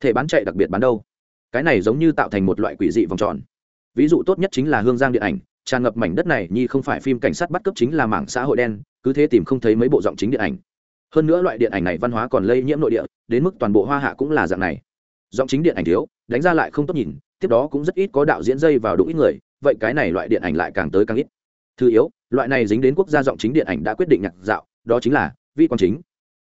thể bán chạy đặc biệt bán đâu. Cái này giống như tạo thành một loại quỷ dị vòng tròn. Ví dụ tốt nhất chính là hương giang điện ảnh, tràn ngập mảnh đất này, nhi không phải phim cảnh sát bắt cấp chính là mảng xã hội đen, cứ thế tìm không thấy mấy bộ giọng chính điện ảnh. Hơn nữa loại điện ảnh này văn hóa còn lây nhiễm nội địa, đến mức toàn bộ hoa hạ cũng là dạng này. Giọng chính điện ảnh thiếu, đánh ra lại không tốt nhìn, tiếp đó cũng rất ít có đạo diễn dây vào đủ ít người, vậy cái này loại điện ảnh lại càng tới càng ít. Thứ yếu, loại này dính đến quốc gia giọng chính điện ảnh đã quyết định nhạc dạo, đó chính là vi quan chính.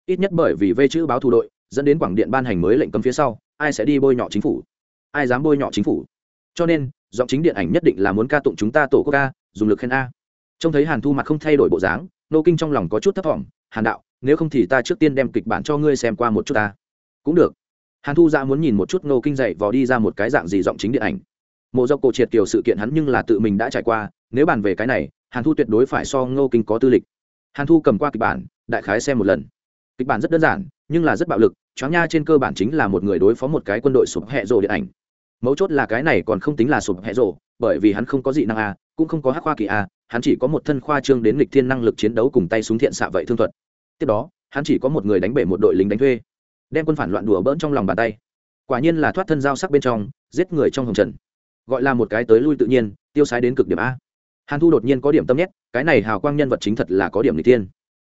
Ít nhất bởi vì vê chữ báo thủ đội, dẫn đến quảng điện ban hành mới lệnh cấm phía sau ai sẽ đi bôi nhọ chính phủ? Ai dám bôi nhọ chính phủ? Cho nên, giọng chính điện ảnh nhất định là muốn ca tụng chúng ta tổ quốc ca, dùng lực khen a. Trông thấy hàn thu mặt không thay đổi bộ dáng, nô kinh trong lòng có chút thấp t hàn đạo, nếu không thì ta trước tiên đem kịch bản cho ngươi xem qua một chút ta. Cũng được. Hàn thu ra muốn nhìn một chút nô kinh dậy vò đi ra một cái dạng gì giọng chính điện ảnh. Mộ dọc cổ triệt kiểu sự kiện hắn nhưng là tự mình đã trải qua, nếu bàn về cái này, hàn thu tuyệt đối phải so ngô kinh có tư lịch. Hàn thu cầm qua kịch bản, đại khái xem một lần kịch bản rất đơn giản, nhưng là rất bạo lực, choáng nha trên cơ bản chính là một người đối phó một cái quân đội sụp hẹ rộ điện ảnh. Mấu chốt là cái này còn không tính là sụp hẹ rộ bởi vì hắn không có dị năng a, cũng không có hắc khoa kỳ a, hắn chỉ có một thân khoa trương đến lịch thiên năng lực chiến đấu cùng tay súng thiện xạ vậy thương thuật. Tiếp đó, hắn chỉ có một người đánh bể một đội lính đánh thuê, đem quân phản loạn đùa bỡn trong lòng bàn tay. Quả nhiên là thoát thân giao sắc bên trong, giết người trong hồng trần. Gọi là một cái tới lui tự nhiên, tiêu sái đến cực điểm a. Hàn thu đột nhiên có điểm tâm nhét, cái này hào quang nhân vật chính thật là có điểm lịch tiên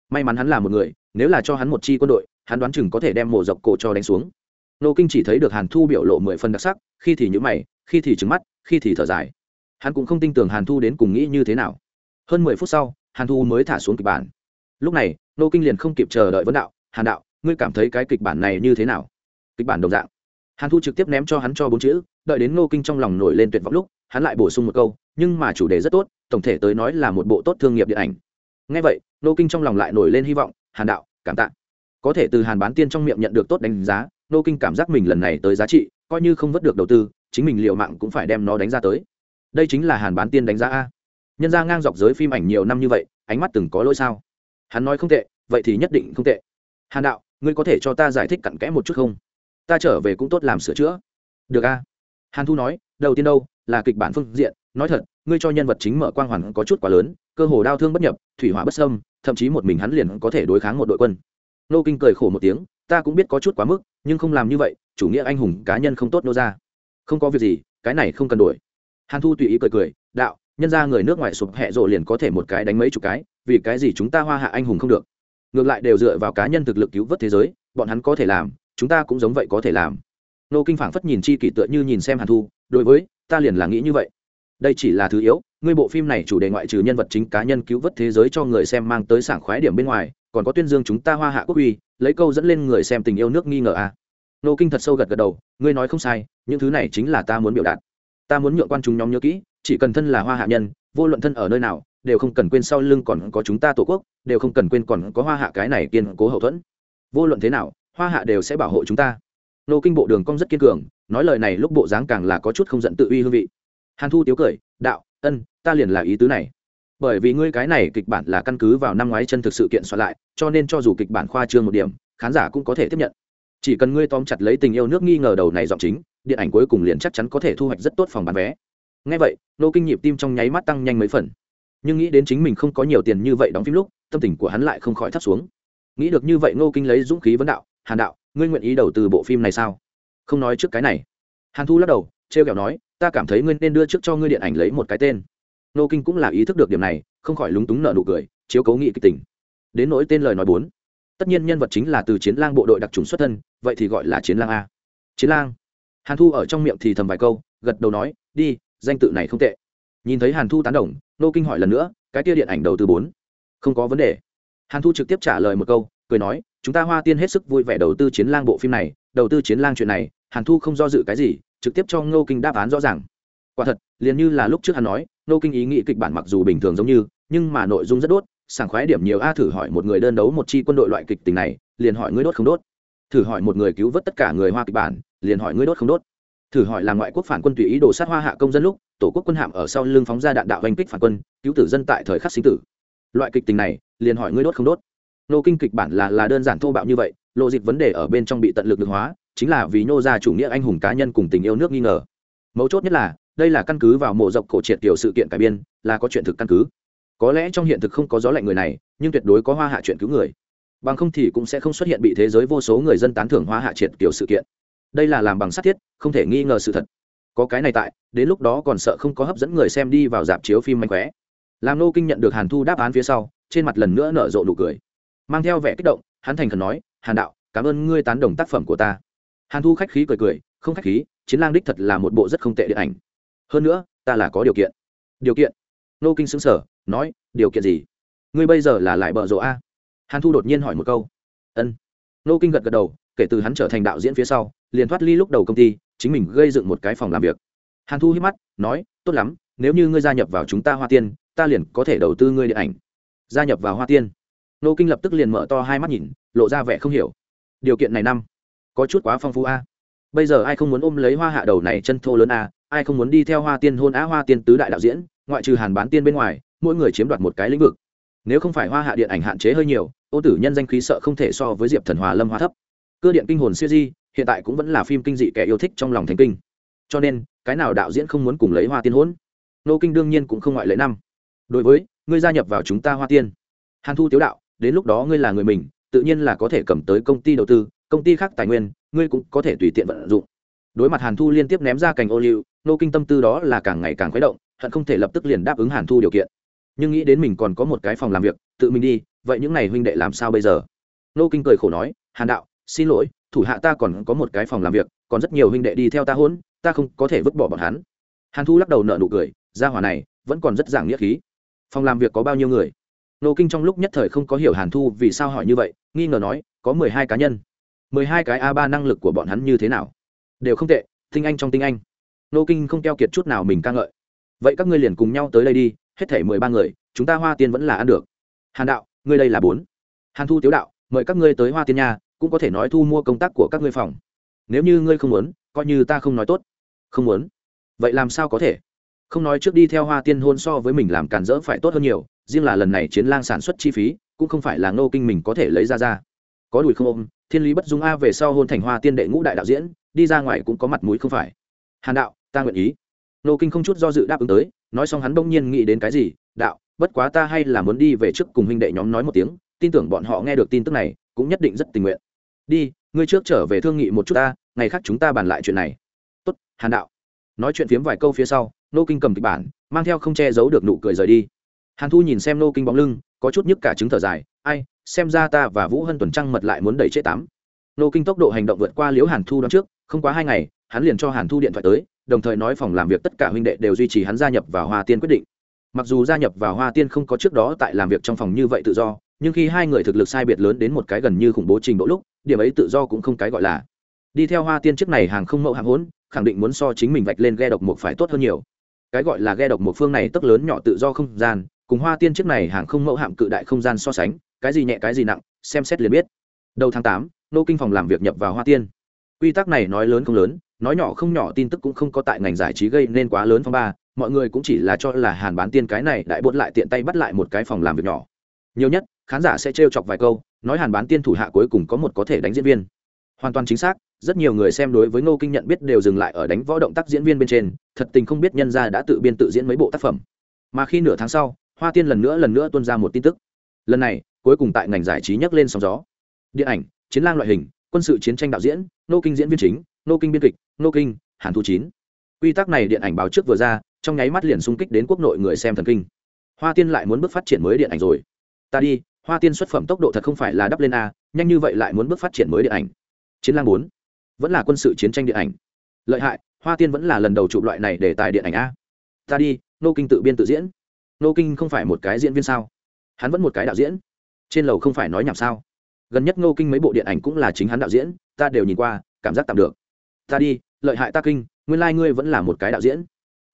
may mắn hắn là một người, nếu là cho hắn một chi quân đội, hắn đoán chừng có thể đem mổ dọc cổ cho đánh xuống. Nô kinh chỉ thấy được hàn thu biểu lộ mười phần đặc sắc, khi thì nhữ mày, khi thì trứng mắt, khi thì thở dài. Hắn cũng không tin tưởng hàn thu đến cùng nghĩ như thế nào. Hơn mười phút sau, hàn thu mới thả xuống kịch bản. Lúc này, nô kinh liền không kịp chờ đợi vấn đạo, hàn đạo, ngươi cảm thấy cái kịch bản này như thế nào? Kịch bản đồng dạng. Hàn thu trực tiếp ném cho hắn cho bốn chữ, đợi đến nô kinh trong lòng nổi lên tuyệt vọng lúc, hắn lại bổ sung một câu, nhưng mà chủ đề rất tốt, tổng thể tới nói là một bộ tốt thương nghiệp điện ảnh ngay vậy, nô kinh trong lòng lại nổi lên hy vọng, hàn đạo, cảm tạ. Có thể từ hàn bán tiên trong miệng nhận được tốt đánh giá, nô kinh cảm giác mình lần này tới giá trị, coi như không vất được đầu tư, chính mình liệu mạng cũng phải đem nó đánh ra tới. Đây chính là hàn bán tiên đánh giá a. Nhân ra ngang dọc giới phim ảnh nhiều năm như vậy, ánh mắt từng có lỗi sao? Hắn nói không tệ, vậy thì nhất định không tệ. Hàn đạo, ngươi có thể cho ta giải thích cặn kẽ một chút không? Ta trở về cũng tốt làm sửa chữa. Được a. Hàn thu nói, đầu tiên đâu, là kịch bản phương diện nói thật, ngươi cho nhân vật chính mở quang hoàn có chút quá lớn, cơ hồ đau thương bất nhập, thủy hỏa bất sâm thậm chí một mình hắn liền có thể đối kháng một đội quân. Nô kinh cười khổ một tiếng, ta cũng biết có chút quá mức, nhưng không làm như vậy, chủ nghĩa anh hùng cá nhân không tốt nô ra. Không có việc gì, cái này không cần đổi. Hàn thu tùy ý cười cười, đạo, nhân ra người nước ngoài sụp hẹ rộ liền có thể một cái đánh mấy chục cái, vì cái gì chúng ta hoa hạ anh hùng không được? Ngược lại đều dựa vào cá nhân thực lực cứu vớt thế giới, bọn hắn có thể làm, chúng ta cũng giống vậy có thể làm. Nô kinh phảng phất nhìn chi kỷ tựa như nhìn xem hàn thu, đối với, ta liền là nghĩ như vậy đây chỉ là thứ yếu, ngươi bộ phim này chủ đề ngoại trừ nhân vật chính cá nhân cứu vớt thế giới cho người xem mang tới sảng khoái điểm bên ngoài, còn có tuyên dương chúng ta hoa hạ quốc uy, lấy câu dẫn lên người xem tình yêu nước nghi ngờ a. À. nô kinh thật sâu gật gật đầu, ngươi nói không sai, những thứ này chính là ta muốn biểu đạt. Ta muốn nhượng quan chúng nhóm nhớ kỹ, chỉ cần thân là hoa hạ nhân, vô luận thân ở nơi nào, đều không cần quên sau lưng còn có chúng ta tổ quốc, đều không cần quên còn có hoa hạ cái này kiên cố hậu thuẫn. Vô luận thế nào, hoa hạ đều sẽ bảo hộ chúng ta. Nô kinh bộ đường cong rất kiên cường, nói lời này lúc bộ dáng càng là có chút không giận tự uy hương vị hàn thu tiếu cười, đạo, ân, ta liền là ý tứ này. Bởi vì ngươi cái này kịch bản là căn cứ vào năm ngoái chân thực sự kiện soạn lại, cho nên cho dù kịch bản khoa trương một điểm, khán giả cũng có thể tiếp nhận. Chỉ cần ngươi tóm chặt lấy tình yêu nước nghi ngờ đầu này giọng chính, điện ảnh cuối cùng liền chắc chắn có thể thu hoạch rất tốt phòng bán vé. Ngay vậy, nô kinh nhịp tim trong nháy mắt tăng nhanh mấy phần. Nhưng nghĩ đến chính mình không có nhiều tiền như vậy đóng phim lúc, tâm tình của hắn lại không khỏi thấp xuống. Nghĩ được như vậy nô kinh lấy dũng khí vấn đạo, hàn đạo, ngươi nguyện ý đầu tư bộ phim này sao? Không nói trước cái này. Hàn thu lắc đầu Trêu ghẹo kẹo nói, ta cảm thấy ngươi nên đưa trước cho ngươi điện ảnh lấy một cái tên. Nô kinh cũng là ý thức được điểm này, không khỏi lúng túng nợ nụ cười, chiếu cố nghị kịch tình. Đến nỗi tên lời nói bốn. Tất nhiên nhân vật chính là từ chiến lang bộ đội đặc trùng xuất thân, vậy thì gọi là chiến lang a. Chiến lang. Hàn thu ở trong miệng thì thầm vài câu, gật đầu nói, đi, danh tự này không tệ. Nhìn thấy hàn thu tán đồng nô kinh hỏi lần nữa, cái tia điện ảnh đầu tư bốn? Không có vấn đề. Hàn thu trực tiếp trả lời một câu, cười nói, chúng ta hoa tiên hết sức vui vẻ đầu tư chiến lang bộ phim này, đầu tư chiến lang chuyện này, hàn thu không do dự cái gì trực tiếp cho ngô kinh đáp án rõ ràng. Quả thật, liền như là lúc trước hắn nói, ngô kinh ý nghĩ kịch bản mặc dù bình thường giống như, nhưng mà nội dung rất đốt, sảng khoái điểm nhiều a thử hỏi một người đơn đấu một chi quân đội loại kịch tình này, liền hỏi ngươi đốt không đốt. Thử hỏi một người cứu vớt tất cả người hoa kịch bản, liền hỏi ngươi đốt không đốt. Thử hỏi là ngoại quốc phản quân tùy ý đồ sát hoa hạ công dân lúc, tổ quốc quân hạm ở sau lưng phóng ra đạn đạo oanh kích phản quân, cứu tử dân tại thời khắc sinh tử. Loại kịch tình này, liền hỏi ngươi đốt không đốt. Nô kinh kịch bản là là đơn giản thô bạo như vậy, lộ dịch vấn đề ở bên trong bị tận lực được hóa chính là vì nô ra chủ nghĩa anh hùng cá nhân cùng tình yêu nước nghi ngờ. Mấu chốt nhất là, đây là căn cứ vào mộ dọc cổ triệt tiểu sự kiện cải biên, là có chuyện thực căn cứ. Có lẽ trong hiện thực không có gió lạnh người này, nhưng tuyệt đối có hoa hạ chuyện cứu người. Bằng không thì cũng sẽ không xuất hiện bị thế giới vô số người dân tán thưởng hoa hạ triệt tiểu sự kiện. Đây là làm bằng sát thiết, không thể nghi ngờ sự thật. Có cái này tại, đến lúc đó còn sợ không có hấp dẫn người xem đi vào dạp chiếu phim mạnh khỏe làm nô kinh nhận được hàn thu đáp án phía sau, trên mặt lần nữa nở rộ nụ cười. Mang theo vẻ kích động, hắn thành khẩn nói, hàn đạo, cảm ơn ngươi tán đồng tác phẩm của ta hàn thu khách khí cười cười, không khách khí, chiến lang đích thật là một bộ rất không tệ điện ảnh. Hơn nữa, ta là có điều kiện. Điều kiện? Nô kinh xứng sở nói, điều kiện gì? Ngươi bây giờ là lại bợ rộ a? Hàn thu đột nhiên hỏi một câu. Ân. Nô kinh gật gật đầu, kể từ hắn trở thành đạo diễn phía sau, liền thoát ly lúc đầu công ty, chính mình gây dựng một cái phòng làm việc. Hàn thu hít mắt, nói, tốt lắm, nếu như ngươi gia nhập vào chúng ta hoa tiên, ta liền có thể đầu tư ngươi điện ảnh. Gia nhập vào hoa tiên. Nô kinh lập tức liền mở to hai mắt nhìn, lộ ra vẻ không hiểu. Điều kiện này năm có chút quá phong phú a. Bây giờ ai không muốn ôm lấy hoa hạ đầu này chân thô lớn a, ai không muốn đi theo hoa tiên hôn á hoa tiên tứ đại đạo diễn, ngoại trừ hàn bán tiên bên ngoài, mỗi người chiếm đoạt một cái lĩnh vực. Nếu không phải hoa hạ điện ảnh hạn chế hơi nhiều, ô tử nhân danh khí sợ không thể so với diệp thần hòa lâm hoa thấp. Cơ điện kinh hồn siêu di, hiện tại cũng vẫn là phim kinh dị kẻ yêu thích trong lòng thành kinh. Cho nên, cái nào đạo diễn không muốn cùng lấy hoa tiên hôn? Nô kinh đương nhiên cũng không ngoại lệ năm. Đối với, ngươi gia nhập vào chúng ta hoa tiên. Hàn thu tiếu đạo, đến lúc đó ngươi là người mình, tự nhiên là có thể cầm tới công ty đầu tư công ty khác tài nguyên, ngươi cũng có thể tùy tiện vận dụng. Đối mặt hàn thu liên tiếp ném ra cành ô liu, nô kinh tâm tư đó là càng ngày càng khuấy động, hận không thể lập tức liền đáp ứng hàn thu điều kiện. Nhưng nghĩ đến mình còn có một cái phòng làm việc, tự mình đi, vậy những n à y huynh đệ làm sao bây giờ? Nô kinh cười khổ nói, hàn đạo, xin lỗi, thủ hạ ta còn có một cái phòng làm việc, còn rất nhiều huynh đệ đi theo ta hôn ta không có thể vứt bỏ bọn hắn. Hàn thu lắc đầu nợ nụ cười ra hỏa này, vẫn còn rất giảng nghĩa khí. Phòng làm việc có bao nhiêu người? Nô kinh trong lúc nhất thời không có hiểu hàn thu vì sao hỏi như vậy, nghi ngờ nói, có mười hai cá nhân mười hai cái a ba năng lực của bọn hắn như thế nào? Đều không tệ, tinh anh trong tinh anh. Nô kinh không keo kiệt chút nào mình ca ngợi. Vậy các ngươi liền cùng nhau tới đây đi, hết thể mười ba người, chúng ta hoa tiên vẫn là ăn được. Hàn đạo, ngươi đây là bốn. Hàn thu tiếu đạo, mời các ngươi tới hoa tiên nhà cũng có thể nói thu mua công tác của các ngươi phòng. Nếu như ngươi không muốn, coi như ta không nói tốt. Không muốn? Vậy làm sao có thể? Không nói trước đi theo hoa tiên hôn so với mình làm cản rỡ phải tốt hơn nhiều, riêng là lần này chiến lang sản xuất chi phí, cũng không phải là ngô kinh mình có thể lấy ra ra. Có đùi không ôm thiên lý bất dung a về sau hôn thành hoa tiên đệ ngũ đại đạo diễn, đi ra ngoài cũng có mặt mũi không phải. Hàn đạo, ta nguyện ý. Nô kinh không chút do dự đáp ứng tới, nói xong hắn bỗng nhiên nghĩ đến cái gì, đạo, bất quá ta hay là muốn đi về trước cùng huynh đệ nhóm nói một tiếng, tin tưởng bọn họ nghe được tin tức này, cũng nhất định rất tình nguyện. Đi, ngươi trước trở về thương nghị một chút ta, ngày khác chúng ta bàn lại chuyện này. Tốt, hàn đạo. Nói chuyện phiếm vài câu phía sau, nô kinh cầm kịch bản, mang theo không che giấu được nụ cười rời đi. Hàn thu nhìn xem nô kinh bóng lưng, có chút nhức cả chứng thở dài, ai xem ra ta và vũ hân tuần trăng mật lại muốn đẩy chế tám. Nô kinh tốc độ hành động vượt qua liễu hàn thu đón trước, không quá hai ngày, hắn liền cho hàn thu điện thoại tới, đồng thời nói phòng làm việc tất cả huynh đệ đều duy trì hắn gia nhập vào hoa tiên quyết định. Mặc dù gia nhập vào hoa tiên không có trước đó tại làm việc trong phòng như vậy tự do, nhưng khi hai người thực lực sai biệt lớn đến một cái gần như khủng bố trình độ lúc, điểm ấy tự do cũng không cái gọi là. Đi theo hoa tiên trước này hàng không mẫu hàng hốn, khẳng định muốn so chính mình vạch lên ghe độc một phải tốt hơn nhiều. Cái gọi là ghe độc một phương này tức lớn nhỏ tự do không gian, cùng hoa tiên trước này hàng không mẫu hạm cự đại không gian so sánh cái gì nhẹ cái gì nặng, xem xét liền biết. Đầu tháng tám, nô kinh phòng làm việc nhập vào hoa tiên. Quy tắc này nói lớn không lớn, nói nhỏ không nhỏ tin tức cũng không có tại ngành giải trí gây nên quá lớn phong ba, mọi người cũng chỉ là cho là hàn bán tiên cái này đại bốt lại tiện tay bắt lại một cái phòng làm việc nhỏ. Nhiều nhất, khán giả sẽ trêu chọc vài câu, nói hàn bán tiên thủ hạ cuối cùng có một có thể đánh diễn viên. Hoàn toàn chính xác, rất nhiều người xem đối với ngô kinh nhận biết đều dừng lại ở đánh võ động tác diễn viên bên trên, thật tình không biết nhân gia đã tự biên tự diễn mấy bộ tác phẩm. Mà khi nửa tháng sau, hoa tiên lần nữa lần nữa tuôn ra một tin tức. Lần này cuối cùng tại ngành giải trí nhấc lên sóng gió. Điện ảnh, chiến lang loại hình, quân sự chiến tranh đạo diễn, nô kinh diễn viên chính, nô kinh biên kịch, nô kinh, hàn thu chín. Quy tắc này điện ảnh báo trước vừa ra, trong nháy mắt liền xung kích đến quốc nội người xem thần kinh. Hoa tiên lại muốn bước phát triển mới điện ảnh rồi. Ta đi, hoa tiên xuất phẩm tốc độ thật không phải là đắp lên a, nhanh như vậy lại muốn bước phát triển mới điện ảnh. Chiến lang bốn. Vẫn là quân sự chiến tranh điện ảnh. Lợi hại, hoa tiên vẫn là lần đầu chụp loại này để tài điện ảnh a. Ta đi, nô kinh tự biên tự diễn. Nô kinh không phải một cái diễn viên sao? Hắn vẫn một cái đạo diễn trên lầu không phải nói nhảm sao? Gần nhất Ngô kinh mấy bộ điện ảnh cũng là chính hắn đạo diễn, ta đều nhìn qua, cảm giác tạm được. Ta đi, lợi hại ta kinh, nguyên lai、like、ngươi vẫn là một cái đạo diễn.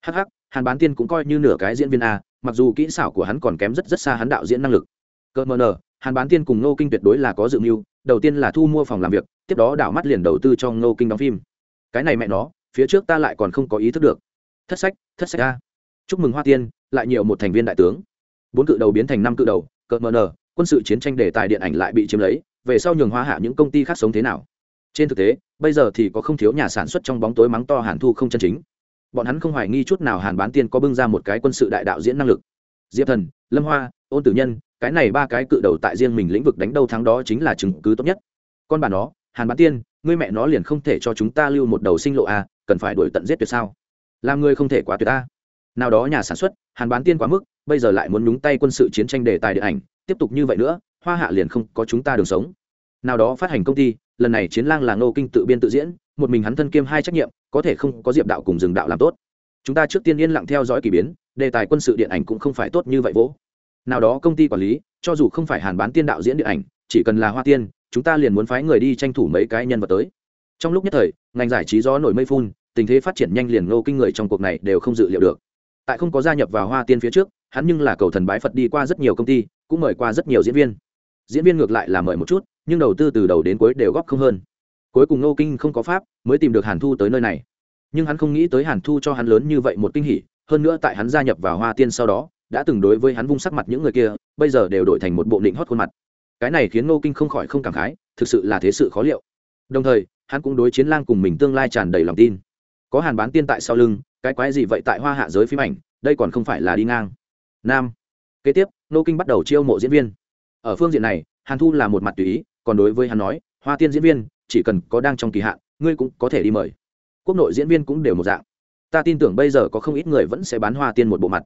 Hh hàn bán tiên cũng coi như nửa cái diễn viên a, mặc dù kỹ xảo của hắn còn kém rất rất xa hắn đạo diễn năng lực. Cơ mờ nờ, hàn bán tiên cùng Ngô kinh tuyệt đối là có dự mưu, đầu tiên là thu mua phòng làm việc, tiếp đó đảo mắt liền đầu tư cho Ngô kinh đóng phim. Cái này mẹ nó, phía trước ta lại còn không có ý thức được. Thất sách thất sách a. Chúc mừng hoa tiên, lại nhiều một thành viên đại tướng. Bốn cự đầu biến thành năm cự đầu cỡ mờ nờ quân sự chiến tranh đề tài điện ảnh lại bị chiếm lấy, về sau nhường hoa hạ những công ty khác sống thế nào? Trên thực tế, bây giờ thì có không thiếu nhà sản xuất trong bóng tối mắng to hàn thu không chân chính. Bọn hắn không hoài nghi chút nào hàn bán tiên có bưng ra một cái quân sự đại đạo diễn năng lực. Diệp thần, lâm hoa, ôn tử nhân, cái này ba cái cự đầu tại riêng mình lĩnh vực đánh đâu thắng đó chính là chứng cứ tốt nhất. Con bà nó, hàn bán tiên, ngươi mẹ nó liền không thể cho chúng ta lưu một đầu sinh lộ à cần phải đuổi tận giết tuyệt sao? Làm ngươi không thể quá tuyệt ta. Nào đó nhà sản xuất, hàn bán tiên quá mức bây giờ lại muốn nhúng tay quân sự chiến tranh đề tài điện ảnh, tiếp tục như vậy nữa, hoa hạ liền không có chúng ta đường sống. Nào đó phát hành công ty, lần này chiến lang là ngô kinh tự biên tự diễn, một mình hắn thân kiêm hai trách nhiệm, có thể không có diệp đạo cùng dừng đạo làm tốt. Chúng ta trước tiên yên lặng theo dõi k ỳ biến, đề tài quân sự điện ảnh cũng không phải tốt như vậy vỗ. Nào đó công ty quản lý, cho dù không phải hàn bán tiên đạo diễn điện ảnh, chỉ cần là hoa tiên, chúng ta liền muốn phái người đi tranh thủ mấy cái nhân vật tới. Trong lúc nhất thời, ngành giải trí gió nổi mây phun, tình thế phát triển nhanh liền ngô kinh người trong cuộc này đều không dự liệu được. Tại không có gia nhập vào hoa tiên phía trước hắn nhưng là cầu thần bái phật đi qua rất nhiều công ty, cũng mời qua rất nhiều diễn viên. Diễn viên ngược lại là mời một chút, nhưng đầu tư từ đầu đến cuối đều góp không hơn. Cuối cùng ngô kinh không có pháp, mới tìm được hàn thu tới nơi này. Nhưng hắn không nghĩ tới hàn thu cho hắn lớn như vậy một kinh hỉ, hơn nữa tại hắn gia nhập vào hoa tiên sau đó, đã từng đối với hắn vung sắc mặt những người kia, bây giờ đều đổi thành một bộ định hót khuôn mặt. Cái này khiến ngô kinh không khỏi không cảm khái, thực sự là thế sự khó liệu. Đồng thời, hắn cũng đối chiến lang cùng mình tương lai tràn đầy lòng tin. Có hàn bán tiên tại sau lưng, cái quái gì vậy tại hoa hạ giới phim ảnh, đây còn không phải là đi ngang nam. Kế tiếp, Nô kinh bắt đầu chiêu mộ diễn viên. Ở phương diện này, hàn thu là một mặt tùy ý, còn đối với hắn nói, hoa tiên diễn viên, chỉ cần có đang trong kỳ hạn, ngươi cũng có thể đi mời. Quốc nội diễn viên cũng đều một dạng. Ta tin tưởng bây giờ có không ít người vẫn sẽ bán hoa tiên một bộ mặt.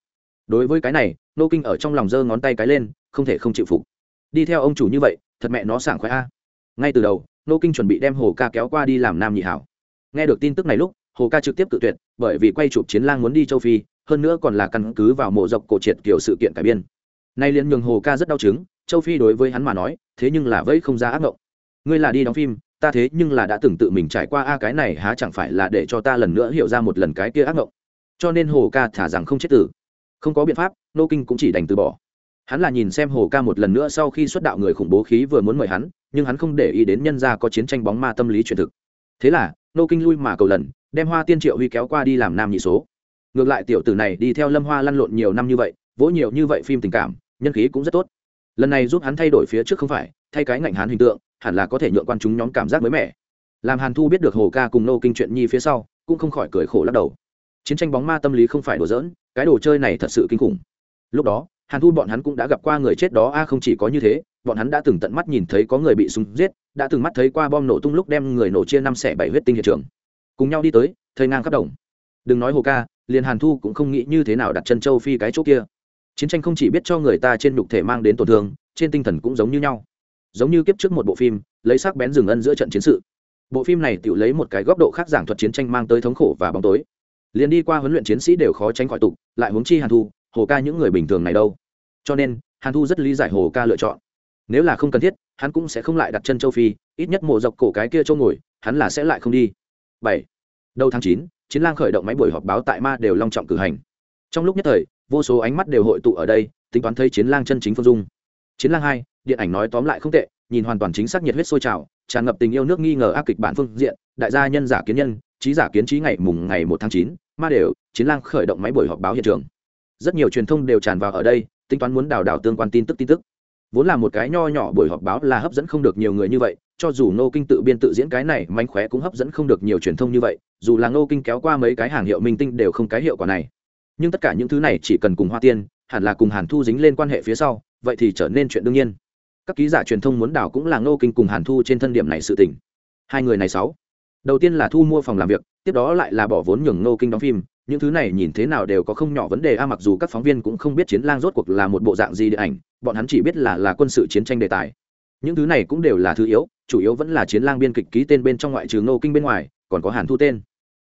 Đối với cái này, nô kinh ở trong lòng giơ ngón tay cái lên, không thể không chịu phục. Đi theo ông chủ như vậy, thật mẹ nó sảng khoái a. Ngay từ đầu, nô kinh chuẩn bị đem hồ ca kéo qua đi làm nam nhị hảo. Nghe được tin tức này lúc, hồ ca trực tiếp tự tuyệt, bởi vì quay chụp chiến lang muốn đi châu phi hơn nữa còn là căn cứ vào mộ dọc cổ triệt kiểu sự kiện cải biên. Nay liền nhường hồ ca rất đau chứng, châu phi đối với hắn mà nói, thế nhưng là vẫy không ra ác mộng ngươi là đi đóng phim, ta thế nhưng là đã từng tự mình trải qua, a, cái này há chẳng phải là để cho ta lần nữa hiểu ra một lần cái kia ác mộng cho nên hồ ca thả rằng không chết tử. Không có biện pháp, nô kinh cũng chỉ đành từ bỏ. Hắn là nhìn xem hồ ca một lần nữa sau khi xuất đạo người khủng bố khí vừa muốn mời hắn, nhưng hắn không để ý đến nhân gia có chiến tranh bóng ma tâm lý truyền thực. Thế là, nô kinh lui mà cầu lần, đem hoa tiên triệu huy kéo qua đi làm nam nhị số ngược lại tiểu tử này đi theo lâm hoa lăn lộn nhiều năm như vậy, vỗ nhiều như vậy phim tình cảm, nhân khí cũng rất tốt. Lần này giúp hắn thay đổi phía trước không phải, thay cái ngạnh hắn hình tượng, hẳn là có thể nhượng quan chúng nhóm cảm giác mới mẻ. Làm hàn thu biết được hồ ca cùng nô kinh chuyện nhi phía sau, cũng không khỏi cười khổ lắc đầu. Chiến tranh bóng ma tâm lý không phải đùa giỡn, cái đồ chơi này thật sự kinh khủng. Lúc đó, hàn thu bọn hắn cũng đã gặp qua người chết đó, a, không chỉ có như thế, bọn hắn đã từng tận mắt nhìn thấy có người bị súng giết, đã từng mắt thấy qua bom nổ tung lúc đem người nổ chia năm xẻ bảy huyết tinh hiện trường. Cùng nhau đi tới thời ngang khắp đồng. Đừng nói hồ ca liền hàn thu cũng không nghĩ như thế nào đặt chân châu phi cái chỗ kia. Chiến tranh không chỉ biết cho người ta trên nhục thể mang đến tổn thương, trên tinh thần cũng giống như nhau. Giống như kiếp trước một bộ phim, lấy sắc bén rừng ân giữa trận chiến sự. Bộ phim này tự lấy một cái góc độ khác giảng thuật chiến tranh mang tới thống khổ và bóng tối. Liền đi qua huấn luyện chiến sĩ đều khó tránh khỏi tục, lại huống chi hàn thu, hồ ca những người bình thường này đâu. Cho nên, hàn thu rất lý giải hồ ca lựa chọn. Nếu là không cần thiết, hắn cũng sẽ không lại đặt chân châu phi, ít nhất mộ dọc cổ cái kia châu ngồi, hắn là sẽ lại không đi. Bảy. Đầu tháng chín chiến lang khởi động máy buổi họp báo tại ma đều long trọng cử hành. Trong lúc nhất thời, vô số ánh mắt đều hội tụ ở đây, tính toán thấy chiến lang chân chính phương dung. Chiến lang hai, điện ảnh nói tóm lại không tệ, nhìn hoàn toàn chính xác nhiệt huyết sôi trào, tràn ngập tình yêu nước nghi ngờ ác kịch bản phương diện, đại gia nhân giả kiến nhân, trí giả kiến trí ngày mùng ngày một tháng chín, ma đều, chiến lang khởi động máy buổi họp báo hiện trường. Rất nhiều truyền thông đều tràn vào ở đây, tính toán muốn đào đào tương quan tin tức tin tức. Vốn là một cái nho nhỏ buổi họp báo là hấp dẫn không được nhiều người như vậy, cho dù nô kinh tự biên tự diễn cái này mánh khóe cũng hấp dẫn không được nhiều truyền thông như vậy dù là nô kinh kéo qua mấy cái hàng hiệu minh tinh đều không cái hiệu quả này. Nhưng tất cả những thứ này chỉ cần cùng hoa tiên, hẳn là cùng hàn thu dính lên quan hệ phía sau, vậy thì trở nên chuyện đương nhiên. Các ký giả truyền thông muốn đảo cũng là nô kinh cùng hàn thu trên thân điểm này sự tình. Hai người này sáu. Đầu tiên là thu mua phòng làm việc, tiếp đó lại là bỏ vốn nhường nô kinh đóng phim, những thứ này nhìn thế nào đều có không nhỏ vấn đề a, mặc dù các phóng viên cũng không biết chiến lang rốt cuộc là một bộ dạng gì điện ảnh, bọn hắn chỉ biết là là quân sự chiến tranh đề tài. Những thứ này cũng đều là thứ yếu, chủ yếu vẫn là chiến lang biên kịch ký tên bên trong ngoại trừ nô kinh bên ngoài còn có hàn thu tên.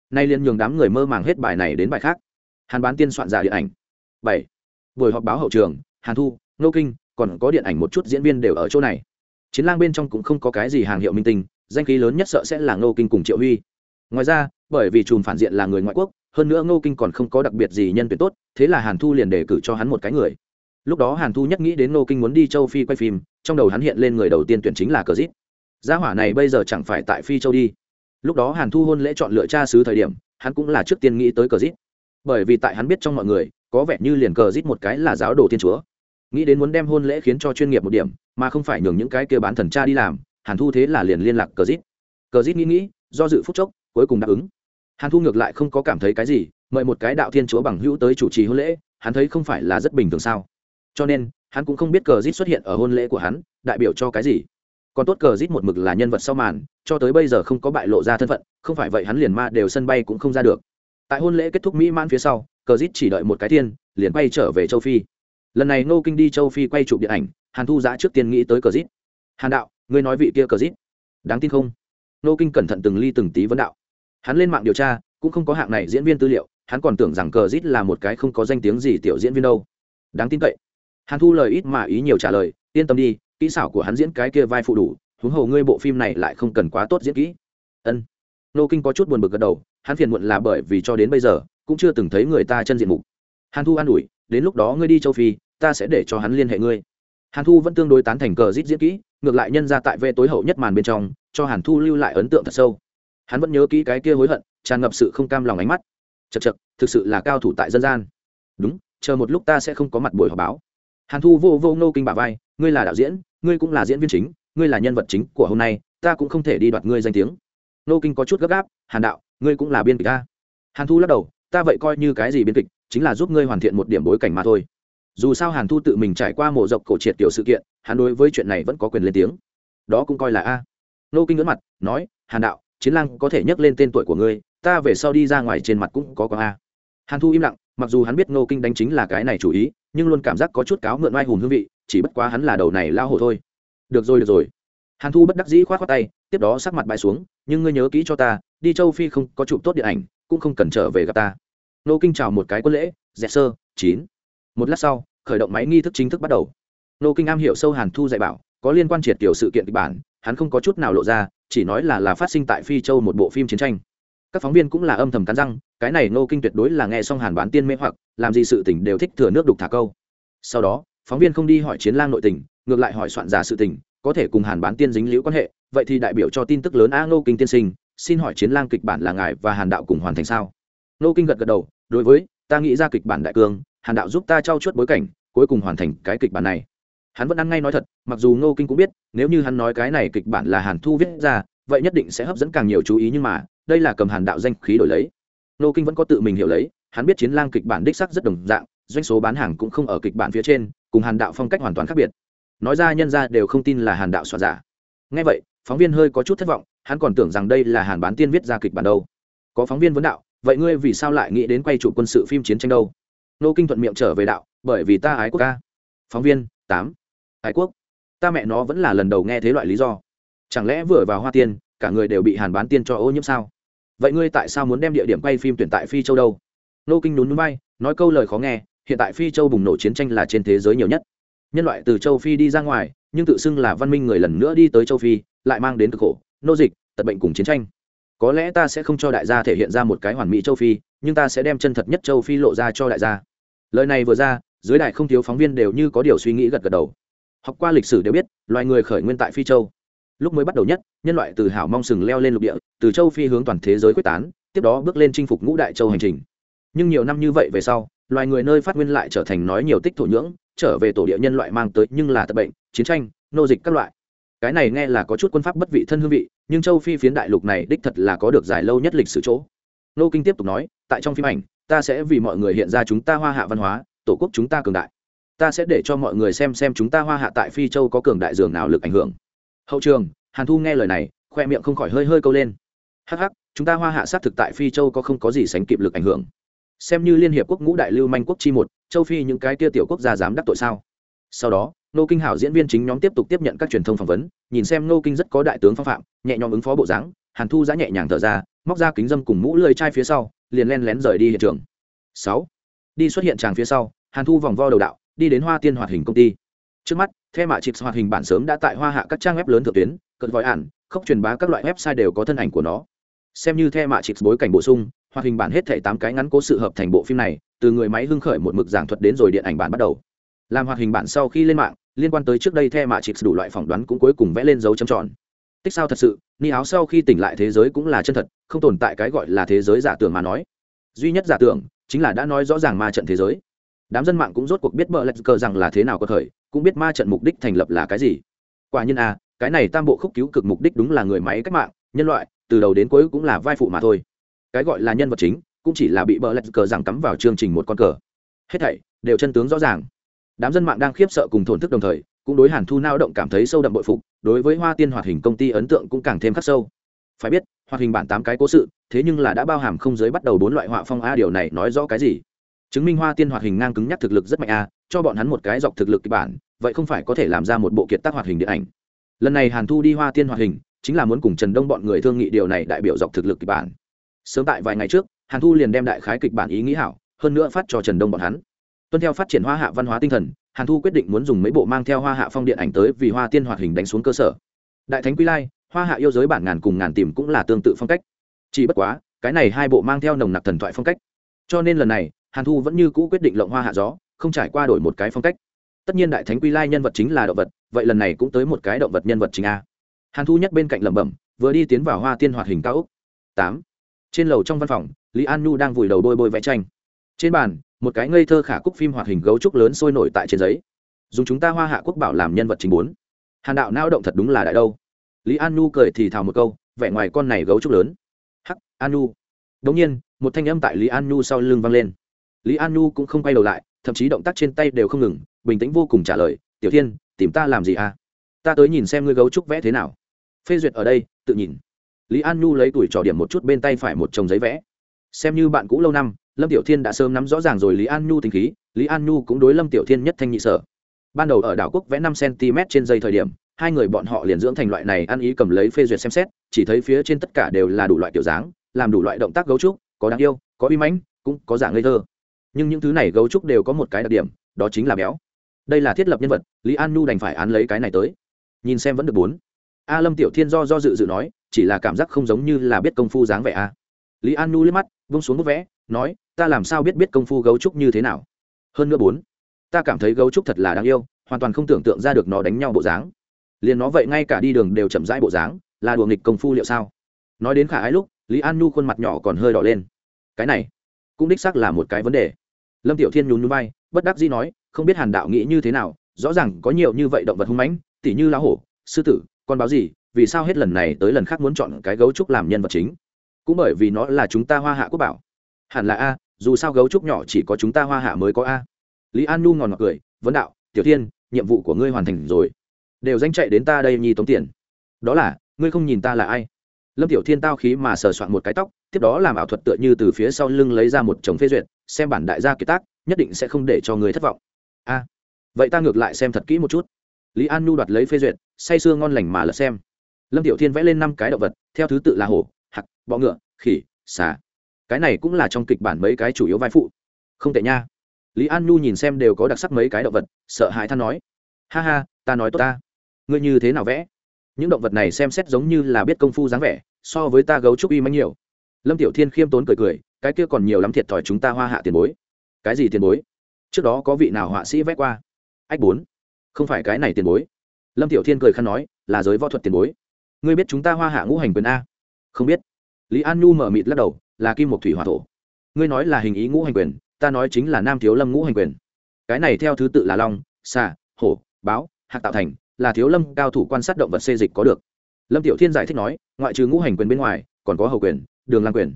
Nay liên nhường đám người mơ màng hết bài này đến bài khác. Hàn bán tiên soạn giả điện ảnh. Bảy. Buổi họp báo hậu trường, hàn thu nô kinh, còn có điện ảnh một chút diễn viên đều ở chỗ này. Chiến lang bên trong cũng không có cái gì hàng hiệu minh tinh, danh khí lớn nhất sợ sẽ là nô kinh cùng triệu huy. Ngoài ra, bởi vì chùm phản diện là người ngoại quốc, hơn nữa ngô kinh còn không có đặc biệt gì nhân tuyển tốt, thế là hàn thu liền đề cử cho hắn một cái người. Lúc đó hàn thu nhất nghĩ đến ngô kinh muốn đi châu phi quay phim, trong đầu hắn hiện lên người đầu tiên tuyển chính là cờ dít gia hỏa này bây giờ chẳng phải tại phi châu đi lúc đó hàn thu hôn lễ chọn lựa cha sứ thời điểm, hắn cũng là trước tiên nghĩ tới cờ rít. Bởi vì tại hắn biết trong mọi người, có vẻ như liền cờ rít một cái là giáo đồ thiên chúa. Nghĩ đến muốn đem hôn lễ khiến cho chuyên nghiệp một điểm, mà không phải nhường những cái kia bán thần cha đi làm, hàn thu thế là liền liên lạc cờ rít. Cờ rít nghĩ nghĩ, do dự phúc chốc, cuối cùng đáp ứng. Hàn thu ngược lại không có cảm thấy cái gì, mời một cái đạo thiên chúa bằng hữu tới chủ trì hôn lễ, hắn thấy không phải là rất bình thường sao. Cho nên, hắn cũng không biết cờ rít xuất hiện ở hôn lễ của hắn, đại biểu cho cái gì còn tốt cờ rít một mực là nhân vật sau màn cho tới bây giờ không có bại lộ ra thân phận không phải vậy hắn liền ma đều sân bay cũng không ra được. Tại hôn lễ kết thúc mỹ man phía sau cờ rít chỉ đợi một cái tiên, liền bay trở về châu phi. Lần này ngô kinh đi châu phi quay chụp điện ảnh hàn thu giã trước tiên nghĩ tới cờ rít. Hàn đạo ngươi nói vị kia cờ rít đáng tin không? Ngô kinh cẩn thận từng ly từng tí vấn đạo. Hắn lên mạng điều tra cũng không có hạng này diễn viên tư liệu hắn còn tưởng rằng cờ rít là một cái không có danh tiếng gì tiểu diễn viên đâu. Đáng tin cậy. Hàn thu lời ít mà ý nhiều trả lời yên tâm đi kỹ xảo của hắn diễn cái kia vai phụ đủ, huống hồ ngươi bộ phim này lại không cần quá tốt diễn kỹ. Ân. Nô kinh có chút buồn bực gật đầu, hắn phiền muộn là bởi vì cho đến bây giờ, cũng chưa từng thấy người ta chân diện mục. Hàn thu an ủi, đến lúc đó ngươi đi châu phi, ta sẽ để cho hắn liên hệ ngươi. Hàn thu vẫn tương đối tán thành cờ rít diễn kỹ, ngược lại nhân ra tại vệ tối hậu nhất màn bên trong, cho hàn thu lưu lại ấn tượng thật sâu. Hắn vẫn nhớ kỹ cái kia hối hận, tràn ngập sự không cam lòng ánh mắt. Chật chật thực sự là cao thủ tại dân gian. Đúng, chờ một lúc ta sẽ không có mặt buổi họp báo. Hàn thu vô vô nô kinh bà vai ngươi là đạo diễn, ngươi cũng là diễn viên chính, ngươi là nhân vật chính của hôm nay, ta cũng không thể đi đoạt ngươi danh tiếng. Nô kinh có chút gấp gáp, hàn đạo, ngươi cũng là biên kịch ta. Hàn thu lắc đầu, ta vậy coi như cái gì biên kịch, chính là giúp ngươi hoàn thiện một điểm bối cảnh mà thôi. Dù sao hàn thu tự mình trải qua mộ dọc cổ triệt tiểu sự kiện, hắn đối với chuyện này vẫn có quyền lên tiếng. Đó cũng coi là a. Nô kinh ngỡ mặt, nói, hàn đạo, chiến lang có thể nhắc lên tên tuổi của ngươi, ta về sau đi ra ngoài trên mặt cũng có có a. Hàn thu im lặng, mặc dù hắn biết nô kinh đánh chính là cái này chủ ý, nhưng luôn cảm giác có chút cáo mượn oai hùng hương vị chỉ bất quá hắn là đầu này lao hổ thôi. Được rồi được rồi. Hàn thu bất đắc dĩ k h o á t tay, tiếp đó sắc mặt bãi xuống, nhưng ngươi nhớ kỹ cho ta, đi châu phi không có chụp tốt điện ảnh, cũng không cần trở về gặp ta. Nô kinh chào một cái quân lễ, dẹt sơ, chín. Một lát sau, khởi động máy nghi thức chính thức bắt đầu. Nô kinh am hiểu sâu hàn thu dạy bảo, có liên quan triệt tiểu sự kiện kịch bản, hắn không có chút nào lộ ra, chỉ nói là là phát sinh tại phi châu một bộ phim chiến tranh. Các phóng viên cũng là âm thầm cắn răng, cái này nô kinh tuyệt đối là nghe xong hàn bán tiên mê hoặc, làm gì sự tình đều thích thừa nước đục thả câu. Sau đó phóng viên không đi hỏi chiến lang nội tình, ngược lại hỏi soạn giả sự tình, có thể cùng hàn bán tiên dính liễu quan hệ, vậy thì đại biểu cho tin tức lớn a ngô kinh tiên sinh, xin hỏi chiến lang kịch bản là ngài và hàn đạo cùng hoàn thành sao? Ngô kinh gật gật đầu, đối với, ta nghĩ ra kịch bản đại cương, hàn đạo giúp ta trao chuốt bối cảnh, cuối cùng hoàn thành cái kịch bản này. Hắn vẫn ăn ngay nói thật, mặc dù Ngô kinh cũng biết, nếu như hắn nói cái này kịch bản là hàn thu viết ra, vậy nhất định sẽ hấp dẫn càng nhiều chú ý nhưng mà, đây là cầm hàn đạo danh khí đổi lấy. Ngô kinh vẫn có tự mình hiểu lấy, hắn biết chiến lang kịch bản đích sắc rất đồng dạng, doanh số bán hàng cũng không ở kịch bản phía trên cùng hàn đạo phong cách hoàn toàn khác biệt. Nói ra nhân ra đều không tin là hàn đạo soạn giả. Ngay vậy, phóng viên hơi có chút thất vọng, hắn còn tưởng rằng đây là hàn bán tiên viết ra kịch bản đâu. Có phóng viên vấn đạo, vậy ngươi vì sao lại nghĩ đến quay chủ quân sự phim chiến tranh đâu? Nô kinh thuận miệng trở về đạo, bởi vì ta ái quốc ca. Phóng viên, tám. Ái quốc? Ta mẹ nó vẫn là lần đầu nghe thế loại lý do. Chẳng lẽ vừa vào hoa tiên, cả người đều bị hàn bán tiên cho ô nhiễm sao? Vậy ngươi tại sao muốn đem địa điểm quay phim tuyển tại phi châu đâu? Nô kinh nhún núi bay, nói câu lời khó nghe hiện tại phi châu bùng nổ chiến tranh là trên thế giới nhiều nhất. Nhân loại từ châu phi đi ra ngoài, nhưng tự xưng là văn minh người lần nữa đi tới châu phi, lại mang đến cực khổ, nô dịch, tật bệnh cùng chiến tranh. Có lẽ ta sẽ không cho đại gia thể hiện ra một cái hoàn mỹ châu phi, nhưng ta sẽ đem chân thật nhất châu phi lộ ra cho đại gia. Lời này vừa ra, dưới đại không thiếu phóng viên đều như có điều suy nghĩ gật gật đầu. Học qua lịch sử đều biết, loài người khởi nguyên tại phi châu. Lúc mới bắt đầu nhất, nhân loại từ hảo mong sừng leo lên lục địa, từ châu phi hướng toàn thế giới quyết tán, tiếp đó bước lên chinh phục ngũ đại châu hành trình. Nhưng nhiều năm như vậy về sau loài người nơi phát nguyên lại trở thành nói nhiều tích thổ nhưỡng, trở về tổ địa nhân loại mang tới nhưng là tật bệnh, chiến tranh, nô dịch các loại. Cái này nghe là có chút quân pháp bất vị thân hương vị, nhưng châu phi phiến đại lục này đích thật là có được dài lâu nhất lịch sử chỗ. Nô kinh tiếp tục nói, tại trong phim ảnh, ta sẽ vì mọi người hiện ra chúng ta hoa hạ văn hóa, tổ quốc chúng ta cường đại. Ta sẽ để cho mọi người xem xem chúng ta hoa hạ tại phi châu có cường đại dường nào lực ảnh hưởng. Hậu trường, hàn thu nghe lời này, khoe miệng không khỏi hơi hơi câu lên. Hắc hắc, chúng ta hoa hạ xác thực tại phi châu có không có gì sánh kịp lực ảnh hưởng xem như liên hiệp quốc ngũ đại lưu manh quốc chi một, châu phi những cái kia tiểu quốc gia dám đắc tội sao? Sau đó nô kinh hảo diễn viên chính nhóm tiếp tục tiếp nhận các truyền thông phỏng vấn, nhìn xem nô kinh rất có đại tướng phong phạm, nhẹ nhõm ứng phó bộ dáng, hàn thu giã nhẹ nhàng thở ra, móc ra kính dâm cùng mũ lơi chai phía sau, liền len lén rời đi hiện trường. Sáu, đi xuất hiện tràng phía sau, hàn thu vòng vo đầu đạo, đi đến hoa tiên hoạt hình công ty. Trước mắt theo mạ chịp hoạt hình bản sớm đã tại hoa hạ các trang web lớn thượng tuyến cận vòi ản, khốc truyền bá các loại website đều có thân ảnh của nó. Xem như theo mạ chịp bối cảnh bổ sung hoạt hình bản hết thảy tám cái ngắn cố sự hợp thành bộ phim này, từ người máy hưng khởi một mực giảng thuật đến rồi điện ảnh bản bắt đầu. Làm hoạt hình bản sau khi lên mạng, liên quan tới trước đây theo mạ chịt đủ loại phỏng đoán cũng cuối cùng vẽ lên dấu chấm tròn. Tích sao thật sự, ni áo sau khi tỉnh lại thế giới cũng là chân thật, không tồn tại cái gọi là thế giới giả tưởng mà nói. Duy nhất giả tưởng, chính là đã nói rõ ràng ma trận thế giới. Đám dân mạng cũng rốt cuộc biết bờ lạch cờ rằng là thế nào có thời, cũng biết ma trận mục đích thành lập là cái gì. Quả nhiên à cái này tam bộ khúc cứu cực mục đích đúng là người máy cách mạng, nhân loại, từ đầu đến cuối cũng là vai phụ mà thôi cái gọi là nhân vật chính cũng chỉ là bị bờ lạch cờ rằng cắm vào chương trình một con cờ. Hết thảy đều chân tướng rõ ràng. Đám dân mạng đang khiếp sợ cùng thổn thức đồng thời, cũng đối hàn thu nao động cảm thấy sâu đậm bội phục, đối với hoa tiên hoạt hình công ty ấn tượng cũng càng thêm khắc sâu. Phải biết, hoạt hình bản tám cái cố sự, thế nhưng là đã bao hàm không giới bắt đầu bốn loại họa phong a, điều này nói rõ cái gì? Chứng minh hoa tiên hoạt hình ngang cứng nhắc thực lực rất mạnh a, cho bọn hắn một cái dọc thực lực kịch bản, vậy không phải có thể làm ra một bộ kiệt tác hoạt hình điện ảnh. Lần này hàn thu đi hoa tiên hoạt hình, chính là muốn cùng trần đông bọn người thương nghị điều này đại biểu dọc thực lực kịch bản sớm tại vài ngày trước, hàn thu liền đem đại khái kịch bản ý nghĩ hảo, hơn nữa phát cho trần đông bọn hắn. Tuân theo phát triển hoa hạ văn hóa tinh thần, hàn thu quyết định muốn dùng mấy bộ mang theo hoa hạ phong điện ảnh tới vì hoa tiên hoạt hình đánh xuống cơ sở. Đại thánh quy lai, hoa hạ yêu giới bản ngàn cùng ngàn tìm cũng là tương tự phong cách. Chỉ bất quá, cái này hai bộ mang theo nồng nặc thần thoại phong cách. Cho nên lần này, hàn thu vẫn như cũ quyết định lộng hoa hạ gió, không trải qua đổi một cái phong cách. Tất nhiên đại thánh quy lai nhân vật chính là động vật, vậy lần này cũng tới một cái động vật nhân vật chính a. Hàn thu nhắc bên cạnh lẩm bẩm, vừa đi tiến vào hoa tiên hoạt hình cao úc tám trên lầu trong văn phòng, lý an nhu đang vùi đầu đôi bôi vẽ tranh. Trên bàn, một cái ngây thơ khả cúc phim hoạt hình gấu trúc lớn sôi nổi tại trên giấy. Dùng chúng ta hoa hạ quốc bảo làm nhân vật chính bốn. Hàn đạo nao động thật đúng là đại đâu. Lý an nhu cười thì thào một câu, vẻ ngoài con này gấu trúc lớn. Hắc, an nhu. Đống nhiên, một thanh âm tại lý an nhu sau lưng vang lên. Lý an nhu cũng không quay đầu lại, thậm chí động tác trên tay đều không ngừng, bình tĩnh vô cùng trả lời, tiểu thiên, tìm ta làm gì à? Ta tới nhìn xem ngươi gấu trúc vẽ thế nào. Phê duyệt ở đây, tự nhìn lý an nhu lấy tuổi trò điểm một chút bên tay phải một chồng giấy vẽ. Xem như bạn cũ lâu năm, lâm tiểu thiên đã sớm nắm rõ ràng rồi lý an nhu tình khí, lý an nhu cũng đối lâm tiểu thiên nhất thanh nhị sở. Ban đầu ở đảo quốc vẽ năm cm trên dây thời điểm, hai người bọn họ liền dưỡng thành loại này ăn ý cầm lấy phê duyệt xem xét, chỉ thấy phía trên tất cả đều là đủ loại kiểu dáng, làm đủ loại động tác gấu trúc, có đáng yêu, có uy mãnh, cũng có dạng ngây thơ. Nhưng những thứ này gấu trúc đều có một cái đặc điểm, đó chính là béo. Đây là thiết lập nhân vật, lý an nhu đành phải án lấy cái này tới. Nhìn xem vẫn được bốn a lâm tiểu thiên do do dự dự nói, chỉ là cảm giác không giống như là biết công phu dáng vẻ a. Lý an nhu liếc mắt, vung xuống bút vẽ, nói, ta làm sao biết biết công phu gấu trúc như thế nào? Hơn nữa bốn, ta cảm thấy gấu trúc thật là đáng yêu, hoàn toàn không tưởng tượng ra được nó đánh nhau bộ dáng. Liền nó vậy ngay cả đi đường đều chậm rãi bộ dáng, là đùa nghịch công phu liệu sao? Nói đến khả ái lúc, lý an nhu khuôn mặt nhỏ còn hơi đỏ lên. Cái này, cũng đích xác là một cái vấn đề. Lâm tiểu thiên nhún nhún bay bất đắc dĩ nói, không biết hàn đạo nghĩ như thế nào, rõ ràng có nhiều như vậy động vật hung mãnh, tỉ như lá hổ, sư tử con báo gì, vì sao hết lần này tới lần khác muốn chọn cái gấu trúc làm nhân vật chính? Cũng bởi vì nó là chúng ta hoa hạ quốc bảo. Hẳn là a, dù sao gấu trúc nhỏ chỉ có chúng ta hoa hạ mới có a. Lý an nhu ngòn ngọt cười, vấn đạo, tiểu thiên, nhiệm vụ của ngươi hoàn thành rồi. Đều danh chạy đến ta đây nhi tống tiền. Đó là, ngươi không nhìn ta là ai? Lâm tiểu thiên tao khí mà sờ soạn một cái tóc, tiếp đó làm ảo thuật tựa như từ phía sau lưng lấy ra một chồng phê duyệt, xem bản đại gia kiệt tác, nhất định sẽ không để cho người thất vọng. A, vậy ta ngược lại xem thật kỹ một chút lý an nhu đoạt lấy phê duyệt, say sưa ngon lành mà lật xem. Lâm tiểu thiên vẽ lên năm cái động vật, theo thứ tự là hổ, hạc, bọ ngựa, khỉ, xà. Cái này cũng là trong kịch bản mấy cái chủ yếu vai phụ. Không tệ nha. Lý an nhu nhìn xem đều có đặc sắc mấy cái động vật, sợ hãi than nói. Ha ha, ta nói tốt ta. Ngươi như thế nào vẽ? Những động vật này xem xét giống như là biết công phu dáng vẻ, so với ta gấu trúc y mánh nhiều. Lâm tiểu thiên khiêm tốn cười cười, cái kia còn nhiều lắm thiệt thòi chúng ta hoa hạ tiền bối. Cái gì tiền bối? Trước đó có vị nào họa sĩ vẽ qua? Ách bốn không phải cái này tiền bối. Lâm tiểu thiên cười khăn nói, là giới võ thuật tiền bối. Ngươi biết chúng ta hoa hạ ngũ hành quyền a? Không biết. Lý an nhu mở mịt lắc đầu, là kim một thủy hòa thổ. Ngươi nói là hình ý ngũ hành quyền, ta nói chính là nam thiếu lâm ngũ hành quyền. Cái này theo thứ tự là long, xà, hổ, báo, hạc tạo thành, là thiếu lâm cao thủ quan sát động vật xê dịch có được. Lâm tiểu thiên giải thích nói, ngoại trừ ngũ hành quyền bên ngoài, còn có hầu quyền, đường lang quyền.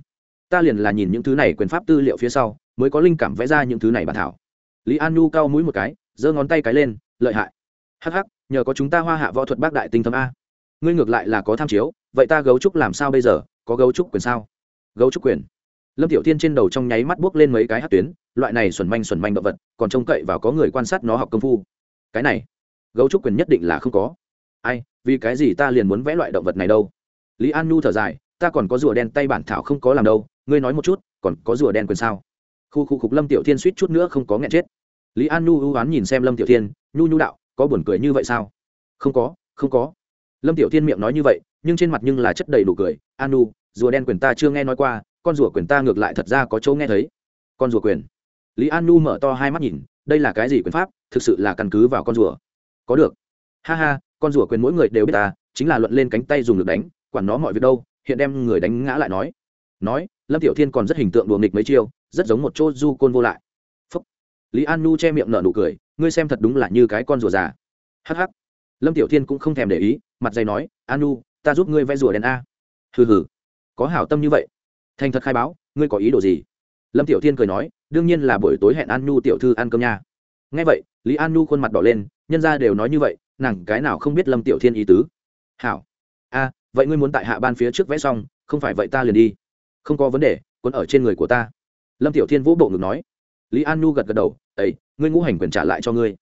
Ta liền là nhìn những thứ này quyền pháp tư liệu phía sau, mới có linh cảm vẽ ra những thứ này bản thảo. Lý an nhu cao mũi một cái, giơ ngón tay cái lên lợi hại. Hắc hắc, nhờ có chúng ta hoa hạ võ thuật bác đại tinh thâm a. Ngươi ngược lại là có tham chiếu, vậy ta gấu trúc làm sao bây giờ? Có gấu trúc quyền sao? Gấu trúc quyền. Lâm tiểu thiên trên đầu trong nháy mắt buốc lên mấy cái hát tuyến, loại này xuẩn manh xuẩn manh động vật, còn trông cậy vào có người quan sát nó học công phu. Cái này, gấu trúc quyền nhất định là không có. Ai, vì cái gì ta liền muốn vẽ loại động vật này đâu? Lý an nhu thở dài, ta còn có rùa đen tay bản thảo không có làm đâu, ngươi nói một chút, còn có rùa đen quyền sao? Khu khu khục lâm tiểu thiên suýt chút nữa không có nghẹn chết. Lý an nhu ưu oán nhìn xem lâm tiểu thiên nhu nhu đạo có buồn cười như vậy sao? Không có không có. Lâm tiểu thiên miệng nói như vậy nhưng trên mặt nhưng là chất đầy đủ cười. Anu, rùa đen quyền ta chưa nghe nói qua con rùa quyền ta ngược lại thật ra có chỗ nghe thấy. Con rùa quyền. Lý Anu mở to hai mắt nhìn đây là cái gì quyền pháp? Thực sự là căn cứ vào con rùa. Có được. Ha ha con rùa quyền mỗi người đều biết ta chính là luận lên cánh tay dùng lực đánh quản nó mọi việc đâu hiện đem người đánh ngã lại nói. Nói lâm tiểu thiên còn rất hình tượng đùa nghịch mấy chiêu rất giống một chỗ du côn vô lại. Phúc. lý an nu che miệng nở nụ cười ngươi xem thật đúng là như cái con rùa già. Hh lâm tiểu thiên cũng không thèm để ý mặt dày nói anu, ta giúp ngươi vẽ rùa đen a. Hừ hừ có hảo tâm như vậy? Thành thật khai báo ngươi có ý đồ gì? Lâm tiểu thiên cười nói đương nhiên là buổi tối hẹn an tiểu thư ăn cơm nha. Ngay vậy lý an nhu khuôn mặt đỏ lên nhân ra đều nói như vậy nàng cái nào không biết lâm tiểu thiên ý tứ. Hảo. A vậy ngươi muốn tại hạ ban phía trước vẽ xong không phải vậy ta liền đi. Không có vấn đề quân ở trên người của ta. Lâm tiểu thiên vũ bộ ngực nói. Lý an nhu gật gật đầu ấy ngươi ngũ hành quyền trả lại cho ngươi.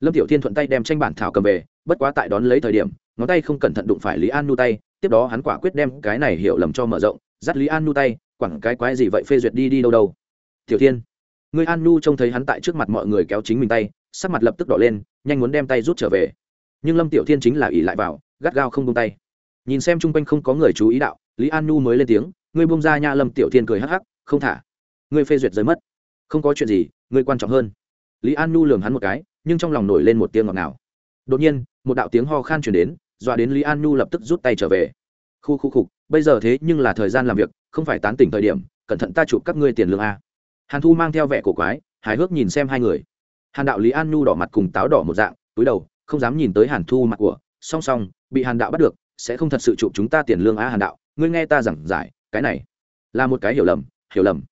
Lâm tiểu thiên thuận tay đem tranh bản thảo cầm về, bất quá tại đón lấy thời điểm, ngón tay không cẩn thận đụng phải lý an nu tay, tiếp đó hắn quả quyết đem cái này hiểu lầm cho mở rộng, dắt lý an nu tay quẳng cái quái gì vậy phê duyệt đi đi đâu đâu. Tiểu thiên. Người an nu trông thấy hắn tại trước mặt mọi người kéo chính mình tay, sắc mặt lập tức đỏ lên, nhanh muốn đem tay rút trở về. Nhưng lâm tiểu thiên chính là ỉ lại vào, gắt gao không buông tay. Nhìn xem chung quanh không có người chú ý đạo, lý an nu mới lên tiếng, ngươi buông ra nha. Lâm tiểu thiên cười hắc hắc, không thả. Ngươi phê duyệt rơi mất. Không có chuyện gì, ngươi quan trọng hơn lý an nhu lường hắn một cái, nhưng trong lòng nổi lên một tiếng ngọt ngào. Đột nhiên, một đạo tiếng ho khan chuyển đến, dọa đến lý an nhu lập tức rút tay trở về. Khu khu khục, bây giờ thế nhưng là thời gian làm việc, không phải tán tỉnh thời điểm, cẩn thận ta chụp các ngươi tiền lương a. Hàn thu mang theo vẻ cổ quái, hài hước nhìn xem hai người. Hàn đạo lý an nhu đỏ mặt cùng táo đỏ một dạng, túi đầu, không dám nhìn tới hàn thu mặt của, song song, bị hàn đạo bắt được, sẽ không thật sự chụp chúng ta tiền lương a hàn đạo, ngươi nghe ta giảng giải, cái này là một cái hiểu lầm hiểu lầm.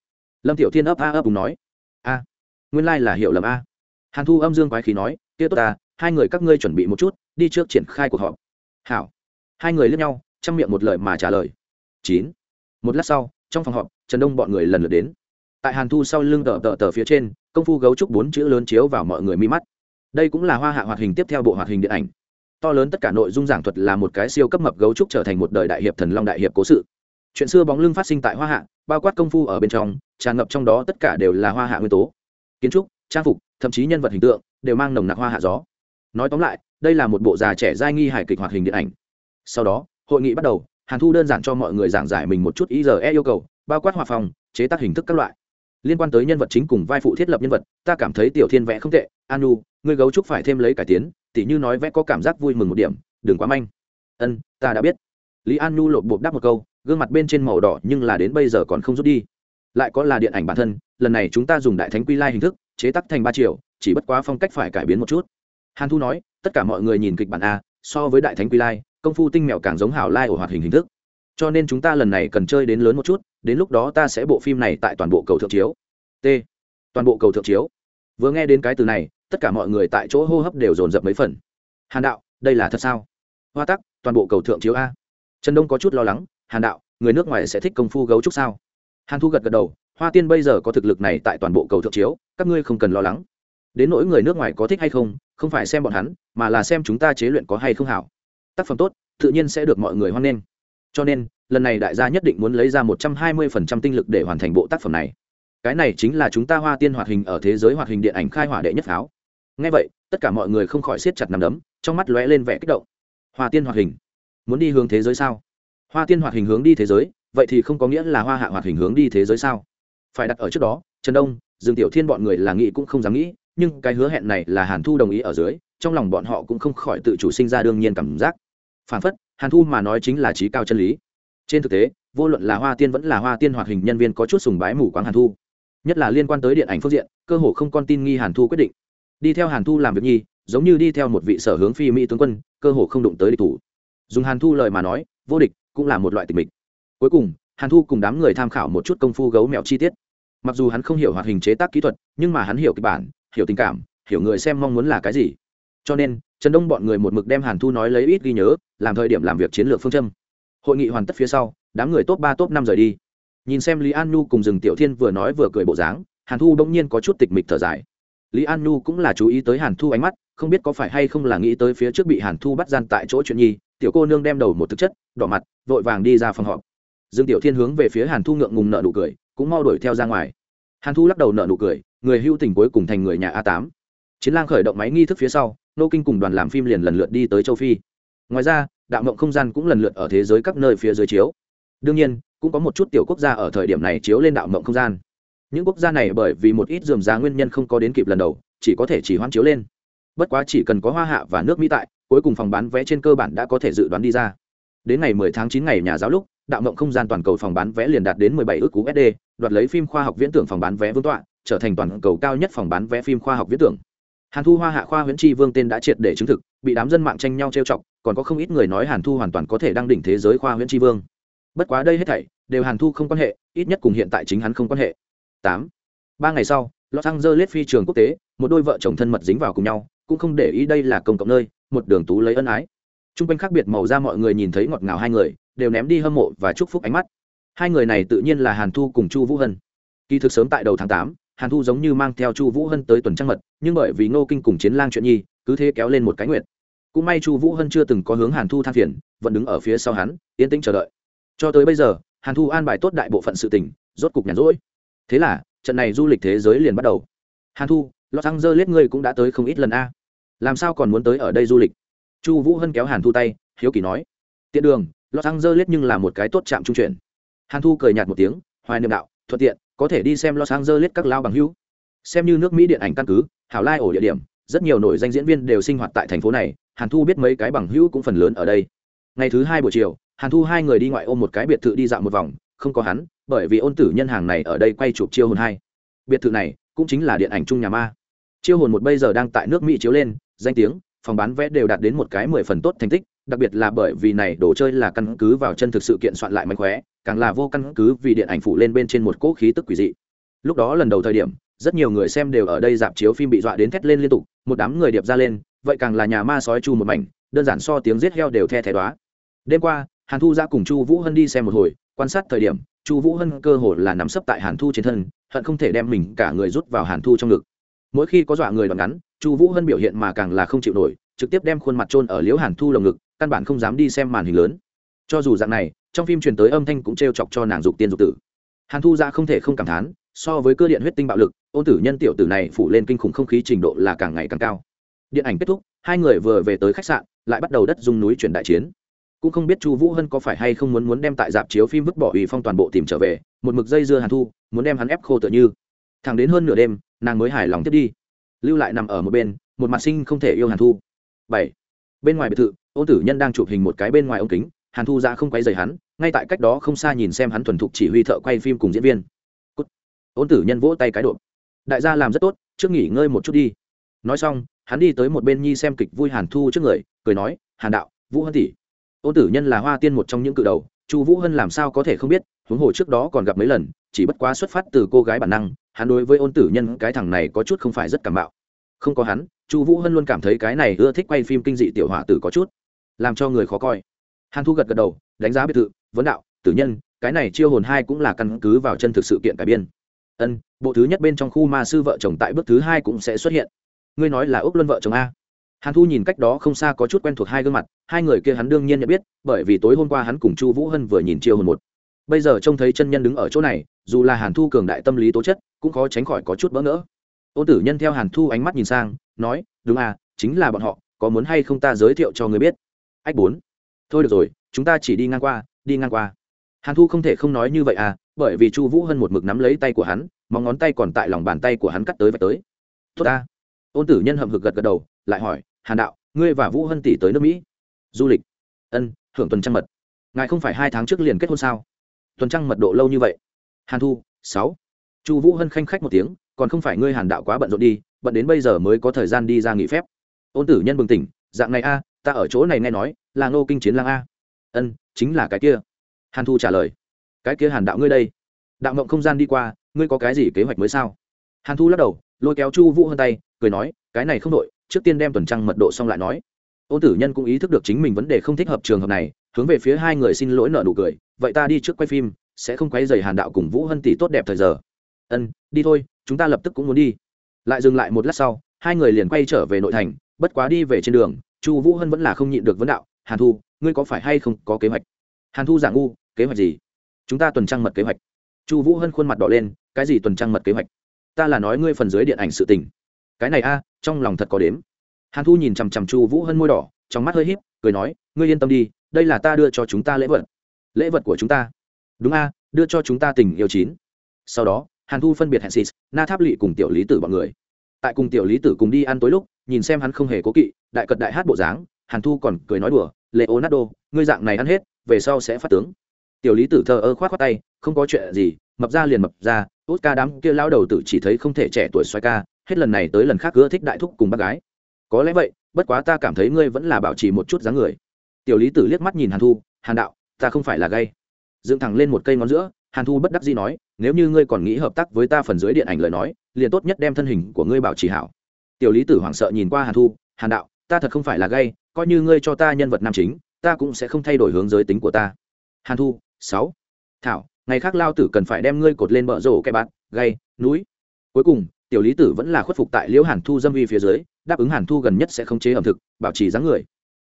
Lâm tiểu thiên ấp a ấp cùng nói. A nguyên lai là hiểu lầm a. Hàn thu âm dương quái khí nói, kia tốt ta, hai người các ngươi chuẩn bị một chút, đi trước triển khai cuộc họp. Hảo. Hai người liếc nhau chăm miệng một lời mà trả lời. Chín. Một lát sau, trong phòng họp, trần đông bọn người lần lượt đến. Tại hàn thu sau lưng tờ tờ tờ phía trên, công phu gấu trúc bốn chữ lớn chiếu vào mọi người mi mắt. Đây cũng là hoa hạ hoạt hình tiếp theo bộ hoạt hình điện ảnh. To lớn tất cả nội dung giảng thuật là một cái siêu cấp mập gấu trúc trở thành một đời đại hiệp thần long đại hiệp cố sự. Chuyện xưa bóng lưng phát sinh tại hoa hạ, bao quát công phu ở bên trong, tràn ngập trong đó tất cả đều là hoa hạ nguyên tố kiến trúc, trang phục, thậm chí nhân vật hình tượng đều mang nồng nặc hoa hạ gió. Nói tóm lại, đây là một bộ già trẻ giai nghi hài kịch hoạt hình điện ảnh. Sau đó, hội nghị bắt đầu, hàn thu đơn giản cho mọi người giảng giải mình một chút ý giờ e yêu cầu, bao quát hòa phòng, chế tác hình thức các loại. Liên quan tới nhân vật chính cùng vai phụ thiết lập nhân vật, ta cảm thấy tiểu thiên vẽ không tệ. Anu người gấu trúc phải thêm lấy cải tiến, tỉ như nói vẽ có cảm giác vui mừng một điểm, đừng quá manh. Ân, ta đã biết. Lý an nhu lột bột đáp một câu, gương mặt bên trên màu đỏ nhưng là đến bây giờ còn không rút đi lại có là điện ảnh bản thân, lần này chúng ta dùng đại thánh quy lai hình thức, chế tác thành ba triệu chỉ bất quá phong cách phải cải biến một chút. Hàn thu nói, tất cả mọi người nhìn kịch bản a, so với đại thánh quy lai, công phu tinh mẹo càng giống hảo lai ở hoạt hình hình thức. Cho nên chúng ta lần này cần chơi đến lớn một chút, đến lúc đó ta sẽ bộ phim này tại toàn bộ cầu thượng chiếu. T. Toàn bộ cầu thượng chiếu. Vừa nghe đến cái từ này, tất cả mọi người tại chỗ hô hấp đều dồn dập mấy phần. Hàn đạo, đây là thật sao? Hoa tắc, toàn bộ cầu thượng chiếu a. Trần đông có chút lo lắng, hàn đạo, người nước ngoài sẽ thích công phu gấu trúc sao? Hàn thu gật gật đầu, hoa tiên bây giờ có thực lực này tại toàn bộ cầu thượng chiếu, các ngươi không cần lo lắng. Đến nỗi người nước ngoài có thích hay không không phải xem bọn hắn, mà là xem chúng ta chế luyện có hay không hảo. Tác phẩm tốt, tự nhiên sẽ được mọi người hoan nghênh. Cho nên, lần này đại gia nhất định muốn lấy ra một trăm hai mươi phần trăm tinh lực để hoàn thành bộ tác phẩm này. Cái này chính là chúng ta hoa tiên hoạt hình ở thế giới hoạt hình điện ảnh khai hỏa đệ nhất pháo. Ngay vậy, tất cả mọi người không khỏi siết chặt nằm đấm, trong mắt lóe lên vẻ kích động. Hoa tiên hoạt hình? Muốn đi hướng thế giới sao? Hoa tiên hoạt hình hướng đi thế giới vậy thì không có nghĩa là hoa hạ hoạt hình hướng đi thế giới sao? Phải đặt ở trước đó, trần đông, dương tiểu thiên bọn người là nghĩ cũng không dám nghĩ, nhưng cái hứa hẹn này là hàn thu đồng ý ở dưới, trong lòng bọn họ cũng không khỏi tự chủ sinh ra đương nhiên cảm giác. Phản phất, hàn thu mà nói chính là trí cao chân lý. Trên thực tế, vô luận là hoa tiên vẫn là hoa tiên hoạt hình nhân viên có chút sùng bái mù quáng hàn thu. Nhất là liên quan tới điện ảnh phương diện, cơ hồ không con tin nghi hàn thu quyết định. Đi theo hàn thu làm việc nhi, giống như đi theo một vị sở hướng phi mỹ tướng quân, cơ hồ không đụng tới địch thủ. Dùng hàn thu lời mà nói, vô địch cũng là một loại tịch mịch cuối cùng, hàn thu cùng đám người tham khảo một chút công phu gấu mèo chi tiết. Mặc dù hắn không hiểu hoạt hình chế tác kỹ thuật, nhưng mà hắn hiểu kịch bản, hiểu tình cảm, hiểu người xem mong muốn là cái gì. Cho nên, trần đông bọn người một mực đem hàn thu nói lấy ít ghi nhớ, làm thời điểm làm việc chiến lược phương châm. Hội nghị hoàn tất phía sau, đám người top ba, top năm rời đi. Nhìn xem lý an nhu cùng rừng tiểu thiên vừa nói vừa cười bộ dáng, hàn thu bỗng nhiên có chút tịch mịch thở dài. Lý an nhu cũng là chú ý tới hàn thu ánh mắt, không biết có phải hay không là nghĩ tới phía trước bị hàn thu bắt gian tại chỗ chuyện nhi, tiểu cô nương đem đầu một thực chất, đỏ mặt, vội vàng đi ra phòng họp dương tiểu thiên hướng về phía hàn thu ngượng ngùng nợ nụ cười, cũng mau đuổi theo ra ngoài. Hàn thu lắc đầu nợ nụ cười, người hưu tình cuối cùng thành người nhà a tám. Chiến lang khởi động máy nghi thức phía sau, nô kinh cùng đoàn làm phim liền lần lượt đi tới châu phi. Ngoài ra, đạo mộng không gian cũng lần lượt ở thế giới các nơi phía dưới chiếu. Đương nhiên, cũng có một chút tiểu quốc gia ở thời điểm này chiếu lên đạo mộng không gian. Những quốc gia này bởi vì một ít dườm giá nguyên nhân không có đến kịp lần đầu, chỉ có thể chỉ hoãn chiếu lên. Bất quá chỉ cần có hoa hạ và nước mỹ tại, cuối cùng phòng bán vé trên cơ bản đã có thể dự đoán đi ra. Đến ngày 10 tháng 9 ngày nhà giáo lúc đạo mộng không gian toàn cầu phòng bán vé liền đạt đến 17 ước USD, đoạt lấy phim khoa học viễn tưởng phòng bán vé vương tọa, trở thành toàn cầu cao nhất phòng bán vé phim khoa học viễn tưởng. Hàn Thu Hoa Hạ khoa huyễn chi vương tên đã triệt để chứng thực, bị đám dân mạng tranh nhau trêu chọc, còn có không ít người nói Hàn Thu hoàn toàn có thể đăng đỉnh thế giới khoa huyễn chi vương. Bất quá đây hết thảy đều Hàn Thu không quan hệ, ít nhất cùng hiện tại chính hắn không quan hệ. 8. Ba ngày sau, Los Angeles phi trường quốc tế, một đôi vợ chồng thân mật dính vào cùng nhau cũng không để ý đây là công cộng nơi một đường tú lấy ân ái t r u n g quanh khác biệt màu ra mọi người nhìn thấy ngọt ngào hai người, đều ném đi hâm mộ và chúc phúc ánh mắt. Hai người này tự nhiên là hàn thu cùng chu vũ hân. Kỳ thực sớm tại đầu tháng tám, hàn thu giống như mang theo chu vũ hân tới tuần trăng mật, nhưng bởi vì ngô kinh cùng chiến lang chuyện nhi, cứ thế kéo lên một cái nguyện cũng may chu vũ hân chưa từng có hướng hàn thu than phiền, vẫn đứng ở phía sau hắn, yên tĩnh chờ đợi. Cho tới bây giờ, hàn thu an bài tốt đại bộ phận sự tình, rốt cục nhàn rỗi. Thế là, trận này du lịch thế giới liền bắt đầu. Hàn thu los angeles ngươi cũng đã tới không ít lần a. Làm sao còn muốn tới ở đây du lịch? Chu vũ hân kéo hàn thu tay, hiếu kỳ nói, tiện đường, los angeles nhưng là một cái tốt chạm trung chuyển. Hàn thu cười nhạt một tiếng, hoài niệm đạo, thuận tiện, có thể đi xem los angeles các lao bằng hữu. Xem như nước mỹ điện ảnh căn cứ, hảo lai ổ địa điểm, rất nhiều nổi danh diễn viên đều sinh hoạt tại thành phố này, hàn thu biết mấy cái bằng hữu cũng phần lớn ở đây. Ngày thứ hai buổi chiều, hàn thu hai người đi ngoại ôm một cái biệt thự đi dạo một vòng, không có hắn, bởi vì ôn tử nhân hàng này ở đây quay chụp chiêu hồn hai. Biệt thự này cũng chính là điện ảnh chung nhà ma. Chiêu hồn một bây giờ đang tại nước mỹ chiếu lên, danh tiếng phòng bán vé đều đạt đến một cái mười phần tốt thành tích, đặc biệt là bởi vì này đồ chơi là căn cứ vào chân thực sự kiện soạn lại mạnh khóe, càng là vô căn cứ vì điện ảnh phụ lên bên trên một cỗ khí tức quỷ dị. Lúc đó lần đầu thời điểm, rất nhiều người xem đều ở đây dạp chiếu phim bị dọa đến thét lên liên tục, một đám người điệp ra lên, vậy càng là nhà ma sói chu một mảnh, đơn giản so tiếng giết heo đều the thẻ đoá đêm qua, hàn thu ra cùng chu vũ hân đi xem một hồi, quan sát thời điểm, chu vũ hân cơ hồ là nắm sấp tại hàn thu trên thân, hận không thể đem mình cả người rút vào hàn thu trong ngực mỗi khi có dọa người đoạn ngắn, chu vũ hân biểu hiện mà càng là không chịu nổi, trực tiếp đem khuôn mặt trôn ở liễu hàn thu lồng ngực, căn bản không dám đi xem màn hình lớn. Cho dù dạng này, trong phim truyền tới âm thanh cũng t r e o chọc cho nàng dục tiên dục tử. Hàn thu ra không thể không cảm thán, so với cơ điện huyết tinh bạo lực, ôn tử nhân tiểu tử này phủ lên kinh khủng không khí trình độ là càng ngày càng cao. Điện ảnh kết thúc, hai người vừa về tới khách sạn, lại bắt đầu đất dung núi chuyển đại chiến. Cũng không biết chu vũ hân có phải hay không muốn muốn đem tại dạp chiếu phim vứt bỏ ủy phong toàn bộ tìm trở về, một mực dây dưa hàn thu, muốn đem hắn ép khô tựa như. Thẳng đến hơn nửa đêm nàng mới hài lòng tiếp đi. Lưu lại nằm ở một bên, một mặt sinh không thể yêu hàn thu. Bảy. Bên ngoài biệt thự ôn tử nhân đang chụp hình một cái bên ngoài ống kính, hàn thu ra không quay dày hắn, ngay tại cách đó không xa nhìn xem hắn thuần thục chỉ huy thợ quay phim cùng diễn viên. Cút. ôn tử nhân vỗ tay cái độ. Đại gia làm rất tốt, trước nghỉ ngơi một chút đi. Nói xong, hắn đi tới một bên nhi xem kịch vui hàn thu trước người, cười nói, hàn đạo, vũ hân tỷ. Ôn tử nhân là hoa tiên một trong những cự đầu, chu vũ hân làm sao có thể không biết, huống hồ trước đó còn gặp mấy lần, chỉ bất quá xuất phát từ cô gái bản năng hắn đối với ôn tử nhân cái thằng này có chút không phải rất cảm bạo không có hắn, chu vũ hân luôn cảm thấy cái này ưa thích quay phim kinh dị tiểu hỏa tử có chút, làm cho người khó coi. Hàn thu gật gật đầu, đánh giá biệt thự, vấn đạo, tử nhân, cái này chiêu hồn hai cũng là căn cứ vào chân thực sự kiện cải biên. Ân, bộ thứ nhất bên trong khu ma sư vợ chồng tại bước thứ hai cũng sẽ xuất hiện. Ngươi nói là úc luân vợ chồng a? Hàn thu nhìn cách đó không xa có chút quen thuộc hai gương mặt, hai người kia hắn đương nhiên nhận biết, bởi vì tối hôm qua hắn cùng chu vũ hân vừa nhìn chiêu hồn một bây giờ trông thấy chân nhân đứng ở chỗ này, dù là hàn thu cường đại tâm lý tố chất, cũng khó tránh khỏi có chút bỡ ngỡ. Ôn tử nhân theo hàn thu ánh mắt nhìn sang, nói, đúng à chính là bọn họ, có muốn hay không ta giới thiệu cho người biết? Ách bốn. Thôi được rồi, chúng ta chỉ đi ngang qua, đi ngang qua. Hàn thu không thể không nói như vậy à bởi vì chu vũ hân một mực nắm lấy tay của hắn, móng ngón tay còn tại lòng bàn tay của hắn cắt tới và tới. Tốt ta. Ôn tử nhân hậm hực gật gật đầu, lại hỏi, hàn đạo, ngươi và vũ hân tỷ tới nước mỹ? Du lịch. Ân, hưởng tuần trăng mật. Ngài không phải hai tháng trước liền kết hôn sao? Tuần trăng mật độ lâu như vậy. Hàn thu, sáu. Chu vũ hân khanh khách một tiếng, còn không phải ngươi hàn đạo quá bận rộn đi, bận đến bây giờ mới có thời gian đi ra nghỉ phép. Ôn tử nhân bừng tỉnh, dạng này a, ta ở chỗ này nghe nói, là ngô kinh chiến lang a. Ân, chính là cái kia. Hàn thu trả lời. Cái kia hàn đạo ngươi đây. Đạo mộng không gian đi qua, ngươi có cái gì kế hoạch mới sao? Hàn thu lắc đầu, lôi kéo chu vũ hơn tay, cười nói, cái này không đội trước tiên đem tuần trăng mật độ xong lại nói. Ôn tử nhân cũng ý thức được chính mình vấn đề không thích hợp trường hợp này, hướng về phía hai người xin lỗi nợ nụ cười vậy ta đi trước quay phim, sẽ không quay dày hàn đạo cùng vũ hân tỷ tốt đẹp thời giờ. Ân, đi thôi, chúng ta lập tức cũng muốn đi. Lại dừng lại một lát sau, hai người liền quay trở về nội thành, bất quá đi về trên đường, chu vũ hân vẫn là không nhịn được vấn đạo, hàn thu, ngươi có phải hay không có kế hoạch? Hàn thu giả ngu, kế hoạch gì? Chúng ta tuần trăng mật kế hoạch. Chu vũ hân khuôn mặt đỏ lên, cái gì tuần trăng mật kế hoạch? Ta là nói ngươi phần dưới điện ảnh sự tình. Cái này a, trong lòng thật có đếm. Hàn thu nhìn chằm chằm chu vũ hân môi đỏ, trong mắt hơi h í p cười nói, ngươi yên tâm đi, đây là ta đưa cho chúng ta lễ vật lễ vật của chúng ta. Đúng a, đưa cho chúng ta tình yêu chín. Sau đó, hàn thu phân biệt hẹn xịt na tháp lỵ cùng tiểu lý tử b ọ n người. Tại cùng tiểu lý tử cùng đi ăn tối lúc, nhìn xem hắn không hề cố kỵ, đại cật đại hát bộ dáng, hàn thu còn cười nói đùa, leonardo, ngươi dạng này ăn hết, về sau sẽ phát tướng. Tiểu lý tử thờ ơ k h o á t tay, không có chuyện gì, mập ra liền mập ra út ca đám kia lao đầu tử chỉ thấy không thể trẻ tuổi xoay ca, hết lần này tới lần khác gỡ thích đại thúc cùng bác gái. Có lẽ vậy, bất quá ta cảm thấy ngươi vẫn là bảo trì một chút dáng người. Tiểu lý tử liếc mắt nhìn hàn thu, hàn đạo ta không phải là gay. Dựng thẳng lên một cây ngón giữa, hàn thu bất đắc dĩ nói, nếu như ngươi còn nghĩ hợp tác với ta phần dưới điện ảnh lời nói, liền tốt nhất đem thân hình của ngươi bảo trì hảo. Tiểu lý tử hoảng sợ nhìn qua hàn thu, hàn đạo, ta thật không phải là gay, coi như ngươi cho ta nhân vật nam chính, ta cũng sẽ không thay đổi hướng giới tính của ta. Hàn thu, sáu. Thảo, ngày khác lao tử cần phải đem ngươi cột lên bờ rổ cái bạn, gay, núi. Cuối cùng, tiểu lý tử vẫn là khuất phục tại liễu hàn thu dâm vi phía dưới, đáp ứng hàn thu gần nhất sẽ không chế ẩm thực, bảo trì dáng người.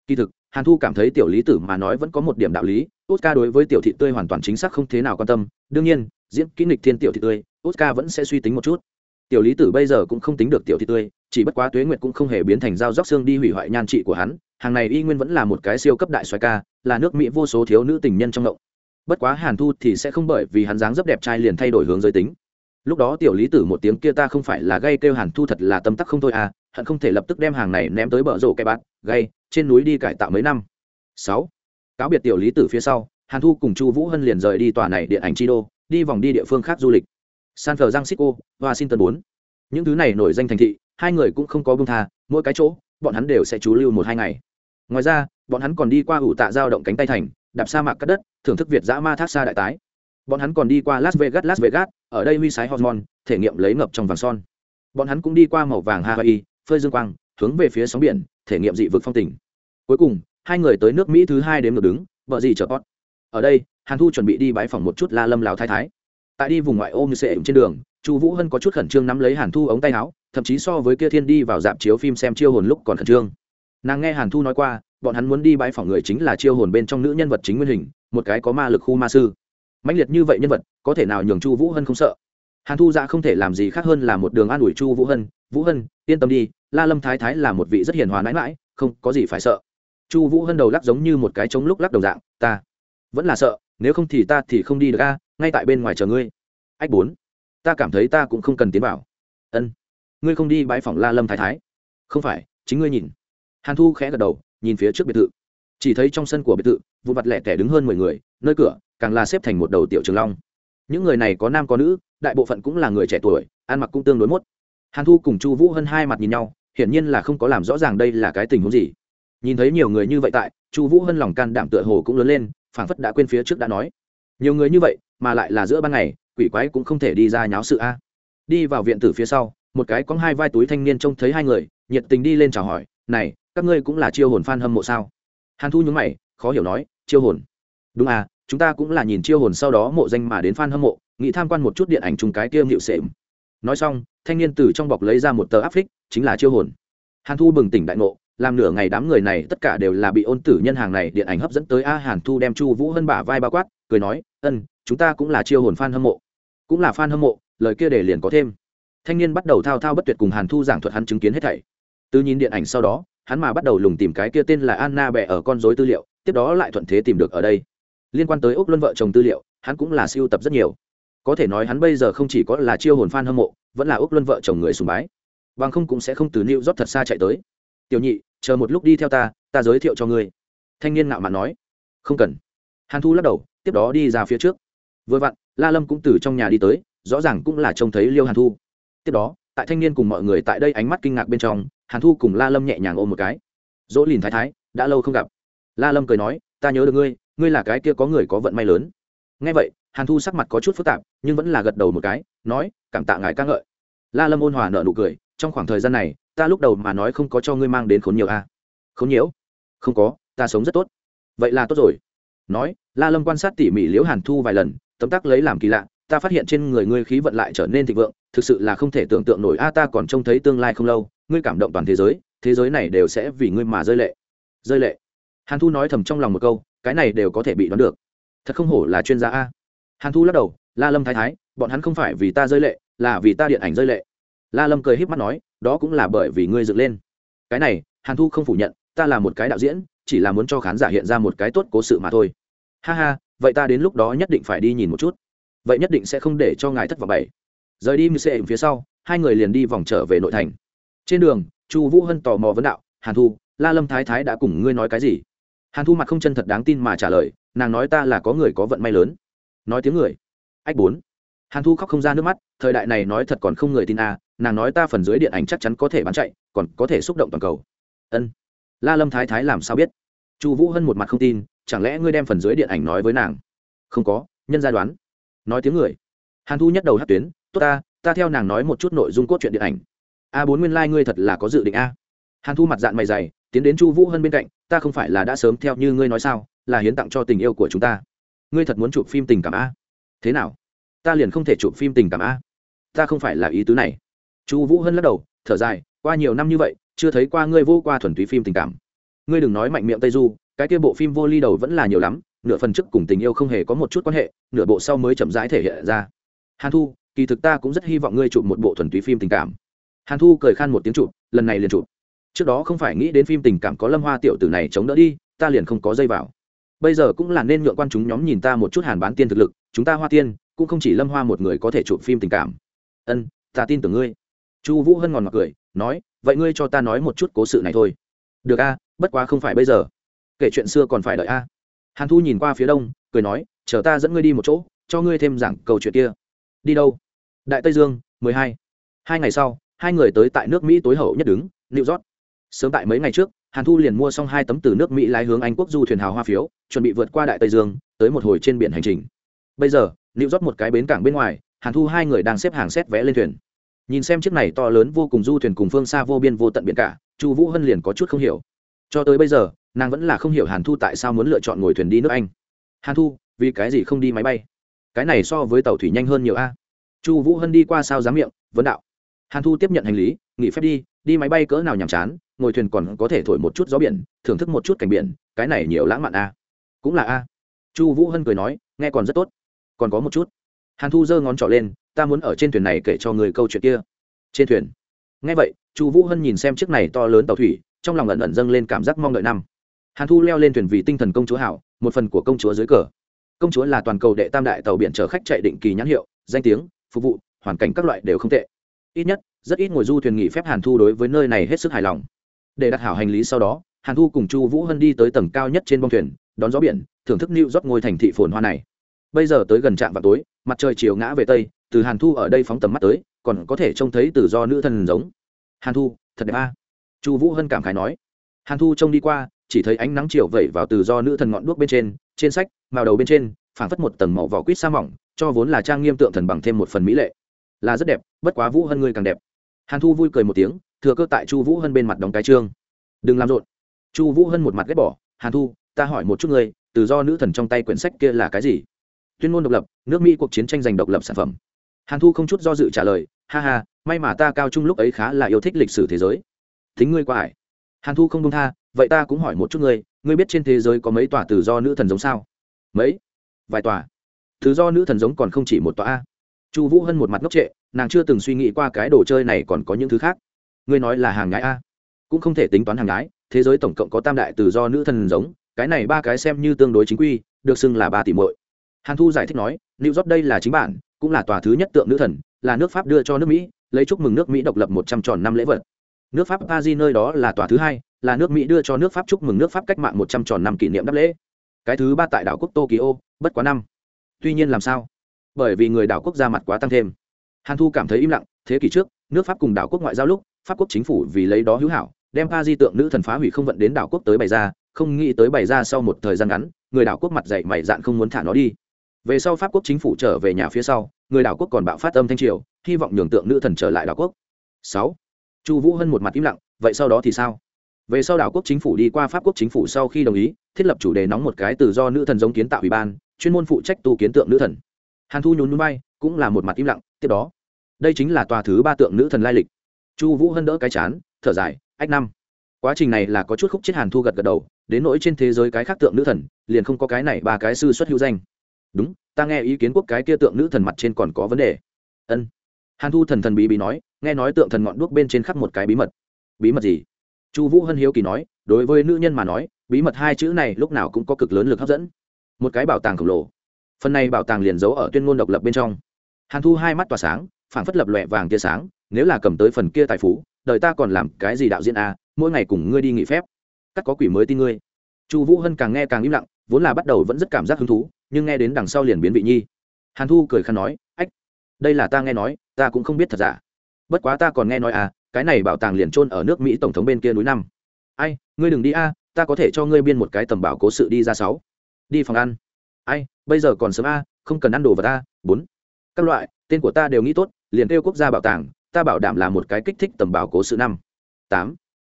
Kỳ thực hàn thu cảm thấy tiểu lý tử mà nói vẫn có một điểm đạo lý, oscar đối với tiểu thị tươi hoàn toàn chính xác không thế nào quan tâm. Đương nhiên, diễn kỹ nghịch thiên tiểu thị tươi, oscar vẫn sẽ suy tính một chút. Tiểu lý tử bây giờ cũng không tính được tiểu thị tươi, chỉ bất quá tuế nguyệt cũng không hề biến thành dao róc xương đi hủy hoại nhan trị của hắn. Hàng này y nguyên vẫn là một cái siêu cấp đại xoài ca, là nước mỹ vô số thiếu nữ tình nhân trong động. Bất quá hàn thu thì sẽ không bởi vì hắn dáng rất đẹp trai liền thay đổi hướng giới tính lúc đó tiểu lý tử một tiếng kia ta không phải là gây kêu hàn thu thật là tâm tắc không thôi à hận không thể lập tức đem hàng này ném tới bờ rổ cái bát gây trên núi đi cải tạo mấy năm. Sáu. Cáo biệt tiểu lý tử phía sau, hàn thu cùng chu vũ hân liền rời đi tòa này điện ảnh chi đô, đi vòng đi địa phương khác du lịch. San francisco washington bốn. Những thứ này nổi danh thành thị, hai người cũng không có bông tha, mỗi cái chỗ, bọn hắn đều sẽ trú lưu một hai ngày. Ngoài ra, bọn hắn còn đi qua ủ tạ giao động cánh tay thành, đạp sa mạc cắt đất, thưởng thức việt dã ma thác xa đại tái. Bọn hắn còn đi qua las vegas las vegas ở đây huy sái hormone, thể nghiệm lấy ngập trong vàng son. Bọn hắn cũng đi qua màu vàng hawaii, phơi dương quang, hướng về phía sóng biển, thể nghiệm dị vực phong tình. Cuối cùng, hai người tới nước mỹ thứ hai đến ngược đứng vợ gì chở pot ở đây, hàn thu chuẩn bị đi bãi phòng một chút la lâm lào thái thái. Tại đi vùng ngoại ô như sệ trên đường, chu vũ hân có chút khẩn trương nắm lấy hàn thu ống tay áo, thậm chí so với kia thiên đi vào dạp chiếu phim xem chiêu hồn lúc còn khẩn trương. Nàng nghe hàn thu nói qua, bọn hắn muốn đi bãi phòng người chính là chiêu hồn bên trong nữ nhân vật chính nguyên hình, một cái có ma lực khu ma sư mãnh liệt như vậy nhân vật, có thể nào nhường chu vũ hân không sợ? Hàn thu dạ không thể làm gì khác hơn là một đường an ủi chu vũ hân vũ hân, yên tâm đi, la lâm thái thái là một vị rất hiền hòa mãi mãi không có gì phải sợ. Chu vũ hân đầu lắc giống như một cái trống lúc lắc đầu dạng, ta vẫn là sợ, nếu không thì ta thì không đi được a, ngay tại bên ngoài chờ ngươi. Ách bốn, ta cảm thấy ta cũng không cần tiến vào. Ân, ngươi không đi bãi phòng la lâm thái thái? Không phải, chính ngươi nhìn. Hàn thu khẽ gật đầu, nhìn phía trước biệt thự chỉ thấy trong sân của biệt thự, vụ mặt lẻ tẻ đứng hơn mười người, nơi cửa càng là xếp thành một đầu tiểu trường long. Những người này có nam có nữ, đại bộ phận cũng là người trẻ tuổi, ăn mặc cũng tương đối mốt. Hàn thu cùng chu vũ hơn hai mặt nhìn nhau, hiển nhiên là không có làm rõ ràng đây là cái tình huống gì. Nhìn thấy nhiều người như vậy tại, chu vũ hơn lòng can đảm tựa hồ cũng lớn lên, phảng phất đã quên phía trước đã nói. Nhiều người như vậy, mà lại là giữa ban ngày, quỷ quái cũng không thể đi ra nháo sự a. Đi vào viện tử phía sau, một cái có hai vai túi thanh niên trông thấy hai người, nhiệt tình đi lên chào hỏi, này, các ngươi cũng là chiêu hồn f hâm mộ sao? Hàn thu nhúng mày, khó hiểu nói, chiêu hồn. Đúng à chúng ta cũng là nhìn chiêu hồn sau đó mộ danh mà đến f hâm mộ, nghĩ tham quan một chút điện ảnh chung cái kia hiệu sệm. Nói xong, thanh niên từ trong bọc lấy ra một tờ áp phích, chính là chiêu hồn. Hàn thu bừng tỉnh đại ngộ, làm nửa ngày đám người này tất cả đều là bị ôn tử nhân hàng này điện ảnh hấp dẫn tới a hàn thu đem chu vũ hân bả vai bao quát, cười nói, ân, chúng ta cũng là chiêu hồn f a n hâm mộ. Cũng là f a n hâm mộ, lời kia để liền có thêm. Thanh niên bắt đầu thao thao bất tuyệt cùng hàn thu giảng thuật hắn chứng kiến hết thảy. Từ nhìn điện ảnh sau đó hắn mà bắt đầu lùng tìm cái kia tên là anna bẻ ở con dối tư liệu, tiếp đó lại thuận thế tìm được ở đây. Liên quan tới úc luân vợ chồng tư liệu, hắn cũng là siêu tập rất nhiều. Có thể nói hắn bây giờ không chỉ có là chiêu hồn f hâm mộ, vẫn là úc luân vợ chồng người sùng bái. Bằng không cũng sẽ không từ new rót thật xa chạy tới. Tiểu nhị, chờ một lúc đi theo ta ta giới thiệu cho ngươi. Thanh niên ngạo mạn nói. Không cần. Hàn thu lắc đầu, tiếp đó đi ra phía trước. Vừa vặn, la lâm cũng từ trong nhà đi tới, rõ ràng cũng là trông thấy liêu hàn thu. Tiếp đó, tại thanh niên cùng mọi người tại đây ánh mắt kinh ngạc bên trong hàn thu cùng la lâm nhẹ nhàng ôm một cái. Dỗ lìn thái thái, đã lâu không gặp. La lâm cười nói, ta nhớ được ngươi ngươi là cái kia có người có vận may lớn. Ngay vậy, hàn thu sắc mặt có chút phức tạp, nhưng vẫn là gật đầu một cái, nói, cảm tạ ngài ca ngợi. La lâm ôn hòa nợ nụ cười, trong khoảng thời gian này, ta lúc đầu mà nói không có cho ngươi mang đến khốn nhiều a. À? khốn nhiễu không có, ta sống rất tốt. Vậy là tốt rồi. Nói, la lâm quan sát tỉ mỉ liễu hàn thu vài lần, tấm tắc lấy làm kỳ lạ ta phát hiện trên người ngươi khí vận lại trở nên thịnh vượng, thực sự là không thể tưởng tượng nổi. A, ta còn trông thấy tương lai không lâu, ngươi cảm động toàn thế giới thế giới này đều sẽ vì ngươi mà rơi lệ. Rơi lệ. Hàn thu nói thầm trong lòng một câu, cái này đều có thể bị đoán được. Thật không hổ là chuyên gia a. Hàn thu lắc đầu, la lâm thái thái, bọn hắn không phải vì ta rơi lệ, là vì ta điện ảnh rơi lệ. La lâm cười h í p mắt nói, đó cũng là bởi vì ngươi dựng lên. Cái này, hàn thu không phủ nhận, ta là một cái đạo diễn, chỉ là muốn cho khán giả hiện ra một cái tốt cố sự mà thôi. Ha ha, vậy ta đến lúc đó nhất định phải đi nhìn một chút vậy nhất định sẽ không để cho ngài thất vọng bảy rời đi mưu xệ phía sau, hai người liền đi vòng trở về nội thành. Trên đường, chu vũ hân tò mò vấn đạo, hàn thu, la lâm thái thái đã cùng ngươi nói cái gì? Hàn thu mặt không chân thật đáng tin mà trả lời, nàng nói ta là có người có vận may lớn. Nói tiếng người. Ách bốn. Hàn thu khóc không ra nước mắt, thời đại này nói thật còn không người tin à nàng nói ta phần dưới điện ảnh chắc chắn có thể bán chạy, còn có thể xúc động toàn cầu. Ân. La lâm thái thái làm sao biết? Chu vũ hân một mặt không tin, chẳng lẽ ngươi đem phần dưới điện ảnh nói với nàng? Không có, nhân gia đoán nói tiếng người. Hàn thu nhất đầu hát tuyến, tốt ta ta theo nàng nói một chút nội dung cốt truyện điện ảnh. A bốn nguyên lai、like、ngươi thật là có dự định a. Hàn thu mặt dạng mày dày, tiến đến chu vũ hân bên cạnh, ta không phải là đã sớm theo như ngươi nói sao, là hiến tặng cho tình yêu của chúng ta. Ngươi thật muốn chụp phim tình cảm a? Thế nào? Ta liền không thể chụp phim tình cảm a. Ta không phải là ý tứ này. Chu vũ hân lắc đầu, thở dài, qua nhiều năm như vậy, chưa thấy qua ngươi vô qua thuần túy phim tình cảm. Ngươi đừng nói mạnh miệng tây du, cái kia bộ phim vô ly đầu vẫn là nhiều lắm nửa phần trước cùng tình yêu không hề có một chút quan hệ, nửa bộ sau mới chậm rãi thể hiện ra. Hàn thu, kỳ thực ta cũng rất hy vọng ngươi chụp một bộ thuần túy phim tình cảm. Hàn thu cười khan một tiếng chụp, lần này liền chụp. Trước đó không phải nghĩ đến phim tình cảm có lâm hoa tiểu tử này chống đỡ đi, ta liền không có dây vào. Bây giờ cũng là nên nhượng quan chúng nhóm nhìn ta một chút hàn bán tiên thực lực, chúng ta hoa tiên, cũng không chỉ lâm hoa một người có thể chụp phim tình cảm. Ân, ta tin tưởng ngươi. Chu vũ hân ngòn mặc cười, nói, vậy ngươi cho ta nói một chút cố sự này thôi. Được a, bất quá không phải bây giờ. Kể chuyện xưa còn phải đợi a hàn thu nhìn qua phía đông, cười nói, chờ ta dẫn ngươi đi một chỗ, cho ngươi thêm giảng câu chuyện kia. Đi đâu? Đại tây dương, mười hai. Hai ngày sau, hai người tới tại nước mỹ tối hậu nhất đứng, new york. Sớm tại mấy ngày trước, hàn thu liền mua xong hai tấm từ nước mỹ lái hướng anh quốc du thuyền hào hoa phiếu, chuẩn bị vượt qua đại tây dương, tới một hồi trên biển hành trình. Bây giờ, new york một cái bến cảng bên ngoài, hàn thu hai người đang xếp hàng xét vé lên thuyền. Nhìn xem chiếc này to lớn vô cùng du thuyền cùng phương xa vô biên vô tận biển cả, chu vũ hân liền có chút không hiểu. Cho tới bây giờ nàng vẫn là không hiểu hàn thu tại sao muốn lựa chọn ngồi thuyền đi nước anh hàn thu vì cái gì không đi máy bay cái này so với tàu thủy nhanh hơn nhiều a chu vũ hân đi qua sao dám miệng vấn đạo hàn thu tiếp nhận hành lý nghỉ phép đi đi máy bay cỡ nào nhàm chán ngồi thuyền còn có thể thổi một chút gió biển thưởng thức một chút cảnh biển cái này nhiều lãng mạn a cũng là a chu vũ hân cười nói nghe còn rất tốt còn có một chút hàn thu giơ ngón trỏ lên ta muốn ở trên thuyền này kể cho người câu chuyện kia trên thuyền ngay vậy chu vũ hân nhìn xem chiếc này to lớn tàu thủy trong lòng ẩn ẩn dâng lên cảm giác mong đợi năm hàn thu leo lên thuyền vì tinh thần công chúa hảo, một phần của công chúa dưới cờ. Công chúa là toàn cầu đệ tam đại tàu biển chở khách chạy định kỳ nhãn hiệu, danh tiếng, phục vụ, hoàn cảnh các loại đều không tệ. Ít nhất, rất ít ngồi du thuyền nghỉ phép hàn thu đối với nơi này hết sức hài lòng. Để đặt hảo hành lý sau đó, hàn thu cùng chu vũ hân đi tới tầng cao nhất trên bông thuyền, đón gió biển, thưởng thức nịu rót ngôi thành thị phồn hoa này. Bây giờ tới gần trạm vào tối, mặt trời chiều ngã về tây, từ hàn thu ở đây phóng tầm mắt tới, còn có thể trông thấy từ do nữ thần giống. Hàn thu, thật đẹp a. Chu vũ hân cảm khái nói. Hàn thu trông đi qua chỉ thấy ánh nắng chiều vẩy vào từ do nữ thần ngọn đuốc bên trên trên sách, màu đầu bên trên, phảng phất một tầng màu vỏ quýt sa mỏng, cho vốn là trang nghiêm tượng thần bằng thêm một phần mỹ lệ. Là rất đẹp, bất quá vũ hân ngươi càng đẹp. Hàn thu vui cười một tiếng, thừa cơ tại chu vũ hân bên mặt đóng cái trương. Đừng làm rộn. Chu vũ hân một mặt ghét bỏ, hàn thu, ta hỏi một chút ngươi, từ do nữ thần trong tay quyển sách kia là cái gì? Tuyên ngôn độc lập, nước mỹ cuộc chiến tranh giành độc lập sản phẩm. Hàn thu không chút do dự trả lời, ha ha, may mà ta cao trung lúc ấy khá là yêu thích lịch sử thế giới. Thính ngươi qua ải hàn thu không đông tha, vậy ta cũng hỏi một chút ngươi ngươi biết trên thế giới có mấy tòa tự do nữ thần giống sao? Mấy? Vài tòa. Tự do nữ thần giống còn không chỉ một tòa a. Chu vũ hân một mặt ngốc trệ, nàng chưa từng suy nghĩ qua cái đồ chơi này còn có những thứ khác. Ngươi nói là hàng gái a? Cũng không thể tính toán hàng gái thế giới tổng cộng có tam đại tự do nữ thần giống, cái này ba cái xem như tương đối chính quy, được xưng là ba tỷ muội. Hàn thu giải thích nói, new york đây là chính bản, cũng là tòa thứ nhất tượng nữ thần, là nước pháp đưa cho nước mỹ, lấy chúc mừng nước mỹ độc lập một trăm tròn năm lễ vật nước pháp paris nơi đó là tòa thứ hai, là nước mỹ đưa cho nước pháp chúc mừng nước pháp cách mạng một trăm tròn năm kỷ niệm đáp lễ. Cái thứ ba tại đảo quốc tokyo, bất quá năm. Tuy nhiên làm sao? Bởi vì người đảo quốc ra mặt quá tăng thêm. Hàn thu cảm thấy im lặng, thế kỷ trước, nước pháp cùng đảo quốc ngoại giao lúc, pháp quốc chính phủ vì lấy đó hữu hảo, đem pa di tượng nữ thần phá hủy không vận đến đảo quốc tới bày ra, không nghĩ tới bày ra sau một thời gian ngắn, người đảo quốc mặt dậy mày dạn không muốn thả nó đi. Về sau pháp quốc chính phủ trở về nhà phía sau, người đảo quốc còn bạo phát âm thanh triều, hy vọng nhường tượng nữ thần trở lại đảo quốc. Sáu chu vũ hân một mặt im lặng, vậy sau đó thì sao? Về sau đảo quốc chính phủ đi qua pháp quốc chính phủ sau khi đồng ý, thiết lập chủ đề nóng một cái từ do nữ thần giống kiến tạo ủy ban, chuyên môn phụ trách tu kiến tượng nữ thần. Hàn thu nhún núi bay cũng là một mặt im lặng, tiếp đó. Đây chính là tòa thứ ba tượng nữ thần lai lịch. Chu vũ hân đỡ cái chán, thở dài, ách năm. Quá trình này là có chút khúc chết hàn thu gật gật đầu, đến nỗi trên thế giới cái khác tượng nữ thần, liền không có cái này ba cái sư xuất hữu danh. Đúng, ta nghe ý kiến quốc cái kia tượng nữ thần mặt trên còn có vấn đề. Ân. Hàn thu thần thần bí bí nói nghe nói tượng thần ngọn đuốc bên trên khắc một cái bí mật. Bí mật gì? Chu vũ hân hiếu kỳ nói đối với nữ nhân mà nói bí mật hai chữ này lúc nào cũng có cực lớn lực hấp dẫn. Một cái bảo tàng khổng lồ. Phần này bảo tàng liền giấu ở tuyên ngôn độc lập bên trong. Hàn thu hai mắt tỏa sáng phản phất lập lòe vàng tia sáng nếu là cầm tới phần kia tài phú đời ta còn làm cái gì đạo diễn a à, mỗi ngày cùng ngươi đi nghỉ phép. Cắt có quỷ mới tin ngươi. Chu vũ hân càng nghe càng im lặng vốn là bắt đầu vẫn rất cảm giác hứng thú nhưng nghe đến đằng sau liền biến vị nhi. Hàn thu cười khăn nói ách đây là ta nghe nói ta cũng không biết thật giả bất quá ta còn nghe nói à cái này bảo tàng liền trôn ở nước mỹ tổng thống bên kia núi năm. Ai, ngươi đừng đi a, ta có thể cho ngươi biên một cái tầm bảo cố sự đi ra sáu. Đi phòng ăn. Ai, bây giờ còn sớm a, không cần ăn đồ vật a, bốn. Các loại, tên của ta đều nghĩ tốt, liền kêu quốc gia bảo tàng, ta bảo đảm là một cái kích thích tầm bảo cố sự năm. Tám.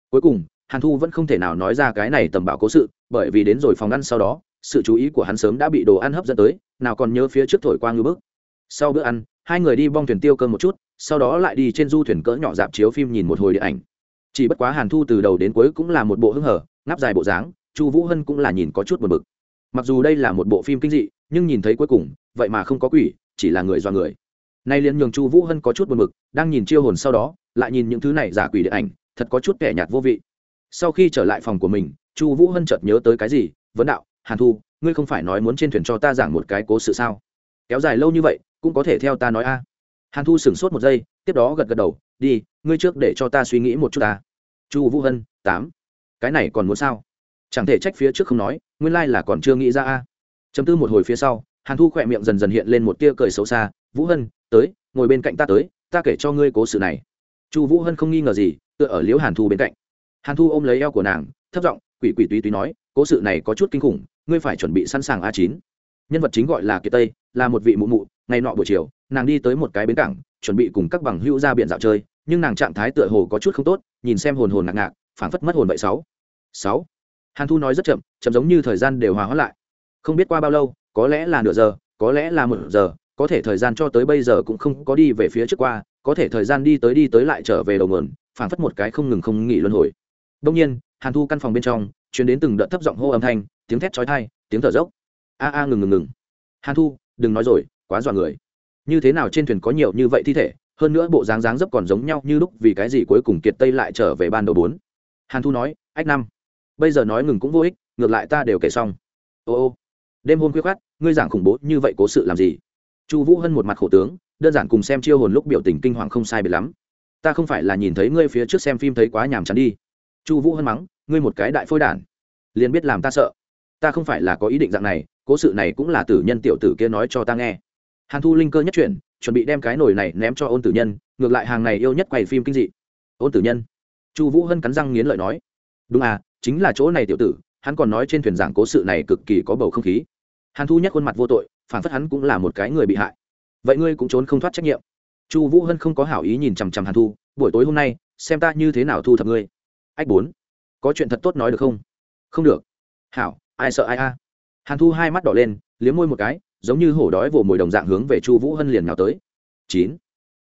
Cuối cùng, hàn thu vẫn không thể nào nói ra cái này tầm bảo cố sự, bởi vì đến rồi phòng ăn sau đó, sự chú ý của hắn sớm đã bị đồ ăn hấp dẫn tới, nào còn nhớ phía trước thổi qua ngư bước sau bữa ăn, hai người đi bong thuyền tiêu cơm một chút sau đó lại đi trên du thuyền cỡ nhỏ dạp chiếu phim nhìn một hồi điện ảnh. Chỉ bất quá hàn thu từ đầu đến cuối cũng là một bộ hưng hở ngáp dài bộ dáng, chu vũ hân cũng là nhìn có chút buồn bực. Mặc dù đây là một bộ phim kinh dị, nhưng nhìn thấy cuối cùng, vậy mà không có quỷ, chỉ là người do người. Nay liền nhường chu vũ hân có chút buồn bực, đang nhìn chiêu hồn sau đó, lại nhìn những thứ này giả quỷ điện ảnh, thật có chút kẻ nhạt vô vị. Sau khi trở lại phòng của mình, chu vũ hân chợt nhớ tới cái gì, vấn đạo, hàn thu, ngươi không phải nói muốn trên thuyền cho ta giảng một cái cố sự sao? Kéo dài lâu như vậy, cũng có thể theo ta nói a hàn thu sửng sốt một giây, tiếp đó gật gật đầu, đi, ngươi trước để cho ta suy nghĩ một chút ta. Chu vũ hân, tám. Cái này còn muốn sao? Chẳng thể trách phía trước không nói, nguyên lai là còn chưa nghĩ ra a. Chấm tư một hồi phía sau, hàn thu khỏe miệng dần dần hiện lên một tia cười xấu xa, vũ hân, tới, ngồi bên cạnh ta tới, ta kể cho ngươi cố sự này. Chu vũ hân không nghi ngờ gì, tựa ở liễu hàn thu bên cạnh. Hàn thu ôm lấy eo của nàng, thấp giọng, quỷ quỷ túy túy nói, cố sự này có chút kinh khủng, ngươi phải chuẩn bị sẵn sàng a chín. Nhân vật chính gọi là kiệt tây, là một vị mụ mụ ngày nọ buổi chiều, nàng đi tới một cái bến cảng, chuẩn bị cùng các bằng hữu ra biển dạo chơi, nhưng nàng trạng thái tựa hồ có chút không tốt, nhìn xem hồn hồn ngạc ngạc, phảng phất mất hồn vậy sáu. Sáu. Hàn thu nói rất chậm chậm giống như thời gian đều hòa hóa lại. Không biết qua bao lâu, có lẽ là nửa giờ, có lẽ là một giờ, có thể thời gian cho tới bây giờ cũng không có đi về phía trước qua, có thể thời gian đi tới đi tới lại trở về đầu nguồn, phảng phất một cái không ngừng không nghỉ luân hồi. Đông nhiên, hàn thu căn phòng bên trong chuyển đến từng đợt thấp giọng hô âm thanh, tiếng thét chói tai, tiếng thở dốc. A a ngừng ngừng ngừng. Hàn thu, đừng nói rồi quá dọa người. Như thế nào trên thuyền có nhiều như vậy thi thể, hơn nữa bộ dáng dáng dấp còn giống nhau như lúc vì cái gì cuối cùng kiệt tây lại trở về ban đầu bốn. Hàn thu nói, ách năm, bây giờ nói ngừng cũng vô ích, ngược lại ta đều kể xong. Ô ô. Đêm hôm khuya khát ngươi giảng khủng bố như vậy cố sự làm gì? Chu vũ hân một mặt khổ tướng, đơn giản cùng xem chiêu hồn lúc biểu tình kinh hoàng không sai biệt lắm. Ta không phải là nhìn thấy ngươi phía trước xem phim thấy quá nhàm chán đi. Chu vũ hân mắng, ngươi một cái đại phôi đản, liền biết làm ta sợ. Ta không phải là có ý định dạng này, cố sự này cũng là tử nhân tiểu tử kia nói cho ta nghe hàn thu linh cơ nhất chuyển, chuẩn bị đem cái nồi này ném cho ôn tử nhân, ngược lại hàng này yêu nhất quầy phim kinh dị. Ôn tử nhân. Chu vũ hân cắn răng nghiến lợi nói. Đúng à chính là chỗ này tiểu tử, hắn còn nói trên thuyền giảng cố sự này cực kỳ có bầu không khí. Hàn thu nhắc khuôn mặt vô tội, phản phất hắn cũng là một cái người bị hại. Vậy ngươi cũng trốn không thoát trách nhiệm. Chu vũ hân không có hảo ý nhìn chằm chằm hàn thu, buổi tối hôm nay, xem ta như thế nào thu thập ngươi. Ách bốn. Có chuyện thật tốt nói được không? Không được. Hảo, ai sợ ai a? Hàn thu hai mắt đỏ lên, liếm môi một cái giống như hổ đói vồ mồi đồng dạng hướng về chu vũ hân liền nhào tới. Chín.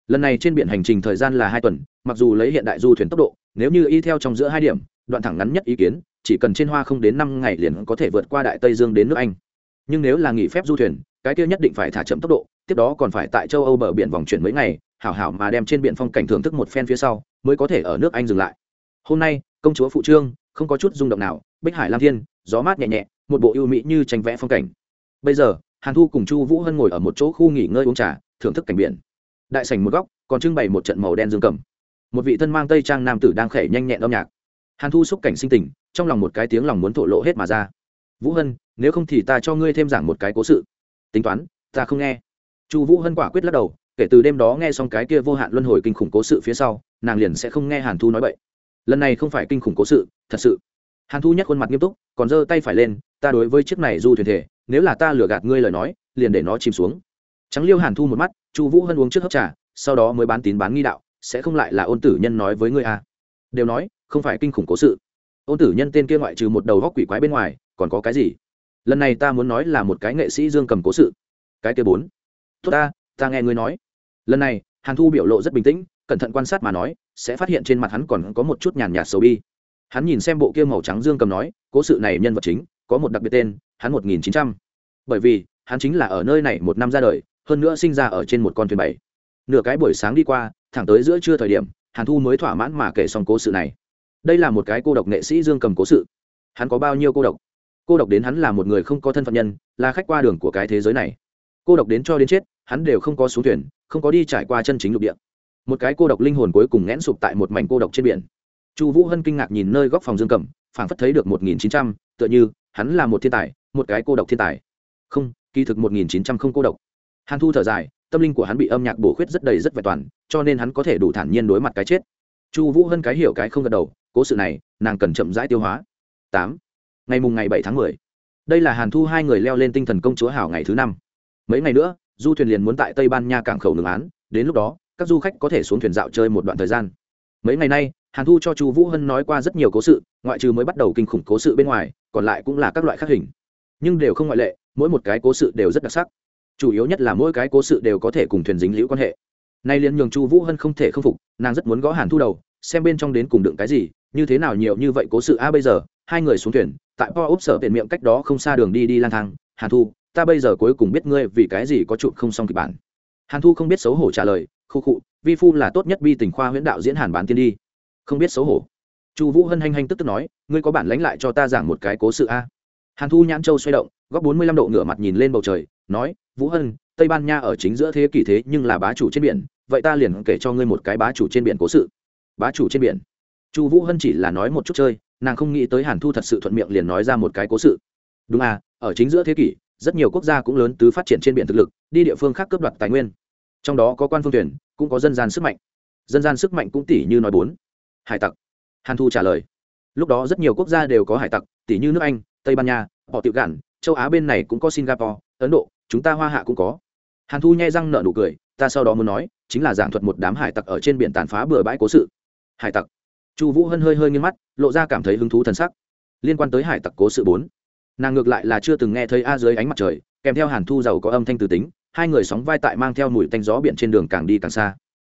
Lần này trên biển hành trình thời gian là hai tuần, mặc dù lấy hiện đại du thuyền tốc độ, nếu như y theo trong giữa hai điểm, đoạn thẳng ngắn nhất ý kiến, chỉ cần trên hoa không đến năm ngày liền có thể vượt qua đại tây dương đến nước anh. Nhưng nếu là nghỉ phép du thuyền, cái kia nhất định phải thả chậm tốc độ, tiếp đó còn phải tại châu âu bờ biển vòng chuyển mấy ngày, hảo hảo mà đem trên biển phong cảnh thưởng thức một phen phía sau, mới có thể ở nước anh dừng lại. Hôm nay, công chúa phụ trương, không có chút rung động nào, bích hải lam thiên, gió mát nhẹ nhẹ, một bộ ưu mỹ như tranh vẽ phong cảnh. Bây giờ hàn thu cùng chu vũ hân ngồi ở một chỗ khu nghỉ ngơi uống trà, thưởng thức cảnh biển. Đại sảnh một góc, còn trưng bày một trận màu đen dương cầm. Một vị thân mang tây trang nam tử đang khẩy nhanh nhẹn âm nhạc. Hàn thu xúc cảnh sinh tình, trong lòng một cái tiếng lòng muốn thổ lộ hết mà ra. Vũ hân, nếu không thì ta cho ngươi thêm giảng một cái cố sự. Tính toán, ta không nghe. Chu vũ hân quả quyết lắc đầu, kể từ đêm đó nghe xong cái kia vô hạn luân hồi kinh khủng cố sự phía sau, nàng liền sẽ không nghe hàn thu nói vậy lần này không phải kinh khủng cố sự, thật sự. Hàn thu nhắc khuôn mặt nghiêm túc, còn giơ tay phải lên, ta đối với chiếc này du thuyền thể nếu là ta lừa gạt ngươi lời nói, liền để nó chìm xuống. Trắng liêu hàn thu một mắt, chu vũ hân uống trước hấp trà, sau đó mới bán tín bán nghi đạo, sẽ không lại là ôn tử nhân nói với ngươi à. đều nói, không phải kinh khủng cố sự. Ôn tử nhân tên kia ngoại trừ một đầu góc quỷ quái bên ngoài, còn có cái gì? Lần này ta muốn nói là một cái nghệ sĩ dương cầm cố sự. Cái kia bốn. Tốt ta ta nghe ngươi nói. Lần này, hàn thu biểu lộ rất bình tĩnh, cẩn thận quan sát mà nói, sẽ phát hiện trên mặt hắn còn có một chút nhàn nhạt sầu bi. Hắn nhìn xem bộ kia màu trắng dương cầm nói, cố sự này nhân vật chính có một đặc biệt tên, hắn một nghìn chín trăm. Bởi vì, hắn chính là ở nơi này một năm ra đời, hơn nữa sinh ra ở trên một con thuyền bảy. Nửa cái buổi sáng đi qua, thẳng tới giữa trưa thời điểm, hàn thu mới thỏa mãn mà kể xong cố sự này. Đây là một cái cô độc nghệ sĩ dương cầm cố sự. Hắn có bao nhiêu cô độc? Cô độc đến hắn là một người không có thân phận nhân, là khách qua đường của cái thế giới này. Cô độc đến cho đến chết, hắn đều không có xuống thuyền, không có đi trải qua chân chính lục địa. Một cái cô độc linh hồn cuối cùng nghẽn sụp tại một mảnh cô độc trên biển. Chu vũ hân kinh ngạc nhìn nơi góc phòng dương cầm, phảng phất thấy được một nghìn chín trăm, tựa như hắn là một thiên tài, một cái cô độc thiên tài. Không, kỳ thực một nghìn chín trăm không cô độc. Hàn thu thở dài, tâm linh của hắn bị âm nhạc bổ khuyết rất đầy rất vẹn toàn, cho nên hắn có thể đủ thản nhiên đối mặt cái chết. Chu vũ hân cái hiểu cái không gật đầu, cố sự này, nàng cần chậm rãi tiêu hóa. Tám, ngày mùng ngày bảy tháng mười. Đây là hàn thu hai người leo lên tinh thần công chúa hảo ngày thứ năm. Mấy ngày nữa, du thuyền liền muốn tại tây ban nha cảng khẩu ngừng án, đến lúc đó, các du khách có thể xuống thuyền dạo chơi một đoạn thời gian. Mấy ngày nay hàn thu cho chu vũ hân nói qua rất nhiều cố sự, ngoại trừ mới bắt đầu kinh khủng cố sự bên ngoài, còn lại cũng là các loại khắc hình. Nhưng đều không ngoại lệ, mỗi một cái cố sự đều rất đặc sắc. Chủ yếu nhất là mỗi cái cố sự đều có thể cùng thuyền dính liễu quan hệ. Nay liền nhường chu vũ hân không thể k phục, nàng rất muốn gõ hàn thu đầu, xem bên trong đến cùng đựng cái gì, như thế nào nhiều như vậy cố sự. A, bây giờ, hai người xuống thuyền, tại po úp sở tiện miệng cách đó không xa đường đi đi lang thang. Hàn thu, ta bây giờ cuối cùng biết ngươi vì cái gì có chụp không xong kịch bản. Hàn thu không biết xấu hổ trả lời khu khụ, vi phu là tốt nhất bi tình khoa huyễn đạo diễn hàn bán tiên đi không biết xấu hổ. Chu vũ hân hanh hanh tức tức nói, ngươi có bản lãnh lại cho ta giảng một cái cố sự a? Hàn thu nhãn châu xoay động, góc bốn mươi lăm độ ngửa mặt nhìn lên bầu trời, nói, vũ hân, tây ban nha ở chính giữa thế kỷ thế nhưng là bá chủ trên biển, vậy ta liền kể cho ngươi một cái bá chủ trên biển cố sự. Bá chủ trên biển. Chu vũ hân chỉ là nói một chút chơi, nàng không nghĩ tới hàn thu thật sự thuận miệng liền nói ra một cái cố sự. Đúng à ở chính giữa thế kỷ, rất nhiều quốc gia cũng lớn tứ phát triển trên biển thực lực, đi địa phương khác cướp đoạt tài nguyên. Trong đó có quan phương tuyển, cũng có dân gian sức mạnh. Dân gian sức mạnh cũng tỷ như nói bốn hải tặc. Hàn thu trả lời, lúc đó rất nhiều quốc gia đều có hải tặc tỷ như nước anh, tây ban nha, họ tiệu gạn, châu á bên này cũng có singapore, ấn độ, chúng ta hoa hạ cũng có. Hàn thu nhai răng nợ nụ cười, ta sau đó muốn nói, chính là giảng thuật một đám hải tặc ở trên biển tàn phá bừa bãi cố sự. Hải tặc? Chu vũ hân hơi hơi nghiêng mắt, lộ ra cảm thấy hứng thú t sắc. Liên quan tới hải tặc cố sự bốn. Nàng ngược lại là chưa từng nghe thấy a dưới ánh mặt trời, kèm theo hàn thu giàu có âm thanh từ tính, hai người sóng vai tại mang theo mùi tanh gió biển trên đường càng đi càng xa.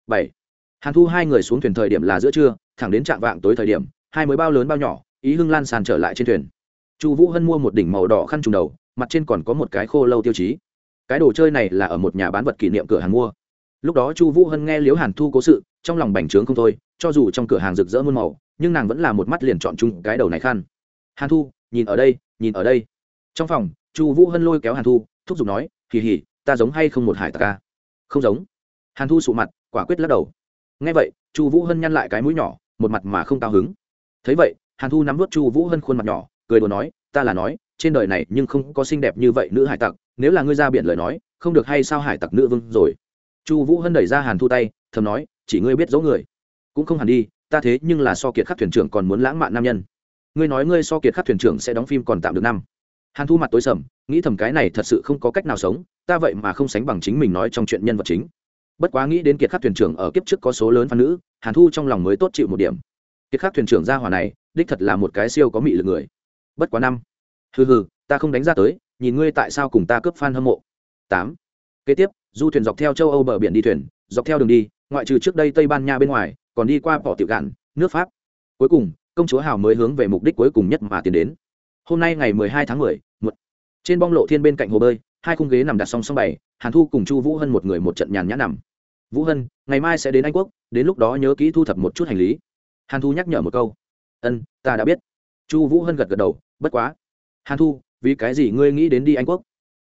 Bảy. Hàn thu hai người xuống thuyền thời điểm là giữa trưa thẳng đến trạm vạng tối thời điểm, hai mới bao lớn bao nhỏ, ý hưng lan sàn trở lại trên thuyền. Chu vũ hân mua một đỉnh màu đỏ khăn trùng đầu, mặt trên còn có một cái khô lâu tiêu chí. Cái đồ chơi này là ở một nhà bán vật kỷ niệm cửa hàng mua. Lúc đó chu vũ hân nghe liếu hàn thu cố sự, trong lòng bành trướng không thôi, cho dù trong cửa hàng rực rỡ muôn màu, nhưng nàng vẫn là một mắt liền chọn chung cái đầu này khăn. Hàn thu, nhìn ở đây, nhìn ở đây. Trong phòng, chu vũ hân lôi kéo hàn thu, thúc giục nói, hì hì, ta giống hay không một hải tặc ca không giống. Hàn thu sụ mặt, quả quyết lắc đầu. Nghe vậy, chu vũ hân nhăn lại cái mũi nhỏ một mặt mà không cao hứng. Thấy vậy, hàn thu nắm vớt chu vũ hân khuôn mặt nhỏ, cười đùa nói, ta là nói, trên đời này nhưng không có xinh đẹp như vậy nữ hải tặc, nếu là ngươi ra biển lời nói, không được hay sao hải tặc nữ vương rồi? Chu vũ hân đẩy ra hàn thu tay, thầm nói, chỉ ngươi biết dấu người. Cũng không hẳn đi, ta thế nhưng là so kiệt khắc thuyền trưởng còn muốn lãng mạn nam nhân. Ngươi nói ngươi so kiệt khắc thuyền trưởng sẽ đóng phim còn tạm được năm. Hàn thu mặt tối sầm, nghĩ thầm cái này thật sự không có cách nào sống, ta vậy mà không sánh bằng chính mình nói trong chuyện nhân vật chính. Bất quá nghĩ đến kiệt khắc thuyền trưởng ở kiếp trước có số lớn phan nữ hàn thu trong lòng mới tốt chịu một điểm. Kiệt khắc thuyền trưởng gia hỏa này đích thật là một cái siêu có mị lực người. Bất quá năm. Hừ hừ ta không đánh ra tới nhìn ngươi tại sao cùng ta cướp f hâm mộ. Tám. Kế tiếp du thuyền dọc theo châu âu bờ biển đi thuyền dọc theo đường đi ngoại trừ trước đây tây ban nha bên ngoài còn đi qua bỏ tiểu gạn nước pháp. Cuối cùng công chúa hào mới hướng về mục đích cuối cùng nhất mà tiến đến. Hôm nay ngày mười hai tháng mười một. Trên bong lộ thiên bên cạnh hồ bơi hai khung ghế nằm đặt song song bày, hàn thu cùng chu vũ hơn một người một trận nhàn nhã nằm vũ hân, ngày mai sẽ đến anh quốc, đến lúc đó nhớ kỹ thu thập một chút hành lý. Hàn thu nhắc nhở một câu. Ân, ta đã biết. Chu vũ hân gật gật đầu, bất quá. Hàn thu, vì cái gì ngươi nghĩ đến đi anh quốc?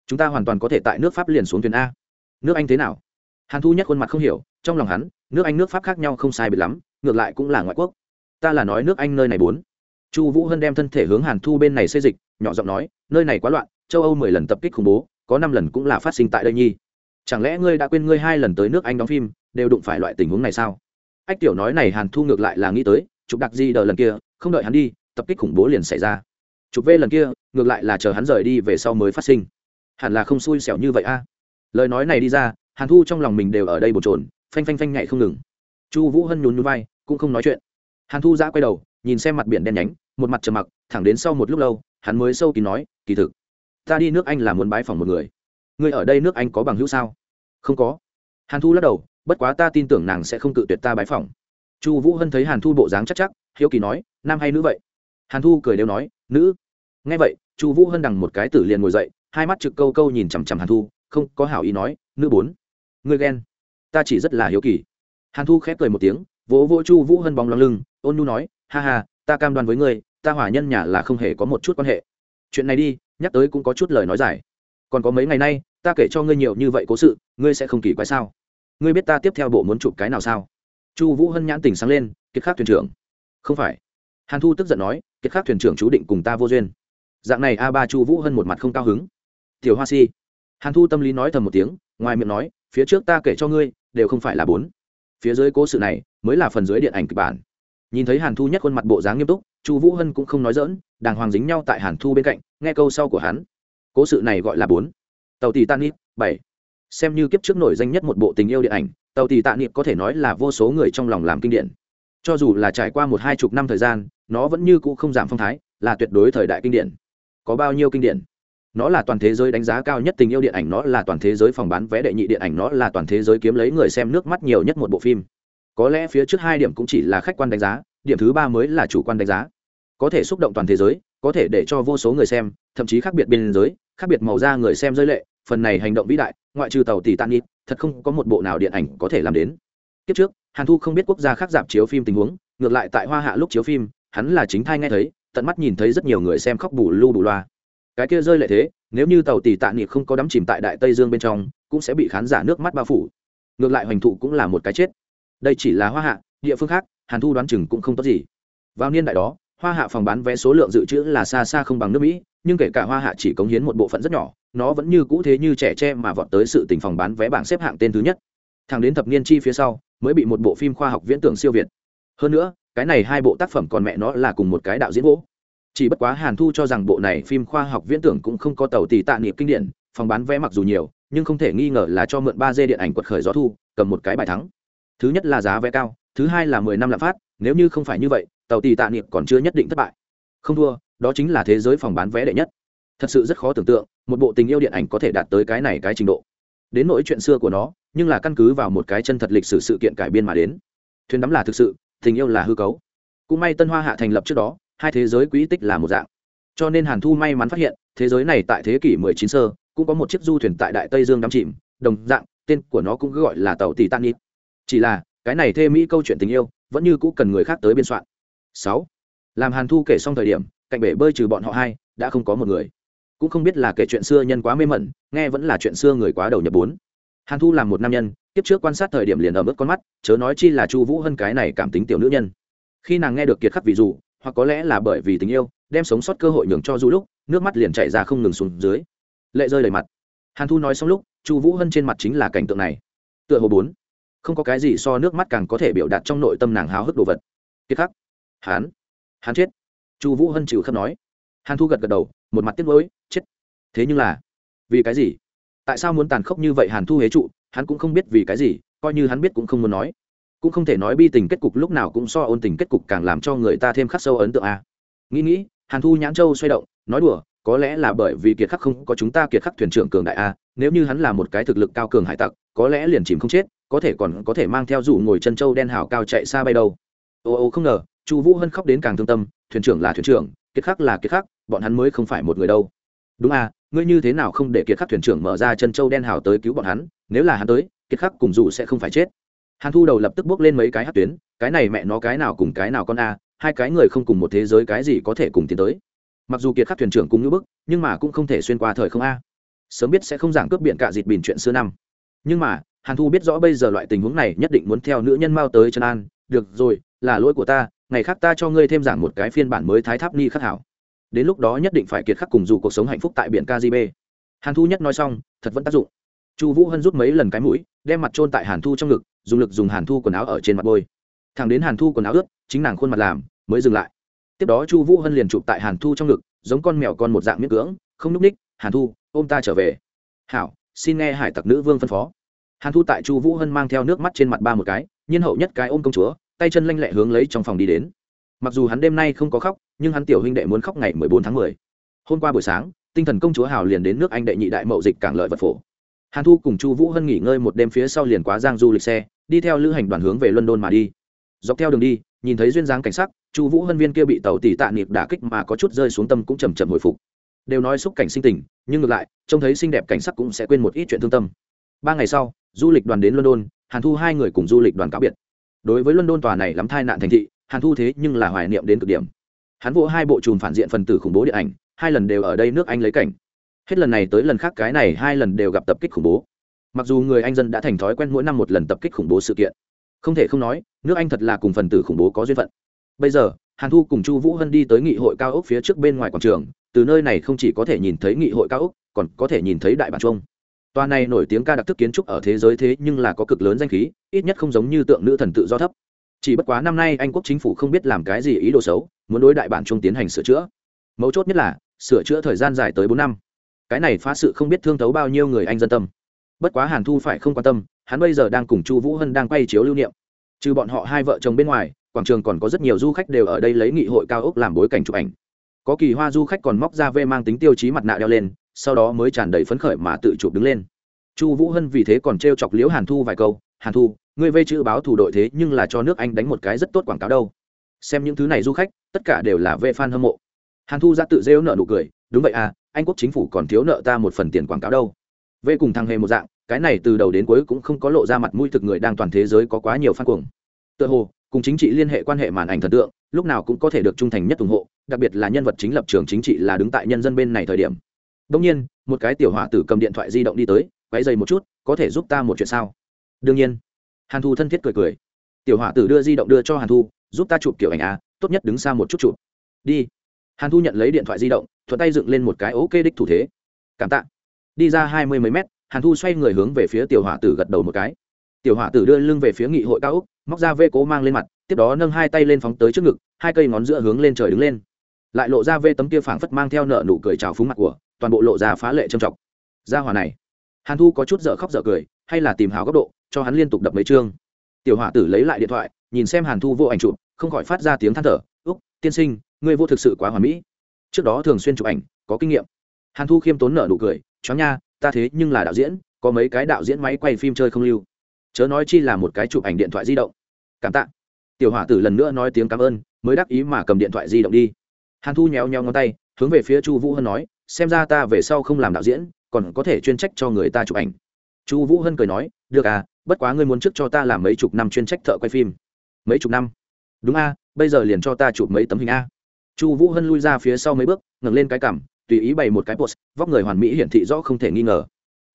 Chúng ta hoàn toàn có thể tại nước pháp liền xuống thuyền a. Nước anh thế nào? Hàn thu nhất khuôn mặt không hiểu, trong lòng hắn, nước anh nước pháp khác nhau không sai biệt lắm, ngược lại cũng là ngoại quốc. Ta là nói nước anh nơi này bốn. Chu vũ hân đem thân thể hướng hàn thu bên này xây dịch, nhỏ giọng nói, nơi này quá loạn, châu âu mười lần tập kích khủng bố, có năm lần cũng là phát sinh tại đây nhi chẳng lẽ ngươi đã quên ngươi hai lần tới nước anh đóng phim, đều đụng phải loại tình huống này sao? Ách tiểu nói này hàn thu ngược lại là nghĩ tới, chụp đặc di đờ lần kia, không đợi hắn đi, tập kích khủng bố liền xảy ra. Chụp v lần kia, ngược lại là chờ hắn rời đi về sau mới phát sinh. Hẳn là không xui xẻo như vậy a. Lời nói này đi ra, hàn thu trong lòng mình đều ở đây bồn trồn phanh phanh phanh nhảy không ngừng. Chu vũ hân nhún nhún vai, cũng không nói chuyện. Hàn thu giã quay đầu, nhìn xem mặt biển đen nhánh, một mặt trầm mặc, thẳng đến sau một lúc lâu, hắn mới sâu kín nói, kỳ thực, ta đi nước anh là muốn bái phòng một người. Ngươi ở đây nước anh có bằng hữu sao? Không có. Hàn thu lắc đầu, bất quá ta tin tưởng nàng sẽ không cự tuyệt ta bái phỏng. chu vũ hân thấy hàn thu bộ dáng chắc chắc, hiếu kỳ nói, nam hay nữ vậy? Hàn thu cười đều nói, nữ. Nghe vậy, chu vũ hân đằng một cái tử liền ngồi dậy, hai mắt trực câu câu nhìn chằm chằm hàn thu, không có hảo ý nói, nữ bốn. Ngươi ghen. Ta chỉ rất là hiếu kỳ. Hàn thu khép cười một tiếng, vỗ vỗ chu vũ hân bóng lăng lưng, ôn nu nói, ha ha, ta cam đoan với ngươi, ta hỏa nhân nhà là không hề có một chút quan hệ. Chuyện này đi, nhắc tới cũng có chút lời nói dài còn có mấy ngày nay, ta kể cho ngươi nhiều như vậy cố sự, ngươi sẽ không kỳ quái sao? Ngươi biết ta tiếp theo bộ muốn chụp cái nào sao? Chu vũ hân nhãn tỉnh sáng lên, kiệt khắc thuyền trưởng. Không phải. Hàn thu tức giận nói, kiệt khắc thuyền trưởng chú định cùng ta vô duyên. Dạng này a ba chu vũ hân một mặt không cao hứng. Tiểu hoa si. Hàn thu tâm lý nói thầm một tiếng, ngoài miệng nói, phía trước ta kể cho ngươi, đều không phải là bốn. Phía dưới cố sự này, mới là phần dưới điện ảnh kịch bản. Nhìn thấy hàn thu nhất khuôn mặt bộ dáng nghiêm túc, chu vũ hân cũng không nói dỡn đàng hoàng dính nhau tại hàn thu bên cạnh, nghe câu sau của hắn cố sự này gọi là bốn. Tàu tỷ tan bảy. Xem như kiếp trước nổi danh nhất một bộ tình yêu điện ảnh, tàu tỷ tạ niệm có thể nói là vô số người trong lòng làm kinh điển. Cho dù là trải qua một hai chục năm thời gian, nó vẫn như cũ không giảm phong thái, là tuyệt đối thời đại kinh điển. Có bao nhiêu kinh điển? Nó là toàn thế giới đánh giá cao nhất tình yêu điện ảnh, nó là toàn thế giới phòng bán vé đệ nhị điện ảnh, nó là toàn thế giới kiếm lấy người xem nước mắt nhiều nhất một bộ phim. Có lẽ phía trước hai điểm cũng chỉ là khách quan đánh giá, điểm thứ ba mới là chủ quan đánh giá. Có thể xúc động toàn thế giới, có thể để cho vô số người xem, thậm chí khác biệt biên giới khác biệt màu da người xem rơi lệ, phần này hành động vĩ đại, ngoại trừ tàu tỷ tàn nít thật không có một bộ nào điện ảnh có thể làm đến. Kiếp trước, hàn thu không biết quốc gia khác giảm chiếu phim tình huống, ngược lại tại hoa hạ lúc chiếu phim, hắn là chính thai nghe thấy, tận mắt nhìn thấy rất nhiều người xem khóc bù lu bù loa. Cái kia rơi lệ thế, nếu như tàu tỷ tạ nghị không có đắm chìm tại đại tây dương bên trong, cũng sẽ bị khán giả nước mắt bao phủ. Ngược lại hoành thụ cũng là một cái chết. Đây chỉ là hoa hạ, địa phương khác, hàn thu đoán chừng cũng không tốt gì. Vào niên đại đó, hoa hạ phòng bán vé số lượng dự trữ là xa xa không bằng nước mỹ nhưng kể cả hoa hạ chỉ cống hiến một bộ phận rất nhỏ, nó vẫn như cũ thế như trẻ tre mà vọt tới sự tình phòng bán vé bảng xếp hạng tên thứ nhất. Thẳng đến thập niên chi phía sau, mới bị một bộ phim khoa học viễn tưởng siêu việt. Hơn nữa, cái này hai bộ tác phẩm còn mẹ nó là cùng một cái đạo diễn vỗ chỉ bất quá hàn thu cho rằng bộ này phim khoa học viễn tưởng cũng không có tàu tỷ tạ niệm kinh điển, phòng bán vé mặc dù nhiều, nhưng không thể nghi ngờ là cho mượn ba d điện ảnh quật khởi gió thu, cầm một cái bài thắng. Thứ nhất là giá vé cao, thứ hai là mười năm lạm phát, nếu như không phải như vậy, tàu tỷ tạ niệm còn chưa nhất định thất bại. Không thua đó chính là thế giới phòng bán vé đệ nhất. Thật sự rất khó tưởng tượng, một bộ tình yêu điện ảnh có thể đạt tới cái này cái trình độ. Đến nỗi chuyện xưa của nó, nhưng là căn cứ vào một cái chân thật lịch sử sự kiện cải biên mà đến. Thuyền đắm là thực sự, tình yêu là hư cấu. Cũng may tân hoa hạ thành lập trước đó, hai thế giới quỹ tích là một dạng. Cho nên hàn thu may mắn phát hiện, thế giới này tại thế kỷ 19 sơ, cũng có một chiếc du thuyền tại đại tây dương đắm chìm, đồng dạng, tên của nó cũng gọi là tàu titanic. Chỉ là, cái này thê mỹ câu chuyện tình yêu, vẫn như cũ cần người khác tới biên soạn. Sáu, làm hàn thu kể xong thời điểm cạnh bể bơi trừ bọn họ hai, đã không có một người. Cũng không biết là kể chuyện xưa nhân quá mê mẩn, nghe vẫn là chuyện xưa người quá đầu nhập bốn. Hàn thu làm một nam nhân, tiếp trước quan sát thời điểm liền ở mức con mắt, chớ nói chi là chu vũ hơn cái này cảm tính tiểu nữ nhân. Khi nàng nghe được kiệt khắc vì dù, hoặc có lẽ là bởi vì tình yêu, đem sống sót cơ hội nhường cho du lúc, nước mắt liền chảy ra không ngừng xuống dưới. Lệ rơi đầy mặt. Hàn thu nói xong lúc, chu vũ hân trên mặt chính là cảnh tượng này. Tựa hồ bốn. Không có cái gì so nước mắt càng có thể biểu đạt trong nội tâm nàng háo hức đồ vật. Kiệt khắc. Hán. Hán chết chu vũ hân chịu khắp nói. Hàn thu gật gật đầu, một mặt tiếc nuối, chết. Thế nhưng là, vì cái gì? Tại sao muốn tàn khốc như vậy hàn thu hế trụ? Hắn cũng không biết vì cái gì, coi như hắn biết cũng không muốn nói. Cũng không thể nói bi tình kết cục lúc nào cũng so ôn tình kết cục càng làm cho người ta thêm khắc sâu ấn tượng a à. nghĩ nghĩ, hàn thu nhãn châu xoay động, nói đùa, có lẽ là bởi vì kiệt khắc không có chúng ta kiệt khắc thuyền trưởng cường đại a nếu như hắn là một cái thực lực cao cường hải tặc, có lẽ liền chìm không chết, có thể còn có thể mang theo rủ ngồi chân châu đen hào cao chạy xa bay đâu. Ô ô không ngờ, chu vũ hân khóc đến càng thương tâm thuyền trưởng là thuyền trưởng, kiệt khắc là kiệt khắc, bọn hắn mới không phải một người đâu. Đúng à ngươi như thế nào không để kiệt khắc thuyền trưởng mở ra chân châu đen hào tới cứu bọn hắn, nếu là hắn tới, kiệt khắc cùng dù sẽ không phải chết. Hàn thu đầu lập tức bước lên mấy cái hát tuyến, cái này mẹ nó cái nào cùng cái nào con a, hai cái người không cùng một thế giới cái gì có thể cùng tiến tới. Mặc dù kiệt khắc thuyền trưởng cùng như bức, nhưng mà cũng không thể xuyên qua thời không a. Sớm biết sẽ không giảng cướp biển cả dịt bình chuyện xưa năm. Nhưng mà, hàn thu biết rõ bây giờ loại tình huống này nhất định muốn theo nữ nhân mao tới chân an. Được rồi, là lỗi của ta ngày khác ta cho ngươi thêm giảng một cái phiên bản mới thái tháp ni khắc hảo. Đến lúc đó nhất định phải kiệt khắc cùng dù cuộc sống hạnh phúc tại biển kgb hàn thu nhất nói xong, thật vẫn tác dụng. Chu vũ hân rút mấy lần cái mũi, đem mặt trôn tại hàn thu trong ngực, dùng lực dùng hàn thu quần áo ở trên mặt bôi. Thằng đến hàn thu quần áo ướt, chính nàng khuôn mặt làm, mới dừng lại. Tiếp đó chu vũ hân liền chụp tại hàn thu trong ngực, giống con mèo con một dạng miếng cưỡng, không n ú c ních, hàn thu, ôm ta trở về. Hảo, xin nghe hải tặc nữ vương phân phó. Hàn thu tại chu vũ hân mang theo nước mắt trên mặt ba một cái, nhiên hậu nhất cái ôm công chúa tay chân lanh lẹ hướng lấy trong phòng đi đến. Mặc dù hắn đêm nay không có khóc, nhưng hắn tiểu huynh đệ muốn khóc ngày mười bốn tháng mười. Hôm qua buổi sáng, tinh thần công chúa hào liền đến nước anh đệ nhị đại mậu dịch cảng lợi vật phổ. Hàn thu cùng chu vũ hân nghỉ ngơi một đêm phía sau liền quá giang du lịch xe, đi theo lữ hành đoàn hướng về london mà đi. Dọc theo đường đi, nhìn thấy duyên dáng cảnh sắc, chu vũ hân viên kia bị tàu tỷ tạ niệm đả kích mà có chút rơi xuống tâm cũng chầm chậm hồi phục. Đều nói xúc cảnh sinh tình, nhưng ngược lại, trông thấy xinh đẹp cảnh sắc cũng sẽ quên một ít chuyện thương tâm. Ba ngày sau, du lịch đoàn đến london, hàn thu hai người cùng du lịch đoàn cáo biệt đối với london tòa này lắm thai nạn thành thị, hàn thu thế nhưng là hoài niệm đến cực điểm. Hắn vỗ hai bộ chùm phản diện phần tử khủng bố điện ảnh, hai lần đều ở đây nước anh lấy cảnh. Hết lần này tới lần khác cái này hai lần đều gặp tập kích khủng bố. Mặc dù người anh dân đã thành thói quen mỗi năm một lần tập kích khủng bố sự kiện. Không thể không nói, nước anh thật là cùng phần tử khủng bố có duyên phận. Bây giờ, hàn thu cùng chu vũ hân đi tới nghị hội cao ốc phía trước bên ngoài quảng trường, từ nơi này không chỉ có thể nhìn thấy nghị hội cao ốc, còn có thể nhìn thấy đại bản trung tòa này nổi tiếng ca đặc thức kiến trúc ở thế giới thế nhưng là có cực lớn danh khí, ít nhất không giống như tượng nữ thần tự do thấp. Chỉ bất quá năm nay anh quốc chính phủ không biết làm cái gì ý đồ xấu, muốn đối đại bản trung tiến hành sửa chữa. Mấu chốt nhất là, sửa chữa thời gian dài tới bốn năm. Cái này phá sự không biết thương thấu bao nhiêu người anh dân tâm. Bất quá hàn thu phải không quan tâm, hắn bây giờ đang cùng chu vũ hân đang quay chiếu lưu niệm. Trừ bọn họ hai vợ chồng bên ngoài, quảng trường còn có rất nhiều du khách đều ở đây lấy nghị hội cao ốc làm bối cảnh chụp ảnh có kỳ hoa du khách còn móc ra vê mang tính tiêu chí mặt nạ đeo lên, sau đó mới tràn đầy phấn khởi mà tự chụp đứng lên. Chu vũ hân vì thế còn t r e o chọc liễu hàn thu vài câu, hàn thu, ngươi vây chữ báo thủ đội thế nhưng là cho nước anh đánh một cái rất tốt quảng cáo đâu. Xem những thứ này du khách, tất cả đều là vệ fan hâm mộ. Hàn thu ra tự rêu nợ nụ cười, đúng vậy à anh quốc chính phủ còn thiếu nợ ta một phần tiền quảng cáo đâu. Vệ cùng thằng hề một dạng, cái này từ đầu đến cuối cũng không có lộ ra mặt mũi thực người đang toàn thế giới có quá nhiều fan cuồng. Tựa hồ, cùng chính trị liên hệ quan hệ màn ảnh thần tượng, lúc nào cũng có thể được trung thành nhất ủng hộ đặc biệt là nhân vật chính lập trường chính trị là đứng tại nhân dân bên này thời điểm. Đông nhiên, một cái tiểu hỏa tử cầm điện thoại di động đi tới quay dày một chút, có thể giúp ta một chuyện sao? Đương nhiên. Hàn thu thân thiết cười cười. Tiểu hỏa tử đưa di động đưa cho hàn thu, giúp ta chụp kiểu ảnh a, tốt nhất đứng xa một chút chụp. Đi. Hàn thu nhận lấy điện thoại di động, thuận tay dựng lên một cái ok đích thủ thế. Cảm tạ. Đi ra hai mươi mấy mét, hàn thu xoay người hướng về phía tiểu hỏa tử gật đầu một cái. Tiểu hỏa tử đưa lưng về phía nghị hội cao úc, móc ra vê cố mang lên mặt, tiếp đó nâng hai tay lên phóng tới trước ngực, hai cây ngón giữa hướng lên trời đứng lên lại lộ ra vê tấm kia phảng phất mang theo nợ nụ cười trào phúng mặt của, toàn bộ lộ ra phá lệ trầm trọng. Ra hòa này, hàn thu có chút dở khóc dở cười, hay là tìm hào góc độ, cho hắn liên tục đập mấy chương. Tiểu hỏa tử lấy lại điện thoại, nhìn xem hàn thu vô ảnh chụp, không khỏi phát ra tiếng than thở, úc, tiên sinh, ngươi vô thực sự quá hoàn mỹ. Trước đó thường xuyên chụp ảnh, có kinh nghiệm. Hàn thu khiêm tốn nở nụ cười chóng nha, ta thế nhưng là đạo diễn, có mấy cái đạo diễn máy quay phim chơi không lưu. Chớ nói chi là một cái chụp ảnh điện thoại di động. Cảm tạ. Tiểu hỏa tử lần nữa nói tiếng cảm ơn, mới đắc ý mà cầm điện thoại di động đi hàn thu nhéo nhéo ngón tay, hướng về phía chu vũ hân nói, xem ra ta về sau không làm đạo diễn, còn có thể chuyên trách cho người ta chụp ảnh. Chu vũ hân cười nói, được à bất quá ngươi muốn trước cho ta làm mấy chục năm chuyên trách thợ quay phim. Mấy chục năm? Đúng a bây giờ liền cho ta chụp mấy tấm hình a. Chu vũ hân lui ra phía sau mấy bước, ngẩng lên cái cằm, tùy ý bày một cái post vóc người hoàn mỹ hiển thị rõ không thể nghi ngờ.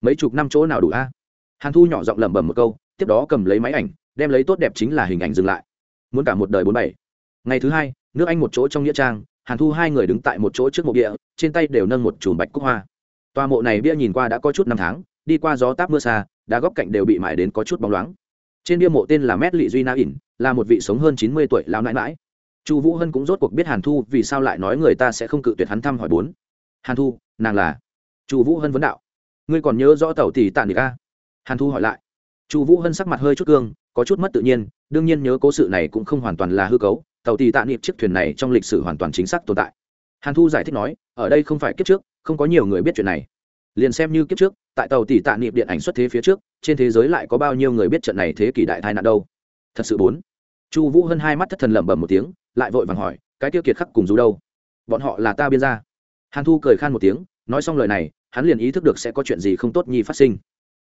Mấy chục năm chỗ nào đủ a? Hàn thu nhỏ giọng lẩm bẩm một câu, tiếp đó cầm lấy máy ảnh, đem lấy tốt đẹp chính là hình ảnh dừng lại. Muốn cả một đời bốn bảy. Ngày thứ hai, nước anh một chỗ trong nghĩa trang hàn thu hai người đứng tại một chỗ trước mộ địa trên tay đều nâng một chùm bạch cúc hoa. Toa mộ này bia nhìn qua đã có chút năm tháng, đi qua gió táp mưa xa, đá góc cạnh đều bị mải đến có chút bóng loáng. Trên bia mộ tên là mét lị duy na ỉn, là một vị sống hơn chín mươi tuổi lao nãi mãi chu vũ hân cũng rốt cuộc biết hàn thu vì sao lại nói người ta sẽ không cự tuyệt hắn thăm hỏi bốn. Hàn thu, nàng là? Chu vũ hân vấn đạo. Ngươi còn nhớ rõ tàu tỷ tạ nịch a? Hàn thu hỏi lại. Chu vũ hân sắc mặt hơi chút cương, có chút mất tự nhiên, đương nhiên nhớ cố sự này cũng không hoàn toàn là hư cấu tàu tì tạ niệm chiếc thuyền này trong lịch sử hoàn toàn chính xác tồn tại. Hàn thu giải thích nói, ở đây không phải kiếp trước, không có nhiều người biết chuyện này. Liền xem như kiếp trước, tại tàu tỷ tạ niệm điện ảnh xuất thế phía trước, trên thế giới lại có bao nhiêu người biết trận này thế kỷ đại tai nạn đâu? Thật sự bốn. Chu vũ hơn hai mắt thất thần lẩm bẩm một tiếng, lại vội vàng hỏi, cái tiêu kiệt khắc cùng dù đâu? Bọn họ là ta biên ra hàn thu cười khan một tiếng, nói xong lời này, hắn liền ý thức được sẽ có chuyện gì không tốt nhi phát sinh.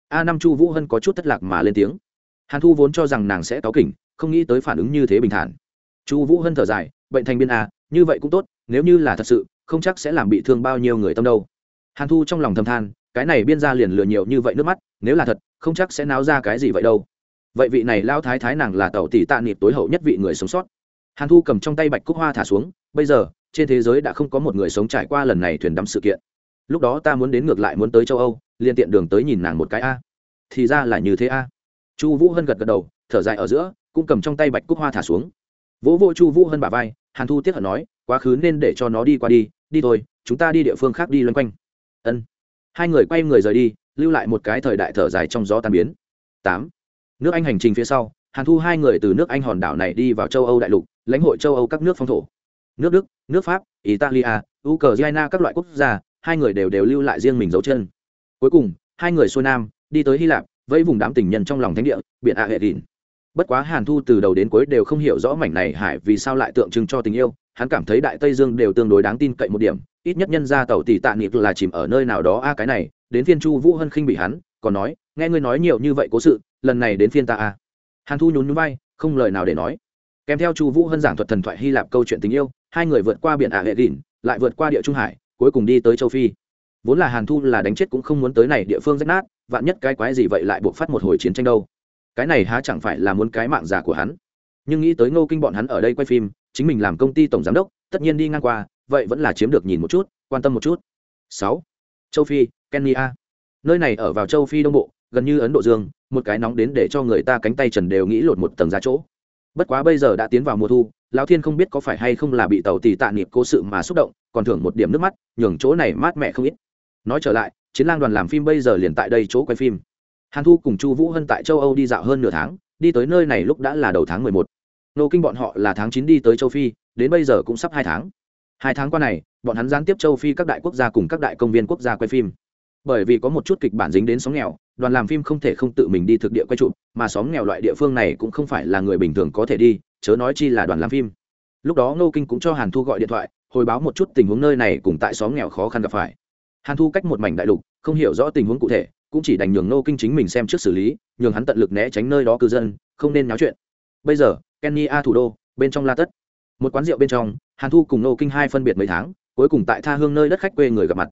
A năm chu vũ hân có chút thất lạc mà lên tiếng. Hàn thu vốn cho rằng nàng sẽ cáo kỉnh, không nghĩ tới phản ứng như thế bình thản chu vũ hân thở dài, bệnh thành biên a như vậy cũng tốt, nếu như là thật sự, không chắc sẽ làm bị thương bao nhiêu người tâm đâu. Hàn thu trong lòng thầm than, cái này biên ra liền lừa nhiều như vậy nước mắt, nếu là thật, không chắc sẽ náo ra cái gì vậy đâu. Vậy vị này lao thái thái nàng là tàu tỷ tạ nịp tối hậu nhất vị người sống sót. Hàn thu cầm trong tay bạch cúc hoa thả xuống, bây giờ, trên thế giới đã không có một người sống trải qua lần này thuyền đắm sự kiện. Lúc đó ta muốn đến ngược lại muốn tới châu âu, liền tiện đường tới nhìn nàng một cái a. Thì ra là như thế a. Chu vũ hân gật gật đầu, thở dài ở giữa, cũng cầm trong tay bạch cúc hoa thả xuống vỗ vô chu vũ hơn bà vai, hàn thu tiếc hận nói, quá khứ nên để cho nó đi qua đi đi thôi, chúng ta đi địa phương khác đi loanh quanh. Ân. Hai người quay người rời đi, lưu lại một cái thời đại thở dài trong gió tan biến. Tám. Nước anh hành trình phía sau, hàn thu hai người từ nước anh hòn đảo này đi vào châu âu đại lục, lãnh hội châu âu các nước phong thổ. Nước đức, nước pháp, italia, ukraine các loại quốc gia, hai người đều đều lưu lại riêng mình dấu chân. Cuối cùng, hai người xuôi nam, đi tới hy lạp với vùng đám tình nhân trong lòng thánh địa biển a hệ đìn bất quá hàn thu từ đầu đến cuối đều không hiểu rõ mảnh này hải vì sao lại tượng trưng cho tình yêu, hắn cảm thấy đại tây dương đều tương đối đáng tin cậy một điểm, ít nhất nhân ra tàu tỷ tạ nịp là chìm ở nơi nào đó. A, cái này, đến phiên chu vũ hân khinh bị hắn, còn nói, nghe ngươi nói nhiều như vậy cố sự, lần này đến phiên ta a. Hàn thu nhún nhún vai, không lời nào để nói. Kèm theo chu vũ hân giảng thuật thần thoại hy lạp câu chuyện tình yêu, hai người vượt qua biển ả hệ đỉn lại vượt qua địa trung hải, cuối cùng đi tới châu phi. Vốn là hàn thu là đánh chết cũng không muốn tới này địa phương rách nát, vạn nhất cái quái gì vậy lại buộc phát một hồi chiến tranh đâu cái này há chẳng phải là muốn cái mạng già của hắn. Nhưng nghĩ tới ngô kinh bọn hắn ở đây quay phim, chính mình làm công ty tổng giám đốc, tất nhiên đi ngang qua, vậy vẫn là chiếm được nhìn một chút, quan tâm một chút. Sáu. Châu phi, kenya. Nơi này ở vào châu phi đông bộ, gần như ấn độ dương, một cái nóng đến để cho người ta cánh tay trần đều nghĩ lột một tầng ra chỗ. Bất quá bây giờ đã tiến vào mùa thu, lão thiên không biết có phải hay không là bị tàu tì tạ niệm cố sự mà xúc động, còn thưởng một điểm nước mắt, nhường chỗ này mát mẻ không ít. Nói trở lại, chiến lang đoàn làm phim bây giờ liền tại đây chỗ quay phim hàn thu cùng chu vũ hân tại châu âu đi dạo hơn nửa tháng, đi tới nơi này lúc đã là đầu tháng mười một. Nô kinh bọn họ là tháng chín đi tới châu phi, đến bây giờ cũng sắp hai tháng. Hai tháng qua này, bọn hắn gián tiếp châu phi các đại quốc gia cùng các đại công viên quốc gia quay phim. Bởi vì có một chút kịch bản dính đến xóm nghèo, đoàn làm phim không thể không tự mình đi thực địa quay chụp, mà xóm nghèo loại địa phương này cũng không phải là người bình thường có thể đi, chớ nói chi là đoàn làm phim. Lúc đó ngô kinh cũng cho hàn thu gọi điện thoại, hồi báo một chút tình huống nơi này cùng tại xóm nghèo khó khăn gặp phải. Hàn thu cách một mảnh đại lục, không hiểu rõ tình huống cụ thể cũng chỉ đành nhường Nô kinh chính mình xem trước xử lý, nhường hắn tận lực né tránh nơi đó cư dân, không nên náo chuyện. Bây giờ kenya thủ đô, bên trong la tất. Một quán rượu bên trong, hàn thu cùng Nô kinh hai phân biệt mấy tháng, cuối cùng tại tha hương nơi đất khách quê người gặp mặt.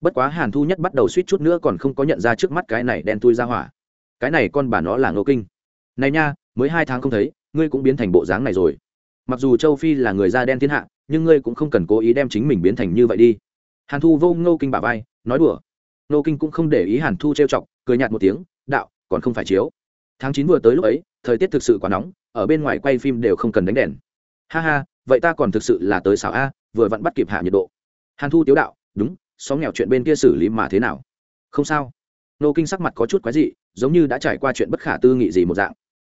Bất quá hàn thu nhất bắt đầu suýt chút nữa còn không có nhận ra trước mắt cái này đen tui ra hỏa. Cái này con bà nó là Nô kinh. Này nha, mới hai tháng không thấy, ngươi cũng biến thành bộ dáng này rồi. Mặc dù châu phi là người da đen thiên hạ, nhưng ngươi cũng không cần cố ý đem chính mình biến thành như vậy đi. Hàn thu vô ngô kinh bà vai, nói đùa Nô kinh cũng không để ý hàn thu trêu chọc, cười nhạt một tiếng, đạo, còn không phải chiếu. Tháng chín vừa tới lúc ấy, thời tiết thực sự quá nóng, ở bên ngoài quay phim đều không cần đánh đèn. Ha ha, vậy ta còn thực sự là tới xảo a, vừa vặn bắt kịp hạ nhiệt độ. Hàn thu tiếu đạo, đúng, xóm nghèo chuyện bên kia xử lý mà thế nào? Không sao. Nô kinh sắc mặt có chút quái dị, giống như đã trải qua chuyện bất khả tư nghị gì một dạng.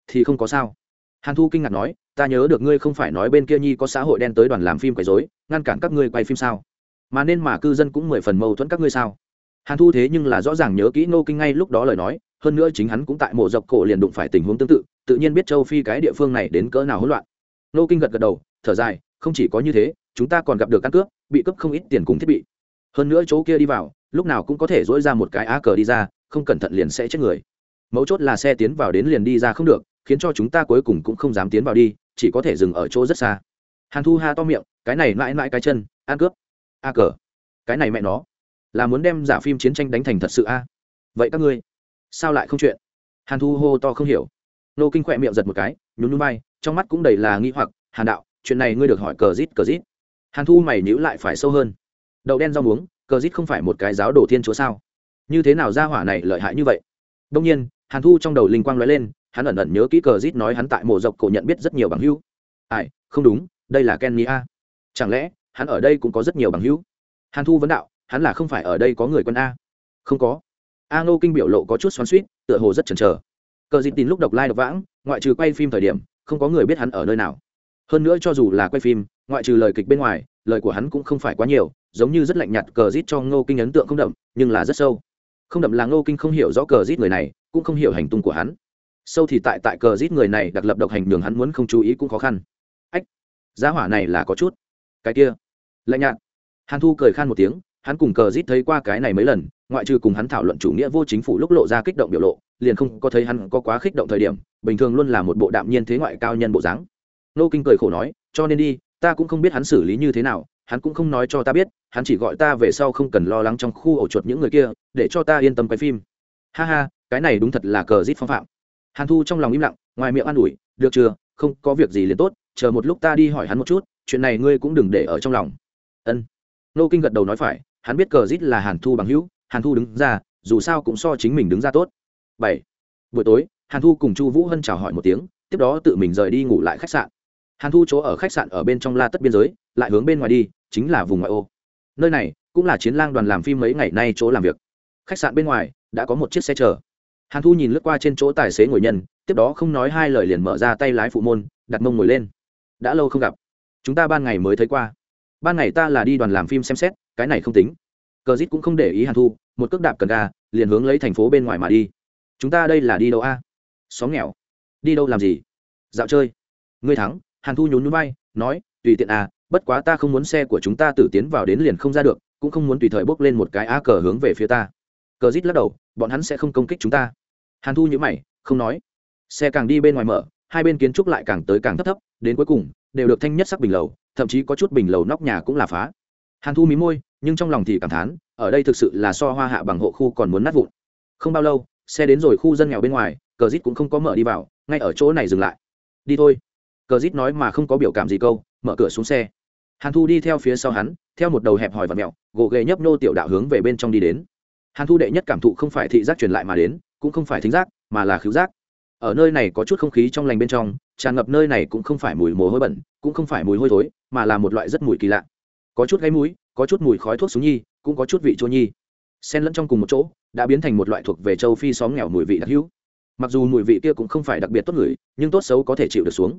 Thì không có sao. Hàn thu kinh ngạc nói, ta nhớ được ngươi không phải nói bên kia nhi có xã hội đen tới đoàn làm phim quấy dối ngăn cản các ngươi quay phim sao? Mà nên mà cư dân cũng mười phần mâu thuẫn các ngươi sao? Hàn thu thế nhưng là rõ ràng nhớ kỹ nô kinh ngay lúc đó lời nói, hơn nữa chính hắn cũng tại mộ dọc cổ liền đụng phải tình huống tương tự tự nhiên biết châu phi cái địa phương này đến cỡ nào hỗn loạn. Nô kinh gật gật đầu, thở dài, không chỉ có như thế, chúng ta còn gặp được căn cướp, bị cướp không ít tiền cùng thiết bị. Hơn nữa chỗ kia đi vào, lúc nào cũng có thể dỗi ra một cái á cờ đi ra, không cẩn thận liền sẽ chết người. Mấu chốt là xe tiến vào đến liền đi ra không được, khiến cho chúng ta cuối cùng cũng không dám tiến vào đi, chỉ có thể dừng ở chỗ rất xa. Hàn thu ha to miệng, cái này mãi mãi cái chân, ăn cướp. A cờ. Cái này mẹ nó là muốn đem giả phim chiến tranh đánh thành thật sự a? Vậy các ngươi, sao lại không chuyện? Hàn thu hô to không hiểu. Nô kinh khỏe miệng giật một cái, nhún núi bay trong mắt cũng đầy là nghi hoặc, hàn đạo, chuyện này ngươi được hỏi cờ rít cờ rít. Hàn thu mày nhữ lại phải sâu hơn. Đậu đen rau muống, cờ rít không phải một cái giáo đồ thiên chúa sao? Như thế nào ra hỏa này lợi hại như vậy? Đông nhiên, hàn thu trong đầu linh quang nói lên, hắn ẩn ẩn nhớ kỹ cờ rít nói hắn tại mộ dọc cổ nhận biết rất nhiều bằng hữu. Ai, không đúng, đây là kenny a. Chẳng lẽ, hắn ở đây cũng có rất nhiều bằng hữu? Hàn thu vấn đạo hắn là không phải ở đây có người quân a. Không có. A ngô kinh biểu lộ có chút xoắn suýt tựa hồ rất chần chờ. Cờ dịp tin lúc độc lai đọc vãng, ngoại trừ quay phim thời điểm, không có người biết hắn ở nơi nào. Hơn nữa cho dù là quay phim, ngoại trừ lời kịch bên ngoài, lời của hắn cũng không phải quá nhiều, giống như rất lạnh nhạt cờ dít cho ngô kinh ấn tượng không đậm, nhưng là rất sâu. Không đậm là ngô kinh không hiểu rõ cờ dít người này, cũng không hiểu hành tung của hắn. Sâu thì tại tại cờ dít người này đặc lập độc hành đường hắn muốn không chú ý cũng khó khăn. Ách, giá hỏa này là có chút. Cái kia, lạnh nhạt. Hàn thu cười khan một tiếng hắn cùng cờ rít thấy qua cái này mấy lần, ngoại trừ cùng hắn thảo luận chủ nghĩa vô chính phủ lúc lộ ra kích động biểu lộ, liền không có thấy hắn có quá kích động thời điểm, bình thường luôn là một bộ đạm nhiên thế ngoại cao nhân bộ dáng. Nô kinh cười khổ nói, cho nên đi, ta cũng không biết hắn xử lý như thế nào, hắn cũng không nói cho ta biết, hắn chỉ gọi ta về sau không cần lo lắng trong khu ổ chuột những người kia, để cho ta yên tâm quay phim. Ha ha, cái này đúng thật là cờ rít phong phạm. Hàn thu trong lòng im lặng, ngoài miệng an ủi, được chưa, không có việc gì liền tốt, chờ một lúc ta đi hỏi hắn một chút, chuyện này ngươi cũng đừng để ở trong lòng. Ân. Nô kinh gật đầu nói phải hắn biết cờ rít là hàn thu bằng hữu, hàn thu đứng ra, dù sao cũng so chính mình đứng ra tốt. Bảy. Buổi tối, hàn thu cùng chu vũ hân chào hỏi một tiếng, tiếp đó tự mình rời đi ngủ lại khách sạn. Hàn thu chỗ ở khách sạn ở bên trong la tất biên giới, lại hướng bên ngoài đi, chính là vùng ngoại ô. Nơi này cũng là chiến lang đoàn làm phim mấy ngày nay chỗ làm việc. Khách sạn bên ngoài đã có một chiếc xe chở hàn thu nhìn lướt qua trên chỗ tài xế ngồi nhân, tiếp đó không nói hai lời liền mở ra tay lái phụ môn, đặt mông ngồi lên. Đã lâu không gặp. Chúng ta ban ngày mới thấy qua ban ngày ta là đi đoàn làm phim xem xét, cái này không tính. Cờ dít cũng không để ý hàn thu, một cước đạp cần ga, liền hướng lấy thành phố bên ngoài mà đi. Chúng ta đây là đi đâu a? Xóm nghèo. Đi đâu làm gì? Dạo chơi. Ngươi thắng. Hàn thu nhún núi bay nói, tùy tiện à bất quá ta không muốn xe của chúng ta tử tiến vào đến liền không ra được, cũng không muốn tùy thời bốc lên một cái a cờ hướng về phía ta. Cờ rít lắc đầu, bọn hắn sẽ không công kích chúng ta. Hàn thu nhữ mày, không nói. Xe càng đi bên ngoài mở, hai bên kiến trúc lại càng tới càng thấp thấp, đến cuối cùng, đều được thanh nhất sắc bình lầu thậm chí có chút bình lầu nóc nhà cũng là phá. Hàn thu mí môi, nhưng trong lòng thì cảm thán, ở đây thực sự là so hoa hạ bằng hộ khu còn muốn nát vụn. Không bao lâu, xe đến rồi khu dân nghèo bên ngoài, cờ rít cũng không có mở đi vào, ngay ở chỗ này dừng lại. Đi thôi. Cờ rít nói mà không có biểu cảm gì câu, mở cửa xuống xe. Hàn thu đi theo phía sau hắn, theo một đầu hẹp hòi và mẹo gỗ ghề nhấp nô tiểu đạo hướng về bên trong đi đến. Hàn thu đệ nhất cảm thụ không phải thị giác truyền lại mà đến, cũng không phải thính giác, mà là khứu giác ở nơi này có chút không khí trong lành bên trong, tràn ngập nơi này cũng không phải mùi mồ hôi bẩn, cũng không phải mùi hôi thối, mà là một loại rất mùi kỳ lạ. Có chút gáy mũi, có chút mùi khói thuốc súng nhi, cũng có chút vị chua nhi. Xen lẫn trong cùng một chỗ, đã biến thành một loại thuộc về châu phi xóm nghèo mùi vị đặc hữu. Mặc dù mùi vị kia cũng không phải đặc biệt tốt người, nhưng tốt xấu có thể chịu được xuống.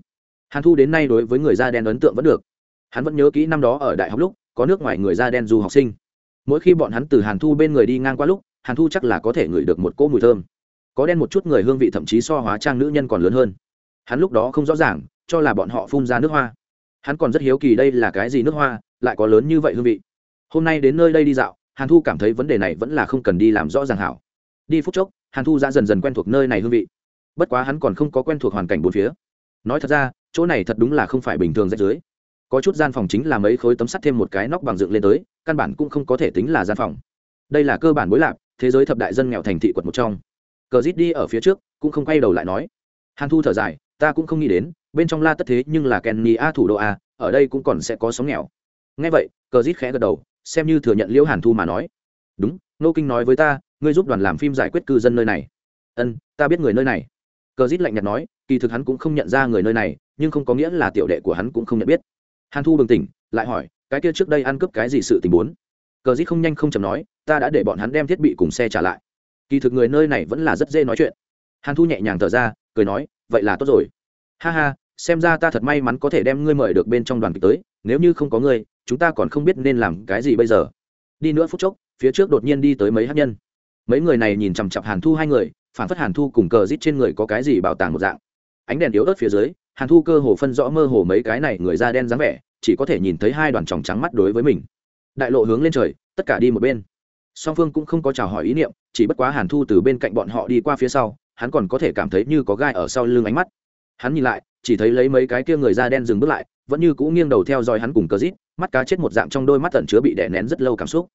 Hàn thu đến nay đối với người da đen ấn tượng vẫn được. Hắn vẫn nhớ kỹ năm đó ở đại học lúc, có nước ngoài người da đen du học sinh. Mỗi khi bọn hắn từ hàn thu bên người đi ngang qua lúc, hàn thu chắc là có thể ngửi được một cỗ mùi thơm có đen một chút người hương vị thậm chí so hóa trang nữ nhân còn lớn hơn. Hắn lúc đó không rõ ràng, cho là bọn họ phun ra nước hoa. Hắn còn rất hiếu kỳ đây là cái gì nước hoa, lại có lớn như vậy hương vị. Hôm nay đến nơi đây đi dạo, hàn thu cảm thấy vấn đề này vẫn là không cần đi làm rõ ràng hảo. Đi phút chốc, hàn thu ra dần dần quen thuộc nơi này hương vị. Bất quá hắn còn không có quen thuộc hoàn cảnh bốn phía. Nói thật ra, chỗ này thật đúng là không phải bình thường rách dưới có chút gian phòng chính là mấy khối tấm sắt thêm một cái nóc bằng dựng lên tới, căn bản cũng không có thể tính là gian phòng. Đây là cơ bản bối lạc, thế giới thập đại dân nghèo thành thị quật một trong cờ rít đi ở phía trước, cũng không quay đầu lại nói. Hàn thu thở dài, ta cũng không nghĩ đến, bên trong la tất thế nhưng là kenny a thủ đô a, ở đây cũng còn sẽ có sóng nghèo. Ngay vậy, cờ rít khẽ gật đầu, xem như thừa nhận liễu hàn thu mà nói. Đúng nô kinh nói với ta, ngươi giúp đoàn làm phim giải quyết cư dân nơi này. Ân, ta biết người nơi này. Cờ rít lạnh nhạt nói, kỳ thực hắn cũng không nhận ra người nơi này, nhưng không có nghĩa là tiểu đệ của hắn cũng không nhận biết. Hàn thu bừng tỉnh, lại hỏi, cái kia trước đây ăn cướp cái gì sự tình muốn cờ rít không nhanh không chầm nói, ta đã để bọn hắn đem thiết bị cùng xe trả lại kỳ thực người nơi này vẫn là rất dễ nói chuyện. Hàn thu nhẹ nhàng thở ra, cười nói, vậy là tốt rồi. Ha ha, xem ra ta thật may mắn có thể đem ngươi mời được bên trong đoàn kịch tới, nếu như không có ngươi, chúng ta còn không biết nên làm cái gì bây giờ. Đi nữa phút chốc, phía trước đột nhiên đi tới mấy hát nhân. Mấy người này nhìn chằm chặp hàn thu hai người phản phất hàn thu cùng cờ rít trên người có cái gì bảo tàng một dạng. Ánh đèn yếu ớt phía dưới, hàn thu cơ hồ phân rõ mơ hồ mấy cái này người da đen dáng vẻ, chỉ có thể nhìn thấy hai đoàn tròng trắng mắt đối với mình. Đại lộ hướng lên trời, tất cả đi một bên song phương cũng không có chào hỏi ý niệm, chỉ bất quá hàn thu từ bên cạnh bọn họ đi qua phía sau, hắn còn có thể cảm thấy như có gai ở sau lưng ánh mắt. Hắn nhìn lại, chỉ thấy lấy mấy cái kia người da đen dừng bước lại, vẫn như cũ nghiêng đầu theo dõi hắn cùng cờ rít mắt cá chết một dạng trong đôi mắt tẩn chứa bị đè nén rất lâu cảm xúc.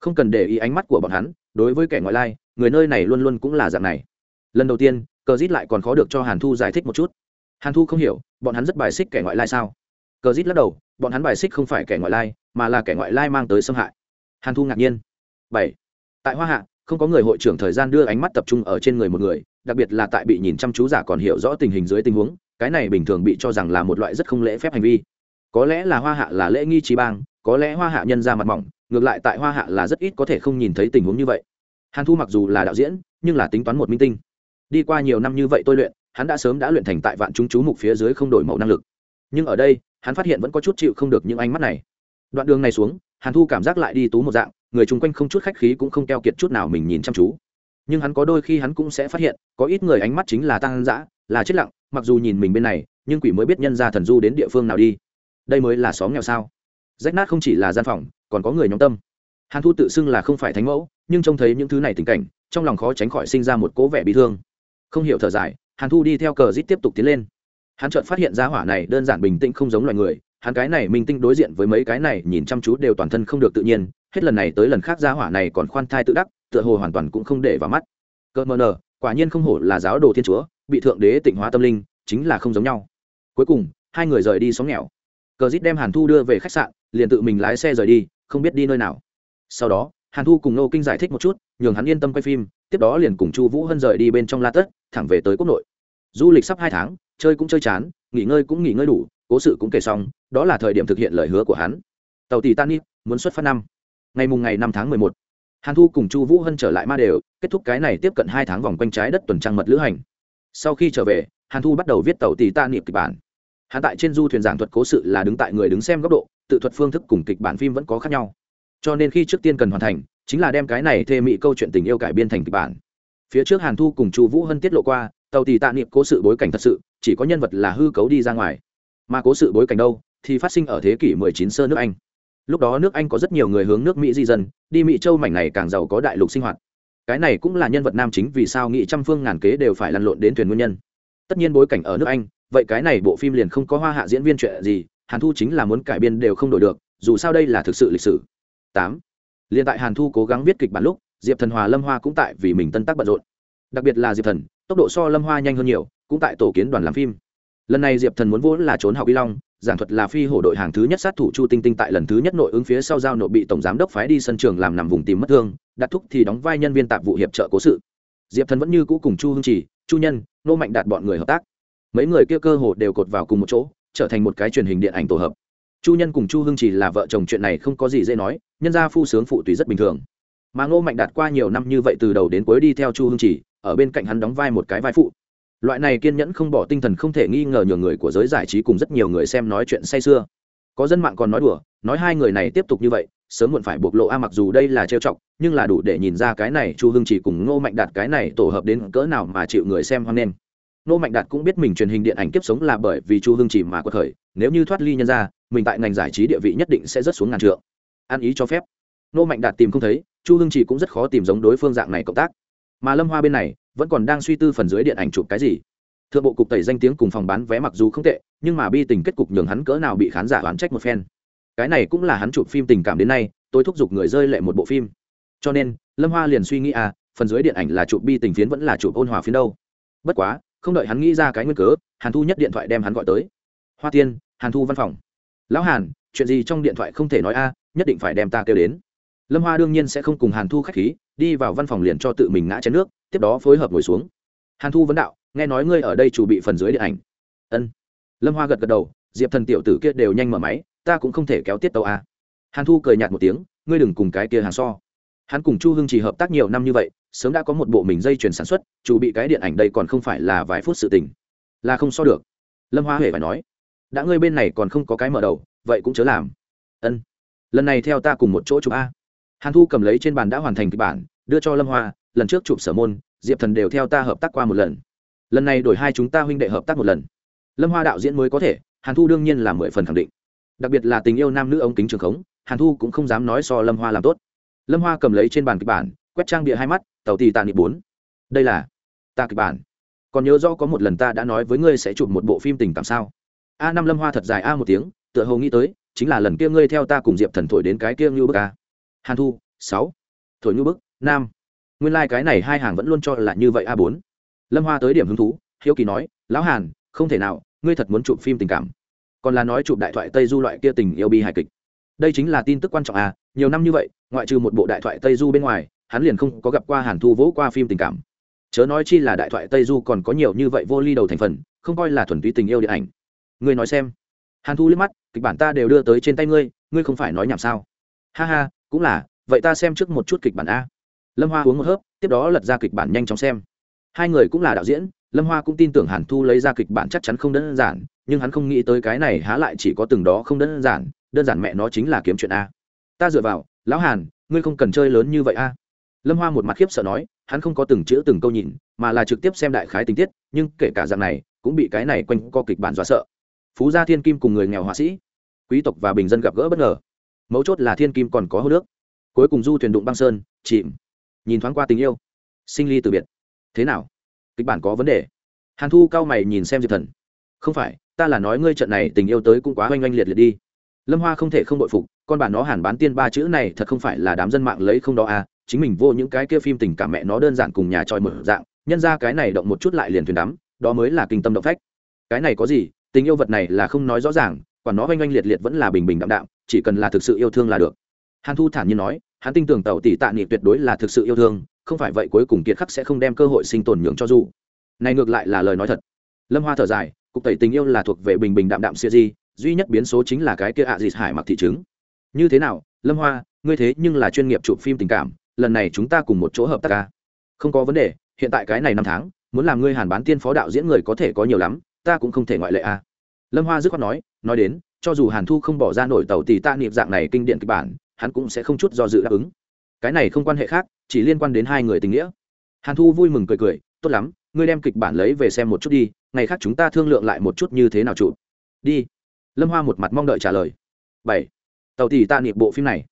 Không cần để ý ánh mắt của bọn hắn, đối với kẻ ngoại lai, người nơi này luôn luôn cũng là dạng này. Lần đầu tiên, cờ rít lại còn khó được cho hàn thu giải thích một chút. Hàn thu không hiểu, bọn hắn rất bài xích kẻ ngoại lai sao? Cờ rít lắc đầu, bọn hắn bài xích không phải kẻ ngoại lai, mà là kẻ ngoại lai mang tới xâm hại. Hàn thu ngạc nhiên bảy. Tại hoa hạ, không có người hội trưởng thời gian đưa ánh mắt tập trung ở trên người một người, đặc biệt là tại bị nhìn chăm chú giả còn hiểu rõ tình hình dưới tình huống, cái này bình thường bị cho rằng là một loại rất không lễ phép hành vi. Có lẽ là hoa hạ là lễ nghi trí bang, có lẽ hoa hạ nhân ra mặt mỏng, ngược lại tại hoa hạ là rất ít có thể không nhìn thấy tình huống như vậy. Hàn thu mặc dù là đạo diễn, nhưng là tính toán một minh tinh. Đi qua nhiều năm như vậy tôi luyện, hắn đã sớm đã luyện thành tại vạn chúng chú mục phía dưới không đổi màu năng lực. Nhưng ở đây, hắn phát hiện vẫn có chút chịu không được những ánh mắt này. Đoạn đường này xuống, hàn thu cảm giác lại đi tú một dạng người chung quanh không chút khách khí cũng không keo kiệt chút nào mình nhìn chăm chú. Nhưng hắn có đôi khi hắn cũng sẽ phát hiện, có ít người ánh mắt chính là tăng dã, là chết lặng, mặc dù nhìn mình bên này, nhưng quỷ mới biết nhân ra thần du đến địa phương nào đi. Đây mới là xóm nghèo sao? Rách nát không chỉ là gian phòng, còn có người nhóm tâm. Hàn thu tự xưng là không phải thánh mẫu, nhưng trông thấy những thứ này tình cảnh, trong lòng khó tránh khỏi sinh ra một cố vẻ bị thương. Không hiểu thở dài, hàn thu đi theo cờ rít tiếp tục tiến lên. Hắn chợt phát hiện ra hỏa này đơn giản bình tĩnh không giống loài người, hắn cái này minh tinh đối diện với mấy cái này nhìn chăm chú đều toàn thân không được tự nhiên hết lần này tới lần khác gia hỏa này còn khoan thai tự đắc, tựa hồ hoàn toàn cũng không để vào mắt. Cơ mờ nờ, quả nhiên không hổ là giáo đồ thiên chúa, bị thượng đế tịnh hóa tâm linh, chính là không giống nhau. Cuối cùng, hai người rời đi xóm nghèo. Cờ dít đem hàn thu đưa về khách sạn, liền tự mình lái xe rời đi, không biết đi nơi nào. Sau đó, hàn thu cùng nô kinh giải thích một chút, nhường hắn yên tâm quay phim, tiếp đó liền cùng chu vũ hân rời đi bên trong la tất, thẳng về tới quốc nội. Du lịch sắp hai tháng, chơi cũng chơi chán, nghỉ ngơi cũng nghỉ ngơi đủ, cố sự cũng kể xong, đó là thời điểm thực hiện lời hứa của hắn. Tàu tỷ tan muốn xuất phát năm ngày mùng ngày năm tháng mười một. Hàn thu cùng chu vũ hân trở lại ma đều, kết thúc cái này tiếp cận hai tháng vòng quanh trái đất tuần trăng mật lữ hành. Sau khi trở về, hàn thu bắt đầu viết tàu tỷ ta niệm kịch bản. Hắn tại trên du thuyền giảng thuật cố sự là đứng tại người đứng xem góc độ, tự thuật phương thức cùng kịch bản phim vẫn có khác nhau. Cho nên khi trước tiên cần hoàn thành, chính là đem cái này thê mỹ câu chuyện tình yêu cải biên thành kịch bản. Phía trước hàn thu cùng chu vũ hân tiết lộ qua tàu tỷ tạ niệm cố sự bối cảnh thật sự, chỉ có nhân vật là hư cấu đi ra ngoài. Mà cố sự bối cảnh đâu, thì phát sinh ở thế kỷ 19 sơ nước anh lúc đó nước anh có rất nhiều người hướng nước mỹ di dân, đi mỹ châu mảnh này càng giàu có đại lục sinh hoạt. Cái này cũng là nhân vật nam chính vì sao nghị trăm phương ngàn kế đều phải lăn lộn đến thuyền nguyên nhân. Tất nhiên bối cảnh ở nước anh, vậy cái này bộ phim liền không có hoa hạ diễn viên chuyện gì, hàn thu chính là muốn cải biên đều không đổi được, dù sao đây là thực sự lịch sử. Tám. Liền tại hàn thu cố gắng viết kịch bản lúc, diệp thần hòa lâm hoa cũng tại vì mình tân tác bận rộn. Đặc biệt là diệp thần, tốc độ so lâm hoa nhanh hơn nhiều, cũng tại tổ kiến đoàn làm phim. Lần này diệp thần muốn vốn là trốn học y long giảng thuật là phi hổ đội hàng thứ nhất sát thủ chu tinh tinh tại lần thứ nhất nội ứng phía sau giao nộp bị tổng giám đốc phái đi sân trường làm nằm vùng tìm mất thương, đặt thúc thì đóng vai nhân viên tạp vụ hiệp trợ cố sự. Diệp thần vẫn như cũ cùng chu hưng trì, chu nhân nô mạnh đạt bọn người hợp tác. Mấy người kia cơ hồ đều cột vào cùng một chỗ, trở thành một cái truyền hình điện ảnh tổ hợp. Chu nhân cùng chu hưng trì là vợ chồng chuyện này không có gì dễ nói, nhân gia phu sướng phụ tùy rất bình thường. Mà ngô mạnh đạt qua nhiều năm như vậy từ đầu đến cuối đi theo chu hương chỉ ở bên cạnh hắn đóng vai một cái vai phụ loại này kiên nhẫn không bỏ tinh thần không thể nghi ngờ nhiều người của giới giải trí cùng rất nhiều người xem nói chuyện say sưa. Có dân mạng còn nói đùa nói hai người này tiếp tục như vậy sớm muộn phải bộc lộ a mặc dù đây là trêu chọc nhưng là đủ để nhìn ra cái này chu hưng chỉ cùng ngô mạnh đạt cái này tổ hợp đến cỡ nào mà chịu người xem hoan nghênh. Ngô mạnh đạt cũng biết mình truyền hình điện ảnh kiếp sống là bởi vì chu hưng chỉ mà có thời, nếu như thoát ly nhân ra mình tại ngành giải trí địa vị nhất định sẽ rất xuống ngàn trượng. Ăn ý cho phép. Ngô mạnh đạt tìm không thấy chu hưng chỉ cũng rất khó tìm giống đối phương dạng này cộng tác. Mà lâm hoa bên này vẫn còn đang suy tư phần dưới điện ảnh chụp cái gì. Thượng bộ cục tẩy danh tiếng cùng phòng bán vé mặc dù không tệ, nhưng mà bi tình kết cục nhường hắn cỡ nào bị khán giả oán trách một phen. Cái này cũng là hắn chụp phim tình cảm đến nay, tôi thúc giục người rơi lệ một bộ phim. Cho nên, lâm hoa liền suy nghĩ à phần dưới điện ảnh là chụp bi tình phiến vẫn là chụp ôn hòa phiến đâu. Bất quá, không đợi hắn nghĩ ra cái nguyên cớ, hàn thu nhất điện thoại đem hắn gọi tới. Hoa tiên, hàn thu văn phòng. Lão hàn, chuyện gì trong điện thoại không thể nói a, nhất định phải đem ta kêu đến. Lâm hoa đương nhiên sẽ không cùng hàn thu k h á c h khí, đi vào văn phòng liền cho tự mình ngã chén nước tiếp đó phối hợp ngồi xuống. Hàn thu vấn đạo, nghe nói ngươi ở đây chủ bị phần dưới điện ảnh. Ân. Lâm hoa gật gật đầu, diệp thần tiểu tử kia đều nhanh mở máy, ta cũng không thể kéo tiết tàu a à. hàn thu cười nhạt một tiếng, ngươi đừng cùng cái kia hàng so. Hắn cùng chu hưng chỉ hợp tác nhiều năm như vậy, sớm đã có một bộ mình dây chuyền sản xuất, chủ bị cái điện ảnh đây còn không phải là vài phút sự tình. Là không so được. Lâm hoa huệ phải nói, đã ngươi bên này còn không có cái mở đầu, vậy cũng chớ làm. Ân. Lần này theo ta cùng một chỗ chụp a. Hàn thu cầm lấy trên bàn đã hoàn thành kịch bản, đưa cho lâm hoa lần trước chụp sở môn, diệp thần đều theo ta hợp tác qua một lần. Lần này đổi hai chúng ta huynh đệ hợp tác một lần. Lâm hoa đạo diễn mới có thể, hàn thu đương nhiên là mười phần khẳng định. Đặc biệt là tình yêu nam nữ ống kính trường khống, hàn thu cũng không dám nói so lâm hoa làm tốt. Lâm hoa cầm lấy trên bàn kịch bản, quét trang địa hai mắt, tàu tì tàn nghị bốn. Đây là ta kịch bản. Còn nhớ rõ có một lần ta đã nói với ngươi sẽ chụp một bộ phim tình cảm sao? A năm lâm hoa thật dài a một tiếng, tựa hồ nghĩ tới, chính là lần kia ngươi theo ta cùng diệp thần thổi đến cái kia ngưu bức a. Hàn thu, sáu. Thổi ngưu bức nam nguyên lai、like、cái này hai hàng vẫn luôn cho là như vậy a bốn. Lâm hoa tới điểm hứng thú, hiếu kỳ nói, lão hàn, không thể nào, ngươi thật muốn chụp phim tình cảm. Còn là nói chụp đại thoại tây du loại kia tình yêu bi hài kịch. Đây chính là tin tức quan trọng à nhiều năm như vậy, ngoại trừ một bộ đại thoại tây du bên ngoài, hắn liền không có gặp qua hàn thu vỗ qua phim tình cảm. Chớ nói chi là đại thoại tây du còn có nhiều như vậy vô ly đầu thành phần, không coi là thuần túy tình yêu điện ảnh. Ngươi nói xem. Hàn thu liếc mắt, kịch bản ta đều đưa tới trên tay ngươi ngươi không phải nói nhảm sao? Ha ha, cũng là, vậy ta xem trước một chút kịch bản a lâm hoa uống một hớp, tiếp đó lật ra kịch bản nhanh chóng xem. Hai người cũng là đạo diễn, lâm hoa cũng tin tưởng hàn thu lấy ra kịch bản chắc chắn không đơn giản, nhưng hắn không nghĩ tới cái này há lại chỉ có từng đó không đơn giản đơn giản mẹ nó chính là kiếm chuyện a. Ta dựa vào, lão hàn, ngươi không cần chơi lớn như vậy a. Lâm hoa một mặt khiếp sợ nói, hắn không có từng chữ từng câu nhìn, mà là trực tiếp xem đại khái tình tiết, nhưng kể cả dạng này, cũng bị cái này quanh co kịch bản dọa sợ. Phú gia thiên kim cùng người nghèo họa sĩ, quý tộc và bình dân gặp gỡ bất ngờ. Mấu chốt là thiên kim còn có hô nước. Cuối cùng du thuyền đụng băng sơn, chìm nhìn thoáng qua tình yêu. Sinh ly từ biệt. Thế nào? Kịch bản có vấn đề. Hàn thu cao mày nhìn xem diệp thần. Không phải, ta là nói ngươi trận này tình yêu tới cũng quá oanh oanh liệt liệt đi. Lâm hoa không thể không bội phục, con bạn nó hàn bán tiên ba chữ này thật không phải là đám dân mạng lấy không đó à chính mình vô những cái kia phim tình cảm mẹ nó đơn giản cùng nhà tròi mở dạng, nhân ra cái này động một chút lại liền thuyền đắm, đó mới là kinh tâm động phách. Cái này có gì, tình yêu vật này là không nói rõ ràng, còn nó oanh oanh liệt liệt vẫn là bình bình đạm đạm, chỉ cần là thực sự yêu thương là được. Hàn thu thản nhiên nói hắn tin tưởng tàu tỷ tạ nghị tuyệt đối là thực sự yêu thương, không phải vậy cuối cùng kiệt khắc sẽ không đem cơ hội sinh tồn nhường cho du này ngược lại là lời nói thật. Lâm hoa thở dài, cục tẩy tình yêu là thuộc về bình bình đạm đạm siêu di duy nhất biến số chính là cái kia ạ à dịt hải mặc thị chứng như thế nào, lâm hoa, ngươi thế nhưng là chuyên nghiệp chụp phim tình cảm, lần này chúng ta cùng một chỗ hợp tác ca không có vấn đề, hiện tại cái này năm tháng, muốn làm ngươi hàn bán tiên phó đạo diễn người có thể có nhiều lắm, ta cũng không thể ngoại lệ a lâm hoa dứt khoát nói nói đến, cho dù hàn thu không bỏ ra nổi tàu tỷ tạ niệm dạng này kinh điện kịch bản hắn cũng sẽ không chút do dự đáp ứng. Cái này không quan hệ khác, chỉ liên quan đến hai người tình nghĩa. Hàn thu vui mừng cười cười, tốt lắm, ngươi đem kịch bản lấy về xem một chút đi, ngày khác chúng ta thương lượng lại một chút như thế nào chụp. Đi. Lâm hoa một mặt mong đợi trả lời. Bảy. Tàu tỷ ta niệm bộ phim này.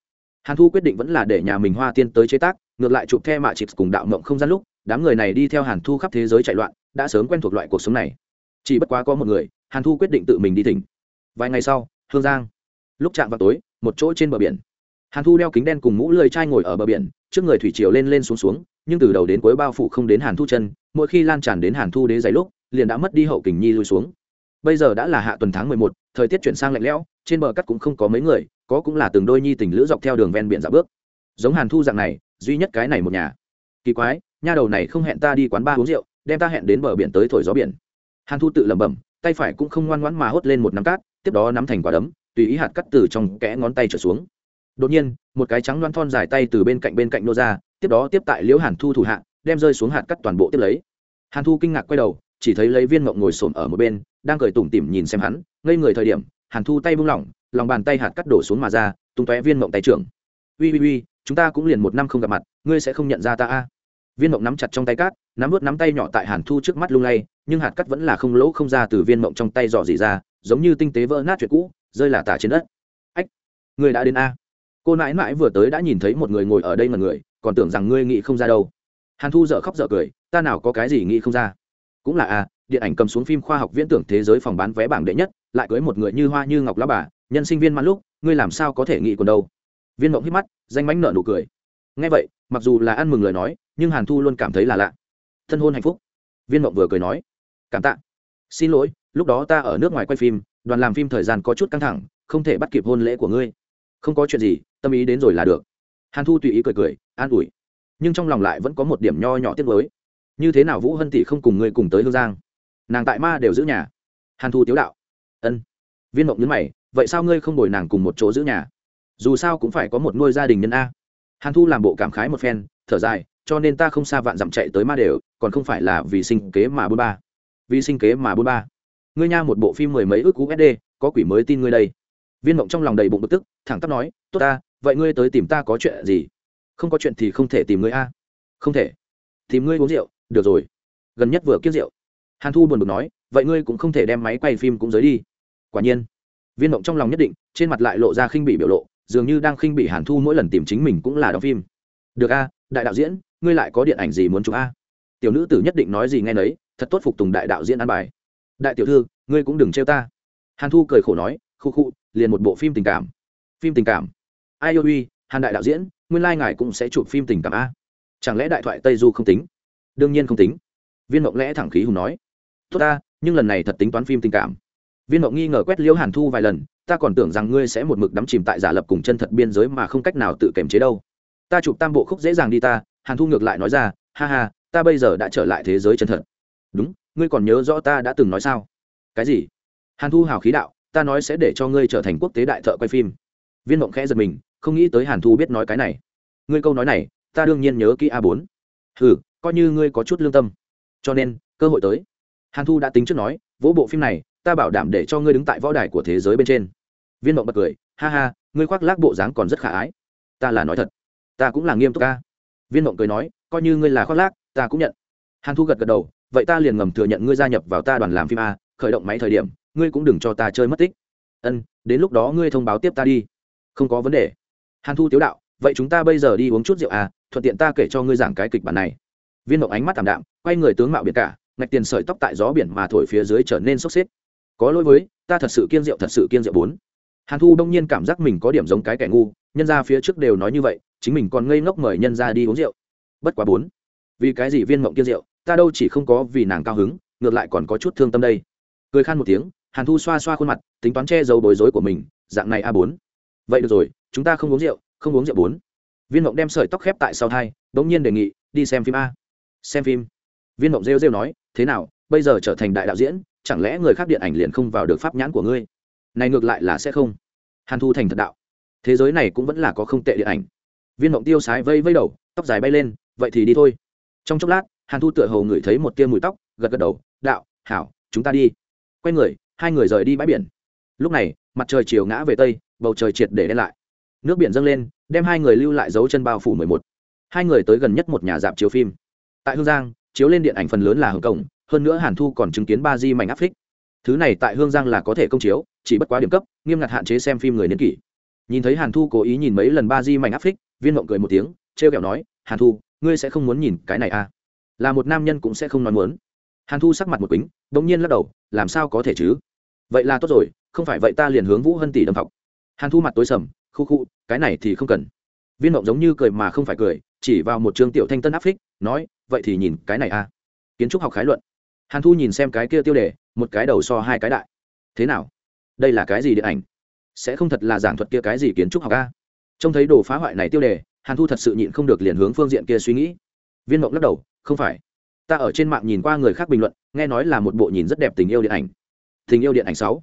Hàn thu quyết định vẫn là để nhà mình hoa tiên tới chế tác, ngược lại chụp the mạ chịp cùng đạo mộng không gian lúc, đám người này đi theo hàn thu khắp thế giới chạy loạn, đã sớm quen thuộc loại cuộc sống này. Chỉ bất quá có một người, hàn thu quyết định tự mình đi thỉnh vài ngày sau, hương giang. Lúc chạm vào tối, một chỗ trên bờ biển hàn thu đeo kính đen cùng mũ lười chai ngồi ở bờ biển, trước người thủy triều lên lên xuống xuống, nhưng từ đầu đến cuối bao phủ không đến hàn thu chân, mỗi khi lan tràn đến hàn thu đế giấy lúc, liền đã mất đi hậu kình nhi lui xuống. Bây giờ đã là hạ tuần tháng mười một, thời tiết chuyển sang lạnh lẽo, trên bờ cắt cũng không có mấy người, có cũng là từng đôi nhi tình lữ dọc theo đường ven biển dạo bước. Giống hàn thu dạng này, duy nhất cái này một nhà. Kỳ quái, nha đầu này không hẹn ta đi quán ba uống rượu, đem ta hẹn đến bờ biển tới thổi gió biển. Hàn thu tự lẩm bẩm, tay phải cũng không ngoan ngoãn mà hốt lên một nắm cát, tiếp đó nắm thành quả đấm, tùy ý hạt cắt từ trong kẽ ngón tay trở xuống đột nhiên, một cái trắng loan thon dài tay từ bên cạnh bên cạnh nô ra, tiếp đó tiếp tại liễu hàn thu thủ hạ, đem rơi xuống hạt cắt toàn bộ tiếp lấy. Hàn thu kinh ngạc quay đầu, chỉ thấy lấy viên mộng ngồi xổm ở một bên, đang cười tủm tỉm nhìn xem hắn, ngây người thời điểm, hàn thu tay buông lỏng, lòng bàn tay hạt cắt đổ xuống mà ra, tung tóe viên mộng tay trưởng. Ui ui ui chúng ta cũng liền một năm không gặp mặt, ngươi sẽ không nhận ra ta a? Viên mộng nắm chặt trong tay cát, nắm vớt nắm tay nhỏ tại hàn thu trước mắt lung lay, nhưng hạt cắt vẫn là không lỗ không ra từ viên mộng trong tay dò dỉ ra, giống như tinh tế vỡ nát chuyện cũ, rơi là tả trên đất. Ách, ngươi đã đến a? Cô nãi mãi vừa tới đã nhìn thấy một người ngồi ở đây mà người, còn tưởng rằng ngươi nghĩ không ra đâu. Hàn thu dợ khóc dợ cười, ta nào có cái gì nghĩ không ra. Cũng là a điện ảnh cầm xuống phim khoa học viễn tưởng thế giới phòng bán vé bảng đệ nhất, lại cưới một người như hoa như ngọc lá bà, nhân sinh viên mãn lúc, ngươi làm sao có thể nghĩ còn đâu. Viên mộng hít mắt, danh mánh nợ nụ cười. Ngay vậy, mặc dù là ăn mừng lời nói, nhưng hàn thu luôn cảm thấy là lạ. Thân hôn hạnh phúc. Viên mộng vừa cười nói, cảm tạ. Xin lỗi, lúc đó ta ở nước ngoài quay phim, đoàn làm phim thời gian có chút căng thẳng, không thể bắt kịp hôn lễ của ngươi không có chuyện gì, tâm ý đến rồi là được. Hàn thu tùy ý cười cười, an ủi. Nhưng trong lòng lại vẫn có một điểm nho nhỏ tiếc với như thế nào vũ hân tỷ không cùng ngươi cùng tới hương giang? Nàng tại ma đều giữ nhà. Hàn thu tiếu đạo. Ân. Viên mộng nhấn mày, vậy sao ngươi không đổi nàng cùng một chỗ giữ nhà? Dù sao cũng phải có một nuôi gia đình nhân a. Hàn thu làm bộ cảm khái một phen, thở dài, cho nên ta không xa vạn dặm chạy tới ma đều, còn không phải là vì sinh kế mà bôn ba. Vì sinh kế mà bôn ba. Ngươi nha một bộ phim mười mấy ước usd có quỷ mới tin ngươi đây viên mộng trong lòng đầy bụng bực tức, thẳng tắp nói, tốt ta, vậy ngươi tới tìm ta có chuyện gì? Không có chuyện thì không thể tìm ngươi a. Không thể. Tìm ngươi uống rượu, được rồi. Gần nhất vừa kiếp rượu. Hàn thu buồn bực nói, vậy ngươi cũng không thể đem máy quay phim cũng giới đi. Quả nhiên, viên mộng trong lòng nhất định, trên mặt lại lộ ra khinh bị biểu lộ, dường như đang khinh bị hàn thu mỗi lần tìm chính mình cũng là đóng phim. Được a, đại đạo diễn, ngươi lại có điện ảnh gì muốn chụp a? Tiểu nữ tử nhất định nói gì nghe nấy, thật tốt phục tùng đại đạo diễn an bài. Đại tiểu thư, ngươi cũng đừng trêu ta. Hàn thu cười khổ nói, khu khu liền một bộ phim tình cảm. Phim tình cảm. Ai yêu uy, hàn đại đạo diễn, nguyên lai ngài cũng sẽ chụp phim tình cảm a. Chẳng lẽ đại thoại tây du không tính? Đương nhiên không tính. Viên mộng lẽ thẳng khí hùng nói. Tốt ta, nhưng lần này thật tính toán phim tình cảm. Viên mộng nghi ngờ quét liễu hàn thu vài lần, ta còn tưởng rằng ngươi sẽ một mực đắm chìm tại giả lập cùng chân thật biên giới mà không cách nào tự kiềm chế đâu. Ta chụp tam bộ khúc dễ dàng đi ta, hàn thu ngược lại nói ra, ha ha, ta bây giờ đã trở lại thế giới chân thật. Đúng, ngươi còn nhớ rõ ta đã từng nói sao? Cái gì? Hàn thu hào khí đạo ta nói sẽ để cho ngươi trở thành quốc tế đại thợ quay phim. Viên mộng khẽ giật mình, không nghĩ tới hàn thu biết nói cái này. Ngươi câu nói này, ta đương nhiên nhớ kỹ a bốn. Ừ coi như ngươi có chút lương tâm. Cho nên, cơ hội tới. Hàn thu đã tính trước nói, vỗ bộ phim này, ta bảo đảm để cho ngươi đứng tại võ đài của thế giới bên trên. Viên mộng bật cười, ha ha, ngươi khoác lác bộ dáng còn rất khả ái. Ta là nói thật. Ta cũng là nghiêm túc ca viên mộng cười nói, coi như ngươi là khoác lác, ta cũng nhận. Hàn thu gật gật đầu, vậy ta liền ngầm thừa nhận ngươi gia nhập vào ta đoàn làm phim a, khởi động máy thời điểm ngươi cũng đừng cho ta chơi mất tích. Ân, đến lúc đó ngươi thông báo tiếp ta đi. Không có vấn đề. Hàn thu tiếu đạo, vậy chúng ta bây giờ đi uống chút rượu à thuận tiện ta kể cho ngươi giảng cái kịch bản này. Viên mộng ánh mắt t ạ m đạm, quay người tướng mạo biệt cả, ngạch tiền sợi tóc tại gió biển mà thổi phía dưới trở nên sốc xếp. Có lỗi với, ta thật sự kiên rượu, thật sự kiên rượu bốn. Hàn thu đông nhiên cảm giác mình có điểm giống cái kẻ ngu, nhân ra phía trước đều nói như vậy, chính mình còn ngây ngốc mời nhân ra đi uống rượu. Bất quá bốn. Vì cái gì viên mộng kiên rượu, ta đâu chỉ không có vì nàng cao hứng, ngược lại còn có chút thương tâm đây. Cười khan một tiếng hàn thu xoa xoa khuôn mặt, tính toán che giấu bối rối của mình, dạng này a bốn. Vậy được rồi, chúng ta không uống rượu, không uống rượu bốn. Viên mộng đem sợi tóc khép tại sau thai đ ỗ n g nhiên đề nghị, đi xem phim a. Xem phim. Viên mộng rêu rêu nói, thế nào, bây giờ trở thành đại đạo diễn, chẳng lẽ người khác điện ảnh liền không vào được pháp nhãn của ngươi? Này ngược lại là sẽ không. Hàn thu thành thật đạo. Thế giới này cũng vẫn là có không tệ điện ảnh. Viên mộng tiêu sái vây vây đầu, tóc dài bay lên, vậy thì đi thôi. Trong chốc lát, hàn thu tựa hồ ngửi thấy một tia mùi tóc, gật gật đầu, đạo, hảo, chúng ta đi. Quay người hai người rời đi bãi biển. Lúc này, mặt trời chiều ngã về tây, bầu trời triệt để đen lại. Nước biển dâng lên, đem hai người lưu lại dấu chân bao phủ mười một. Hai người tới gần nhất một nhà dạp chiếu phim. Tại hương giang, chiếu lên điện ảnh phần lớn là hồng cổng hơn nữa hàn thu còn chứng kiến ba di mảnh áp phích. Thứ này tại hương giang là có thể công chiếu, chỉ bất quá điểm cấp, nghiêm ngặt hạn chế xem phim người niên kỷ. Nhìn thấy hàn thu cố ý nhìn mấy lần ba di mảnh áp phích, viên mộng cười một tiếng t r e o kẹo nói, hàn thu, ngươi sẽ không muốn nhìn cái này à? Là một nam nhân cũng sẽ không nói muốn. Hàn thu sắc mặt một kính đ ỗ n g nhiên lắc đầu, làm sao có thể chứ? Vậy là tốt rồi, không phải vậy ta liền hướng vũ hân tỷ đâm học hàn thu mặt tối sầm, khu khu, cái này thì không cần. Viên mộng giống như cười mà không phải cười, chỉ vào một trường tiểu thanh tân áp phích, nói, vậy thì nhìn cái này a à? kiến trúc học khái luận. Hàn thu nhìn xem cái kia tiêu đề, một cái đầu so hai cái đại. Thế nào? Đây là cái gì điện ảnh? Sẽ không thật là giảng thuật kia cái gì kiến trúc học a trông thấy đồ phá hoại này tiêu đề, hàn thu thật sự nhịn không được liền hướng phương diện kia suy nghĩ. Viên mộng lắc đầu, không phải. Ta ở trên mạng nhìn qua người khác bình luận, nghe nói là một bộ nhìn rất đẹp tình yêu điện ảnh tình yêu điện ảnh sáu.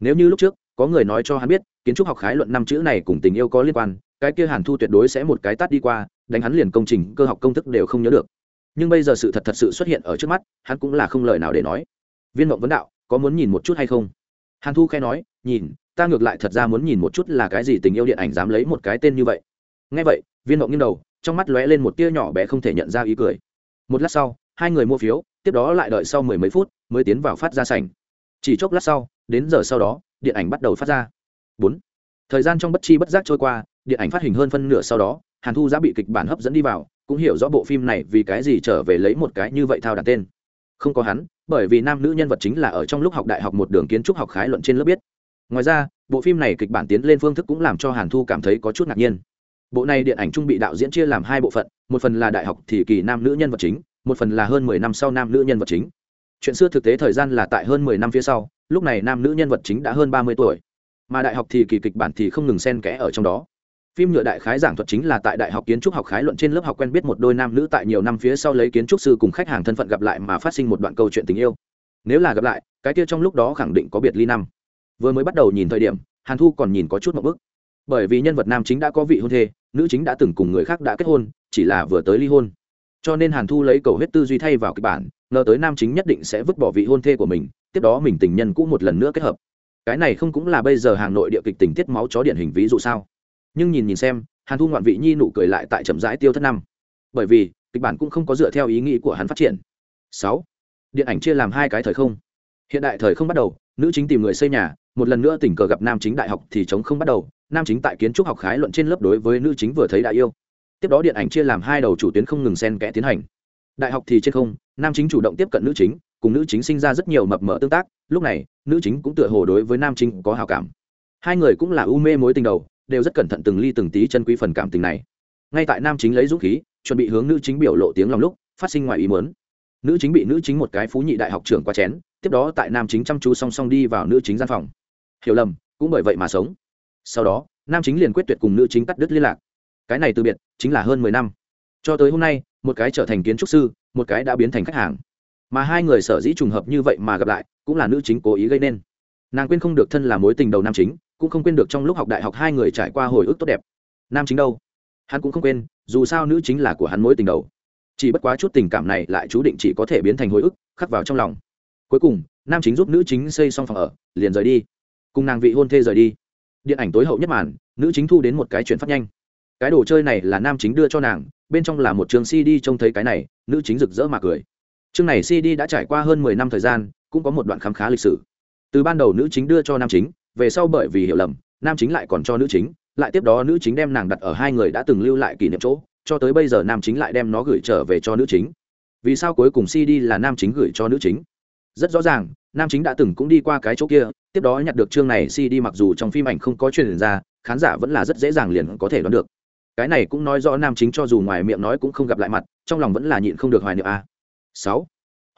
Nếu như lúc trước, có người nói cho hắn biết, kiến trúc học khái luận năm chữ này cùng tình yêu có liên quan, cái kia hàn thu tuyệt đối sẽ một cái tát đi qua, đánh hắn liền công trình, cơ học công thức đều không nhớ được. Nhưng bây giờ sự thật thật sự xuất hiện ở trước mắt, hắn cũng là không lời nào để nói. Viên mộng vấn đạo, có muốn nhìn một chút hay không? Hàn thu khẽ nói, nhìn, ta ngược lại thật ra muốn nhìn một chút là cái gì tình yêu điện ảnh dám lấy một cái tên như vậy. Ngay vậy, viên mộng nghiêng đầu, trong mắt lóe lên một tia nhỏ bé không thể nhận ra ý cười. Một lát sau, hai người mua phiếu, tiếp đó lại đợi sau mười mấy phút mới tiến vào phát ra sảnh chỉ chốc lát sau, đến giờ sau đó, điện ảnh bắt đầu phát ra. Bốn. Thời gian trong bất chi bất giác trôi qua, điện ảnh phát hình hơn phân nửa sau đó, hàn thu đã bị kịch bản hấp dẫn đi vào, cũng hiểu rõ bộ phim này vì cái gì trở về lấy một cái như vậy thao đặt tên. Không có hắn, bởi vì nam nữ nhân vật chính là ở trong lúc học đại học một đường kiến trúc học khái luận trên lớp biết. Ngoài ra, bộ phim này kịch bản tiến lên phương thức cũng làm cho hàn thu cảm thấy có chút ngạc nhiên. Bộ này điện ảnh trung bị đạo diễn chia làm hai bộ phận, một phần là đại học thì kỳ nam nữ nhân vật chính, một phần là hơn mười năm sau nam nữ nhân vật chính chuyện xưa thực tế thời gian là tại hơn mười năm phía sau, lúc này nam nữ nhân vật chính đã hơn ba mươi tuổi, mà đại học thì kỳ kịch bản thì không ngừng xen kẽ ở trong đó. Phim nhựa đại khái giảng thuật chính là tại đại học kiến trúc học khái luận trên lớp học quen biết một đôi nam nữ tại nhiều năm phía sau lấy kiến trúc sư cùng khách hàng thân phận gặp lại mà phát sinh một đoạn câu chuyện tình yêu. Nếu là gặp lại, cái kia trong lúc đó khẳng định có biệt ly năm. Vừa mới bắt đầu nhìn thời điểm, hàn thu còn nhìn có chút một bức. Bởi vì nhân vật nam chính đã có vị hôn thê, nữ chính đã từng cùng người khác đã kết hôn, chỉ là vừa tới ly hôn. Cho nên hàn thu lấy cầu huyết tư duy thay vào kịch bản ngờ tới nam chính nhất định sẽ vứt bỏ vị hôn thê của mình, tiếp đó mình tình nhân cũ một lần nữa kết hợp. Cái này không cũng là bây giờ hàng nội địa kịch tình tiết máu chó điển hình ví dụ sao? Nhưng nhìn nhìn xem, hàn thu ngoạn vị nhi nụ cười lại tại chậm rãi tiêu thất năm. Bởi vì, kịch bản cũng không có dựa theo ý nghĩ của hắn phát triển. Sáu. Điện ảnh chia làm hai cái thời không. Hiện đại thời không bắt đầu, nữ chính tìm người xây nhà, một lần nữa tình cờ gặp nam chính đại học thì chống không bắt đầu, nam chính tại kiến trúc học khái luận trên lớp đối với nữ chính vừa thấy đại yêu. Tiếp đó điện ảnh chia làm hai đầu chủ tuyến không ngừng xen kẽ tiến hành đại học thì trên không, nam chính chủ động tiếp cận nữ chính, cùng nữ chính sinh ra rất nhiều mập mờ tương tác, lúc này, nữ chính cũng tựa hồ đối với nam chính có hào cảm. Hai người cũng là u mê mối tình đầu, đều rất cẩn thận từng ly từng tí chân quý phần cảm tình này. Ngay tại nam chính lấy dũng khí, chuẩn bị hướng nữ chính biểu lộ tiếng lòng lúc, phát sinh ngoài ý muốn. Nữ chính bị nữ chính một cái phú nhị đại học trưởng qua chén, tiếp đó tại nam chính chăm chú song song đi vào nữ chính gian phòng. Hiểu lầm, cũng bởi vậy mà sống. Sau đó, nam chính liền quyết tuyệt cùng nữ chính cắt đứt liên lạc. Cái này từ biệt, chính là hơn mười năm. Cho tới hôm nay một cái trở thành kiến trúc sư, một cái đã biến thành khách hàng. Mà hai người sở dĩ trùng hợp như vậy mà gặp lại, cũng là nữ chính cố ý gây nên. Nàng quên không được thân là mối tình đầu nam chính, cũng không quên được trong lúc học đại học hai người trải qua hồi ức tốt đẹp. Nam chính đâu? Hắn cũng không quên, dù sao nữ chính là của hắn mối tình đầu. Chỉ bất quá chút tình cảm này lại chú định chỉ có thể biến thành hồi ức, khắc vào trong lòng. Cuối cùng, nam chính giúp nữ chính xây xong phòng ở, liền rời đi. Cùng nàng vị hôn thê rời đi. Điện ảnh tối hậu nhất màn, nữ chính thu đến một cái chuyển phát nhanh. Cái đồ chơi này là nam chính đưa cho nàng bên trong là một trường cd trông thấy cái này, nữ chính rực rỡ mà cười. Chương này cd đã trải qua hơn mười năm thời gian, cũng có một đoạn khám khá lịch sử. Từ ban đầu nữ chính đưa cho nam chính, về sau bởi vì hiểu lầm, nam chính lại còn cho nữ chính, lại tiếp đó nữ chính đem nàng đặt ở hai người đã từng lưu lại kỷ niệm chỗ, cho tới bây giờ nam chính lại đem nó gửi trở về cho nữ chính. Vì sao cuối cùng cd là nam chính gửi cho nữ chính? Rất rõ ràng, nam chính đã từng cũng đi qua cái chỗ kia, tiếp đó nhặt được chương này cd mặc dù trong phim ảnh không có truyền ra, khán giả vẫn là rất dễ dàng liền có thể đoán được cái này cũng nói rõ nam chính cho dù ngoài miệng nói cũng không gặp lại mặt, trong lòng vẫn là nhịn không được hoài niệm a. Sáu.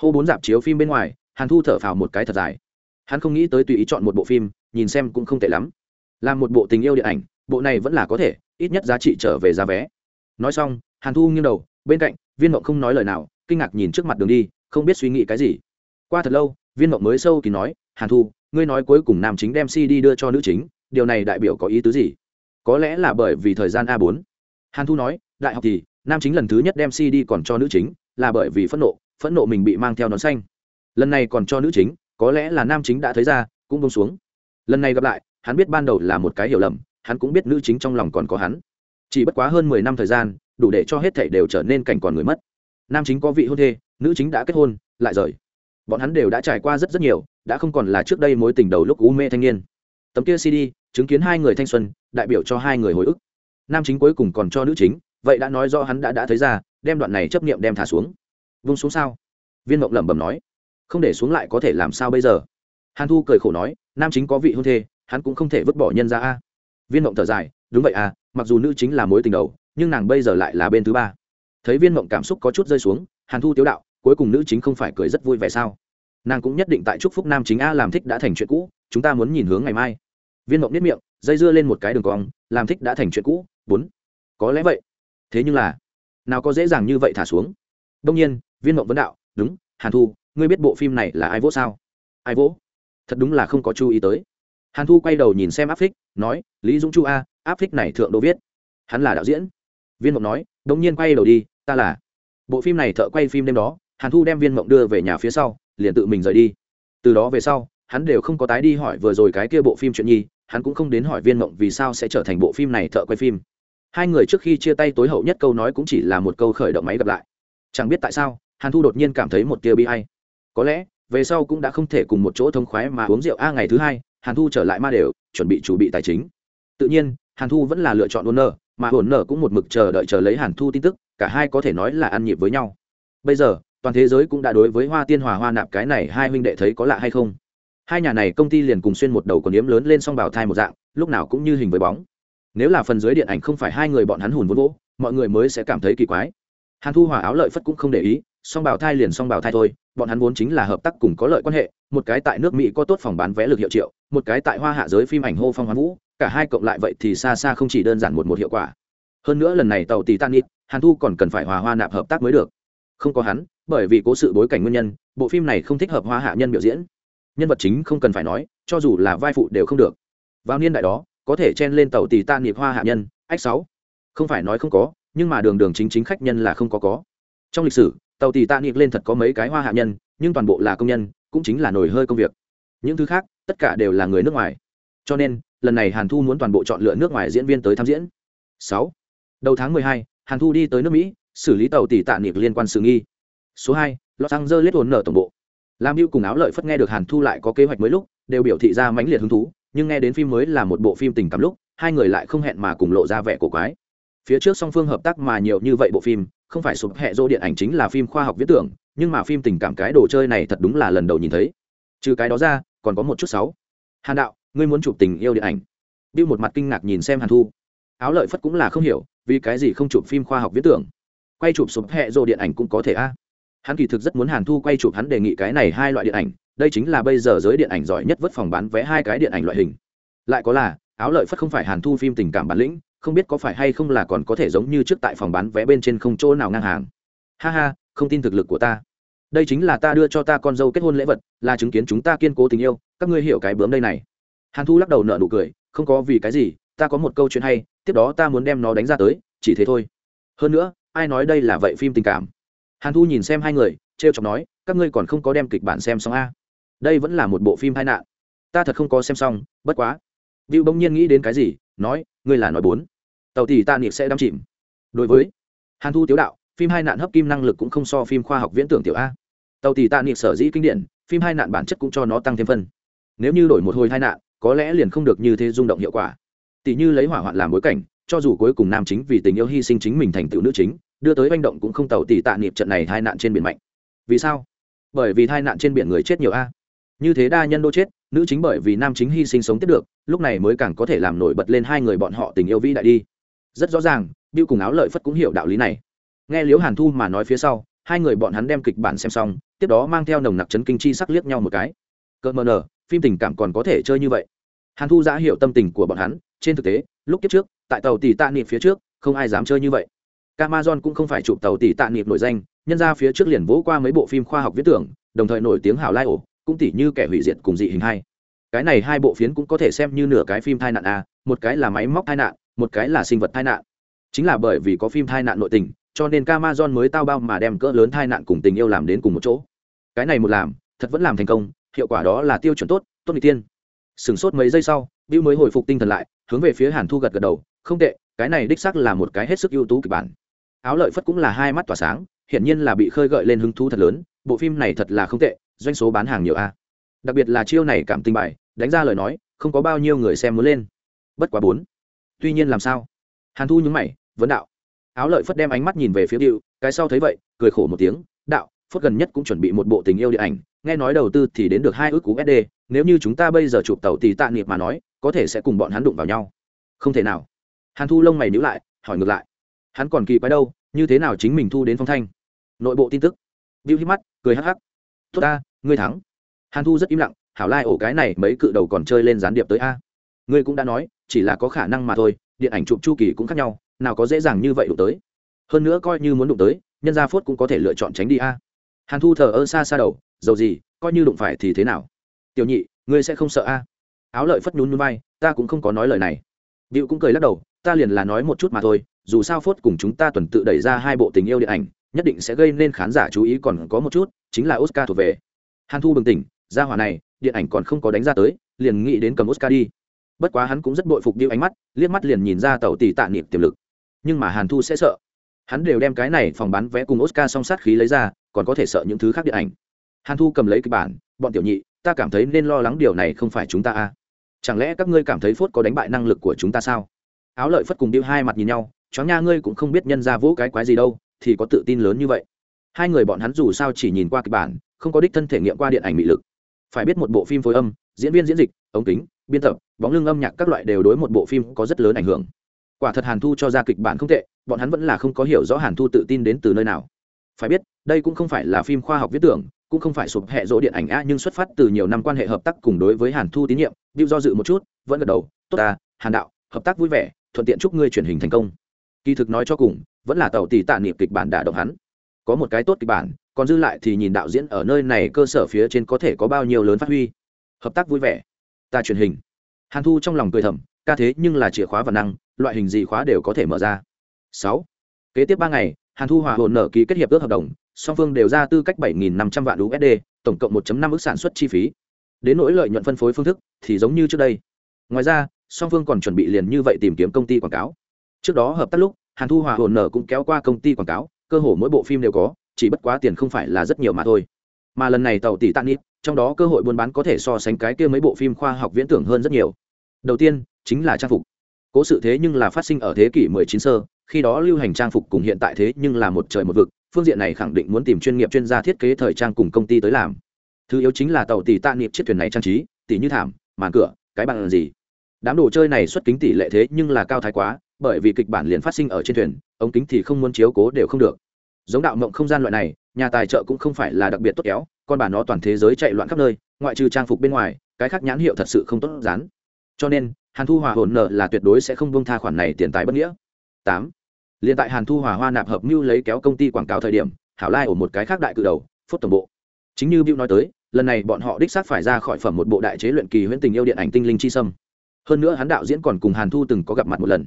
Hô bốn dạp chiếu phim bên ngoài, hàn thu thở phào một cái thật dài. Hắn không nghĩ tới tùy ý chọn một bộ phim, nhìn xem cũng không tệ lắm. Làm một bộ tình yêu điện ảnh, bộ này vẫn là có thể, ít nhất giá trị trở về giá vé. Nói xong, hàn thu nghiêng đầu, bên cạnh, viên mộng không nói lời nào, kinh ngạc nhìn trước mặt đường đi, không biết suy nghĩ cái gì. Qua thật lâu, viên mộng mới sâu thì nói, hàn thu, ngươi nói cuối cùng nam chính đem cd đưa cho nữ chính, điều này đại biểu có ý tứ gì? Có lẽ là bởi vì thời gian a bốn hàn thu nói, đại học thì, nam chính lần thứ nhất đem cd còn cho nữ chính, là bởi vì phẫn nộ phẫn nộ mình bị mang theo nón xanh. Lần này còn cho nữ chính, có lẽ là nam chính đã thấy ra, cũng bông xuống. Lần này gặp lại, hắn biết ban đầu là một cái hiểu lầm, hắn cũng biết nữ chính trong lòng còn có hắn. Chỉ bất quá hơn mười năm thời gian, đủ để cho hết thảy đều trở nên cảnh còn người mất. Nam chính có vị hôn thê, nữ chính đã kết hôn, lại rời. Bọn hắn đều đã trải qua rất rất nhiều, đã không còn là trước đây mối tình đầu lúc u mê thanh niên. Tấm kia cd chứng kiến hai người thanh xuân, đại biểu cho hai người hồi ức nam chính cuối cùng còn cho nữ chính, vậy đã nói do hắn đã đã thấy ra, đem đoạn này chấp nghiệm đem thả xuống. Vung xuống sao? Viên mộng lẩm bẩm nói. Không để xuống lại có thể làm sao bây giờ? Hàn thu cười khổ nói, nam chính có vị hôn thê, hắn cũng không thể vứt bỏ nhân ra a. Viên mộng thở dài, đúng vậy à mặc dù nữ chính là mối tình đầu, nhưng nàng bây giờ lại là bên thứ ba. Thấy viên mộng cảm xúc có chút rơi xuống, hàn thu tiếu đạo, cuối cùng nữ chính không phải cười rất vui vẻ sao? Nàng cũng nhất định tại chúc phúc nam chính a làm thích đã thành chuyện cũ, chúng ta muốn nhìn hướng ngày mai. Viên mộng nếp miệng dây dưa lên một cái đường cong, làm thích đã thành chuyện cũ, bốn. Có lẽ vậy. Thế nhưng là, nào có dễ dàng như vậy thả xuống. Đông nhiên, viên mộng vấn đạo, đúng, hàn thu, ngươi biết bộ phim này là ai vỗ sao? Ai vỗ? Thật đúng là không có chú ý tới. Hàn thu quay đầu nhìn xem áp phích, nói, lý dũng chu a, áp phích này thượng đô viết. Hắn là đạo diễn. Viên mộng nói đông nhiên quay đầu đi, ta là. Bộ phim này thợ quay phim đêm đó, hàn thu đem viên mộng đưa về nhà phía sau, liền tự mình rời đi. Từ đó về sau, hắn đều không có tái đi hỏi vừa rồi cái kia bộ phim chuyện nhi hắn cũng không đến hỏi viên mộng vì sao sẽ trở thành bộ phim này thợ quay phim. Hai người trước khi chia tay tối hậu nhất câu nói cũng chỉ là một câu khởi động máy gặp lại. Chẳng biết tại sao, hàn thu đột nhiên cảm thấy một tia bi hay có lẽ, về sau cũng đã không thể cùng một chỗ thông khoái mà uống rượu a ngày thứ hai, hàn thu trở lại ma đều, chuẩn bị chủ bị tài chính. Tự nhiên, hàn thu vẫn là lựa chọn ôn nợ mà ôn nợ cũng một mực chờ đợi chờ lấy hàn thu tin tức, cả hai có thể nói là ăn nhịp với nhau. Bây giờ, toàn thế giới cũng đã đối với hoa tiên hòa hoa nạp cái này hai huynh đệ thấy có lạ hay không? Hai nhà này công ty liền cùng xuyên một đầu còn yếm lớn lên song bảo thai một dạng, lúc nào cũng như hình với bóng. Nếu là phần dưới điện ảnh không phải hai người bọn hắn hùn vốn vỗ, mọi người mới sẽ cảm thấy kỳ quái. Hàn thu hòa áo lợi phất cũng không để ý, song bảo thai liền song bảo thai thôi, bọn hắn vốn chính là hợp tác cùng có lợi quan hệ, một cái tại nước mỹ có tốt phòng bán vé lực hiệu triệu, một cái tại hoa hạ giới phim ảnh hô phong hoán vũ, cả hai cộng lại vậy thì xa xa không chỉ đơn giản một một hiệu quả. Hơn nữa lần này tàu titanic, hàn thu còn cần phải hòa hoa nạp hợp tác mới được. Không có hắn, bởi vì cố sự bối cảnh nguyên nhân, bộ phim này không thích hợp hoa hạ nhân biểu diễn nhân vật chính không cần phải nói cho dù là vai phụ đều không được. Vào niên đại đó có thể chen lên tàu tỷ ta nghiệp hoa hạ nhân ách sáu. Không phải nói không có nhưng mà đường đường chính chính khách nhân là không có có. Trong lịch sử tàu tỷ ta nghiệp lên thật có mấy cái hoa hạ nhân nhưng toàn bộ là công nhân cũng chính là nổi hơi công việc. Những thứ khác tất cả đều là người nước ngoài. Cho nên lần này hàn thu muốn toàn bộ chọn lựa nước ngoài diễn viên tới tham diễn. Sáu. Đầu tháng mười hai, hàn thu đi tới nước mỹ xử lý tàu tỷ tạ niệm liên quan sự nghi. Số hai los angeles hồn nở tổng bộ làm hữu cùng áo lợi phất nghe được hàn thu lại có kế hoạch mới lúc, đều biểu thị ra mãnh liệt hứng thú, nhưng nghe đến phim mới là một bộ phim tình cảm lúc, hai người lại không hẹn mà cùng lộ ra vẻ cổ quái. Phía trước song phương hợp tác mà nhiều như vậy bộ phim, không phải sụp hẹ dô điện ảnh chính là phim khoa học viễn tưởng, nhưng mà phim tình cảm cái đồ chơi này thật đúng là lần đầu nhìn thấy. Trừ cái đó ra, còn có một chút sáu hàn đạo, ngươi muốn chụp tình yêu điện ảnh. Bill một mặt kinh ngạc nhìn xem hàn thu. Áo lợi phất cũng là không hiểu, vì cái gì không chụp phim khoa học viễn tưởng? Quay chụp sụp hẹ dô điện ảnh cũng có thể a hắn kỳ thực rất muốn hàn thu quay chụp hắn đề nghị cái này hai loại điện ảnh, đây chính là bây giờ giới điện ảnh giỏi nhất vất phòng bán vé hai cái điện ảnh loại hình. Lại có là, áo lợi phất không phải hàn thu phim tình cảm bản lĩnh, không biết có phải hay không là còn có thể giống như trước tại phòng bán vé bên trên không chỗ nào ngang hàng. Ha ha, không tin thực lực của ta. Đây chính là ta đưa cho ta con dâu kết hôn lễ vật, là chứng kiến chúng ta kiên cố tình yêu, các ngươi hiểu cái bướm đây này. Hàn thu lắc đầu nợ nụ cười, không có vì cái gì, ta có một câu chuyện hay, tiếp đó ta muốn đem nó đánh ra tới, chỉ thế thôi. Hơn nữa, ai nói đây là vậy phim tình cảm? Hàn thu nhìn xem hai người t r e o chọc nói các ngươi còn không có đem kịch bản xem xong a đây vẫn là một bộ phim hai nạn ta thật không có xem xong bất quá viu bỗng nhiên nghĩ đến cái gì, nói, ngươi là nói bốn. Tàu tỷ ta niệm sẽ đắm chìm. Đối với Hàn Thu Tiếu đạo, phim hai nạn hấp kim năng lực cũng không so phim khoa học viễn tưởng tiểu a. Tàu tỷ ta niệm sở dĩ kinh điển, phim hai nạn bản chất cũng cho nó tăng thêm phân. Nếu như đổi một hồi hai nạn, có lẽ liền không được như thế rung động hiệu quả. Tỷ như lấy hỏa hoạn làm bối cảnh, cho dù cuối cùng nam chính vì tình yêu hy sinh chính mình thành tựu nữ chính, đưa tới manh động cũng không tàu tỷ tạ niệm trận này hai nạn trên biển mạnh. Vì sao? Bởi vì hai nạn trên biển người chết nhiều a. Như thế đa nhân đô chết, nữ chính bởi vì nam chính hy sinh sống tiếp được lúc này mới càng có thể làm nổi bật lên hai người bọn họ tình yêu vĩ đại đi rất rõ ràng bill cùng áo lợi phất cũng hiểu đạo lý này nghe liễu hàn thu mà nói phía sau hai người bọn hắn đem kịch bản xem xong tiếp đó mang theo nồng nặc chấn kinh chi sắc liếc nhau một cái cỡ mờ nở phim tình cảm còn có thể chơi như vậy hàn thu đã hiểu tâm tình của bọn hắn trên thực tế lúc kiếp trước tại tàu tỷ tạ niệm phía trước không ai dám chơi như vậy Amazon cũng không phải chụp tàu tỷ tạ nghiệp nổi danh, nhân ra phía trước liền vỗ qua mấy bộ phim khoa học viễn tưởng, đồng thời nổi tiếng hào lai ổ, cũng tỷ như kẻ hủy diệt cùng dị hình hai. Cái này hai bộ phiến cũng có thể xem như nửa cái phim thai nạn a, một cái là máy móc thai nạn, một cái là sinh vật thai nạn. Chính là bởi vì có phim thai nạn nội tình, cho nên Amazon mới tao bao mà đem cỡ lớn thai nạn cùng tình yêu làm đến cùng một chỗ. Cái này một làm, thật vẫn làm thành công, hiệu quả đó là tiêu chuẩn tốt tốt đi tiên. Sừng sốt mấy giây sau, Bill mới hồi phục tinh thần lại, hướng về phía hàn thu gật gật đầu, không tệ, cái này đích xác là một cái hết sức ưu tú kịch bản áo lợi phất cũng là hai mắt tỏa sáng, hiển nhiên là bị khơi gợi lên hứng thú thật lớn, bộ phim này thật là không tệ, doanh số bán hàng nhiều a. Đặc biệt là chiêu này cảm tình bài, đánh ra lời nói, không có bao nhiêu người xem muốn lên. Bất quá bốn. Tuy nhiên làm sao? Hàn thu nhúng mày, vấn đạo. Áo lợi phất đem ánh mắt nhìn về phía điệu, cái sau thấy vậy, cười khổ một tiếng, đạo phất gần nhất cũng chuẩn bị một bộ tình yêu điện ảnh, nghe nói đầu tư thì đến được hai ước cú sd nếu như chúng ta bây giờ chụp tàu thì tạ nghiệp mà nói, có thể sẽ cùng bọn hắn đụng vào nhau. Không thể nào. Hàn thu lông mày nhữ lại, hỏi ngược lại hắn còn kỳ quái đâu như thế nào chính mình thu đến phong thanh? Nội bộ tin tức. Bill hít mắt cười hắc hắc. Tốt ta ngươi thắng. Hàn thu rất im lặng hảo lai ổ cái này mấy cự đầu còn chơi lên gián điệp tới a. Ngươi cũng đã nói chỉ là có khả năng mà thôi điện ảnh chụp chu kỳ cũng khác nhau nào có dễ dàng như vậy đụng tới. Hơn nữa coi như muốn đụng tới nhân gia phốt cũng có thể lựa chọn tránh đi a. Hàn thu thờ ơ xa xa đầu dầu gì coi như đụng phải thì thế nào? Tiểu nhị ngươi sẽ không sợ a. Áo lợi phất nhún nhún vai ta cũng không có nói lời này. Diệu cũng cười lắc đầu, ta liền là nói một chút mà thôi dù sao phốt cùng chúng ta tuần tự đẩy ra hai bộ tình yêu điện ảnh, nhất định sẽ gây nên khán giả chú ý còn có một chút, chính là oscar thuộc về. Hàn thu bừng tỉnh, ra hỏa này, điện ảnh còn không có đánh ra tới, liền nghĩ đến cầm oscar đi. Bất quá hắn cũng rất bội phục điệu ánh mắt, liếc mắt liền nhìn ra tàu tỷ tạ niệm tiềm lực. Nhưng mà hàn thu sẽ sợ. Hắn đều đem cái này phòng bán vé cùng oscar song sát khí lấy ra, còn có thể sợ những thứ khác điện ảnh. Hàn thu cầm lấy kịch bản, bọn tiểu nhị, ta cảm thấy nên lo lắng điều này không phải chúng ta à. chẳng lẽ các ngươi cảm thấy phốt có đánh bại năng lực của chúng ta sao? Áo lợi phất cùng điệu hai mặt nhìn nhau chó nha ngươi cũng không biết nhân ra vỗ cái quái gì đâu, thì có tự tin lớn như vậy. Hai người bọn hắn dù sao chỉ nhìn qua kịch bản, không có đích thân thể nghiệm qua điện ảnh mỹ lực. Phải biết một bộ phim phối âm, diễn viên diễn dịch, ống kính, biên tập, bóng lưng âm nhạc các loại đều đối một bộ phim có rất lớn ảnh hưởng. Quả thật hàn thu cho ra kịch bản không tệ, bọn hắn vẫn là không có hiểu rõ hàn thu tự tin đến từ nơi nào. Phải biết, đây cũng không phải là phim khoa học viết tưởng, cũng không phải sụp hệ rỗ điện ảnh a, nhưng xuất phát từ nhiều năm quan hệ hợp tác cùng đối với hàn thu tín nhiệm điệu do dự một chút, vẫn gật đầu, tốt ta, hàn đạo, hợp tác vui vẻ, thuận tiện chúc ngươi truyền hình thành công kỳ thực nói cho cùng, vẫn là tàu tỷ tạ niệm kịch bản đả động hắn. Có một cái tốt kịch bản, còn dư lại thì nhìn đạo diễn ở nơi này cơ sở phía trên có thể có bao nhiêu lớn phát huy. Hợp tác vui vẻ. Ta truyền hình. Hàn thu trong lòng cười thầm, ca thế nhưng là chìa khóa và năng, loại hình gì khóa đều có thể mở ra. Sáu. Kế tiếp ba ngày, hàn thu hòa hồn nở ký kết hiệp ước hợp đồng, song phương đều ra tư cách bảy nghìn năm trăm vạn usd tổng cộng 1 năm ước sản xuất chi phí. Đến nỗi lợi nhuận phân phối phương thức thì giống như trước đây. Ngoài ra, song phương còn chuẩn bị liền như vậy tìm kiếm công ty quảng cáo trước đó hợp tác lúc, hàn thu hòa hồn nở cũng kéo qua công ty quảng cáo, cơ hồ mỗi bộ phim đều có, chỉ bất quá tiền không phải là rất nhiều mà thôi. Mà lần này tàu tỷ tạng nít, trong đó cơ hội buôn bán có thể so sánh cái kia mấy bộ phim khoa học viễn tưởng hơn rất nhiều. Đầu tiên, chính là trang phục. Cố sự thế nhưng là phát sinh ở thế kỷ 19 sơ, khi đó lưu hành trang phục cùng hiện tại thế nhưng là một trời một vực, phương diện này khẳng định muốn tìm chuyên nghiệp chuyên gia thiết kế thời trang cùng công ty tới làm. Thứ yếu chính là tàu tỷ tạ niệm chiếc thuyền này trang trí, tỷ như thảm, màn cửa, cái bằng gì. Đám đồ chơi này xuất kính tỷ lệ thế nhưng là cao thái quá bởi vì kịch bản liền phát sinh ở trên thuyền, ống kính thì không muốn chiếu cố đều không được. Giống đạo mộng không gian loại này, nhà tài trợ cũng không phải là đặc biệt tốt kéo, con bà nó toàn thế giới chạy loạn khắp nơi, ngoại trừ trang phục bên ngoài, cái khác nhãn hiệu thật sự không tốt dán. Cho nên, hàn thu hòa hồn nợ là tuyệt đối sẽ không bông tha khoản này tiền tài bất nghĩa. Tám. Liền tại hàn thu hòa hoa nạp hợp mưu lấy kéo công ty quảng cáo thời điểm, hảo lai ở một cái khác đại cự đầu, phốt tổng bộ. Chính như bill nói tới, lần này bọn họ đích xác phải ra khỏi phẩm một bộ đại chế luyện kỳ huyễn tình yêu điện ảnh tinh linh chi sâm. Hơn nữa hắn đạo diễn còn cùng hàn thu từng có gặp mặt một lần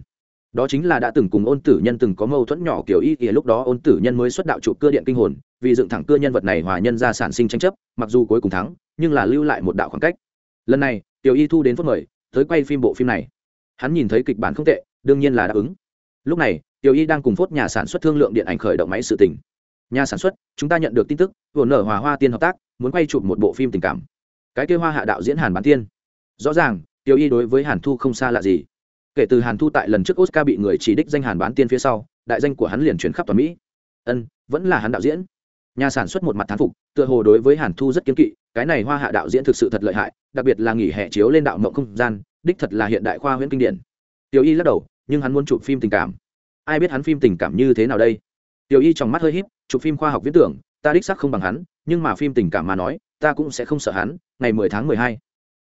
đó chính là đã từng cùng ôn tử nhân từng có mâu thuẫn nhỏ kiểu y thì lúc đó ôn tử nhân mới xuất đạo trụ cơ điện kinh hồn, vì dựng thẳng cơ nhân vật này hòa nhân ra sản sinh tranh chấp, mặc dù cuối cùng thắng, nhưng là lưu lại một đạo khoảng cách. Lần này, tiểu y thu đến phút mời, tới quay phim bộ phim này. Hắn nhìn thấy kịch bản không tệ, đương nhiên là đáp ứng. Lúc này, tiểu y đang cùng phốt nhà sản xuất thương lượng điện ảnh khởi động máy sự tình. Nhà sản xuất, chúng ta nhận được tin tức, vừa nở hòa hoa tiên hợp tác, muốn quay chụp một bộ phim tình cảm. Cái kêu hoa hạ đạo diễn hàn bán tiên. Rõ ràng, tiểu y đối với hàn thu không xa lạ gì kể từ hàn thu tại lần trước oscar bị người chỉ đích danh hàn bán tiên phía sau, đại danh của hắn liền chuyển khắp toàn mỹ. Ân, vẫn là hắn đạo diễn. Nhà sản xuất một mặt thán phục, tựa hồ đối với hàn thu rất kiếm kỵ, cái này hoa hạ đạo diễn thực sự thật lợi hại, đặc biệt là nghỉ hè chiếu lên đạo mộng không gian, đích thật là hiện đại khoa huyễn kinh điển. Tiểu y lắc đầu, nhưng hắn muốn chụp phim tình cảm. Ai biết hắn phim tình cảm như thế nào đây? Tiểu y trong mắt hơi híp, chụp phim khoa học viễn tưởng, ta đích sắc không bằng hắn, nhưng mà phim tình cảm mà nói, ta cũng sẽ không sợ hắn, ngày mười tháng mười hai.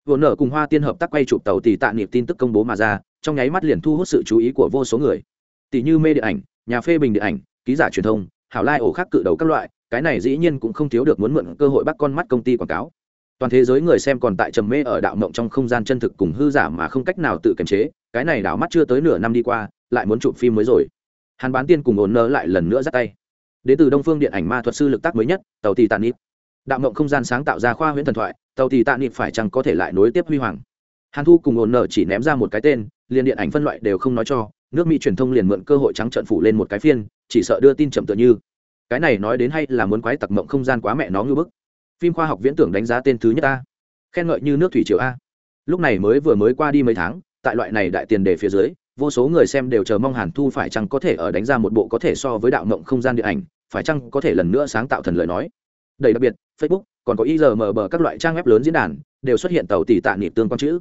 Vừa nở cùng hoa tiên hợp tác quay chụp tàu tỷ tạ niệm tin tức công bố mà ra trong nháy mắt liền thu hút sự chú ý của vô số người. Tỷ như mê điện ảnh, nhà phê bình điện ảnh, ký giả truyền thông, hảo lai ổ khác cự đầu các loại, cái này dĩ nhiên cũng không thiếu được muốn mượn cơ hội bắt con mắt công ty quảng cáo. Toàn thế giới người xem còn tại trầm mê ở đạo mộng trong không gian chân thực cùng hư giả mà không cách nào tự kiềm chế, cái này đảo mắt chưa tới nửa năm đi qua, lại muốn chụp phim mới rồi. Hàn bán tiên cùng ổn nơ lại lần nữa dắt tay. Đến từ đông phương điện ảnh ma thuật sư lực tác mới nhất, tàu tì tàn nịp đạo mộng không gian sáng tạo ra khoa huyễn thần thoại, tàu tì tàn nịp phải chăng có thể lại nối tiếp huy hoàng? Hàn thu cùng ổn nợ chỉ ném ra một cái tên, liền điện ảnh phân loại đều không nói cho, nước mỹ truyền thông liền mượn cơ hội trắng trận phủ lên một cái phiên, chỉ sợ đưa tin chậm tựa như. Cái này nói đến hay là muốn quái tặc mộng không gian quá mẹ nó ngưỡng bức. Phim khoa học viễn tưởng đánh giá tên thứ nhất a. Khen ngợi như nước thủy triều a. Lúc này mới vừa mới qua đi mấy tháng, tại loại này đại tiền đề phía dưới, vô số người xem đều chờ mong hàn thu phải chăng có thể ở đánh ra một bộ có thể so với đạo mộng không gian điện ảnh, phải chăng có thể lần nữa sáng tạo thần lời nói. Đầy đặc biệt, facebook, còn có irmb các loại trang web lớn diễn đàn, đều xuất hiện tàu tỷ tạ niệm tương quan chữ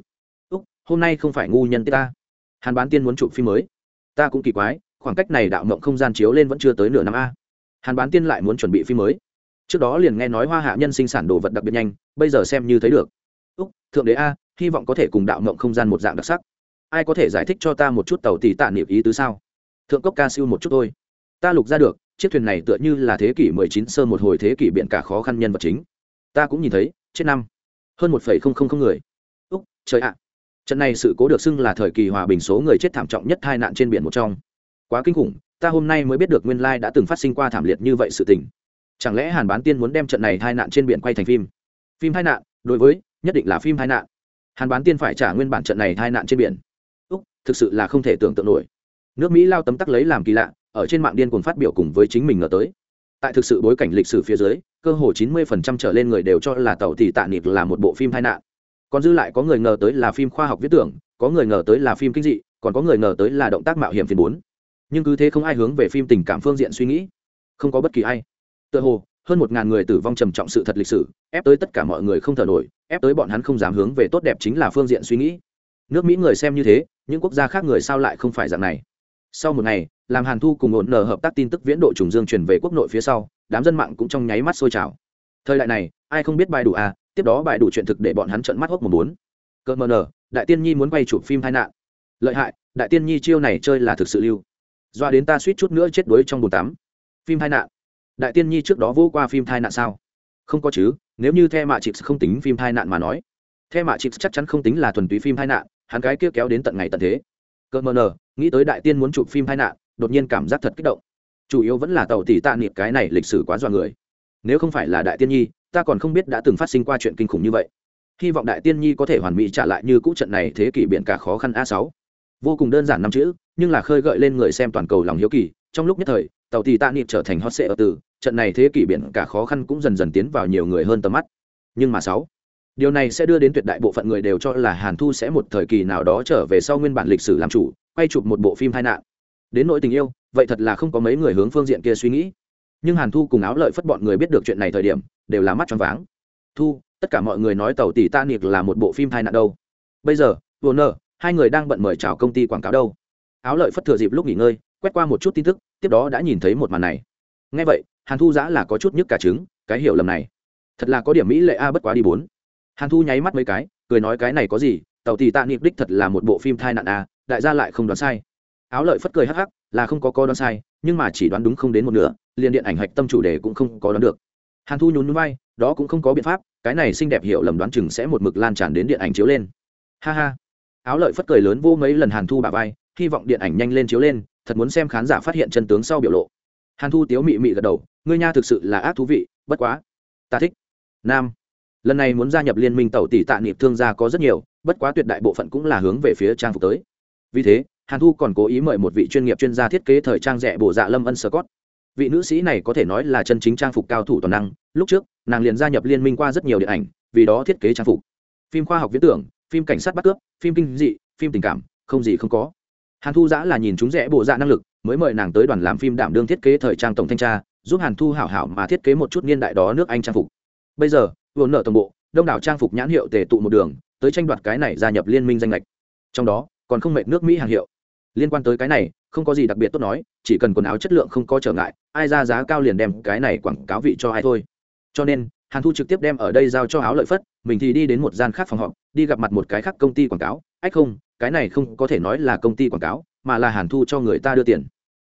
hôm nay không phải ngu nhân ta. Hàn bán tiên muốn chụp phim mới. Ta cũng kỳ quái, khoảng cách này đạo mộng không gian chiếu lên vẫn chưa tới nửa năm a. Hàn bán tiên lại muốn chuẩn bị phim mới. Trước đó liền nghe nói hoa hạ nhân sinh sản đồ vật đặc biệt nhanh, bây giờ xem như thấy được. Úc, thượng đế a, hy vọng có thể cùng đạo mộng không gian một dạng đặc sắc. Ai có thể giải thích cho ta một chút tàu tỷ tạ niệm ý tứ sao? Thượng cốc ca siêu một chút thôi. Ta lục ra được, chiếc thuyền này tựa như là thế kỷ 19 sơ một hồi thế kỷ biện cả khó khăn nhân vật chính. Ta cũng nhìn thấy, chết năm. Hơn một phẩy không không không người. Úc, trời ạ trận này sự cố được xưng là thời kỳ hòa bình số người chết thảm trọng nhất tai nạn trên biển một trong. Quá kinh khủng, ta hôm nay mới biết được nguyên lai đã từng phát sinh qua thảm liệt như vậy sự tình. Chẳng lẽ hàn bán tiên muốn đem trận này tai nạn trên biển quay thành phim? Phim tai nạn, đối với, nhất định là phim tai nạn. Hàn bán tiên phải trả nguyên bản trận này tai nạn trên biển. Úc, thực sự là không thể tưởng tượng nổi. Nước mỹ lao tấm tắc lấy làm kỳ lạ, ở trên mạng điên cuồng phát biểu cùng với chính mình ngờ tới. Tại thực sự bối cảnh lịch sử phía dưới, cơ hồ 90% trở lên người đều cho là tàu tỷ tạ nịp là một bộ phim tai nạn còn dư lại có người ngờ tới là phim khoa học viết tưởng, có người ngờ tới là phim kinh dị, còn có người ngờ tới là động tác mạo hiểm phiền bốn nhưng cứ thế không ai hướng về phim tình cảm phương diện suy nghĩ. Không có bất kỳ ai. Tự hồ, hơn một ngàn người tử vong trầm trọng sự thật lịch sử, ép tới tất cả mọi người không thở nổi, ép tới bọn hắn không dám hướng về tốt đẹp chính là phương diện suy nghĩ. Nước mỹ người xem như thế, những quốc gia khác người sao lại không phải dạng này? Sau một ngày, làm hàn thu cùng ổn nở hợp tác tin tức viễn độ trùng dương truyền về quốc nội phía sau, đám dân mạng cũng trong nháy mắt sôi trào. Thời đại này, ai không biết bài đủ à tiếp đó bài đủ chuyện thực để bọn hắn trợn mắt hốc một muốn cơn mờ nở đại tiên nhi muốn quay chụp phim tai nạn. Lợi hại, đại tiên nhi chiêu này chơi là thực sự lưu. Doa đến ta suýt chút nữa chết đuối trong bồn tắm. Phim tai nạn. Đại tiên nhi trước đó vô qua phim tai nạn sao? Không có chứ, nếu như the mạ chịp không tính phim tai nạn mà nói, the mạ chịp chắc chắn không tính là thuần túy phim tai nạn, hắn cái kia kéo đến tận ngày tận thế. Cơn mờ nở nghĩ tới đại tiên muốn chụp phim tai nạn, đột nhiên cảm giác thật kích động. Chủ yếu vẫn là tàu tỷ tạ niệm cái này lịch sử quá dọa người. Nếu không phải là đại tiên nhi ta còn không biết đã từng phát sinh qua chuyện kinh khủng như vậy. Hy vọng đại tiên nhi có thể hoàn mỹ trả lại như cũ trận này thế kỷ biển cả khó khăn a sáu. Vô cùng đơn giản năm chữ, nhưng là khơi gợi lên người xem toàn cầu lòng hiếu kỳ. Trong lúc nhất thời, tàu tì tạ niệm trở thành hot sệ ở từ, trận này thế kỷ biển cả khó khăn cũng dần dần tiến vào nhiều người hơn tầm mắt. Nhưng mà sáu, điều này sẽ đưa đến tuyệt đại bộ phận người đều cho là hàn thu sẽ một thời kỳ nào đó trở về sau nguyên bản lịch sử làm chủ, quay chụp một bộ phim tai nạn. Đến nỗi tình yêu, vậy thật là không có mấy người hướng phương diện kia suy nghĩ nhưng hàn thu cùng áo lợi phất bọn người biết được chuyện này thời điểm, đều là mắt tròn váng. Thu, tất cả mọi người nói tàu tỷ ta niệt là một bộ phim tai nạn đâu. Bây giờ vô nơ hai người đang bận mời chào công ty quảng cáo đâu. Áo lợi phất thừa dịp lúc nghỉ ngơi, quét qua một chút tin tức, tiếp đó đã nhìn thấy một màn này. Ngay vậy, hàn thu giã là có chút nhức cả trứng, cái hiểu lầm này. Thật là có điểm mỹ lệ a, bất quá đi bốn. Hàn thu nháy mắt mấy cái, cười nói cái này có gì, tàu tỷ tạ niệm đích thật là một bộ phim thai nạn a, đại gia lại không đoán sai. Áo lợi phất cười hắc hắc là không có có đoán sai, nhưng mà chỉ đoán đúng không đến một nửa, liền điện ảnh hạch tâm chủ đề cũng không có đoán được. Hàn thu nhún núi bay đó cũng không có biện pháp, cái này xinh đẹp hiểu lầm đoán chừng sẽ một mực lan tràn đến điện ảnh chiếu lên. Ha ha. Áo lợi phất cười lớn vô mấy lần hàn thu bà vai, hy vọng điện ảnh nhanh lên chiếu lên, thật muốn xem khán giả phát hiện chân tướng sau biểu lộ. Hàn thu tiếu mị mị gật đầu, ngươi nha thực sự là ác thú vị, bất quá. Ta thích. Nam. Lần này muốn gia nhập liên minh tàu tỷ tạ niệm thương gia có rất nhiều, bất quá tuyệt đại bộ phận cũng là hướng về phía trang phục tới. Vì thế hàn thu còn cố ý mời một vị chuyên nghiệp chuyên gia thiết kế thời trang rẻ bổ dạ lâm ân scott. Vị nữ sĩ này có thể nói là chân chính trang phục cao thủ toàn năng. Lúc trước, nàng liền gia nhập liên minh qua rất nhiều điện ảnh, vì đó thiết kế trang phục. Phim khoa học viễn tưởng, phim cảnh sát bắt cướp, phim kinh dị, phim tình cảm, không gì không có. Hàn thu giã là nhìn chúng rẻ bộ dạ năng lực, mới mời nàng tới đoàn làm phim đảm đương thiết kế thời trang tổng thanh tra, giúp hàn thu hảo hảo mà thiết kế một chút niên đại đó nước anh trang phục. Bây giờ vốn nợ tổng bộ, đông đảo trang phục nhãn hiệu tề tụ một đường, tới tranh đoạt cái này gia nhập liên minh danh lệch. Trong đó, còn không mệt nước mỹ hàng hiệu liên quan tới cái này, không có gì đặc biệt tốt nói, chỉ cần quần áo chất lượng không có trở ngại, ai ra giá cao liền đem cái này quảng cáo vị cho ai thôi. Cho nên, hàn thu trực tiếp đem ở đây giao cho áo lợi phất, mình thì đi đến một gian khác phòng họp, đi gặp mặt một cái khác công ty quảng cáo. Ách không, cái này không có thể nói là công ty quảng cáo, mà là hàn thu cho người ta đưa tiền.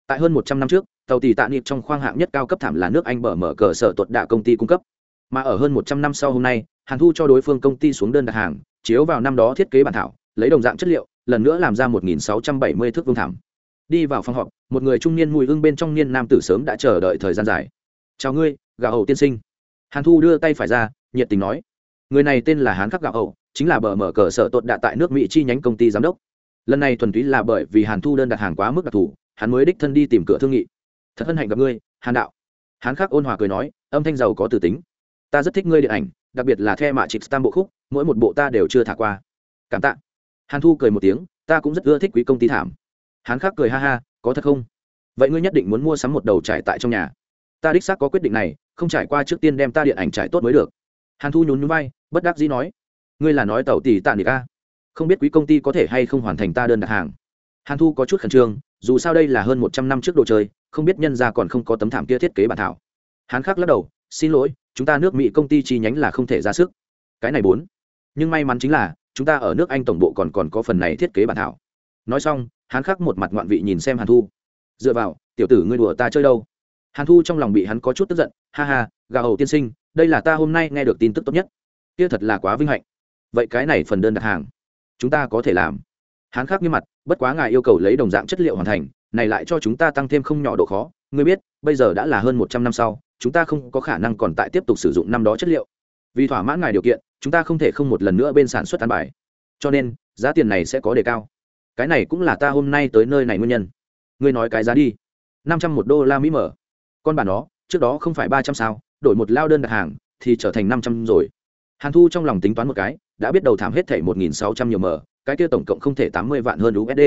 Tại hơn một trăm năm trước, tàu tỷ tạ niệm trong khoang hạng nhất cao cấp thảm là nước anh bở mở cờ sở tuột đạ công ty cung cấp. Mà ở hơn một trăm năm sau hôm nay, hàn thu cho đối phương công ty xuống đơn đặt hàng, chiếu vào năm đó thiết kế bản thảo, lấy đồng dạng chất liệu lần nữa làm ra một nghìn sáu trăm bảy mươi thước vương thảm. Đi vào phòng họp, một người trung niên mùi hương bên trong niên nam tử sớm đã chờ đợi thời gian dài. Chào ngươi, gà hậu tiên sinh. Hàn thu đưa tay phải ra, nhiệt tình nói. Người này tên là hán khắc gạo hậu chính là bờ mở cờ sở tột đạ tại nước mỹ chi nhánh công ty giám đốc. Lần này thuần túy là bởi vì hàn thu đơn đặt hàng quá mức đặc thù, hắn mới đích thân đi tìm cửa thương nghị. Thật hân hạnh gặp ngươi, hàn đạo. Hán khắc ôn hòa cười nói, âm thanh giàu có từ tính. Ta rất thích ngươi điện ảnh, đặc biệt là the mạ trịch tam bộ khúc, mỗi một bộ ta đều chưa thả qua. Cảm tạ hàn thu cười một tiếng, ta cũng rất ưa thích quý công ty thảm. Hán khắc cười ha ha, có thật không? Vậy ngươi nhất định muốn mua sắm một đầu trải tại trong nhà. Ta đích xác có quyết định này, không trải qua trước tiên đem ta điện ảnh trải tốt mới được. Hàn thu nhún nhún vai, bất đắc dĩ nói, ngươi là nói tàu tỷ tạ nịch ca không biết quý công ty có thể hay không hoàn thành ta đơn đặt hàng? Hàn thu có chút khẩn trương, dù sao đây là hơn một trăm năm trước đồ chơi, không biết nhân ra còn không có tấm thảm kia thiết kế bản thảo. Hán khắc lắc đầu, xin lỗi, chúng ta nước mỹ công ty chi nhánh là không thể ra sức. Cái này bốn. Nhưng may mắn chính là chúng ta ở nước anh tổng bộ còn còn có phần này thiết kế bản thảo. Nói xong, hắn khắc một mặt ngoạn vị nhìn xem hàn thu. Dựa vào, tiểu tử ngươi đùa ta chơi đâu? Hàn thu trong lòng bị hắn có chút tức giận, ha ha, gà hầu tiên sinh, đây là ta hôm nay nghe được tin tức tốt nhất. Kia thật là quá vinh hạnh. Vậy cái này phần đơn đặt hàng, chúng ta có thể làm. Hắn khác như mặt, bất quá ngài yêu cầu lấy đồng dạng chất liệu hoàn thành, này lại cho chúng ta tăng thêm không nhỏ độ khó. Ngươi biết, bây giờ đã là hơn một trăm năm sau, chúng ta không có khả năng còn tại tiếp tục sử dụng năm đó chất liệu vì thỏa mãn ngài điều kiện, chúng ta không thể không một lần nữa bên sản xuất ăn bài. Cho nên, giá tiền này sẽ có đề cao. Cái này cũng là ta hôm nay tới nơi này nguyên nhân. Ngươi nói cái giá đi. Năm trăm một đô la mỹ mở. Con bản đó trước đó không phải ba trăm sao, đổi một lao đơn đặt hàng, thì trở thành năm trăm rồi. Hàn thu trong lòng tính toán một cái, đã biết đầu thảm hết thảy một nghìn sáu trăm nhiều mở, cái kia tổng cộng không thể tám mươi vạn hơn usd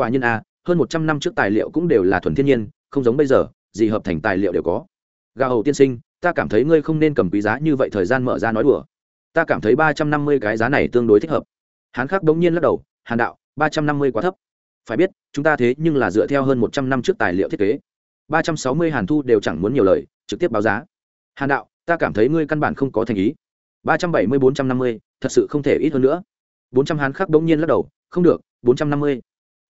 quả nhiên a, hơn một trăm năm trước tài liệu cũng đều là thuần thiên nhiên, không giống bây giờ, gì hợp thành tài liệu đều có. Gà hầu tiên sinh ta cảm thấy ngươi không nên cầm quý giá như vậy thời gian mở ra nói đùa. Ta cảm thấy ba trăm năm mươi cái giá này tương đối thích hợp. Hán khắc đống nhiên lắc đầu, hàn đạo, ba trăm năm mươi quá thấp. Phải biết, chúng ta thế nhưng là dựa theo hơn một trăm năm trước tài liệu thiết kế. ba trăm sáu mươi hàn thu đều chẳng muốn nhiều lời, trực tiếp báo giá. Hàn đạo, ta cảm thấy ngươi căn bản không có thành ý. ba trăm bảy mươi, bốn trăm năm mươi, thật sự không thể ít hơn nữa. bốn trăm hán khắc đống nhiên lắc đầu, không được, bốn trăm năm mươi.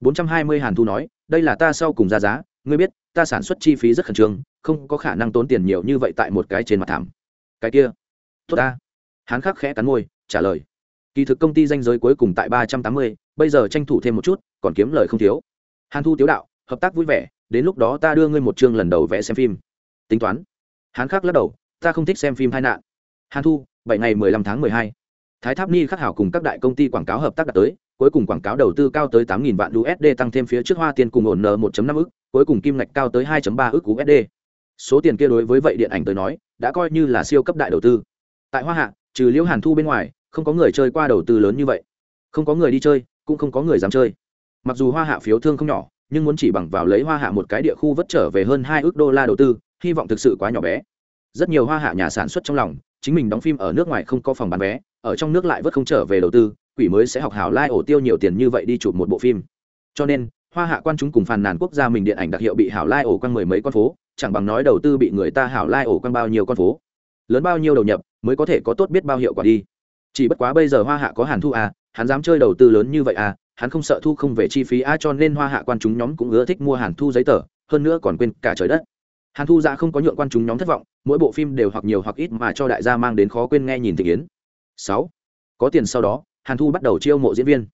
bốn trăm hai mươi hàn thu nói, đây là ta sau cùng ra giá ngươi biết, ta sản xuất chi phí rất khẩn trương, không có khả năng tốn tiền nhiều như vậy tại một cái trên mặt thảm. Cái kia. Tốt ta. Hán khắc khẽ cắn môi, trả lời. Kỳ thực công ty danh giới cuối cùng tại ba trăm tám mươi, bây giờ tranh thủ thêm một chút, còn kiếm lời không thiếu. Hàn thu tiếu đạo, hợp tác vui vẻ, đến lúc đó ta đưa ngươi một chương lần đầu vẽ xem phim. Tính toán. Hán khắc lắc đầu, ta không thích xem phim hai nạn. Hàn thu, bảy ngày mười lăm tháng mười hai. Thái tháp ni khắc hảo cùng các đại công ty quảng cáo hợp tác đã tới cuối cùng quảng cáo đầu tư cao tới tám nghìn vạn usd tăng thêm phía trước hoa tiền cùng ổn n một năm ức, cuối cùng kim ngạch cao tới hai ba ức usd số tiền kia đối với vậy điện ảnh tới nói, đã coi như là siêu cấp đại đầu tư. Tại hoa hạ, trừ liễu hàn thu bên ngoài, không có người chơi qua đầu tư lớn như vậy. Không có người đi chơi, cũng không có người dám chơi. Mặc dù hoa hạ phiếu thương không nhỏ, nhưng muốn chỉ bằng vào lấy hoa hạ một cái địa khu vất trở về hơn 2 ước đô la đầu tư, hy vọng thực sự quá nhỏ bé. Rất nhiều hoa hạ nhà sản xuất trong lòng, chính mình đóng phim ở nước ngoài không có phòng bán vé, ở trong nước lại vất không trở về đầu tư quỷ mới sẽ học hảo lai ổ tiêu nhiều tiền như vậy đi chụp một bộ phim. Cho nên, hoa hạ quan chúng cùng phàn nàn quốc gia mình điện ảnh đặc hiệu bị hảo lai ổ quăng mười mấy con phố, chẳng bằng nói đầu tư bị người ta hảo lai ổ quăng bao nhiêu con phố. Lớn bao nhiêu đầu nhập, mới có thể có tốt biết bao hiệu quả đi. Chỉ bất quá bây giờ hoa hạ có hàn thu à hắn dám chơi đầu tư lớn như vậy à hắn không sợ thu không về chi phí a cho nên hoa hạ quan chúng nhóm cũng ưa thích mua hàn thu giấy tờ, hơn nữa còn quên cả trời đất. Hàn thu ra dạ không có nhượng quan chúng nhóm thất vọng, mỗi bộ phim đều hoặc nhiều hoặc ít mà cho đại gia mang đến khó quên nghe nhìn thị kiến. Sáu, có tiền sau đó hàn thu bắt đầu chiêu mộ diễn viên.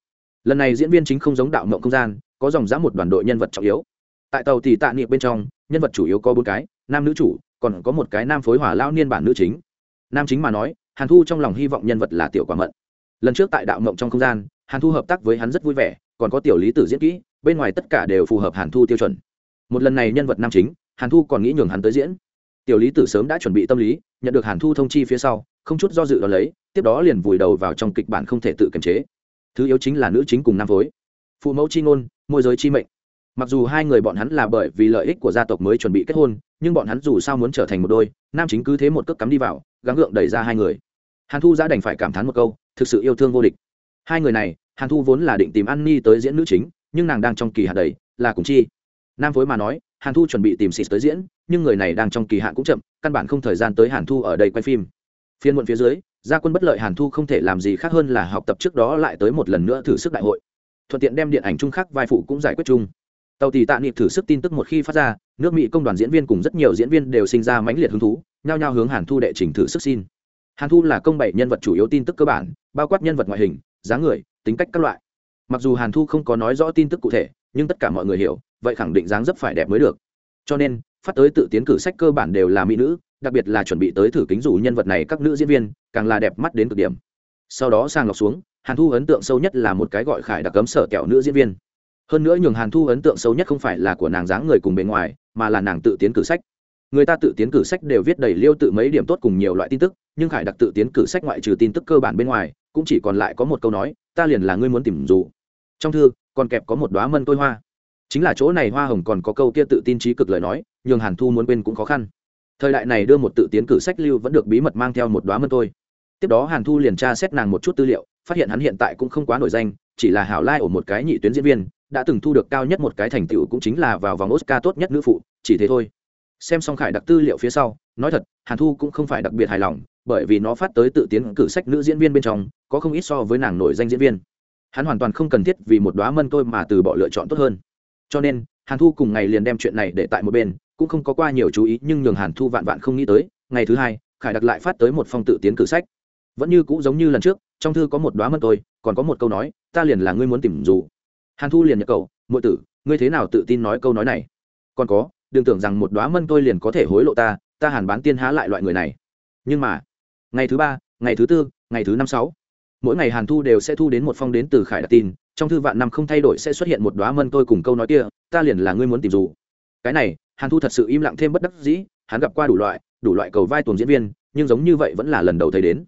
Lần này diễn viên chính không giống đạo mộng không gian, có dòng dã một đoàn đội nhân vật trọng yếu. Tại tàu thì tạ niệm bên trong, nhân vật chủ yếu có bốn cái, nam nữ chủ, còn có một cái nam phối hỏa lao niên bản nữ chính. Nam chính mà nói, hàn thu trong lòng hy vọng nhân vật là tiểu quả mận. Lần trước tại đạo mộng trong không gian, hàn thu hợp tác với hắn rất vui vẻ, còn có tiểu lý tử diễn kỹ, bên ngoài tất cả đều phù hợp hàn thu tiêu chuẩn. Một lần này nhân vật nam chính, hàn thu còn nghĩ nhường hắn tới diễn. Tiểu lý tử sớm đã chuẩn bị tâm lý, nhận được hàn thu thông chi phía sau, không chút do dự đón lấy tiếp đó liền vùi đầu vào trong kịch bản không thể tự kiềm chế. Thứ yếu chính là nữ chính cùng nam phối. Phụ mẫu chi ngôn, môi giới chi mệnh. Mặc dù hai người bọn hắn là bởi vì lợi ích của gia tộc mới chuẩn bị kết hôn, nhưng bọn hắn dù sao muốn trở thành một đôi, nam chính cứ thế một cước cắm đi vào, gắng gượng đẩy ra hai người. Hàn thu ra đành phải cảm thán một câu, thực sự yêu thương vô địch. Hai người này, hàn thu vốn là định tìm an ni tới diễn nữ chính, nhưng nàng đang trong kỳ hạn đầy, là cùng chi. Nam phối mà nói, hàn thu chuẩn bị tìm xịt tới diễn, nhưng người này đang trong kỳ hạn cũng chậm, căn bản không thời gian tới hàn thu ở đây quay phim. Phiên muộn phía dưới gia quân bất lợi hàn thu không thể làm gì khác hơn là học tập trước đó lại tới một lần nữa thử sức đại hội. Thuận tiện đem điện ảnh chung khác vai phụ cũng giải quyết chung. Tàu tỷ tạ niệm thử sức tin tức một khi phát ra, nước mỹ công đoàn diễn viên cùng rất nhiều diễn viên đều sinh ra mãnh liệt hứng thú, nhao nhao hướng hàn thu đệ trình thử sức xin. Hàn thu là công bảy nhân vật chủ yếu tin tức cơ bản, bao quát nhân vật ngoại hình, dáng người, tính cách các loại. Mặc dù hàn thu không có nói rõ tin tức cụ thể, nhưng tất cả mọi người hiểu, vậy khẳng định dáng dấp phải đẹp mới được. Cho nên phát tới tự tiến cử sách cơ bản đều là mỹ nữ, đặc biệt là chuẩn bị tới thử kính dù nhân vật này các nữ diễn viên, càng là đẹp mắt đến cực điểm. Sau đó sang lọc xuống, hàn thu ấn tượng sâu nhất là một cái gọi khải đặc cấm sở kẹo nữ diễn viên. Hơn nữa nhường hàn thu ấn tượng sâu nhất không phải là của nàng dáng người cùng bề ngoài, mà là nàng tự tiến cử sách. Người ta tự tiến cử sách đều viết đầy liêu tự mấy điểm tốt cùng nhiều loại tin tức, nhưng khải đặc tự tiến cử sách ngoại trừ tin tức cơ bản bên ngoài, cũng chỉ còn lại có một câu nói, ta liền là ngươi muốn tìm dù. Trong thư, còn kẹp có một đoá mân tôi hoa. Chính là chỗ này hoa hồng còn có câu kia tự tin trí cực lời nói nhường hàn thu muốn quên cũng khó khăn. Thời đại này đưa một tự tiến cử sách lưu vẫn được bí mật mang theo một đoá mân tôi tiếp đó hàn thu liền tra xét nàng một chút tư liệu, phát hiện hắn hiện tại cũng không quá nổi danh, chỉ là hảo lai ở một cái nhị tuyến diễn viên, đã từng thu được cao nhất một cái thành tựu cũng chính là vào vòng oscar tốt nhất nữ phụ, chỉ thế thôi. Xem xong khải đặc tư liệu phía sau, nói thật, hàn thu cũng không phải đặc biệt hài lòng, bởi vì nó phát tới tự tiến cử sách nữ diễn viên bên trong, có không ít so với nàng nổi danh diễn viên. Hắn hoàn toàn không cần thiết vì một đoá mân tôi mà từ bỏ lựa chọn tốt hơn. Cho nên, hàn thu cùng ngày liền đem chuyện này để tại một bên cũng không có qua nhiều chú ý, nhưng nhường hàn thu vạn vạn không nghĩ tới, ngày thứ hai, khải đặc lại phát tới một phong tự tiến cử sách. Vẫn như cũ giống như lần trước, trong thư có một đoá mân tôi, còn có một câu nói, ta liền là ngươi muốn tìm dù. Hàn thu liền nhật cậu, muội tử, ngươi thế nào tự tin nói câu nói này? Còn có, đừng tưởng rằng một đoá mân tôi liền có thể hối lộ ta ta hàn bán tiên há lại loại người này. Nhưng mà, ngày thứ ba, ngày thứ tư, ngày thứ năm sáu, mỗi ngày hàn thu đều sẽ thu đến một phong đến từ khải đặt tin, trong thư vạn năm không thay đổi sẽ xuất hiện một đoá mân tôi cùng câu nói kia, ta liền là ngươi muốn tìm dù. Cái này hàn thu thật sự im lặng thêm bất đắc dĩ, hắn gặp qua đủ loại đủ loại cầu vai tuồng diễn viên, nhưng giống như vậy vẫn là lần đầu thấy đến.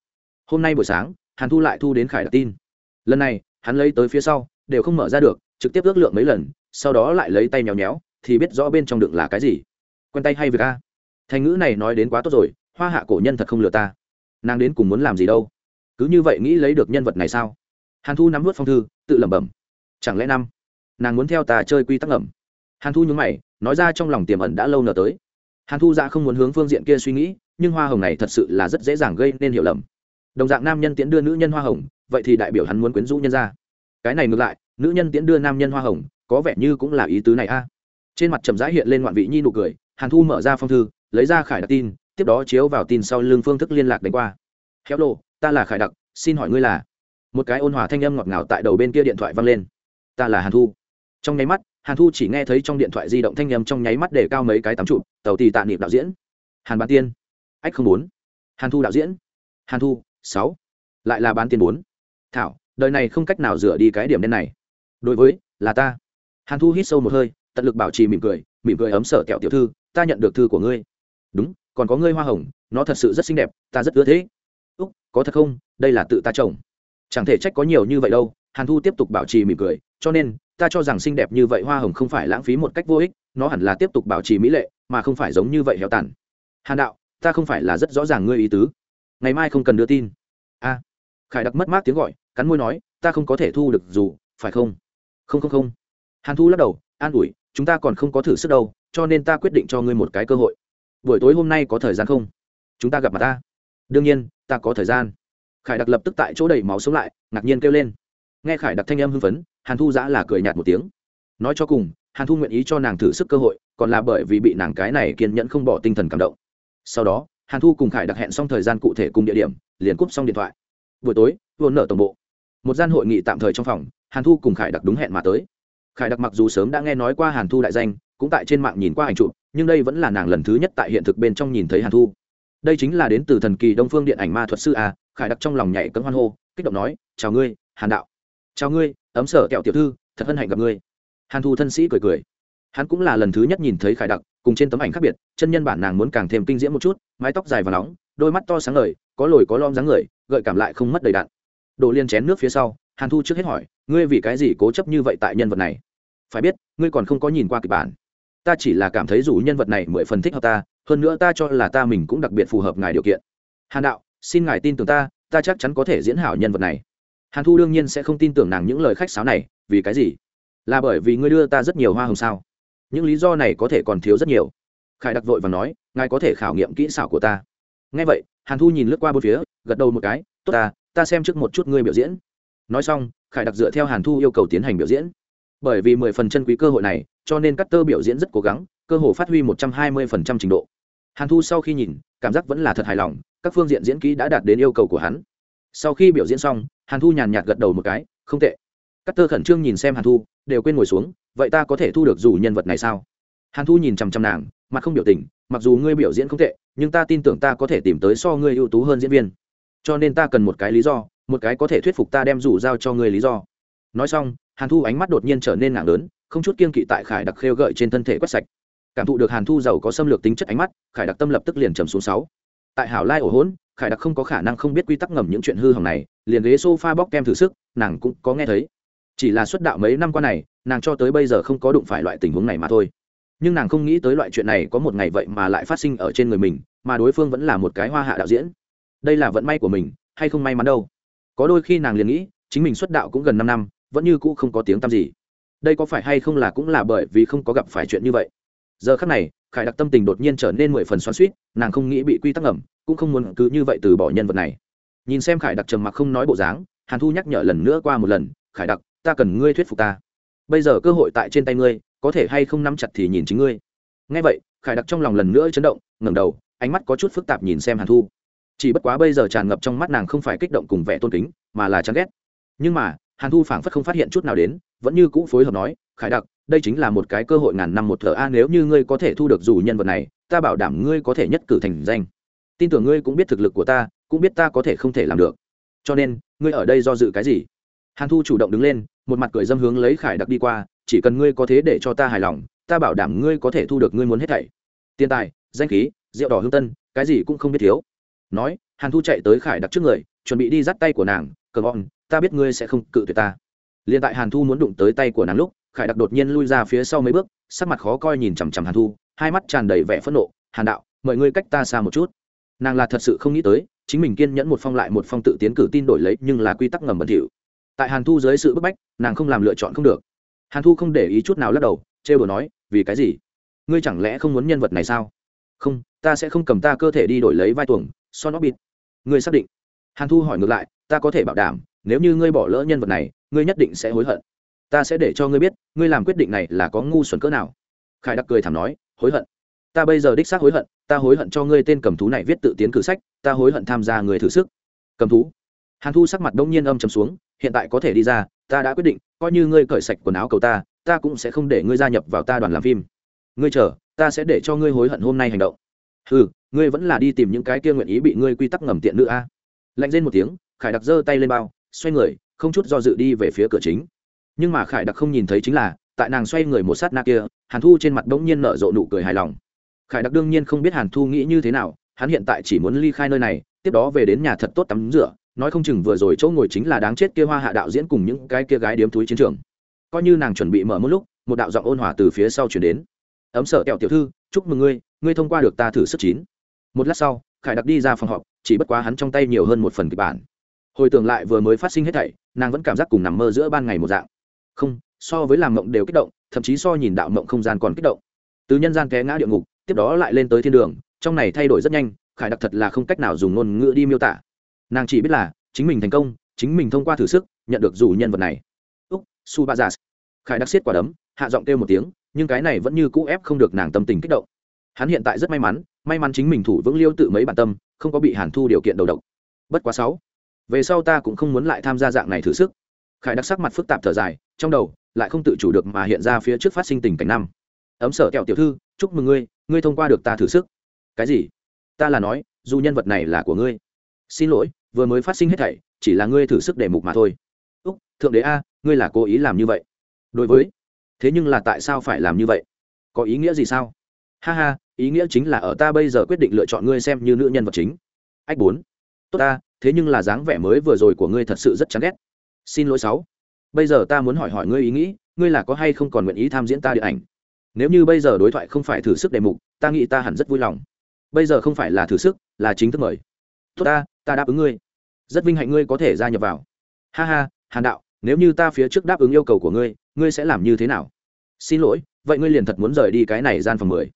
Hôm nay buổi sáng, hàn thu lại thu đến khải đặt tin. Lần này, hắn lấy tới phía sau, đều không mở ra được, trực tiếp ước lượng mấy lần, sau đó lại lấy tay nhéo nhéo, thì biết rõ bên trong đựng là cái gì. Quen tay hay việc a? Thành ngữ này nói đến quá tốt rồi, hoa hạ cổ nhân thật không lừa ta. Nàng đến cùng muốn làm gì đâu? Cứ như vậy nghĩ lấy được nhân vật này sao? Hàn thu nắm vớt phong thư, tự lẩm bẩm. Chẳng lẽ năm, nàng muốn theo ta chơi quy tắc ẩm hàn thu nhúng mày nói ra trong lòng tiềm ẩn đã lâu nở tới. Hàn thu ra không muốn hướng phương diện kia suy nghĩ, nhưng hoa hồng này thật sự là rất dễ dàng gây nên hiểu lầm. Đồng dạng nam nhân tiễn đưa nữ nhân hoa hồng, vậy thì đại biểu hắn muốn quyến rũ nhân ra cái này ngược lại, nữ nhân tiễn đưa nam nhân hoa hồng, có vẻ như cũng là ý tứ này a. Trên mặt trầm rãi hiện lên ngoạn vị nhi nụ cười, hàn thu mở ra phong thư, lấy ra khải đặc tin, tiếp đó chiếu vào tin sau lưng phương thức liên lạc đánh qua. Héo lộ ta là khải đặc, xin hỏi ngươi là một cái ôn hòa thanh âm ngọt ngào tại đầu bên kia điện thoại vang lên. Ta là hàn thu. Trong nháy mắt hàn thu chỉ nghe thấy trong điện thoại di động thanh nhầm trong nháy mắt để cao mấy cái tắm trụ tàu tì tạ niệm đạo diễn. Hàn bán tiên. Ách không bốn. Hàn thu đạo diễn. Hàn thu, sáu. Lại là bán tiên bốn. Thảo, đời này không cách nào rửa đi cái điểm đen này. Đối với, là ta. Hàn thu hít sâu một hơi, tận lực bảo trì mỉm cười mỉm cười ấm sở kẹo tiểu thư, ta nhận được thư của ngươi. Đúng, còn có ngươi hoa hồng, nó thật sự rất xinh đẹp, ta rất ưa thế úc, có thật không? Đây là tự ta trồng. Chẳng thể trách có nhiều như vậy đâu hàn thu tiếp tục bảo trì mỉm cười, cho nên, ta cho rằng xinh đẹp như vậy hoa hồng không phải lãng phí một cách vô ích, nó hẳn là tiếp tục bảo trì mỹ lệ, mà không phải giống như vậy héo tàn. Hàn đạo, ta không phải là rất rõ ràng ngươi ý tứ. Ngày mai không cần đưa tin. A. Khải đặc mất mát tiếng gọi, cắn môi nói, ta không có thể thu được dù, phải không? Không không không. Hàn thu lắc đầu, an ủi, chúng ta còn không có thử sức đâu, cho nên ta quyết định cho ngươi một cái cơ hội. Buổi tối hôm nay có thời gian không? Chúng ta gặp mặt ta. Đương nhiên, ta có thời gian. Khải đặc lập tức tại chỗ đầy máu sống lại, ngạc nhiên kêu lên nghe khải đặc thanh em hưng phấn, hàn thu giã là cười nhạt một tiếng. Nói cho cùng, hàn thu nguyện ý cho nàng thử sức cơ hội, còn là bởi vì bị nàng cái này kiên nhẫn không bỏ tinh thần cảm động. Sau đó, hàn thu cùng khải đặc hẹn xong thời gian cụ thể cùng địa điểm, liền cúp xong điện thoại. Buổi tối vốn nở tổng bộ. Một gian hội nghị tạm thời trong phòng, hàn thu cùng khải đặc đúng hẹn mà tới. Khải đặc mặc dù sớm đã nghe nói qua hàn thu đại danh, cũng tại trên mạng nhìn qua ảnh chụp, nhưng đây vẫn là nàng lần thứ nhất tại hiện thực bên trong nhìn thấy hàn thu. Đây chính là đến từ thần kỳ đông phương điện ảnh ma thuật sư a, khải đặc trong lòng nhảy cấm hoan hô, kích động nói, chào ngươi, hàn đạo chào ngươi, ấm sở kẹo tiểu thư, thật hân hạnh gặp ngươi. Hàn thu thân sĩ cười cười. Hắn cũng là lần thứ nhất nhìn thấy khải đặc, cùng trên tấm ảnh khác biệt, chân nhân bản nàng muốn càng thêm kinh diễm một chút, mái tóc dài và nóng, đôi mắt to sáng ngời, có lồi có lom dáng người, gợi cảm lại không mất đầy đạn đổ liên chén nước phía sau, hàn thu trước hết hỏi, ngươi vì cái gì cố chấp như vậy tại nhân vật này? Phải biết, ngươi còn không có nhìn qua kịch bản. Ta chỉ là cảm thấy dù nhân vật này mười phần thích hợp ta, hơn nữa ta cho là ta mình cũng đặc biệt phù hợp ngài điều kiện. Hàn đạo, xin ngài tin tưởng ta ta chắc chắn có thể diễn hảo nhân vật này hàn thu đương nhiên sẽ không tin tưởng nàng những lời khách sáo này, vì cái gì? Là bởi vì ngươi đưa ta rất nhiều hoa hồng sao? Những lý do này có thể còn thiếu rất nhiều. Khải đặc vội và nói, ngài có thể khảo nghiệm kỹ xảo của ta. Ngay vậy, hàn thu nhìn lướt qua bốn phía, gật đầu một cái, tốt ta ta xem trước một chút ngươi biểu diễn. Nói xong, khải đặc dựa theo hàn thu yêu cầu tiến hành biểu diễn. Bởi vì mười phần chân quý cơ hội này, cho nên các tơ biểu diễn rất cố gắng, cơ hồ phát huy một trăm hai mươi phần trăm trình độ. Hàn thu sau khi nhìn, cảm giác vẫn là thật hài lòng, các phương diện diễn kỹ đã đạt đến yêu cầu của hắn. Sau khi biểu diễn xong hàn thu nhàn nhạt gật đầu một cái, không tệ. Các tơ khẩn trương nhìn xem hàn thu, đều quên ngồi xuống, vậy ta có thể thu được dù nhân vật này sao? Hàn thu nhìn chằm chằm nàng, mặt không biểu tình, mặc dù ngươi biểu diễn không tệ, nhưng ta tin tưởng ta có thể tìm tới so ngươi ưu tú hơn diễn viên. Cho nên ta cần một cái lý do, một cái có thể thuyết phục ta đem rủ giao cho ngươi lý do. Nói xong, hàn thu ánh mắt đột nhiên trở nên nặng lớn, không chút kiên kỵ tại khải đặc khêu gợi trên thân thể quét sạch. Cảm thụ được hàn thu giàu có xâm lược tính chất ánh mắt, khải đặc tâm lập tức liền trầm xuống sáu. Tại hảo lai ổ hỗn, khải đặc không có khả năng không biết quy tắc ngầm những chuyện hư hỏng này liền ghế sofa bóc kem thử sức nàng cũng có nghe thấy. Chỉ là xuất đạo mấy năm qua này nàng cho tới bây giờ không có đụng phải loại tình huống này mà thôi. Nhưng nàng không nghĩ tới loại chuyện này có một ngày vậy mà lại phát sinh ở trên người mình mà đối phương vẫn là một cái hoa hạ đạo diễn. Đây là vận may của mình hay không may mắn đâu? Có đôi khi nàng liền nghĩ chính mình xuất đạo cũng gần năm năm vẫn như cũ không có tiếng tăm gì. Đây có phải hay không là cũng là bởi vì không có gặp phải chuyện như vậy? Giờ khắc này khải đặc tâm tình đột nhiên trở nên mười phần xoắn xuýt, nàng không nghĩ bị quy tắc ẩm cũng không muốn cứ như vậy từ bỏ nhân vật này nhìn xem khải đặc trầm mặc không nói bộ dáng, hàn thu nhắc nhở lần nữa qua một lần, khải đặc, ta cần ngươi thuyết phục ta. Bây giờ cơ hội tại trên tay ngươi, có thể hay không nắm chặt thì nhìn chính ngươi. Ngay vậy, khải đặc trong lòng lần nữa chấn động, ngẩng đầu, ánh mắt có chút phức tạp nhìn xem hàn thu. Chỉ bất quá bây giờ tràn ngập trong mắt nàng không phải kích động cùng vẻ tôn kính, mà là chán ghét. Nhưng mà, hàn thu phảng phất không phát hiện chút nào đến, vẫn như cũ phối hợp nói, khải đặc, đây chính là một cái cơ hội ngàn năm một thờ a, nếu như ngươi có thể thu được dù nhân vật này, ta bảo đảm ngươi có thể nhất cử thành danh tin tưởng ngươi cũng biết thực lực của ta, cũng biết ta có thể không thể làm được. Cho nên, ngươi ở đây do dự cái gì? Hàn thu chủ động đứng lên, một mặt cười dâm hướng lấy khải đặc đi qua, chỉ cần ngươi có thế để cho ta hài lòng, ta bảo đảm ngươi có thể thu được ngươi muốn hết thảy. Tiền tài, danh khí, rượu đỏ hương tân, cái gì cũng không biết thiếu. Nói, hàn thu chạy tới khải đặc trước người, chuẩn bị đi dắt tay của nàng cờ bọn ta biết ngươi sẽ không cự tuyệt ta. Liền tại hàn thu muốn đụng tới tay của nàng lúc, khải đặc đột nhiên lui ra phía sau mấy bước, sắc mặt khó coi nhìn chằm chằm hàn thu, hai mắt tràn đầy vẻ phẫn nộ, hàn đạo, mời ngươi cách ta xa một chút nàng là thật sự không nghĩ tới, chính mình kiên nhẫn một phong lại một phong tự tiến cử tin đổi lấy, nhưng là quy tắc ngầm bẩn thỉu. Tại hàn thu dưới sự bức bách, nàng không làm lựa chọn không được. Hàn thu không để ý chút nào lắc đầu, trêu đồ nói, vì cái gì? Ngươi chẳng lẽ không muốn nhân vật này sao? Không, ta sẽ không cầm ta cơ thể đi đổi lấy vai tuồng, son nó bịt. Ngươi xác định? Hàn thu hỏi ngược lại, ta có thể bảo đảm, nếu như ngươi bỏ lỡ nhân vật này, ngươi nhất định sẽ hối hận. Ta sẽ để cho ngươi biết, ngươi làm quyết định này là có ngu xuẩn cỡ nào. Khải đặc cười thảm nói, hối hận? Ta bây giờ đích xác hối hận ta hối hận cho ngươi tên cầm thú này viết tự tiến cử sách, ta hối hận tham gia người thử sức. Cầm thú. Hàn thu sắc mặt đông nhiên âm chầm xuống, hiện tại có thể đi ra, ta đã quyết định, coi như ngươi cởi sạch quần áo cầu ta ta cũng sẽ không để ngươi gia nhập vào ta đoàn làm phim. Ngươi chờ, ta sẽ để cho ngươi hối hận hôm nay hành động. Ừ ngươi vẫn là đi tìm những cái kia nguyện ý bị ngươi quy tắc ngầm tiện nữ a. À? lạnh lên một tiếng, khải đặc giơ tay lên bao, xoay người, không chút do dự đi về phía cửa chính. Nhưng mà khải đặc không nhìn thấy chính là, tại nàng xoay người một sát na kia, hàn thu trên mặt bỗng nhiên nở rộ nụ cười hài lòng khải đặc đương nhiên không biết hàn thu nghĩ như thế nào, hắn hiện tại chỉ muốn ly khai nơi này, tiếp đó về đến nhà thật tốt tắm rửa, nói không chừng vừa rồi chỗ ngồi chính là đáng chết kia hoa hạ đạo diễn cùng những cái kia gái điếm túi chiến trường. Coi như nàng chuẩn bị mở một lúc, một đạo giọng ôn hòa từ phía sau chuyển đến. Ấm sở kẹo tiểu thư, chúc mừng ngươi ngươi thông qua được ta thử sức chín. Một lát sau, khải đặc đi ra phòng họp, chỉ bất quá hắn trong tay nhiều hơn một phần kịch bản. Hồi tưởng lại vừa mới phát sinh hết thảy, nàng vẫn cảm giác cùng nằm mơ giữa ban ngày một dạng. Không, so với làm mộng đều kích động, thậm chí so nhìn đạo mộng không gian còn kích động. Từ nhân gian té ngã địa ngục tiếp đó lại lên tới thiên đường, trong này thay đổi rất nhanh, khải đặc thật là không cách nào dùng ngôn ngữ đi miêu tả. Nàng chỉ biết là, chính mình thành công, chính mình thông qua thử sức, nhận được dù nhân vật này. Úc, su ba giả khải đặc xiết quả đấm, hạ giọng kêu một tiếng, nhưng cái này vẫn như cũ ép không được nàng tâm tình kích động. Hắn hiện tại rất may mắn may mắn chính mình thủ vững liêu tự mấy bản tâm, không có bị hàn thu điều kiện đầu độc. Bất quá sáu, về sau ta cũng không muốn lại tham gia dạng này thử sức. Khải đặc sắc mặt phức tạp thở dài, trong đầu lại không tự chủ được mà hiện ra phía trước phát sinh tình cảnh năm. Ấm sở kẹo tiểu thư chúc mừng ngươi ngươi thông qua được ta thử sức. Cái gì? Ta là nói, dù nhân vật này là của ngươi. Xin lỗi, vừa mới phát sinh hết thảy, chỉ là ngươi thử sức để mục mà thôi. Úc, thượng đế a, ngươi là cố ý làm như vậy. Đối với. Thế nhưng là tại sao phải làm như vậy? Có ý nghĩa gì sao? Ha ha, ý nghĩa chính là ở ta bây giờ quyết định lựa chọn ngươi xem như nữ nhân vật chính. Ách bốn. Tốt ta, thế nhưng là dáng vẻ mới vừa rồi của ngươi thật sự rất chán ghét. Xin lỗi sáu. Bây giờ ta muốn hỏi hỏi ngươi ý nghĩ, ngươi là có hay không còn nguyện ý tham diễn ta điện ảnh? Nếu như bây giờ đối thoại không phải thử sức đề mục, ta nghĩ ta hẳn rất vui lòng. Bây giờ không phải là thử sức, là chính thức mời. Tốt ta ta đáp ứng ngươi. Rất vinh hạnh ngươi có thể gia nhập vào. Ha ha, hàn đạo, nếu như ta phía trước đáp ứng yêu cầu của ngươi ngươi sẽ làm như thế nào? Xin lỗi, vậy ngươi liền thật muốn rời đi cái này gian phòng mười.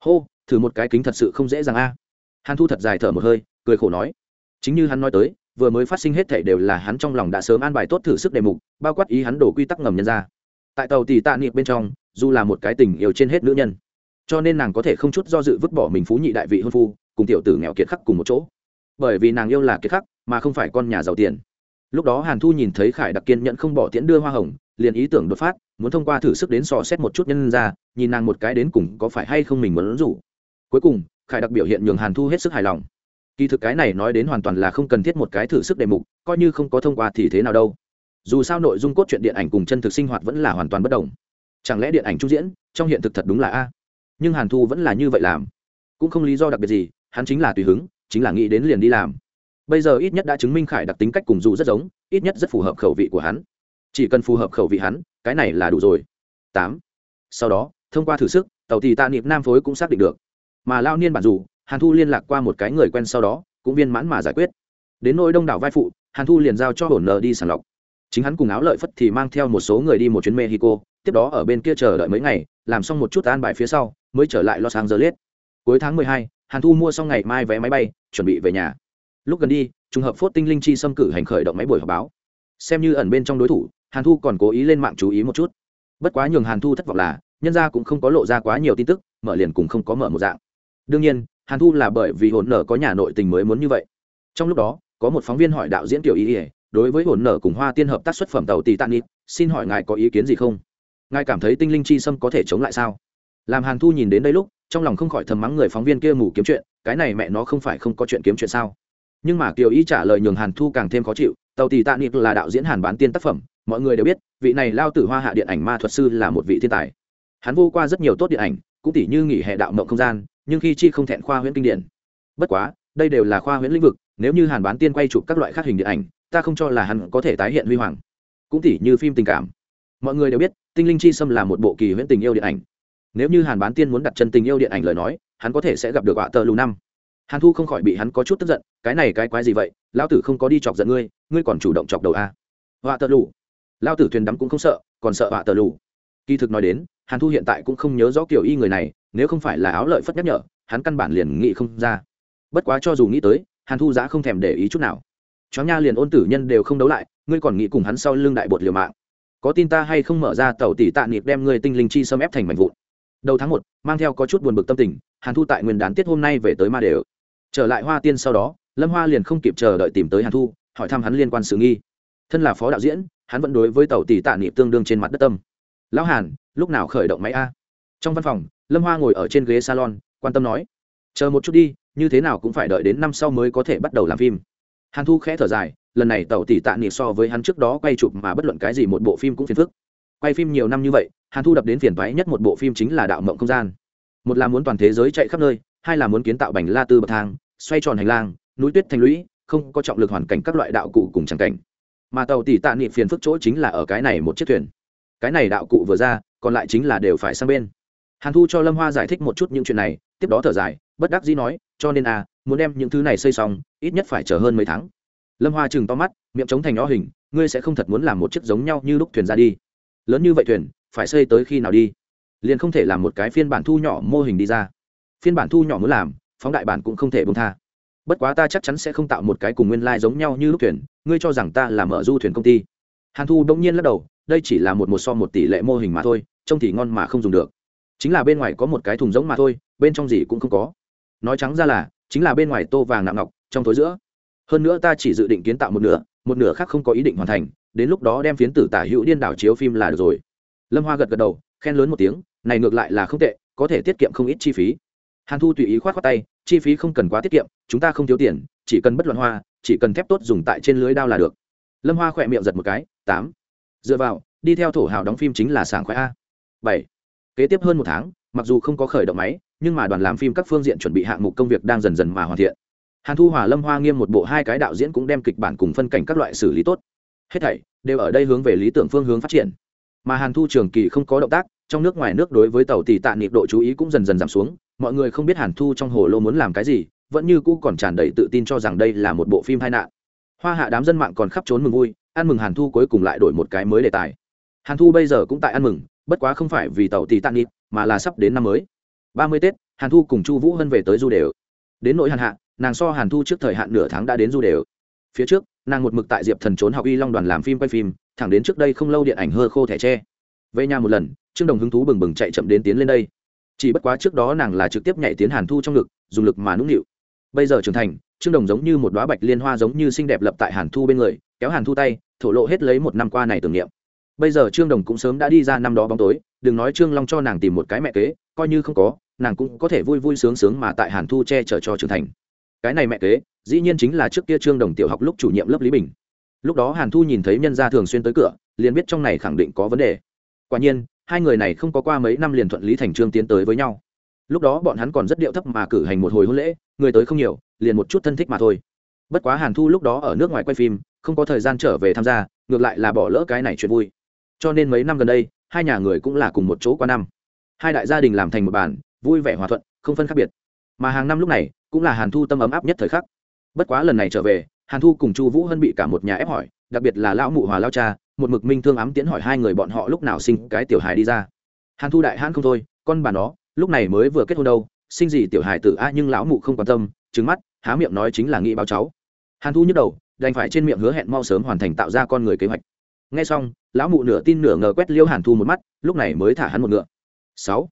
Hô, thử một cái kính thật sự không dễ dàng a. Hàn thu thật dài thở một hơi, cười khổ nói. Chính như hắn nói tới, vừa mới phát sinh hết thể đều là hắn trong lòng đã sớm an bài tốt thử sức đề mục, bao quát ý hắn đổ quy tắc ngầm nhân ra. Tại tàu tỷ tạ niệm bên trong dù là một cái tình yêu trên hết nữ nhân. Cho nên nàng có thể không chút do dự vứt bỏ mình phú nhị đại vị hôn phu, cùng tiểu tử nghèo kiệt khắc cùng một chỗ. Bởi vì nàng yêu là kiệt khắc, mà không phải con nhà giàu tiền. Lúc đó hàn thu nhìn thấy khải đặc kiên nhận không bỏ tiễn đưa hoa hồng, liền ý tưởng đột phát, muốn thông qua thử sức đến sò xét một chút nhân ra, nhìn nàng một cái đến cùng có phải hay không mình muốn rủ. Cuối cùng, khải đặc biểu hiện nhường hàn thu hết sức hài lòng. Kỳ thực cái này nói đến hoàn toàn là không cần thiết một cái thử sức đề mục, coi như không có thông qua thì thế nào đâu. Dù sao nội dung cốt truyện điện ảnh cùng chân thực sinh hoạt vẫn là hoàn toàn bất đồng chẳng lẽ điện ảnh trung diễn, trong hiện thực thật đúng là a? Nhưng hàn thu vẫn là như vậy làm. Cũng không lý do đặc biệt gì, hắn chính là tùy hứng, chính là nghĩ đến liền đi làm. Bây giờ ít nhất đã chứng minh khải đặc tính cách cùng dù rất giống, ít nhất rất phù hợp khẩu vị của hắn. Chỉ cần phù hợp khẩu vị hắn, cái này là đủ rồi. Tám. Sau đó, thông qua thử sức, tàu thì tạ niệm nam phối cũng xác định được. Mà lao niên bản dù, hàn thu liên lạc qua một cái người quen sau đó, cũng viên mãn mà giải quyết. Đến nỗi đông đảo vai phụ, hàn thu liền giao cho hổn nợ đi sàng lọc chính hắn cùng áo lợi phất thì mang theo một số người đi một chuyến mexico, tiếp đó ở bên kia chờ đợi mấy ngày, làm xong một chút an bài phía sau, mới trở lại los angeles. Cuối tháng mười hai, hàn thu mua xong ngày mai vé máy bay, chuẩn bị về nhà. Lúc gần đi, trùng hợp phốt tinh linh chi xâm cử hành khởi động máy buổi họp báo. Xem như ẩn bên trong đối thủ, hàn thu còn cố ý lên mạng chú ý một chút. Bất quá nhường hàn thu thất vọng là, nhân gia cũng không có lộ ra quá nhiều tin tức, mở liền cũng không có mở một dạng. Đương nhiên, hàn thu là bởi vì hồn nở có nhà nội tình mới muốn như vậy. Trong lúc đó, có một phóng viên hỏi đạo diễn tiểu y ỉa đối với hồn nở cùng hoa tiên hợp tác xuất phẩm tàu titanic, xin hỏi ngài có ý kiến gì không? Ngài cảm thấy tinh linh chi sâm có thể chống lại sao? Làm hàn thu nhìn đến đây lúc, trong lòng không khỏi thầm mắng người phóng viên kia mù kiếm chuyện, cái này mẹ nó không phải không có chuyện kiếm chuyện sao? Nhưng mà kiều ý trả lời nhường hàn thu càng thêm khó chịu, tàu tì tạ nịp là đạo diễn hàn bán tiên tác phẩm, mọi người đều biết, vị này lao tử hoa hạ điện ảnh ma thuật sư là một vị thiên tài. Hắn vô qua rất nhiều tốt điện ảnh, cũng tỷ như nghỉ hè đạo mộng không gian, nhưng khi chi không thẹn khoa huyễn kinh điển. Bất quá, đây đều là khoa huyễn lĩnh vực, nếu như hàn bán tiên quay chụp các loại khác hình điện ảnh ta không cho là hắn có thể tái hiện huy hoàng. Cũng tỉ như phim tình cảm. Mọi người đều biết, tinh linh chi xâm là một bộ kỳ huyễn tình yêu điện ảnh. Nếu như hàn bán tiên muốn đặt chân tình yêu điện ảnh lời nói, hắn có thể sẽ gặp được họa tờ lù năm. Hàn thu không khỏi bị hắn có chút tức giận, cái này cái quái gì vậy? Lão tử không có đi chọc giận ngươi ngươi còn chủ động chọc đầu a. Họa tờ lù. Lão tử thuyền đắm cũng không sợ, còn sợ họa tờ lù. Kỳ thực nói đến, hàn thu hiện tại cũng không nhớ rõ kiểu y người này, nếu không phải là áo lợi phất nhắc nhở, hắn căn bản liền nghĩ không ra. Bất quá cho dù nghĩ tới, hàn thu giá không thèm để ý chút nào choáng nha liền ôn tử nhân đều không đấu lại, ngươi còn nghĩ cùng hắn sau lưng đại bột liều mạng. Có tin ta hay không mở ra tàu tỷ tạ nịp đem ngươi tinh linh chi xâm ép thành mảnh vụn. Đầu tháng một, mang theo có chút buồn bực tâm tình, hàn thu tại nguyên đán tiết hôm nay về tới ma đều. Trở lại hoa tiên sau đó, lâm hoa liền không kịp chờ đợi tìm tới hàn thu, hỏi thăm hắn liên quan sự nghi. Thân là phó đạo diễn, hắn vẫn đối với tàu tỷ tạ nịp tương đương trên mặt đất tâm. Lão hàn, lúc nào khởi động máy a? Trong văn phòng, lâm hoa ngồi ở trên ghế salon, quan tâm nói, chờ một chút đi, như thế nào cũng phải đợi đến năm sau mới có thể bắt đầu làm phim hàn thu khẽ thở dài, lần này tàu tỷ tạ nịp so với hắn trước đó quay chụp mà bất luận cái gì một bộ phim cũng phiền phức. Quay phim nhiều năm như vậy, hàn thu đập đến phiền thoái nhất một bộ phim chính là đạo mộng không gian. Một là muốn toàn thế giới chạy khắp nơi, hai là muốn kiến tạo bành la tư bậc thang, xoay tròn hành lang, núi tuyết thành lũy, không có trọng lực hoàn cảnh các loại đạo cụ cùng tràng cảnh. Mà tàu tỷ tạ niệm phiền phức chỗ chính là ở cái này một chiếc thuyền. Cái này đạo cụ vừa ra, còn lại chính là đều phải sang bên. Hàn thu cho lâm hoa giải thích một chút những chuyện này, tiếp đó thở dài, bất đắc dĩ nói cho nên à muốn đem những thứ này xây xong, ít nhất phải chờ hơn mấy tháng. Lâm hoa chừng to mắt, miệng trống thành o hình, ngươi sẽ không thật muốn làm một chiếc giống nhau như lúc thuyền ra đi. Lớn như vậy thuyền, phải xây tới khi nào đi? Liền không thể làm một cái phiên bản thu nhỏ mô hình đi ra. Phiên bản thu nhỏ muốn làm, phóng đại bản cũng không thể bông tha. Bất quá ta chắc chắn sẽ không tạo một cái cùng nguyên lai、like、giống nhau như lúc thuyền, ngươi cho rằng ta là mở du thuyền công ty. Hàn thu đông nhiên lắc đầu, đây chỉ là một một so một tỷ lệ mô hình mà thôi, trông thì ngon mà không dùng được. Chính là bên ngoài có một cái thùng giống mà thôi, bên trong gì cũng không có nói trắng ra là, chính là bên ngoài tô vàng nặng ngọc, trong tối giữa. Hơn nữa ta chỉ dự định kiến tạo một nửa một nửa khác không có ý định hoàn thành, đến lúc đó đem phiến tử tả hữu điên đảo chiếu phim là được rồi. Lâm hoa gật gật đầu, khen lớn một tiếng, này ngược lại là không tệ, có thể tiết kiệm không ít chi phí. Hàn thu tùy ý k h o á t khoác tay, chi phí không cần quá tiết kiệm, chúng ta không thiếu tiền, chỉ cần bất luận hoa, chỉ cần thép tốt dùng tại trên lưới đao là được. Lâm hoa khỏe miệng giật một cái, tám. Dựa vào, đi theo thổ hào đóng phim chính là sảng khoái a. Bảy. Kế tiếp hơn một tháng, mặc dù không có khởi động máy nhưng mà đoàn làm phim các phương diện chuẩn bị hạng mục công việc đang dần dần mà hoàn thiện. Hàn thu hòa, lâm hoa nghiêm một bộ hai cái đạo diễn cũng đem kịch bản cùng phân cảnh các loại xử lý tốt. Hết thảy đều ở đây hướng về lý tưởng phương hướng phát triển. Mà hàn thu trường kỳ không có động tác, trong nước ngoài nước đối với tàu tỷ tạ niệm độ chú ý cũng dần dần giảm xuống. Mọi người không biết hàn thu trong hồ lô muốn làm cái gì, vẫn như cũ còn tràn đầy tự tin cho rằng đây là một bộ phim tai nạn. Hoa hạ đám dân mạng còn khắp trốn mừng vui, ăn mừng hàn thu cuối cùng lại đổi một cái mới đề tài. Hàn thu bây giờ cũng tại ăn mừng, bất quá không phải vì tàu tỷ tạ niệm mà là sắp đến năm mới ba mươi tết, hàn thu cùng chu vũ hân về tới du đều. Đến nội hàn hạ, nàng so hàn thu trước thời hạn nửa tháng đã đến du đều. Phía trước, nàng một mực tại diệp thần trốn học y long đoàn làm phim quay phim, thẳng đến trước đây không lâu điện ảnh hơ khô thẻ tre. Về nhà một lần, trương đồng hứng thú bừng bừng chạy chậm đến tiến lên đây. Chỉ bất quá trước đó nàng là trực tiếp nhảy tiến hàn thu trong ngực, dùng lực mà nũng nịu. Bây giờ trưởng thành, trương đồng giống như một đoá bạch liên hoa giống như xinh đẹp lập tại hàn thu bên người, kéo hàn thu tay, thổ lộ hết lấy một năm qua này tưởng niệm. Bây giờ trương đồng cũng sớm đã đi ra năm đó bóng tối, đừng nói trương long cho nàng tìm một cái mẹ kế coi như không có, nàng cũng có thể vui vui sướng sướng mà tại hàn thu che chở cho trưởng thành. Cái này mẹ kế, dĩ nhiên chính là trước kia trương đồng tiểu học lúc chủ nhiệm lớp lý bình. Lúc đó hàn thu nhìn thấy nhân gia thường xuyên tới cửa, liền biết trong này khẳng định có vấn đề. Quả nhiên, hai người này không có qua mấy năm liền thuận lý thành trương tiến tới với nhau. Lúc đó bọn hắn còn rất điệu thấp mà cử hành một hồi hôn lễ, người tới không nhiều, liền một chút thân thích mà thôi. Bất quá hàn thu lúc đó ở nước ngoài quay phim, không có thời gian trở về tham gia, ngược lại là bỏ lỡ cái này chuyện vui. Cho nên mấy năm gần đây, hai nhà người cũng là cùng một chỗ qua năm hai đại gia đình làm thành một bản vui vẻ hòa thuận, không phân khác biệt. Mà hàng năm lúc này, cũng là hàn thu tâm ấm áp nhất thời khắc. Bất quá lần này trở về, hàn thu cùng chu vũ hân bị cả một nhà ép hỏi, đặc biệt là lão mụ hòa lao cha, một mực minh thương ám tiễn hỏi hai người bọn họ lúc nào sinh cái tiểu hài đi ra. Hàn thu đại hãn không thôi, con bà nó, lúc này mới vừa kết hôn đâu, sinh gì tiểu hài tử a, nhưng lão mụ không quan tâm trứng mắt, há miệng nói chính là nghĩ báo cháu. Hàn thu nhức đầu, đành phải trên miệng hứa hẹn mau sớm hoàn thành tạo ra con người kế hoạch. Nghe xong, lão mụ nửa tin nửa ngờ quét liêu hàn thu một mắt, lúc này mới thả hắn một ngựa sáu.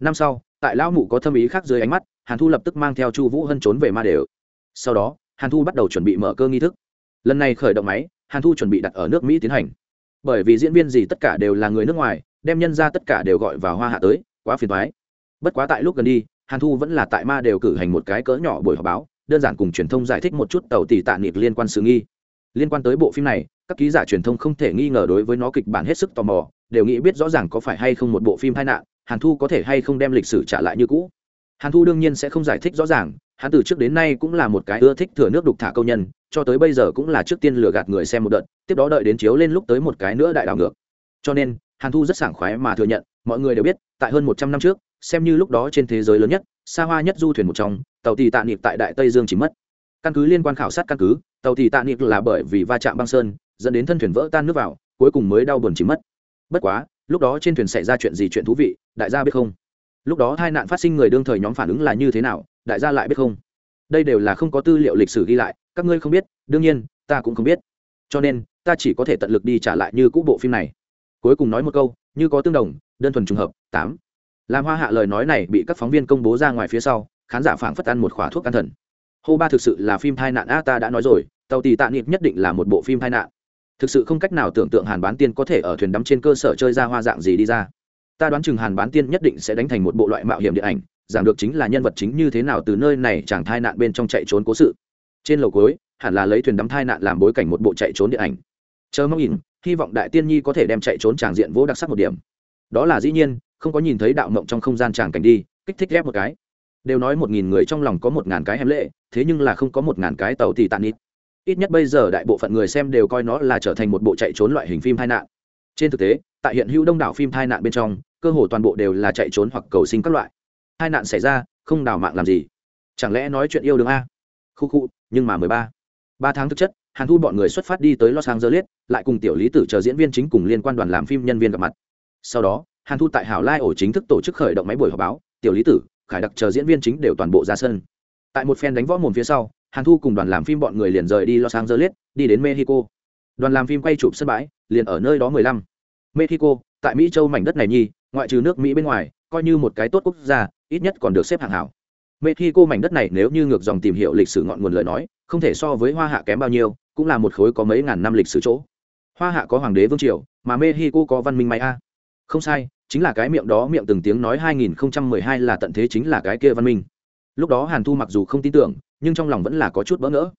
Năm sau, tại lão mụ có thâm ý khác dưới ánh mắt, hàn thu lập tức mang theo chu vũ hân trốn về ma đều. Sau đó, hàn thu bắt đầu chuẩn bị mở cơ nghi thức. Lần này khởi động máy, hàn thu chuẩn bị đặt ở nước mỹ tiến hành. Bởi vì diễn viên gì tất cả đều là người nước ngoài, đem nhân ra tất cả đều gọi vào hoa hạ tới, quá phiền thoái bất quá tại lúc gần đi, hàn thu vẫn là tại ma đều cử hành một cái cỡ nhỏ buổi họp báo, đơn giản cùng truyền thông giải thích một chút tàu tỷ tạ nịt liên quan sự nghi. Liên quan tới bộ phim này, các ký giả truyền thông không thể nghi ngờ đối với nó kịch bản hết sức tò mò, đều nghĩ biết rõ ràng có phải hay không một bộ phim tai nạn hàn thu có thể hay không đem lịch sử trả lại như cũ? Hàn thu đương nhiên sẽ không giải thích rõ ràng, hắn từ trước đến nay cũng là một cái ưa thích thừa nước đục thả câu nhân, cho tới bây giờ cũng là trước tiên lừa gạt người xem một đợt, tiếp đó đợi đến chiếu lên lúc tới một cái nữa đại đảo ngược. Cho nên, hàn thu rất sảng khoái mà thừa nhận, mọi người đều biết, tại hơn một trăm năm trước, xem như lúc đó trên thế giới lớn nhất, xa hoa nhất du thuyền một trong, tàu tì tạ niệm tại đại tây dương chỉ mất. Căn cứ liên quan khảo sát căn cứ, tàu tì tạ niệm là bởi vì va chạm băng sơn, dẫn đến thân thuyền vỡ tan nước vào, cuối cùng mới đau buồn chỉ mất. Bất quá lúc đó trên thuyền xảy ra chuyện gì chuyện thú vị, đại gia biết không? Lúc đó tai nạn phát sinh người đương thời nhóm phản ứng là như thế nào, đại gia lại biết không? Đây đều là không có tư liệu lịch sử ghi lại, các ngươi không biết, đương nhiên, ta cũng không biết. Cho nên, ta chỉ có thể tận lực đi trả lại như cũ bộ phim này. Cuối cùng nói một câu, như có tương đồng, đơn thuần trùng hợp, tám. Làm hoa hạ lời nói này bị các phóng viên công bố ra ngoài phía sau, khán giả phảng phất ăn một khóa thuốc an thần. Hô ba thực sự là phim tai nạn, a, ta đã nói rồi, tàu tì tạ niệm nhất định là một bộ phim tai nạn thực sự không cách nào tưởng tượng hàn bán tiên có thể ở thuyền đắm trên cơ sở chơi ra hoa dạng gì đi ra. Ta đoán chừng hàn bán tiên nhất định sẽ đánh thành một bộ loại mạo hiểm điện ảnh, giảng được chính là nhân vật chính như thế nào từ nơi này chẳng thai nạn bên trong chạy trốn cố sự. Trên lầu cối hẳn là lấy thuyền đắm thai nạn làm bối cảnh một bộ chạy trốn điện ảnh. Chờ mong nhìn, hy vọng đại tiên nhi có thể đem chạy trốn tràng diện vỗ đặc sắc một điểm. Đó là dĩ nhiên, không có nhìn thấy đạo mộng trong không gian tràng cảnh đi, kích thích ghép một cái. Đều nói một nghìn người trong lòng có một ngàn cái hẻm lệ thế nhưng là không có một ngàn cái tàu thì tàn ít ít nhất bây giờ đại bộ phận người xem đều coi nó là trở thành một bộ chạy trốn loại hình phim tai nạn. Trên thực tế, tại hiện hữu đông đảo phim tai nạn bên trong, cơ hồ toàn bộ đều là chạy trốn hoặc cầu sinh các loại. Tai nạn xảy ra, không đào mạng làm gì. Chẳng lẽ nói chuyện yêu đương a? Khu khu, nhưng mà mười ba. Ba tháng thực chất, hàn thu bọn người xuất phát đi tới los angeles, lại cùng tiểu lý tử chờ diễn viên chính cùng liên quan đoàn làm phim nhân viên gặp mặt. Sau đó, hàn thu tại hảo lai ổ chính thức tổ chức khởi động máy buổi họp báo, tiểu lý tử, khải đặc chờ diễn viên chính đều toàn bộ ra sân. Tại một phen đánh võ mồm phía sau hàn thu cùng đoàn làm phim bọn người liền rời đi los angeles, đi đến mexico. Đoàn làm phim quay chụp sân bãi, liền ở nơi đó mười lăm. Mexico, tại mỹ châu mảnh đất này nhi ngoại trừ nước mỹ bên ngoài, coi như một cái tốt quốc gia, ít nhất còn được xếp hạng hảo. Mexico mảnh đất này nếu như ngược dòng tìm hiểu lịch sử ngọn nguồn lời nói, không thể so với hoa hạ kém bao nhiêu, cũng là một khối có mấy ngàn năm lịch sử chỗ. Hoa hạ có hoàng đế vương triều, mà mexico có văn minh may a. Không sai, chính là cái miệng đó miệng từng tiếng nói 2012 là tận thế chính là cái kia văn minh lúc đó hàn thu mặc dù không tin tưởng, nhưng trong lòng vẫn là có chút bỡ ngỡ.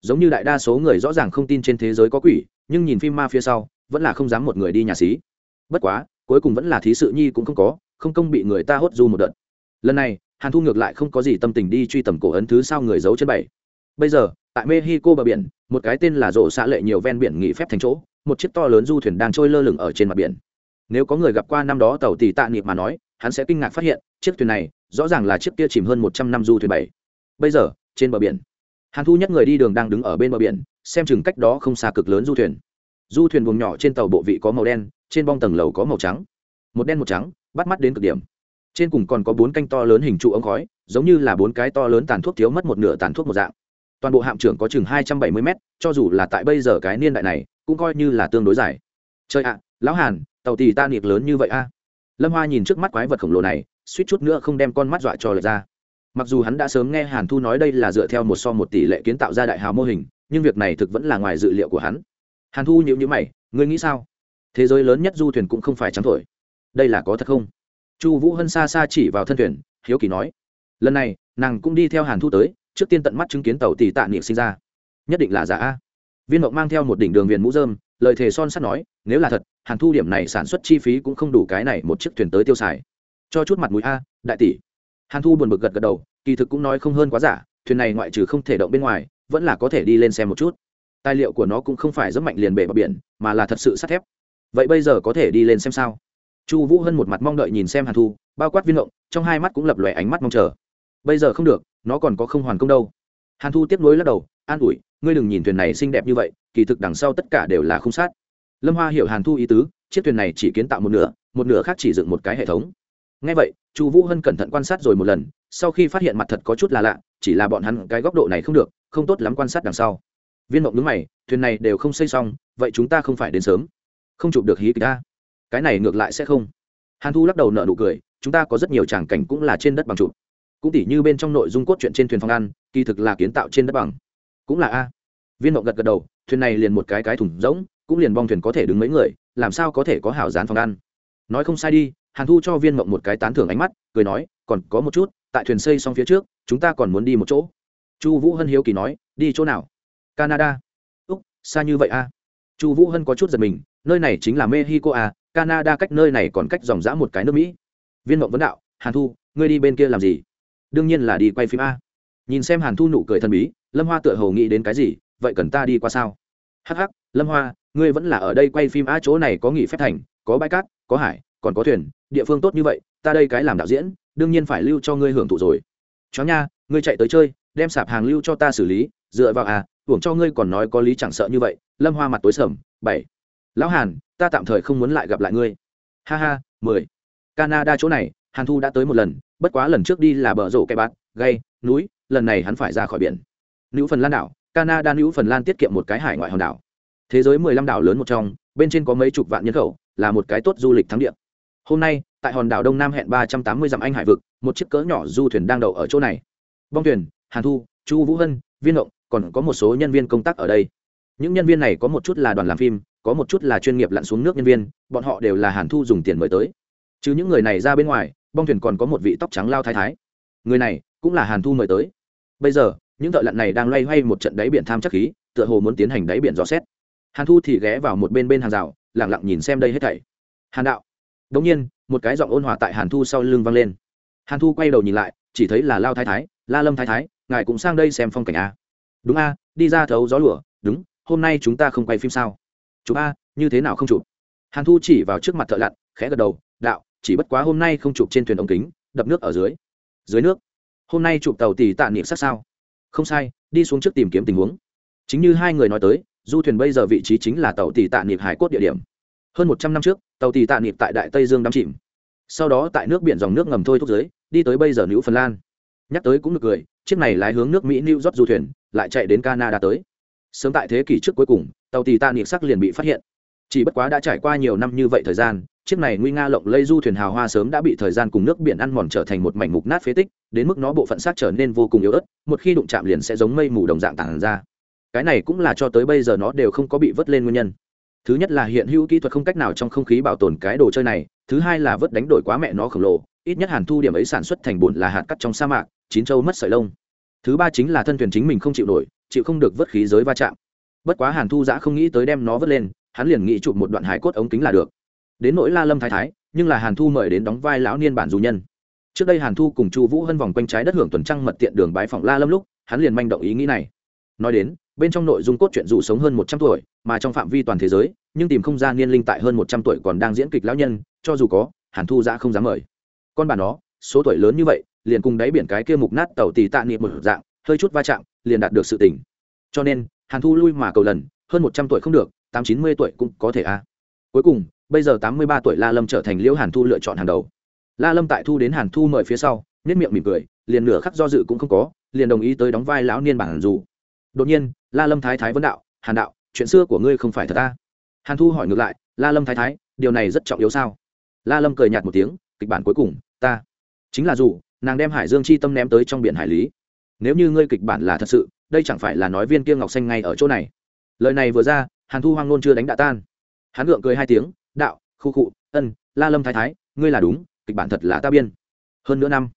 Giống như đại đa số người rõ ràng không tin trên thế giới có quỷ, nhưng nhìn phim ma phía sau, vẫn là không dám một người đi nhà xí. Bất quá, cuối cùng vẫn là thí sự nhi cũng không có, không công bị người ta hốt du một đợt. Lần này, hàn thu ngược lại không có gì tâm tình đi truy tầm cổ ấn thứ sao người giấu trên bảy. Bây giờ, tại mexico bờ biển, một cái tên là rộ xã lệ nhiều ven biển nghỉ phép thành chỗ, một chiếc to lớn du thuyền đang trôi lơ lửng ở trên mặt biển. Nếu có người gặp qua năm đó tàu tỷ tạ niệm mà nói hắn sẽ kinh ngạc phát hiện, chiếc thuyền này rõ ràng là chiếc kia chìm hơn một trăm năm du thuyền bảy. Bây giờ, trên bờ biển, hàn thu nhất người đi đường đang đứng ở bên bờ biển, xem chừng cách đó không xa cực lớn du thuyền. Du thuyền buồng nhỏ trên tàu bộ vị có màu đen, trên bong tầng lầu có màu trắng. Một đen một trắng, bắt mắt đến cực điểm. Trên cùng còn có bốn canh to lớn hình trụ ống khói, giống như là bốn cái to lớn tàn thuốc thiếu mất một nửa tàn thuốc một dạng. Toàn bộ hạm trưởng có chừng hai trăm bảy mươi mét, cho dù là tại bây giờ cái niên đại này, cũng coi như là tương đối dài. Chơi ạ, lão hàn, tàu tì ta niệm lớn như vậy a? Lâm hoa nhìn trước mắt quái vật khổng lồ này, suýt chút nữa không đem con mắt dọa cho lật ra. Mặc dù hắn đã sớm nghe hàn thu nói đây là dựa theo một so một tỷ lệ kiến tạo ra đại hào mô hình, nhưng việc này thực vẫn là ngoài dự liệu của hắn. Hàn thu nhịu nhữ mày, ngươi nghĩ sao? Thế giới lớn nhất du thuyền cũng không phải trắng thổi. Đây là có thật không? Chu vũ hân xa xa chỉ vào thân thuyền, hiếu kỳ nói, lần này, nàng cũng đi theo hàn thu tới, trước tiên tận mắt chứng kiến tàu tỷ tạ niệm sinh ra. Nhất định là giả a viên mộng mang theo một đỉnh đường viền mũ dơm lời thề son sắt nói, nếu là thật, hàn thu điểm này sản xuất chi phí cũng không đủ cái này một chiếc thuyền tới tiêu xài. Cho chút mặt mũi a, đại tỷ. Hàn thu buồn bực gật gật đầu, kỳ thực cũng nói không hơn quá giả, thuyền này ngoại trừ không thể động bên ngoài, vẫn là có thể đi lên xem một chút. Tài liệu của nó cũng không phải rất mạnh liền bể bờ biển, mà là thật sự sắt thép. Vậy bây giờ có thể đi lên xem sao? Chu vũ hân một mặt mong đợi nhìn xem hàn thu, bao quát viên động trong hai mắt cũng lập lòe ánh mắt mong chờ. Bây giờ không được, nó còn có không hoàn công đâu. Hàn thu tiếp nối lắc đầu, an ủi ngươi đừng nhìn thuyền này xinh đẹp như vậy, kỳ thực đằng sau tất cả đều là không sát lâm hoa hiểu hàn thu ý tứ, chiếc thuyền này chỉ kiến tạo một nửa một nửa khác chỉ dựng một cái hệ thống. Ngay vậy, chu vũ hân cẩn thận quan sát rồi một lần, sau khi phát hiện mặt thật có chút là lạ, chỉ là bọn hắn cái góc độ này không được, không tốt lắm quan sát đằng sau. Viên mộng đứng mày, thuyền này đều không xây xong, vậy chúng ta không phải đến sớm. Không chụp được hí kịch ta cái này ngược lại sẽ không. Hàn thu lắc đầu nợ nụ cười, chúng ta có rất nhiều tràng cảnh cũng là trên đất bằng chụp. Cũng tỉ như bên trong nội dung cốt truyện trên thuyền phòng ăn, kỳ thực là kiến tạo trên đất bằng cũng là a. Viên mộng gật gật đầu, thuyền này liền một cái cái thủng rỗng, cũng liền bong thuyền có thể đứng mấy người, làm sao có thể có hảo dán phòng ăn. Nói không sai đi, hàn thu cho viên mộng một cái tán thưởng ánh mắt, cười nói, còn có một chút, tại thuyền xây xong phía trước, chúng ta còn muốn đi một chỗ. Chu vũ hân hiếu kỳ nói, đi chỗ nào? Canada. Úc, xa như vậy a. À? chu vũ hân có chút giật mình, nơi này chính là mexico à canada cách nơi này còn cách dòng dã một cái nước mỹ. Viên mộng vấn đạo, hàn thu, ngươi đi bên kia làm gì? Đương nhiên là đi quay phim a nhìn xem hàn thu nụ cười thần bí, lâm hoa tựa hồ nghĩ đến cái gì, vậy cần ta đi qua sao? Hh lâm hoa, ngươi vẫn là ở đây quay phim a chỗ này có nghỉ phép thành, có bãi cát, có hải, còn có thuyền, địa phương tốt như vậy, ta đây cái làm đạo diễn, đương nhiên phải lưu cho ngươi hưởng thụ rồi. Chó nha, ngươi chạy tới chơi, đem sạp hàng lưu cho ta xử lý, dựa vào à hưởng cho ngươi còn nói có lý chẳng sợ như vậy. Lâm hoa mặt tối sầm, bảy, lão hàn, ta tạm thời không muốn lại gặp lại ngươi. Ha ha, mười, canada chỗ này, hàn thu đã tới một lần, bất quá lần trước đi là bờ rổ cây bát gây núi lần này hắn phải ra khỏi biển. Nữ phần lan đảo, canada nữ phần lan tiết kiệm một cái hải ngoại hòn đảo. Thế giới mười lăm đảo lớn một trong, bên trên có mấy chục vạn nhân khẩu, là một cái tốt du lịch thắng địa. Hôm nay, tại hòn đảo đông nam hẹn ba trăm tám mươi dặm anh hải vực, một chiếc cỡ nhỏ du thuyền đang đậu ở chỗ này. Bong thuyền, hàn thu, chu vũ hân, viên động còn có một số nhân viên công tác ở đây. Những nhân viên này có một chút là đoàn làm phim, có một chút là chuyên nghiệp lặn xuống nước nhân viên, bọn họ đều là hàn thu dùng tiền mời tới. Chứ những người này ra bên ngoài, bong thuyền còn có một vị tóc trắng lao thái thái. Người này cũng là hàn thu mời tới bây giờ, những thợ lặn này đang loay hoay một trận đáy biển tham chắc khí, tựa hồ muốn tiến hành đáy biển dò xét. Hàn thu thì ghé vào một bên bên hàng rào lẳng lặng nhìn xem đây hết thảy. Hàn đạo. Đống nhiên, một cái giọng ôn hòa tại hàn thu sau lưng vang lên. Hàn thu quay đầu nhìn lại, chỉ thấy là lao thái thái, la lâm thái thái, ngài cũng sang đây xem phong cảnh a. Đúng a, đi ra thấu gió lửa đúng, hôm nay chúng ta không quay phim sao? Chụp a, như thế nào không chụp? Hàn thu chỉ vào trước mặt thợ lặn, khẽ gật đầu, đạo, chỉ bất quá hôm nay không chụp trên thuyền ống kính, đập nước ở dưới. Dưới nước hôm nay chụp tàu tỷ tạ niệm sát sao? Không sai, đi xuống trước tìm kiếm tình huống. Chính như hai người nói tới, du thuyền bây giờ vị trí chính là tàu tỷ tạ niệm hải cốt địa điểm. Hơn một trăm năm trước, tàu tỷ tạ niệm tại đại tây dương đắm chìm. Sau đó tại nước biển dòng nước ngầm thôi thúc giới đi tới bây giờ nữ phần lan. Nhắc tới cũng được cười, chiếc này lái hướng nước mỹ new york du thuyền, lại chạy đến canada tới. Sớm tại thế kỷ trước cuối cùng, tàu tỷ tạ niệm sắc liền bị phát hiện. Chỉ bất quá đã trải qua nhiều năm như vậy thời gian chiếc này nguy nga lộng lây du thuyền hào hoa sớm đã bị thời gian cùng nước biển ăn mòn trở thành một mảnh mục nát phế tích, đến mức nó bộ phận xác trở nên vô cùng yếu ớt, một khi đụng chạm liền sẽ giống mây mù đồng dạng tản ra. Cái này cũng là cho tới bây giờ nó đều không có bị vớt lên nguyên nhân. Thứ nhất là hiện hữu kỹ thuật không cách nào trong không khí bảo tồn cái đồ chơi này, thứ hai là vớt đánh đổi quá mẹ nó khổng lồ, ít nhất hàn thu điểm ấy sản xuất thành bùn là hạt cắt trong sa mạc, chín châu mất sợi lông. Thứ ba chính là thân thuyền chính mình không chịu nổi, chịu không được vớt khí giới va chạm. Bất quá hàn thu giã không nghĩ tới đem nó vớt lên, hắn liền nghĩ chụp một đoạn hải cốt ống kính là được đến nỗi la lâm thái thái, nhưng là hàn thu mời đến đóng vai lão niên bản dù nhân. Trước đây hàn thu cùng chu vũ hân vòng quanh trái đất hưởng tuần trăng mật tiện đường bái phòng la lâm lúc, hắn liền manh động ý nghĩ này. Nói đến, bên trong nội dung cốt truyện dù sống hơn một trăm tuổi, mà trong phạm vi toàn thế giới, nhưng tìm không ra niên linh tại hơn một trăm tuổi còn đang diễn kịch lão nhân, cho dù có, hàn thu ra không dám mời. Con bà nó, số tuổi lớn như vậy, liền cùng đáy biển cái kia mục nát tàu tì tạ niệm một dạng, hơi chút va chạm, liền đạt được sự tỉnh cho nên, hàn thu lui mà cầu lần, hơn một trăm tuổi không được, tám chín mươi tuổi cũng có thể a. Cuối cùng bây giờ tám mươi ba tuổi la lâm trở thành liễu hàn thu lựa chọn hàng đầu. La lâm tại thu đến hàn thu mời phía sau nết miệng mỉm cười, liền nửa khắc do dự cũng không có, liền đồng ý tới đóng vai lão niên bản dù đột nhiên, la lâm thái thái vấn đạo, hàn đạo, chuyện xưa của ngươi không phải thật ta? Hàn thu hỏi ngược lại, la lâm thái thái, điều này rất trọng yếu sao? La lâm cười nhạt một tiếng, kịch bản cuối cùng, ta. Chính là dù, nàng đem hải dương chi tâm ném tới trong biển hải lý. Nếu như ngươi kịch bản là thật sự, đây chẳng phải là nói viên kia ngọc xanh ngay ở chỗ này? Lời này vừa ra, hàn thu hoang nôn chưa đánh đã tan. Hắn gượng cười hai tiếng đạo khu cụ, ân la lâm thái thái ngươi là đúng kịch bản thật là ta biên. Hơn nữa năm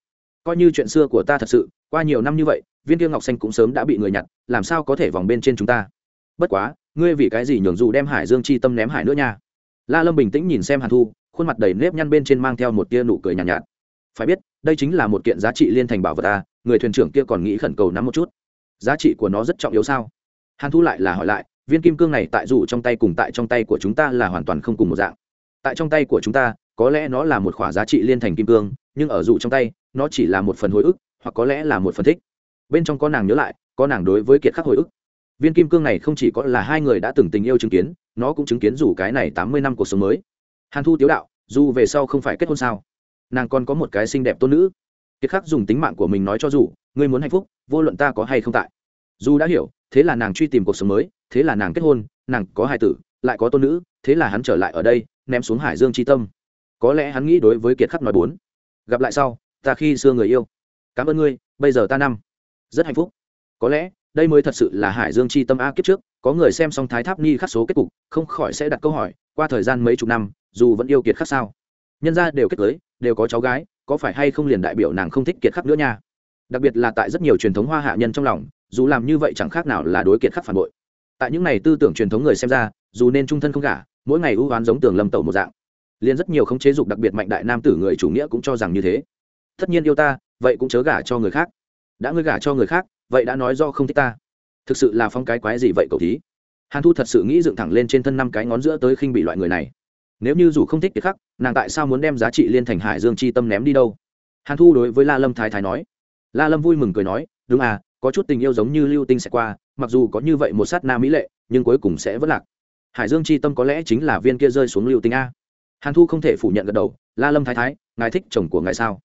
coi như chuyện xưa của ta thật sự qua nhiều năm như vậy viên tiêu ngọc xanh cũng sớm đã bị người nhặt làm sao có thể vòng bên trên chúng ta? Bất quá ngươi vì cái gì nhường dù đem hải dương chi tâm ném hải nữa nha? La lâm bình tĩnh nhìn xem hàn thu khuôn mặt đầy nếp nhăn bên trên mang theo một tia nụ cười nhàn nhạt, nhạt. Phải biết đây chính là một kiện giá trị liên thành bảo vật ta người thuyền trưởng kia còn nghĩ khẩn cầu nắm một chút. Giá trị của nó rất trọng yếu sao? Hàn thu lại là hỏi lại viên kim cương này tại dù trong tay cùng tại trong tay của chúng ta là hoàn toàn không cùng một dạng. Tại trong tay của chúng ta, có lẽ nó là một khoả giá trị liên thành kim cương, nhưng ở dù trong tay, nó chỉ là một phần hồi ức, hoặc có lẽ là một phần thích. Bên trong có nàng nhớ lại, có nàng đối với kiệt khắc hồi ức. Viên kim cương này không chỉ có là hai người đã từng tình yêu chứng kiến, nó cũng chứng kiến dù cái này tám mươi năm cuộc sống mới. Hàn thu tiếu đạo, dù về sau không phải kết hôn sao? Nàng còn có một cái xinh đẹp tôn nữ. Kiệt khắc dùng tính mạng của mình nói cho dù, ngươi muốn hạnh phúc, vô luận ta có hay không tại. Dù đã hiểu, thế là nàng truy tìm cuộc sống mới thế là nàng kết hôn, nàng có hai tử, lại có tôn nữ, thế là hắn trở lại ở đây, ném xuống hải dương c tâm. Có lẽ hắn nghĩ đối với kiệt khắc nói bốn, gặp lại sau, ta khi xưa người yêu. Cảm ơn ngươi, bây giờ ta năm. Rất hạnh phúc. Có lẽ, đây mới thật sự là hải dương chi tâm a kiếp trước, có người xem xong thái tháp ni khắc số kết cục, không khỏi sẽ đặt câu hỏi, qua thời gian mấy chục năm, dù vẫn yêu kiệt khắc sao? Nhân gia đều kết cưới đều có cháu gái, có phải hay không liền đại biểu nàng không thích kiệt khắc nữa nha? Đặc biệt là tại rất nhiều truyền thống hoa hạ nhân trong lòng, dù làm như vậy chẳng khác nào là đối kiệt khắc phản bội tại những này tư tưởng truyền thống người xem ra, dù nên trung thân không gả, mỗi ngày ưu oán giống tường lâm tẩu một dạng. Liền rất nhiều không chế dục đặc biệt mạnh đại nam tử người chủ nghĩa cũng cho rằng như thế. Tất nhiên yêu ta, vậy cũng chớ gả cho người khác. Đã ngươi gả cho người khác, vậy đã nói do không thích ta. Thực sự là phong cái quái gì vậy cậu thí? Hàn thu thật sự nghĩ dựng thẳng lên trên thân năm cái ngón giữa tới khinh bị loại người này. Nếu như dù không thích kiệt khắc, nàng tại sao muốn đem giá trị liên thành hải dương chi tâm ném đi đâu? Hàn thu đối với la lâm thái thái nói. La lâm vui mừng cười nói, đúng à có chút tình yêu giống như lưu tinh sẽ qua, mặc dù có như vậy một sát na mỹ lệ, nhưng cuối cùng sẽ vất lạc. Hải dương chi tâm có lẽ chính là viên kia rơi xuống lưu tinh a. Hàn thu không thể phủ nhận gật đầu, la lâm thái thái, ngài thích chồng của ngài sao?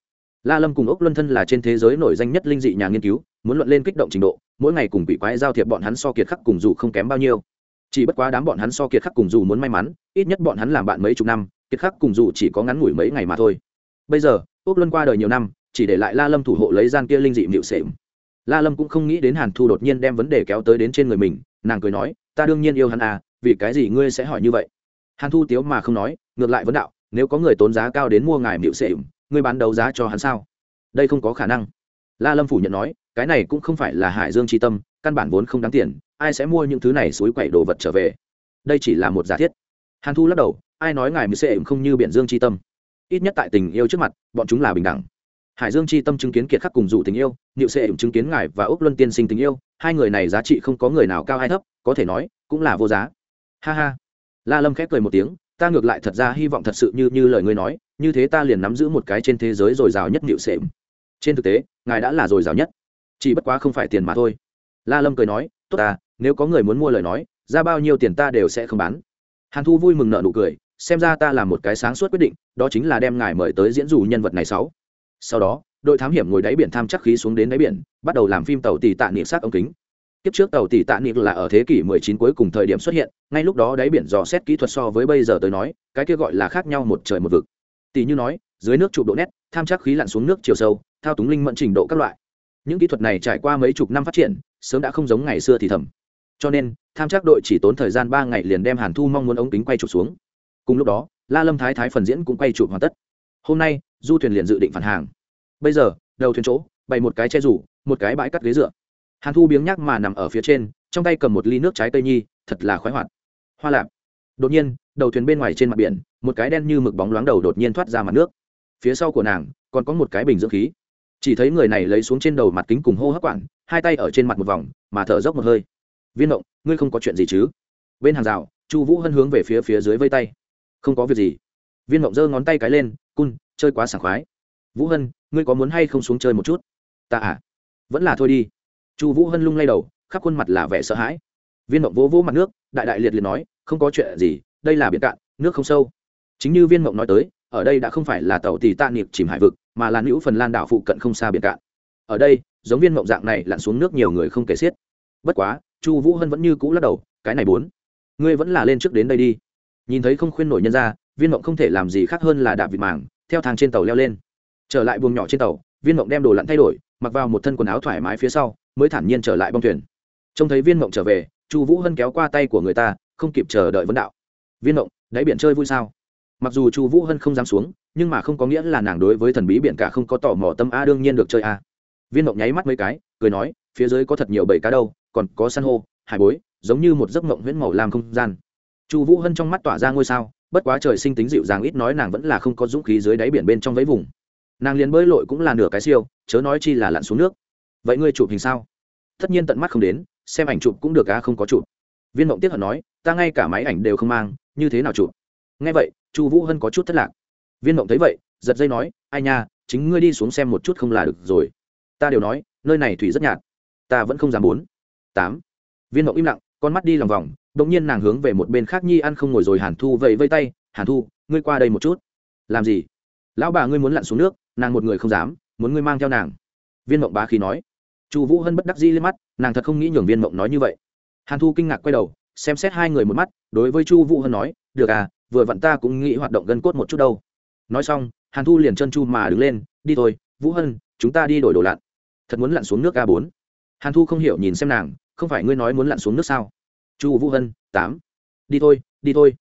La lâm cùng ốc luân thân là trên thế giới nổi danh nhất linh dị nhà nghiên cứu, muốn luận lên kích động trình độ, mỗi ngày cùng bị quái giao thiệp bọn hắn so kiệt khắc cùng dù không kém bao nhiêu. Chỉ bất quá đám bọn hắn so kiệt khắc cùng dù muốn may mắn, ít nhất bọn hắn làm bạn mấy chục năm, kiệt khắc cùng dù chỉ có ngắn ngủi mấy ngày mà thôi. Bây giờ ốc luân qua đời nhiều năm, chỉ để lại la lâm thủ hộ lấy gian kia linh dị mịu xệm la lâm cũng không nghĩ đến hàn thu đột nhiên đem vấn đề kéo tới đến trên người mình, nàng cười nói, ta đương nhiên yêu hắn à vì cái gì ngươi sẽ hỏi như vậy? Hàn thu tiếu mà không nói, ngược lại vấn đạo, nếu có người tốn giá cao đến mua ngài mịu sệ ngươi bán đấu giá cho hắn sao? Đây không có khả năng. La lâm phủ nhận nói, cái này cũng không phải là hải dương tri tâm, căn bản vốn không đáng tiền, ai sẽ mua những thứ này suối quậy đồ vật trở về? Đây chỉ là một giả thiết. Hàn thu lắc đầu, ai nói ngài mới sệ không như biển dương tri tâm? Ít nhất tại tình yêu trước mặt, bọn chúng là bình đẳng hải dương Chi tâm chứng kiến kiệt khắc cùng dù tình yêu, niệu sẽ chứng kiến ngài và úc luân tiên sinh tình yêu, hai người này giá trị không có người nào cao hay thấp, có thể nói, cũng là vô giá. Ha ha. La lâm khép cười một tiếng, ta ngược lại thật ra hy vọng thật sự như như lời ngươi nói, như thế ta liền nắm giữ một cái trên thế giới dồi dào nhất niệu sệm trên thực tế, ngài đã là dồi dào nhất. Chỉ bất quá không phải tiền mà thôi. La lâm cười nói, tốt ta nếu có người muốn mua lời nói, ra bao nhiêu tiền ta đều sẽ không bán. Hàn thu vui mừng nợ nụ cười, xem ra ta làm một cái sáng suốt quyết định, đó chính là đem ngài mời tới diễn dù nhân vật này sáu sau đó, đội thám hiểm ngồi đáy biển tham chắc khí xuống đến đáy biển, bắt đầu làm phim tàu tỷ tạ niệm sát ống kính. Kiếp trước tàu tỷ tạ niệm là ở thế kỷ 19 cuối cùng thời điểm xuất hiện, ngay lúc đó đáy biển dò xét kỹ thuật so với bây giờ tới nói, cái kia gọi là khác nhau một trời một vực. Tỷ như nói, dưới nước chụp độ nét, tham chắc khí lặn xuống nước chiều sâu, thao túng linh mẫn trình độ các loại. Những kỹ thuật này trải qua mấy chục năm phát triển, sớm đã không giống ngày xưa thì thầm. Cho nên, tham chắc đội chỉ tốn thời gian ba ngày liền đem hàn thu mong muốn ống kính quay chụp xuống. Cùng lúc đó, la lâm thái thái phần diễn cũng quay chụp hoàn tất hôm nay, du thuyền liền dự định phản hàng. Bây giờ, đầu thuyền chỗ, bày một cái che rủ, một cái bãi cắt ghế dựa. Hàn thu biếng nhác mà nằm ở phía trên, trong tay cầm một ly nước trái cây nhi, thật là khoái hoạt. Hoa lạp. Đột nhiên, đầu thuyền bên ngoài trên mặt biển, một cái đen như mực bóng loáng đầu đột nhiên thoát ra mặt nước. Phía sau của nàng, còn có một cái bình dưỡng khí. Chỉ thấy người này lấy xuống trên đầu mặt kính cùng hô hấp quản, hai tay ở trên mặt một vòng, mà thở dốc một hơi. Viên động ngươi không có chuyện gì chứ? Bên hàng rào, chu vũ hân hướng về phía phía dưới vây tay. Không có việc gì viên mộng giơ ngón tay cái lên, cun, chơi quá sảng khoái. Vũ hân, ngươi có muốn hay không xuống chơi một chút? Ta à vẫn là thôi đi. Chu vũ hân lung lay đầu, khắp khuôn mặt là vẻ sợ hãi. Viên mộng vỗ vỗ mặt nước, đại đại liệt liệt nói, không có chuyện gì, đây là biển cạn, nước không sâu. Chính như viên mộng nói tới, ở đây đã không phải là tàu tì tạ niệm chìm hải vực, mà là nữ phần lan đảo phụ cận không xa biển cạn. Ở đây, giống viên mộng dạng này lặn xuống nước nhiều người không kể xiết. Bất quá, chu vũ hân vẫn như cũ lắc đầu, cái này bốn, ngươi vẫn là lên trước đến đây đi. Nhìn thấy không khuyên nổi nhân ra viên mộng không thể làm gì khác hơn là đạp vịt màng, theo thang trên tàu leo lên. Trở lại buồng nhỏ trên tàu, viên mộng đem đồ lặn thay đổi, mặc vào một thân quần áo thoải mái phía sau, mới thản nhiên trở lại bong thuyền. Trông thấy viên mộng trở về, chu vũ hân kéo qua tay của người ta, không kịp chờ đợi vấn đạo. Viên mộng, đáy biển chơi vui sao? Mặc dù chu vũ hân không dám xuống, nhưng mà không có nghĩa là nàng đối với thần bí biển cả không có tò mò tâm a đương nhiên được chơi a. Viên mộng nháy mắt mấy cái, cười nói, phía dưới có thật nhiều bầy cá đâu, còn có san hô, hải bối, giống như một giấc mộng huyễn màu làm không gian. Chu vũ hân trong mắt tỏa ra ngôi sao bất quá trời sinh tính dịu dàng ít nói nàng vẫn là không có dũng khí dưới đáy biển bên trong vấy vùng. Nàng liền bơi lội cũng là nửa cái siêu, chớ nói chi là lặn xuống nước. Vậy ngươi chụp hình sao? Tất nhiên tận mắt không đến, xem ảnh chụp cũng được á, không có chụp. Viên mộng tiếp hận nói, ta ngay cả máy ảnh đều không mang, như thế nào chụp? Nghe vậy, chu vũ hân có chút thất lạc. Viên mộng thấy vậy, giật dây nói, ai nha, chính ngươi đi xuống xem một chút không là được rồi. Ta đều nói, nơi này thủy rất nhạt, ta vẫn không dám bốn. Tám. Viên mộng im lặng con mắt đi lòng vòng đ ỗ n g nhiên nàng hướng về một bên khác nhi ăn không ngồi rồi hàn thu vẫy vây tay, hàn thu, ngươi qua đây một chút. Làm gì? Lão bà ngươi muốn lặn xuống nước, nàng một người không dám, muốn ngươi mang theo nàng. Viên mộng bá khí nói. Chu vũ hân bất đắc dĩ lên mắt, nàng thật không nghĩ nhường viên mộng nói như vậy. Hàn thu kinh ngạc quay đầu, xem xét hai người một mắt, đối với chu vũ hân nói, được à vừa vặn ta cũng nghĩ hoạt động gân cốt một chút đâu. Nói xong, hàn thu liền chân chu mà đứng lên, đi thôi, vũ hân, chúng ta đi đổi đồ lặn. Thật muốn lặn xuống nước a bốn. Hàn thu không hiểu nhìn xem nàng không phải ngươi nói muốn lặn xuống nước sao? Chu vũ hân, tám. Đi thôi đi thôi.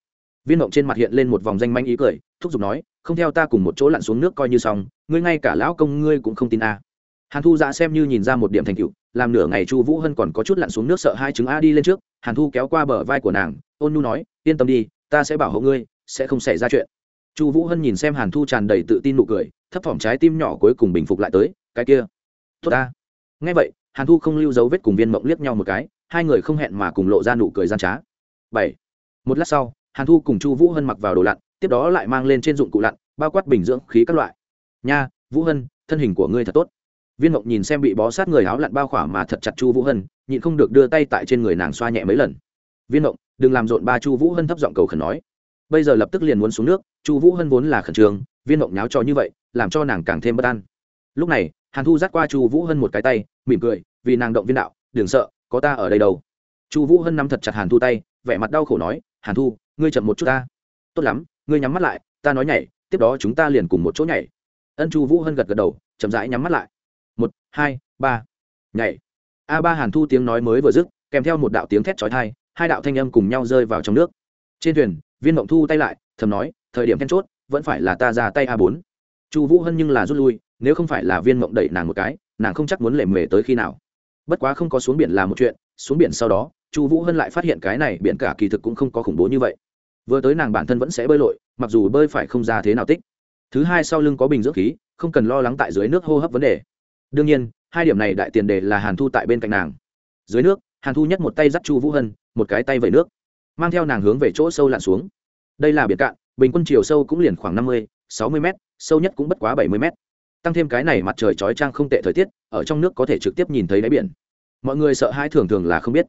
Viên mộng trên mặt hiện lên một vòng danh manh ý cười, thúc giục nói, không theo ta cùng một chỗ lặn xuống nước coi như xong, ngươi ngay cả lão công ngươi cũng không tin a. Hàn thu dạ xem như nhìn ra một điểm thành cựu làm nửa ngày chu vũ hân còn có chút lặn xuống nước sợ hai chứng a đi lên trước, hàn thu kéo qua bờ vai của nàng, ôn nhu nói, yên tâm đi, ta sẽ bảo hộ ngươi, sẽ không xảy ra chuyện. Chu vũ hân nhìn xem hàn thu tràn đầy tự tin nụ cười, thấp thỏm trái tim nhỏ cuối cùng bình phục lại tới, cái kia. Tốt ta. Ngay vậy hàn thu không lưu dấu vết cùng viên mộng liếc nhau một cái, hai người không hẹn mà cùng lộ ra nụ cười gian trá. Bảy. Một lát sau, hàn thu cùng chu vũ hân mặc vào đồ lặn, tiếp đó lại mang lên trên dụng cụ lặn, bao quát bình dưỡng khí các loại. Nha, vũ hân, thân hình của ngươi thật tốt. Viên mộng nhìn xem bị bó sát người áo lặn bao khỏa mà thật chặt chu vũ hân, nhịn không được đưa tay tại trên người nàng xoa nhẹ mấy lần. Viên mộng, đừng làm rộn ba chu vũ hân thấp giọng cầu khẩn nói. Bây giờ lập tức liền muốn xuống nước, chu vũ hân vốn là khẩn trương, viên mộng nháo cho như vậy, làm cho nàng càng thêm bất an lúc này, hàn thu dắt qua chu vũ hân một cái tay, mỉm cười, vì nàng động viên đạo, đừng sợ, có ta ở đây đâu. Chu vũ hân nắm thật chặt hàn thu tay, vẻ mặt đau khổ nói, hàn thu, ngươi chậm một chút ta. Tốt lắm, ngươi nhắm mắt lại, ta nói nhảy, tiếp đó chúng ta liền cùng một chỗ nhảy. Ân chu vũ hân gật gật đầu, chậm rãi nhắm mắt lại. Một, hai, ba, nhảy. A ba hàn thu tiếng nói mới vừa dứt, kèm theo một đạo tiếng thét trói thai hai đạo thanh âm cùng nhau rơi vào trong nước. Trên thuyền, viên mộng thu tay lại, thầm nói, thời điểm then chốt, vẫn phải là ta ra tay a bốn. Chu vũ hân nhưng là rút lui nếu không phải là viên mộng đẩy nàng một cái, nàng không chắc muốn lệ mề tới khi nào. Bất quá không có xuống biển là một chuyện, xuống biển sau đó, chu vũ hân lại phát hiện cái này biển cả kỳ thực cũng không có khủng bố như vậy. Vừa tới nàng bản thân vẫn sẽ bơi lội, mặc dù bơi phải không ra thế nào tích. Thứ hai sau lưng có bình dưỡng khí, không cần lo lắng tại dưới nước hô hấp vấn đề. Đương nhiên, hai điểm này đại tiền đề là hàn thu tại bên cạnh nàng. Dưới nước, hàn thu nhất một tay dắt chu vũ hân, một cái tay vẩy nước, mang theo nàng hướng về chỗ sâu lặn xuống. Đây là biển cạn, bình quân chiều sâu cũng liền khoảng năm mươi, sáu mươi m sâu nhất cũng bất quá bảy mươi m tăng thêm cái này mặt trời chói trang không tệ thời tiết, ở trong nước có thể trực tiếp nhìn thấy đáy biển. Mọi người sợ hãi thường thường là không biết.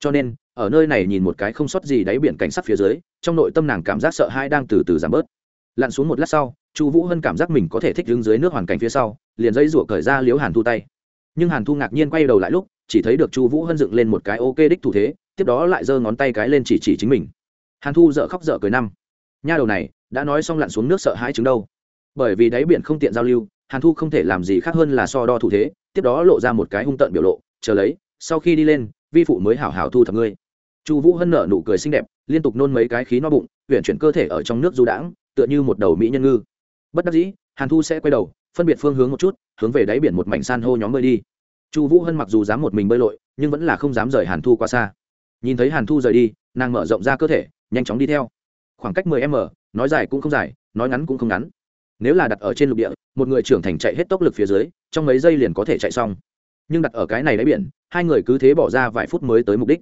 Cho nên, ở nơi này nhìn một cái không sót gì đáy biển cảnh sát phía dưới, trong nội tâm nàng cảm giác sợ hãi đang từ từ giảm bớt. Lặn xuống một lát sau, chu vũ hân cảm giác mình có thể thích đứng dưới nước hoàn cảnh phía sau, liền dây rủa cởi ra liếu hàn thu tay. Nhưng hàn thu ngạc nhiên quay đầu lại lúc, chỉ thấy được chu vũ hân dựng lên một cái ok đích thủ thế, tiếp đó lại giơ ngón tay cái lên chỉ chỉ chính mình. Hàn thu dợ khóc dợ cười năm. Nha đầu này, đã nói xong lặn xuống nước sợ hãi chứng đâu? Bởi vì đáy biển không tiện giao lưu hàn thu không thể làm gì khác hơn là so đo thủ thế, tiếp đó lộ ra một cái hung tợn biểu lộ, chờ lấy, sau khi đi lên, vi phụ mới hảo hảo thu thập ngươi. Chu vũ hân nở nụ cười xinh đẹp, liên tục nôn mấy cái khí no bụng huyện chuyển cơ thể ở trong nước du đãng, tựa như một đầu mỹ nhân ngư. Bất đắc dĩ, hàn thu sẽ quay đầu, phân biệt phương hướng một chút, hướng về đáy biển một mảnh san hô nhóm bơi đi. Chu vũ hân mặc dù dám một mình bơi lội, nhưng vẫn là không dám rời hàn thu qua xa. Nhìn thấy hàn thu rời đi, nàng mở rộng ra cơ thể, nhanh chóng đi theo. Khoảng cách 10 m, nói dài cũng không dài, nói ngắn cũng không ngắn nếu là đặt ở trên lục địa, một người trưởng thành chạy hết tốc lực phía dưới, trong mấy giây liền có thể chạy xong. Nhưng đặt ở cái này đáy biển, hai người cứ thế bỏ ra vài phút mới tới mục đích.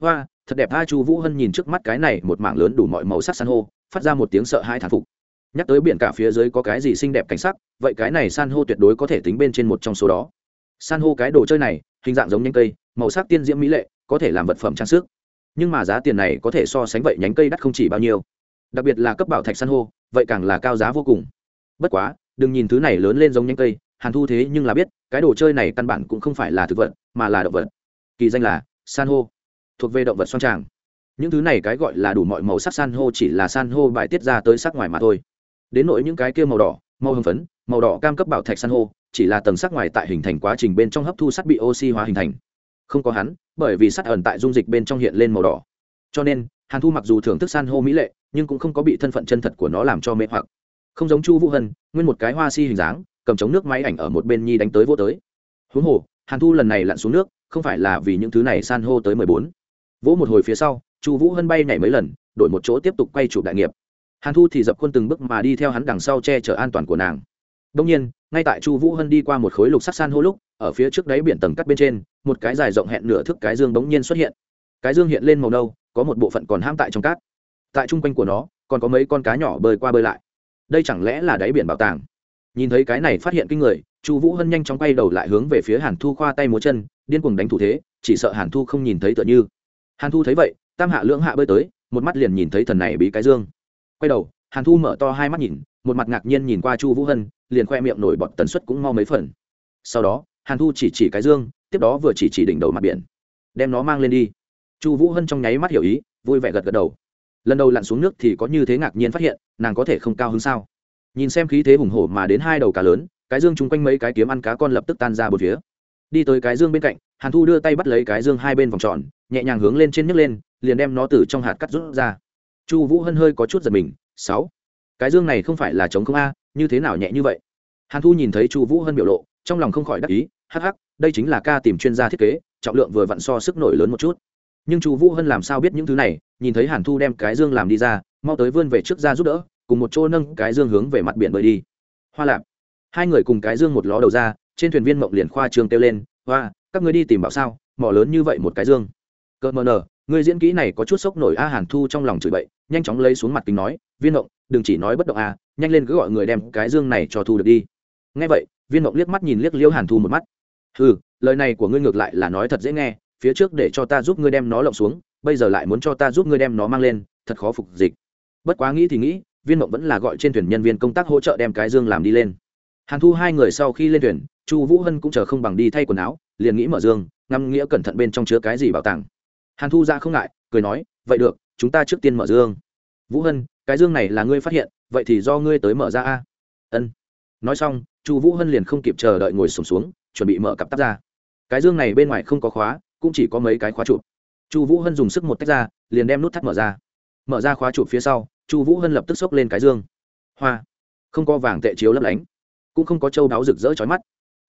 Hoa, thật đẹp, a chu vũ hân nhìn trước mắt cái này, một mảng lớn đủ mọi màu sắc san hô, phát ra một tiếng sợ hai thản phục. Nhắc tới biển cả phía dưới có cái gì xinh đẹp cảnh sắc, vậy cái này san hô tuyệt đối có thể tính bên trên một trong số đó. San hô cái đồ chơi này, hình dạng giống nhánh cây, màu sắc tiên diễm mỹ lệ, có thể làm vật phẩm trang sức. Nhưng mà giá tiền này có thể so sánh vậy nhánh cây đắt không chỉ bao nhiêu. Đặc biệt là cấp bảo thạch san hô, vậy càng là cao giá vô cùng bất quá, đừng nhìn thứ này lớn lên giống nhánh cây, hàn thu thế nhưng là biết, cái đồ chơi này căn bản cũng không phải là thực vật, mà là động vật. Kỳ danh là san hô, thuộc về động vật xoan tràng. Những thứ này cái gọi là đủ mọi màu sắc san hô chỉ là san hô bài tiết ra tới sắc ngoài mà thôi. Đến nỗi những cái kia màu đỏ, màu hồng phấn, màu đỏ cam cấp bảo thạch san hô, chỉ là tầng sắc ngoài tại hình thành quá trình bên trong hấp thu sắt bị oxy hóa hình thành. Không có hắn, bởi vì sắt ẩn tại dung dịch bên trong hiện lên màu đỏ. Cho nên, hàn thu mặc dù thưởng thức san hô mỹ lệ, nhưng cũng không có bị thân phận chân thật của nó làm cho mê hoặc không giống chu vũ hân, nguyên một cái hoa si hình dáng, cầm chống nước máy ảnh ở một bên nhi đánh tới vô tới. Huống hồ, hàn thu lần này lặn xuống nước, không phải là vì những thứ này san hô tới mười bốn. Vỗ một hồi phía sau, chu vũ hân bay nhảy mấy lần, đổi một chỗ tiếp tục quay chụp đại nghiệp. Hàn thu thì dập khuôn từng bước mà đi theo hắn đằng sau che chở an toàn của nàng. Đông nhiên, ngay tại chu vũ hân đi qua một khối lục sắc san hô lúc, ở phía trước đáy biển tầng cắt bên trên, một cái dài rộng hẹn nửa thước cái dương bỗng nhiên xuất hiện. Cái dương hiện lên màu nâu, có một bộ phận còn ham tại trong cát. Tại trung quanh của nó, còn có mấy con cá nhỏ bơi qua bơi lại đây chẳng lẽ là đáy biển bảo tàng? Nhìn thấy cái này phát hiện kinh người, chu vũ hân nhanh chóng quay đầu lại hướng về phía hàn thu khoa tay múa chân, điên cuồng đánh thủ thế, chỉ sợ hàn thu không nhìn thấy tựa như. Hàn thu thấy vậy, tam hạ lưỡng hạ bơi tới, một mắt liền nhìn thấy thần này bị cái dương. Quay đầu, hàn thu mở to hai mắt nhìn, một mặt ngạc nhiên nhìn qua chu vũ hân, liền khoe miệng nổi bọt tần suất cũng mau mấy phần. Sau đó, hàn thu chỉ chỉ cái dương, tiếp đó vừa chỉ chỉ đỉnh đầu mặt biển. Đem nó mang lên đi. Chu vũ hân trong nháy mắt hiểu ý, vui vẻ gật gật đầu lần đầu lặn xuống nước thì có như thế ngạc nhiên phát hiện, nàng có thể không cao hứng sao? Nhìn xem khí thế hùng hổ mà đến hai đầu cá lớn, cái dương chung quanh mấy cái kiếm ăn cá con lập tức tan ra một phía. Đi tới cái dương bên cạnh, hàn thu đưa tay bắt lấy cái dương hai bên vòng tròn, nhẹ nhàng hướng lên trên nhấc lên, liền đem nó từ trong hạt cắt rút ra. Chu vũ hân hơi có chút giật mình, sáu, cái dương này không phải là chống không a, như thế nào nhẹ như vậy? Hàn thu nhìn thấy chu vũ hân biểu lộ, trong lòng không khỏi đắc ý, hắc hắc, đây chính là ca tìm chuyên gia thiết kế, trọng lượng vừa vặn so sức nổi lớn một chút. Nhưng chu vũ hân làm sao biết những thứ này nhìn thấy hàn thu đem cái dương làm đi ra mau tới vươn về trước ra giúp đỡ cùng một chỗ nâng cái dương hướng về mặt biển bơi đi. Hoa lạp. Hai người cùng cái dương một ló đầu ra trên thuyền viên mộng liền khoa trương kêu lên hoa các ngươi đi tìm bảo sao mỏ lớn như vậy một cái dương. Cợt mờ nở, người diễn kỹ này có chút sốc nổi a hàn thu trong lòng chửi bậy nhanh chóng lấy xuống mặt kính nói viên mộng đừng chỉ nói bất động a nhanh lên cứ gọi người đem cái dương này cho thu được đi. Ngay vậy viên mộng liếc mắt nhìn liếc liễu hàn thu một mắt. Ừ lời này của ngươi ngược lại là nói thật dễ nghe phía trước để cho ta giúp ngươi đem nó lộng xuống bây giờ lại muốn cho ta giúp ngươi đem nó mang lên thật khó phục dịch. Bất quá nghĩ thì nghĩ viên mộng vẫn là gọi trên thuyền nhân viên công tác hỗ trợ đem cái dương làm đi lên. Hàn thu hai người sau khi lên thuyền chu vũ hân cũng chờ không bằng đi thay quần áo liền nghĩ mở dương ngắm nghĩa cẩn thận bên trong chứa cái gì bảo tàng. Hàn thu ra không ngại cười nói vậy được chúng ta trước tiên mở dương. Vũ hân cái dương này là ngươi phát hiện vậy thì do ngươi tới mở ra a. Ân. Nói xong chu vũ hân liền không kịp chờ đợi ngồi sùng xuống, xuống chuẩn bị mở cặp tắp ra. Cái dương này bên ngoài không có khóa cũng chỉ có mấy cái khóa chụp chu vũ hân dùng sức một tách ra, liền đem nút thắt mở ra. Mở ra khóa chụp phía sau, chu vũ hân lập tức xốc lên cái dương. Hoa! Không có vàng tệ chiếu lấp lánh, cũng không có châu đáo rực rỡ chói mắt,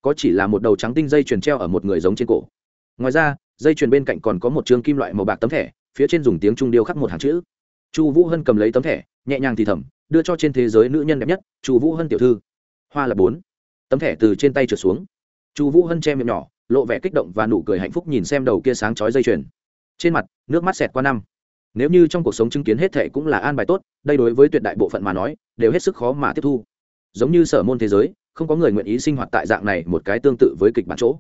có chỉ là một đầu trắng tinh dây chuyền treo ở một người giống trên cổ. Ngoài ra, dây chuyền bên cạnh còn có một chương kim loại màu bạc tấm thẻ, phía trên dùng tiếng trung điêu khắc một hàng chữ. Chu vũ hân cầm lấy tấm thẻ, nhẹ nhàng thì thầm, đưa cho trên thế giới nữ nhân đẹp nhất, chu vũ hân tiểu thư. Hoa là bốn. Tấm thẻ từ trên tay trượt xuống. Chu vũ hân che miệng nhỏ, lộ vẻ kích động và nụ cười hạnh phúc nhìn xem đầu kia sáng chói dây chuyền trên mặt, nước mắt xẹt qua năm. Nếu như trong cuộc sống chứng kiến hết thệ cũng là an bài tốt, đây đối với tuyệt đại bộ phận mà nói, đều hết sức khó mà tiếp thu. Giống như sở môn thế giới, không có người nguyện ý sinh hoạt tại dạng này một cái tương tự với kịch bản chỗ.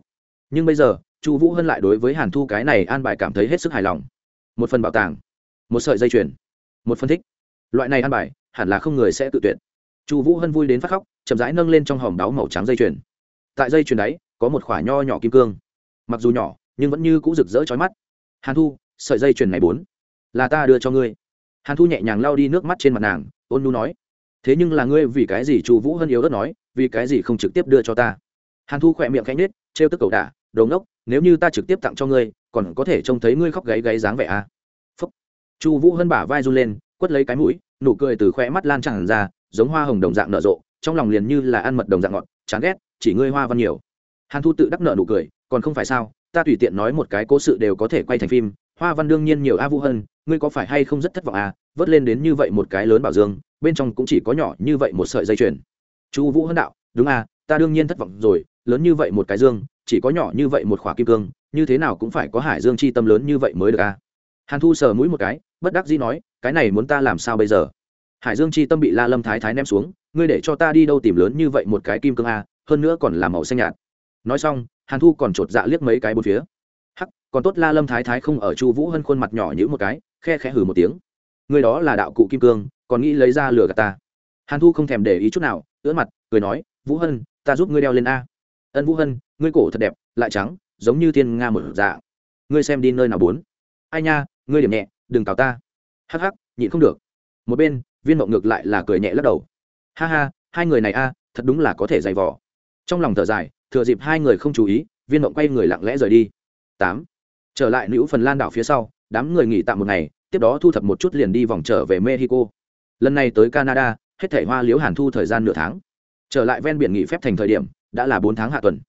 Nhưng bây giờ, chu vũ hân lại đối với hàn thu cái này an bài cảm thấy hết sức hài lòng. Một phần bảo tàng, một sợi dây chuyền, một phân thích loại này an bài, hẳn là không người sẽ tự tuyệt. Chu vũ hân vui đến phát khóc, chậm rãi nâng lên trong hòm đáo màu trắng dây chuyền. Tại dây chuyền đáy có một khoả nho nhỏ kim cương. Mặc dù nhỏ, nhưng vẫn như c ũ rực rỡ trói mắt hàn thu, sợi dây chuyền này bốn. Là ta đưa cho ngươi. Hàn thu nhẹ nhàng lao đi nước mắt trên mặt nàng, ôn nu nói. Thế nhưng là ngươi vì cái gì chu vũ hân yếu đất nói, vì cái gì không trực tiếp đưa cho ta? Hàn thu khỏe miệng khanh nết trêu tức cầu đả, đồ ngốc, nếu như ta trực tiếp tặng cho ngươi, còn có thể trông thấy ngươi khóc gáy gáy dáng vẻ à. phúc. Chu vũ hân bả vai run lên, quất lấy cái mũi, nụ cười từ khoe mắt lan tràn ra, giống hoa hồng đồng dạng nở rộ, trong lòng liền như là ăn mật đồng dạng ngọt, chán ghét, chỉ ngươi hoa văn nhiều. Hàn thu tự đắc nợ nụ cười còn không phải sao, ta tùy tiện nói một cái cố sự đều có thể quay thành phim, hoa văn đương nhiên nhiều a vũ hân, ngươi có phải hay không rất thất vọng à? Vớt lên đến như vậy một cái lớn bảo dương, bên trong cũng chỉ có nhỏ như vậy một sợi dây chuyền. Chu vũ hân đạo, đúng à ta đương nhiên thất vọng rồi, lớn như vậy một cái dương, chỉ có nhỏ như vậy một khỏa kim cương, như thế nào cũng phải có hải dương chi tâm lớn như vậy mới được à? Hàn thu sờ mũi một cái, bất đắc dĩ nói, cái này muốn ta làm sao bây giờ? Hải dương chi tâm bị la lâm thái thái ném xuống, ngươi để cho ta đi đâu tìm lớn như vậy một cái kim cương a hơn nữa còn là màu xanh nhạt. Nói xong hàn thu còn chột dạ liếc mấy cái bốn phía. Hắc, còn tốt la lâm thái thái không ở chu vũ hân khuôn mặt nhỏ nhữ một cái, khe khẽ hử một tiếng. Người đó là đạo cụ kim cương, còn nghĩ lấy ra lừa gạt ta. Hàn thu không thèm để ý chút nào, ưỡn mặt, cười nói, vũ hân, ta giúp ngươi đeo lên a. Ân vũ hân, ngươi cổ thật đẹp, lại trắng, giống như thiên nga một dạ. Ngươi xem đi nơi nào bốn. Ai nha, ngươi điểm nhẹ, đừng cào ta. Hắc hắc, nhịn không được. Một bên, viên mộng ngược lại là cười nhẹ lắc đầu. Ha ha, hai người này a, thật đúng là có thể dày vò. Trong lòng thở dài thừa dịp hai người không chú ý, viên mộng quay người lặng lẽ rời đi. Tám. Trở lại nữ phần lan đảo phía sau, đám người nghỉ tạm một ngày, tiếp đó thu thập một chút liền đi vòng trở về mexico. Lần này tới canada, hết thể hoa liếu hàn thu thời gian nửa tháng. Trở lại ven biển nghỉ phép thành thời điểm, đã là bốn tháng hạ tuần.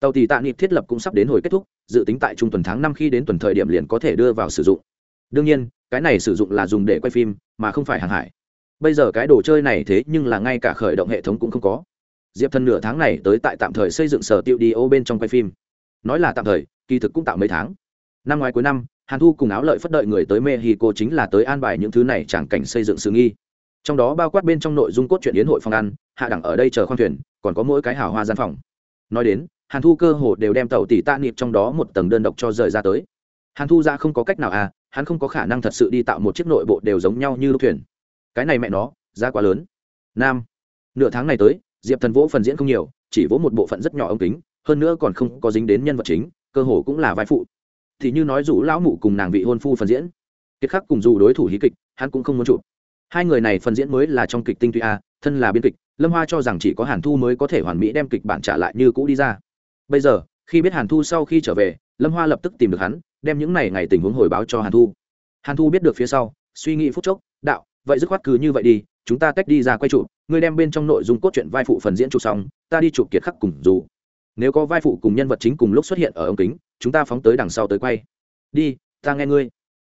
Tàu tỷ tạ nghị thiết lập cũng sắp đến hồi kết thúc, dự tính tại trung tuần tháng năm khi đến tuần thời điểm liền có thể đưa vào sử dụng. Đương nhiên, cái này sử dụng là dùng để quay phim, mà không phải hàng hải. Bây giờ cái đồ chơi này thế nhưng là ngay cả khởi động hệ thống cũng không có diệp thần nửa tháng này tới tại tạm thời xây dựng sở tiệu đi ô bên trong quay phim. Nói là tạm thời, kỳ thực cũng tạo mấy tháng. Năm ngoái cuối năm, hàn thu cùng áo lợi phất đợi người tới mexico chính là tới an bài những thứ này chẳng cảnh xây dựng sự nghi. Trong đó bao quát bên trong nội dung cốt truyện yến hội phòng ăn, hạ đẳng ở đây chờ khoang thuyền, còn có mỗi cái hào hoa gian phòng. Nói đến, hàn thu cơ hồ đều đem tàu tỷ tạ niệm trong đó một tầng đơn độc cho rời ra tới. Hàn thu ra không có cách nào à hắn không có khả năng thật sự đi tạo một chiếc nội bộ đều giống nhau như lúc thuyền. Cái này mẹ nó ra quá lớn. Nam, nửa tháng này tới diệp thần vỗ phần diễn không nhiều, chỉ vỗ một bộ phận rất nhỏ ống kính, hơn nữa còn không có dính đến nhân vật chính, cơ hồ cũng là vai phụ. Thì như nói rủ lão mụ cùng nàng vị hôn phu phần diễn, kiệt khắc cùng dù đối thủ hí kịch, hắn cũng không muốn chụp. Hai người này phần diễn mới là trong kịch tinh tuy a, thân là biên kịch, lâm hoa cho rằng chỉ có hàn thu mới có thể hoàn mỹ đem kịch bản trả lại như cũ đi ra. Bây giờ, khi biết hàn thu sau khi trở về, lâm hoa lập tức tìm được hắn, đem những ngày ngày tình huống hồi báo cho hàn thu. Hàn thu biết được phía sau, suy nghĩ phút chốc, đạo, vậy dứt khoát cứ như vậy đi chúng ta tách đi ra quay chụp ngươi đem bên trong nội dung cốt truyện vai phụ phần diễn chụp xong, ta đi chụp kiệt khắc cùng dù. Nếu có vai phụ cùng nhân vật chính cùng lúc xuất hiện ở ống kính, chúng ta phóng tới đằng sau tới quay. Đi, ta nghe ngươi.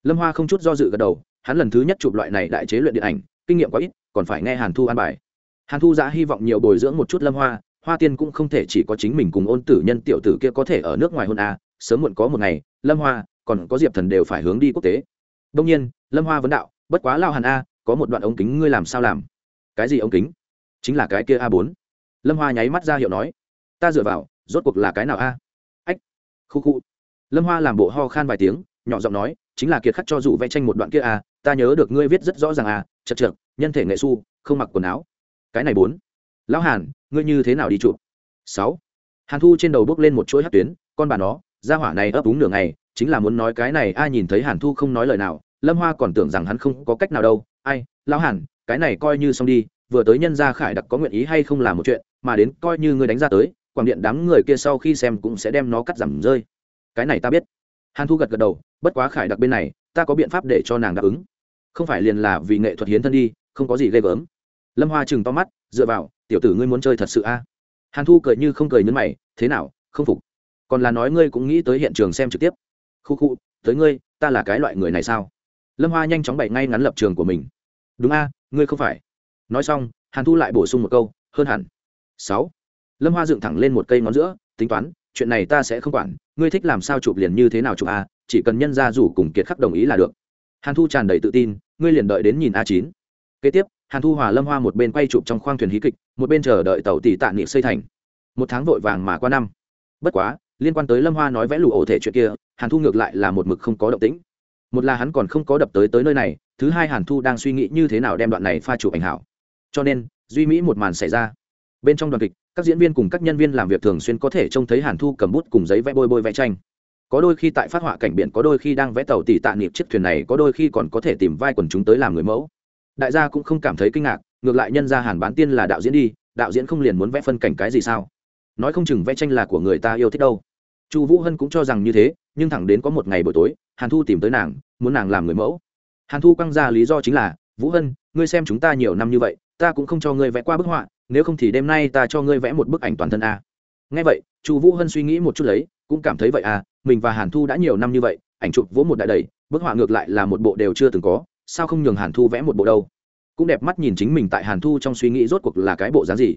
Lâm hoa không chút do dự gật đầu, hắn lần thứ nhất chụp loại này đại chế luyện điện ảnh, kinh nghiệm quá ít, còn phải nghe hàn thu an bài. Hàn thu giã hy vọng nhiều bồi dưỡng một chút lâm hoa hoa tiên cũng không thể chỉ có chính mình cùng ôn tử nhân tiểu tử kia có thể ở nước ngoài hôn a sớm muộn có một ngày, lâm hoa, còn có diệp thần đều phải hướng đi quốc tế. Đông nhiên, lâm hoa vấn đạo, bất quá lao hàn a có một đoạn ống kính ngươi làm sao làm? Cái gì ống kính? Chính là cái kia a bốn. Lâm hoa nháy mắt ra hiệu nói, ta dựa vào, rốt cuộc là cái nào a? Ách, khu khu. Lâm hoa làm bộ ho khan vài tiếng, nhỏ giọng nói, chính là kiệt khắc cho dụ vẽ tranh một đoạn kia a, ta nhớ được ngươi viết rất rõ ràng a, chật chật nhân thể nghệ su, không mặc quần áo. Cái này bốn. Lão hàn, ngươi như thế nào đi chụp? Sáu. Hàn thu trên đầu bước lên một chuỗi hát tuyến, con bà nó ra hỏa này ấp úng nửa ngày, chính là muốn nói cái này ai nhìn thấy hàn thu không nói lời nào, lâm hoa còn tưởng rằng hắn không có cách nào đâu ai lão hẳn, cái này coi như xong đi vừa tới nhân gia khải đặc có nguyện ý hay không là một chuyện mà đến coi như ngươi đánh ra tới quảng điện đám người kia sau khi xem cũng sẽ đem nó cắt giảm rơi. Cái này ta biết. Hàn thu gật gật đầu bất quá khải đặc bên này ta có biện pháp để cho nàng đáp ứng. Không phải liền là vì nghệ thuật hiến thân đi không có gì ghê gớm. Lâm hoa chừng to mắt dựa vào tiểu tử ngươi muốn chơi thật sự a? À? hàn thu cười như không cười nhấn mày thế nào không phục. Còn là nói ngươi cũng nghĩ tới hiện trường xem trực tiếp. Khu khu tới ngươi ta là cái loại người này sao? Lâm hoa nhanh chóng bày ngay ngắn lập trường của mình. Đúng a, ngươi không phải. Nói xong, hàn thu lại bổ sung một câu, hơn hẳn. Sáu. Lâm hoa dựng thẳng lên một cây ngón giữa, tính toán, chuyện này ta sẽ không quản, ngươi thích làm sao chụp liền như thế nào chụp a, chỉ cần nhân ra rủ cùng kiệt khắc đồng ý là được. Hàn thu tràn đầy tự tin, ngươi liền đợi đến nhìn a chín. Kế tiếp, hàn thu hòa lâm hoa một bên quay chụp trong khoang thuyền hí kịch, một bên chờ đợi tàu tỷ tạ nghị xây thành. Một tháng vội vàng mà qua năm. Bất quá, liên quan tới lâm hoa nói vẽ lụ ổ thể chuyện kia, hàn thu ngược lại là một mực không có động tĩnh một là hắn còn không có đập tới tới nơi này, thứ hai hàn thu đang suy nghĩ như thế nào đem đoạn này pha chụp ảnh hảo. Cho nên, duy mỹ một màn xảy ra. Bên trong đoàn kịch, các diễn viên cùng các nhân viên làm việc thường xuyên có thể trông thấy hàn thu cầm bút cùng giấy vẽ bôi bôi vẽ tranh. Có đôi khi tại phát họa cảnh biển, có đôi khi đang vẽ tàu tỉ tạ niệm chiếc thuyền này, có đôi khi còn có thể tìm vai quần chúng tới làm người mẫu. Đại gia cũng không cảm thấy kinh ngạc, ngược lại nhân ra hàn bán tiên là đạo diễn đi, đạo diễn không liền muốn vẽ phân cảnh cái gì sao? Nói không chừng vẽ tranh là của người ta yêu thích đâu. Chu vũ hân cũng cho rằng như thế nhưng thẳng đến có một ngày buổi tối, hàn thu tìm tới nàng, muốn nàng làm người mẫu. Hàn thu căng ra lý do chính là, vũ hân, ngươi xem chúng ta nhiều năm như vậy, ta cũng không cho ngươi vẽ qua bức họa, nếu không thì đêm nay ta cho ngươi vẽ một bức ảnh toàn thân a. Ngay vậy, chu vũ hân suy nghĩ một chút lấy, cũng cảm thấy vậy à mình và hàn thu đã nhiều năm như vậy, ảnh chụp vỗ một đại đầy, bức họa ngược lại là một bộ đều chưa từng có, sao không nhường hàn thu vẽ một bộ đâu? Cũng đẹp mắt nhìn chính mình tại hàn thu trong suy nghĩ rốt cuộc là cái bộ dáng gì.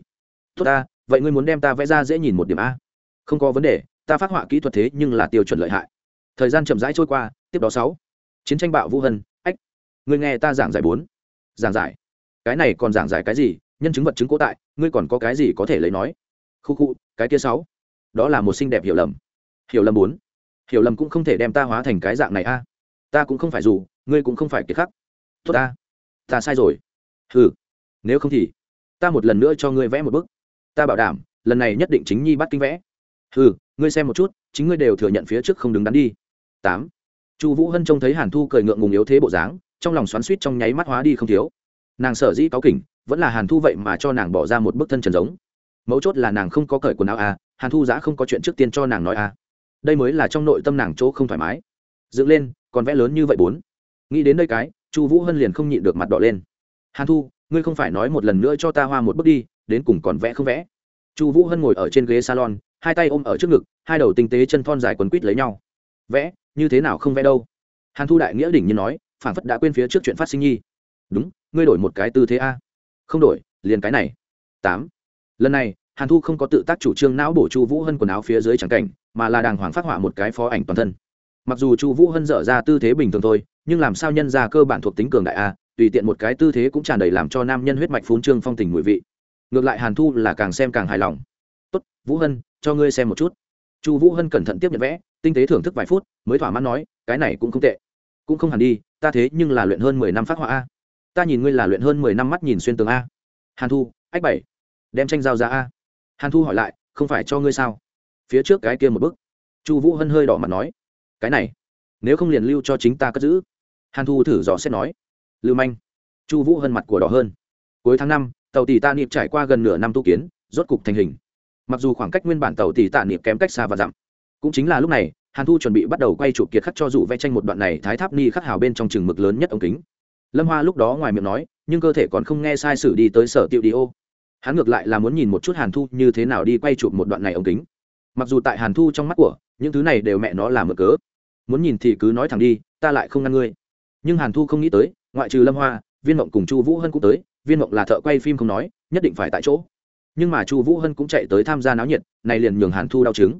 Tốt ta, vậy ngươi muốn đem ta vẽ ra dễ nhìn một điểm a? Không có vấn đề ta phát họa kỹ thuật thế nhưng là tiêu chuẩn lợi hại. Thời gian chậm rãi trôi qua, tiếp đó sáu. Chiến tranh bạo vũ hân, ách. Ngươi nghe ta giảng giải bốn. Giảng giải? Cái này còn giảng giải cái gì? Nhân chứng vật chứng cố tại, ngươi còn có cái gì có thể lấy nói? Khu khu, cái kia sáu. Đó là một xinh đẹp hiểu lầm. Hiểu lầm bốn. Hiểu lầm cũng không thể đem ta hóa thành cái dạng này a. Ta cũng không phải dù, ngươi cũng không phải kiệt khắc tốt ta. Ta sai rồi. Ừ nếu không thì, ta một lần nữa cho ngươi vẽ một bức. Ta bảo đảm, lần này nhất định chính nhi bắt kinh vẽ. Ừ ngươi xem một chút chính ngươi đều thừa nhận phía trước không đứng đắn đi. Tám. Chu vũ hân trông thấy hàn thu cười ngượng ngùng yếu thế bộ dáng trong lòng xoắn suýt trong nháy mắt hóa đi không thiếu. Nàng sở dĩ cáu kỉnh vẫn là hàn thu vậy mà cho nàng bỏ ra một bức thân trần giống. Mấu chốt là nàng không có cởi quần áo à, hàn thu giã không có chuyện trước tiên cho nàng nói à. đây mới là trong nội tâm nàng chỗ không thoải mái. Dựng lên còn vẽ lớn như vậy bốn. Nghĩ đến đây cái chu vũ hân liền không nhịn được mặt đỏ lên. Hàn thu ngươi không phải nói một lần nữa cho ta hoa một bước đi đến cùng còn vẽ không vẽ. Chu vũ hân ngồi ở trên ghế salon hai tay ôm ở trước ngực, hai đầu tinh tế chân thon dài quấn quít lấy nhau. Vẽ, như thế nào không vẽ đâu? Hàn thu đại nghĩa đỉnh như nói phản phất đã quên phía trước chuyện phát sinh nhi. Đúng, ngươi đổi một cái tư thế a. Không đổi, liền cái này. Tám. Lần này, hàn thu không có tự tác chủ trương não bổ chu vũ hân quần áo phía dưới trắng cảnh, mà là đàng hoàng phát họa một cái phó ảnh toàn thân. Mặc dù chu vũ hân dở ra tư thế bình thường thôi, nhưng làm sao nhân ra cơ bản thuộc tính cường đại a, tùy tiện một cái tư thế cũng tràn đầy làm cho nam nhân huyết mạch phun trương phong tình mùi vị. Ngược lại hàn thu là càng xem càng hài lòng. Tốt, vũ hân cho ngươi xem một chút. Chu vũ hân cẩn thận tiếp nhận vẽ, tinh tế thưởng thức vài phút, mới thỏa mãn nói, cái này cũng không tệ. Cũng không hẳn đi, ta thế nhưng là luyện hơn mười năm phát họa a. Ta nhìn ngươi là luyện hơn mười năm mắt nhìn xuyên tường a. Hàn thu, ách bảy. Đem tranh giao ra a. Hàn thu hỏi lại, không phải cho ngươi sao? Phía trước cái kia một bức. Chu vũ hân hơi đỏ mặt nói, cái này, nếu không liền lưu cho chính ta cất giữ. Hàn thu thử dò xét nói, lưu manh. Chu vũ hân mặt của đỏ hơn. Cuối tháng năm, tàu tỷ ta niệm trải qua gần nửa năm tu kiến, rốt cục thành hình mặc dù khoảng cách nguyên bản tàu tỷ tạ niệm kém cách xa và dặm, cũng chính là lúc này, hàn thu chuẩn bị bắt đầu quay chụp kiệt khắc cho dù vẽ tranh một đoạn này thái tháp ni khắc hào bên trong chừng mực lớn nhất ống kính. Lâm hoa lúc đó ngoài miệng nói, nhưng cơ thể còn không nghe sai sử đi tới sở tiệu đi ô. Hắn ngược lại là muốn nhìn một chút hàn thu như thế nào đi quay chụp một đoạn này ống kính. Mặc dù tại hàn thu trong mắt của, những thứ này đều mẹ nó làm mở cớ. Muốn nhìn thì cứ nói thẳng đi, ta lại không ngăn ngươi. Nhưng hàn thu không nghĩ tới, ngoại trừ lâm hoa, viên mộng cùng chu vũ hân cũng tới, viên mộng là thợ quay phim không nói, nhất định phải tại chỗ nhưng mà chu vũ hân cũng chạy tới tham gia náo nhiệt này liền nhường hàn thu đau chứng.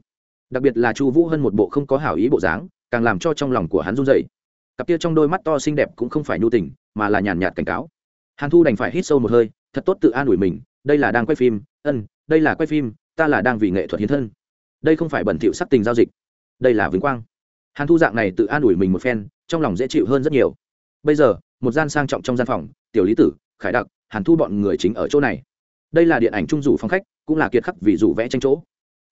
Đặc biệt là chu vũ hân một bộ không có hảo ý bộ dáng, càng làm cho trong lòng của hắn run dậy cặp kia trong đôi mắt to xinh đẹp cũng không phải nhu tình, mà là nhàn nhạt cảnh cáo. Hàn thu đành phải hít sâu một hơi, thật tốt tự an ủi mình, đây là đang quay phim, ân, đây là quay phim, ta là đang vì nghệ thuật hiến thân. Đây không phải bẩn thỉu sắc tình giao dịch, đây là vinh quang. Hàn thu dạng này tự an ủi mình một phen, trong lòng dễ chịu hơn rất nhiều. Bây giờ, một gian sang trọng trong gian phòng, tiểu lý tử, khải đặc, hàn thu bọn người chính ở chỗ này đây là điện ảnh trung rủ phong khách, cũng là kiệt khắc vì dù vẽ tranh chỗ.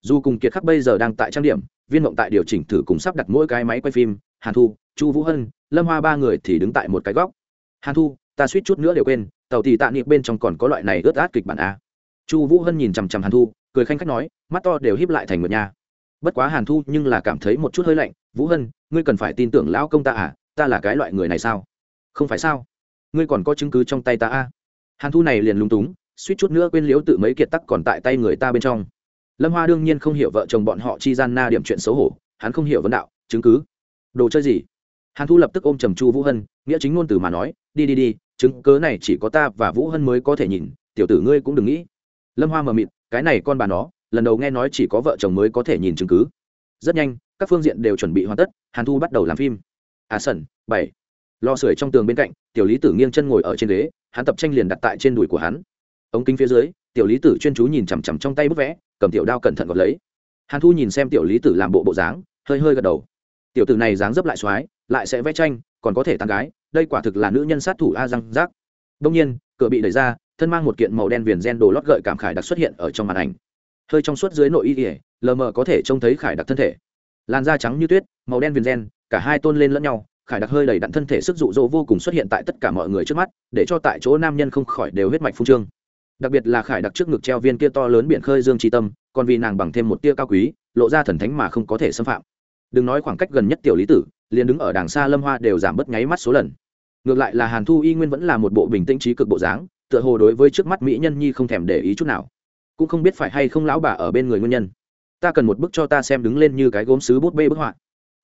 Dù cùng kiệt khắc bây giờ đang tại trang điểm, viên mộng tại điều chỉnh thử cùng sắp đặt mỗi cái máy quay phim, hàn thu, chu vũ hân, lâm hoa ba người thì đứng tại một cái góc. Hàn thu, ta suýt chút nữa đều quên, tàu thì tạ niệm bên trong còn có loại này ướt át kịch bản a. Chu vũ hân nhìn chằm chằm hàn thu, cười khanh khách nói, mắt to đều híp lại thành một nhà bất quá hàn thu nhưng là cảm thấy một chút hơi lạnh, vũ hân, ngươi cần phải tin tưởng lão công ta à ta là cái loại người này sao? Không phải sao? Ngươi còn có chứng cứ trong tay ta à? hàn thu này liền lúng túng suýt chút nữa quên liếu tự mấy kiệt tắc còn tại tay người ta bên trong. Lâm hoa đương nhiên không hiểu vợ chồng bọn họ chi gian na điểm chuyện xấu hổ, hắn không hiểu vấn đạo, chứng cứ? Đồ chơi gì? Hàn thu lập tức ôm trầm chu vũ hân, nghĩa chính ngôn từ mà nói, đi đi đi, chứng cớ này chỉ có ta và vũ hân mới có thể nhìn, tiểu tử ngươi cũng đừng nghĩ. Lâm hoa mờ mịt, cái này con bà nó, lần đầu nghe nói chỉ có vợ chồng mới có thể nhìn chứng cứ. Rất nhanh, các phương diện đều chuẩn bị hoàn tất, hàn thu bắt đầu làm phim. À sẩn, bảy. Lò sưởi trong tường bên cạnh, tiểu lý tử nghiêng chân ngồi ở trên ghế, hắn tập tranh liền đặt tại trên đùi của hắn ống kính phía dưới, tiểu lý tử chuyên chú nhìn chằm chằm trong tay bức vẽ, cầm tiểu đao cẩn thận gọt lấy. Hàn thu nhìn xem tiểu lý tử làm bộ bộ dáng, hơi hơi gật đầu. Tiểu tử này dáng dấp lại x lại sẽ vẽ tranh, còn có thể tàn gái, đây quả thực là nữ nhân sát thủ a răng rác đông nhiên, cửa bị đẩy ra, thân mang một kiện màu đen viền gen đồ lót gợi cảm khải đặc xuất hiện ở trong màn ảnh. Hơi trong suốt dưới nội y ỉa lờ mờ có thể trông thấy khải đặc thân thể. Làn da trắng như tuyết, màu đen viền gen, cả hai tôn lên lẫn nhau, khải đặc hơi đầy đặn thân thể sức dụ dỗ vô cùng xuất hiện tại tất cả mọi người trước mắt, để cho tại chỗ nam nhân không khỏi đều huyết mạch phung trương đặc biệt là khải đặc trước ngực treo viên kia to lớn biển khơi dương tri tâm, còn vì nàng bằng thêm một tia cao quý, lộ ra thần thánh mà không có thể xâm phạm. Đừng nói khoảng cách gần nhất tiểu lý tử, liền đứng ở đàng xa lâm hoa đều giảm bớt nháy mắt số lần. Ngược lại là hàn thu y nguyên vẫn là một bộ bình tĩnh trí cực bộ dáng, tựa hồ đối với trước mắt mỹ nhân nhi không thèm để ý chút nào. Cũng không biết phải hay không lão bà ở bên người nguyên nhân. Ta cần một bức cho ta xem đứng lên như cái gốm sứ bút bê bức họa.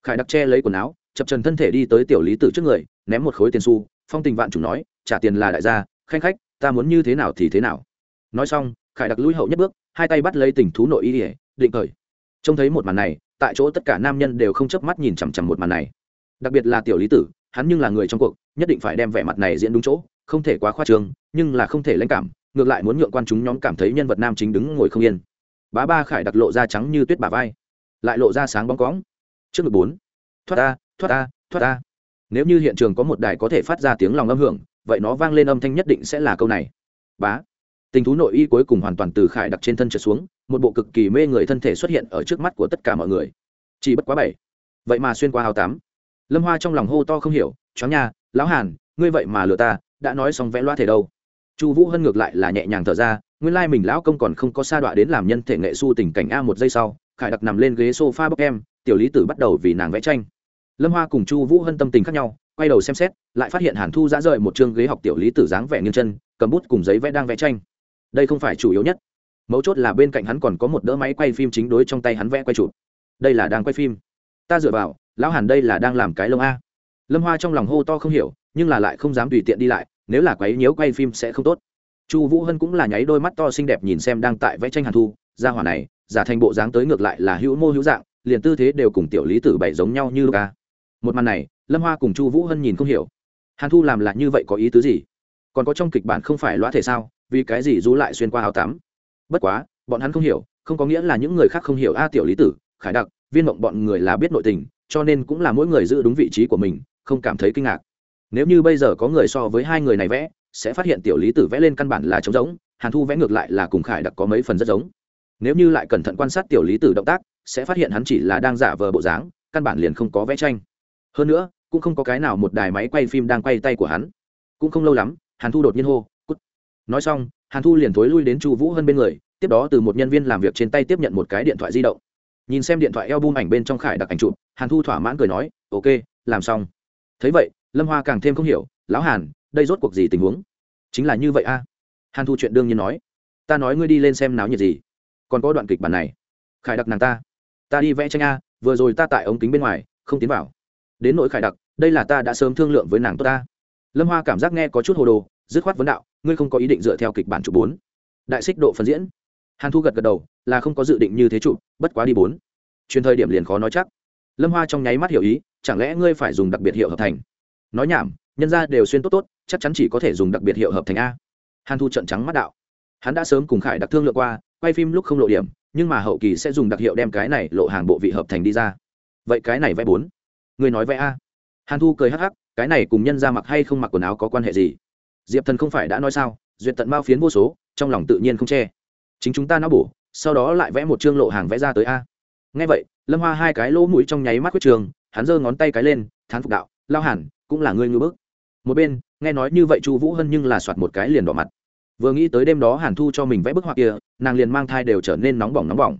Khải đặc che lấy quần áo, chập trần thân thể đi tới tiểu lý tử trước người, ném một khối tiền xu, phong tình vạn chủ nói, trả tiền là đại gia, khanh khách, ta muốn như thế nào thì thế nào nói xong, khải đặc lũi hậu nhất bước, hai tay bắt lấy tình thú nội y ỉa định khởi. Trông thấy một màn này, tại chỗ tất cả nam nhân đều không chớp mắt nhìn chằm chằm một màn này. Đặc biệt là tiểu lý tử, hắn nhưng là người trong cuộc, nhất định phải đem vẻ mặt này diễn đúng chỗ, không thể quá khoa trương, nhưng là không thể lãnh cảm, ngược lại muốn nhượng quan chúng nhóm cảm thấy nhân vật nam chính đứng ngồi không yên. Bá ba khải đặc lộ ra trắng như tuyết bà vai, lại lộ ra sáng bóng cóng. Trước ngực bốn, thoát ta thoát ta thoát ta nếu như hiện trường có một đài có thể phát ra tiếng lòng âm hưởng, vậy nó vang lên âm thanh nhất định sẽ là câu này. Bá tình thú nội y cuối cùng hoàn toàn từ khải đặc trên thân trở xuống, một bộ cực kỳ mê người thân thể xuất hiện ở trước mắt của tất cả mọi người. Chỉ bất quá bảy. Vậy mà xuyên qua hào tám. Lâm hoa trong lòng hô to không hiểu chó nha, lão hàn, ngươi vậy mà lừa ta, đã nói xong vẽ loa thể đâu? Chu vũ hân ngược lại là nhẹ nhàng thở ra, nguyên lai mình lão công còn không có sa đọa đến làm nhân thể nghệ su tình cảnh a một giây sau, khải đặc nằm lên ghế s o f a bốc em, tiểu lý tử bắt đầu vì nàng vẽ tranh. Lâm hoa cùng chu vũ hân tâm tình khác nhau, quay đầu xem xét, lại phát hiện hàn thu dã rời một chương ghế học tiểu lý tử dáng vẻ nghiêng chân, cầm bút cùng giấy vẽ đang vẽ tranh đây không phải chủ yếu nhất. Mấu chốt là bên cạnh hắn còn có một đỡ máy quay phim chính đối trong tay hắn vẽ quay chụp. Đây là đang quay phim. Ta dựa vào, lão hàn đây là đang làm cái lông a. Lâm hoa trong lòng hô to không hiểu, nhưng là lại không dám tùy tiện đi lại, nếu là quấy nhiễu quay phim sẽ không tốt. Chu vũ hân cũng là nháy đôi mắt to xinh đẹp nhìn xem đang tại vẽ tranh hàn thu ra hỏa này, giả thành bộ dáng tới ngược lại là hữu mô hữu dạng, liền tư thế đều cùng tiểu lý tử bảy giống nhau như ca một màn này, lâm hoa cùng chu vũ hân nhìn không hiểu. Hàn thu làm là như vậy có ý tứ gì? Còn có trong kịch bản không phải lõa thể sao? Vì cái gì rú lại xuyên qua áo tắm? Bất quá, bọn hắn không hiểu, không có nghĩa là những người khác không hiểu a tiểu lý tử, khải đặc, viên mộng bọn người là biết nội tình, cho nên cũng là mỗi người giữ đúng vị trí của mình, không cảm thấy kinh ngạc. Nếu như bây giờ có người so với hai người này vẽ, sẽ phát hiện tiểu lý tử vẽ lên căn bản là trống giống hàn thu vẽ ngược lại là cùng khải đặc có mấy phần rất giống. Nếu như lại cẩn thận quan sát tiểu lý tử động tác, sẽ phát hiện hắn chỉ là đang giả vờ bộ dáng, căn bản liền không có vẽ tranh. Hơn nữa, cũng không có cái nào một đài máy quay phim đang quay tay của hắn. Cũng không lâu lắm, hàn thu đột nhiên hô nói xong, hàn thu liền thối lui đến chu vũ hơn bên người, tiếp đó từ một nhân viên làm việc trên tay tiếp nhận một cái điện thoại di động. Nhìn xem điện thoại eo bum ảnh bên trong khải đặc ảnh chụp, hàn thu thỏa mãn cười nói, ok, làm xong. Thấy vậy, lâm hoa càng thêm không hiểu, lão hàn, đây rốt cuộc gì tình huống? Chính là như vậy a. Hàn thu chuyện đương nhiên nói, ta nói ngươi đi lên xem náo nhiệt gì, còn có đoạn kịch bản này. Khải đặc nàng ta ta đi vẽ tranh a, vừa rồi ta tại ống kính bên ngoài, không tiến vào. Đến nỗi khải đặc, đây là ta đã sớm thương lượng với nàng tốt ta lâm hoa cảm giác nghe có chút hồ đồ dứt khoát vấn đạo, ngươi không có ý định dựa theo kịch bản chụp bốn. Đại xích độ phân diễn. Hàn thu gật gật đầu, là không có dự định như thế chụp bất quá đi bốn. Truyền thời điểm liền khó nói chắc. Lâm hoa trong nháy mắt hiểu ý, chẳng lẽ ngươi phải dùng đặc biệt hiệu hợp thành? Nói nhảm, nhân ra đều xuyên tốt tốt, chắc chắn chỉ có thể dùng đặc biệt hiệu hợp thành a. Hàn thu trận trắng mắt đạo. Hắn đã sớm cùng khải đặc thương lượng qua, quay phim lúc không lộ điểm, nhưng mà hậu kỳ sẽ dùng đặc hiệu đem cái này lộ hàng bộ vị hợp thành đi ra. Vậy cái này vẽ bốn. Người nói vẽ a. Hàn thu cười hắc hắc, cái này cùng nhân ra mặc hay không mặc quần áo có quan hệ gì? Diệp thần không phải đã nói sao, duyệt tận mao phiến vô số, trong lòng tự nhiên không che. Chính chúng ta não bổ, sau đó lại vẽ một chương lộ hàng vẽ ra tới a. Ngay vậy, lâm hoa hai cái lỗ mũi trong nháy mắt quyết trường, hắn giơ ngón tay cái lên, thán phục đạo, lao hẳn cũng là ngươi ngư bức. Một bên, nghe nói như vậy chu vũ hân nhưng là soạt một cái liền đỏ mặt. Vừa nghĩ tới đêm đó hàn thu cho mình vẽ bức họa kia, nàng liền mang thai đều trở nên nóng bỏng nóng bỏng.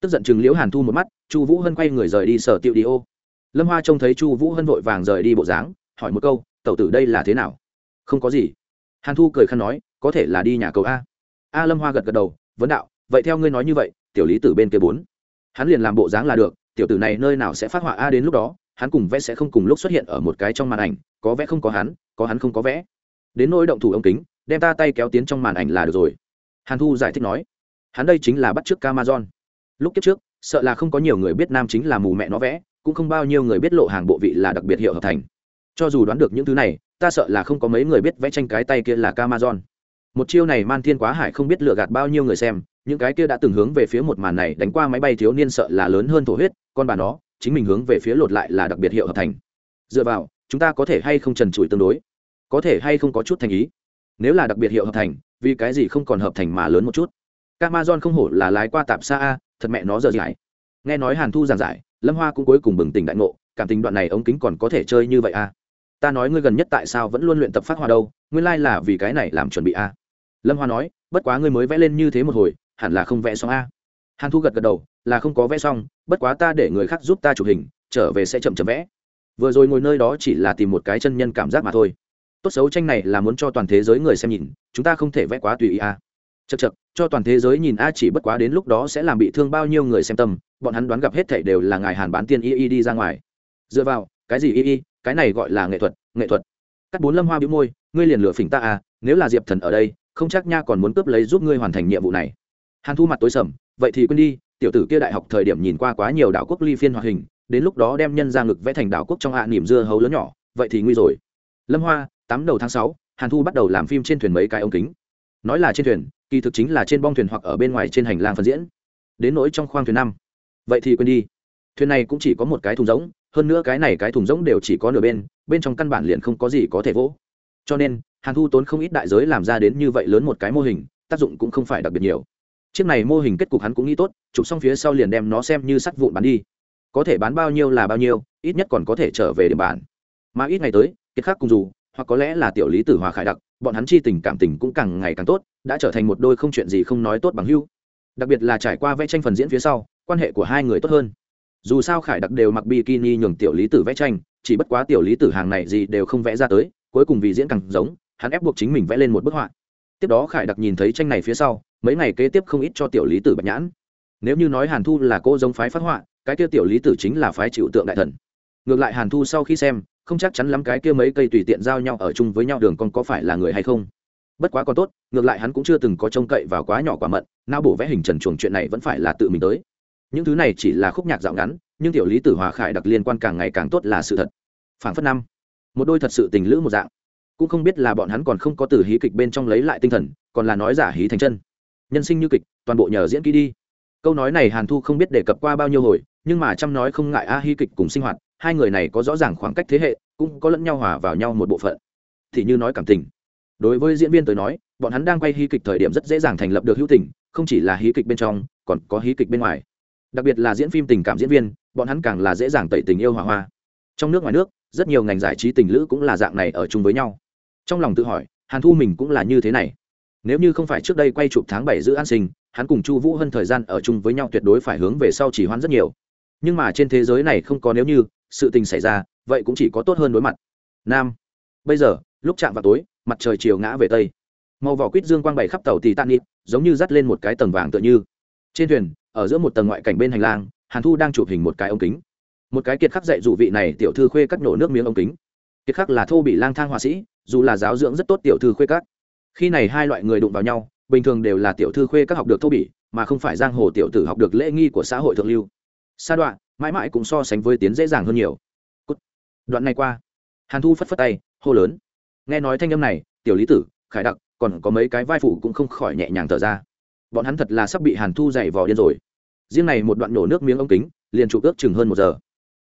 Tức giận chừng liễu hàn thu một mắt, chu vũ hân quay người rời đi sở tiệu đi ô. Lâm hoa trông thấy chu vũ hân vội vàng rời đi bộ dáng, hỏi một câu, tẩu tử đây là thế nào? Không có gì hàn thu cười khăn nói, có thể là đi nhà cầu a. A lâm hoa gật gật đầu, vấn đạo, vậy theo ngươi nói như vậy, tiểu lý tử bên kia bốn. Hắn liền làm bộ dáng là được, tiểu tử này nơi nào sẽ phát họa a đến lúc đó, hắn cùng vẽ sẽ không cùng lúc xuất hiện ở một cái trong màn ảnh, có vẽ không có hắn có hắn không có vẽ. Đến nỗi động thủ ống kính, đem ta tay kéo tiến trong màn ảnh là được rồi. Hàn thu giải thích nói, hắn đây chính là bắt t r ư ớ c camason lúc kiếp trước, sợ là không có nhiều người biết nam chính là mù mẹ nó vẽ, cũng không bao nhiêu người biết lộ hàng bộ vị là đặc biệt hiệu hợp thành. Cho dù đoán được những thứ này ta sợ là không có mấy người biết vẽ tranh cái tay kia là Camazon. một chiêu này man thiên quá hải không biết lừa gạt bao nhiêu người xem, những cái kia đã từng hướng về phía một màn này đánh qua máy bay thiếu niên sợ là lớn hơn thổ huyết, con bà nó, chính mình hướng về phía lột lại là đặc biệt hiệu hợp thành. Dựa vào, chúng ta có thể hay không trần trụi tương đối? Có thể hay không có chút thành ý? Nếu là đặc biệt hiệu hợp thành, vì cái gì không còn hợp thành mà lớn một chút? Camazon không hổ là lái qua tạp xa a, thật mẹ nó giờ giải. Nghe nói hàn thu giảng giải, lâm hoa cũng cuối cùng bừng tỉnh đại ngộ, cảm tình đoạn này ống kính còn có thể chơi như vậy a ta nói ngươi gần nhất tại sao vẫn luôn luyện tập phát hoa đâu, nguyên lai、like、là vì cái này làm chuẩn bị a. Lâm hoa nói, bất quá ngươi mới vẽ lên như thế một hồi, hẳn là không vẽ xong a. Hàn thu gật gật đầu, là không có vẽ xong, bất quá ta để người khác giúp ta chụp hình, trở về sẽ chậm chậm vẽ. Vừa rồi ngồi nơi đó chỉ là tìm một cái chân nhân cảm giác mà thôi. Tốt xấu tranh này là muốn cho toàn thế giới người xem nhìn, chúng ta không thể vẽ quá tùy ý a. Chật chật cho toàn thế giới nhìn a chỉ bất quá đến lúc đó sẽ làm bị thương bao nhiêu người xem tâm, bọn hắn đoán gặp hết thảy đều là ngài hàn bán tiên y y đi ra ngoài. Dựa vào cái gì y y, cái này gọi là nghệ thuật nghệ thuật. Cắt bốn lâm hoa bĩu môi, ngươi liền lửa phỉnh ta à nếu là diệp thần ở đây, không chắc nha còn muốn cướp lấy giúp ngươi hoàn thành nhiệm vụ này. Hàn thu mặt tối sầm, vậy thì quên đi, tiểu tử kia đại học thời điểm nhìn qua quá nhiều đảo quốc ly phiên hoạt hình, đến lúc đó đem nhân ra ngực vẽ thành đảo quốc trong hạ niềm dưa hấu lớn nhỏ, vậy thì nguy rồi. Lâm hoa, tám đầu tháng sáu, hàn thu bắt đầu làm phim trên thuyền mấy cái ống kính. Nói là trên thuyền, kỳ thực chính là trên bong thuyền hoặc ở bên ngoài trên hành lang phân diễn. Đến nỗi trong khoang thuyền năm. Vậy thì quên đi. Thuyền này cũng chỉ có một cái thùng rỗng hơn nữa cái này cái thùng rỗng đều chỉ có nửa bên bên trong căn bản liền không có gì có thể vỗ. Cho nên, hàn thu tốn không ít đại giới làm ra đến như vậy lớn một cái mô hình, tác dụng cũng không phải đặc biệt nhiều. Chiếc này mô hình kết cục hắn cũng nghĩ tốt, chụp xong phía sau liền đem nó xem như sắt vụn bán đi. Có thể bán bao nhiêu là bao nhiêu, ít nhất còn có thể trở về điểm bản. Mà ít ngày tới, kiệt khác cùng dù, hoặc có lẽ là tiểu lý tử hòa khải đặc, bọn hắn chi tình cảm tình cũng càng ngày càng tốt, đã trở thành một đôi không chuyện gì không nói tốt bằng hưu đặc biệt là trải qua vẽ tranh phần diễn phía sau, quan hệ của hai người tốt hơn dù sao khải đặc đều mặc bikini nhường tiểu lý tử vẽ tranh, chỉ bất quá tiểu lý tử hàng này gì đều không vẽ ra tới, cuối cùng vì diễn càng giống, hắn ép buộc chính mình vẽ lên một bức họa. Tiếp đó khải đặc nhìn thấy tranh này phía sau, mấy ngày kế tiếp không ít cho tiểu lý tử bạch nhãn. Nếu như nói hàn thu là cô giống phái phát họa, cái kia tiểu lý tử chính là phái chịu tượng đại thần. Ngược lại hàn thu sau khi xem, không chắc chắn lắm cái kia mấy cây tùy tiện giao nhau ở chung với nhau đường con có phải là người hay không. Bất quá còn tốt, ngược lại hắn cũng chưa từng có trông cậy vào quá nhỏ quả mận, não bổ vẽ hình trần chuồng chuyện này vẫn phải là tự mình tới những thứ này chỉ là khúc nhạc dạo ngắn, nhưng tiểu lý tử hòa khải đặc liên quan càng ngày càng tốt là sự thật. Phảng phất năm, một đôi thật sự tình lữ một dạng. Cũng không biết là bọn hắn còn không có từ hí kịch bên trong lấy lại tinh thần, còn là nói giả hí thành chân. Nhân sinh như kịch, toàn bộ nhờ diễn kỹ đi. Câu nói này hàn thu không biết đề cập qua bao nhiêu hồi, nhưng mà chăm nói không ngại a, hí kịch cùng sinh hoạt, hai người này có rõ ràng khoảng cách thế hệ, cũng có lẫn nhau hòa vào nhau một bộ phận. Thì như nói cảm tình. Đối với diễn viên tới nói, bọn hắn đang quay hí kịch thời điểm rất dễ dàng thành lập được hữu tình, không chỉ là hí kịch bên trong, còn có hí kịch bên ngoài đặc biệt là diễn phim tình cảm diễn viên, bọn hắn càng là dễ dàng tẩy tình yêu hỏa hoa. Trong nước ngoài nước, rất nhiều ngành giải trí tình lữ cũng là dạng này ở chung với nhau. Trong lòng tự hỏi, hàn thu mình cũng là như thế này. Nếu như không phải trước đây quay chụp tháng bảy giữ an sinh, hắn cùng chu vũ hơn thời gian ở chung với nhau tuyệt đối phải hướng về sau chỉ hoãn rất nhiều. Nhưng mà trên thế giới này không có nếu như, sự tình xảy ra, vậy cũng chỉ có tốt hơn đối mặt. Nam, bây giờ, lúc chạm vào tối, mặt trời chiều ngã về tây. Màu vỏ quýt dương quang bày khắp tàu tì tan nít giống như dắt lên một cái tầng vàng tựa như. Trên thuyền ở giữa một tầng ngoại cảnh bên hành lang, hàn thu đang chụp hình một cái ống kính. Một cái kiệt khắc dạy dụ vị này tiểu thư khuê cắt nổ nước miếng ống kính. Kiệt khắc là thô bị lang thang họa sĩ, dù là giáo dưỡng rất tốt tiểu thư khuê cắt khi này hai loại người đụng vào nhau, bình thường đều là tiểu thư khuê các học được thô bỉ mà không phải giang hồ tiểu tử học được lễ nghi của xã hội thượng lưu. Sa đoạn, mãi mãi cũng so sánh với tiến dễ dàng hơn nhiều. Cút. đoạn này qua. Hàn thu phất phất tay, hô lớn. Nghe nói thanh âm này, tiểu lý tử, khải đặc, còn có mấy cái vai phụ cũng không khỏi nhẹ nhàng thở ra bọn hắn thật là sắp bị hàn thu dày vò điên rồi. Riêng này một đoạn nổ nước miếng ống kính, liền trụ ước chừng hơn một giờ.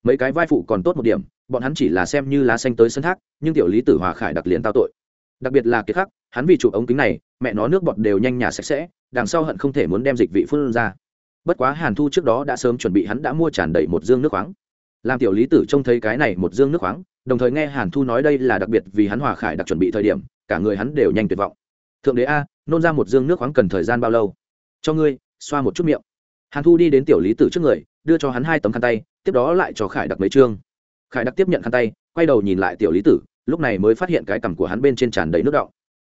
Mấy cái vai phụ còn tốt một điểm, bọn hắn chỉ là xem như lá xanh tới sân thác, nhưng tiểu lý tử hòa khải đặc liền tao tội. Đặc biệt là kiệt khắc, hắn vì chụp ống kính này, mẹ nó nước bọt đều nhanh nhà sạch sẽ, đằng sau hận không thể muốn đem dịch vị phun ra. Bất quá hàn thu trước đó đã sớm chuẩn bị hắn đã mua tràn đầy một dương nước khoáng. Làm tiểu lý tử trông thấy cái này một dương nước khoáng, đồng thời nghe hàn thu nói đây là đặc biệt vì hắn hòa khải đặc chuẩn bị thời điểm, cả người hắn đều nhanh tuyệt vọng. Thượng đế a nôn ra một dương nước khoáng cần thời gian bao lâu? Cho ngươi, xoa một chút miệng. Hàn thu đi đến tiểu lý tử trước người, đưa cho hắn hai tấm khăn tay, tiếp đó lại cho khải đặc mấy chương. Khải đặc tiếp nhận khăn tay, quay đầu nhìn lại tiểu lý tử, lúc này mới phát hiện cái cằm của hắn bên trên tràn đầy nước đọng.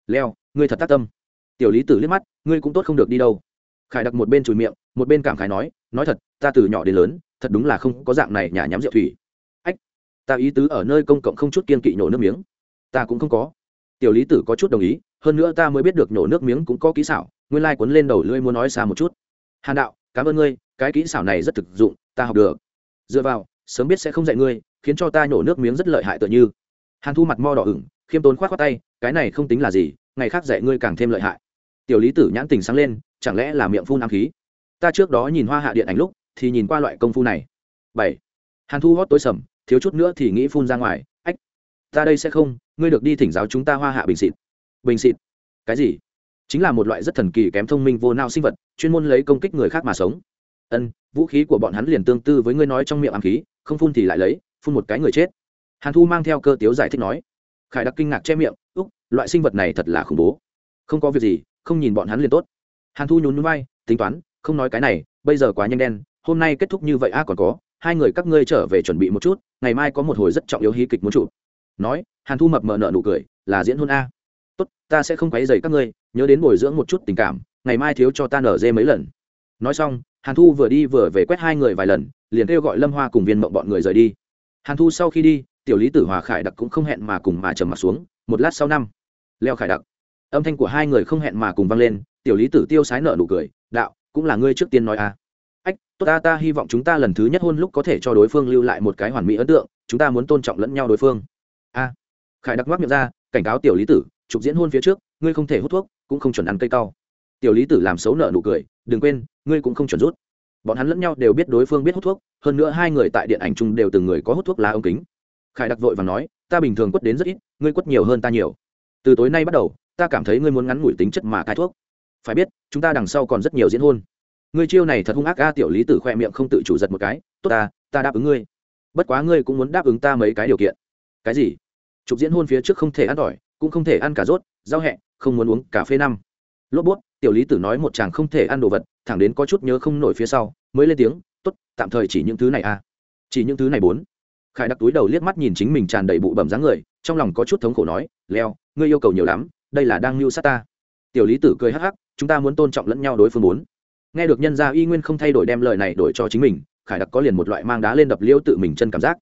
Leo, ngươi thật tác tâm. Tiểu lý tử liếc mắt, ngươi cũng tốt không được đi đâu. Khải đặc một bên chùi miệng, một bên cảm khái nói nói thật, ta từ nhỏ đến lớn, thật đúng là không có dạng này nhà nhắm rượu thủy. Ách, ta ý tứ ở nơi công cộng không chút kiên kỵ nhổ nước miếng. Ta cũng không có. Tiểu lý tử có chút đồng ý hơn nữa ta mới biết được nhổ nước miếng cũng có kỹ xảo, nguyên lai、like、cuốn lên đầu lưỡi muốn nói xa một chút. Hàn đạo, cảm ơn ngươi, cái kỹ xảo này rất thực dụng, ta học được. Dựa vào, sớm biết sẽ không dạy ngươi, khiến cho ta nhổ nước miếng rất lợi hại tựa như. Hàn thu mặt mo đỏ ửng, khiêm tốn k h o á t khoác tay, cái này không tính là gì, ngày khác dạy ngươi càng thêm lợi hại. Tiểu lý tử nhãn tình sáng lên, chẳng lẽ là miệng phun ám khí? Ta trước đó nhìn hoa hạ điện ảnh lúc, thì nhìn qua loại công phu này. Bảy. Hàn thu hót tối sầm, thiếu chút nữa thì nghĩ phun ra ngoài, ách, ta đây sẽ không, ngươi được đi thỉnh giáo chúng ta hoa hạ bình xịt bình xịt. Cái gì? Chính là một loại rất thần kỳ kém thông minh vô nao sinh vật, chuyên môn lấy công kích người khác mà sống. Ân, vũ khí của bọn hắn liền tương tư với ngươi nói trong miệng ám khí, không phun thì lại lấy, phun một cái người chết. Hàn thu mang theo cơ tiếu giải thích nói. Khải đặc kinh ngạc che miệng, úc, loại sinh vật này thật là khủng bố. Không có việc gì, không nhìn bọn hắn liền tốt. Hàn thu nhún vai, tính toán, không nói cái này, bây giờ quá nhanh đen, hôm nay kết thúc như vậy a, còn có, hai người các ngươi trở về chuẩn bị một chút, ngày mai có một hồi rất trọng yếu hí kịch muốn chụp. Nói, hàn thu mập mờ nợ nụ cười, là diễn hôn a tốt, ta sẽ không quấy dày các ngươi, nhớ đến bồi dưỡng một chút tình cảm, ngày mai thiếu cho ta nở dê mấy lần. Nói xong, hàn thu vừa đi vừa về quét hai người vài lần, liền kêu gọi lâm hoa cùng viên mộng bọn người rời đi. Hàn thu sau khi đi, tiểu lý tử hòa khải đặc cũng không hẹn mà cùng mà trầm mặt xuống, một lát sau năm, leo khải đặc. Âm thanh của hai người không hẹn mà cùng vang lên, tiểu lý tử tiêu sái nợ nụ cười, đạo, cũng là ngươi trước tiên nói à. Ách, tốt ta ta hy vọng chúng ta lần thứ nhất hôn lúc có thể cho đối phương lưu lại một cái hoàn mỹ ấn tượng, chúng ta muốn tôn trọng lẫn nhau đối phương. A. Khải đặc mắc miệng ra, cảnh cáo tiểu lý tử trục diễn hôn phía trước, ngươi không thể hút thuốc, cũng không chuẩn ăn cây cao tiểu lý tử làm xấu nợ nụ cười, đừng quên, ngươi cũng không chuẩn rút. Bọn hắn lẫn nhau đều biết đối phương biết hút thuốc, hơn nữa hai người tại điện ảnh chung đều từng người có hút thuốc lá ống kính. Khải đặc vội và nói, ta bình thường quất đến rất ít, ngươi quất nhiều hơn ta nhiều. Từ tối nay bắt đầu, ta cảm thấy ngươi muốn ngắn ngủi tính chất mà cai thuốc. Phải biết, chúng ta đằng sau còn rất nhiều diễn hôn. Ngươi chiêu này thật hung ác ga tiểu lý tử khoe miệng không tự chủ giật một cái, tốt ta ta đáp ứng ngươi. Bất quá ngươi cũng muốn đáp ứng ta mấy cái điều kiện. Cái gì? Chụp diễn hôn phía trước không thể ăn tỏi cũng không thể ăn cà rốt rau hẹ không muốn uống cà phê năm. Lốp bốt, tiểu lý tử nói một chàng không thể ăn đồ vật thẳng đến có chút nhớ không nổi phía sau mới lên tiếng t ố t tạm thời chỉ những thứ này à chỉ những thứ này bốn. Khải đặc túi đầu liếc mắt nhìn chính mình tràn đầy bụ bẩm dáng người trong lòng có chút thống khổ nói leo ngươi yêu cầu nhiều lắm đây là đang mưu sát ta. Tiểu lý tử cười hắc hắc chúng ta muốn tôn trọng lẫn nhau đối phương bốn. Nghe được nhân gia y nguyên không thay đổi đem lời này đổi cho chính mình khải đặc có liền một loại mang đá lên đập liêu tự mình chân cảm giác.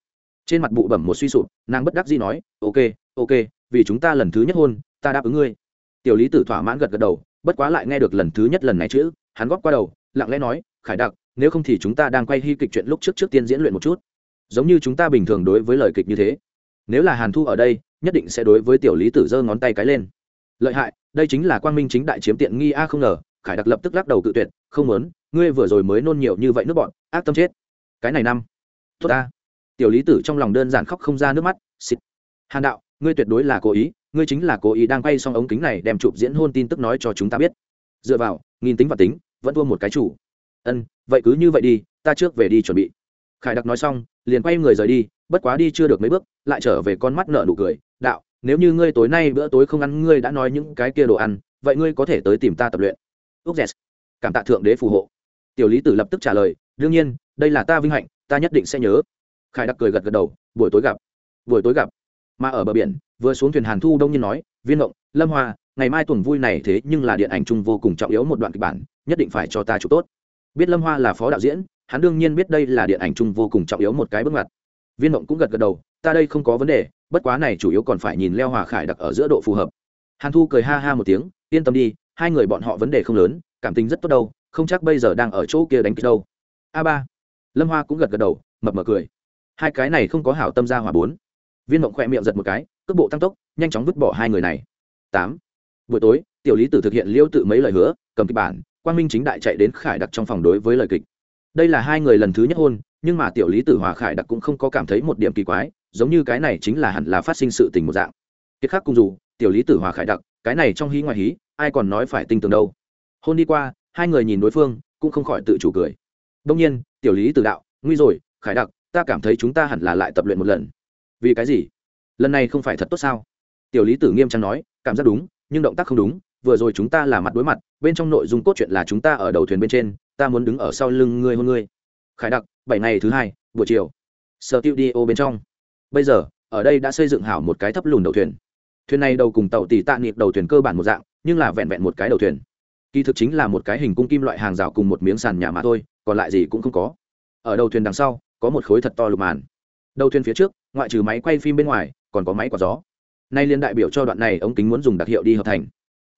Trên mặt bụ bẩm một suy sụp nàng bất đắc dĩ nói ok ok vì chúng ta lần thứ nhất hôn, ta đáp ứng ngươi. Tiểu lý tử thỏa mãn gật gật đầu, bất quá lại nghe được lần thứ nhất lần này chữ, hắn góp qua đầu, lặng lẽ nói, khải đặc, nếu không thì chúng ta đang quay hy kịch chuyện lúc trước trước tiên diễn luyện một chút. Giống như chúng ta bình thường đối với lời kịch như thế. Nếu là hàn thu ở đây, nhất định sẽ đối với tiểu lý tử giơ ngón tay cái lên. Lợi hại, đây chính là quang minh chính đại chiếm tiện nghi a, không ngờ. Khải đặc lập tức lắc đầu cự tuyệt, không muốn, ngươi vừa rồi mới nôn nhiều như vậy nước bọn ác tâm chết. Cái này năm, tốt ta. Tiểu lý tử trong lòng đơn giản khóc không ra nước mắt, xịt. Hàn đạo ngươi tuyệt đối là cố ý, ngươi chính là cố ý đang quay xong ống kính này đem chụp diễn hôn tin tức nói cho chúng ta biết. Dựa vào, nghìn tính và tính, vẫn thua một cái chủ. Ân, vậy cứ như vậy đi, ta trước về đi chuẩn bị. Khải đặc nói xong, liền quay người rời đi, bất quá đi chưa được mấy bước, lại trở về con mắt nợ nụ cười, đạo, nếu như ngươi tối nay bữa tối không ăn, ngươi đã nói những cái kia đồ ăn, vậy ngươi có thể tới tìm ta tập luyện. Úc dẹt, cảm tạ thượng đế phù hộ. Tiểu lý tử lập tức trả lời, đương nhiên, đây là ta vinh hạnh, ta nhất định sẽ nhớ. Khải đặc cười gật gật đầu, buổi tối gặp, buổi tối gặp mà ở bờ biển, vừa xuống thuyền hàn thu đông nhiên nói, viên ngộng, lâm hoa, ngày mai tuần vui này thế nhưng là điện ảnh chung vô cùng trọng yếu một đoạn kịch bản, nhất định phải cho ta chụp tốt. Biết lâm hoa là phó đạo diễn, hắn đương nhiên biết đây là điện ảnh chung vô cùng trọng yếu một cái bước ngoặt. Viên ngộng cũng gật gật đầu, ta đây không có vấn đề, bất quá này chủ yếu còn phải nhìn leo hòa khải đặc ở giữa độ phù hợp. Hàn thu cười ha ha một tiếng, yên tâm đi, hai người bọn họ vấn đề không lớn, cảm tình rất tốt đâu, không chắc bây giờ đang ở chỗ kia đánh kịch đâu. A ba. Lâm hoa cũng gật gật đầu, mập mờ cười. Hai cái này không có hảo tâm ra hòa bốn viên mộng khỏe miệng giật một cái, cước bộ tăng tốc, nhanh chóng vứt bỏ hai người này. Tám. Buổi tối, tiểu lý tử thực hiện liêu tự mấy lời hứa, cầm kịch bản, quang minh chính đại chạy đến khải đặc trong phòng đối với lời kịch. Đây là hai người lần thứ nhất hôn, nhưng mà tiểu lý tử hòa khải đặc cũng không có cảm thấy một điểm kỳ quái, giống như cái này chính là hẳn là phát sinh sự tình một dạng. Kiệt khác cùng dù, tiểu lý tử hòa khải đặc, cái này trong hí ngoài hí, ai còn nói phải tinh tường đâu. Hôn đi qua, hai người nhìn đối phương, cũng không khỏi tự chủ cười. Đông nhiên, tiểu lý tử đạo, nguy rồi, khải đặc, ta cảm thấy chúng ta hẳn là lại tập luyện một lần vì cái gì? Lần này không phải thật tốt sao? Tiểu lý tử nghiêm trang nói, cảm giác đúng, nhưng động tác không đúng, vừa rồi chúng ta là mặt đối mặt, bên trong nội dung cốt truyện là chúng ta ở đầu thuyền bên trên, ta muốn đứng ở sau lưng ngươi hôn ngươi. Khải đặc, bảy ngày thứ hai, buổi chiều. Sở tiêu đi ô bên trong. Bây giờ, ở đây đã xây dựng hảo một cái thấp lùn đầu thuyền. Thuyền này đầu cùng tàu tỷ tạ niệm đầu thuyền cơ bản một dạng, nhưng là vẹn vẹn một cái đầu thuyền. Kỳ thực chính là một cái hình cung kim loại hàng rào cùng một miếng sàn nhà mà thôi, còn lại gì cũng không có. Ở đầu thuyền đằng sau, có một khối thật to lục màn. Đầu thuyền phía trước ngoại trừ máy quay phim bên ngoài, còn có máy quạt gió. Nay liên đại biểu cho đoạn này ống kính muốn dùng đặc hiệu đi hợp thành.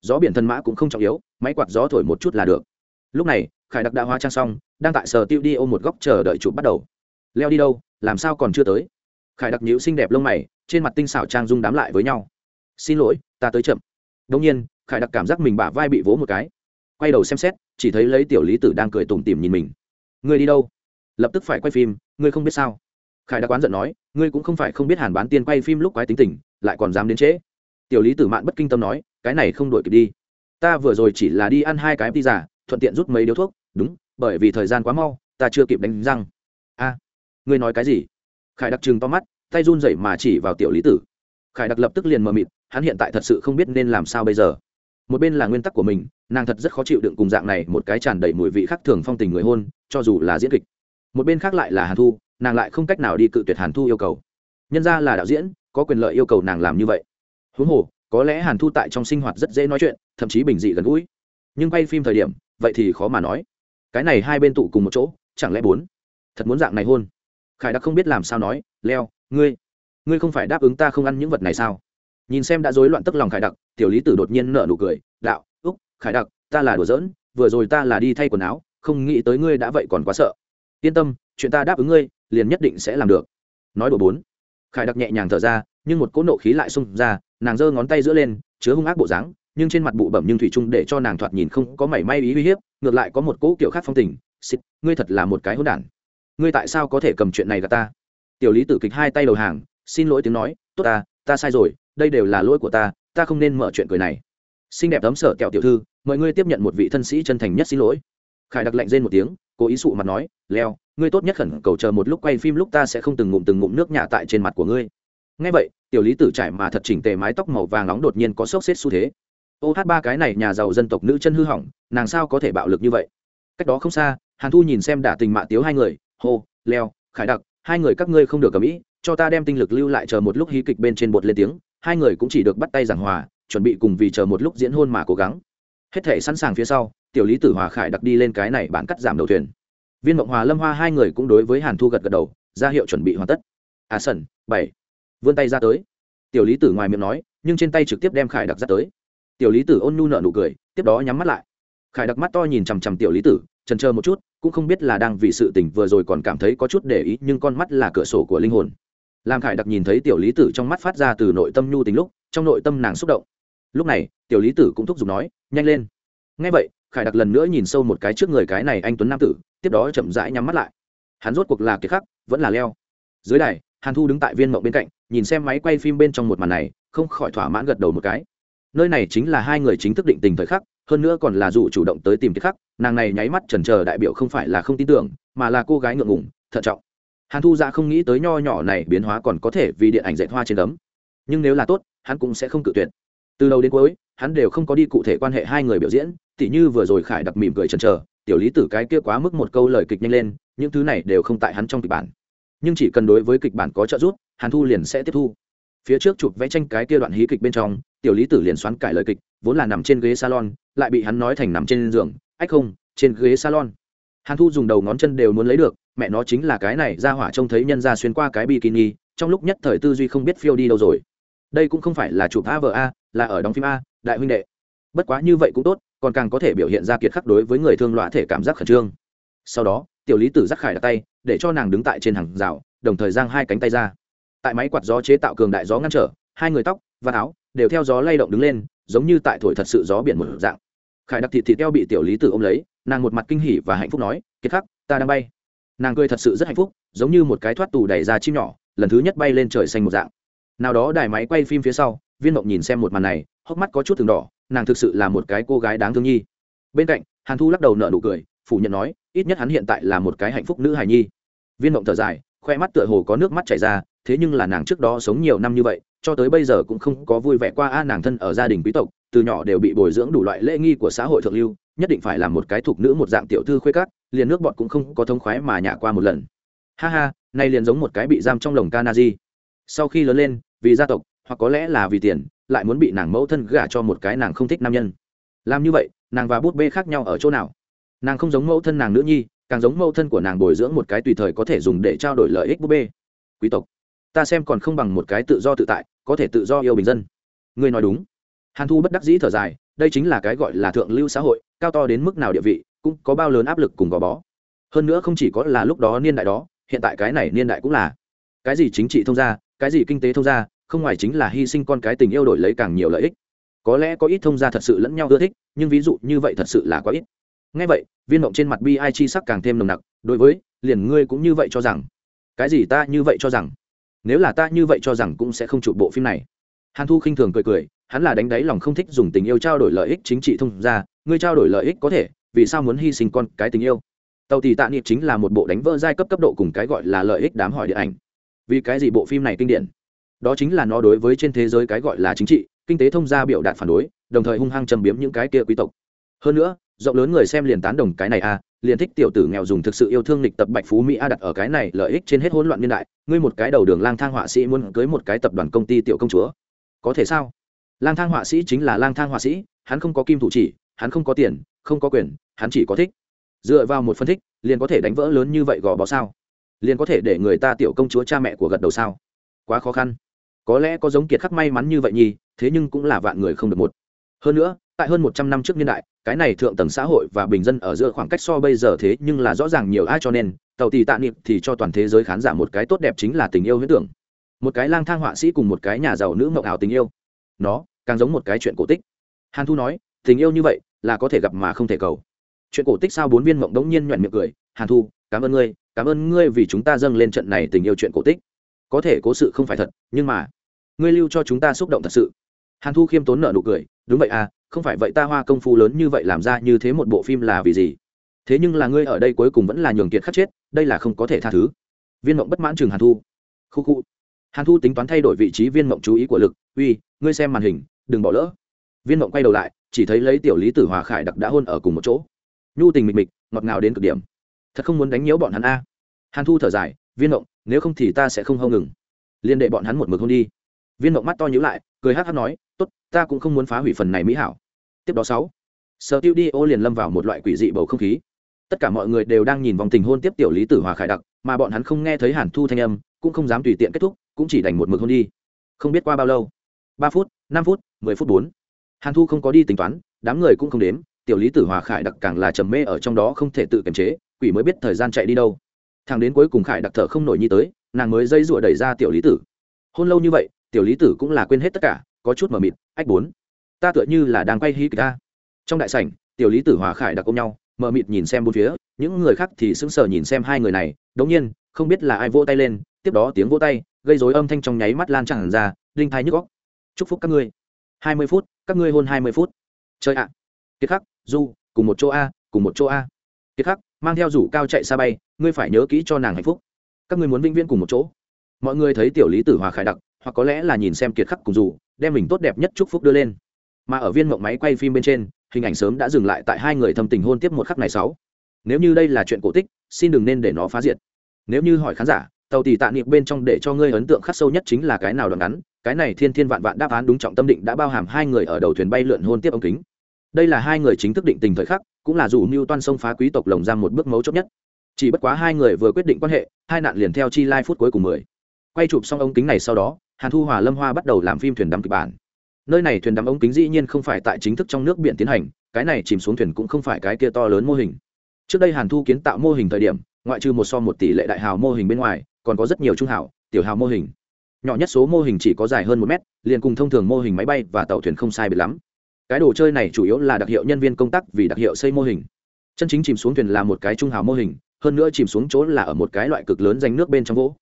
Gió biển thân mã cũng không trọng yếu, máy quạt gió thổi một chút là được. Lúc này, khải đặc đã hóa trang xong, đang tại sở tiêu đi ôm một góc chờ đợi chụp bắt đầu. Leo đi đâu, làm sao còn chưa tới? Khải đặc nhữ xinh đẹp lông mày, trên mặt tinh xảo trang dung đám lại với nhau. Xin lỗi, ta tới chậm. Đông nhiên, khải đặc cảm giác mình bả vai bị vỗ một cái. Quay đầu xem xét, chỉ thấy lấy tiểu lý tử đang cười tủm tỉm nhìn mình. Ngươi đi đâu? Lập tức phải quay phim, ngươi không biết sao khải đặc quán giận nói, ngươi cũng không phải không biết hàn bán tiên quay phim lúc quái tính tình, lại còn dám đến trễ. Tiểu lý tử mạn bất kinh tâm nói, cái này không đổi kịp đi. Ta vừa rồi chỉ là đi ăn hai cái pizza, thuận tiện rút mấy điếu thuốc. Đúng, bởi vì thời gian quá mau, ta chưa kịp đánh răng. A, ngươi nói cái gì? Khải đặc trừng to mắt, tay run rẩy mà chỉ vào tiểu lý tử. Khải đặc lập tức liền mờ mịt, hắn hiện tại thật sự không biết nên làm sao bây giờ. Một bên là nguyên tắc của mình, nàng thật rất khó chịu đựng cùng dạng này một cái tràn đầy mùi vị khác thường phong tình người hôn, cho dù là diễn kịch. Một bên khác lại là hàn thu nàng lại không cách nào đi cự tuyệt hàn thu yêu cầu. Nhân ra là đạo diễn, có quyền lợi yêu cầu nàng làm như vậy. Huống hồ, có lẽ hàn thu tại trong sinh hoạt rất dễ nói chuyện, thậm chí bình dị gần gũi. Nhưng quay phim thời điểm, vậy thì khó mà nói. Cái này hai bên tụ cùng một chỗ, chẳng lẽ bốn? Thật muốn dạng này hôn. Khải đã không biết làm sao nói, leo, ngươi ngươi không phải đáp ứng ta không ăn những vật này sao? Nhìn xem đã rối loạn tức lòng khải đặc, tiểu lý tử đột nhiên nở nụ cười, đạo, úc, khải đặc, ta là đùa giỡn, vừa rồi ta là đi thay quần áo, không nghĩ tới ngươi đã vậy còn quá sợ. Yên tâm, chuyện ta đáp ứng ngươi liền nhất định sẽ làm được. Nói đồ bốn. Khải đặc nhẹ nhàng thở ra, nhưng một cỗ nộ khí lại xung ra, nàng giơ ngón tay giữa lên, chứa hung ác bộ dáng, nhưng trên mặt bụ bẩm nhưng thủy chung để cho nàng thoạt nhìn không có mảy may ý uy hiếp, ngược lại có một cỗ kiểu khác phong tình. Xịt, ngươi thật là một cái hỗn đản. Ngươi tại sao có thể cầm chuyện này gạt ta? Tiểu lý tử kịch hai tay đầu hàng, xin lỗi tiếng nói, tốt ta ta sai rồi, đây đều là lỗi của ta ta không nên mở chuyện cười này. Xinh đẹp tấm sở kẹo tiểu thư, mời ngươi tiếp nhận một vị thân sĩ chân thành nhất xin lỗi khải đặc lạnh rên một tiếng, cố ý sụ mặt nói, leo, ngươi tốt nhất khẩn cầu chờ một lúc quay phim lúc ta sẽ không từng ngụm từng ngụm nước nhả tại trên mặt của ngươi. Ngay vậy, tiểu lý tử trải mà thật chỉnh tề mái tóc màu vàng nóng đột nhiên có sốc xếp xu thế. Ô hát ba cái này nhà giàu dân tộc nữ chân hư hỏng, nàng sao có thể bạo lực như vậy? Cách đó không xa, hàn thu nhìn xem đả tình mạ tiếu hai người, hô, leo, khải đặc, hai người các ngươi không được cầm ý, cho ta đem tinh lực lưu lại chờ một lúc hí kịch bên trên bột lên tiếng. Hai người cũng chỉ được bắt tay giảng hòa, chuẩn bị cùng vì chờ một lúc diễn hôn mà cố gắng. Hết thể sẵn sàng phía sau tiểu lý tử hòa khải đặc đi lên cái này bản cắt giảm đầu thuyền. Viên mộng hòa, lâm hoa hai người cũng đối với hàn thu gật gật đầu, ra hiệu chuẩn bị hoàn tất. À sẩn, bảy. Vươn tay ra tới. Tiểu lý tử ngoài miệng nói, nhưng trên tay trực tiếp đem khải đặc ra tới. Tiểu lý tử ôn nhu nợ nụ cười, tiếp đó nhắm mắt lại. Khải đặc mắt to nhìn chằm chằm tiểu lý tử, trần chờ một chút, cũng không biết là đang vì sự tình vừa rồi còn cảm thấy có chút để ý, nhưng con mắt là cửa sổ của linh hồn. Làm khải đặc nhìn thấy tiểu lý tử trong mắt phát ra từ nội tâm nhu tính lúc, trong nội tâm nàng xúc động. Lúc này, tiểu lý tử cũng thúc giục nói, nhanh lên. Ngay vậy khải đặc lần nữa nhìn sâu một cái trước người cái này anh tuấn nam tử, tiếp đó chậm rãi nhắm mắt lại. Hắn rốt cuộc là kiệt khắc vẫn là leo. Dưới đài, hàn thu đứng tại viên mộng bên cạnh, nhìn xem máy quay phim bên trong một màn này, không khỏi thỏa mãn gật đầu một cái. Nơi này chính là hai người chính thức định tình thời khắc, hơn nữa còn là dù chủ động tới tìm kiệt khắc nàng này nháy mắt trần trờ đại biểu không phải là không tin tưởng, mà là cô gái ngượng ngùng, thận trọng. Hàn thu ra không nghĩ tới nho nhỏ này biến hóa còn có thể vì điện ảnh dạy hoa trên đấm nhưng nếu là tốt, hắn cũng sẽ không cự tuyệt. Từ đầu đến cuối hắn đều không có đi cụ thể quan hệ hai người biểu diễn, tỉ như vừa rồi khải đặc mỉm cười chần chờ, tiểu lý tử cái kia quá mức một câu lời kịch nhanh lên, những thứ này đều không tại hắn trong kịch bản. Nhưng chỉ cần đối với kịch bản có trợ giúp, hàn thu liền sẽ tiếp thu. Phía trước chụp vẽ tranh cái kia đoạn hí kịch bên trong, tiểu lý tử liền xoắn cải lời kịch, vốn là nằm trên ghế salon, lại bị hắn nói thành nằm trên giường, ách không, trên ghế salon. Hàn thu dùng đầu ngón chân đều muốn lấy được, mẹ nó chính là cái này, ra hỏa trông thấy nhân ra xuyên qua cái bikini, trong lúc nhất thời tư duy không biết phiêu đi đâu rồi. Đây cũng không phải là chụp a vờ a, là ở đóng phim a đại huynh đệ. Bất quá như vậy cũng tốt, còn càng có thể biểu hiện ra kiệt khắc đối với người thương loạ thể cảm giác khẩn trương. Sau đó, tiểu lý tử giác khải đặt tay, để cho nàng đứng tại trên hàng rào, đồng thời giang hai cánh tay ra. Tại máy quạt gió chế tạo cường đại gió ngăn trở, hai người tóc và áo đều theo gió lay động đứng lên, giống như tại thổi thật sự gió biển một dạng. Khải đặc thịt thịt keo bị tiểu lý tử ôm lấy, nàng một mặt kinh hỉ và hạnh phúc nói, kiệt khắc, ta đang bay. Nàng cười thật sự rất hạnh phúc, giống như một cái thoát tù đẩy ra chim nhỏ, lần thứ nhất bay lên trời xanh một dạng. Nào đó đài máy quay phim phía sau viên mộng nhìn xem một màn này, hốc mắt có chút thường đỏ, nàng thực sự là một cái cô gái đáng thương nhi. Bên cạnh, hàn thu lắc đầu nợ nụ cười, phủ nhận nói, ít nhất hắn hiện tại là một cái hạnh phúc nữ hài nhi. Viên mộng thở dài, khoe mắt tựa hồ có nước mắt chảy ra, thế nhưng là nàng trước đó sống nhiều năm như vậy, cho tới bây giờ cũng không có vui vẻ qua a, nàng thân ở gia đình quý tộc, từ nhỏ đều bị bồi dưỡng đủ loại lễ nghi của xã hội thượng lưu, nhất định phải là một cái thục nữ một dạng tiểu thư khuê cát liền nước bọt cũng không có thông khoái mà nhả qua một lần. Ha ha, nay liền giống một cái bị giam trong lồng canazi sau khi lớn lên, vì gia tộc hoặc có lẽ là vì tiền, lại muốn bị nàng mẫu thân gả cho một cái nàng không thích nam nhân. Làm như vậy, nàng và bút bê khác nhau ở chỗ nào? Nàng không giống mẫu thân nàng nữ nhi, càng giống mẫu thân của nàng bồi dưỡng một cái tùy thời có thể dùng để trao đổi lợi ích bút bê. Quý tộc, ta xem còn không bằng một cái tự do tự tại, có thể tự do yêu bình dân. Ngươi nói đúng. Hàn thu bất đắc dĩ thở dài, đây chính là cái gọi là thượng lưu xã hội, cao to đến mức nào địa vị, cũng có bao lớn áp lực cùng gò bó. Hơn nữa không chỉ có là lúc đó niên đại đó, hiện tại cái này niên đại cũng là cái gì chính trị thông gia, cái gì kinh tế thông gia không ngoài chính là hy sinh con cái tình yêu đổi lấy càng nhiều lợi ích. Có lẽ có ít thông gia thật sự lẫn nhau ưa thích, nhưng ví dụ như vậy thật sự là quá ít. Ngay vậy, viên mộng trên mặt bi ai chi sắc càng thêm nồng nặc, đối với, liền ngươi cũng như vậy cho rằng. Cái gì ta như vậy cho rằng? Nếu là ta như vậy cho rằng cũng sẽ không chụp bộ phim này. Hàn thu khinh thường cười cười, hắn là đánh đáy lòng không thích dùng tình yêu trao đổi lợi ích chính trị thông ra ngươi trao đổi lợi ích có thể, vì sao muốn hy sinh con cái tình yêu? Tàu tỷ tạ niệm chính là một bộ đánh vỡ giai cấp cấp độ cùng cái gọi là lợi ích đám hỏi điện ảnh. Vì cái gì bộ phim này kinh điển? Đó chính là nó đối với trên thế giới cái gọi là chính trị kinh tế thông gia biểu đạt phản đối đồng thời hung hăng châm biếm những cái kia quý tộc. Hơn nữa rộng lớn người xem liền tán đồng cái này a à, liền thích tiểu tử nghèo dùng thực sự yêu thương lịch tập bạch phú mỹ a đặt ở cái này lợi ích trên hết hỗn loạn niên đại ngươi một cái đầu đường lang thang họa sĩ muốn cưới một cái tập đoàn công ty tiểu công chúa. Có thể sao? Lang thang họa sĩ chính là lang thang họa sĩ hắn không có kim thủ chỉ hắn không có tiền không có quyền hắn chỉ có thích. Dựa vào một phân tích liền có thể đánh vỡ lớn như vậy gò bó sao? Liền có thể để người ta tiểu công chúa cha mẹ của gật đầu sao? Quá khó khăn có lẽ có giống kiệt khắc may mắn như vậy nhì thế nhưng cũng là vạn người không được một. Hơn nữa, tại hơn một trăm năm trước niên đại, cái này thượng tầng xã hội và bình dân ở giữa khoảng cách so bây giờ thế nhưng là rõ ràng nhiều ai cho nên, tàu tì tạ niệm thì cho toàn thế giới khán giả một cái tốt đẹp chính là tình yêu huyết tưởng. Một cái lang thang họa sĩ cùng một cái nhà giàu nữ mộng ảo tình yêu. Nó, càng giống một cái chuyện cổ tích. Hàn thu nói, tình yêu như vậy là có thể gặp mà không thể cầu. Chuyện cổ tích sao bốn viên mộng đống nhiên nhoẹn miệng cười, hàn thu, cảm ơn ngươi, cảm ơn ngươi vì chúng ta dâng lên trận này tình yêu chuyện cổ tích có thể cố sự không phải thật, nhưng mà, ngươi lưu cho chúng ta xúc động thật sự. Hàn thu khiêm tốn nợ nụ cười, đúng vậy à không phải vậy ta hoa công phu lớn như vậy làm ra như thế một bộ phim là vì gì? Thế nhưng là ngươi ở đây cuối cùng vẫn là nhường kiệt khắc chết, đây là không có thể tha thứ. Viên mộng bất mãn chừng hàn thu. Khu khu. Hàn thu tính toán thay đổi vị trí viên mộng chú ý của lực. Uy, ngươi xem màn hình, đừng bỏ lỡ. Viên mộng quay đầu lại, chỉ thấy lấy tiểu lý tử hòa khải đặc đã hôn ở cùng một chỗ. Nhu tình mịch mịch, ngọt ngào đến cực điểm. Thật không muốn đánh nhiễu bọn hắn a. Hàn thu thở dài, viên mộng nếu không thì ta sẽ không hâu ngừng. Liên đệ bọn hắn một mực hôn đi. Viên mộng mắt to nhữ lại, cười hát hát nói, tốt, ta cũng không muốn phá hủy phần này mỹ hảo. Tiếp đó sáu, sở tiêu đi ô liền lâm vào một loại quỷ dị bầu không khí. Tất cả mọi người đều đang nhìn vòng tình hôn tiếp tiểu lý tử hòa khải đặc, mà bọn hắn không nghe thấy hàn thu thanh âm, cũng không dám tùy tiện kết thúc, cũng chỉ đành một mực hôn đi. Không biết qua bao lâu. Ba phút, năm phút, mười phút bốn. Hàn thu không có đi tính toán, đám người cũng không đếm, tiểu lý tử hòa khải đặc càng là trầm mê ở trong đó không thể tự kiềm chế, quỷ mới biết thời gian chạy đi đâu thằng đến cuối cùng khải đặc thở không nổi nhi tới, nàng mới dây rụa đẩy ra tiểu lý tử. Hôn lâu như vậy, tiểu lý tử cũng là quên hết tất cả, có chút mờ mịt, ách bốn. Ta tựa như là đang quay hí kịch ta. Trong đại sảnh, tiểu lý tử hòa khải đặc ôm nhau, mờ mịt nhìn xem bốn phía, những người khác thì sững sờ nhìn xem hai người này, đống nhiên, không biết là ai vỗ tay lên, tiếp đó tiếng vỗ tay, gây dối âm thanh trong nháy mắt lan tràn ra, đinh thai nhức góc chúc phúc các ngươi. Hai mươi phút, các ngươi hôn hai mươi phút. Chơi ạ. À. kiệt khắc, du, cùng một chỗ a, cùng một chỗ a. Kiệt khắc mang theo rủ cao chạy xa bay, ngươi phải nhớ kỹ cho nàng hạnh phúc. Các ngươi muốn vĩnh viễn cùng một chỗ. Mọi người thấy tiểu lý tử hòa khải đặc, hoặc có lẽ là nhìn xem kiệt khắc cùng dù đem mình tốt đẹp nhất chúc phúc đưa lên. Mà ở viên mộng máy quay phim bên trên, hình ảnh sớm đã dừng lại tại hai người thâm tình hôn tiếp một khắc này sáu. Nếu như đây là chuyện cổ tích, xin đừng nên để nó phá diệt. Nếu như hỏi khán giả, tàu tỷ tạ niệm bên trong để cho ngươi ấn tượng khắc sâu nhất chính là cái nào đoạn ngắn, cái này thiên thiên vạn vạn đáp án đúng trọng tâm định đã bao hàm hai người ở đầu thuyền bay lượn hôn tiếp ống kính đây là hai người chính thức định tình thời khắc, cũng là dù mưu toan sông phá quý tộc lồng giam một bước mấu chốt nhất. Chỉ bất quá hai người vừa quyết định quan hệ, hai nạn liền theo chi lai phút cuối cùng mười. Quay chụp xong ống kính này sau đó, hàn thu hòa lâm hoa bắt đầu làm phim thuyền đắm kịch bản. Nơi này thuyền đắm ống kính dĩ nhiên không phải tại chính thức trong nước biển tiến hành, cái này chìm xuống thuyền cũng không phải cái kia to lớn mô hình. Trước đây hàn thu kiến tạo mô hình thời điểm, ngoại trừ một so một tỷ lệ đại hào mô hình bên ngoài, còn có rất nhiều trung hào, tiểu hào mô hình. Nhỏ nhất số mô hình chỉ có dài hơn một mét, liền cùng thông thường mô hình máy bay và tàu thuyền không sai biệt lắm cái đồ chơi này chủ yếu là đặc hiệu nhân viên công tác vì đặc hiệu xây mô hình. Chân chính chìm xuống thuyền là một cái trung hào mô hình, hơn nữa chìm xuống chỗ là ở một cái loại cực lớn danh nước bên trong gỗ.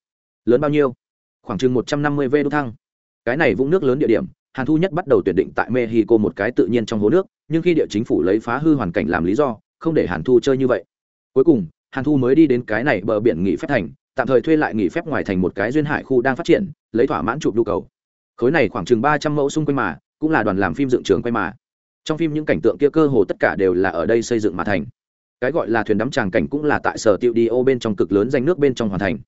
Lớn bao nhiêu? Khoảng chừng một trăm năm mươi v đô thăng. Cái này vũng nước lớn địa điểm, hàn thu nhất bắt đầu tuyển định tại mexico một cái tự nhiên trong hố nước, nhưng khi địa chính phủ lấy phá hư hoàn cảnh làm lý do, không để hàn thu chơi như vậy. Cuối cùng, hàn thu mới đi đến cái này bờ biển nghỉ phép thành, tạm thời thuê lại nghỉ phép ngoài thành một cái duyên hải khu đang phát triển, lấy thỏa mãn chụp nhu cầu. Khối này khoảng chừng ba trăm mẫu xung quanh mà cũng là đoàn làm phim dựng trường quay mà. Trong phim những cảnh tượng kia cơ hồ tất cả đều là ở đây xây dựng mà thành. Cái gọi là thuyền đắm tràng cảnh cũng là tại sở tiệu đi ô bên trong cực lớn danh nước bên trong hoàn thành.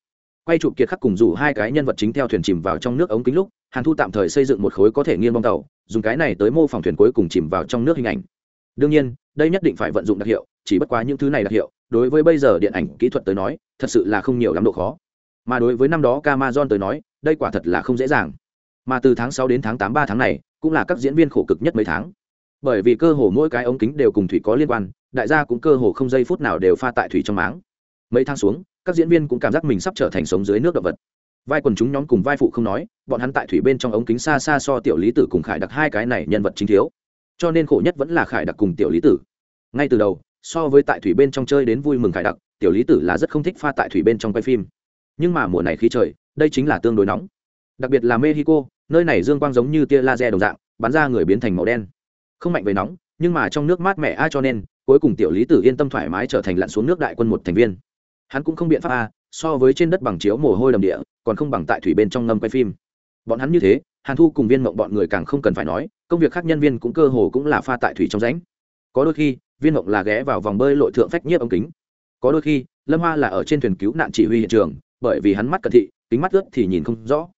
Quay chụp kiệt khắc cùng rủ hai cái nhân vật chính theo thuyền chìm vào trong nước ống kính lúc, hàn thu tạm thời xây dựng một khối có thể nghiêng bong tàu, dùng cái này tới mô phỏng thuyền cuối cùng chìm vào trong nước hình ảnh. Đương nhiên, đây nhất định phải vận dụng đặc hiệu, chỉ bất quá những thứ này đặc hiệu, đối với bây giờ điện ảnh kỹ thuật tới nói, thật sự là không nhiều lắm độ khó. Mà đối với năm đó camason tới nói, đây quả thật là không dễ dàng. Mà từ tháng sáu đến tháng tám ba tháng này cũng là các diễn viên khổ cực nhất mấy tháng. Bởi vì cơ hồ mỗi cái ống kính đều cùng thủy có liên quan, đại gia cũng cơ hồ không giây phút nào đều pha tại thủy trong máng. Mấy tháng xuống, các diễn viên cũng cảm giác mình sắp trở thành sống dưới nước động vật. Vai quần chúng nhóm cùng vai phụ không nói, bọn hắn tại thủy bên trong ống kính xa xa so tiểu lý tử cùng khải đặc hai cái này nhân vật chính thiếu. Cho nên khổ nhất vẫn là khải đặc cùng tiểu lý tử. Ngay từ đầu, so với tại thủy bên trong chơi đến vui mừng khải đặc, tiểu lý tử là rất không thích pha tại thủy bên trong quay phim. Nhưng mà mùa này khí trời, đây chính là tương đối nóng. Đặc biệt là mexico nơi này dương quang giống như tia laser đồng dạng, bắn ra người biến thành màu đen. Không mạnh về nóng, nhưng mà trong nước mát mẻ a cho nên, cuối cùng tiểu lý tử yên tâm thoải mái trở thành lặn xuống nước đại quân một thành viên. Hắn cũng không biện pháp a, so với trên đất bằng chiếu mồ hôi đầm địa, còn không bằng tại thủy bên trong ngâm quay phim. Bọn hắn như thế, hàn thu cùng viên mộng bọn người càng không cần phải nói, công việc khác nhân viên cũng cơ hồ cũng là pha tại thủy trong ránh có đôi khi, viên mộng là ghé vào vòng bơi lội thượng phách nhiếp ống kính. Có đôi khi, lâm hoa là ở trên thuyền cứu nạn chỉ huy hiện trường, bởi vì hắn mắt cận thị, kính mắt ướt thì nhìn không rõ.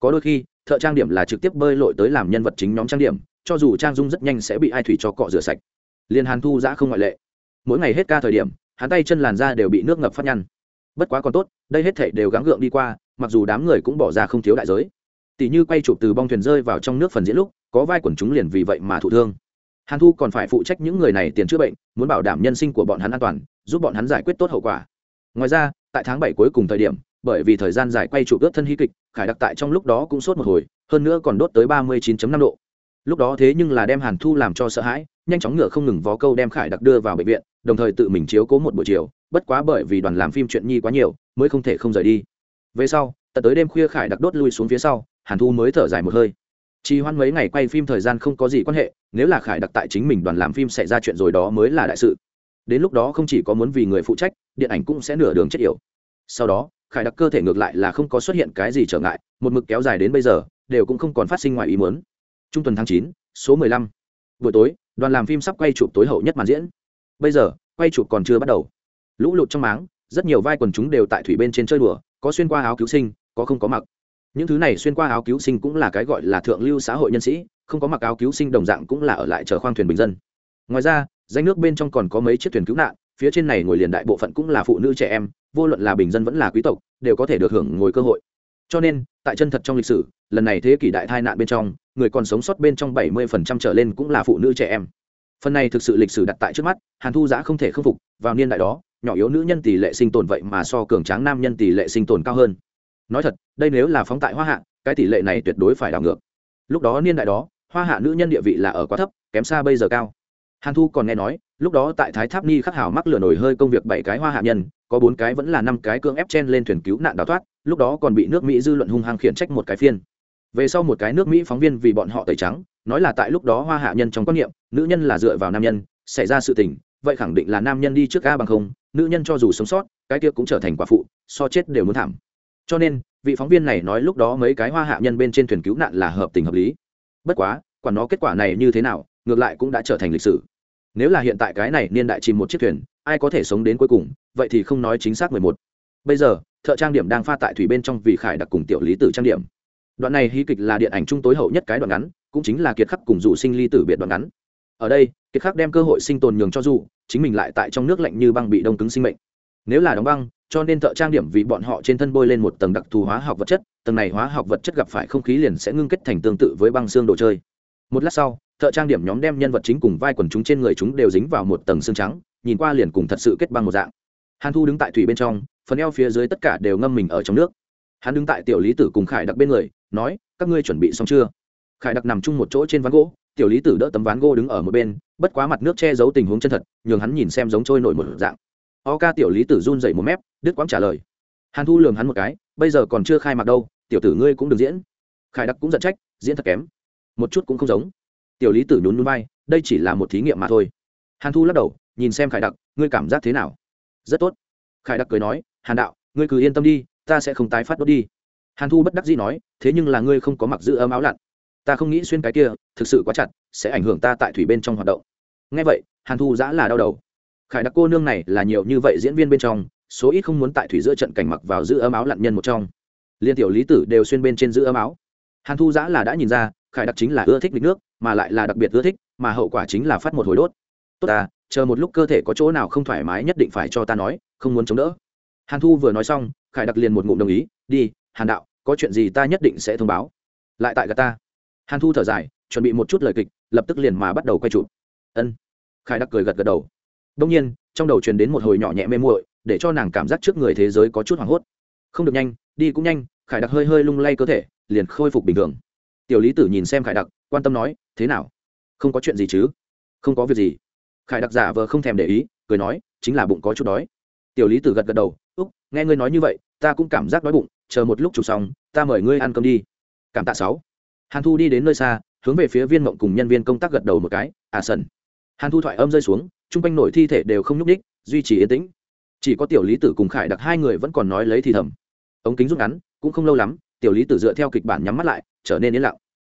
Có đôi khi thợ trang điểm là trực tiếp bơi lội tới làm nhân vật chính nhóm trang điểm, cho dù trang dung rất nhanh sẽ bị ai thủy cho cọ rửa sạch. Liên hàn thu giã không ngoại lệ. Mỗi ngày hết ca thời điểm, hắn tay chân làn da đều bị nước ngập phát nhăn. Bất quá còn tốt, đây hết thể đều gắng gượng đi qua, mặc dù đám người cũng bỏ ra không thiếu đại giới. Tỷ như quay chụp từ bong thuyền rơi vào trong nước phần diễn lúc, có vai quần chúng liền vì vậy mà thụ thương. Hàn thu còn phải phụ trách những người này tiền chữa bệnh, muốn bảo đảm nhân sinh của bọn hắn an toàn, giúp bọn hắn giải quyết tốt hậu quả. Ngoài ra, tại tháng bảy cuối cùng thời điểm bởi vì thời gian dài quay trụ ướt thân hy kịch, khải đặc tại trong lúc đó cũng sốt một hồi, hơn nữa còn đốt tới ba mươi 39 năm độ. Lúc đó thế nhưng là đem hàn thu làm cho sợ hãi, nhanh chóng ngựa không ngừng vó câu đem khải đặc đưa vào bệnh viện, đồng thời tự mình chiếu cố một buổi chiều, bất quá bởi vì đoàn làm phim chuyện nhi quá nhiều, mới không thể không rời đi. Về sau, tận tới đêm khuya khải đặc đốt lui xuống phía sau, hàn thu mới thở dài một hơi. Chỉ hoãn mấy ngày quay phim thời gian không có gì quan hệ, nếu là khải đặc tại chính mình đoàn làm phim xảy ra chuyện rồi đó mới là đại sự. Đến lúc đó không chỉ có muốn vì người phụ trách, điện ảnh cũng sẽ nửa đường chết yểu. Sau đó khải đặc cơ thể ngược lại là không có xuất hiện cái gì trở ngại, một mực kéo dài đến bây giờ, đều cũng không còn phát sinh ngoài ý muốn. Trung tuần tháng chín, số mười lăm. Buổi tối, đoàn làm phim sắp quay chụp tối hậu nhất màn diễn. Bây giờ, quay chụp còn chưa bắt đầu. Lũ lụt trong máng, rất nhiều vai quần chúng đều tại thủy bên trên chơi đùa, có xuyên qua áo cứu sinh, có không có mặc. Những thứ này xuyên qua áo cứu sinh cũng là cái gọi là thượng lưu xã hội nhân sĩ, không có mặc áo cứu sinh đồng dạng cũng là ở lại chờ khoang thuyền bình dân. Ngoài ra, danh nước bên trong còn có mấy chiếc thuyền cứu nạn phía trên này ngồi liền đại bộ phận cũng là phụ nữ trẻ em, vô luận là bình dân vẫn là quý tộc, đều có thể được hưởng ngồi cơ hội. Cho nên, tại chân thật trong lịch sử, lần này thế kỷ đại tai nạn bên trong, người còn sống sót bên trong bảy mươi phần trăm trở lên cũng là phụ nữ trẻ em. Phần này thực sự lịch sử đặt tại trước mắt, hàn thu giã không thể khâm phục, vào niên đại đó, nhỏ yếu nữ nhân tỷ lệ sinh tồn vậy mà so cường tráng nam nhân tỷ lệ sinh tồn cao hơn. Nói thật, đây nếu là phóng tại hoa hạ, cái tỷ lệ này tuyệt đối phải đảo ngược. Lúc đó niên đại đó, hoa hạ nữ nhân địa vị là ở quá thấp, kém xa bây giờ cao. Hàn thu còn nghe nói lúc đó tại thái tháp ni khắc hảo mắc lửa nổi hơi công việc bảy cái hoa hạ nhân, có bốn cái vẫn là năm cái cưỡng ép chen lên thuyền cứu nạn đào thoát, lúc đó còn bị nước mỹ dư luận hung hăng khiển trách một cái phiên. Về sau một cái nước mỹ phóng viên vì bọn họ tẩy trắng, nói là tại lúc đó hoa hạ nhân trong quan niệm, nữ nhân là dựa vào nam nhân, xảy ra sự tình, vậy khẳng định là nam nhân đi trước ga bằng không, nữ nhân cho dù sống sót, cái kia cũng trở thành quả phụ, so chết đều muốn thảm. Cho nên, vị phóng viên này nói lúc đó mấy cái hoa hạ nhân bên trên thuyền cứu nạn là hợp tình hợp lý. Bất quá, quản nó kết quả này như thế nào, ngược lại cũng đã trở thành lịch sử nếu là hiện tại cái này niên đại chìm một chiếc thuyền, ai có thể sống đến cuối cùng, vậy thì không nói chính xác mười một. Bây giờ, thợ trang điểm đang pha tại thủy bên trong vì khải đặc cùng tiểu lý tử trang điểm. Đoạn này hí kịch là điện ảnh trung tối hậu nhất cái đoạn ngắn, cũng chính là kiệt khắc cùng dù sinh ly tử biệt đoạn ngắn. Ở đây, kiệt khắc đem cơ hội sinh tồn nhường cho dù chính mình lại tại trong nước lạnh như băng bị đông cứng sinh mệnh. Nếu là đóng băng, cho nên thợ trang điểm vì bọn họ trên thân bôi lên một tầng đặc thù hóa học vật chất, tầng này hóa học vật chất gặp phải không khí liền sẽ ngưng kết thành tương tự với băng xương đồ chơi. Một lát sau thợ trang điểm nhóm đem nhân vật chính cùng vai quần chúng trên người chúng đều dính vào một tầng xương trắng, nhìn qua liền cùng thật sự kết băng một dạng. Hàn thu đứng tại thủy bên trong, phần eo phía dưới tất cả đều ngâm mình ở trong nước. Hắn đứng tại tiểu lý tử cùng khải đặc bên người, nói, các ngươi chuẩn bị xong chưa? Khải đặc nằm chung một chỗ trên ván gỗ, tiểu lý tử đỡ tấm ván gỗ đứng ở một bên, bất quá mặt nước che giấu tình huống chân thật, nhường hắn nhìn xem giống trôi nổi một dạng. O ca tiểu lý tử run dậy một mép, đứt quãng trả lời. Hàn thu lường hắn một cái, bây giờ còn chưa khai mạc đâu, tiểu tử ngươi cũng đừng diễn. Khải đặc cũng giận trách, diễn thật kém, một chút cũng không giống tiểu lý tử nhún núi bay đây chỉ là một thí nghiệm mà thôi. Hàn thu lắc đầu, nhìn xem khải đặc, ngươi cảm giác thế nào? Rất tốt. Khải đặc cười nói, hàn đạo, ngươi cứ yên tâm đi, ta sẽ không tái phát đốt đi. Hàn thu bất đắc dĩ nói, thế nhưng là ngươi không có mặc giữ ấm áo lặn. Ta không nghĩ xuyên cái kia, thực sự quá chặt, sẽ ảnh hưởng ta tại thủy bên trong hoạt động. Ngay vậy, hàn thu giã là đau đầu. Khải đặc cô nương này là nhiều như vậy diễn viên bên trong, số ít không muốn tại thủy giữa trận cảnh mặc vào giữ ấm áo lặn nhân một trong. Liên tiểu lý tử đều xuyên bên trên giữ ấm áo. Hàn thu giã là đã nhìn ra khải đặc chính là ưa thích nghịch nước, mà lại là đặc biệt ưa thích, mà hậu quả chính là phát một hồi đốt. Tốt ta, chờ một lúc cơ thể có chỗ nào không thoải mái nhất định phải cho ta nói, không muốn chống đỡ. Hàn thu vừa nói xong, khải đặc liền một ngụm đồng ý, đi, hàn đạo, có chuyện gì ta nhất định sẽ thông báo. Lại tại gà ta. Hàn thu thở dài, chuẩn bị một chút lời kịch, lập tức liền mà bắt đầu quay chụp. Ân. Khải đặc cười gật gật đầu. Đông nhiên, trong đầu truyền đến một hồi nhỏ nhẹ mê muội, để cho nàng cảm giác trước người thế giới có chút hoảng hốt. Không được nhanh, đi cũng nhanh, khải đặc hơi hơi lung lay cơ thể, liền khôi phục bình thường tiểu lý tử nhìn xem khải đặc, quan tâm nói, thế nào? Không có chuyện gì chứ? Không có việc gì? Khải đặc giả vờ không thèm để ý, cười nói, chính là bụng có chút đói. Tiểu lý tử gật gật đầu, úc, nghe ngươi nói như vậy, ta cũng cảm giác đói bụng, chờ một lúc chụp xong, ta mời ngươi ăn cơm đi. Cảm tạ sáu. Hàn thu đi đến nơi xa, hướng về phía viên mộng cùng nhân viên công tác gật đầu một cái à sần. Hàn thu thoại âm rơi xuống, chung quanh nổi thi thể đều không nhúc ních duy trì yên tĩnh. Chỉ có tiểu lý tử cùng khải đặc hai người vẫn còn nói lấy thì thầm. Ống kính rút ngắn, cũng không lâu lắm tiểu lý tử dựa theo kịch bản nhắm mắt lại, trở nên yên lặng.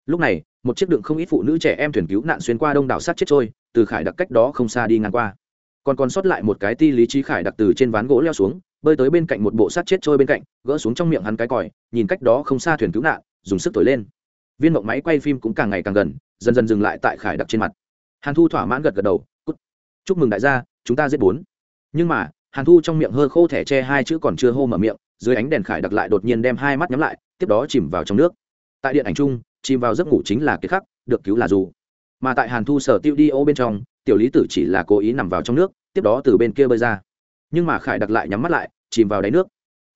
Lúc này, một chiếc đựng không ít phụ nữ trẻ em thuyền cứu nạn xuyên qua đông đảo sát chết trôi, từ khải đặc cách đó không xa đi ngang qua. Còn còn sót lại một cái ti lý trí khải đặc từ trên ván gỗ leo xuống, bơi tới bên cạnh một bộ sát chết trôi bên cạnh, gỡ xuống trong miệng hắn cái còi, nhìn cách đó không xa thuyền cứu nạn, dùng sức thổi lên. Viên mộng máy quay phim cũng càng ngày càng gần, dần dần dừng lại tại khải đặc trên mặt. Hàn thu thỏa mãn gật gật đầu, cút. Chúc mừng đại gia, chúng ta giết bốn. Nhưng mà, hàn thu trong miệng hơ khô thẻ tre hai chữ còn chưa hô mở miệng, dưới ánh đèn khải đặc lại đột nhiên đem hai mắt nhắm lại tiếp đó chìm vào trong nước. Tại điện ảnh chung, chìm vào giấc ngủ chính là kiệt khắc, được cứu là dù. Mà tại hàn thu sở tiêu đi ô bên trong, tiểu lý tử chỉ là cố ý nằm vào trong nước, tiếp đó từ bên kia bơi ra. Nhưng mà khải đặc lại nhắm mắt lại, chìm vào đáy nước.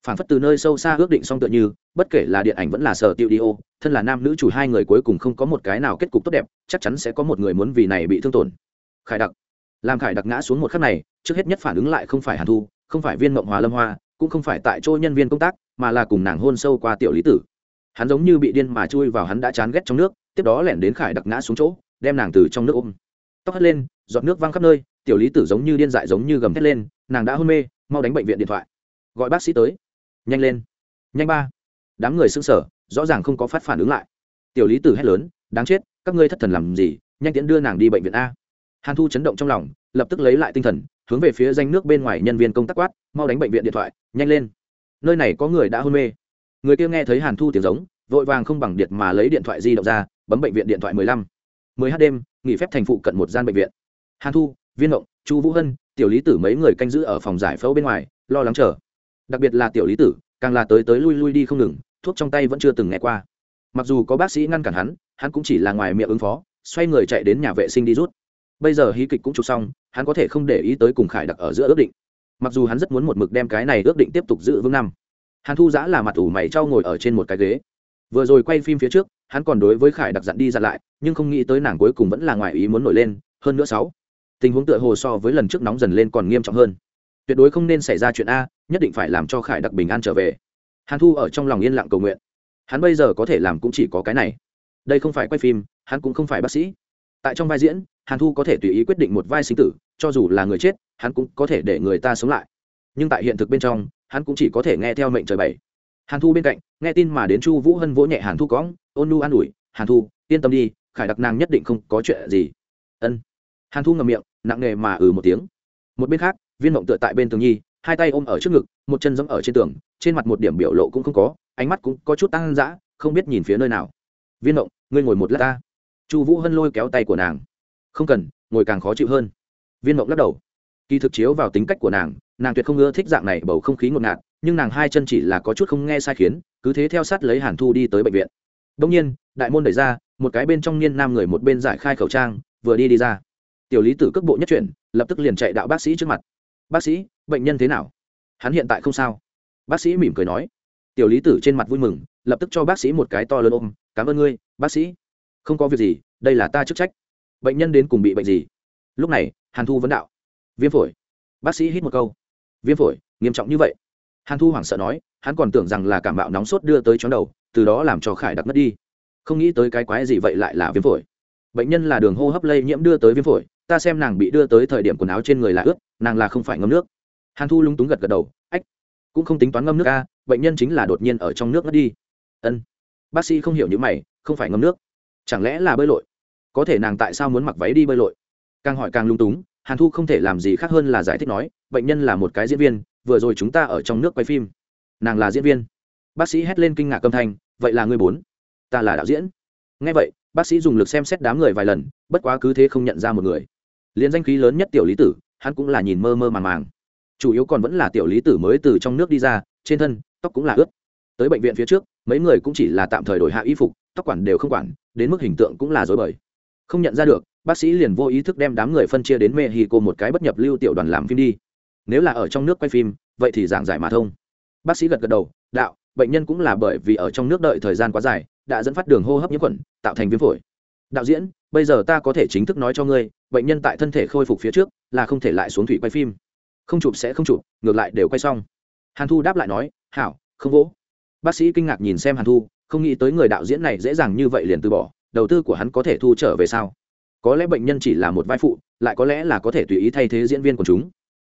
Phản phất từ nơi sâu xa ước định xong tựa như, bất kể là điện ảnh vẫn là sở tiêu đi ô, thân là nam nữ chủ hai người cuối cùng không có một cái nào kết cục tốt đẹp, chắc chắn sẽ có một người muốn vì này bị thương tổn. Khải đặc. Làm khải đặc ngã xuống một khắc này, trước hết nhất phản ứng lại không phải hàn thu, không phải viên mộng hòa lâm hoa cũng không phải tại chỗ nhân viên công tác, mà là cùng nàng hôn sâu qua tiểu lý tử. Hắn giống như bị điên mà chui vào hắn đã chán ghét trong nước, tiếp đó lẻn đến khải đặc ngã xuống chỗ, đem nàng từ trong nước ôm. Tóc hất lên, giọt nước văng khắp nơi, tiểu lý tử giống như điên dại giống như gầm thét lên, nàng đã hôn mê, mau đánh bệnh viện điện thoại. Gọi bác sĩ tới. Nhanh lên. Nhanh ba. Đám người xưng sở rõ ràng không có phát phản ứng lại. Tiểu lý tử hét lớn, đáng chết, các ngươi thất thần làm gì, nhanh tiễn đưa nàng đi bệnh viện a. Hàn thu chấn động trong lòng, lập tức lấy lại tinh thần hướng về phía danh nước bên ngoài nhân viên công tác quát, mau đánh bệnh viện điện thoại, nhanh lên. Nơi này có người đã hôn mê. Người kia nghe thấy hàn thu tiếng giống, vội vàng không bằng điện mà lấy điện thoại di động ra, bấm bệnh viện điện thoại mười lăm. mười h đêm, nghỉ phép thành phụ cận một gian bệnh viện. Hàn thu, viên động chu vũ hân, tiểu lý tử mấy người canh giữ ở phòng giải phẫu bên ngoài, lo lắng chờ. Đặc biệt là tiểu lý tử, càng là tới tới lui lui đi không ngừng, thuốc trong tay vẫn chưa từng nghe qua. Mặc dù có bác sĩ ngăn cản hắn hắn cũng chỉ là ngoài miệng ứng phó, xoay người chạy đến nhà vệ sinh đi rút. Bây giờ hí kịch cũng chụp xong hắn có thể không để ý tới cùng khải đặc ở giữa ước định. Mặc dù hắn rất muốn một mực đem cái này ước định tiếp tục giữ vững năm. Hàn thu giã là mặt ủ mày trao ngồi ở trên một cái ghế. Vừa rồi quay phim phía trước, hắn còn đối với khải đặc dặn đi dặn lại, nhưng không nghĩ tới nàng cuối cùng vẫn là ngoài ý muốn nổi lên, hơn nữa sáu. Tình huống tựa hồ so với lần trước nóng dần lên còn nghiêm trọng hơn. Tuyệt đối không nên xảy ra chuyện a, nhất định phải làm cho khải đặc bình an trở về. Hàn thu ở trong lòng yên lặng cầu nguyện. Hắn bây giờ có thể làm cũng chỉ có cái này. Đây không phải quay phim, hắn cũng không phải bác sĩ. Tại trong vai diễn hàn thu có thể tùy ý quyết định một vai sinh tử, cho dù là người chết, hắn cũng có thể để người ta sống lại. Nhưng tại hiện thực bên trong, hắn cũng chỉ có thể nghe theo mệnh trời bảy hàn thu bên cạnh, nghe tin mà đến chu vũ hân vỗ nhẹ hàn thu cõng, ôn nu an ủi, hàn thu, yên tâm đi, khải đặc nàng nhất định không có chuyện gì. Ân. Hàn thu ngầm miệng, nặng nề mà ừ một tiếng. Một bên khác, viên mộng tựa tại bên tường nhi, hai tay ôm ở trước ngực, một chân giống ở trên tường, trên mặt một điểm biểu lộ cũng không có, ánh mắt cũng có chút tăng dã, không biết nhìn phía nơi nào. Viên mộng, ngươi ngồi một lát ta. Chu vũ hân lôi kéo tay của nàng không cần, ngồi càng khó chịu hơn. Viên mộng lắc đầu. Kỳ thực chiếu vào tính cách của nàng nàng tuyệt không ưa thích dạng này bầu không khí ngột ngạt, nhưng nàng hai chân chỉ là có chút không nghe sai khiến, cứ thế theo sát lấy hàn thu đi tới bệnh viện. Đông nhiên, đại môn đẩy ra, một cái bên trong niên nam người một bên giải khai khẩu trang, vừa đi đi ra. Tiểu lý tử cước bộ nhất chuyển, lập tức liền chạy đạo bác sĩ trước mặt. Bác sĩ, bệnh nhân thế nào? Hắn hiện tại không sao. Bác sĩ mỉm cười nói. Tiểu lý tử trên mặt vui mừng, lập tức cho bác sĩ một cái to lớn ôm. Cảm ơn ngươi, bác sĩ. Không có việc gì, đây là ta chức trách bệnh nhân đến cùng bị bệnh gì? Lúc này, hàn thu vấn đạo. Viêm phổi. Bác sĩ hít một câu. Viêm phổi, nghiêm trọng như vậy. Hàn thu hoảng sợ nói, hắn còn tưởng rằng là cảm bạo nóng sốt đưa tới chóng đầu, từ đó làm cho khải đặc mất đi. Không nghĩ tới cái quái gì vậy lại là viêm phổi. Bệnh nhân là đường hô hấp lây nhiễm đưa tới viêm phổi, ta xem nàng bị đưa tới thời điểm quần áo trên người là ướt, nàng là không phải ngâm nước. Hàn thu lung túng gật gật đầu, ách, cũng không tính toán ngâm nước a, bệnh nhân chính là đột nhiên ở trong nước mất đi. Ân. Bác sĩ không hiểu những mày, không phải ngâm nước, chẳng lẽ là bơi lội? Có thể nàng tại sao muốn mặc váy đi bơi lội? Càng hỏi càng lung túng, hàn thu không thể làm gì khác hơn là giải thích nói, bệnh nhân là một cái diễn viên, vừa rồi chúng ta ở trong nước quay phim. Nàng là diễn viên. Bác sĩ hét lên kinh ngạc âm thanh, vậy là người bốn. Ta là đạo diễn. Ngay vậy, bác sĩ dùng lực xem xét đám người vài lần, bất quá cứ thế không nhận ra một người. Liên danh khí lớn nhất tiểu lý tử, hắn cũng là nhìn mơ mơ màng màng. Chủ yếu còn vẫn là tiểu lý tử mới từ trong nước đi ra, trên thân, tóc cũng là ướt. Tới bệnh viện phía trước, mấy người cũng chỉ là tạm thời đổi hạ y phục, tóc quản đều không quản đến mức hình tượng cũng là dối bời không nhận ra được, bác sĩ liền vô ý thức đem đám người phân chia đến mexico một cái bất nhập lưu tiểu đoàn làm phim đi. Nếu là ở trong nước quay phim, vậy thì giảng giải mà thông. Bác sĩ gật gật đầu, đạo, bệnh nhân cũng là bởi vì ở trong nước đợi thời gian quá dài, đã dẫn phát đường hô hấp nhiễm khuẩn, tạo thành viêm phổi. Đạo diễn, bây giờ ta có thể chính thức nói cho ngươi, bệnh nhân tại thân thể khôi phục phía trước là không thể lại xuống thủy quay phim. Không chụp sẽ không chụp, ngược lại đều quay xong. Hàn thu đáp lại nói, hảo, không vỗ. Bác sĩ kinh ngạc nhìn xem hàn thu, không nghĩ tới người đạo diễn này dễ dàng như vậy liền từ bỏ đầu tư của hắn có thể thu trở về sao? Có lẽ bệnh nhân chỉ là một vai phụ, lại có lẽ là có thể tùy ý thay thế diễn viên của chúng.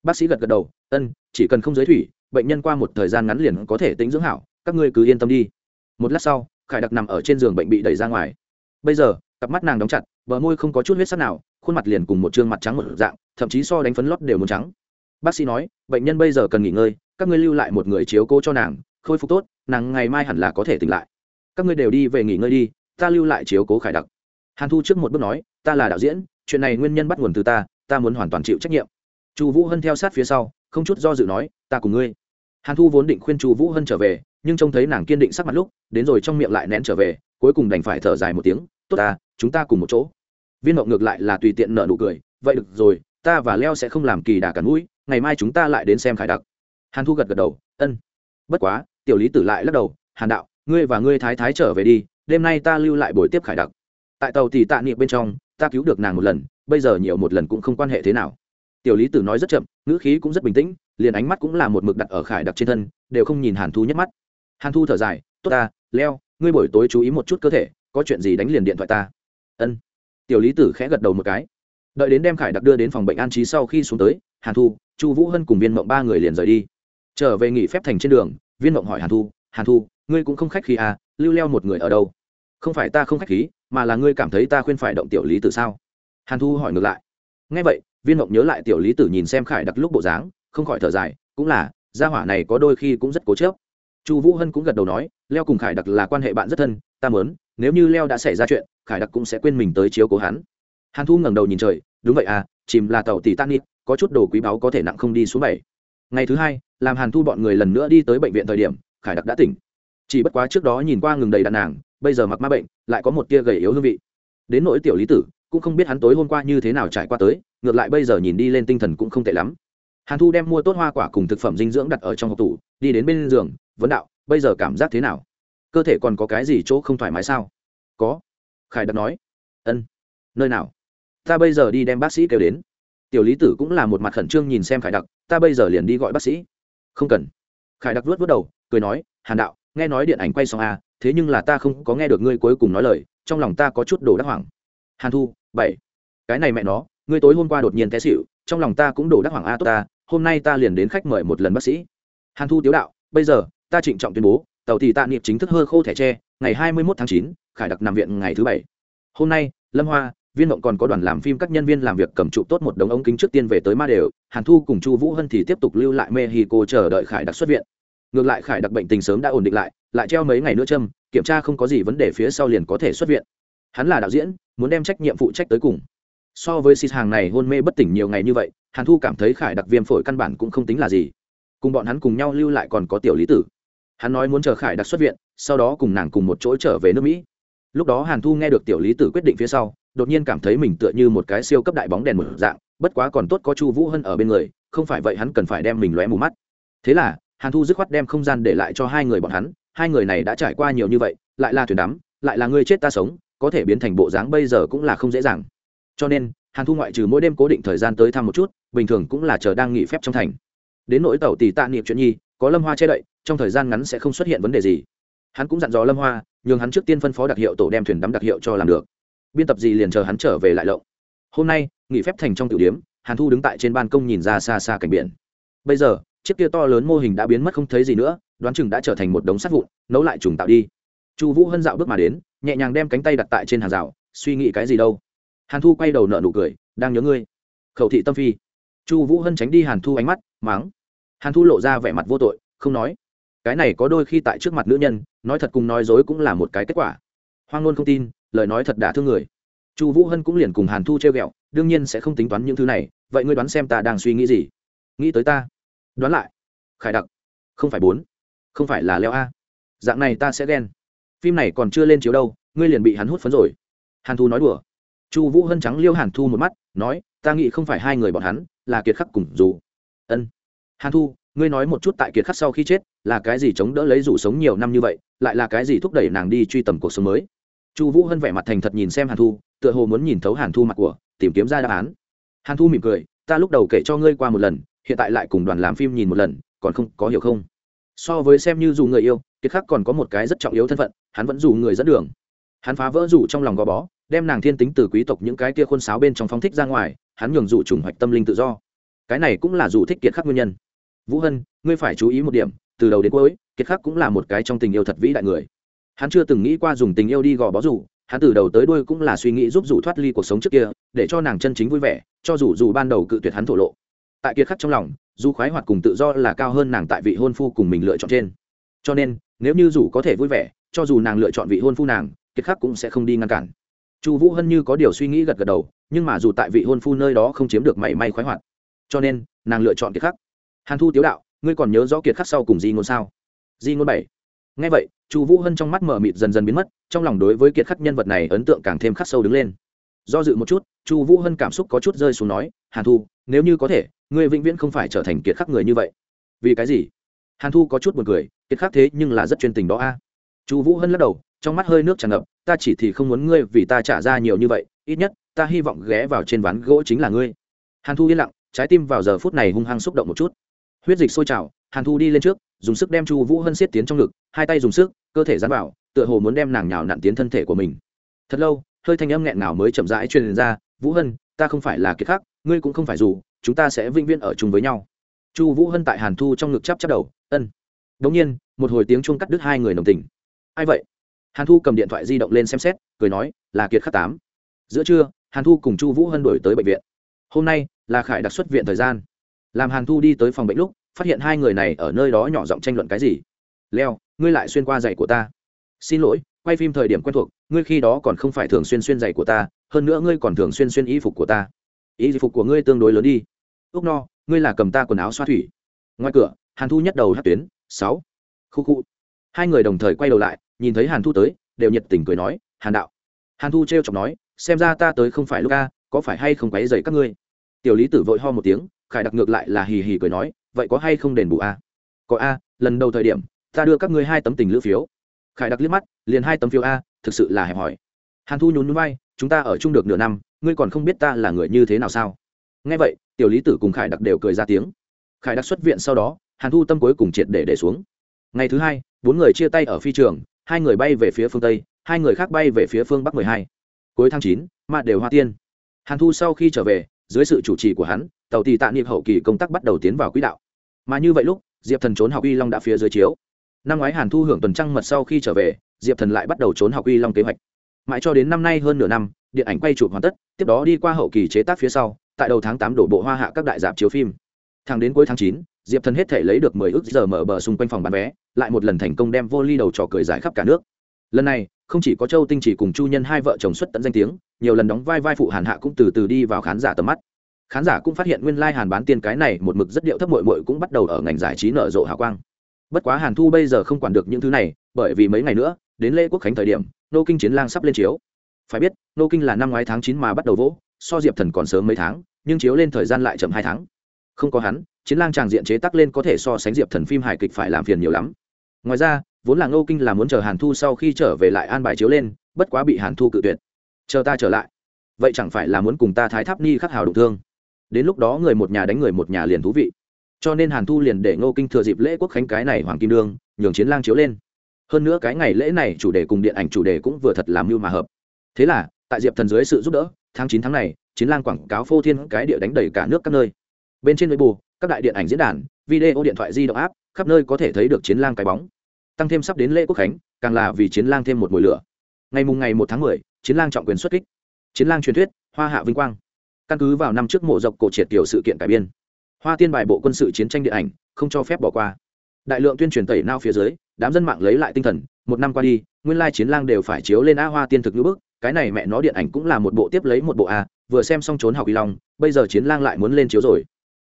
Bác sĩ gật gật đầu, ân, chỉ cần không giới thủy, bệnh nhân qua một thời gian ngắn liền có thể tính dưỡng hảo, các ngươi cứ yên tâm đi. Một lát sau, khải đặc nằm ở trên giường bệnh bị đẩy ra ngoài. Bây giờ, cặp mắt nàng đóng chặt, bờ môi không có chút huyết sắc nào, khuôn mặt liền cùng một trương mặt trắng một dạng, thậm chí so đánh phấn lót đều muốn trắng. Bác sĩ nói, bệnh nhân bây giờ cần nghỉ ngơi, các ngươi lưu lại một người chiếu cố cho nàng, khôi phục tốt, nàng ngày mai hẳn là có thể tỉnh lại. Các ngươi đều đi về nghỉ ngơi đi ta lưu lại chiếu cố khải đặc. Hàn thu trước một bước nói, ta là đạo diễn, chuyện này nguyên nhân bắt nguồn từ ta ta muốn hoàn toàn chịu trách nhiệm. Chu vũ hân theo sát phía sau, không chút do dự nói, ta cùng ngươi. Hàn thu vốn định khuyên chu vũ hân trở về, nhưng trông thấy nàng kiên định sắc mặt lúc, đến rồi trong miệng lại nén trở về, cuối cùng đành phải thở dài một tiếng, tốt ta, chúng ta cùng một chỗ. Viên mộng ngược lại là tùy tiện nợ nụ cười, vậy được rồi, ta và leo sẽ không làm kỳ đà cắn mũi ngày mai chúng ta lại đến xem khải đặc. Hàn thu gật gật đầu, ân. Bất quá, tiểu lý tử lại lắc đầu, hàn đạo, ngươi và ngươi thái thái trở về đi đêm nay ta lưu lại buổi tiếp khải đặc. Tại tàu thì tạ niệm bên trong, ta cứu được nàng một lần, bây giờ nhiều một lần cũng không quan hệ thế nào. Tiểu lý tử nói rất chậm, ngữ khí cũng rất bình tĩnh, liền ánh mắt cũng là một mực đặt ở khải đặc trên thân, đều không nhìn hàn thu nhất mắt. Hàn thu thở dài, tốt ta, leo, ngươi buổi tối chú ý một chút cơ thể, có chuyện gì đánh liền điện thoại ta. Ân. Tiểu lý tử khẽ gật đầu một cái. Đợi đến đem khải đặc đưa đến phòng bệnh an trí sau khi xuống tới, hàn thu, chu vũ hân cùng viên mộng ba người liền rời đi. Trở về nghỉ phép thành trên đường, viên mộng hỏi hàn thu hàn thu, ngươi cũng không khách khí à lưu leo một người ở đâu? Không phải ta không khách khí, mà là ngươi cảm thấy ta khuyên phải động tiểu lý tử sao? Hàn thu hỏi ngược lại. Ngay vậy, viên mộng nhớ lại tiểu lý tử nhìn xem khải đặc lúc bộ dáng, không khỏi thở dài, cũng là, gia hỏa này có đôi khi cũng rất cố chớp chu vũ hân cũng gật đầu nói, leo cùng khải đặc là quan hệ bạn rất thân, ta mớn nếu như leo đã xảy ra chuyện, khải đặc cũng sẽ quên mình tới chiếu cố hắn. Hàn thu ngẩng đầu nhìn trời, đúng vậy à chìm là tàu tỷ tan nít, có chút đồ quý báu có thể nặng không đi xuống bảy. Ngày thứ hai, làm hàn thu bọn người lần nữa đi tới bệnh viện thời điểm khải đặc đã tỉnh. Chỉ bất quá trước đó nhìn qua ngừng đầy đàn nàng, bây giờ mặc ma bệnh, lại có một tia gầy yếu hương vị. Đến nỗi tiểu lý tử, cũng không biết hắn tối hôm qua như thế nào trải qua tới, ngược lại bây giờ nhìn đi lên tinh thần cũng không tệ lắm. Hàn thu đem mua tốt hoa quả cùng thực phẩm dinh dưỡng đặt ở trong hộp tủ, đi đến bên giường, vấn đạo, bây giờ cảm giác thế nào? Cơ thể còn có cái gì chỗ không thoải mái sao? Có, khải đặc nói. Ân, nơi nào? Ta bây giờ đi đem bác sĩ kêu đến. Tiểu lý tử cũng là một mặt khẩn trương nhìn xem khải đặc, ta bây giờ liền đi gọi bác sĩ. Không cần. Khải đặc vuốt vớt đầu cười nói hàn đạo nghe nói điện ảnh quay xong à, thế nhưng là ta không có nghe được ngươi cuối cùng nói lời trong lòng ta có chút đồ đắc hoảng. Hàn thu bảy. Cái này mẹ nó ngươi tối hôm qua đột nhiên té xịu trong lòng ta cũng đổ đắc hoảng a tốt ta hôm nay ta liền đến khách mời một lần bác sĩ. Hàn thu tiếu đạo bây giờ ta trịnh trọng tuyên bố tàu thì tạ niệm chính thức hơ khô thẻ tre ngày hai mươi 21 tháng chín khải đặc nằm viện ngày thứ bảy. Hôm nay lâm hoa viên mộng còn có đoàn làm phim các nhân viên làm việc cầm trụ tốt một đống ống kính trước tiên về tới ma đều hàn thu cùng chu vũ hân thì tiếp tục lưu lại mexico chờ đợi khải đặc xuất viện ngược lại khải đặc bệnh tình sớm đã ổn định lại lại treo mấy ngày nữa châm, kiểm tra không có gì vấn đề phía sau liền có thể xuất viện. Hắn là đạo diễn, muốn đem trách nhiệm phụ trách tới cùng. So với xịt hàng này hôn mê bất tỉnh nhiều ngày như vậy, hàn thu cảm thấy khải đặc viêm phổi căn bản cũng không tính là gì. Cùng bọn hắn cùng nhau lưu lại còn có tiểu lý tử. Hắn nói muốn chờ khải đặc xuất viện, sau đó cùng nàng cùng một chỗ trở về nước mỹ. Lúc đó hàn thu nghe được tiểu lý tử quyết định phía sau, đột nhiên cảm thấy mình tựa như một cái siêu cấp đại bóng đèn một dạng, bất quá còn tốt có chu vũ hân ở bên người, không phải vậy hắn cần phải đem mình lóe mù mắt. Thế là hàn thu dứt khoát đem không gian để lại cho hai người bọn hắn, hai người này đã trải qua nhiều như vậy, lại là thuyền đắm, lại là người chết ta sống, có thể biến thành bộ dáng bây giờ cũng là không dễ dàng. Cho nên, hàn thu ngoại trừ mỗi đêm cố định thời gian tới thăm một chút, bình thường cũng là chờ đang nghỉ phép trong thành. Đến nỗi tàu tỷ tạ niệm chuyện nhi, có lâm hoa che đậy, trong thời gian ngắn sẽ không xuất hiện vấn đề gì. Hắn cũng dặn dò lâm hoa, nhường hắn trước tiên phân phó đặc hiệu tổ đem thuyền đắm đặc hiệu cho làm được. Biên tập gì liền chờ hắn trở về lại lộng. Hôm nay, nghỉ phép thành trong tiểu điếm hàn thu đứng tại trên ban công nhìn ra xa xa cảnh biển. Bây giờ chiếc kia to lớn mô hình đã biến mất không thấy gì nữa, đoán chừng đã trở thành một đống sắt vụn, nấu lại trùng tạo đi. Chu vũ hân dạo bước mà đến, nhẹ nhàng đem cánh tay đặt tại trên hàng rào, suy nghĩ cái gì đâu. Hàn thu quay đầu nợ nụ cười, đang nhớ ngươi. Khẩu thị tâm phi. Chu vũ hân tránh đi hàn thu ánh mắt máng hàn thu lộ ra vẻ mặt vô tội, không nói. Cái này có đôi khi tại trước mặt nữ nhân, nói thật cùng nói dối cũng là một cái kết quả. Hoang luôn không tin, lời nói thật đả thương người. Chu vũ hân cũng liền cùng hàn thu treo g ẹ o đương nhiên sẽ không tính toán những thứ này, vậy ngươi đoán xem ta đang suy nghĩ gì? Nghĩ tới ta đoán lại. Khải đặc. Không phải bốn. Không phải là leo a. Dạng này ta sẽ ghen. Phim này còn chưa lên chiếu đâu, ngươi liền bị hắn hút phấn rồi. Hàn thu nói đùa. Chu vũ hân trắng liêu hàn thu một mắt, nói, ta nghĩ không phải hai người bọn hắn, là kiệt khắc cùng dù. Ân. Hàn thu, ngươi nói một chút tại kiệt khắc sau khi chết, là cái gì chống đỡ lấy rủ sống nhiều năm như vậy, lại là cái gì thúc đẩy nàng đi truy tầm cuộc sống mới? Chu vũ hân vẻ mặt thành thật nhìn xem hàn thu, tựa hồ muốn nhìn thấu hàn thu mặt của, tìm kiếm ra đáp án. Hàn thu mỉm cười, ta lúc đầu kể cho ngươi qua một lần hiện tại lại cùng đoàn làm phim nhìn một lần, còn không có hiểu không? So với xem như dù người yêu kiệt khắc còn có một cái rất trọng yếu thân phận, hắn vẫn dù người dẫn đường. Hắn phá vỡ rủ trong lòng gò bó, đem nàng thiên tính từ quý tộc những cái kia khuôn sáo bên trong phóng thích ra ngoài, hắn nhường dù trùng hoạch tâm linh tự do. Cái này cũng là dù thích kiệt khắc nguyên nhân. Vũ hân, ngươi phải chú ý một điểm, từ đầu đến cuối, kiệt khắc cũng là một cái trong tình yêu thật vĩ đại người. Hắn chưa từng nghĩ qua dùng tình yêu đi gò bó rủ hắn từ đầu tới đuôi cũng là suy nghĩ giúp rủ thoát ly cuộc sống trước kia, để cho nàng chân chính vui vẻ, cho dù dù ban đầu cự tuyệt hắn thổ lộ tại kiệt khắc trong lòng, dù khoái hoạt cùng tự do là cao hơn nàng tại vị hôn phu cùng mình lựa chọn trên. Cho nên, nếu như dù có thể vui vẻ, cho dù nàng lựa chọn vị hôn phu nàng, kiệt khắc cũng sẽ không đi ngăn cản. Chu vũ hân như có điều suy nghĩ gật gật đầu, nhưng mà dù tại vị hôn phu nơi đó không chiếm được mảy may khoái hoạt, cho nên, nàng lựa chọn kiệt khắc. Hàn thu tiếu đạo, ngươi còn nhớ rõ kiệt khắc sau cùng di ngôn sao? Di ngôn bảy. Ngay vậy, chu vũ hân trong mắt mở mịt dần dần biến mất, trong lòng đối với kiệt khắc nhân vật này ấn tượng càng thêm khắc sâu đứng lên. Do dự một chút, chu vũ hân cảm xúc có chút rơi xuống nói, hàn thu, nếu như có thể ngươi vĩnh viễn không phải trở thành kiệt khắc người như vậy. Vì cái gì? Hàn thu có chút buồn cười, kiệt khắc thế nhưng là rất chuyên tình đó a. Chu vũ hân lắc đầu, trong mắt hơi nước tràn ngập, ta chỉ thì không muốn ngươi vì ta trả ra nhiều như vậy, ít nhất, ta hy vọng ghé vào trên ván gỗ chính là ngươi. Hàn thu yên lặng, trái tim vào giờ phút này hung hăng xúc động một chút. Huyết dịch sôi trào, hàn thu đi lên trước, dùng sức đem chu vũ hân xiết tiến trong ngực, hai tay dùng sức, cơ thể dán vào, tựa hồ muốn đem nàng nhào nặn tiến thân thể của mình. Thật lâu, hơi thanh âm nghẹn nào mới chậm rãi truyền ra, vũ hân, ta không phải là kiệt khắc, ngươi cũng không phải dù chúng ta sẽ vĩnh viễn ở chung với nhau. Chu vũ hân tại hàn thu trong ngực chắp chắp đầu, ân. Đ nhiên, một hồi tiếng chuông cắt đứt hai người đồng tình. Ai vậy? Hàn thu cầm điện thoại di động lên xem xét, cười nói, là kiệt khắc tám. Giữa trưa, hàn thu cùng chu vũ hân đổi tới bệnh viện. Hôm nay là khải đặc xuất viện thời gian. Làm hàn thu đi tới phòng bệnh lúc, phát hiện hai người này ở nơi đó nhỏ giọng tranh luận cái gì. Leo, ngươi lại xuyên qua giày của ta. Xin lỗi, quay phim thời điểm quen thuộc, ngươi khi đó còn không phải thường xuyên xuyên giày của ta, hơn nữa ngươi còn thường xuyên xuyên y phục của ta. Y phục của ngươi tương đối lớn đi úc no, ngươi là cầm ta quần áo xoa thủy. Ngoài cửa, hàn thu nhất đầu hát tuyến, sáu. Khu khu. Hai người đồng thời quay đầu lại, nhìn thấy hàn thu tới, đều nhiệt tình cười nói, hàn đạo. Hàn thu t r e o chọc nói, xem ra ta tới không phải lúc ca có phải hay không quáy dày các ngươi? Tiểu lý tử vội ho một tiếng, khải đặc ngược lại là hì hì cười nói, vậy có hay không đền bù a? Có a, lần đầu thời điểm, ta đưa các ngươi hai tấm tình lữ phiếu. Khải đặc liếc mắt, liền hai tấm phiếu a, thực sự là hẹp hòi. Hàn thu nhún núi bay chúng ta ở chung được nửa năm, ngươi còn không biết ta là người như thế nào sao? Nghe vậy, tiểu lý tử cùng khải đặc đều cười ra tiếng. Khải đặc xuất viện sau đó, hàn thu tâm cuối cùng triệt để để xuống. Ngày thứ hai, bốn người chia tay ở phi trường, hai người bay về phía phương tây, hai người khác bay về phía phương bắc mười hai. Cuối tháng chín mà đều hoa tiên. Hàn thu sau khi trở về, dưới sự chủ trì của hắn, tàu tì tạ niệm hậu kỳ công tác bắt đầu tiến vào quỹ đạo. Mà như vậy lúc, diệp thần trốn học y long đã phía dưới chiếu. Năm ngoái hàn thu hưởng tuần trăng mật sau khi trở về, diệp thần lại bắt đầu trốn học y long kế hoạch. Mãi cho đến năm nay hơn nửa năm, điện ảnh quay chụp hoàn tất, tiếp đó đi qua hậu kỳ chế tác phía sau tại đầu tháng tám đổ bộ hoa hạ các đại dạp chiếu phim. Thẳng đến cuối tháng chín, diệp thần hết thể lấy được mười ước giờ mở bờ xung quanh phòng bán vé, lại một lần thành công đem vô ly đầu trò cười giải khắp cả nước. Lần này, không chỉ có châu tinh chỉ cùng chu nhân hai vợ chồng xuất tận danh tiếng, nhiều lần đóng vai vai phụ hàn hạ cũng từ từ đi vào khán giả tầm mắt. Khán giả cũng phát hiện nguyên lai hàn bán tiền cái này một mực rất điệu thấp mội mội cũng bắt đầu ở ngành giải trí nở rộ hào quang. Bất quá hàn thu bây giờ không quản được những thứ này, bởi vì mấy ngày nữa, đến lễ quốc khánh thời điểm, nô kinh chiến lang sắp lên chiếu. Phải biết, nô kinh là năm ngoái tháng chín mà bắt đầu vỗ so diệp thần còn sớm mấy tháng, nhưng chiếu lên thời gian lại chậm hai tháng. Không có hắn, chiến lang tràng diện chế tắc lên có thể so sánh diệp thần phim hài kịch phải làm phiền nhiều lắm. Ngoài ra, vốn là ngô kinh là muốn chờ hàn thu sau khi trở về lại an bài chiếu lên, bất quá bị hàn thu cự tuyệt. Chờ ta trở lại. Vậy chẳng phải là muốn cùng ta thái tháp ni khắc hào đụng thương? Đến lúc đó người một nhà đánh người một nhà liền thú vị. Cho nên hàn thu liền để ngô kinh thừa dịp lễ quốc khánh cái này hoàng kim đương, nhường chiến lang chiếu lên. Hơn nữa cái ngày lễ này chủ đề cùng điện ảnh chủ đề cũng vừa thật làm mưu mà hợp. Thế là, tại diệp thần dưới sự giúp đỡ tháng chín tháng này, chiến lang quảng cáo phô thiên cái địa đánh đầy cả nước các nơi. Bên trên bù các đại điện ảnh diễn đàn, video điện thoại di động áp khắp nơi có thể thấy được chiến lang cái bóng. Tăng thêm sắp đến lễ quốc khánh, càng là vì chiến lang thêm một mùi lửa. Ngày mùng ngày một tháng mười, chiến lang trọng quyền xuất kích. Chiến lang truyền thuyết, hoa hạ vinh quang. Căn cứ vào năm trước mộ dọc cổ triệt tiểu sự kiện cải biên. Hoa tiên bài bộ quân sự chiến tranh điện ảnh, không cho phép bỏ qua. Đại lượng tuyên truyền tẩy nao phía dưới, đám dân mạng lấy lại tinh thần, một năm qua đi, nguyên lai chiến lang đều phải chiếu lên a hoa tiên thực ngữ bức cái này mẹ nó điện ảnh cũng là một bộ tiếp lấy một bộ a, vừa xem xong trốn học y long, bây giờ chiến lang lại muốn lên chiếu rồi.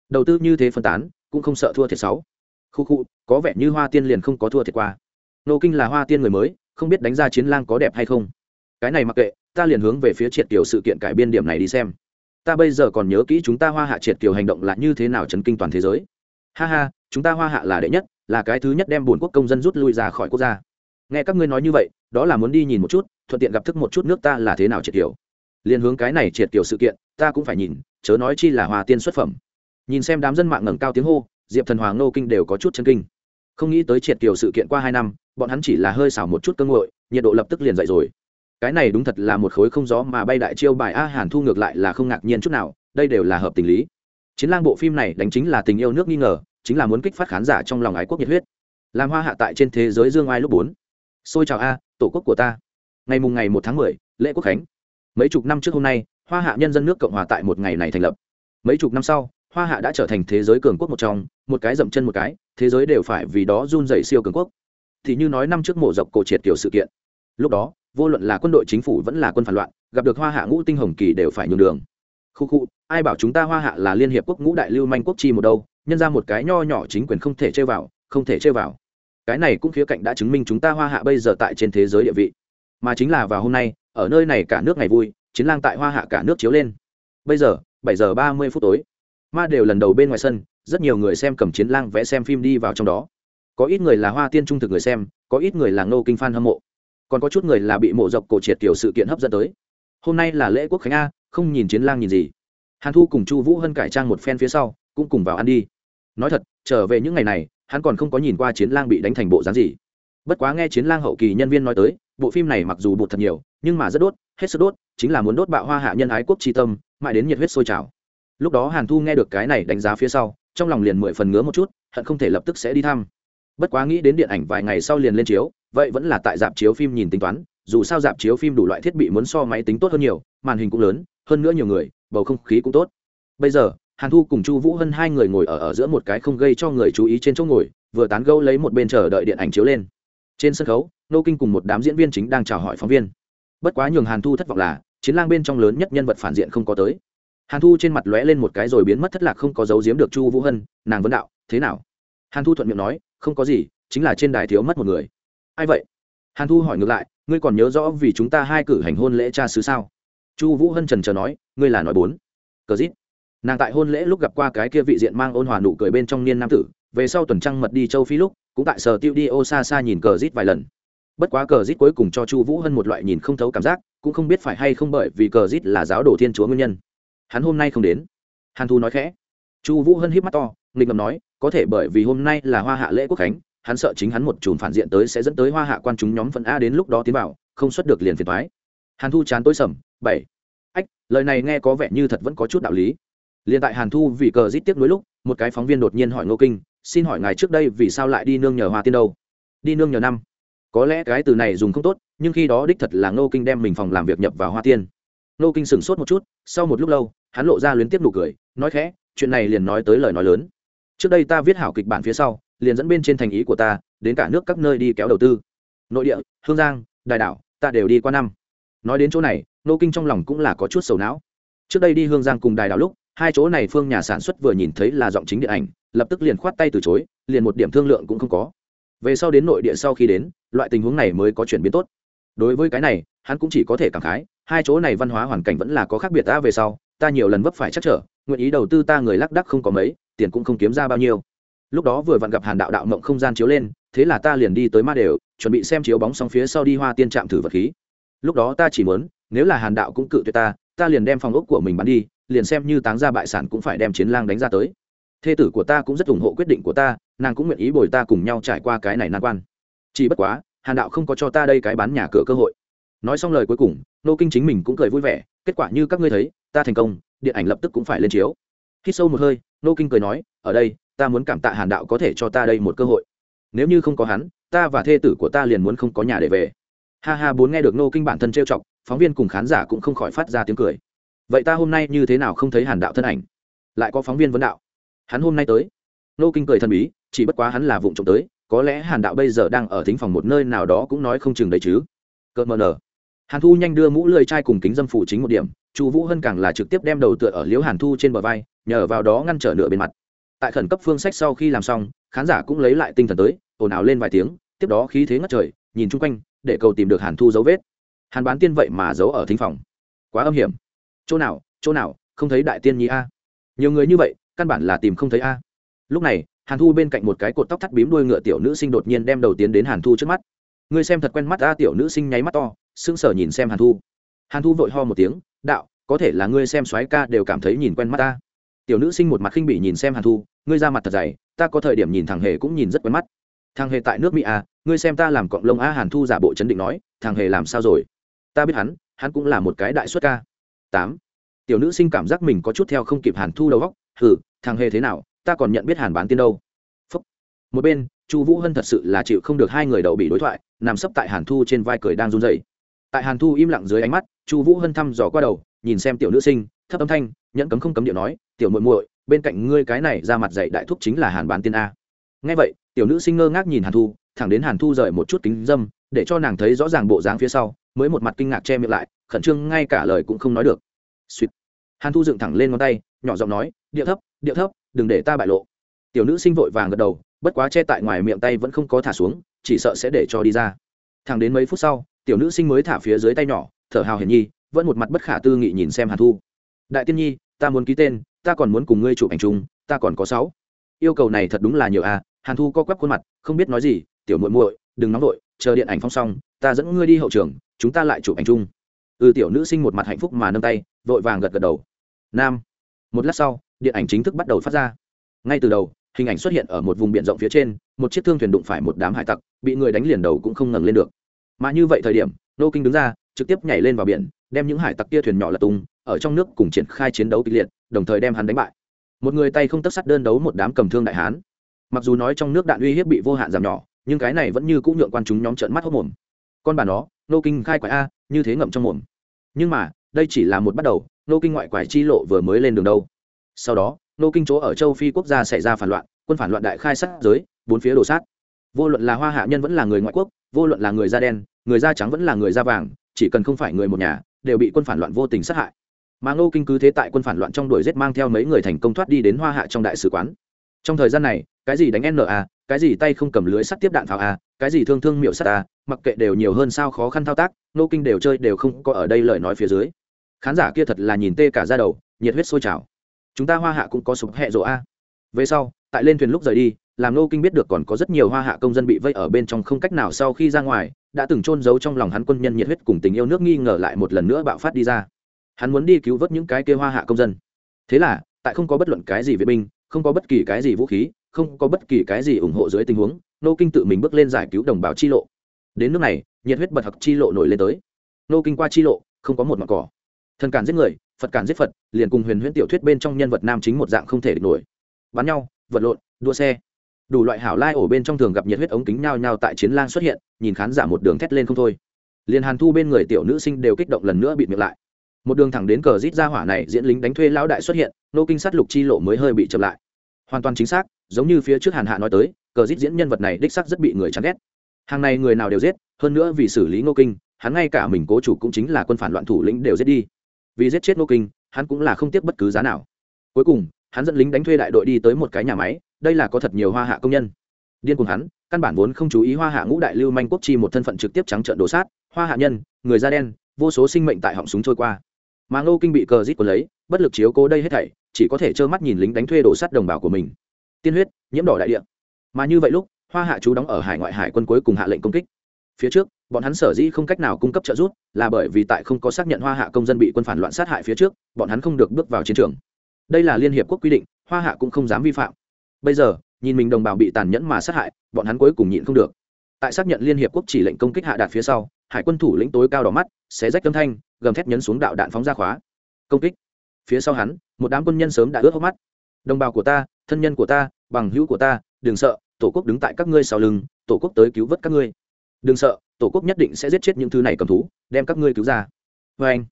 Đầu tư như thế phân tán, cũng không sợ thua thiệt sáu. Khu khu, có vẻ như hoa tiên liền không có thua thiệt qua. Nô kinh là hoa tiên người mới, không biết đánh ra chiến lang có đẹp hay không. Cái này mặc kệ, ta liền hướng về phía triệt tiểu sự kiện cải biên điểm này đi xem. Ta bây giờ còn nhớ kỹ chúng ta hoa hạ triệt tiểu hành động là như thế nào chấn kinh toàn thế giới. Ha ha, chúng ta hoa hạ là đệ nhất, là cái thứ nhất đem buồn quốc công dân rút lui ra khỏi quốc gia. Nghe các ngươi nói như vậy, đó là muốn đi nhìn một chút thuận tiện gặp thức một chút nước ta là thế nào triệt kiểu liền hướng cái này triệt kiểu sự kiện, ta cũng phải nhìn, chớ nói chi là hòa tiên xuất phẩm. Nhìn xem đám dân mạng ngẩng cao tiếng hô, diệp thần hoàng nô kinh đều có chút chân kinh. Không nghĩ tới triệt kiểu sự kiện qua hai năm, bọn hắn chỉ là hơi xảo một chút cơ ngội nhiệt độ lập tức liền dậy rồi. Cái này đúng thật là một khối không gió mà bay đại chiêu bài a hàn thu ngược lại là không ngạc nhiên chút nào, đây đều là hợp tình lý. Chiến lang bộ phim này đánh chính là tình yêu nước nghi ngờ, chính là muốn kích phát khán giả trong lòng ái quốc nhiệt huyết. Làm hoa hạ tại trên thế giới dương ai lúc bốn. Xôi chào a, tổ quốc của ta ngày mùng ngày một tháng mười, lễ quốc khánh. Mấy chục năm trước hôm nay, hoa hạ nhân dân nước cộng hòa tại một ngày này thành lập. Mấy chục năm sau, hoa hạ đã trở thành thế giới cường quốc một trong, một cái dậm chân một cái, thế giới đều phải vì đó run dày siêu cường quốc. Thì như nói năm trước mổ dọc cổ triệt kiểu sự kiện. Lúc đó, vô luận là quân đội chính phủ vẫn là quân phản loạn, gặp được hoa hạ ngũ tinh hồng kỳ đều phải nhường đường. Khu khu, ai bảo chúng ta hoa hạ là liên hiệp quốc ngũ đại lưu manh quốc chi một đâu, nhân ra một cái nho nhỏ chính quyền không thể chơi vào, không thể chơi vào. Cái này cũng khía cạnh đã chứng minh chúng ta hoa hạ bây giờ tại trên thế giới địa vị mà chính là vào hôm nay, ở nơi này cả nước ngày vui, chiến lang tại hoa hạ cả nước chiếu lên. Bây giờ, bảy giờ ba mươi phút tối, ma đều lần đầu bên ngoài sân, rất nhiều người xem cầm chiến lang vẽ xem phim đi vào trong đó. Có ít người là hoa tiên trung thực người xem, có ít người là ngô kinh phan hâm mộ. Còn có chút người là bị mộ dọc cổ triệt tiểu sự kiện hấp dẫn tới. Hôm nay là lễ quốc khánh a, không nhìn chiến lang nhìn gì. Hàn thu cùng chu vũ hân cải trang một phen phía sau, cũng cùng vào ăn đi. Nói thật, trở về những ngày này, hắn còn không có nhìn qua chiến lang bị đánh thành bộ dáng gì. Bất quá nghe chiến lang hậu kỳ nhân viên nói tới bộ phim này mặc dù bụt thật nhiều, nhưng mà rất đốt, hết sức đốt, chính là muốn đốt bạo hoa hạ nhân ái quốc tri tâm, mãi đến nhiệt huyết sôi trào. Lúc đó hàn thu nghe được cái này đánh giá phía sau, trong lòng liền mười phần ngứa một chút, hận không thể lập tức sẽ đi thăm. Bất quá nghĩ đến điện ảnh vài ngày sau liền lên chiếu, vậy vẫn là tại dạp chiếu phim nhìn tính toán, dù sao dạp chiếu phim đủ loại thiết bị muốn so máy tính tốt hơn nhiều, màn hình cũng lớn, hơn nữa nhiều người, bầu không khí cũng tốt. Bây giờ, hàn thu cùng chu vũ hân hai người ngồi ở ở giữa một cái không gây cho người chú ý trên chỗ ngồi, vừa tán gẫu lấy một bên chờ đợi điện ảnh chiếu lên. Trên sân khấu nô kinh cùng một đám diễn viên chính đang chào hỏi phóng viên. Bất quá nhường hàn thu thất vọng là, chiến lang bên trong lớn nhất nhân vật phản diện không có tới. Hàn thu trên mặt lóe lên một cái rồi biến mất thất lạc không có dấu giếm được chu vũ hân, nàng vấn đạo, thế nào? Hàn thu thuận miệng nói, không có gì, chính là trên đài thiếu mất một người. Ai vậy? Hàn thu hỏi ngược lại, ngươi còn nhớ rõ vì chúng ta hai cử hành hôn lễ cha xứ sao? Chu vũ hân trần trờ nói, ngươi là nói bốn. Cờ dít. Nàng tại hôn lễ lúc gặp qua cái kia vị diện mang ôn hòa nụ cười bên trong niên nam tử, về sau tuần trăng mật đi châu phi lúc, cũng tại sở tiêu đi ô xa xa nhìn cờ rít vài lần bất quá cờ rít cuối cùng cho chu vũ hân một loại nhìn không thấu cảm giác, cũng không biết phải hay không bởi vì cờ rít là giáo đồ thiên chúa nguyên nhân. Hắn hôm nay không đến. Hàn thu nói khẽ. Chu vũ hân híp mắt to, nghịch ngầm nói, có thể bởi vì hôm nay là hoa hạ lễ quốc khánh, hắn sợ chính hắn một chùm phản diện tới sẽ dẫn tới hoa hạ quan chúng nhóm phần a đến lúc đó tiến vào, không xuất được liền phiền thoái hàn thu chán tối sầm, bảy. Ách, lời này nghe có vẻ như thật vẫn có chút đạo lý. Liền tại hàn thu vì cờ rít tiếp nối lúc, một cái phóng viên đột nhiên hỏi ngô kinh, xin hỏi ngài trước đây vì sao lại đi nương nhờ hoa tiên đâu? Đi nương nhờ năm có lẽ cái từ này dùng không tốt, nhưng khi đó đích thật là ngô kinh đem mình phòng làm việc nhập vào hoa tiên. Ngô kinh sửng sốt một chút, sau một lúc lâu, hắn lộ ra luyến tiếp nụ cười, nói khẽ, chuyện này liền nói tới lời nói lớn. Trước đây ta viết hảo kịch bản phía sau, liền dẫn bên trên thành ý của ta, đến cả nước các nơi đi kéo đầu tư. Nội địa, hương giang đại đảo, ta đều đi qua năm. Nói đến chỗ này nô kinh trong lòng cũng là có chút sầu não. Trước đây đi hương giang cùng đài đảo lúc, hai chỗ này phương nhà sản xuất vừa nhìn thấy là giọng chính điện ảnh, lập tức liền khoát tay từ chối, liền một điểm thương lượng cũng không có về sau đến nội địa sau khi đến, loại tình huống này mới có chuyển biến tốt. Đối với cái này, hắn cũng chỉ có thể cảm khái, hai chỗ này văn hóa hoàn cảnh vẫn là có khác biệt ta về sau, ta nhiều lần vấp phải chắc trở, nguyện ý đầu tư ta người lác đắc không có mấy, tiền cũng không kiếm ra bao nhiêu. Lúc đó vừa vặn gặp hàn đạo đạo mộng không gian chiếu lên, thế là ta liền đi tới ma đều, chuẩn bị xem chiếu bóng xong phía sau đi hoa tiên trạm thử vật khí. Lúc đó ta chỉ muốn, nếu là hàn đạo cũng cự tuyệt ta ta liền đem phòng ốc của mình bán đi, liền xem như táng ra bại sản cũng phải đem chiến lang đánh ra tới thê tử của ta cũng rất ủng hộ quyết định của ta, nàng cũng nguyện ý bồi ta cùng nhau trải qua cái này nan quan. Chỉ bất quá, hàn đạo không có cho ta đây cái bán nhà cửa cơ hội. Nói xong lời cuối cùng, nô kinh chính mình cũng cười vui vẻ, kết quả như các ngươi thấy, ta thành công, điện ảnh lập tức cũng phải lên chiếu. Khi sâu một hơi, nô kinh cười nói, ở đây, ta muốn cảm tạ hàn đạo có thể cho ta đây một cơ hội. Nếu như không có hắn, ta và thê tử của ta liền muốn không có nhà để về. Ha ha, bốn nghe được nô kinh bản thân trêu chọc, phóng viên cùng khán giả cũng không khỏi phát ra tiếng cười. Vậy ta hôm nay như thế nào không thấy hàn đạo thân ảnh? Lại có phóng viên vấn đạo hắn hôm nay tới. Nô kinh cười thần bí, chỉ bất quá hắn là vụng trộm tới, có lẽ hàn đạo bây giờ đang ở thính phòng một nơi nào đó cũng nói không chừng đấy chứ. Cợt mờ nở. Hàn thu nhanh đưa mũ lơi chai cùng kính dâm phủ chính một điểm, chu vũ hân càng là trực tiếp đem đầu tựa ở liễu hàn thu trên bờ vai, nhờ vào đó ngăn trở nửa bên mặt. Tại khẩn cấp phương sách sau khi làm xong, khán giả cũng lấy lại tinh thần tới, ồn ào lên vài tiếng, tiếp đó khí thế ngất trời, nhìn chung quanh, để cầu tìm được hàn thu dấu vết. Hàn bán tiên vậy mà giấu ở thính phòng. Quá âm hiểm. Chỗ nào chỗ nào, không thấy đại tiên nhi a? Nhiều người như vậy căn bản là tìm không thấy a. Lúc này, hàn thu bên cạnh một cái cột tóc thắt bím đuôi ngựa tiểu nữ sinh đột nhiên đem đầu tiến đến hàn thu trước mắt. Ngươi xem thật quen mắt a, tiểu nữ sinh nháy mắt to, sững sờ nhìn xem hàn thu. Hàn thu vội ho một tiếng, đạo, có thể là ngươi xem soái ca đều cảm thấy nhìn quen mắt ta. Tiểu nữ sinh một mặt khinh bỉ nhìn xem hàn thu, ngươi ra mặt thật dày, ta có thời điểm nhìn thằng hề cũng nhìn rất quen mắt. Thằng hề tại nước mỹ à ngươi xem ta làm cọng lông a, hàn thu giả bộ chấn định nói, thằng hề làm sao rồi? Ta biết hắn hắn cũng là một cái đại xuất ca. Tám. Tiểu nữ sinh cảm giác mình có chút theo không kịp hàn thu đầu góc hừ, thằng hề thế nào, ta còn nhận biết hàn bán tiên đâu. Phúc. một bên, chu vũ hân thật sự là chịu không được hai người đậu bị đối thoại, nằm sấp tại hàn thu trên vai cười đang run dày tại hàn thu im lặng dưới ánh mắt, chu vũ hân thăm dò qua đầu, nhìn xem tiểu nữ sinh, thấp âm thanh, nhẫn cấm không cấm điệu nói, tiểu muội muội, bên cạnh ngươi cái này ra mặt dạy đại thúc chính là hàn bán tiên a. Ngay vậy, tiểu nữ sinh ngơ ngác nhìn hàn thu, thẳng đến hàn thu rời một chút kính dâm, để cho nàng thấy rõ ràng bộ dáng phía sau, mới một mặt kinh ngạc che miệng lại, khẩn trương ngay cả lời cũng không nói được. Suýt hàn thu dựng thẳng lên ngón tay, nhỏ giọng nói, điệu thấp điệu thấp, đừng để ta bại lộ. Tiểu nữ sinh vội vàng gật đầu, bất quá che tại ngoài miệng tay vẫn không có thả xuống, chỉ sợ sẽ để cho đi ra. Thẳng đến mấy phút sau, tiểu nữ sinh mới thả phía dưới tay nhỏ, thở hào hiển nhi, vẫn một mặt bất khả tư nghị nhìn xem hàn thu. Đại tiên nhi, ta muốn ký tên, ta còn muốn cùng ngươi chụp ảnh chung, ta còn có sáu. Yêu cầu này thật đúng là nhiều à? Hàn thu co quắp khuôn mặt, không biết nói gì, tiểu muội muội, đừng nóng vội, chờ điện ảnh phong xong, ta dẫn ngươi đi hậu trường, chúng ta lại chụp ảnh chung. Ừ tiểu nữ sinh một mặt hạnh phúc mà nâng tay vội vàng gật gật đầu. Nam. Một lát sau, điện ảnh chính thức bắt đầu phát ra. Ngay từ đầu, hình ảnh xuất hiện ở một vùng biển rộng phía trên, một chiếc thương thuyền đụng phải một đám hải tặc, bị người đánh liền đầu cũng không ngẩng lên được. Mà như vậy thời điểm, nô kinh đứng ra, trực tiếp nhảy lên vào biển, đem những hải tặc kia thuyền nhỏ lật tung, ở trong nước cùng triển khai chiến đấu kịch liệt, đồng thời đem hắn đánh bại. Một người tay không tất sắt đơn đấu một đám cầm thương đại hán. Mặc dù nói trong nước đạn uy hiếp bị vô hạn giảm nhỏ, nhưng cái này vẫn như cũng nhượng quan chúng nhóm trợn mắt hốc mồm. Con bà nó, nô kinh khai quái a, như thế ngậm trong mồm. Nhưng mà đây chỉ là một bắt đầu nô kinh ngoại quải chi lộ vừa mới lên đường đâu. Sau đó nô kinh chỗ ở châu phi quốc gia xảy ra phản loạn, quân phản loạn đại khai sát giới, bốn phía đổ sát. Vô luận là hoa hạ nhân vẫn là người ngoại quốc, vô luận là người da đen, người da trắng vẫn là người da vàng, chỉ cần không phải người một nhà, đều bị quân phản loạn vô tình sát hại. Mà ngô kinh cứ thế tại quân phản loạn trong đuổi giết mang theo mấy người thành công thoát đi đến hoa hạ trong đại sứ quán. Trong thời gian này, cái gì đánh na cái gì tay không cầm lưới sắt tiếp đạn pháo a, cái gì thương thương miệu sắt a, mặc kệ đều nhiều hơn sao khó khăn thao tác, ngô kinh đều chơi đều không có ở đây lời nói phía dưới khán giả kia thật là nhìn tê cả ra đầu, nhiệt huyết sôi trào. Chúng ta hoa hạ cũng có sụp hẹ rộ a. Về sau, tại lên thuyền lúc rời đi, làm nô kinh biết được còn có rất nhiều hoa hạ công dân bị vây ở bên trong không cách nào sau khi ra ngoài, đã từng trôn giấu trong lòng hắn quân nhân nhiệt huyết cùng tình yêu nước nghi ngờ lại một lần nữa bạo phát đi ra. Hắn muốn đi cứu vớt những cái kia hoa hạ công dân. Thế là, tại không có bất luận cái gì vệ binh, không có bất kỳ cái gì vũ khí, không có bất kỳ cái gì ủng hộ dưới tình huống nô kinh tự mình bước lên giải cứu đồng bào chi lộ. Đến nước này, nhiệt huyết bật học chi lộ nổi lên tới. Nô kinh qua chi lộ, không có một mặt cỏ thần cản giết người, phật cản giết phật, liền cùng huyền huyễn tiểu thuyết bên trong nhân vật nam chính một dạng không thể địch nổi. Bắn nhau, vật lộn, đua xe. Đủ loại hảo lai ổ bên trong thường gặp nhiệt huyết ống kính nhao nhao tại chiến lang xuất hiện, nhìn khán giả một đường thét lên không thôi. Liền hàn thu bên người tiểu nữ sinh đều kích động lần nữa bịt miệng lại. Một đường thẳng đến cờ rít ra hỏa này, diễn lính đánh thuê lão đại xuất hiện, nô kinh sát lục chi lộ mới hơi bị chậm lại. Hoàn toàn chính xác, giống như phía trước hàn hạ nói tới, cờ rít diễn nhân vật này đích sắc rất bị người chán ghét. Hàng này người nào đều giết, hơn nữa vì xử lý nô kinh, hắn ngay cả mình cố chủ cũng chính là quân phản loạn thủ lĩnh đều giết đi vì giết chết ngô kinh, hắn cũng là không tiếc bất cứ giá nào. Cuối cùng, hắn dẫn lính đánh thuê đại đội đi tới một cái nhà máy, đây là có thật nhiều hoa hạ công nhân. Điên cùng hắn, căn bản vốn không chú ý hoa hạ ngũ đại lưu manh quốc chi một thân phận trực tiếp trắng trợn đổ sát, hoa hạ nhân, người da đen, vô số sinh mệnh tại họng súng trôi qua. Mà ngô kinh bị cờ rít của lấy, bất lực chiếu cố đây hết thảy, chỉ có thể trơ mắt nhìn lính đánh thuê đổ sát đồng bào của mình. Tiên huyết, nhiễm đỏ đại địa. Mà như vậy lúc, hoa hạ chú đóng ở hải ngoại hải quân cuối cùng hạ lệnh công kích. Phía trước bọn hắn sở dĩ không cách nào cung cấp trợ giúp là bởi vì tại không có xác nhận hoa hạ công dân bị quân phản loạn sát hại phía trước, bọn hắn không được bước vào chiến trường. Đây là liên hiệp quốc quy định, hoa hạ cũng không dám vi phạm. Bây giờ, nhìn mình đồng bào bị tàn nhẫn mà sát hại, bọn hắn cuối cùng nhịn không được. Tại xác nhận liên hiệp quốc chỉ lệnh công kích hạ đạt phía sau, hải quân thủ lĩnh tối cao đỏ mắt, xé rách âm thanh, gầm thét nhấn xuống đạo đạn phóng ra khóa. Công kích. Phía sau hắn, một đám quân nhân sớm đã ướt hốc mắt. Đồng bào của ta, thân nhân của ta, bằng hữu của ta, đừng sợ, tổ quốc đứng tại các ngươi sau lưng, tổ quốc tới cứu vớt các ngươi. Đừng sợ tổ quốc nhất định sẽ giết chết những thứ này cầm thú, đem các ngươi cứu ra. Vê anh,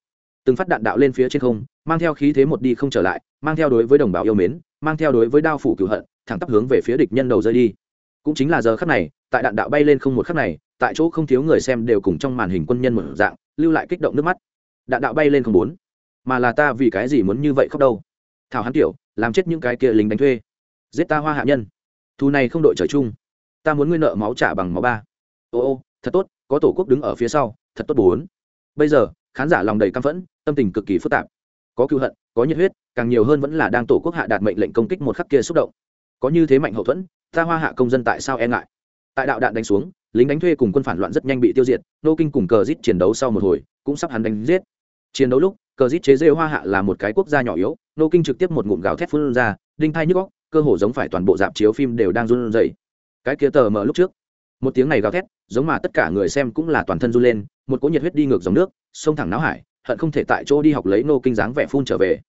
từng phát đạn đạo lên phía trên không, mang theo khí thế một đi không trở lại, mang theo đối với đồng bào yêu mến, mang theo đối với đao phủ cựu hận, thẳng tắp hướng về phía địch nhân đầu rơi đi. Cũng chính là giờ khắc này, tại đạn đạo bay lên không một khắc này, tại chỗ không thiếu người xem đều cùng trong màn hình quân nhân một dạng, lưu lại kích động nước mắt. Đạn đạo bay lên không bốn. Mà là ta vì cái gì muốn như vậy khóc đâu? Thảo hắn tiểu, làm chết những cái kia lính đánh thuê. Giết ta hoa hạ nhân. Thù này không đội trời chung. Ta muốn ngươi nợ máu trả bằng máu ba. Ô ô, thật tốt có tổ quốc đứng ở phía sau, thật tốt bốn bây giờ, khán giả lòng đầy căm phẫn, tâm tình cực kỳ phức tạp. Có cựu hận, có nhiệt huyết, càng nhiều hơn vẫn là đang tổ quốc hạ đạt mệnh lệnh công kích một khắc kia xúc động. Có như thế mạnh hậu thuẫn, ta hoa hạ công dân tại sao e ngại? Tại đạo đạn đánh xuống, lính đánh thuê cùng quân phản loạn rất nhanh bị tiêu diệt, nô kinh cùng cờ rít chiến đấu sau một hồi, cũng sắp hắn đánh giết. Chiến đấu lúc, cờ rít chế rêu hoa hạ là một cái quốc gia nhỏ yếu, nô kinh trực tiếp một ngụm gào thét phun ra, đinh thai nhức góc cơ hồ giống phải toàn bộ dạp chiếu phim đều đang run rẩy. Cái kia tờ mở lúc trước một tiếng này gào thét, giống mà tất cả người xem cũng là toàn thân run lên, một cỗ nhiệt huyết đi ngược dòng nước, sông thẳng náo hải, hận không thể tại chỗ đi học lấy nô kinh dáng vẻ phun trở về.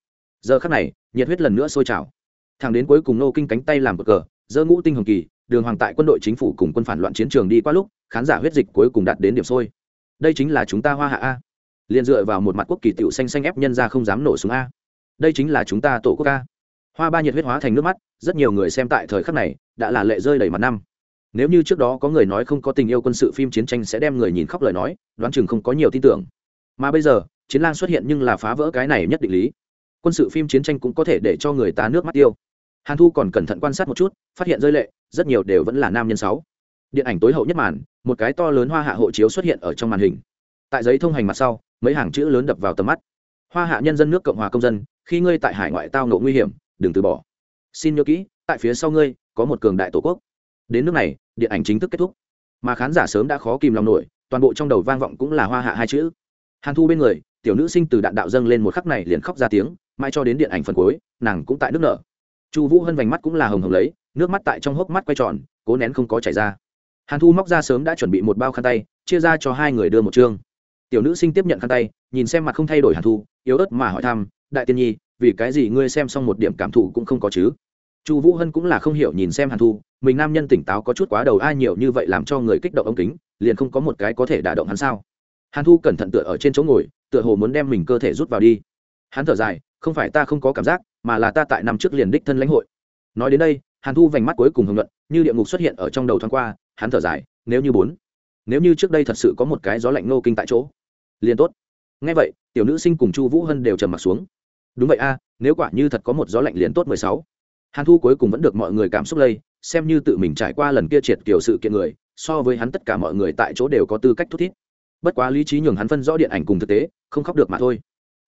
Giờ khắc này, nhiệt huyết lần nữa sôi trào. Thẳng đến cuối cùng nô kinh cánh tay làm bờ cờ, giơ ngũ tinh hồng kỳ, đường hoàng tại quân đội chính phủ cùng quân phản loạn chiến trường đi qua lúc, khán giả huyết dịch cuối cùng đạt đến điểm sôi. Đây chính là chúng ta hoa hạ a. Liền dựa vào một mặt quốc kỳ tiểu xanh xanh ép nhân ra không dám nổ súng a. Đây chính là chúng ta tổ quốc a. Hoa ba nhiệt huyết hóa thành nước mắt, rất nhiều người xem tại thời khắc này, đã là lệ rơi đầy mặt năm nếu như trước đó có người nói không có tình yêu quân sự phim chiến tranh sẽ đem người nhìn khóc lời nói, đoán chừng không có nhiều tin tưởng. Mà bây giờ, chiến lang xuất hiện nhưng là phá vỡ cái này nhất định lý. Quân sự phim chiến tranh cũng có thể để cho người ta nước mắt tiêu. Hàn thu còn cẩn thận quan sát một chút, phát hiện rơi lệ, rất nhiều đều vẫn là nam nhân sáu. Điện ảnh tối hậu nhất màn, một cái to lớn hoa hạ hộ chiếu xuất hiện ở trong màn hình. Tại giấy thông hành mặt sau, mấy hàng chữ lớn đập vào tầm mắt. Hoa hạ nhân dân nước cộng hòa công dân, khi ngươi tại hải ngoại tao ngộ nguy hiểm, đừng từ bỏ. Xin nhớ kỹ, tại phía sau ngươi, có một cường đại tổ quốc đến nước này, điện ảnh chính thức kết thúc. Mà khán giả sớm đã khó kìm lòng nổi, toàn bộ trong đầu vang vọng cũng là hoa hạ hai chữ. Hàn thu bên người, tiểu nữ sinh từ đạn đạo dâng lên một khắc này liền khóc ra tiếng, mãi cho đến điện ảnh phần cuối, nàng cũng tại nước nở. Chu vũ hân vành mắt cũng là hồng hồng lấy, nước mắt tại trong hốc mắt quay tròn, cố nén không có chảy ra. Hàn thu móc ra sớm đã chuẩn bị một bao khăn tay, chia ra cho hai người đưa một chương. Tiểu nữ sinh tiếp nhận khăn tay, nhìn xem mặt không thay đổi hàn thu, yếu ớt mà hỏi thăm, đại tiên nhi, vì cái gì ngươi xem xong một điểm cảm thụ cũng không có chứ? Chu vũ hân cũng là không hiểu nhìn xem hàn thu, mình nam nhân tỉnh táo có chút quá đầu ai nhiều như vậy làm cho người kích động ống kính, liền không có một cái có thể đả động hắn sao? Hàn thu cẩn thận tựa ở trên chỗ ngồi, tựa hồ muốn đem mình cơ thể rút vào đi. Hắn thở dài, không phải ta không có cảm giác, mà là ta tại năm trước liền đích thân lãnh hội. Nói đến đây, hàn thu vành mắt cuối cùng hưởng luận như địa ngục xuất hiện ở trong đầu thoáng qua, hắn thở dài, nếu như bốn, nếu như trước đây thật sự có một cái gió lạnh nô kinh tại chỗ, liền tốt. Ngay vậy, tiểu nữ sinh cùng chu vũ hân đều trầm m ặ t xuống. Đúng vậy a, nếu quả như thật có một gió lạnh liền tốt mười sáu hàn thu cuối cùng vẫn được mọi người cảm xúc lây, xem như tự mình trải qua lần kia triệt kiểu sự kiện người, so với hắn tất cả mọi người tại chỗ đều có tư cách thút thít. Bất quá lý trí nhường hắn phân rõ điện ảnh cùng thực tế, không khóc được mà thôi.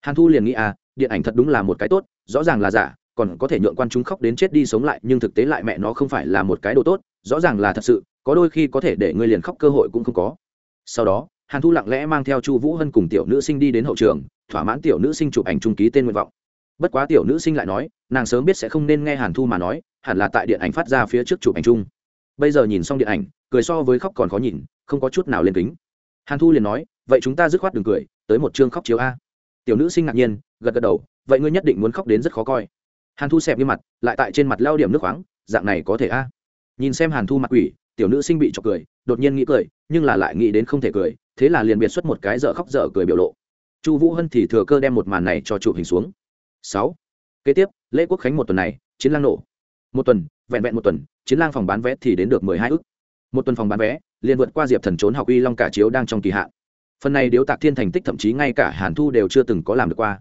Hàn thu liền nghĩ à điện ảnh thật đúng là một cái tốt, rõ ràng là giả, còn có thể nhượng quan chúng khóc đến chết đi sống lại, nhưng thực tế lại mẹ nó không phải là một cái đồ tốt, rõ ràng là thật sự, có đôi khi có thể để ngươi liền khóc cơ hội cũng không có. Sau đó, hàn thu lặng lẽ mang theo chu vũ hân cùng tiểu nữ sinh đi đến hậu trường, thỏa mãn tiểu nữ sinh chụp ảnh trung ký tên nguyện vọng bất quá tiểu nữ sinh lại nói, nàng sớm biết sẽ không nên nghe hàn thu mà nói, hẳn là tại điện ảnh phát ra phía trước chụp ảnh chung. Bây giờ nhìn xong điện ảnh, cười so với khóc còn khó nhìn, không có chút nào lên kính. Hàn thu liền nói, vậy chúng ta dứt khoát đừng cười, tới một chương khóc chiếu a. Tiểu nữ sinh ngạc nhiên, gật gật đầu, vậy ngươi nhất định muốn khóc đến rất khó coi. Hàn thu xẹp như mặt, lại tại trên mặt lao điểm nước khoáng, dạng này có thể a. Nhìn xem hàn thu mặt quỷ, tiểu nữ sinh bị chọc cười, đột nhiên nghĩ cười, nhưng là lại nghĩ đến không thể cười, thế là liền biệt xuất một cái dở khóc dở cười biểu lộ. Chu vũ hân thì thừa cơ đem một màn này cho chụp hình xuống sáu. Kế tiếp, lễ quốc khánh một tuần này, chiến lang nổ. Một tuần, vẹn vẹn một tuần, chiến lang phòng bán vé thì đến được mười hai ức. Một tuần phòng bán vé, liền vượt qua diệp thần trốn học uy long cả chiếu đang trong kỳ hạn. Phần này điếu tạc thiên thành tích thậm chí ngay cả hàn thu đều chưa từng có làm được qua.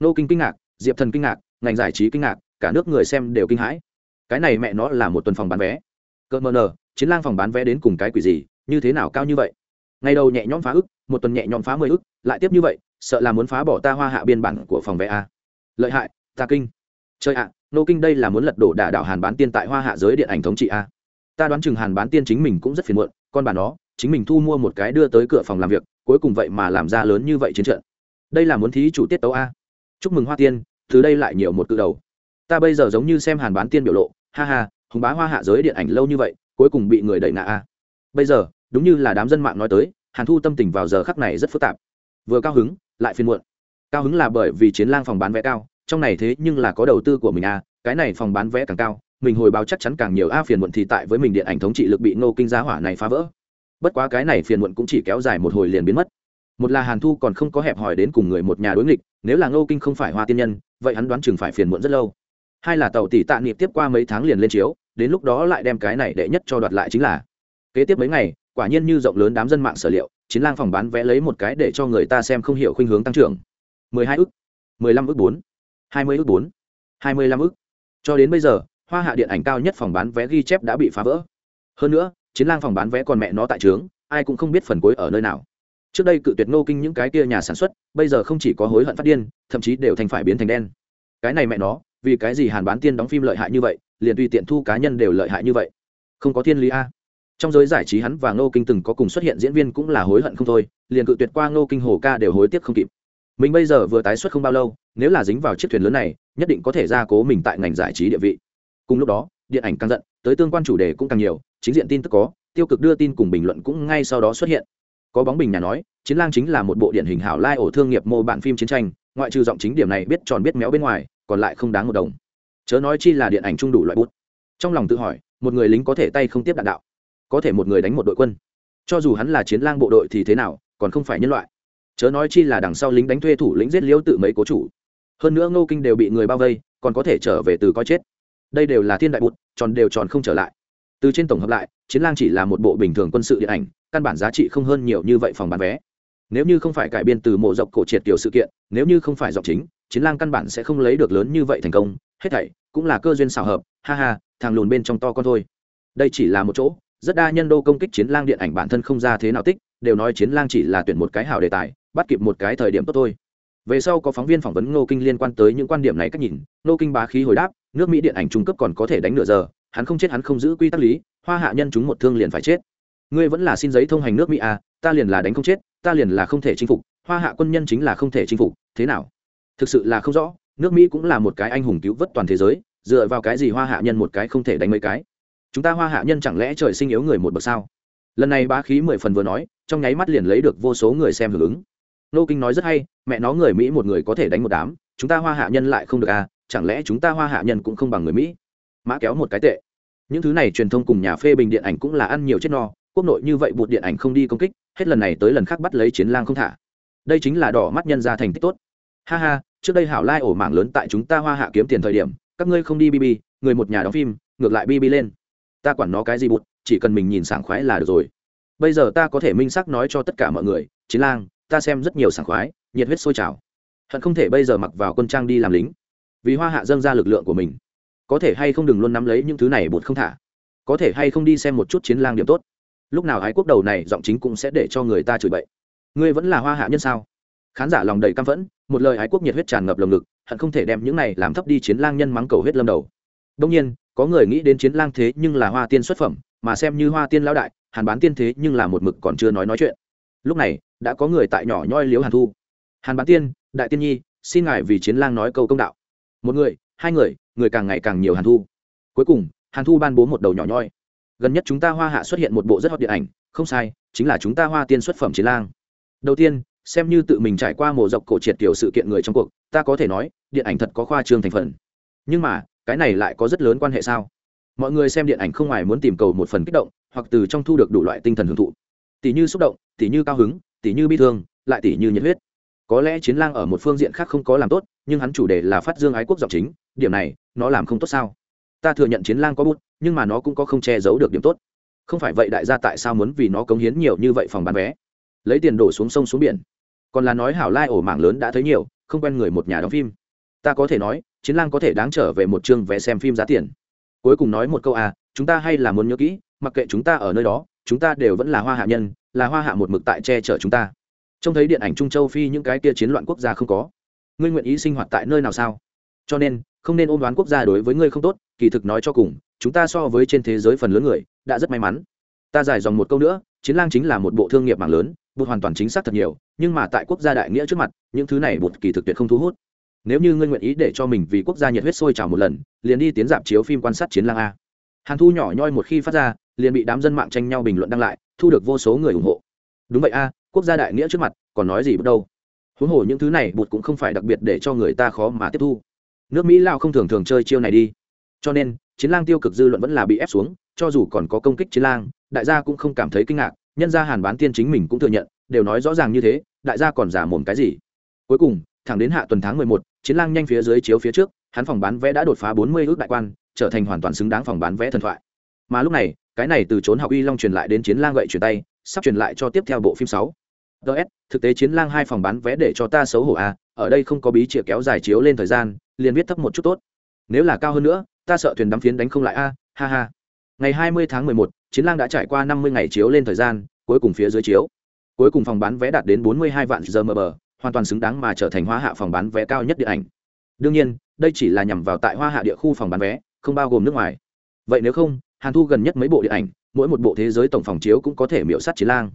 Nô kinh kinh ngạc, diệp thần kinh ngạc, ngành giải trí kinh ngạc, cả nước người xem đều kinh hãi. Cái này mẹ nó là một tuần phòng bán vé. Cỡ mờ nờ, chiến lang phòng bán vé đến cùng cái quỷ gì, như thế nào cao như vậy? Ngày đầu nhẹ nhõm phá ức, một tuần nhẹ nhõm phá mười ức, lại tiếp như vậy, sợ là muốn phá bỏ ta hoa hạ biên bản của phòng vé a lợi hại, ta kinh. Chơi ạ, nô kinh đây là muốn lật đổ đả đảo hàn bán tiên tại hoa hạ giới điện ảnh thống trị a. Ta đoán chừng hàn bán tiên chính mình cũng rất phiền muộn, con bà nó, chính mình thu mua một cái đưa tới cửa phòng làm việc, cuối cùng vậy mà làm ra lớn như vậy chiến trận. Đây là muốn thí chủ tiết tấu a. Chúc mừng hoa tiên, từ đây lại nhiều một cự đầu. Ta bây giờ giống như xem hàn bán tiên biểu lộ, ha ha, hùng bá hoa hạ giới điện ảnh lâu như vậy, cuối cùng bị người đẩy nạ a. Bây giờ, đúng như là đám dân mạng nói tới, hàn thu tâm tình vào giờ khắc này rất phức tạp. Vừa cao hứng, lại phiền muộn cao hứng là bởi vì chiến lang phòng bán vé cao, trong này thế nhưng là có đầu tư của mình a cái này phòng bán vé càng cao, mình hồi báo chắc chắn càng nhiều, a, phiền muộn thì tại với mình điện ảnh thống trị lực bị nô kinh giá hỏa này phá vỡ. Bất quá cái này phiền muộn cũng chỉ kéo dài một hồi liền biến mất. Một là hàn thu còn không có hẹp hỏi đến cùng người một nhà đối nghịch, nếu là ngô kinh không phải hoa tiên nhân, vậy hắn đoán chừng phải phiền muộn rất lâu. Hai là tàu tỷ tạ niệm tiếp qua mấy tháng liền lên chiếu, đến lúc đó lại đem cái này đệ nhất cho đoạt lại chính là. Kế tiếp mấy ngày, quả nhiên như rộng lớn đám dân mạng sở liệu, chiến lang phòng bán vé lấy một cái để cho người ta xem không hiểu khuynh hướng tăng trưởng. 12 ức 15 ức 4 20 ức 4 25 ức. Cho đến bây giờ, hoa hạ điện ảnh cao nhất phòng bán vé ghi chép đã bị phá vỡ. Hơn nữa, chiến lang phòng bán vé còn mẹ nó tại trướng, ai cũng không biết phần cuối ở nơi nào. Trước đây cự tuyệt nô kinh những cái kia nhà sản xuất, bây giờ không chỉ có hối hận phát điên, thậm chí đều thành phải biến thành đen. Cái này mẹ nó, vì cái gì hàn bán tiên đóng phim lợi hại như vậy, liền tùy tiện thu cá nhân đều lợi hại như vậy? Không có thiên lý a. Trong giới giải trí hắn và ngô kinh từng có cùng xuất hiện diễn viên cũng là hối hận không thôi, liền cự tuyệt qua ngô kinh hồ ca đều hối tiếc không kịp mình bây giờ vừa tái xuất không bao lâu, nếu là dính vào chiếc thuyền lớn này, nhất định có thể gia cố mình tại ngành giải trí địa vị. Cùng lúc đó, điện ảnh càng giận, tới tương quan chủ đề cũng càng nhiều, chính diện tin tức có, tiêu cực đưa tin cùng bình luận cũng ngay sau đó xuất hiện. Có bóng bình nhà nói, chiến lang chính là một bộ điện hình hảo lai ổ thương nghiệp mô bản phim chiến tranh, ngoại trừ giọng chính điểm này biết tròn biết méo bên ngoài, còn lại không đáng một đồng. Chớ nói chi là điện ảnh trung đủ loại bút. Trong lòng tự hỏi, một người lính có thể tay không tiếp đạn đạo, có thể một người đánh một đội quân. Cho dù hắn là chiến lang bộ đội thì thế nào, còn không phải nhân loại chớ nói chi là đằng sau lính đánh thuê thủ lĩnh giết liễu tự mấy cố chủ. Hơn nữa ngô kinh đều bị người bao vây, còn có thể trở về từ coi chết. Đây đều là thiên đại bụt, tròn đều tròn không trở lại. Từ trên tổng hợp lại, chiến lang chỉ là một bộ bình thường quân sự điện ảnh, căn bản giá trị không hơn nhiều như vậy phòng bán vé. Nếu như không phải cải biên từ mộ dọc cổ triệt tiểu sự kiện, nếu như không phải dọc chính, chiến lang căn bản sẽ không lấy được lớn như vậy thành công. Hết thảy cũng là cơ duyên xảo hợp, ha ha, thằng lùn bên trong to con thôi. Đây chỉ là một chỗ, rất đa nhân đô công kích chiến lang điện ảnh bản thân không ra thế nào tích, đều nói chiến lang chỉ là tuyển một cái hảo đề tài bắt kịp một cái thời điểm tốt thôi. Về sau có phóng viên phỏng vấn ngô kinh liên quan tới những quan điểm này cách nhìn, ngô kinh bá khí hồi đáp, nước mỹ điện ảnh trung cấp còn có thể đánh nửa giờ, hắn không chết hắn không giữ quy tắc lý, hoa hạ nhân chúng một thương liền phải chết. Ngươi vẫn là xin giấy thông hành nước mỹ à ta liền là đánh không chết, ta liền là không thể chinh phục, hoa hạ quân nhân chính là không thể chinh phục, thế nào? Thực sự là không rõ, nước mỹ cũng là một cái anh hùng cứu vớt toàn thế giới, dựa vào cái gì hoa hạ nhân một cái không thể đánh mấy cái? Chúng ta hoa hạ nhân chẳng lẽ trời sinh yếu người một bậc sao? Lần này bá khí mười phần vừa nói, trong nháy mắt liền lấy được vô số người xem hưởng ứng nô kinh nói rất hay, mẹ nó người mỹ một người có thể đánh một đám, chúng ta hoa hạ nhân lại không được à chẳng lẽ chúng ta hoa hạ nhân cũng không bằng người mỹ? Mã kéo một cái tệ. Những thứ này truyền thông cùng nhà phê bình điện ảnh cũng là ăn nhiều chết no, quốc nội như vậy bụt điện ảnh không đi công kích, hết lần này tới lần khác bắt lấy chiến lang không thả. Đây chính là đỏ mắt nhân ra thành tích tốt. Ha ha, trước đây hảo lai ổ mạng lớn tại chúng ta hoa hạ kiếm tiền thời điểm, các ngươi không đi bb người một nhà đóng phim, ngược lại bb lên. Ta quản nó cái gì bụt, chỉ cần mình nhìn sảng khoái là được rồi. Bây giờ ta có thể minh xác nói cho tất cả mọi người, chiến lang ta xem rất nhiều sảng khoái, nhiệt huyết sôi trào. Hận không thể bây giờ mặc vào quân trang đi làm lính. Vì hoa hạ dâng ra lực lượng của mình. Có thể hay không đừng luôn nắm lấy những thứ này bột không thả. Có thể hay không đi xem một chút chiến lang điểm tốt. Lúc nào ái quốc đầu này giọng chính cũng sẽ để cho người ta chửi bậy. Ngươi vẫn là hoa hạ nhân sao? Khán giả lòng đầy căm phẫn, một lời ái quốc nhiệt huyết tràn ngập lồng ngực, hận không thể đem những này làm thấp đi chiến lang nhân mắng cầu huyết lâm đầu. Đông nhiên, có người nghĩ đến chiến lang thế nhưng là hoa tiên xuất phẩm, mà xem như hoa tiên lão đại, hàn bán tiên thế nhưng là một mực còn chưa nói nói chuyện lúc này, đã có người tại nhỏ nhoi liếu hàn thu. Hàn bán tiên, đại tiên nhi, xin ngài vì chiến lang nói câu công đạo. Một người, hai người người càng ngày càng nhiều hàn thu. Cuối cùng, hàn thu ban bố một đầu nhỏ nhoi. Gần nhất chúng ta hoa hạ xuất hiện một bộ rất hot điện ảnh, không sai, chính là chúng ta hoa tiên xuất phẩm chiến lang. Đầu tiên, xem như tự mình trải qua mổ dọc cổ triệt tiểu sự kiện người trong cuộc, ta có thể nói, điện ảnh thật có khoa trương thành phần. Nhưng mà, cái này lại có rất lớn quan hệ sao? Mọi người xem điện ảnh không ngoài muốn tìm cầu một phần kích động, hoặc từ trong thu được đủ loại tinh thần hưởng thụ tỷ như xúc động, tỷ như cao hứng, tỷ như bi thương, lại tỷ như nhiệt huyết. Có lẽ chiến lang ở một phương diện khác không có làm tốt, nhưng hắn chủ đề là phát dương ái quốc giọng chính, điểm này, nó làm không tốt sao? Ta thừa nhận chiến lang có bút, nhưng mà nó cũng có không che giấu được điểm tốt. Không phải vậy đại gia tại sao muốn vì nó cống hiến nhiều như vậy phòng bán vé? Lấy tiền đổ xuống sông xuống biển. Còn là nói hảo lai ổ mảng lớn đã thấy nhiều, không quen người một nhà đóng phim. Ta có thể nói, chiến lang có thể đáng trở về một chương vé xem phim giá tiền. Cuối cùng nói một câu à chúng ta hay là muốn nhớ kỹ, mặc kệ chúng ta ở nơi đó chúng ta đều vẫn là hoa hạ nhân, là hoa hạ một mực tại che chở chúng ta. Trông thấy điện ảnh trung châu phi những cái kia chiến loạn quốc gia không có. Ngươi nguyện ý sinh hoạt tại nơi nào sao? Cho nên, không nên ôm đoán quốc gia đối với ngươi không tốt, kỳ thực nói cho cùng, chúng ta so với trên thế giới phần lớn người, đã rất may mắn. Ta giải dòng một câu nữa, chiến lang chính là một bộ thương nghiệp mạng lớn bột hoàn toàn chính xác thật nhiều, nhưng mà tại quốc gia đại nghĩa trước mặt, những thứ này bột kỳ thực tuyệt không thu hút. Nếu như ngươi nguyện ý để cho mình vì quốc gia nhiệt huyết sôi trào một lần, liền đi tiến dạp chiếu phim quan sát chiến lang a. Hàn thu nhỏ nhoi một khi phát ra liền bị đám dân mạng tranh nhau bình luận đăng lại, thu được vô số người ủng hộ. Đúng vậy a, quốc gia đại nghĩa trước mặt, còn nói gì bất đâu? Huống hồ những thứ này bụt cũng không phải đặc biệt để cho người ta khó mà tiếp thu. Nước mỹ lao không thường thường chơi chiêu này đi. Cho nên, chiến lang tiêu cực dư luận vẫn là bị ép xuống, cho dù còn có công kích chiến lang, đại gia cũng không cảm thấy kinh ngạc, nhân gia hàn bán tiên chính mình cũng thừa nhận, đều nói rõ ràng như thế, đại gia còn giả mồm cái gì? Cuối cùng, thẳng đến hạ tuần tháng mười một, chiến lang nhanh phía dưới chiếu phía trước, hắn phòng bán vé đã đột phá bốn mươi ước đại quan, trở thành hoàn toàn xứng đáng phòng bán vé thần thoại. Mà lúc này cái này từ trốn học y long truyền lại đến chiến lang gậy truyền tay, sắp truyền lại cho tiếp theo bộ phim sáu. Ts thực tế chiến lang hai phòng bán vé để cho ta xấu hổ à ở đây không có bí trịa kéo dài chiếu lên thời gian, liền viết thấp một chút tốt. Nếu là cao hơn nữa, ta sợ thuyền đắm phiến đánh không lại a ha ha. Ngày hai mươi tháng mười một, chiến lang đã trải qua năm mươi ngày chiếu lên thời gian, cuối cùng phía dưới chiếu. Cuối cùng phòng bán vé đạt đến bốn mươi hai vạn giờ mờ bờ, hoàn toàn xứng đáng mà trở thành hoa hạ phòng bán vé cao nhất điện ảnh. Đương nhiên, đây chỉ là nhằm vào tại hoa hạ địa khu phòng bán vé, không bao gồm nước ngoài. Vậy nếu không hàn thu gần nhất mấy bộ điện ảnh, mỗi một bộ thế giới tổng phòng chiếu cũng có thể miễu sát chiến lang.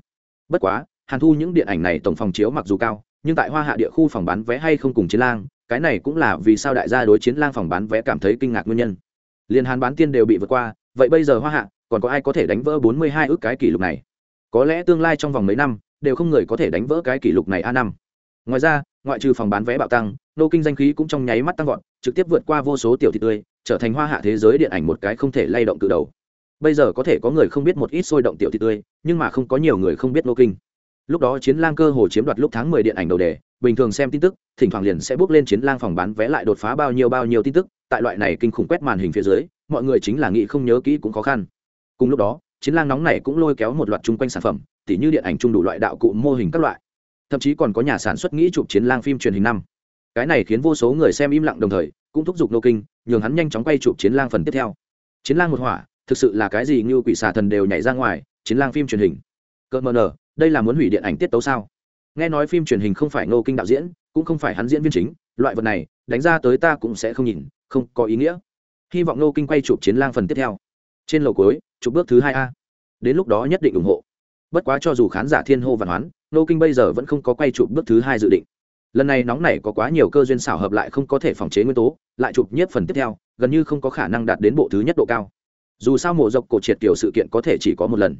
Bất quá, hàn thu những điện ảnh này tổng phòng chiếu mặc dù cao, nhưng tại hoa hạ địa khu phòng bán vé hay không cùng chiến lang, cái này cũng là vì sao đại gia đối chiến lang phòng bán vé cảm thấy kinh ngạc nguyên nhân. Liên hàn bán tiên đều bị vượt qua, vậy bây giờ hoa hạ, còn có ai có thể đánh vỡ bốn mươi hai ước cái kỷ lục này? Có lẽ tương lai trong vòng mấy năm, đều không người có thể đánh vỡ cái kỷ lục này a năm. Ngoài ra, ngoại trừ phòng bán vé bạo tăng, nô kinh danh khí cũng trong nháy mắt tăng vọt, trực tiếp vượt qua vô số tiểu thị tươi trở thành hoa hạ thế giới điện ảnh một cái không thể lay động từ đầu. Bây giờ có thể có người không biết một ít sôi động tiểu thị tươi, nhưng mà không có nhiều người không biết nô kinh. Lúc đó chiến lang cơ hồ chiếm đoạt lúc tháng mười điện ảnh đầu đề, bình thường xem tin tức, thỉnh thoảng liền sẽ bước lên chiến lang phòng bán vé lại đột phá bao nhiêu bao nhiêu tin tức, tại loại này kinh khủng quét màn hình phía dưới, mọi người chính là nghĩ không nhớ kỹ cũng khó khăn. Cùng lúc đó, chiến lang nóng này cũng lôi kéo một loạt chung quanh sản phẩm, tỉ như điện ảnh chung đủ loại đạo cụ mô hình các loại. Thậm chí còn có nhà sản xuất nghĩ chụp chiến lang phim truyền hình năm. Cái này khiến vô số người xem im lặng đồng thời, cũng thúc giục nô kinh nhường hắn nhanh chóng quay chụp chiến lang phần tiếp theo. Chiến lang một hỏa, thực sự là cái gì như quỷ xà thần đều nhảy ra ngoài, chiến lang phim truyền hình. Cợt mờ nở đây là muốn hủy điện ảnh tiết tấu sao? Nghe nói phim truyền hình không phải nô kinh đạo diễn, cũng không phải hắn diễn viên chính, loại vật này, đánh ra tới ta cũng sẽ không nhìn, không có ý nghĩa. Hy vọng nô kinh quay chụp chiến lang phần tiếp theo. Trên lầu cuối, chụp bước thứ hai a. Đến lúc đó nhất định ủng hộ. Bất quá cho dù khán giả thiên hô văn hoán nô kinh bây giờ vẫn không có quay chụp bước thứ hai dự định lần này nóng này có quá nhiều cơ duyên xảo hợp lại không có thể phòng chế nguyên tố, lại chụp nhất phần tiếp theo, gần như không có khả năng đạt đến bộ thứ nhất độ cao. Dù sao mộ dọc cổ triệt tiểu sự kiện có thể chỉ có một lần.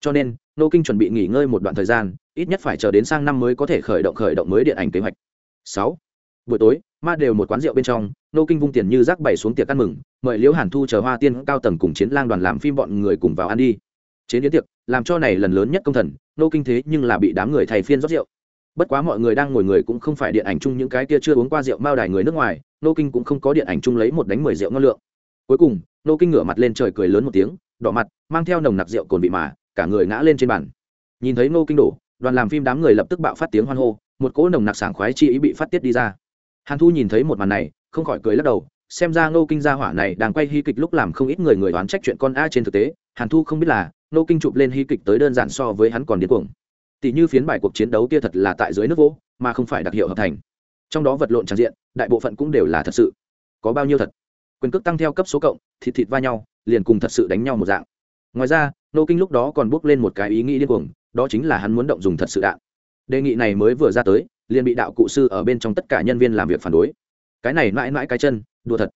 Cho nên, nô kinh chuẩn bị nghỉ ngơi một đoạn thời gian, ít nhất phải chờ đến sang năm mới có thể khởi động khởi động mới điện ảnh kế hoạch. Sáu. Buổi tối, ma đều một quán rượu bên trong, nô kinh vung tiền như rác bày xuống tiệc ăn mừng, mời liễu hàn thu chờ hoa tiên cao tầng cùng chiến lang đoàn làm phim bọn người cùng vào ăn đi. Chế biến tiệc, làm cho này lần lớn nhất công thần, nô kinh thế nhưng là bị đám người thầy phiên rót rượu bất quá mọi người đang ngồi người cũng không phải điện ảnh chung những cái kia chưa uống qua rượu mao đài người nước ngoài, nô kinh cũng không có điện ảnh chung lấy một đánh mười rượu ngon lượng. Cuối cùng, nô kinh ngửa mặt lên trời cười lớn một tiếng, đỏ mặt, mang theo nồng nặc rượu cồn vị mà, cả người ngã lên trên bàn. Nhìn thấy nô kinh đổ, đoàn làm phim đám người lập tức bạo phát tiếng hoan hô, một cỗ nồng nặc sảng khoái chi ý bị phát tiết đi ra. Hàn thu nhìn thấy một màn này, không khỏi cười lắc đầu, xem ra nô kinh gia hỏa này đang quay hy kịch lúc làm không ít người người đoán trách chuyện con a trên thực tế, hàn thu không biết là, nô kinh chụp lên hy kịch tới đơn giản so với hắn còn điên cuồng tỷ như phiến bài cuộc chiến đấu kia thật là tại dưới nước vỗ, mà không phải đặc hiệu hợp thành. Trong đó vật lộn tràn diện, đại bộ phận cũng đều là thật sự. Có bao nhiêu thật? Quyền cước tăng theo cấp số cộng, thịt thịt va nhau, liền cùng thật sự đánh nhau một dạng. Ngoài ra, nô kinh lúc đó còn bước lên một cái ý nghĩ điên cuồng, đó chính là hắn muốn động dùng thật sự đạn. Đề nghị này mới vừa ra tới, liền bị đạo cụ sư ở bên trong tất cả nhân viên làm việc phản đối. Cái này mãi mãi cái chân, đùa thật.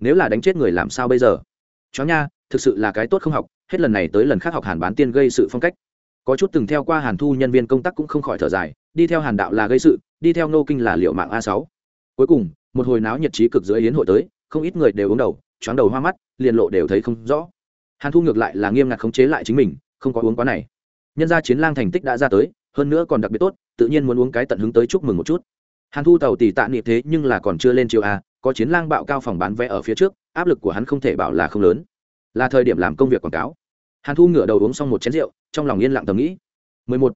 Nếu là đánh chết người làm sao bây giờ? Chó nha, thực sự là cái tốt không học, hết lần này tới lần khác học hàn bán tiên gây sự phong cách có chút từng theo qua hàn thu nhân viên công tác cũng không khỏi thở dài, đi theo hàn đạo là gây sự, đi theo nô kinh là liệu mạng a sáu. Cuối cùng, một hồi náo nhiệt trí cực dưới hiến hội tới, không ít người đều uống đầu, choáng đầu hoa mắt, liền lộ đều thấy không rõ. Hàn thu ngược lại là nghiêm ngặt khống chế lại chính mình, không có uống quá này. Nhân ra chiến lang thành tích đã ra tới, hơn nữa còn đặc biệt tốt, tự nhiên muốn uống cái tận hứng tới chúc mừng một chút. Hàn thu tàu tỷ tạ niệm thế nhưng là còn chưa lên chiều a, có chiến lang bạo cao phòng bán vé ở phía trước, áp lực của hắn không thể bảo là không lớn. Là thời điểm làm công việc quảng cáo hàn thu ngửa đầu uống xong một chén rượu, trong lòng yên lặng tầm nghĩ. 11.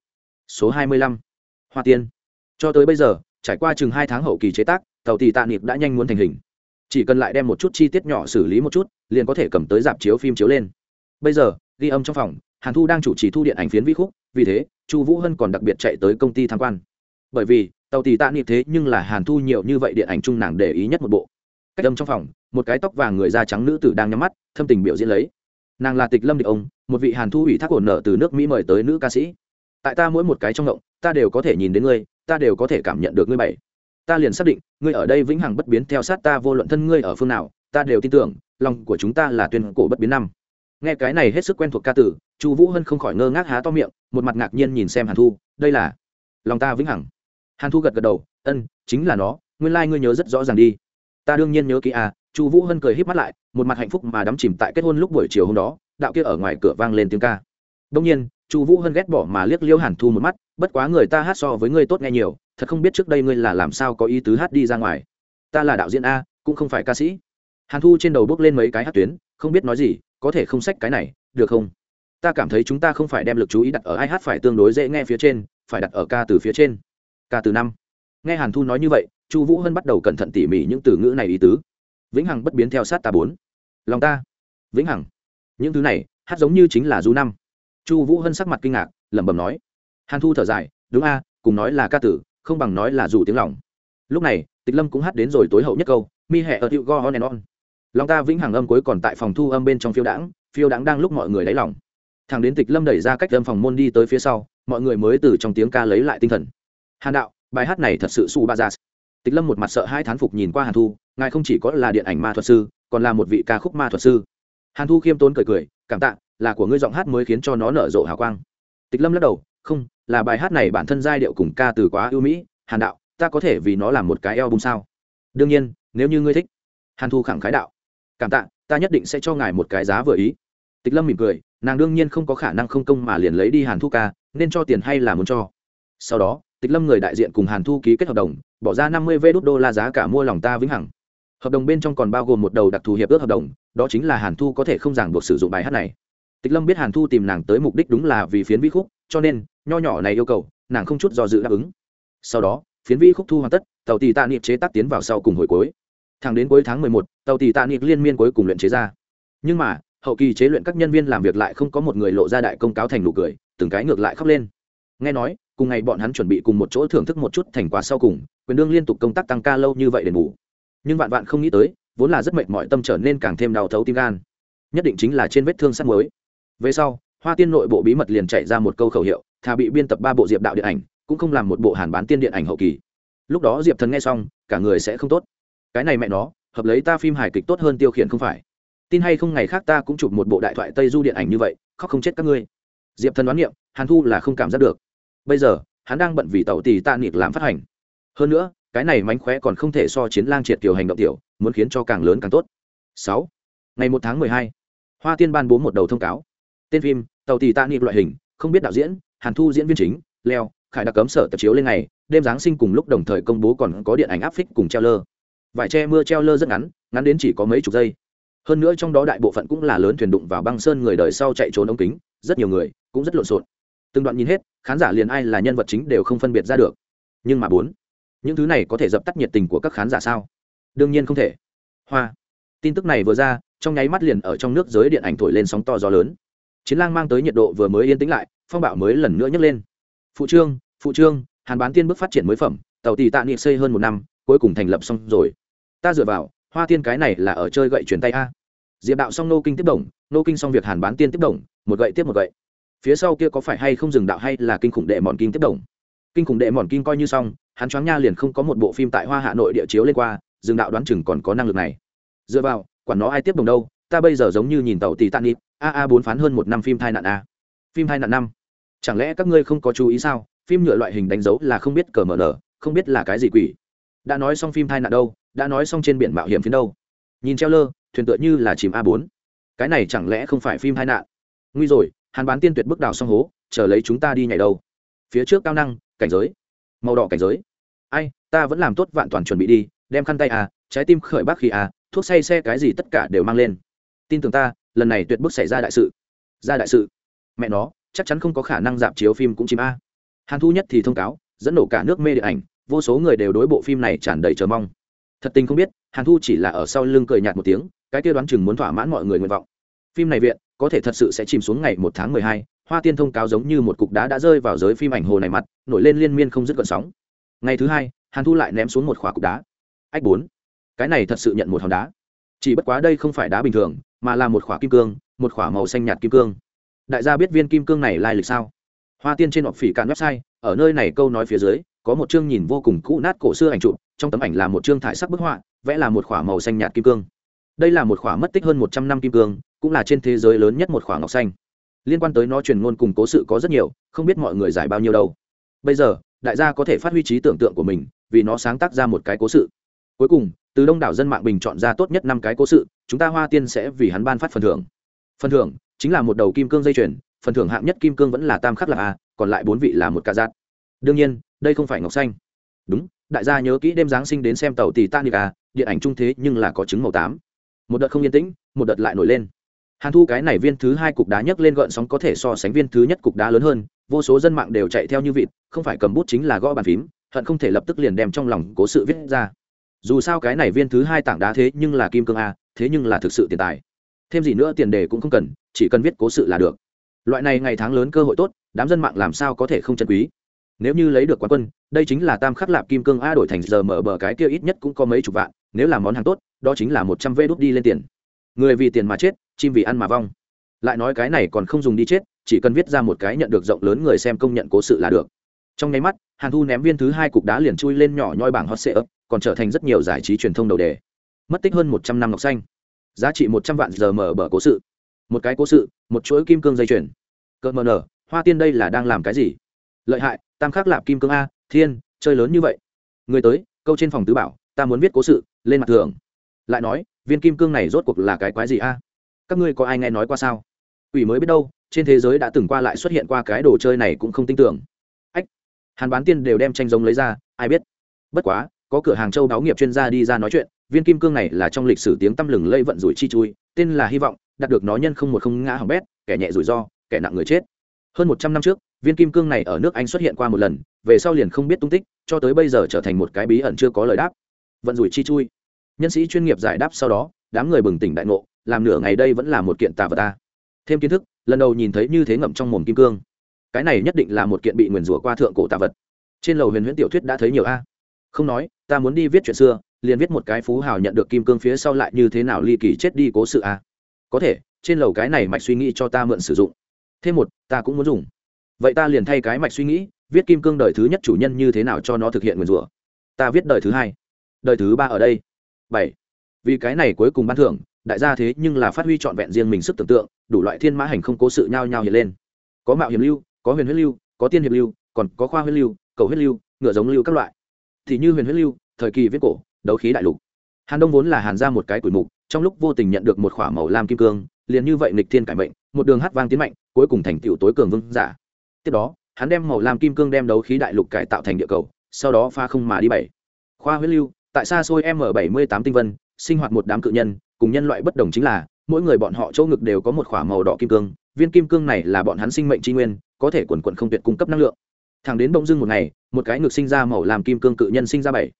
số 25. hoa tiên. Cho tới bây giờ, trải qua chừng hai tháng hậu kỳ chế tác, tàu tỷ tạ niệm đã nhanh muốn thành hình. Chỉ cần lại đem một chút chi tiết nhỏ xử lý một chút, liền có thể cầm tới dạp chiếu phim chiếu lên. Bây giờ, ghi âm trong phòng, hàn thu đang chủ trì thu điện ảnh phiến vi khúc, vì thế, chu vũ hân còn đặc biệt chạy tới công ty tham quan. Bởi vì, tàu tỷ tạ niệm thế nhưng là hàn thu nhiều như vậy điện ảnh chung nàng để ý nhất một bộ. Cách âm trong phòng, một cái tóc vàng người da trắng nữ tử đang nhắm mắt, thâm tình biểu diễn lấy nàng là tịch lâm địch ông, một vị hàn thu ủy thác ổn nợ từ nước mỹ mời tới nữ ca sĩ. Tại ta mỗi một cái trong động, ta đều có thể nhìn đến ngươi, ta đều có thể cảm nhận được ngươi bảy. Ta liền xác định, ngươi ở đây vĩnh hằng bất biến theo sát ta vô luận thân ngươi ở phương nào, ta đều tin tưởng, lòng của chúng ta là tuyên cổ bất biến năm. Nghe cái này hết sức quen thuộc ca tử, chu vũ hân không khỏi ngơ ngác há to miệng, một mặt ngạc nhiên nhìn xem hàn thu, đây là lòng ta vĩnh hằng. Hàn thu gật gật đầu, ân, chính là nó, nguyên lai、like、ngươi nhớ rất rõ ràng đi. Ta đương nhiên nhớ kỹ à chu vũ hân cười híp mắt lại một mặt hạnh phúc mà đắm chìm tại kết hôn lúc buổi chiều hôm đó, đạo kia ở ngoài cửa vang lên tiếng ca. Đông nhiên, chu vũ hân ghét bỏ mà liếc liêu hàn thu một mắt, bất quá người ta hát so với ngươi tốt nghe nhiều, thật không biết trước đây ngươi là làm sao có ý tứ hát đi ra ngoài. Ta là đạo diễn a, cũng không phải ca sĩ. Hàn thu trên đầu bước lên mấy cái hát tuyến, không biết nói gì, có thể không sách cái này, được không? Ta cảm thấy chúng ta không phải đem lực chú ý đặt ở ai hát phải tương đối dễ nghe phía trên, phải đặt ở ca từ phía trên. Ca từ năm. Nghe hàn thu nói như vậy, chu vũ hân bắt đầu cẩn thận tỉ mỉ những từ ngữ này ý tứ vĩnh hằng bất biến theo sát ta bốn. Lòng ta. Vĩnh hằng. Những thứ này, hát giống như chính là du năm. Chu vũ hân sắc mặt kinh ngạc, lẩm bẩm nói. Hàn thu thở dài, đúng a, cùng nói là ca tử, không bằng nói là dù tiếng lòng. Lúc này, tịch lâm cũng hát đến rồi tối hậu nhất câu, mi hẹ ở tiệu go on and on. Lòng ta vĩnh hằng âm cuối còn tại phòng thu âm bên trong phiêu đãng phiêu đãng đang lúc mọi người lấy lòng. Thằng đến tịch lâm đẩy ra cách âm phòng môn đi tới phía sau, mọi người mới từ trong tiếng ca lấy lại tinh thần. Hàn đạo, bài hát này thật sự su ba ra tịch lâm một mặt sợ hai thán phục nhìn qua hàn thu ngài không chỉ có là điện ảnh ma thuật sư, còn là một vị ca khúc ma thuật sư. Hàn thu khiêm tốn cười cười, cảm tạ, là của ngươi giọng hát mới khiến cho nó nở rộ hào quang. Tịch lâm lắc đầu, không, là bài hát này bản thân giai điệu cùng ca từ quá ưu mỹ, hàn đạo, ta có thể vì nó làm một cái eo bung sao? Đương nhiên, nếu như ngươi thích. Hàn thu khẳng khái đạo, cảm tạ, ta nhất định sẽ cho ngài một cái giá vừa ý. Tịch lâm mỉm cười, nàng đương nhiên không có khả năng không công mà liền lấy đi hàn thu ca, nên cho tiền hay là muốn cho? Sau đó, tịch lâm người đại diện cùng hàn thu ký kết hợp đồng, bỏ ra năm mươi vê đô la giá cả mua lòng ta vĩnh hằng hợp đồng bên trong còn bao gồm một đầu đặc thù hiệp ước hợp đồng, đó chính là hàn thu có thể không giảng buộc sử dụng bài hát này. Tịch lâm biết hàn thu tìm nàng tới mục đích đúng là vì phiến vi khúc, cho nên, nho nhỏ này yêu cầu, nàng không chút do dự đáp ứng. Sau đó, phiến vi khúc thu hoàn tất, tàu tì tạ niệm chế tác tiến vào sau cùng hồi cuối. Thẳng đến cuối tháng mười một, tàu tì tạ niệm liên miên cuối cùng luyện chế ra. Nhưng mà, hậu kỳ chế luyện các nhân viên làm việc lại không có một người lộ ra đại công cáo thành nụ cười, từng cái ngược lại khóc lên. Nghe nói, cùng ngày bọn hắn chuẩn bị cùng một chỗ thưởng thức một chút thành quả sau cùng, quyền đương liên tục công tác tăng ca lâu như vậy để ngủ nhưng vạn vạn không nghĩ tới, vốn là rất mệt mỏi tâm trở nên càng thêm đau thấu tim gan. Nhất định chính là trên vết thương sắt mới về sau, hoa tiên nội bộ bí mật liền chạy ra một câu khẩu hiệu, thà bị biên tập ba bộ diệp đạo điện ảnh, cũng không làm một bộ hàn bán tiên điện ảnh hậu kỳ. Lúc đó diệp thần nghe xong, cả người sẽ không tốt. Cái này mẹ nó, hợp lấy ta phim hài kịch tốt hơn tiêu khiển không phải. Tin hay không ngày khác ta cũng chụp một bộ đại thoại tây du điện ảnh như vậy, khóc không chết các ngươi. Diệp thần đoán niệm, hàn thu là không cảm giác được. Bây giờ, hắn đang bận vì tàu tì tạ nịt làm phát hành. Hơn nữa cái này mánh khóe còn không thể so chiến lang triệt tiểu hành động tiểu, muốn khiến cho càng lớn càng tốt. Sáu, ngày một tháng mười hai, hoa tiên ban bố một đầu thông cáo. Tên phim, tàu tì tạ nịt loại hình, không biết đạo diễn, hàn thu diễn viên chính, leo, khải đặc cấm sở tập chiếu lên ngày, đêm giáng sinh cùng lúc đồng thời công bố còn có điện ảnh áp phích cùng treo lơ. Vải che mưa treo lơ rất ngắn ngắn đến chỉ có mấy chục giây. Hơn nữa trong đó đại bộ phận cũng là lớn thuyền đụng vào băng sơn người đời sau chạy trốn ống kính, rất nhiều người cũng rất lộn xộn. Từng đoạn nhìn hết, khán giả liền ai là nhân vật chính đều không phân biệt ra được. Nhưng mà bốn những thứ này có thể dập tắt nhiệt tình của các khán giả sao? Đương nhiên không thể. Hoa. Tin tức này vừa ra, trong nháy mắt liền ở trong nước giới điện ảnh thổi lên sóng to gió lớn. Chiến lang mang tới nhiệt độ vừa mới yên tĩnh lại, phong bạo mới lần nữa nhấc lên. Phụ trương phụ trương, hàn bán tiên bước phát triển mới phẩm, tàu tỷ tạ niệm xây hơn một năm, cuối cùng thành lập xong rồi. Ta dựa vào, hoa tiên cái này là ở chơi gậy chuyển tay a. Diệp đạo xong nô kinh tiếp đồng nô kinh xong việc hàn bán tiên tiếp đồng một gậy tiếp một gậy. Phía sau kia có phải hay không dừng đạo hay là kinh khủng đệ mòn kinh tiếp đồng kinh khủng đệ mòn kinh coi như xong hắn choáng nha liền không có một bộ phim tại hoa hạ nội địa chiếu lên qua, Dương đạo đoán chừng còn có năng lực này. Dựa vào, quản nó ai tiếp đồng đâu, ta bây giờ giống như nhìn tàu tỷ tàn nịp a a bốn phán hơn một năm phim thai nạn a. Phim thai nạn năm. Chẳng lẽ các ngươi không có chú ý sao, phim nhựa loại hình đánh dấu là không biết cờ mở nở, không biết là cái gì quỷ. Đã nói xong phim thai nạn đâu, đã nói xong trên biển mạo hiểm phiến đâu. Nhìn treo lơ, thuyền tựa như là chìm a bốn. Cái này chẳng lẽ không phải phim thai nạn? Nguy rồi hàn bán tiên tuyệt bước đào xong hố, chờ lấy chúng ta đi nhảy đâu. Phía trước cao năng, cảnh giới. Màu đỏ cảnh giới ai, ta vẫn làm tốt vạn toàn chuẩn bị đi, đem khăn tay à trái tim khởi bác khi à thuốc say xe cái gì tất cả đều mang lên. Tin tưởng ta, lần này tuyệt bức xảy ra đại sự. Ra đại sự? Mẹ nó, chắc chắn không có khả năng dạp chiếu phim cũng chìm a. Hàn thu nhất thì thông cáo, dẫn nổ cả nước mê điện ảnh, vô số người đều đối bộ phim này tràn đầy chờ mong. Thật tình không biết, hàn thu chỉ là ở sau lưng cười nhạt một tiếng, cái kia đoán chừng muốn thỏa mãn mọi người nguyện vọng. Phim này viện, có thể thật sự sẽ chìm xuống ngày một tháng mười hai, hoa tiên thông cáo giống như một cục đá đã rơi vào giới phim ảnh hồ này mặt, nổi lên liên miên không dứt gợn sóng ngày thứ hai, hàn thu lại ném xuống một khỏa cục đá. Ách bốn. Cái này thật sự nhận một hòn đá. Chỉ bất quá đây không phải đá bình thường, mà là một khỏa kim cương, một khỏa màu xanh nhạt kim cương. Đại gia biết viên kim cương này lai lịch sao? Hoa tiên trên họp phỉ cạn website, ở nơi này câu nói phía dưới, có một chương nhìn vô cùng cũ nát cổ xưa ảnh chụp, trong tấm ảnh là một chương thải sắc bức họa, vẽ là một khỏa màu xanh nhạt kim cương. Đây là một khỏa mất tích hơn một trăm năm kim cương, cũng là trên thế giới lớn nhất một khỏa ngọc xanh. Liên quan tới nó truyền ngôn cùng cố sự có rất nhiều, không biết mọi người giải bao nhiêu đâu. Bây giờ đại gia có thể phát huy trí tưởng tượng của mình, vì nó sáng tác ra một cái cố sự. Cuối cùng, từ đông đảo dân mạng bình chọn ra tốt nhất năm cái cố sự, chúng ta hoa tiên sẽ vì hắn ban phát phần thưởng. Phần thưởng chính là một đầu kim cương dây chuyền, phần thưởng hạng nhất kim cương vẫn là tam khắc là a, còn lại bốn vị là một ca giác đương nhiên, đây không phải ngọc xanh. Đúng, đại gia nhớ kỹ đêm giáng sinh đến xem tàu titanic a điện ảnh trung thế nhưng là có chứng màu tám. Một đợt không yên tĩnh, một đợt lại nổi lên. Hàn thu cái này viên thứ hai cục đá nhấc lên gợn sóng có thể so sánh viên thứ nhất cục đá lớn hơn, vô số dân mạng đều chạy theo như vịt không phải cầm bút chính là gõ bàn phím, hận không thể lập tức liền đem trong lòng cố sự viết ra. Dù sao cái này viên thứ hai tảng đá thế nhưng là kim cương a, thế nhưng là thực sự tiền tài. Thêm gì nữa tiền đề cũng không cần, chỉ cần viết cố sự là được. Loại này ngày tháng lớn cơ hội tốt, đám dân mạng làm sao có thể không chân quý? Nếu như lấy được quán quân, đây chính là tam khắc lạp kim cương a đổi thành giờ mở bờ cái kia ít nhất cũng có mấy chục vạn, nếu là món hàng tốt, đó chính là một trăm vê đốt đi lên tiền. Người vì tiền mà chết, chim vì ăn mà vong. Lại nói cái này còn không dùng đi chết, chỉ cần viết ra một cái nhận được rộng lớn người xem công nhận cố sự là được trong nháy mắt, hàn thu ném viên thứ hai cục đá liền chui lên nhỏ nhoi bảng hot sệ ấp còn trở thành rất nhiều giải trí truyền thông đầu đề. Mất tích hơn một trăm năm ngọc xanh. Giá trị một trăm vạn giờ mở bờ cố sự. Một cái cố sự, một chuỗi kim cương dây chuyền. Cỡ mờ nở, hoa tiên đây là đang làm cái gì? Lợi hại, tam khắc lạp kim cương a, thiên, chơi lớn như vậy. Người tới, câu trên phòng tứ bảo, ta muốn viết cố sự, lên mặt thường lại nói, viên kim cương này rốt cuộc là cái quái gì a? Các ngươi có ai nghe nói qua sao? Ủy mới biết đâu, trên thế giới đã từng qua lại xuất hiện qua cái đồ chơi này cũng không tin tưởng hàn bán tiên đều đem tranh giống lấy ra, ai biết. Bất quá, có cửa hàng châu đáo nghiệp chuyên gia đi ra nói chuyện, viên kim cương này là trong lịch sử tiếng tăm lừng lây vận rủi chi chui, tên là hy vọng, đạt được nó nhân không một không ngã hỏng bét, kẻ nhẹ rủi ro, kẻ nặng người chết. Hơn một trăm năm trước, viên kim cương này ở nước anh xuất hiện qua một lần, về sau liền không biết tung tích, cho tới bây giờ trở thành một cái bí ẩn chưa có lời đáp. Vận rủi chi chui. Nhân sĩ chuyên nghiệp giải đáp sau đó, đám người bừng tỉnh đại ngộ, làm nửa ngày đây vẫn là một kiện tà vật ta. Thêm kiến thức, lần đầu nhìn thấy như thế ngậm trong mồm kim cương cái này nhất định là một kiện bị nguyền rủa qua thượng cổ tạ vật. Trên lầu huyền huyễn tiểu thuyết đã thấy nhiều a. Không nói, ta muốn đi viết chuyện xưa, liền viết một cái phú hào nhận được kim cương phía sau lại như thế nào ly kỳ chết đi cố sự a. Có thể, trên lầu cái này mạch suy nghĩ cho ta mượn sử dụng. Thêm một, ta cũng muốn dùng. Vậy ta liền thay cái mạch suy nghĩ, viết kim cương đời thứ nhất chủ nhân như thế nào cho nó thực hiện nguyền rủa. Ta viết đời thứ hai, đời thứ ba ở đây. Bảy, vì cái này cuối cùng ban thưởng, đại gia thế nhưng là phát huy trọn vẹn riêng mình sức tưởng tượng, đủ loại thiên mã hành không cố sự nhao nhao hiện lên. Có mạo hiểm lưu có huyền huyết lưu, có tiên hiệp lưu, còn có khoa huyết lưu, cầu huyết lưu, ngựa giống lưu các loại. Thì như huyền huyết lưu, thời kỳ viết cổ, đấu khí đại lục. Hàn đông vốn là hàn ra một cái tuổi mục, trong lúc vô tình nhận được một k h ỏ a màu lam kim cương, liền như vậy nịch thiên cải mệnh, một đường hát vang tiến mạnh, cuối cùng thành tựu tối cường vương giả. Tiếp đó, hắn đem màu lam kim cương đem đấu khí đại lục cải tạo thành địa cầu, sau đó pha không mà đi bảy. Khoa huyết lưu, tại xa xôi m bảy mươi tám tinh vân, sinh hoạt một đám cự nhân, cùng nhân loại bất đồng chính là, mỗi người bọn họ chỗ ngực đều có một k h ỏ a màu đỏ kim cương, viên kim cương này là bọn hắn sinh mệnh tri nguyên có thể quần quận không tuyệt cung cấp năng lượng. Thẳng đến bỗng dưng một ngày, một cái ngược sinh ra màu làm kim cương cự nhân sinh ra bảy.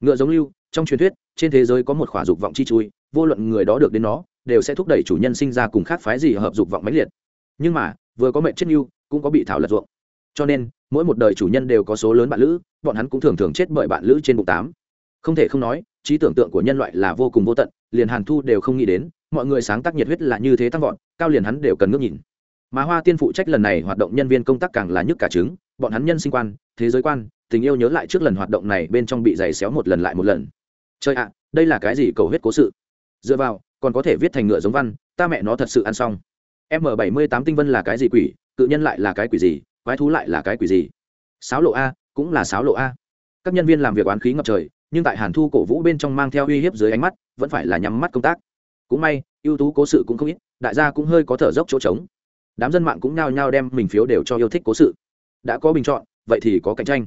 Ngựa giống lưu, trong truyền thuyết, trên thế giới có một khỏa dục vọng chi chui, vô luận người đó được đến nó, đều sẽ thúc đẩy chủ nhân sinh ra cùng khác phái gì hợp dục vọng mãnh liệt. Nhưng mà, vừa có mệnh chết lưu, cũng có bị thảo lật ruộng. Cho nên, mỗi một đời chủ nhân đều có số lớn bạn lữ, bọn hắn cũng thường thường chết bởi bạn lữ trên bụng tám. Không thể không nói, trí tưởng tượng của nhân loại là vô cùng vô tận, liền hàn thu đều không nghĩ đến, mọi người sáng tác nhiệt huyết là như thế tăng vọt, cao liền hắn đều cần ngước nhìn mà hoa tiên phụ trách lần này hoạt động nhân viên công tác càng là nhức cả trứng, bọn hắn nhân sinh quan, thế giới quan, tình yêu nhớ lại trước lần hoạt động này bên trong bị giày xéo một lần lại một lần. Chơi ạ, đây là cái gì cầu huyết cố sự? Dựa vào, còn có thể viết thành ngựa giống văn, ta mẹ nó thật sự ăn xong. M bảy mươi tám tinh vân là cái gì quỷ, cự nhân lại là cái quỷ gì, quái thú lại là cái quỷ gì? Sáo lộ a, cũng là sáo lộ a. Các nhân viên làm việc oán khí ngập trời, nhưng tại hàn thu cổ vũ bên trong mang theo uy hiếp dưới ánh mắt, vẫn phải là nhắm mắt công tác. Cũng may, ưu tú cố sự cũng không ít, đại gia cũng hơi có thở dốc chỗ trống đám dân mạng cũng nhao nhao đem mình phiếu đều cho yêu thích cố sự. Đã có bình chọn, vậy thì có cạnh tranh.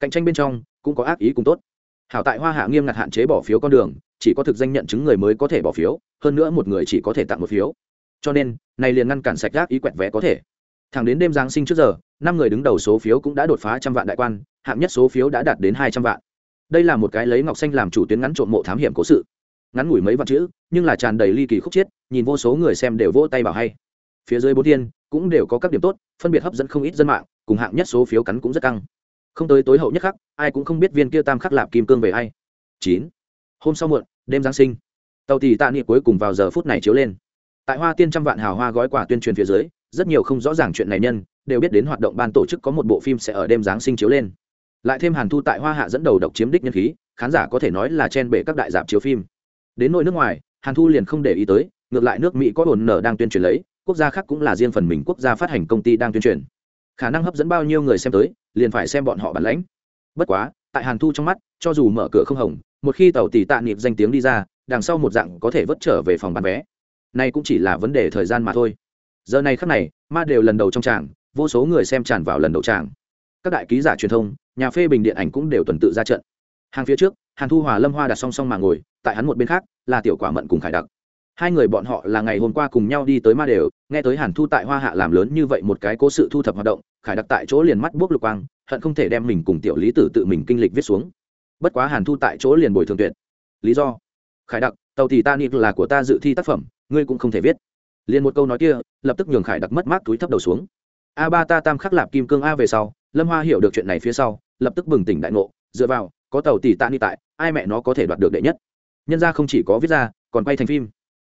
Cạnh tranh bên trong, cũng có ác ý cùng tốt. Hảo tại hoa hạ nghiêm ngặt hạn chế bỏ phiếu con đường, chỉ có thực danh nhận chứng người mới có thể bỏ phiếu, hơn nữa một người chỉ có thể tặng một phiếu. Cho nên, này liền ngăn cản sạch gác ý quẹt vé có thể. Thẳng đến đêm giáng sinh trước giờ, năm người đứng đầu số phiếu cũng đã đột phá trăm vạn đại quan, hạng nhất số phiếu đã đạt đến hai trăm vạn. Đây là một cái lấy ngọc xanh làm chủ tuyến ngắn trộm mộ thám hiểm cố sự. Ngắn ngủi mấy vạn chữ, nhưng là tràn đầy ly kỳ khúc chiết, nhìn vô số người xem đều vỗ tay bảo hay phía dưới bốn thiên cũng đều có các điểm tốt, phân biệt hấp dẫn không ít dân mạng, cùng hạng nhất số phiếu cắn cũng rất căng. Không tới tối hậu nhất khắc, ai cũng không biết viên kia tam khắc lạp kim cương về ai. Chín. Hôm sau muộn, đêm giáng sinh. Tàu tỷ tạ niệm cuối cùng vào giờ phút này chiếu lên. Tại hoa tiên trăm vạn hào hoa gói quà tuyên truyền phía dưới, rất nhiều không rõ ràng chuyện này nhân, đều biết đến hoạt động ban tổ chức có một bộ phim sẽ ở đêm giáng sinh chiếu lên. Lại thêm hàn thu tại hoa hạ dẫn đầu độc chiếm đích nhân khí, khán giả có thể nói là chen bể các đại dạp chiếu phim. Đến nội nước ngoài, hàn thu liền không để ý tới, ngược lại nước mỹ có ổn nở đang tuyên truyền lấy quốc gia khác cũng là riêng phần mình quốc gia phát hành công ty đang tuyên truyền. Khả năng hấp dẫn bao nhiêu người xem tới, liền phải xem bọn họ bản lãnh. Bất quá, tại hàn thu trong mắt, cho dù mở cửa không hồng, một khi tàu tỷ tạ niệm danh tiếng đi ra, đằng sau một dạng có thể vớt trở về phòng bán vé. Nay cũng chỉ là vấn đề thời gian mà thôi. Giờ này khắc này, ma đều lần đầu trong tràng, vô số người xem tràn vào lần đầu tràng. Các đại ký giả truyền thông, nhà phê bình điện ảnh cũng đều tuần tự ra trận. Hàng phía trước, hàn thu hòa lâm hoa đặt song song mà ngồi, tại hắn một bên khác, là tiểu quả mận cùng khải đặc hai người bọn họ là ngày hôm qua cùng nhau đi tới ma đều, nghe tới hàn thu tại hoa hạ làm lớn như vậy một cái cố sự thu thập hoạt động, khải đặc tại chỗ liền mắt buốc lục quang, hận không thể đem mình cùng tiểu lý tử tự mình kinh lịch viết xuống. Bất quá hàn thu tại chỗ liền bồi thường tuyệt. Lý do? Khải đặc, tàu thì ta nghĩ là của ta dự thi tác phẩm, ngươi cũng không thể viết. Liền một câu nói kia, lập tức nhường khải đặc mất mát túi thấp đầu xuống. A ba ta tam khắc lạp kim cương a về sau, lâm hoa hiểu được chuyện này phía sau, lập tức bừng tỉnh đại ngộ, dựa vào, có tàu tỷ tạ ni tại, ai mẹ nó có thể đoạt được đệ nhất. Nhân ra không chỉ có viết ra, còn quay thành phim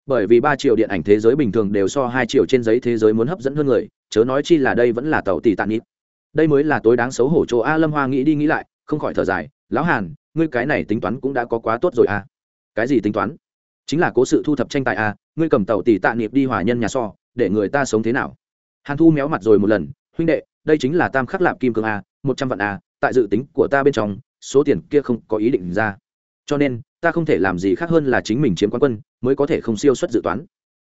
bởi vì ba triệu điện ảnh thế giới bình thường đều so hai triệu trên giấy thế giới muốn hấp dẫn hơn người, chớ nói chi là đây vẫn là tàu tỷ tạ ít. Đây mới là tối đáng xấu hổ chỗ a lâm hoa nghĩ đi nghĩ lại, không khỏi thở dài, lão hàn, ngươi cái này tính toán cũng đã có quá tốt rồi a cái gì tính toán? Chính là cố sự thu thập tranh tài a ngươi cầm tàu tỷ tạ niệm đi hòa nhân nhà so, để người ta sống thế nào? Hàn thu méo mặt rồi một lần, huynh đệ, đây chính là tam khắc lạp kim cương a, một trăm vạn a tại dự tính của ta bên trong, số tiền kia không có ý định ra. Cho nên ta không thể làm gì khác hơn là chính mình chiếm quán quân, mới có thể không siêu xuất dự toán.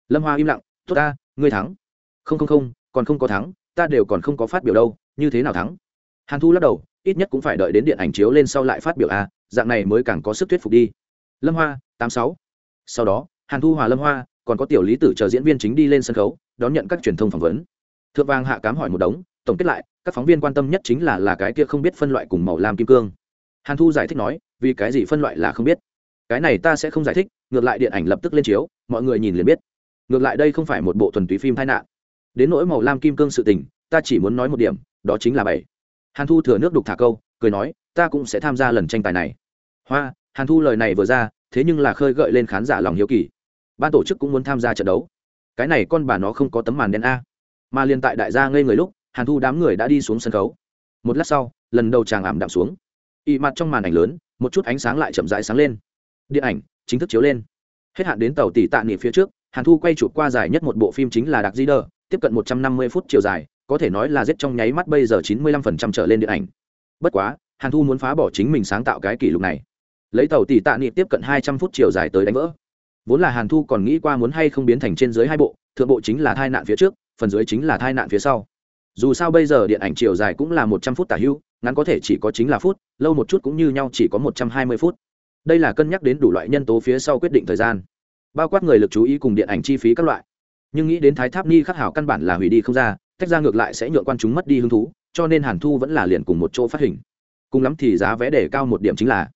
Lâm hoa im lặng, tốt ta, ngươi thắng. Không không không, còn không có thắng, ta đều còn không có phát biểu đâu, như thế nào thắng? Hàn thu lắc đầu, ít nhất cũng phải đợi đến điện ảnh chiếu lên sau lại phát biểu a dạng này mới càng có sức thuyết phục đi. Lâm hoa, tám sáu. Sau đó, hàn thu hòa lâm hoa, còn có tiểu lý tử chờ diễn viên chính đi lên sân khấu, đón nhận các truyền thông phỏng vấn. Thượng vàng hạ cám hỏi một đống, tổng kết lại, các phóng viên quan tâm nhất chính là là cái kia không biết phân loại cùng màu lam kim cương. Hàn thu giải thích nói, vì cái gì phân loại là không biết? Cái này ta sẽ không giải thích, ngược lại điện ảnh lập tức lên chiếu, mọi người nhìn liền biết. Ngược lại đây không phải một bộ thuần túy phim tai nạn. Đến nỗi màu lam kim cương sự tình, ta chỉ muốn nói một điểm, đó chính là bảy. Hàn thu thừa nước đục thả câu, cười nói, ta cũng sẽ tham gia lần tranh tài này. Hoa, hàn thu lời này vừa ra, thế nhưng là khơi gợi lên khán giả lòng hiếu kỳ. Ban tổ chức cũng muốn tham gia trận đấu. Cái này con bà nó không có tấm màn đen a. Mà liên tại đại gia ngây người lúc, hàn thu đám người đã đi xuống sân khấu. Một lát sau, lần đầu chàng ảm đạm xuống. Ị mặt trong màn ảnh lớn, một chút ánh sáng lại chậm rãi sáng lên điện ảnh chính thức chiếu lên. Hết hạn đến tàu tỷ tạ nghỉ phía trước, hàn thu quay chụp qua dài nhất một bộ phim chính là đặc di đờ tiếp cận một trăm năm mươi phút chiều dài, có thể nói là giết trong nháy mắt bây giờ chín mươi lăm phần trăm trở lên điện ảnh. Bất quá, hàn thu muốn phá bỏ chính mình sáng tạo cái kỷ lục này. Lấy tàu tỷ tạ nghị tiếp cận hai trăm phút chiều dài tới đánh vỡ. Vốn là hàn thu còn nghĩ qua muốn hay không biến thành trên dưới hai bộ, thượng bộ chính là thai nạn phía trước, phần dưới chính là thai nạn phía sau. Dù sao bây giờ điện ảnh chiều dài cũng là một trăm phút tả hữu ngắn có thể chỉ có chính là phút, lâu một chút cũng như nhau chỉ có một trăm hai mươi phút đây là cân nhắc đến đủ loại nhân tố phía sau quyết định thời gian, bao quát người lực chú ý cùng điện ảnh chi phí các loại. Nhưng nghĩ đến thái tháp ni khắc hảo căn bản là hủy đi không ra, tách ra ngược lại sẽ nhượng quan chúng mất đi hứng thú, cho nên hàn thu vẫn là liền cùng một chỗ phát hình. Cùng lắm thì giá vé để cao một điểm chính là.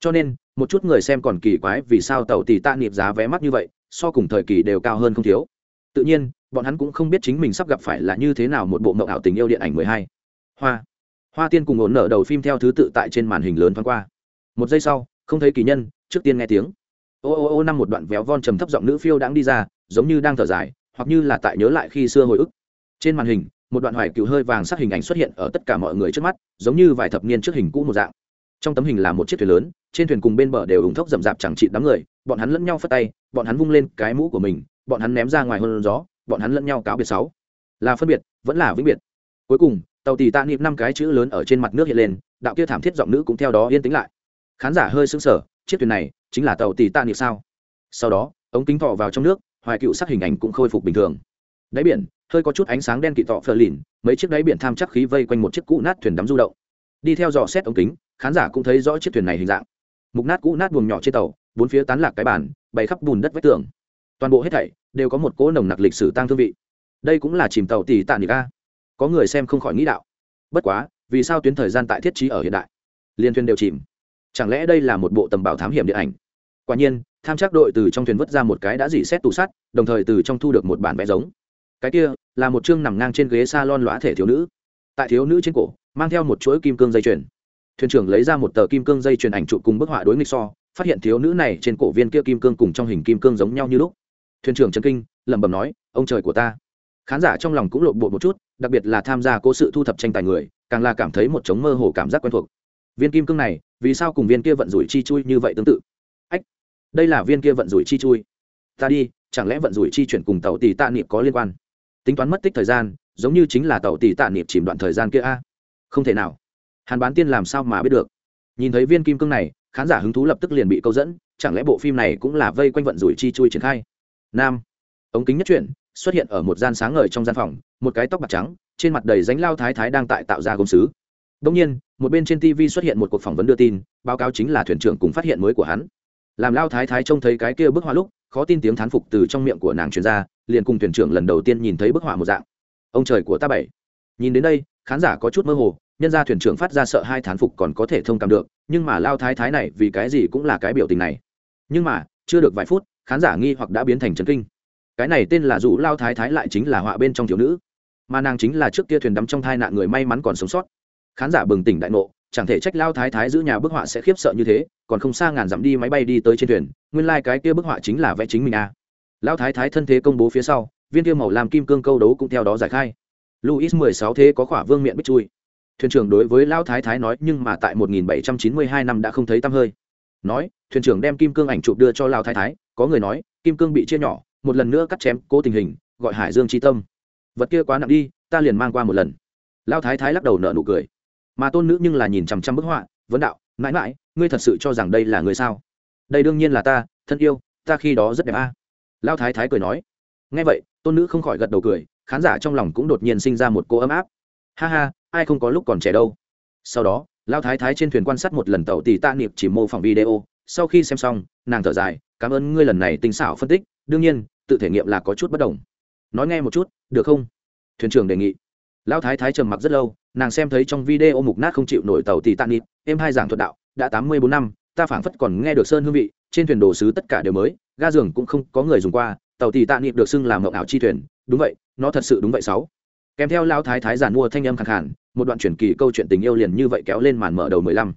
Cho nên, một chút người xem còn kỳ quái vì sao tàu tỷ tạ niệm giá vé mắc như vậy, so cùng thời kỳ đều cao hơn không thiếu. Tự nhiên, bọn hắn cũng không biết chính mình sắp gặp phải là như thế nào một bộ mộng ảo tình yêu điện ảnh mười hai. Hoa. Hoa tiên cùng ổn nở đầu phim theo thứ tự tại trên màn hình lớn thoáng qua. Một giây sau không thấy kỳ nhân, trước tiên nghe tiếng. Ô ô ô, năm một đoạn véo von trầm thấp giọng nữ phiêu đang đi ra, giống như đang thở dài, hoặc như là tại nhớ lại khi xưa hồi ức. Trên màn hình, một đoạn hoài cựu hơi vàng sắc hình ảnh xuất hiện ở tất cả mọi người trước mắt, giống như vài thập niên trước hình cũ một dạng. Trong tấm hình là một chiếc thuyền lớn, trên thuyền cùng bên bờ đều ủng thốc rậm rạp chẳng trị đám người, bọn hắn lẫn nhau phất tay, bọn hắn vung lên cái mũ của mình, bọn hắn ném ra ngoài hơn gió, bọn hắn lẫn nhau cáo biệt sáu. Là phân biệt, vẫn là vĩnh biệt. Cuối cùng, tàu tì tạ niệm năm cái chữ lớn ở trên mặt nước hiện lên, đạo kia thảm thiết giọng nữ cũng theo đó yên tĩnh lại khán giả hơi sững sờ, chiếc thuyền này chính là tàu tì tạ niệm sao? Sau đó, ống kính thọ vào trong nước, hoài cựu sắc hình ảnh cũng khôi phục bình thường. Đáy biển, hơi có chút ánh sáng đen kỵ tọ phờ lìn, mấy chiếc đáy biển tham chắc khí vây quanh một chiếc cũ nát thuyền đắm du động. Đi theo dò xét ống kính, khán giả cũng thấy rõ chiếc thuyền này hình dạng. Mục nát cũ nát buồng nhỏ trên tàu, bốn phía tán lạc cái bản bày khắp bùn đất vách tường. Toàn bộ hết thảy đều có một cỗ nồng nặc lịch sử tăng thương vị. Đây cũng là chìm tàu tỷ tạ nịp có người xem không khỏi nghĩ đạo. Bất quá, vì sao tuyến thời gian tại thiết trí ở hiện đại? Liên thuyền đều chìm chẳng lẽ đây là một bộ tầm bảo thám hiểm điện ảnh? Quả nhiên, tham trác đội từ trong thuyền vứt ra một cái đã dỉ xét tủ sắt, đồng thời từ trong thu được một bản vẽ giống. Cái kia, là một chương nằm ngang trên ghế s a lon lõa thể thiếu nữ. Tại thiếu nữ trên cổ, mang theo một chuỗi kim cương dây chuyền. Thuyền trưởng lấy ra một tờ kim cương dây chuyền ảnh trụ cùng bức họa đối nghịch so, phát hiện thiếu nữ này trên cổ viên kia kim cương cùng trong hình kim cương giống nhau như lúc. Thuyền trưởng trần kinh, lẩm bẩm nói, ông trời của ta. Khán giả trong lòng cũng lộn bộ một chút, đặc biệt là tham gia cố sự thu thập tranh tài người, càng là cảm thấy một chống mơ hồ cảm giác quen thuộc. Viên kim cương này vì sao cùng viên kia vận rủi chi chui như vậy tương tự? Ách, đây là viên kia vận rủi chi chui. Ta đi, chẳng lẽ vận rủi chi chuyển cùng tàu tỷ tạ niệm có liên quan? Tính toán mất tích thời gian, giống như chính là tàu tỷ tạ niệm chìm đoạn thời gian kia a. Không thể nào. Hàn bán tiên làm sao mà biết được? Nhìn thấy viên kim cương này, khán giả hứng thú lập tức liền bị câu dẫn, chẳng lẽ bộ phim này cũng là vây quanh vận rủi chi chui triển khai? Nam. Ống kính nhất chuyển, xuất hiện ở một gian sáng ngời trong gian phòng, một cái tóc bạc trắng, trên mặt đầy ránh lao thái thái đang tại tạo ra gốm sứ đông nhiên, một bên trên tv xuất hiện một cuộc phỏng vấn đưa tin, báo cáo chính là thuyền trưởng cùng phát hiện mới của hắn. Làm lao thái thái trông thấy cái kia bức họa lúc, khó tin tiếng thán phục từ trong miệng của nàng truyền ra, liền cùng thuyền trưởng lần đầu tiên nhìn thấy bức họa một dạng. Ông trời của ta bảy. Nhìn đến đây, khán giả có chút mơ hồ, nhân ra thuyền trưởng phát ra sợ hai thán phục còn có thể thông cảm được, nhưng mà lao thái thái này vì cái gì cũng là cái biểu tình này. Nhưng mà, chưa được vài phút, khán giả nghi hoặc đã biến thành chấn kinh. Cái này tên là dụ lao thái thái lại chính là họa bên trong thiếu nữ. Mà nàng chính là trước kia thuyền đắm trong thai nạn người may mắn còn sống sót khán giả bừng tỉnh đại ngộ, chẳng thể trách lao thái thái giữ nhà bức họa sẽ khiếp sợ như thế, còn không xa ngàn dặm đi máy bay đi tới trên thuyền, nguyên lai、like、cái kia bức họa chính là vẽ chính mình à. lao thái thái thân thế công bố phía sau, viên kia màu làm kim cương câu đấu cũng theo đó giải khai. Luis mười sáu thế có khỏa vương miệng bích chui. Thuyền trưởng đối với lao thái thái nói, nhưng mà tại một nghìn bảy trăm chín mươi hai năm đã không thấy tăm hơi. Nói, thuyền trưởng đem kim cương ảnh chụp đưa cho lao thái thái, có người nói, kim cương bị chia nhỏ, một lần nữa cắt chém, cố tình hình, gọi hải dương tri tâm. Vật kia quá nặng đi, ta liền mang qua một lần. Lao thái thái lắc đầu nợ nụ cười mà tôn nữ nhưng là nhìn chằm chằm bức họa, vấn đạo, mãi mãi, ngươi thật sự cho rằng đây là người sao? Đây đương nhiên là ta, thân yêu, ta khi đó rất đẹp a. Lao thái thái cười nói. Nghe vậy, tôn nữ không khỏi gật đầu cười, khán giả trong lòng cũng đột nhiên sinh ra một cô ấm áp. Ha ha, ai không có lúc còn trẻ đâu. Sau đó lao thái thái trên thuyền quan sát một lần tàu tỷ tạ niệm chỉ mô phỏng video, sau khi xem xong, nàng thở dài, cảm ơn ngươi lần này tinh xảo phân tích, đương nhiên, tự thể nghiệm là có chút bất đồng. Nói nghe một chút, được không? Thuyền trưởng đề nghị lão thái thái trầm mặc rất lâu, nàng xem thấy trong video mục nát không chịu nổi tàu tỷ tàn nịt em hai giảng thuật đạo, đã tám mươi bốn năm, ta phảng phất còn nghe được sơn hương vị, trên thuyền đồ sứ tất cả đều mới, ga giường cũng không có người dùng qua, tàu tỷ tạ nịt được xưng làm mộng ảo chi thuyền, đúng vậy, nó thật sự đúng vậy sáu. Kèm theo Lão thái thái giàn mua thanh âm khẳng hẳn một đoạn truyền kỳ câu chuyện tình yêu liền như vậy kéo lên màn mở đầu mười lăm.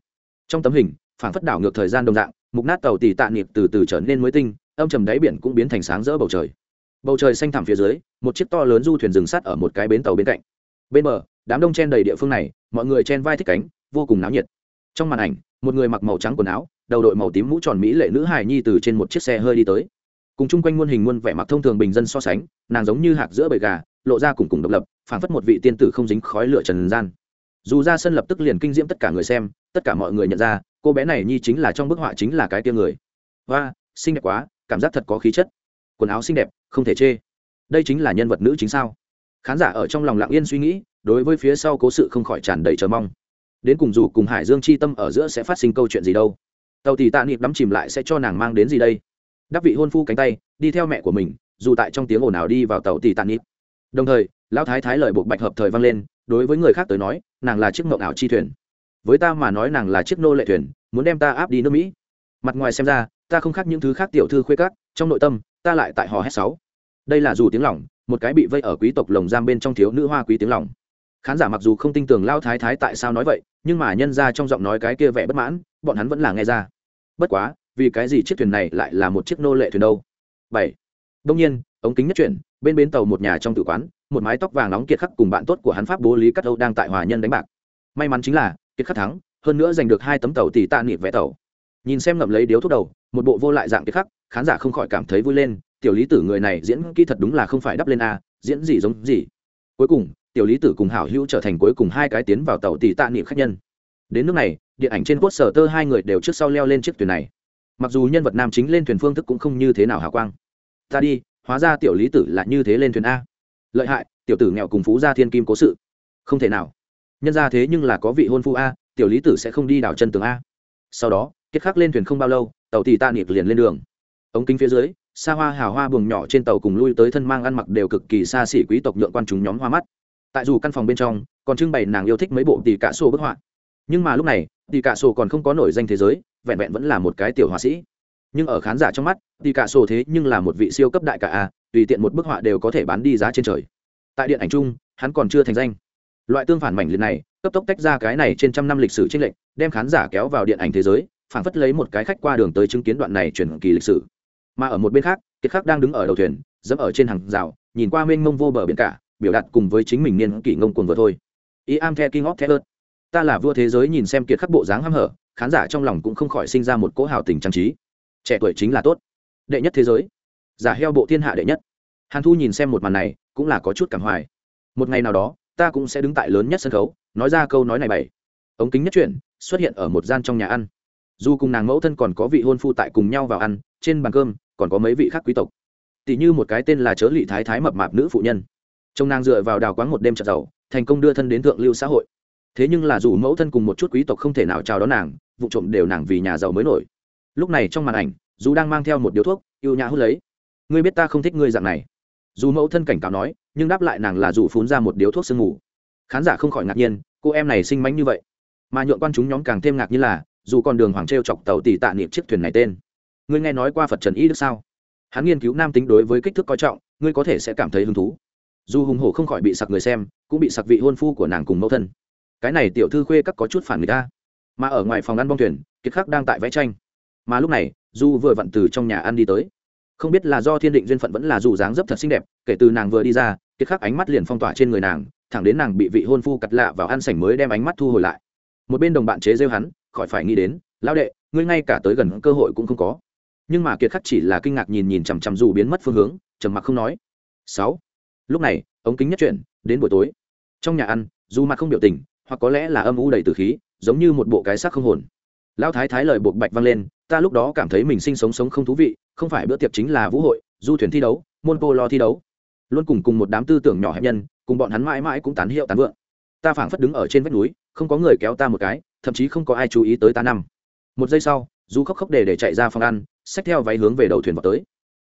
Trong tấm hình, phảng phất đảo ngược thời gian đồng dạng, mục nát tàu tì tạ nịp từ từ trở nên mới tinh, âm trầm đáy biển cũng biến thành sáng rỡ bầu trời. Bầu trời xanh thẳm phía dưới, một chiếc to lớn du thuyền dừng sắt ở một cái bến tàu bên cạnh bên bờ, đám đông chen đầy địa phương này, mọi người chen vai thích cánh, vô cùng náo nhiệt. Trong màn ảnh, một người mặc màu trắng quần áo, đầu đội màu tím mũ tròn mỹ lệ nữ hài nhi từ trên một chiếc xe hơi đi tới. Cùng chung quanh muôn hình muôn vẻ mặc thông thường bình dân so sánh, nàng giống như hạt giữa bầy gà, lộ ra cùng cùng độc lập, phảng phất một vị tiên tử không dính khói lửa trần gian. Dù ra sân lập tức liền kinh diễm tất cả người xem, tất cả mọi người nhận ra, cô bé này nhi chính là trong bức họa chính là cái tia người. Và xinh đẹp quá, cảm giác thật có khí chất. Quần áo xinh đẹp, không thể chê. Đây chính là nhân vật nữ chính sao? Khán giả ở trong lòng lặng yên suy nghĩ, đối với phía sau cố sự không khỏi tràn đầy chờ mong. Đến cùng dù cùng hải dương chi tâm ở giữa sẽ phát sinh câu chuyện gì đâu. Tàu tỷ tạ niệm đắm chìm lại sẽ cho nàng mang đến gì đây? Đắc vị hôn phu cánh tay, đi theo mẹ của mình, dù tại trong tiếng ồn ào đi vào tàu tỷ tạ niệm đồng thời, lão thái thái lời buộc bạch hợp thời vang lên, đối với người khác tới nói, nàng là chiếc mộng ảo chi thuyền. Với ta mà nói nàng là chiếc nô lệ thuyền, muốn đem ta áp đi nước mỹ. Mặt ngoài xem ra, ta không khác những thứ khác tiểu thư khuê các, trong nội tâm, ta lại tại hò hét sáu. Đây là dù tiếng lỏng một cái bị vây ở quý tộc lồng giam bên trong thiếu nữ hoa quý tiếng lòng. khán giả mặc dù không tin tưởng lao thái thái tại sao nói vậy, nhưng mà nhân ra trong giọng nói cái kia vẻ bất mãn, bọn hắn vẫn là nghe ra. Bất quá, vì cái gì chiếc thuyền này lại là một chiếc nô lệ thuyền đâu? Bảy. Đông nhiên, ống kính nhất chuyển, bên bến tàu một nhà trong tử quán, một mái tóc vàng nóng kiệt khắc cùng bạn tốt của hắn pháp bố lý cắt âu đang tại hòa nhân đánh bạc. May mắn chính là, kiệt khắc thắng, hơn nữa giành được hai tấm tàu tỷ tạ nịp vẽ tàu. Nhìn xem ngậm lấy điếu thuốc đầu, một bộ vô lại dạng kiệt khắc, khán giả không khỏi cảm thấy vui lên tiểu lý tử người này diễn kỹ thật đúng là không phải đắp lên a, diễn gì giống gì. Cuối cùng, tiểu lý tử cùng hảo hữu trở thành cuối cùng hai cái tiến vào tàu tỷ tạ niệm khách nhân. Đến nước này, điện ảnh trên quốc sở tơ hai người đều trước sau leo lên chiếc thuyền này. Mặc dù nhân vật nam chính lên thuyền phương thức cũng không như thế nào hào quang. Ta đi, hóa ra tiểu lý tử là như thế lên thuyền a. Lợi hại, tiểu tử nghèo cùng phú gia thiên kim cố sự. Không thể nào. Nhân ra thế nhưng là có vị hôn phu a, tiểu lý tử sẽ không đi đảo chân tường a. Sau đó kiệt khắc lên thuyền không bao lâu, tàu tỷ tạ niệm liền lên đường. Ống kính phía dưới xa hoa hào hoa buồng nhỏ trên tàu cùng lui tới thân mang ăn mặc đều cực kỳ xa xỉ quý tộc nhượng quan chúng nhóm hoa mắt. Tại dù căn phòng bên trong, còn trưng bày nàng yêu thích mấy bộ tỷ cả sổ bức họa. Nhưng mà lúc này tỷ cả sổ còn không có nổi danh thế giới, vẹn vẹn vẫn là một cái tiểu họa sĩ. Nhưng ở khán giả trong mắt tỷ cả sổ thế nhưng là một vị siêu cấp đại cả a, tùy tiện một bức họa đều có thể bán đi giá trên trời. Tại điện ảnh chung, hắn còn chưa thành danh. Loại tương phản mảnh liệt này, cấp tốc tách ra cái này trên trăm năm lịch sử tranh lệch, đem khán giả kéo vào điện ảnh thế giới phản phất lấy một cái khách qua đường tới chứng kiến đoạn này truyền kỳ lịch sử mà ở một bên khác, kiệt khắc đang đứng ở đầu thuyền, dẫm ở trên hàng rào, nhìn qua mênh mông vô bờ biển cả, biểu đạt cùng với chính mình niên kỷ ngông cuồng vừa thôi. Ý am the king of the earth. Ta là vua thế giới nhìn xem kiệt khắc bộ dáng hăm hở, khán giả trong lòng cũng không khỏi sinh ra một cỗ hào tình trang trí. Trẻ tuổi chính là tốt. Đệ nhất thế giới. Giả heo bộ thiên hạ đệ nhất. Hàn thu nhìn xem một màn này, cũng là có chút cảm hoài. Một ngày nào đó, ta cũng sẽ đứng tại lớn nhất sân khấu, nói ra câu nói này bảy ống kính nhất chuyển, xuất hiện ở một gian trong nhà ăn. Dù cùng nàng mẫu thân còn có vị hôn phu tại cùng nhau vào ăn, trên bàn cơm còn có mấy vị khác quý tộc. Tỷ như một cái tên là chớ lị thái thái mập mạp nữ phụ nhân. Trông nàng dựa vào đào quán một đêm trận giàu, thành công đưa thân đến thượng lưu xã hội. Thế nhưng là dù mẫu thân cùng một chút quý tộc không thể nào chào đón nàng, vụ trộm đều nàng vì nhà giàu mới nổi. Lúc này trong màn ảnh, dù đang mang theo một điếu thuốc, yêu nhã hút lấy. Ngươi biết ta không thích ngươi dạng này. Dù mẫu thân cảnh cáo nói, nhưng đáp lại nàng là dù phun ra một điếu thuốc sương mù. Khán giả không khỏi ngạc nhiên, cô em này sinh mánh như vậy. Mà nhượng quan chúng nhóm càng thêm ngạc như là, dù còn đường hoàng t chọc tàu tỷ tạ niệm chiếc thuyền này tên ngươi nghe nói qua phật trần y đức sao? Hắn nghiên cứu nam tính đối với kích thước coi trọng, ngươi có thể sẽ cảm thấy hứng thú. Dù hùng hổ không khỏi bị sặc người xem, cũng bị sặc vị hôn phu của nàng cùng mẫu thân. Cái này tiểu thư khuê các có chút phản người ta mà ở ngoài phòng ăn bong thuyền, kiệt khắc đang tại vẽ tranh. Mà lúc này, du vừa vặn từ trong nhà ăn đi tới. Không biết là do thiên định duyên phận vẫn là dù dáng dấp thật xinh đẹp, kể từ nàng vừa đi ra, kiệt khắc ánh mắt liền phong tỏa trên người nàng, thẳng đến nàng bị vị hôn phu cặt lạ vào ăn sảnh mới đem ánh mắt thu hồi lại. Một bên đồng bạn chế rêu hắn, khỏi phải nghĩ đến, lão đệ, ngươi ngay cả tới gần cơ hội cũng không có nhưng mà kiệt khắc chỉ là kinh ngạc nhìn nhìn chằm chằm dù biến mất phương hướng, trầm mặc không nói. Sáu. Lúc này, ống kính nhất chuyển, đến buổi tối. Trong nhà ăn, dù mặt không biểu tình, hoặc có lẽ là âm u đầy từ khí, giống như một bộ cái xác không hồn. Lão thái thái lời buộc bạch vang lên, ta lúc đó cảm thấy mình sinh sống sống không thú vị, không phải bữa tiệc chính là vũ hội, du thuyền thi đấu môn polo thi đấu. Luôn cùng cùng một đám tư tưởng nhỏ hẹp nhân, cùng bọn hắn mãi mãi cũng tán hiệu tán vượng. Ta phảng phất đứng ở trên vách núi, không có người kéo ta một cái, thậm chí không có ai chú ý tới ta năm. Một giây sau du khóc khóc để để chạy ra phòng ăn xách theo váy hướng về đầu thuyền vào tới.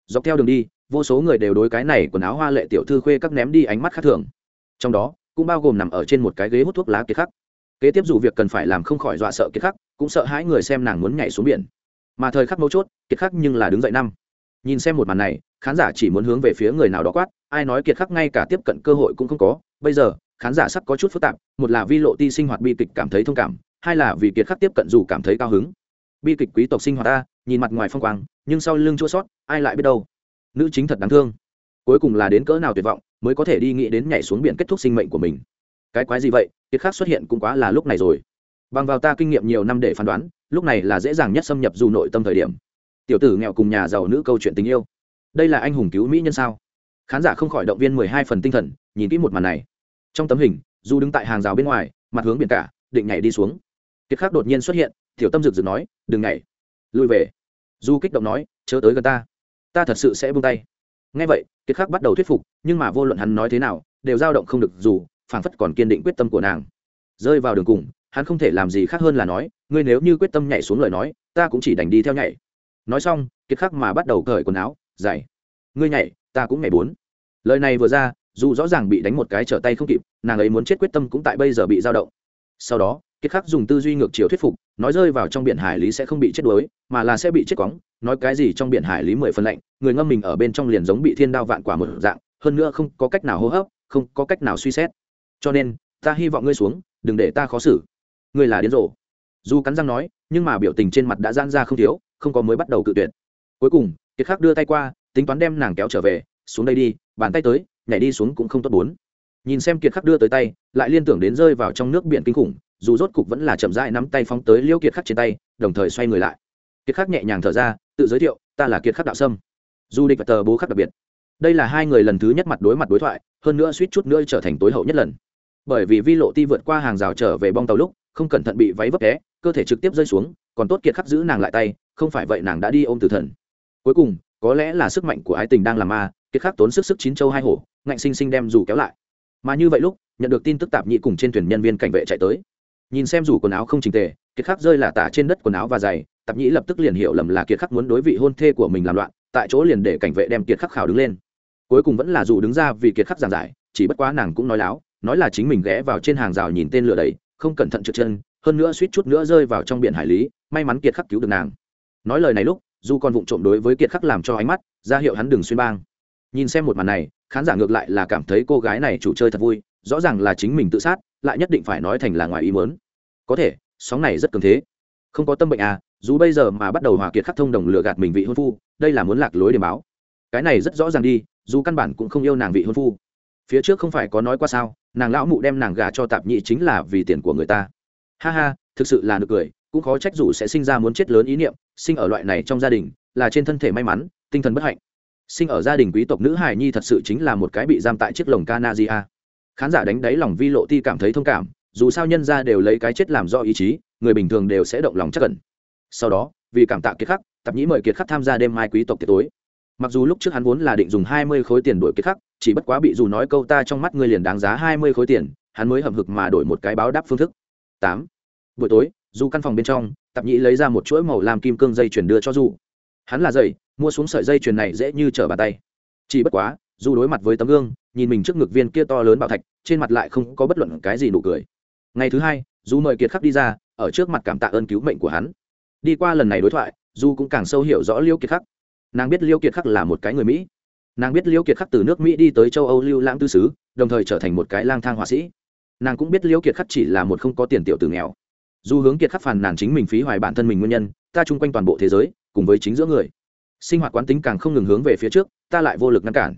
Dọc theo đường đi, vô số người đều đối cái này quần áo hoa lệ tiểu thư khuê các ném đi ánh mắt khác thường. Trong đó, cũng bao gồm nằm ở trên một cái ghế hút thuốc lá kiệt khắc. Kế tiếp dù việc cần phải làm không khỏi dọa sợ kiệt khắc, cũng sợ hãi người xem nàng muốn nhảy xuống biển. Mà thời khắc mấu chốt, kiệt khắc nhưng là đứng dậy năm. Nhìn xem một màn này, khán giả chỉ muốn hướng về phía người nào đó quát, ai nói kiệt khắc ngay cả tiếp cận cơ hội cũng không có. Bây giờ, khán giả sắc có chút phức tạp, một là vi lộ ti sinh hoạt bi kịch cảm thấy thông cảm, hai là vì kiệt khắc tiếp cận dù cảm thấy cao hứng bi kịch quý tộc sinh hoạt ta, nhìn mặt ngoài phong quang, nhưng sau lưng chua sót, ai lại biết đâu? Nữ chính thật đáng thương. Cuối cùng là đến cỡ nào tuyệt vọng mới có thể đi nghĩ đến nhảy xuống biển kết thúc sinh mệnh của mình. Cái quái gì vậy? Kiệt khác xuất hiện cũng quá là lúc này rồi. Bằng vào ta kinh nghiệm nhiều năm để phán đoán, lúc này là dễ dàng nhất xâm nhập dù nội tâm thời điểm. Tiểu tử nghèo cùng nhà giàu nữ câu chuyện tình yêu. Đây là anh hùng cứu mỹ nhân sao? Khán giả không khỏi động viên mười hai phần tinh thần, nhìn kỹ một màn này. Trong tấm hình du đứng tại hàng rào bên ngoài, mặt hướng biển cả, định nhảy đi xuống. Kiệt khác đột nhiên xuất hiện tiểu tâm rực rực nói, đừng nhảy. Lui về. Du kích động nói, chớ tới gần ta. Ta thật sự sẽ buông tay. Ngay vậy, kiệt khắc bắt đầu thuyết phục, nhưng mà vô luận hắn nói thế nào, đều dao động không được dù, phảng phất còn kiên định quyết tâm của nàng. Rơi vào đường cùng, hắn không thể làm gì khác hơn là nói, ngươi nếu như quyết tâm nhảy xuống lời nói, ta cũng chỉ đành đi theo nhảy. Nói xong, kiệt khắc mà bắt đầu cởi quần áo dày ngươi nhảy, ta cũng nhảy bốn. Lời này vừa ra, dù rõ ràng bị đánh một cái trở tay không kịp, nàng ấy muốn chết quyết tâm cũng tại bây giờ bị dao động. Sau đó kiệt khắc dùng tư duy ngược chiều thuyết phục, nói rơi vào trong biển hải lý sẽ không bị chết đuối, mà là sẽ bị chết quóng, nói cái gì trong biển hải lý mười phân lạnh, người ngâm mình ở bên trong liền giống bị thiên đao vạn quả một dạng, hơn nữa không có cách nào hô hấp, không có cách nào suy xét. Cho nên, ta hy vọng ngươi xuống, đừng để ta khó xử. Ngươi là điên rồ. Dù cắn răng nói, nhưng mà biểu tình trên mặt đã giãn ra không thiếu, không có mới bắt đầu cự tuyệt. Cuối cùng, kiệt khắc đưa tay qua, tính toán đem nàng kéo trở về, xuống đây đi, bàn tay tới, nhảy đi xuống cũng không tốt bốn. Nhìn xem kiệt khắc đưa tới tay, lại liên tưởng đến rơi vào trong nước biển kinh khủng dù rốt cục vẫn là chậm rãi nắm tay phóng tới liêu kiệt khắc trên tay, đồng thời xoay người lại. Kiệt khắc nhẹ nhàng thở ra, tự giới thiệu, ta là kiệt khắc đạo sâm, du địch và tờ bố khắc đặc biệt. Đây là hai người lần thứ nhất mặt đối mặt đối thoại, hơn nữa suýt chút nữa trở thành tối hậu nhất lần. Bởi vì vi lộ ti vượt qua hàng rào trở về bong tàu lúc, không cẩn thận bị váy vấp té, cơ thể trực tiếp rơi xuống, còn tốt kiệt khắc giữ nàng lại tay, không phải vậy nàng đã đi ôm tử thần. Cuối cùng, có lẽ là sức mạnh của ái tình đang làm ma, kiệt khắc tốn sức sức chín châu hai hổ, ngạnh sinh sinh đem dù kéo lại. Mà như vậy lúc, nhận được tin tức tạp nhị cùng trên thuyền nhân viên cảnh vệ chạy tới nhìn xem dù quần áo không trình tề, kiệt khắc rơi là tả trên đất quần áo và giày, tạp nhĩ lập tức liền hiểu lầm là kiệt khắc muốn đối vị hôn thê của mình làm loạn, tại chỗ liền để cảnh vệ đem kiệt khắc khảo đứng lên. Cuối cùng vẫn là dù đứng ra vì kiệt khắc giảng giải, chỉ bất quá nàng cũng nói láo, nói là chính mình ghé vào trên hàng rào nhìn tên lửa đấy, không cẩn thận trượt chân, hơn nữa suýt chút nữa rơi vào trong biển hải lý, may mắn kiệt khắc cứu được nàng. Nói lời này lúc, dù còn vụng trộm đối với kiệt khắc làm cho ánh mắt, ra hiệu hắn đừng xuyên bang. Nhìn xem một màn này, khán giả ngược lại là cảm thấy cô gái này chủ chơi thật vui, rõ ràng là chính mình tự sát lại nhất định phải nói thành là ngoài ý muốn. có thể, sóng này rất cường thế. Không có tâm bệnh à dù bây giờ mà bắt đầu hòa kiệt khắc thông đồng lừa gạt mình vị hôn phu, đây là muốn lạc lối để báo. Cái này rất rõ ràng đi, dù căn bản cũng không yêu nàng vị hôn phu. Phía trước không phải có nói qua sao, nàng lão mụ đem nàng gà cho tạp nhị chính là vì tiền của người ta. Ha ha, thực sự là được cười, cũng khó trách dù sẽ sinh ra muốn chết lớn ý niệm, sinh ở loại này trong gia đình, là trên thân thể may mắn, tinh thần bất hạnh. Sinh ở gia đình quý tộc nữ hài nhi thật sự chính là một cái bị giam tại chiếc lồng canaria khán giả đánh đáy lòng vi lộ ti cảm thấy thông cảm, dù sao nhân ra đều lấy cái chết làm do ý chí, người bình thường đều sẽ động lòng chắc cẩn sau đó, vì cảm tạ kiệt khắc, tạp nhĩ mời kiệt khắc tham gia đêm mai quý tộc tiệc tối. Mặc dù lúc trước hắn vốn là định dùng hai mươi khối tiền đổi kiệt khắc, chỉ bất quá bị dù nói câu ta trong mắt ngươi liền đáng giá hai mươi khối tiền, hắn mới hậm hực mà đổi một cái báo đáp phương thức. Tám. Buổi tối, dù căn phòng bên trong, tạp nhĩ lấy ra một chuỗi màu làm kim cương dây chuyển đưa cho dù. hắn là dây mua xuống sợi dây chuyền này dễ như trở bàn tay. Chỉ bất quá, dù đối mặt với tấm gương nhìn mình trước ngực viên kia to lớn bảo thạch, trên mặt lại không có bất luận cái gì nụ cười. Ngày thứ hai, dù mời kiệt khắc đi ra, ở trước mặt cảm tạ ơn cứu mệnh của hắn. Đi qua lần này đối thoại du cũng càng sâu hiểu rõ liêu kiệt khắc. Nàng biết liêu kiệt khắc là một cái người mỹ. Nàng biết liêu kiệt khắc từ nước mỹ đi tới châu âu lưu lãng tư sứ đồng thời trở thành một cái lang thang họa sĩ. Nàng cũng biết liêu kiệt khắc chỉ là một không có tiền tiểu tử nghèo. Dù hướng kiệt khắc phàn nàn chính mình phí hoài bản thân mình nguyên nhân, ta chung quanh toàn bộ thế giới, cùng với chính giữa người. Sinh hoạt quán tính càng không ngừng hướng về phía trước, ta lại vô lực ngăn cản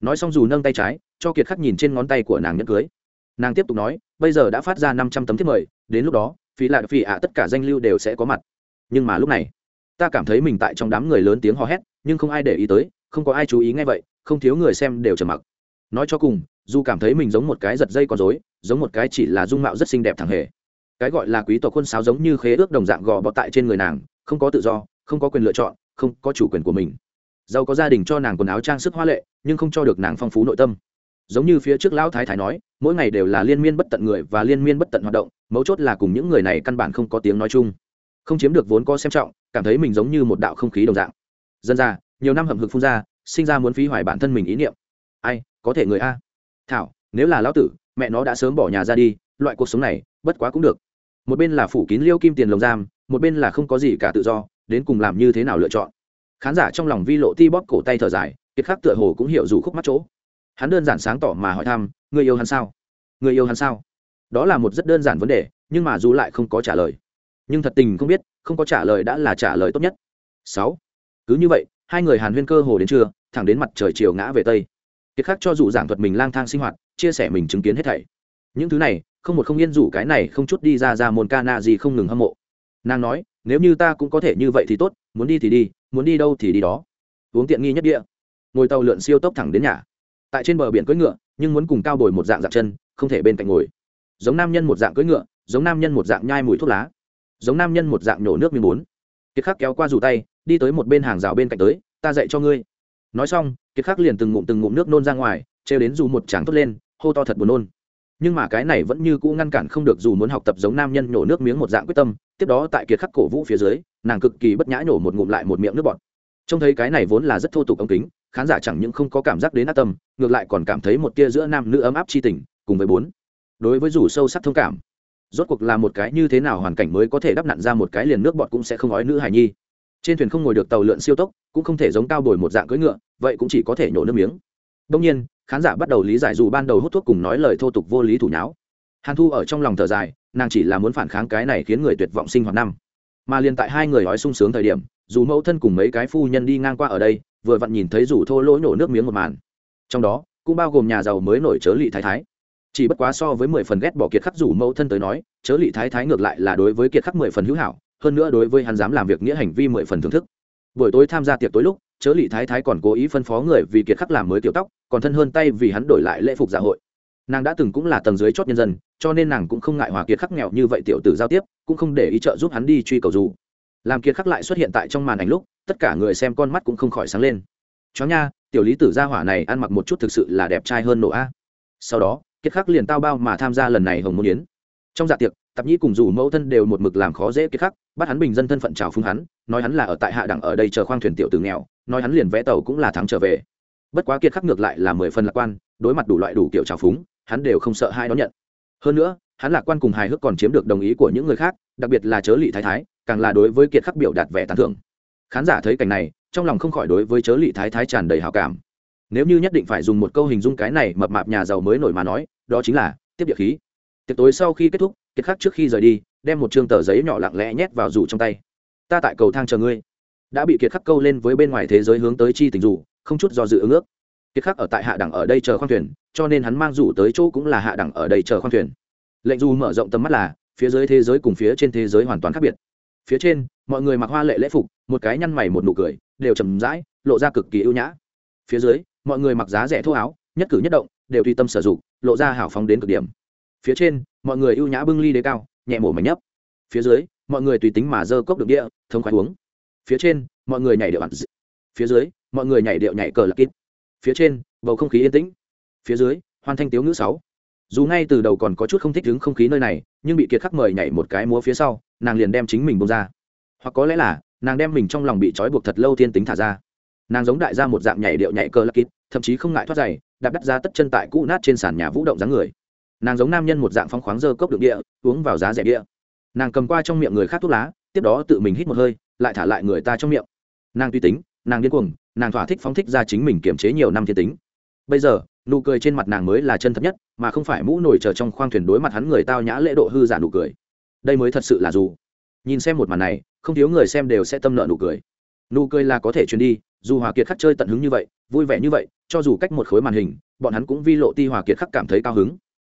nói xong dù nâng tay trái, cho kiệt khắc nhìn trên ngón tay của nàng nhẫn cưới. Nàng tiếp tục nói, bây giờ đã phát ra năm trăm tấm thiết mời, đến lúc đó, phí lại phí ạ, tất cả danh lưu đều sẽ có mặt. Nhưng mà lúc này, ta cảm thấy mình tại trong đám người lớn tiếng hò hét, nhưng không ai để ý tới, không có ai chú ý ngay vậy, không thiếu người xem đều trầm mặc. Nói cho cùng, dù cảm thấy mình giống một cái giật dây con dối giống một cái chỉ là dung mạo rất xinh đẹp thẳng hề. Cái gọi là quý tộc quân sáo giống như khế ước đồng dạng gò bọt tại trên người nàng, không có tự do, không có quyền lựa chọn, không có chủ quyền của mình. Giàu có gia đình cho nàng quần áo trang sức hoa lệ nhưng không cho được nàng phong phú nội tâm. Giống như phía trước lão thái thái nói, mỗi ngày đều là liên miên bất tận người và liên miên bất tận hoạt động, mấu chốt là cùng những người này căn bản không có tiếng nói chung. Không chiếm được vốn có xem trọng, cảm thấy mình giống như một đạo không khí đồng dạng. Dân ra, nhiều năm hầm hực phun ra, sinh ra muốn phí hoài bản thân mình ý niệm. Ai, có thể người a. Thảo, nếu là lão tử, mẹ nó đã sớm bỏ nhà ra đi, loại cuộc sống này, bất quá cũng được. Một bên là phủ kín liêu kim tiền lồng giam, một bên là không có gì cả tự do, đến cùng làm như thế nào lựa chọn. Khán giả trong lòng vi lộ ti bóp cổ tay thở dài kiệt khắc tựa hồ cũng hiểu dù khúc mắt chỗ. Hắn đơn giản sáng tỏ mà hỏi thăm, người yêu hắn sao? Người yêu hắn sao? Đó là một rất đơn giản vấn đề, nhưng mà dù lại không có trả lời. Nhưng thật tình không biết, không có trả lời đã là trả lời tốt nhất. Sáu. Cứ như vậy, hai người hàn huyên cơ hồ đến trưa, thẳng đến mặt trời chiều ngã về tây. Kiệt khắc cho dù giảng thuật mình lang thang sinh hoạt, chia sẻ mình chứng kiến hết thảy. Những thứ này, không một không yên rủ cái này không chút đi ra ra môn ca na gì không ngừng hâm mộ. Nàng nói, nếu như ta cũng có thể như vậy thì tốt, muốn đi thì đi, muốn đi đâu thì đi đó. Uống tiện nghi nhất địa ngồi tàu lượn siêu tốc thẳng đến nhà. Tại trên bờ biển cưỡi ngựa, nhưng muốn cùng cao bồi một dạng dạng chân, không thể bên cạnh ngồi. Giống nam nhân một dạng cưỡi ngựa, giống nam nhân một dạng nhai mùi thuốc lá. Giống nam nhân một dạng nhổ nước miếng bốn kiệt khắc kéo qua dù tay, đi tới một bên hàng rào bên cạnh tới, ta dạy cho ngươi. Nói xong, kiệt khắc liền từng ngụm từng ngụm nước nôn ra ngoài, trêu đến dù một tràng thốt lên, hô to thật buồn nôn. Nhưng mà cái này vẫn như cũ ngăn cản không được dù muốn học tập giống nam nhân nhổ nước miếng một dạng quyết tâm, tiếp đó tại kiệt khắc cổ vũ phía dưới, nàng cực kỳ bất nhã nhổ một ngụm lại một miệng nước bọt. Trông thấy cái này vốn là rất thô tục ống kính khán giả chẳng những không có cảm giác đến ác tâm, ngược lại còn cảm thấy một tia giữa nam nữ ấm áp tri tình, cùng với bốn. Đối với rủ sâu sắc thông cảm, rốt cuộc là một cái như thế nào hoàn cảnh mới có thể đắp nặn ra một cái liền nước bọt cũng sẽ không ói nữ hài nhi. Trên thuyền không ngồi được tàu lượn siêu tốc, cũng không thể giống cao bồi một dạng cưỡi ngựa, vậy cũng chỉ có thể nhổ nước miếng. Đông nhiên, khán giả bắt đầu lý giải dù ban đầu hút thuốc cùng nói lời thô tục vô lý thủ nháo. Hàn thu ở trong lòng thở dài, nàng chỉ là muốn phản kháng cái này khiến người tuyệt vọng sinh hoạt năm. Mà liền tại hai người nói sung sướng thời điểm, dù mẫu thân cùng mấy cái phu nhân đi ngang qua ở đây vừa vặn nhìn thấy rủ thô lỗ nhổ nước miếng một màn. Trong đó, cũng bao gồm nhà giàu mới nổi chớ lị thái thái. Chỉ bất quá so với mười phần ghét bỏ kiệt khắc rủ mẫu thân tới nói, chớ lị thái thái ngược lại là đối với kiệt khắc mười phần hữu hảo, hơn nữa đối với hắn dám làm việc nghĩa hành vi mười phần thưởng thức. Buổi tối tham gia tiệc tối lúc, chớ lị thái thái còn cố ý phân phó người vì kiệt khắc làm mới tiểu tóc, còn thân hơn tay vì hắn đổi lại lễ phục dạ hội. Nàng đã từng cũng là tầng dưới chót nhân dân, cho nên nàng cũng không ngại hòa kiệt khắc nghèo như vậy tiểu tử giao tiếp, cũng không để ý trợ giúp hắn đi truy cầu dù làm kiệt khắc lại xuất hiện tại trong màn ảnh lúc, tất cả người xem con mắt cũng không khỏi sáng lên. Chó nha, tiểu lý tử gia hỏa này ăn mặc một chút thực sự là đẹp trai hơn nổ a. Sau đó, kiệt khắc liền tao bao mà tham gia lần này hồng môn yến. Trong dạ tiệc, tạp nhĩ cùng dù mẫu thân đều một mực làm khó dễ kiệt khắc, bắt hắn bình dân thân phận trào phúng hắn, nói hắn là ở tại hạ đẳng ở đây chờ khoang thuyền tiểu từ nghèo, nói hắn liền vẽ tàu cũng là thắng trở về. Bất quá kiệt khắc ngược lại là mười phần lạc quan, đối mặt đủ loại đủ kiểu trào phúng, hắn đều không sợ hai đón nhận. Hơn nữa, hắn lạc quan cùng hài hước còn chiếm được đồng ý của những người khác, đặc biệt là chớ lị thái thái càng là đối với kiệt khắc biểu đạt vẻ tán thưởng. Khán giả thấy cảnh này, trong lòng không khỏi đối với chớ lị thái thái tràn đầy hào cảm. Nếu như nhất định phải dùng một câu hình dung cái này mập mạp nhà giàu mới nổi mà nói, đó chính là, tiếp địa khí. Tiệc tối sau khi kết thúc, kiệt khắc trước khi rời đi, đem một chương tờ giấy nhỏ lặng lẽ nhét vào rủ trong tay. Ta tại cầu thang chờ ngươi. Đã bị kiệt khắc câu lên với bên ngoài thế giới hướng tới chi tình rủ, không chút do dự ứng ước. Kiệt khắc ở tại hạ đẳng ở đây chờ khoang thuyền, cho nên hắn mang rủ tới chỗ cũng là hạ đẳng ở đây chờ khoang thuyền. Lệnh dù mở rộng tầm mắt là, phía dưới thế giới cùng phía trên thế giới hoàn toàn khác biệt phía trên, mọi người mặc hoa lệ lễ phục, một cái nhăn mày một nụ cười, đều trầm rãi, lộ ra cực kỳ ưu nhã. Phía dưới, mọi người mặc giá rẻ thô áo, nhất cử nhất động, đều tùy tâm sử dụng, lộ ra hào phóng đến cực điểm. Phía trên, mọi người ưu nhã bưng ly đế cao, nhẹ mổ mảnh nhấp. Phía dưới, mọi người tùy tính mà dơ cốc được địa, thông khoái uống. Phía trên, mọi người nhảy điệu ặn phía dưới, mọi người nhảy điệu nhảy cờ lạc kít. Phía trên, bầu không khí yên tĩnh. Phía dưới, hoàn thanh tiếu ngữ sáu dù ngay từ đầu còn có chút không thích đứng không khí nơi này, nhưng bị kiệt khắc mời nhảy một cái múa phía sau, nàng liền đem chính mình bông ra. Hoặc có lẽ là, nàng đem mình trong lòng bị trói buộc thật lâu thiên tính thả ra. Nàng giống đại ra một dạng nhảy điệu nhảy cơ lắc kít, thậm chí không ngại thoát giày, đạp đắt ra tất chân tại cũ nát trên sàn nhà vũ động dáng người. Nàng giống nam nhân một dạng phong khoáng dơ cốc đựng địa, uống vào giá rẻ địa. Nàng cầm qua trong miệng người khác thuốc lá, tiếp đó tự mình hít một hơi, lại thả lại người ta trong miệng. Nàng tuy tính, nàng điên cuồng, nàng thỏa thích phóng thích ra chính mình kiềm chế nhiều năm thiên tính. Bây giờ nụ cười trên mặt nàng mới là chân thật nhất, mà không phải mũ nổi chờ trong khoang thuyền đối mặt hắn người tao nhã lễ độ hư giả nụ cười. Đây mới thật sự là dù. Nhìn xem một màn này, không thiếu người xem đều sẽ tâm nợ nụ cười. Nụ cười là có thể truyền đi, dù hòa kiệt khắc chơi tận hứng như vậy, vui vẻ như vậy, cho dù cách một khối màn hình, bọn hắn cũng vi lộ ti hòa kiệt khắc cảm thấy cao hứng.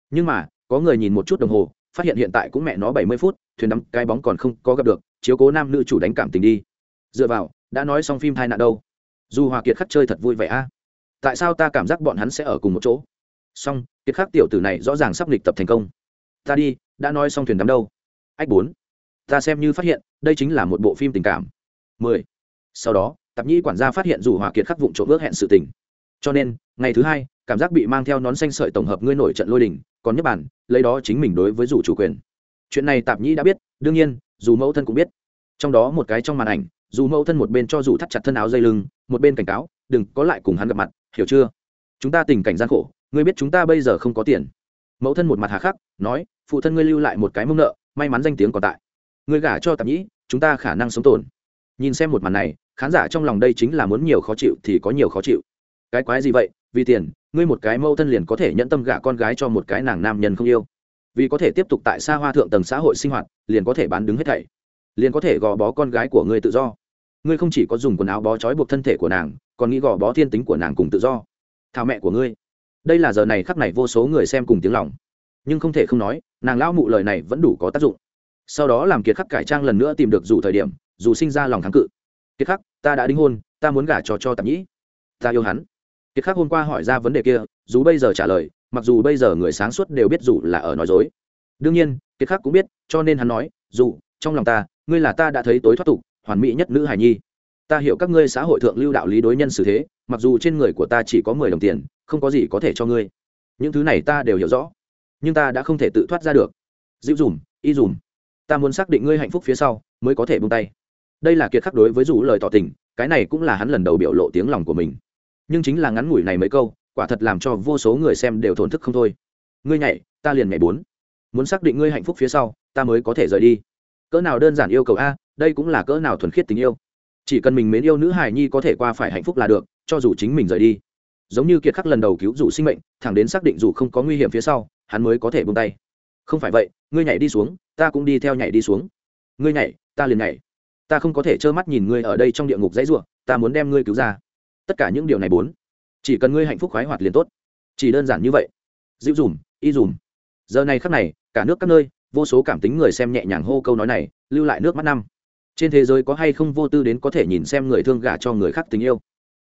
Nhưng mà, có người nhìn một chút đồng hồ, phát hiện hiện tại cũng mẹ nó bảy mươi phút, thuyền đắm cái bóng còn không có gặp được, chiếu cố nam nữ chủ đánh cảm tình đi. Dựa vào, đã nói xong phim thai nạn đâu. Dù hòa kiệt khắc chơi thật vui vẻ a tại sao ta cảm giác bọn hắn sẽ ở cùng một chỗ? Xong, kiệt khắc tiểu tử này rõ ràng sắp lịch tập thành công. Ta đi, đã nói xong thuyền đắm đâu? Ách bốn. Ta xem như phát hiện, đây chính là một bộ phim tình cảm. Mười. Sau đó, tạp nhĩ quản gia phát hiện dù hòa kiệt khắc vụng trộm ước hẹn sự tình. Cho nên, ngày thứ hai, cảm giác bị mang theo nón xanh sợi tổng hợp ngươi nổi trận lôi đình, còn Nhật bản, lấy đó chính mình đối với dù chủ quyền. Chuyện này tạp nhĩ đã biết, đương nhiên, dù mẫu thân cũng biết. Trong đó một cái trong màn ảnh, dù mẫu thân một bên cho dù thắt chặt thân áo dây lưng, một bên cảnh cáo, đừng, có lại cùng hắn gặp mặt hiểu chưa? Chúng ta tình cảnh gian khổ, ngươi biết chúng ta bây giờ không có tiền. Mẫu thân một mặt hà khắc, nói, phụ thân ngươi lưu lại một cái mông nợ, may mắn danh tiếng còn tại. Ngươi gả cho tạp nhĩ, chúng ta khả năng sống tồn. Nhìn xem một màn này, khán giả trong lòng đây chính là muốn nhiều khó chịu thì có nhiều khó chịu. Cái quái gì vậy? Vì tiền, ngươi một cái mâu thân liền có thể nhẫn tâm gả con gái cho một cái nàng nam nhân không yêu. Vì có thể tiếp tục tại xa hoa thượng tầng xã hội sinh hoạt, liền có thể bán đứng hết thảy. Liền có thể gò bó con gái của ngươi tự do. Ngươi không chỉ có dùng quần áo bó trói buộc thân thể của nàng còn nghĩ gò bó thiên tính của nàng cùng tự do. Thảo mẹ của ngươi. Đây là giờ này khắc này vô số người xem cùng tiếng lòng. Nhưng không thể không nói, nàng lão mụ lời này vẫn đủ có tác dụng. Sau đó làm kiệt khắc cải trang lần nữa tìm được dù thời điểm, dù sinh ra lòng kháng cự. Kiệt khắc, ta đã đính hôn, ta muốn gả cho cho tạp nhĩ. Ta yêu hắn. Kiệt khắc hôm qua hỏi ra vấn đề kia, dù bây giờ trả lời, mặc dù bây giờ người sáng suốt đều biết dù là ở nói dối. Đương nhiên, kiệt khắc cũng biết, cho nên hắn nói, dù, trong lòng ta, ngươi là ta đã thấy tối thoát tục, hoàn mỹ nhất nữ hài nhi ta hiểu các ngươi xã hội thượng lưu đạo lý đối nhân xử thế, mặc dù trên người của ta chỉ có mười đồng tiền, không có gì có thể cho ngươi. Những thứ này ta đều hiểu rõ, nhưng ta đã không thể tự thoát ra được. Dịu dùm, y dùm, ta muốn xác định ngươi hạnh phúc phía sau mới có thể buông tay. Đây là kiệt khắc đối với dù lời tỏ tình, cái này cũng là hắn lần đầu biểu lộ tiếng lòng của mình. Nhưng chính là ngắn ngủi này mấy câu, quả thật làm cho vô số người xem đều thổn thức không thôi. Ngươi nhảy, ta liền nhảy bốn. Muốn xác định ngươi hạnh phúc phía sau, ta mới có thể rời đi. Cỡ nào đơn giản yêu cầu a, đây cũng là cỡ nào thuần khiết tình yêu chỉ cần mình mến yêu nữ hài nhi có thể qua phải hạnh phúc là được, cho dù chính mình rời đi. Giống như kiệt khắc lần đầu cứu dù sinh mệnh, thẳng đến xác định dù không có nguy hiểm phía sau, hắn mới có thể buông tay. Không phải vậy, ngươi nhảy đi xuống, ta cũng đi theo nhảy đi xuống. Ngươi nhảy, ta liền nhảy. Ta không có thể trơ mắt nhìn ngươi ở đây trong địa ngục dãy ruộng ta muốn đem ngươi cứu ra. Tất cả những điều này bốn. Chỉ cần ngươi hạnh phúc khoái hoạt liền tốt. Chỉ đơn giản như vậy. Dịu dùm, y dùm. Giờ này khắc này, cả nước các nơi, vô số cảm tính người xem nhẹ nhàng hô câu nói này, lưu lại nước mắt năm trên thế giới có hay không vô tư đến có thể nhìn xem người thương gả cho người khác tình yêu?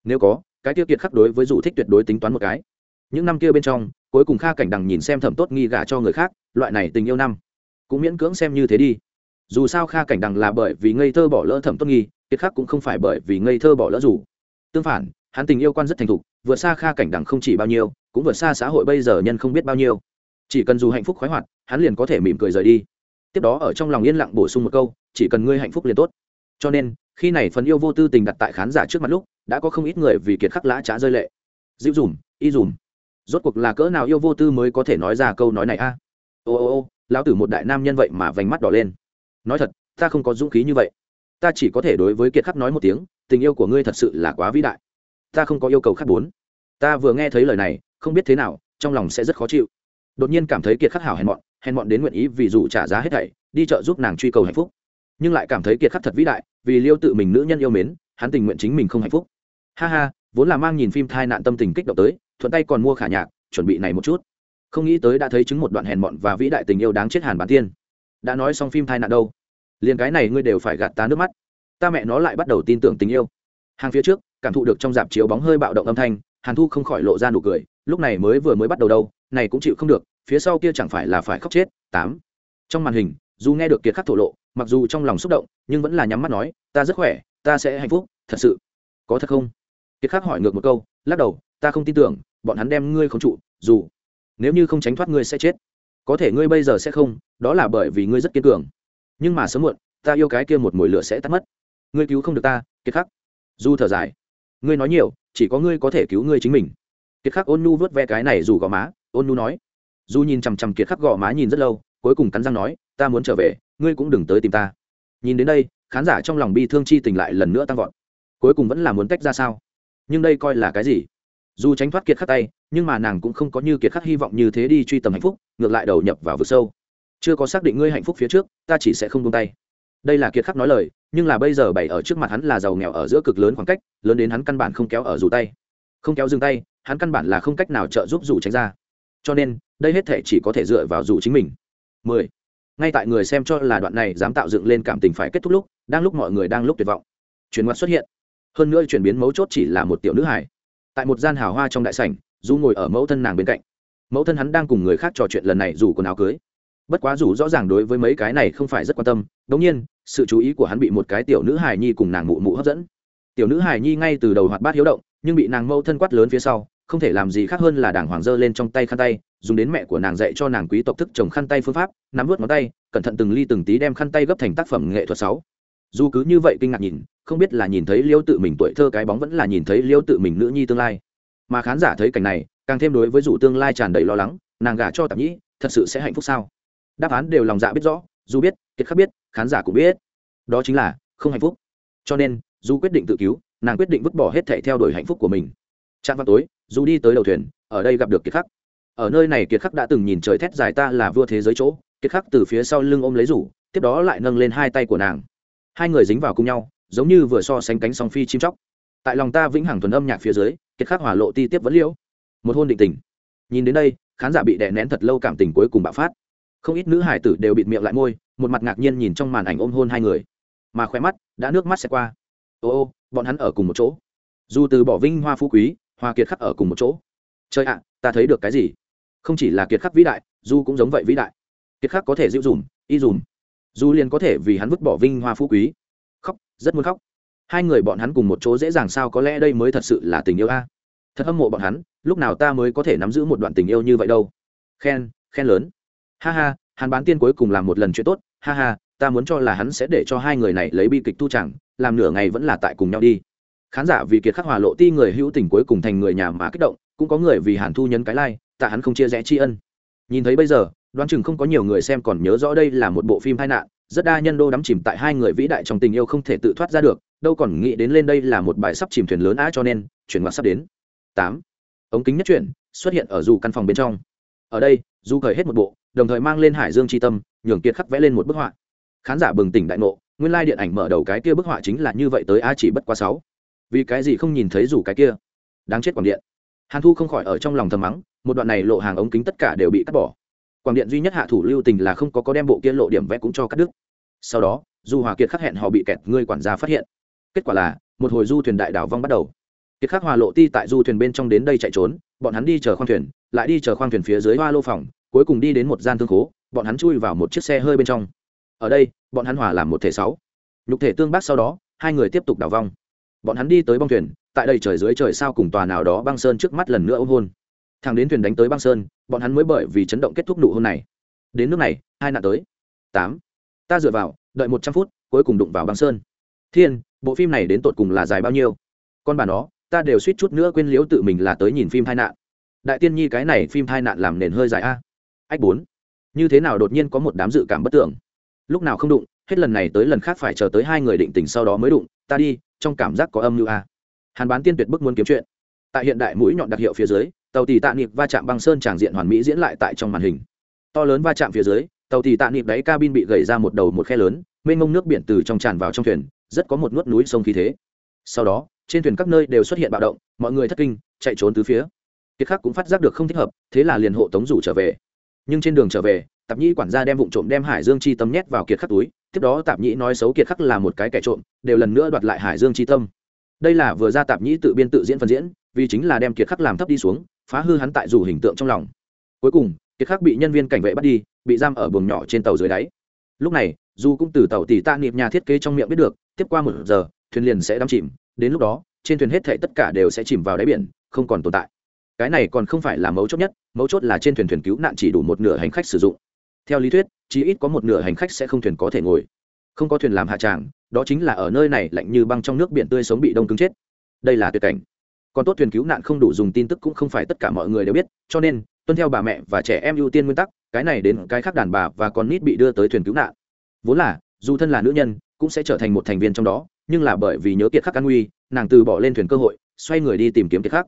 Nếu có, cái tiêu kiệt khắc đối với dù thích tuyệt đối tính toán một cái. Những năm kia bên trong, cuối cùng kha cảnh đằng nhìn xem thẩm tốt nghi gả cho người khác, loại này tình yêu năm, cũng miễn cưỡng xem như thế đi. Dù sao kha cảnh đằng là bởi vì ngây thơ bỏ lỡ thẩm tốt nghi, kiệt khắc cũng không phải bởi vì ngây thơ bỏ lỡ dù. Tương phản, hắn tình yêu quan rất thành thục, vượt xa kha cảnh đằng không chỉ bao nhiêu, cũng vượt xa xã hội bây giờ nhân không biết bao nhiêu. Chỉ cần dù hạnh phúc khoái hoạt, hắn liền có thể mỉm cười rời đi. Tiếp đó ở trong lòng yên lặng bổ sung một câu chỉ cần ngươi hạnh phúc liền tốt. Cho nên, khi này phần yêu vô tư tình đặt tại khán giả trước mặt lúc, đã có không ít người vì kiệt khắc lã trá rơi lệ. Dịu dùm, y dùm. Rốt cuộc là cỡ nào yêu vô tư mới có thể nói ra câu nói này a? Ô ô ô, lão tử một đại nam nhân vậy mà vành mắt đỏ lên. Nói thật, ta không có dũng khí như vậy. Ta chỉ có thể đối với kiệt khắc nói một tiếng, tình yêu của ngươi thật sự là quá vĩ đại. Ta không có yêu cầu khác bốn ta vừa nghe thấy lời này, không biết thế nào, trong lòng sẽ rất khó chịu. Đột nhiên cảm thấy kiệt khắc hảo hèn mọn hèn mọn đến nguyện ý vì dù trả giá hết thảy, đi chợ giúp nàng truy cầu hạnh phúc nhưng lại cảm thấy kiệt khắc thật vĩ đại, vì liêu tự mình nữ nhân yêu mến, hắn tình nguyện chính mình không hạnh phúc. Ha ha, vốn là mang nhìn phim thai nạn tâm tình kích động tới, thuận tay còn mua khả nhạc, chuẩn bị này một chút. Không nghĩ tới đã thấy chứng một đoạn hèn mọn và vĩ đại tình yêu đáng chết hàn bản tiên. Đã nói xong phim thai nạn đâu? Liền cái này ngươi đều phải gạt ta nước mắt. Ta mẹ nó lại bắt đầu tin tưởng tình yêu. Hàng phía trước, cảm thụ được trong dạp chiếu bóng hơi bạo động âm thanh, hàn thu không khỏi lộ ra nụ cười, lúc này mới vừa mới bắt đầu đâu, này cũng chịu không được, phía sau kia chẳng phải là phải khóc chết, tám. Trong màn hình dù nghe được kiệt khắc thổ lộ, mặc dù trong lòng xúc động, nhưng vẫn là nhắm mắt nói, ta rất khỏe, ta sẽ hạnh phúc, thật sự. Có thật không? Kiệt khắc hỏi ngược một câu, lắc đầu, ta không tin tưởng, bọn hắn đem ngươi không trụ, dù nếu như không tránh thoát ngươi sẽ chết. Có thể ngươi bây giờ sẽ không, đó là bởi vì ngươi rất kiên cường. Nhưng mà sớm muộn, ta yêu cái kia một mồi lửa sẽ tắt mất. Ngươi cứu không được ta, kiệt khắc. Du thở dài, ngươi nói nhiều, chỉ có ngươi có thể cứu ngươi chính mình. Kiệt khắc ôn nu vớt ve cái này dù gò má, ôn nu nói. Du nhìn chằm chằm kiệt khắc gò má nhìn rất lâu, cuối cùng cắn răng nói ta muốn trở về, ngươi cũng đừng tới tìm ta. Nhìn đến đây, khán giả trong lòng bi thương chi tình lại lần nữa tăng vọt. Cuối cùng vẫn là muốn tách ra sao? Nhưng đây coi là cái gì? Dù tránh thoát kiệt khắc tay, nhưng mà nàng cũng không có như kiệt khắc hy vọng như thế đi truy tầm hạnh phúc, ngược lại đầu nhập vào vực sâu. Chưa có xác định ngươi hạnh phúc phía trước, ta chỉ sẽ không buông tay. Đây là kiệt khắc nói lời, nhưng là bây giờ bày ở trước mặt hắn là giàu nghèo ở giữa cực lớn khoảng cách, lớn đến hắn căn bản không kéo ở dù tay. Không kéo dừng tay, hắn căn bản là không cách nào trợ giúp dù tránh ra. Cho nên, đây hết thể chỉ có thể dựa vào dù chính mình. 10 ngay tại người xem cho là đoạn này dám tạo dựng lên cảm tình phải kết thúc lúc, đang lúc mọi người đang lúc tuyệt vọng. Chuyển ngoặt xuất hiện. Hơn nữa chuyển biến mấu chốt chỉ là một tiểu nữ hải tại một gian hào hoa trong đại sảnh dù ngồi ở mẫu thân nàng bên cạnh. Mẫu thân hắn đang cùng người khác trò chuyện lần này dù quần áo cưới. Bất quá dù rõ ràng đối với mấy cái này không phải rất quan tâm, đống nhiên, sự chú ý của hắn bị một cái tiểu nữ hài nhi cùng nàng mụ mụ hấp dẫn. Tiểu nữ hài nhi ngay từ đầu hoạt bát hiếu động, nhưng bị nàng mẫu thân quát lớn phía sau không thể làm gì khác hơn là đàng hoàng dơ lên trong tay khăn tay, dùng đến mẹ của nàng dạy cho nàng quý tộc thức trồng khăn tay phương pháp, nắm vớt ngón tay, cẩn thận từng ly từng tí đem khăn tay gấp thành tác phẩm nghệ thuật sáu. Dù cứ như vậy kinh ngạc nhìn, không biết là nhìn thấy liêu tự mình tuổi thơ cái bóng vẫn là nhìn thấy liêu tự mình nữ nhi tương lai. Mà khán giả thấy cảnh này, càng thêm đối với dù tương lai tràn đầy lo lắng, nàng gả cho tạp nhĩ, thật sự sẽ hạnh phúc sao? Đáp án đều lòng dạ biết rõ, dù biết, kiệt khắc biết, khán giả cũng biết. Đó chính là, không hạnh phúc. Cho nên, dù quyết định tự cứu, nàng quyết định vứt bỏ hết thệ theo đuổi hạnh phúc của mình. Trạm vào tối dù đi tới đầu thuyền, ở đây gặp được kiệt khắc. Ở nơi này kiệt khắc đã từng nhìn trời thét dài ta là vua thế giới chỗ, kiệt khắc từ phía sau lưng ôm lấy rủ, tiếp đó lại nâng lên hai tay của nàng. Hai người dính vào cùng nhau, giống như vừa so sánh cánh song phi chim chóc. Tại lòng ta vĩnh hằng thuần âm nhạc phía dưới, kiệt khắc hỏa lộ ti tiếp vẫn liễu. Một hôn định tình. Nhìn đến đây, khán giả bị đè nén thật lâu cảm tình cuối cùng bạo phát. Không ít nữ hải tử đều bịt miệng lại môi, một mặt ngạc nhiên nhìn trong màn ảnh ôm hôn hai người. Mà khóe mắt, đã nước mắt sẽ qua. Ô ô, bọn hắn ở cùng một chỗ. Dù từ bỏ vinh hoa phú quý hoa kiệt khắc ở cùng một chỗ. Chơi ạ, ta thấy được cái gì? Không chỉ là kiệt khắc vĩ đại, du cũng giống vậy vĩ đại. Kiệt khắc có thể dịu dùm, y dùm. Du liền có thể vì hắn vứt bỏ vinh hoa phú quý. Khóc, rất muốn khóc. Hai người bọn hắn cùng một chỗ dễ dàng sao có lẽ đây mới thật sự là tình yêu a? Thật hâm mộ bọn hắn, lúc nào ta mới có thể nắm giữ một đoạn tình yêu như vậy đâu? Khen khen lớn. Ha ha, hắn bán tiên cuối cùng làm một lần chuyện tốt. Ha ha, ta muốn cho là hắn sẽ để cho hai người này lấy bi kịch tu chẳng, làm nửa ngày vẫn là tại cùng nhau đi khán giả vì kiệt khắc hòa lộ ti người hữu tình cuối cùng thành người nhà mà kích động cũng có người vì hàn thu nhấn cái lai、like, tạ hắn không chia rẽ tri ân. Nhìn thấy bây giờ đoán chừng không có nhiều người xem còn nhớ rõ đây là một bộ phim tai nạn rất đa nhân đô đắm chìm tại hai người vĩ đại trong tình yêu không thể tự thoát ra được đâu còn nghĩ đến lên đây là một bài sắp chìm thuyền lớn á cho nên chuyển ngoặt sắp đến. Tám. Ống kính nhất chuyển xuất hiện ở dù căn phòng bên trong. Ở đây du cởi hết một bộ đồng thời mang lên hải dương tri tâm nhường kiệt khắc vẽ lên một bức họa. Khán giả bừng tỉnh đại ngộ nguyên lai điện ảnh mở đầu cái kia bức họa chính là như vậy tới a chỉ bất quá sáu vì cái gì không nhìn thấy dù cái kia? Đáng chết quảng điện. Hàn thu không khỏi ở trong lòng thầm mắng, một đoạn này lộ hàng ống kính tất cả đều bị cắt bỏ. Quảng điện duy nhất hạ thủ lưu tình là không có có đem bộ kia lộ điểm vẽ cũng cho cắt đứt. Sau đó, du hòa kiệt khắc hẹn họ bị kẹt, ngươi quản gia phát hiện. Kết quả là, một hồi du thuyền đại đảo vong bắt đầu. Kiệt khắc hòa lộ ti tại du thuyền bên trong đến đây chạy trốn, bọn hắn đi chờ khoang thuyền, lại đi chờ khoang thuyền phía dưới hoa lô phòng, cuối cùng đi đến một gian thương khố, bọn hắn chui vào một chiếc xe hơi bên trong. Ở đây, bọn hắn hòa làm một thể sáu. Nhục thể tương bác sau đó, hai người tiếp tục đảo vong bọn hắn đi tới bong thuyền, tại đây trời dưới trời sao cùng tòa nào đó băng sơn trước mắt lần nữa ôm hôn. Thằng đến thuyền đánh tới băng sơn, bọn hắn mới bởi vì chấn động kết thúc nụ hôn này. Đến nước này, hai nạn tới. Tám. Ta dựa vào, đợi một trăm phút, cuối cùng đụng vào băng sơn. Thiên, bộ phim này đến tột cùng là dài bao nhiêu? Con bà nó, ta đều suýt chút nữa quên liếu tự mình là tới nhìn phim tai nạn. Đại tiên nhi cái này phim tai nạn làm nền hơi dài a. Ách bốn. Như thế nào đột nhiên có một đám dự cảm bất tưởng? Lúc nào không đụng, hết lần này tới lần khác phải chờ tới hai người định tình sau đó mới đụng. Ta đi trong cảm giác có âm như a. Hàn bán tiên tuyệt bức muốn kiếm chuyện. Tại hiện đại mũi nhọn đặc hiệu phía dưới, tàu tì tạ nịp va chạm băng sơn tràng diện hoàn mỹ diễn lại tại trong màn hình. To lớn va chạm phía dưới, tàu tì tạ nịp đáy cabin bị gầy ra một đầu một khe lớn, mênh mông nước biển từ trong tràn vào trong thuyền, rất có một nuốt núi sông khí thế. Sau đó, trên thuyền các nơi đều xuất hiện bạo động, mọi người thất kinh, chạy trốn từ phía. Kiệt khắc cũng phát giác được không thích hợp, thế là liền hộ tống rủ trở về. Nhưng trên đường trở về tạp nhĩ quản gia đem vụ trộm đem hải dương chi tâm nhét vào kiệt khắc túi, tiếp đó tạp nhĩ nói xấu kiệt khắc là một cái kẻ trộm, đều lần nữa đoạt lại hải dương chi tâm. Đây là vừa ra tạp nhĩ tự biên tự diễn phần diễn, vì chính là đem kiệt khắc làm thấp đi xuống, phá hư hắn tại dù hình tượng trong lòng. Cuối cùng, kiệt khắc bị nhân viên cảnh vệ bắt đi, bị giam ở buồng nhỏ trên tàu dưới đáy. Lúc này, dù cũng từ tàu tỷ tạ niệm nhà thiết kế trong miệng biết được, tiếp qua một giờ, thuyền liền sẽ đắm chìm, đến lúc đó, trên thuyền hết thảy tất cả đều sẽ chìm vào đáy biển, không còn tồn tại. Cái này còn không phải là mấu chốt nhất, mấu chốt là trên thuyền thuyền cứu nạn chỉ đủ một nửa hành khách sử dụng theo lý thuyết chỉ ít có một nửa hành khách sẽ không thuyền có thể ngồi. Không có thuyền làm hạ tràng, đó chính là ở nơi này lạnh như băng trong nước biển tươi sống bị đông cứng chết. Đây là tuyệt cảnh. Còn tốt thuyền cứu nạn không đủ dùng tin tức cũng không phải tất cả mọi người đều biết, cho nên, tuân theo bà mẹ và trẻ em ưu tiên nguyên tắc, cái này đến cái khác đàn bà và con nít bị đưa tới thuyền cứu nạn. Vốn là, dù thân là nữ nhân, cũng sẽ trở thành một thành viên trong đó, nhưng là bởi vì nhớ kiệt khắc an nguy, nàng từ bỏ lên thuyền cơ hội, xoay người đi tìm kiếm kiệt khắc.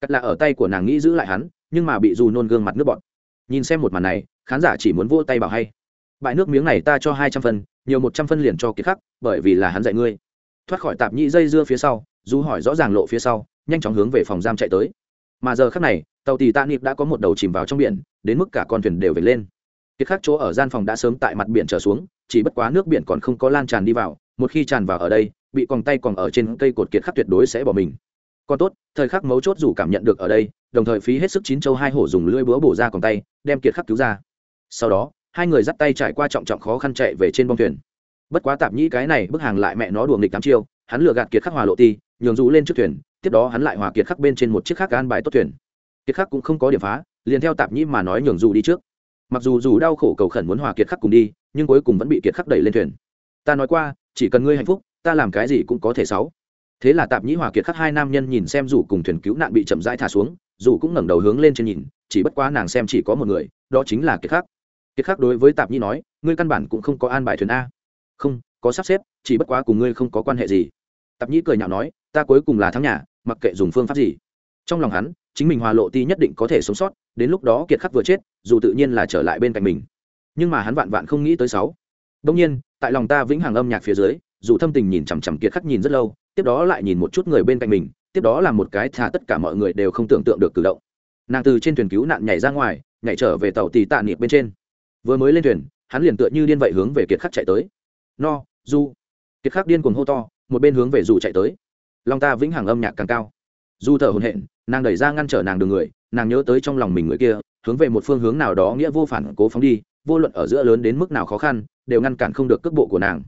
Cắt là ở tay của nàng nghĩ giữ lại hắn, nhưng mà bị dù nôn gương mặt nước bọt. Nhìn xem một màn này khán giả chỉ muốn vỗ tay bảo hay. Bãi nước miếng này ta cho hai trăm phân, nhiều một trăm phân liền cho kiệt khắc, bởi vì là hắn dạy ngươi. Thoát khỏi tạp nhĩ dây dưa phía sau du hỏi rõ ràng lộ phía sau, nhanh chóng hướng về phòng giam chạy tới. Mà giờ khắc này, tàu tì tạ nịp đã có một đầu chìm vào trong biển, đến mức cả con thuyền đều về lên. Kiệt khắc chỗ ở gian phòng đã sớm tại mặt biển trở xuống, chỉ bất quá nước biển còn không có lan tràn đi vào, một khi tràn vào ở đây, bị còn tay còn ở trên cây cột kiệt khắc tuyệt đối sẽ bỏ mình. Còn tốt, thời khắc mấu chốt dù cảm nhận được ở đây, đồng thời phí hết sức chín châu hai hổ dùng lưỡi búa bổ ra còn tay, đem kiệt khắc cứu ra sau đó, hai người dắt tay trải qua trọng trọng khó khăn chạy về trên bông thuyền. Bất quá tạp nhĩ cái này bức hàng lại mẹ nó đùa nghịch tám chiêu, hắn lừa gạt kiệt khắc hòa lộ ti, nhường dù lên trước thuyền, tiếp đó hắn lại hòa kiệt khắc bên trên một chiếc khác an bài tốt thuyền. Kiệt khắc cũng không có điểm phá, liền theo tạp nhĩ mà nói nhường dù đi trước. Mặc dù dù đau khổ cầu khẩn muốn hòa kiệt khắc cùng đi, nhưng cuối cùng vẫn bị kiệt khắc đẩy lên thuyền. Ta nói qua, chỉ cần ngươi hạnh phúc, ta làm cái gì cũng có thể sáu. Thế là tạp nhĩ hòa kiệt khắc hai nam nhân nhìn xem dù cùng thuyền cứu nạn bị chậm rãi thả xuống, dù cũng ngẩng đầu hướng lên trên nhìn, chỉ bất quá nàng xem chỉ có một người, đó chính là kiệt khắc kiệt khắc đối với tạp nhi nói, ngươi căn bản cũng không có an bài thuyền a. Không, có sắp xếp, chỉ bất quá cùng ngươi không có quan hệ gì. Tạp nhi cười nhạo nói, ta cuối cùng là thắng nhà, mặc kệ dùng phương pháp gì. Trong lòng hắn, chính mình hòa lộ ti nhất định có thể sống sót, đến lúc đó kiệt khắc vừa chết, dù tự nhiên là trở lại bên cạnh mình. Nhưng mà hắn vạn vạn không nghĩ tới sáu. Đông nhiên, tại lòng ta vĩnh hằng âm nhạc phía dưới, dù thâm tình nhìn chằm chằm kiệt khắc nhìn rất lâu, tiếp đó lại nhìn một chút người bên cạnh mình, tiếp đó là một cái thà tất cả mọi người đều không tưởng tượng được cử động. Nàng từ trên thuyền cứu nạn nhảy ra ngoài, nhảy trở về tàu tì tạ niệm bên trên vừa mới lên thuyền, hắn liền tựa như điên vậy hướng về kiệt khắc chạy tới. No, du. Kiệt khắc điên cuồng hô to, một bên hướng về dù chạy tới. Lòng ta vĩnh hằng âm nhạc càng cao. Du thở hồn hện nàng đẩy ra ngăn trở nàng đường người, nàng nhớ tới trong lòng mình người kia, hướng về một phương hướng nào đó nghĩa vô phản cố phóng đi, vô luận ở giữa lớn đến mức nào khó khăn, đều ngăn cản không được cước bộ của nàng.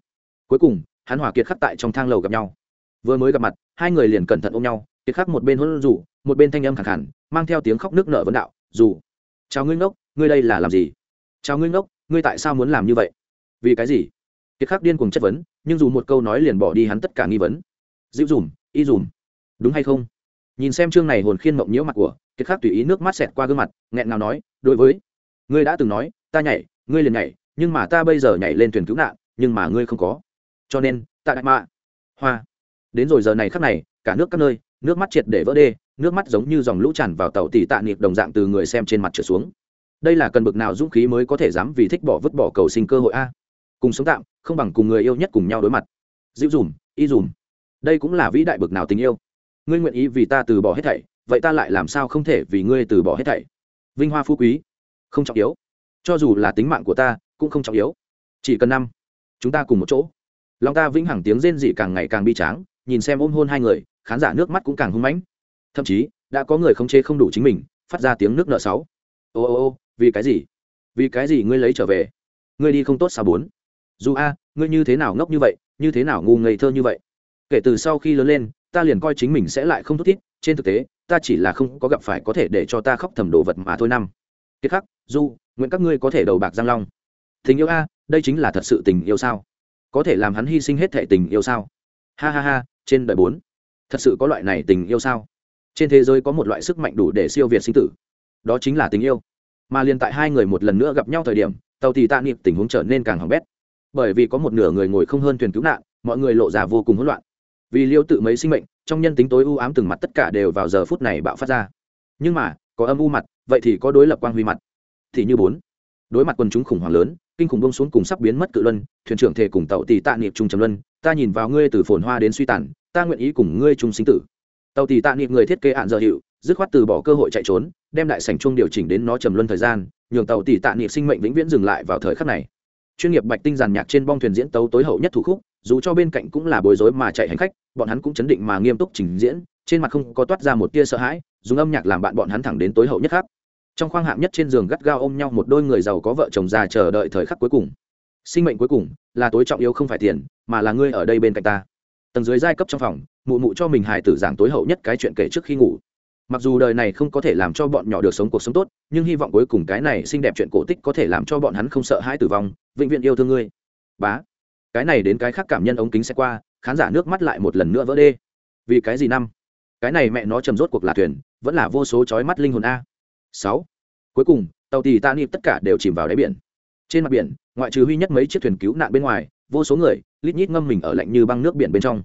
Cuối cùng, hắn hòa kiệt khắc tại trong thang lầu gặp nhau. Vừa mới gặp mặt, hai người liền cẩn thận ôm nhau, kiệt khắc một bên hôn rủ một bên thanh âm khẳng khẳng mang theo tiếng khóc nước nợ vấn đạo, dù. Chào ngươi ngốc, ngươi đây là làm gì? Chào ngươi ngốc, ngươi tại sao muốn làm như vậy? Vì cái gì? Kiệt khắc điên cùng chất vấn, nhưng dù một câu nói liền bỏ đi hắn tất cả nghi vấn. Dịu dùm, y dùm. Đúng hay không? Nhìn xem chương này hồn khiên mộng nhiễu mặt của, kiệt khắc tùy ý nước mắt xẹt qua gương mặt, nghẹn ngào nói, đối với, ngươi đã từng nói, ta nhảy, ngươi liền nhảy, nhưng mà ta bây giờ nhảy lên thuyền cứu nạn, nhưng mà ngươi không có. Cho nên tạ đại mạ. Hoa. Đến rồi giờ này khắc này, cả nước các nơi, nước mắt triệt để vỡ đê, nước mắt giống như dòng lũ tràn vào tàu tỉ tạ niệm đồng dạng từ người xem trên mặt trở xuống đây là cần bực nào dũng khí mới có thể dám vì thích bỏ vứt bỏ cầu sinh cơ hội a? Cùng sống tạm, không bằng cùng người yêu nhất cùng nhau đối mặt. Dịu dùm, y dùm. Đây cũng là vĩ đại bực nào tình yêu. Ngươi nguyện ý vì ta từ bỏ hết thảy, vậy ta lại làm sao không thể vì ngươi từ bỏ hết thảy? Vinh hoa phú quý. Không trọng yếu. Cho dù là tính mạng của ta, cũng không trọng yếu. Chỉ cần năm, chúng ta cùng một chỗ. Lòng ta vĩnh hằng tiếng rên dị càng ngày càng bi tráng, nhìn xem ôm hôn hai người, khán giả nước mắt cũng càng hung mãnh. Thậm chí, đã có người không chế không đủ chính mình, phát ra tiếng nước nợ sáu. Ô ô ô vì cái gì? Vì cái gì ngươi lấy trở về? Ngươi đi không tốt sao bốn? Dù a, ngươi như thế nào ngốc như vậy, như thế nào ngu ngây thơ như vậy? Kể từ sau khi lớn lên, ta liền coi chính mình sẽ lại không thút thít. Trên thực tế, ta chỉ là không có gặp phải có thể để cho ta khóc thầm đồ vật mà thôi năm. Kiệt khắc du nguyện các ngươi có thể đầu bạc giang long. Tình yêu a, đây chính là thật sự tình yêu sao? Có thể làm hắn hy sinh hết thệ tình yêu sao? Ha ha ha, trên đời bốn. Thật sự có loại này tình yêu sao? Trên thế giới có một loại sức mạnh đủ để siêu việt sinh tử. Đó chính là tình yêu mà liền tại hai người một lần nữa gặp nhau thời điểm, tàu thì tạ niệm tình huống trở nên càng hỏng bét. Bởi vì có một nửa người ngồi không hơn thuyền cứu nạn, mọi người lộ ra vô cùng hỗn loạn. Vì liêu tự mấy sinh mệnh, trong nhân tính tối ưu ám từng mặt tất cả đều vào giờ phút này bạo phát ra. Nhưng mà, có âm u mặt, vậy thì có đối lập quang huy mặt. Thì như bốn, đối mặt quần chúng khủng hoảng lớn, kinh khủng bông xuống cùng sắp biến mất cự luân, thuyền trưởng thể cùng tàu tỷ tạ niệm trung trầm luân, ta nhìn vào ngươi từ phồn hoa đến suy tàn, ta nguyện ý cùng ngươi chung sinh tử. Tàu tỷ tạ niệm người thiết kế hạn giờ hiệu dứt khoát từ bỏ cơ hội chạy trốn, đem đại sảnh chung điều chỉnh đến nó trầm luân thời gian, nhường tàu tỷ tạ niệm sinh mệnh vĩnh viễn dừng lại vào thời khắc này. Chuyên nghiệp bạch tinh giàn nhạc trên bong thuyền diễn tấu tối hậu nhất thủ khúc, dù cho bên cạnh cũng là bối rối mà chạy hành khách, bọn hắn cũng chấn định mà nghiêm túc trình diễn, trên mặt không có toát ra một tia sợ hãi, dùng âm nhạc làm bạn bọn hắn thẳng đến tối hậu nhất khác trong khoang hạng nhất trên giường gắt gao ôm nhau một đôi người giàu có vợ chồng già chờ đợi thời khắc cuối cùng. Sinh mệnh cuối cùng là tối trọng yếu không phải tiền, mà là ngươi ở đây bên cạnh ta. Tầng dưới giai cấp trong phòng, mụ mụ cho mình hài tử giảng tối hậu nhất cái chuyện kể trước khi ngủ mặc dù đời này không có thể làm cho bọn nhỏ được sống cuộc sống tốt, nhưng hy vọng cuối cùng cái này xinh đẹp chuyện cổ tích có thể làm cho bọn hắn không sợ hãi tử vong. Vĩnh viễn yêu thương ngươi. Bá. Cái này đến cái khác cảm nhân ống kính sẽ qua, khán giả nước mắt lại một lần nữa vỡ đê. Vì cái gì năm? Cái này mẹ nó trầm rốt cuộc là thuyền, vẫn là vô số chói mắt linh hồn a. Sáu. Cuối cùng, tàu tì ta nịp tất cả đều chìm vào đáy biển. Trên mặt biển, ngoại trừ huy nhất mấy chiếc thuyền cứu nạn bên ngoài, vô số người, lít nhít ngâm mình ở lạnh như băng nước biển bên trong.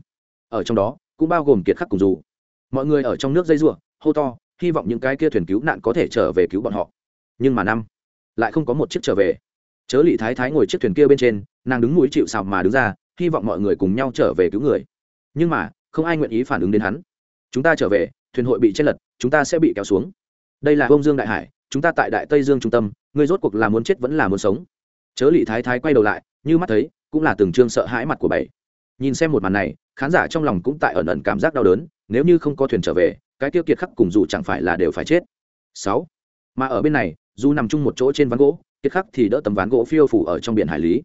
Ở trong đó, cũng bao gồm kiệt khắc cùng dù. Mọi người ở trong nước dây ruộng hô to, hy vọng những cái kia thuyền cứu nạn có thể trở về cứu bọn họ. Nhưng mà năm, lại không có một chiếc trở về. Chớ lị thái thái ngồi chiếc thuyền kia bên trên, nàng đứng mũi chịu sào mà đứng ra, hy vọng mọi người cùng nhau trở về cứu người. Nhưng mà, không ai nguyện ý phản ứng đến hắn. Chúng ta trở về, thuyền hội bị chết lật, chúng ta sẽ bị kéo xuống. Đây là bông dương đại hải, chúng ta tại đại tây dương trung tâm, ngươi rốt cuộc là muốn chết vẫn là muốn sống? Chớ lị thái thái quay đầu lại, như mắt thấy, cũng là từng trương sợ hãi mặt của bảy. Nhìn xem một màn này, khán giả trong lòng cũng tại ẩn ẩn cảm giác đau đớn, nếu như không có thuyền trở về cái tiêu kiệt khắc cùng dù chẳng phải là đều phải chết. Sáu, mà ở bên này, dù nằm chung một chỗ trên ván gỗ, kiệt khắc thì đỡ tấm ván gỗ phiêu phủ ở trong biển hải lý.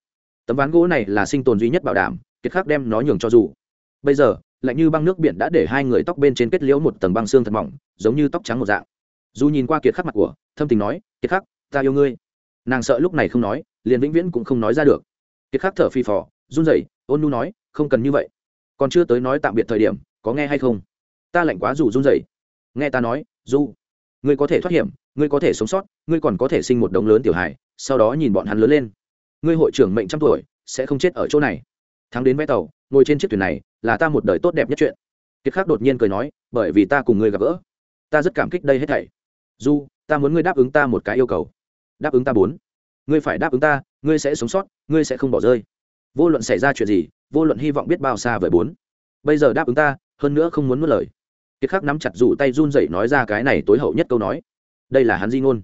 Tấm ván gỗ này là sinh tồn duy nhất bảo đảm, kiệt khắc đem nó nhường cho dù. Bây giờ, lạnh như băng nước biển đã để hai người tóc bên trên kết liễu một tầng băng xương thật mỏng, giống như tóc trắng một dạng. Dù nhìn qua kiệt khắc mặt của, thâm tình nói, kiệt khắc, ta yêu ngươi. Nàng sợ lúc này không nói, liền vĩnh viễn cũng không nói ra được. Kiệt khắc thở phi phò, run rẩy, ôn nu nói, không cần như vậy. Còn chưa tới nói tạm biệt thời điểm, có nghe hay không? Ta lạnh quá dù run rẩy. Nghe ta nói du ngươi có thể thoát hiểm, ngươi có thể sống sót, ngươi còn có thể sinh một đống lớn tiểu hài, sau đó nhìn bọn hắn lớn lên. Ngươi hội trưởng mệnh trăm tuổi, sẽ không chết ở chỗ này. Thắng đến vé tàu, ngồi trên chiếc thuyền này, là ta một đời tốt đẹp nhất chuyện. Kiệt khắc đột nhiên cười nói, bởi vì ta cùng ngươi gặp gỡ, ta rất cảm kích đây hết thảy. Du ta muốn ngươi đáp ứng ta một cái yêu cầu. Đáp ứng ta bốn. Ngươi phải đáp ứng ta, ngươi sẽ sống sót, ngươi sẽ không bỏ rơi. Vô luận xảy ra chuyện gì, vô luận hy vọng biết bao xa vời bốn. Bây giờ đáp ứng ta, hơn nữa không muốn mất lời kiệt khắc nắm chặt rủ tay run rẩy nói ra cái này tối hậu nhất câu nói. Đây là hắn di ngôn.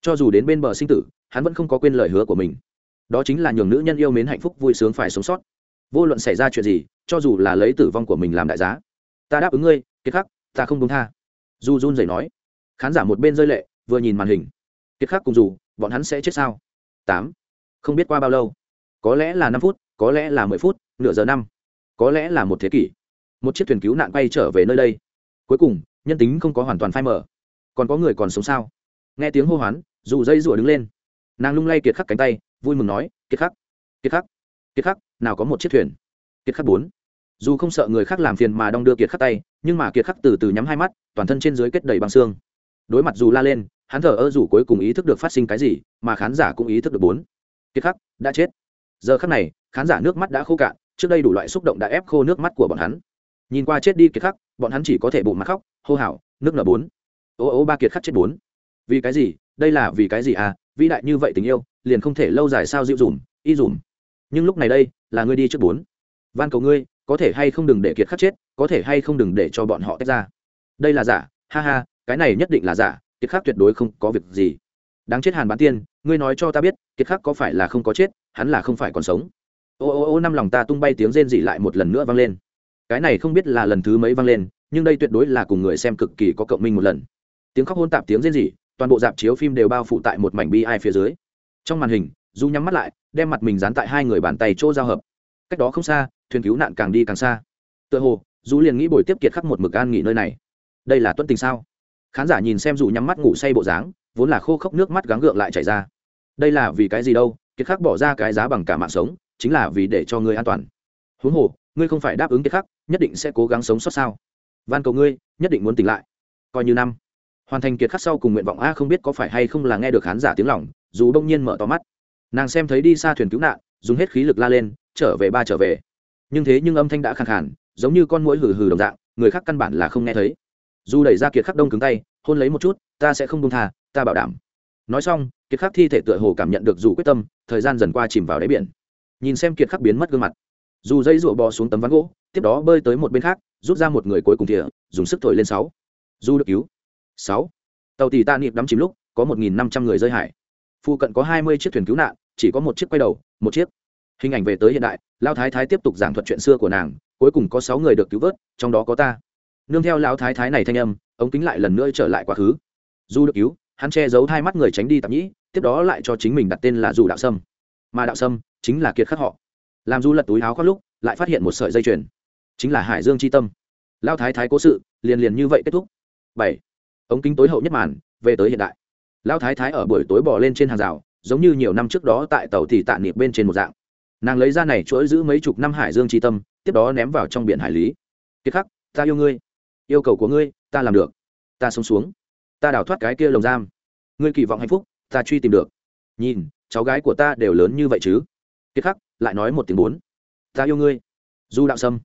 Cho dù đến bên bờ sinh tử, hắn vẫn không có quên lời hứa của mình. Đó chính là nhường nữ nhân yêu mến hạnh phúc vui sướng phải sống sót. Vô luận xảy ra chuyện gì, cho dù là lấy tử vong của mình làm đại giá, ta đáp ứng ngươi, kiệt khắc, ta không đúng tha. Du run rẩy nói, khán giả một bên rơi lệ, vừa nhìn màn hình. Kiệt khắc cùng dù, bọn hắn sẽ chết sao? Tám. Không biết qua bao lâu. Có lẽ là năm phút, có lẽ là mười phút, nửa giờ năm. Có lẽ là một thế kỷ. Một chiếc thuyền cứu nạn quay trở về nơi đây cuối cùng, nhân tính không có hoàn toàn phai mở còn có người còn sống sao? Nghe tiếng hô hoán, dù dây rủa đứng lên. Nàng lung lay kiệt khắc cánh tay, vui mừng nói, kiệt khắc kiệt khắc kiệt khắc, nào có một chiếc thuyền. Kiệt khắc bốn. Dù không sợ người khác làm phiền mà đong đưa kiệt khắc tay, nhưng mà kiệt khắc từ từ nhắm hai mắt, toàn thân trên dưới kết đầy băng xương. Đối mặt dù la lên, hắn thở ơ dù cuối cùng ý thức được phát sinh cái gì, mà khán giả cũng ý thức được bốn. Kiệt khắc, đã chết. Giờ khắc này, khán giả nước mắt đã khô cạn, trước đây đủ loại xúc động đã ép khô nước mắt của bọn hắn. Nhìn qua chết đi kiệt khắc bọn hắn chỉ có thể bụng mặt khóc, hô hào, nước nở bốn. Ô ô, ba kiệt khắc chết bốn. Vì cái gì? Đây là vì cái gì à? Vĩ đại như vậy tình yêu, liền không thể lâu dài sao dịu dùm, y dùm. Nhưng lúc này đây, là ngươi đi trước bốn. Van cầu ngươi, có thể hay không đừng để kiệt khắc chết, có thể hay không đừng để cho bọn họ tách ra. Đây là giả, ha ha, cái này nhất định là giả, kiệt khắc tuyệt đối không có việc gì. Đáng chết hàn bán tiên, ngươi nói cho ta biết, kiệt khắc có phải là không có chết, hắn là không phải còn sống. Ô ô ô, năm lòng ta tung bay tiếng rên dị lại một lần nữa vang lên cái này không biết là lần thứ mấy vang lên, nhưng đây tuyệt đối là cùng người xem cực kỳ có cộng minh một lần. Tiếng khóc hôn tạp tiếng rên rỉ, toàn bộ dạp chiếu phim đều bao phủ tại một mảnh bi ai phía dưới. Trong màn hình, du nhắm mắt lại, đem mặt mình dán tại hai người bàn tay chỗ giao hợp. Cách đó không xa, thuyền cứu nạn càng đi càng xa. Tựa hồ, du liền nghĩ buổi tiếp kiệt khắc một mực an nghỉ nơi này. Đây là tuân tình sao? Khán giả nhìn xem dù nhắm mắt ngủ say bộ dáng, vốn là khô khốc nước mắt gắng gượng lại chảy ra. Đây là vì cái gì đâu? Kiệt khắc bỏ ra cái giá bằng cả mạng sống, chính là vì để cho ngươi an toàn. Huống hồ ngươi không phải đáp ứng kiệt khắc, nhất định sẽ cố gắng sống sót sao? Van cầu ngươi, nhất định muốn tỉnh lại. Coi như năm. Hoàn thành kiệt khắc sau cùng nguyện vọng a không biết có phải hay không là nghe được khán giả tiếng lòng, dù đông nhiên mở to mắt. Nàng xem thấy đi xa thuyền cứu nạn, dùng hết khí lực la lên, trở về ba trở về. Nhưng thế nhưng âm thanh đã khàn khàn, giống như con mũi hừ hừ đồng dạng, người khác căn bản là không nghe thấy. Dù đẩy ra kiệt khắc đông cứng tay, hôn lấy một chút, ta sẽ không công tha, ta bảo đảm. Nói xong, kiệt khắc thi thể tựa hồ cảm nhận được dù quyết tâm, thời gian dần qua chìm vào đáy biển. Nhìn xem kiệt khắc biến mất gương mặt dù dây rụa bò xuống tấm ván gỗ, tiếp đó bơi tới một bên khác, rút ra một người cuối cùng thìa, dùng sức thổi lên sáu. Du được cứu. Sáu. Tàu tì ta niệm đắm chìm lúc, có một nghìn năm trăm người rơi hải. Phụ cận có hai mươi chiếc thuyền cứu nạn, chỉ có một chiếc quay đầu, một chiếc. Hình ảnh về tới hiện đại lao thái thái tiếp tục giảng thuật chuyện xưa của nàng, cuối cùng có sáu người được cứu vớt, trong đó có ta. Nương theo lão thái thái này thanh âm, ống kính lại lần nữa trở lại quá khứ. Du được cứu, hắn che giấu hai mắt người tránh đi tạp nhĩ, tiếp đó lại cho chính mình đặt tên là dù đạo sâm. Mà đạo sâm chính là kiệt khắc họ làm du lật túi áo khoác lúc, lại phát hiện một sợi dây chuyền. Chính là hải dương c h i tâm. Lao thái thái cố sự, liền liền như vậy kết thúc. Bảy. Ống kính tối hậu nhất màn, về tới hiện đại. Lao thái thái ở buổi tối bỏ lên trên hàng rào, giống như nhiều năm trước đó tại tàu thì tạ niệm bên trên một dạng. Nàng lấy ra này chuỗi giữ mấy chục năm hải dương tri tâm, tiếp đó ném vào trong biển hải lý. Kiệt khắc, ta yêu ngươi. Yêu cầu của ngươi, ta làm được. Ta sống xuống. Ta đào thoát cái kia lồng giam. Ngươi kỳ vọng hạnh phúc, ta truy tìm được. Nhìn, cháu gái của ta đều lớn như vậy chứ. Kiệt khắc lại nói một tiếng bốn. Ta yêu ngươi. Du đạo sâm.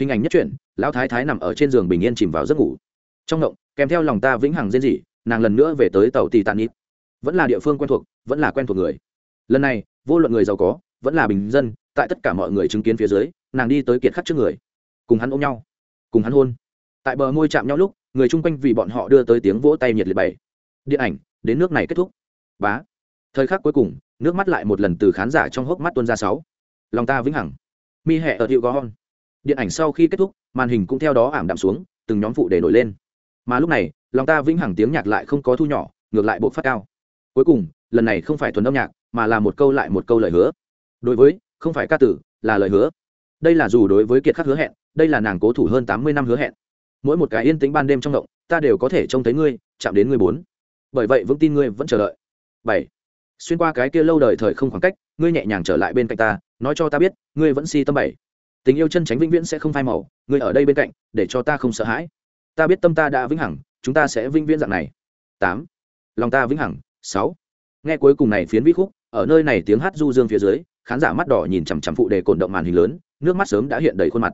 Hình ảnh nhất truyện, lão thái thái nằm ở trên giường bình yên chìm vào giấc ngủ. Trong ngộng, kèm theo lòng ta vĩnh hằng rên rỉ, nàng lần nữa về tới tàu tì tàn ít vẫn là địa phương quen thuộc, vẫn là quen thuộc người. Lần này, vô luận người giàu có, vẫn là bình dân, tại tất cả mọi người chứng kiến phía dưới, nàng đi tới kiệt khắc trước người. Cùng hắn ôm nhau. Cùng hắn hôn. Tại bờ môi chạm nhau lúc, người chung quanh vì bọn họ đưa tới tiếng vỗ tay nhiệt liệt bảy điện ảnh, đến nước này kết thúc. Bá. Thời khắc cuối cùng, nước mắt lại một lần từ khán giả trong hốc mắt tuôn ra sáu lòng ta vĩnh hằng. Mi hẹ ở hiệu gó hon. Điện ảnh sau khi kết thúc, màn hình cũng theo đó ảm đạm xuống, từng nhóm phụ để nổi lên. Mà lúc này, lòng ta vĩnh hằng tiếng nhạc lại không có thu nhỏ, ngược lại bộ phát cao. Cuối cùng, lần này không phải thuần âm nhạc, mà là một câu lại một câu lời hứa. Đối với, không phải ca tử, là lời hứa. Đây là dù đối với kiệt khắc hứa hẹn, đây là nàng cố thủ hơn tám mươi năm hứa hẹn. Mỗi một cái yên tĩnh ban đêm trong động, ta đều có thể trông thấy ngươi, chạm đến ngươi bốn. Bởi vậy vững tin ngươi vẫn chờ đợi. Bảy. Xuyên qua cái kia lâu đời thời không khoảng cách, ngươi nhẹ nhàng trở lại bên cạnh ta nói cho ta biết, ngươi vẫn si tâm bảy. Tình yêu chân tránh vĩnh viễn sẽ không phai màu, ngươi ở đây bên cạnh, để cho ta không sợ hãi. Ta biết tâm ta đã vĩnh hằng, chúng ta sẽ vĩnh viễn dạng này. Tám. Lòng ta vĩnh hằng. Sáu. Nghe cuối cùng này phiến vĩ khúc, ở nơi này tiếng hát du dương phía dưới, khán giả mắt đỏ nhìn chằm chằm phụ đề cổn động màn hình lớn, nước mắt sớm đã hiện đầy khuôn mặt.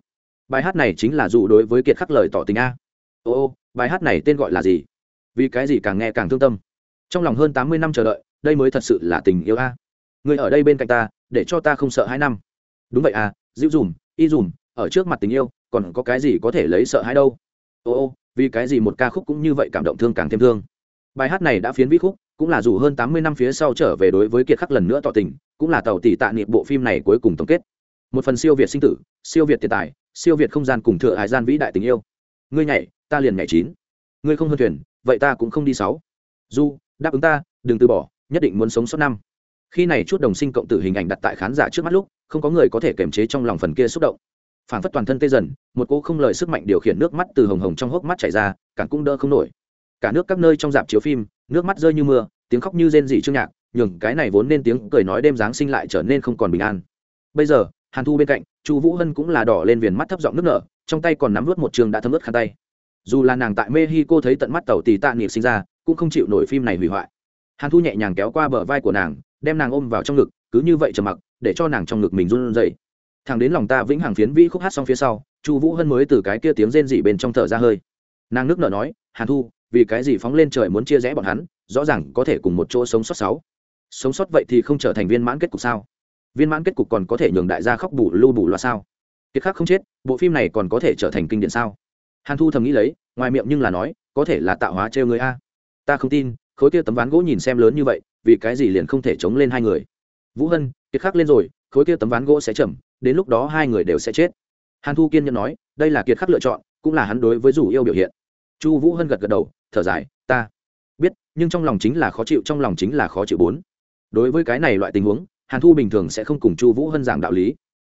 Bài hát này chính là dụ đối với kiệt khắc lời tỏ tình a. Ô ô, bài hát này tên gọi là gì? Vì cái gì càng nghe càng thương tâm? Trong lòng hơn tám mươi năm chờ đợi, đây mới thật sự là tình yêu a người ở đây bên cạnh ta, để cho ta không sợ hai năm. Đúng vậy à dịu dùm, y dùm, ở trước mặt tình yêu, còn có cái gì có thể lấy sợ hãi đâu? Ô ô, vì cái gì một ca khúc cũng như vậy cảm động thương càng thêm thương. Bài hát này đã phiến vĩ khúc, cũng là dù hơn tám mươi năm phía sau trở về đối với kiệt khắc lần nữa tỏ tình, cũng là tàu tỷ tạ niệm bộ phim này cuối cùng tổng kết. Một phần siêu việt sinh tử, siêu việt tiền tài, siêu việt không gian cùng thừa hải gian vĩ đại tình yêu. Ngươi nhảy, ta liền nhảy chín. Ngươi không hơn thuyền, vậy ta cũng không đi sáu. Du, đáp ứng ta, đừng từ bỏ, nhất định muốn sống sót năm khi này chút đồng sinh cộng tử hình ảnh đặt tại khán giả trước mắt lúc, không có người có thể kiềm chế trong lòng phần kia xúc động. Phản phất toàn thân tê dần, một cô không lời sức mạnh điều khiển nước mắt từ hồng hồng trong hốc mắt chảy ra cản cũng đỡ không nổi. Cả nước các nơi trong dạp chiếu phim, nước mắt rơi như mưa, tiếng khóc như rên dị trương nhạc, nhường cái này vốn nên tiếng cười nói đêm giáng sinh lại trở nên không còn bình an. Bây giờ, hàn thu bên cạnh, chu vũ hân cũng là đỏ lên viền mắt thấp giọng nước nở, trong tay còn nắm vớt một trường đã thấm ướt khăn tay. Dù là nàng tại mexico thấy tận mắt tàu tì tạ nghiệp sinh ra, cũng không chịu nổi phim này hủy hoại hàn thu nhẹ nhàng kéo qua bờ vai của nàng, đem nàng ôm vào trong ngực, cứ như vậy trầm mặc, để cho nàng trong ngực mình run rẩy. Thằng đến lòng ta vĩnh hằng phiến vĩ khúc hát xong phía sau, chu vũ hân mới từ cái kia tiếng rên dị bên trong thở ra hơi. Nàng nước nở nói, hàn thu, vì cái gì phóng lên trời muốn chia rẽ bọn hắn, rõ ràng có thể cùng một chỗ sống sót sáu. Sống sót vậy thì không trở thành viên mãn kết cục sao? Viên mãn kết cục còn có thể nhường đại gia khóc bù lưu bù loa sao? Kiệt khác không chết, bộ phim này còn có thể trở thành kinh điển sao? Hàn thu thầm nghĩ lấy, ngoài miệng nhưng là nói, có thể là tạo hóa trêu người a. Ta không tin khối kia tấm ván gỗ nhìn xem lớn như vậy, vì cái gì liền không thể chống lên hai người? Vũ hân, kiệt khắc lên rồi, khối kia tấm ván gỗ sẽ chậm, đến lúc đó hai người đều sẽ chết. Hàn thu kiên nhẫn nói, đây là kiệt khắc lựa chọn, cũng là hắn đối với rủ yêu biểu hiện. Chu vũ hân gật gật đầu, thở dài, ta biết, nhưng trong lòng chính là khó chịu, trong lòng chính là khó chịu bốn. Đối với cái này loại tình huống, hàn thu bình thường sẽ không cùng chu vũ hân giảng đạo lý.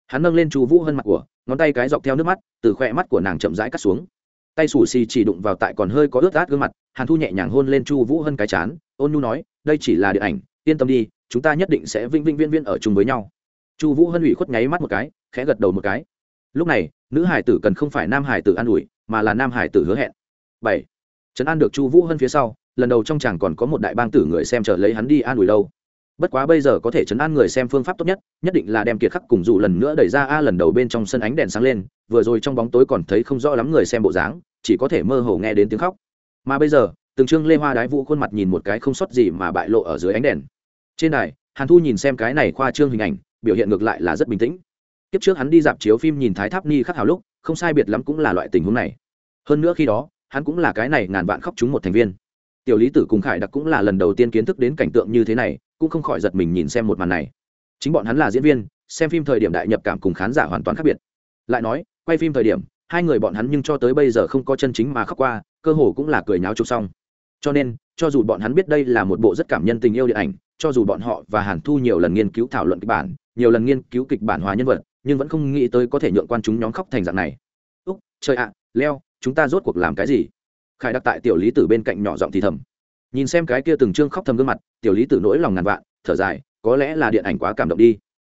Hắn nâng lên chu vũ hân mặt của, ngón tay cái dọc theo nước mắt, từ khoe mắt của nàng chậm rãi cắt xuống tay xù xì chỉ đụng vào tại còn hơi có ướt át gương mặt, hàn thu nhẹ nhàng hôn lên chu vũ hân cái chán, ôn nhu nói, đây chỉ là điện ảnh, yên tâm đi, chúng ta nhất định sẽ vinh vinh viên viên ở chung với nhau. Chu vũ hân ủy khuất nháy mắt một cái, khẽ gật đầu một cái. Lúc này, nữ hải tử cần không phải nam hải tử an ủi, mà là nam hải tử hứa hẹn. Bảy. Trấn an được chu vũ hân phía sau, lần đầu trong chàng còn có một đại bang tử người xem chờ lấy hắn đi an ủi đâu bất quá bây giờ có thể chấn an người xem phương pháp tốt nhất nhất định là đem kiệt khắc cùng dù lần nữa đẩy ra a lần đầu bên trong sân ánh đèn sáng lên, vừa rồi trong bóng tối còn thấy không rõ lắm người xem bộ dáng, chỉ có thể mơ hồ nghe đến tiếng khóc. Mà bây giờ, từng trương lê hoa đái vũ khuôn mặt nhìn một cái không sót gì mà bại lộ ở dưới ánh đèn. Trên đài, hàn thu nhìn xem cái này khoa trương hình ảnh, biểu hiện ngược lại là rất bình tĩnh. Kiếp trước hắn đi dạp chiếu phim nhìn thái tháp ni khắc hào lúc, không sai biệt lắm cũng là loại tình huống này. Hơn nữa khi đó, hắn cũng là cái này ngàn vạn khóc chúng một thành viên tiểu lý tử cùng khải đặc cũng là lần đầu tiên kiến thức đến cảnh tượng như thế này, cũng không khỏi giật mình nhìn xem một màn này. Chính bọn hắn là diễn viên, xem phim thời điểm đại nhập cảm cùng khán giả hoàn toàn khác biệt. Lại nói, quay phim thời điểm, hai người bọn hắn nhưng cho tới bây giờ không có chân chính mà khóc qua, cơ hồ cũng là cười nháo chụp xong. Cho nên, cho dù bọn hắn biết đây là một bộ rất cảm nhân tình yêu điện ảnh, cho dù bọn họ và hàn thu nhiều lần nghiên cứu thảo luận kịch bản, nhiều lần nghiên cứu kịch bản hòa nhân vật, nhưng vẫn không nghĩ tới có thể nhượng quan chúng nhóm khóc thành dạng này. Úc, trời ạ, leo, chúng ta rốt cuộc làm cái gì? Khải đặc tại tiểu lý tử bên cạnh nhỏ giọng thì thầm. Nhìn xem cái kia từng chương khóc thầm gương mặt, tiểu lý tử nỗi lòng ngàn vạn, thở dài, có lẽ là điện ảnh quá cảm động đi.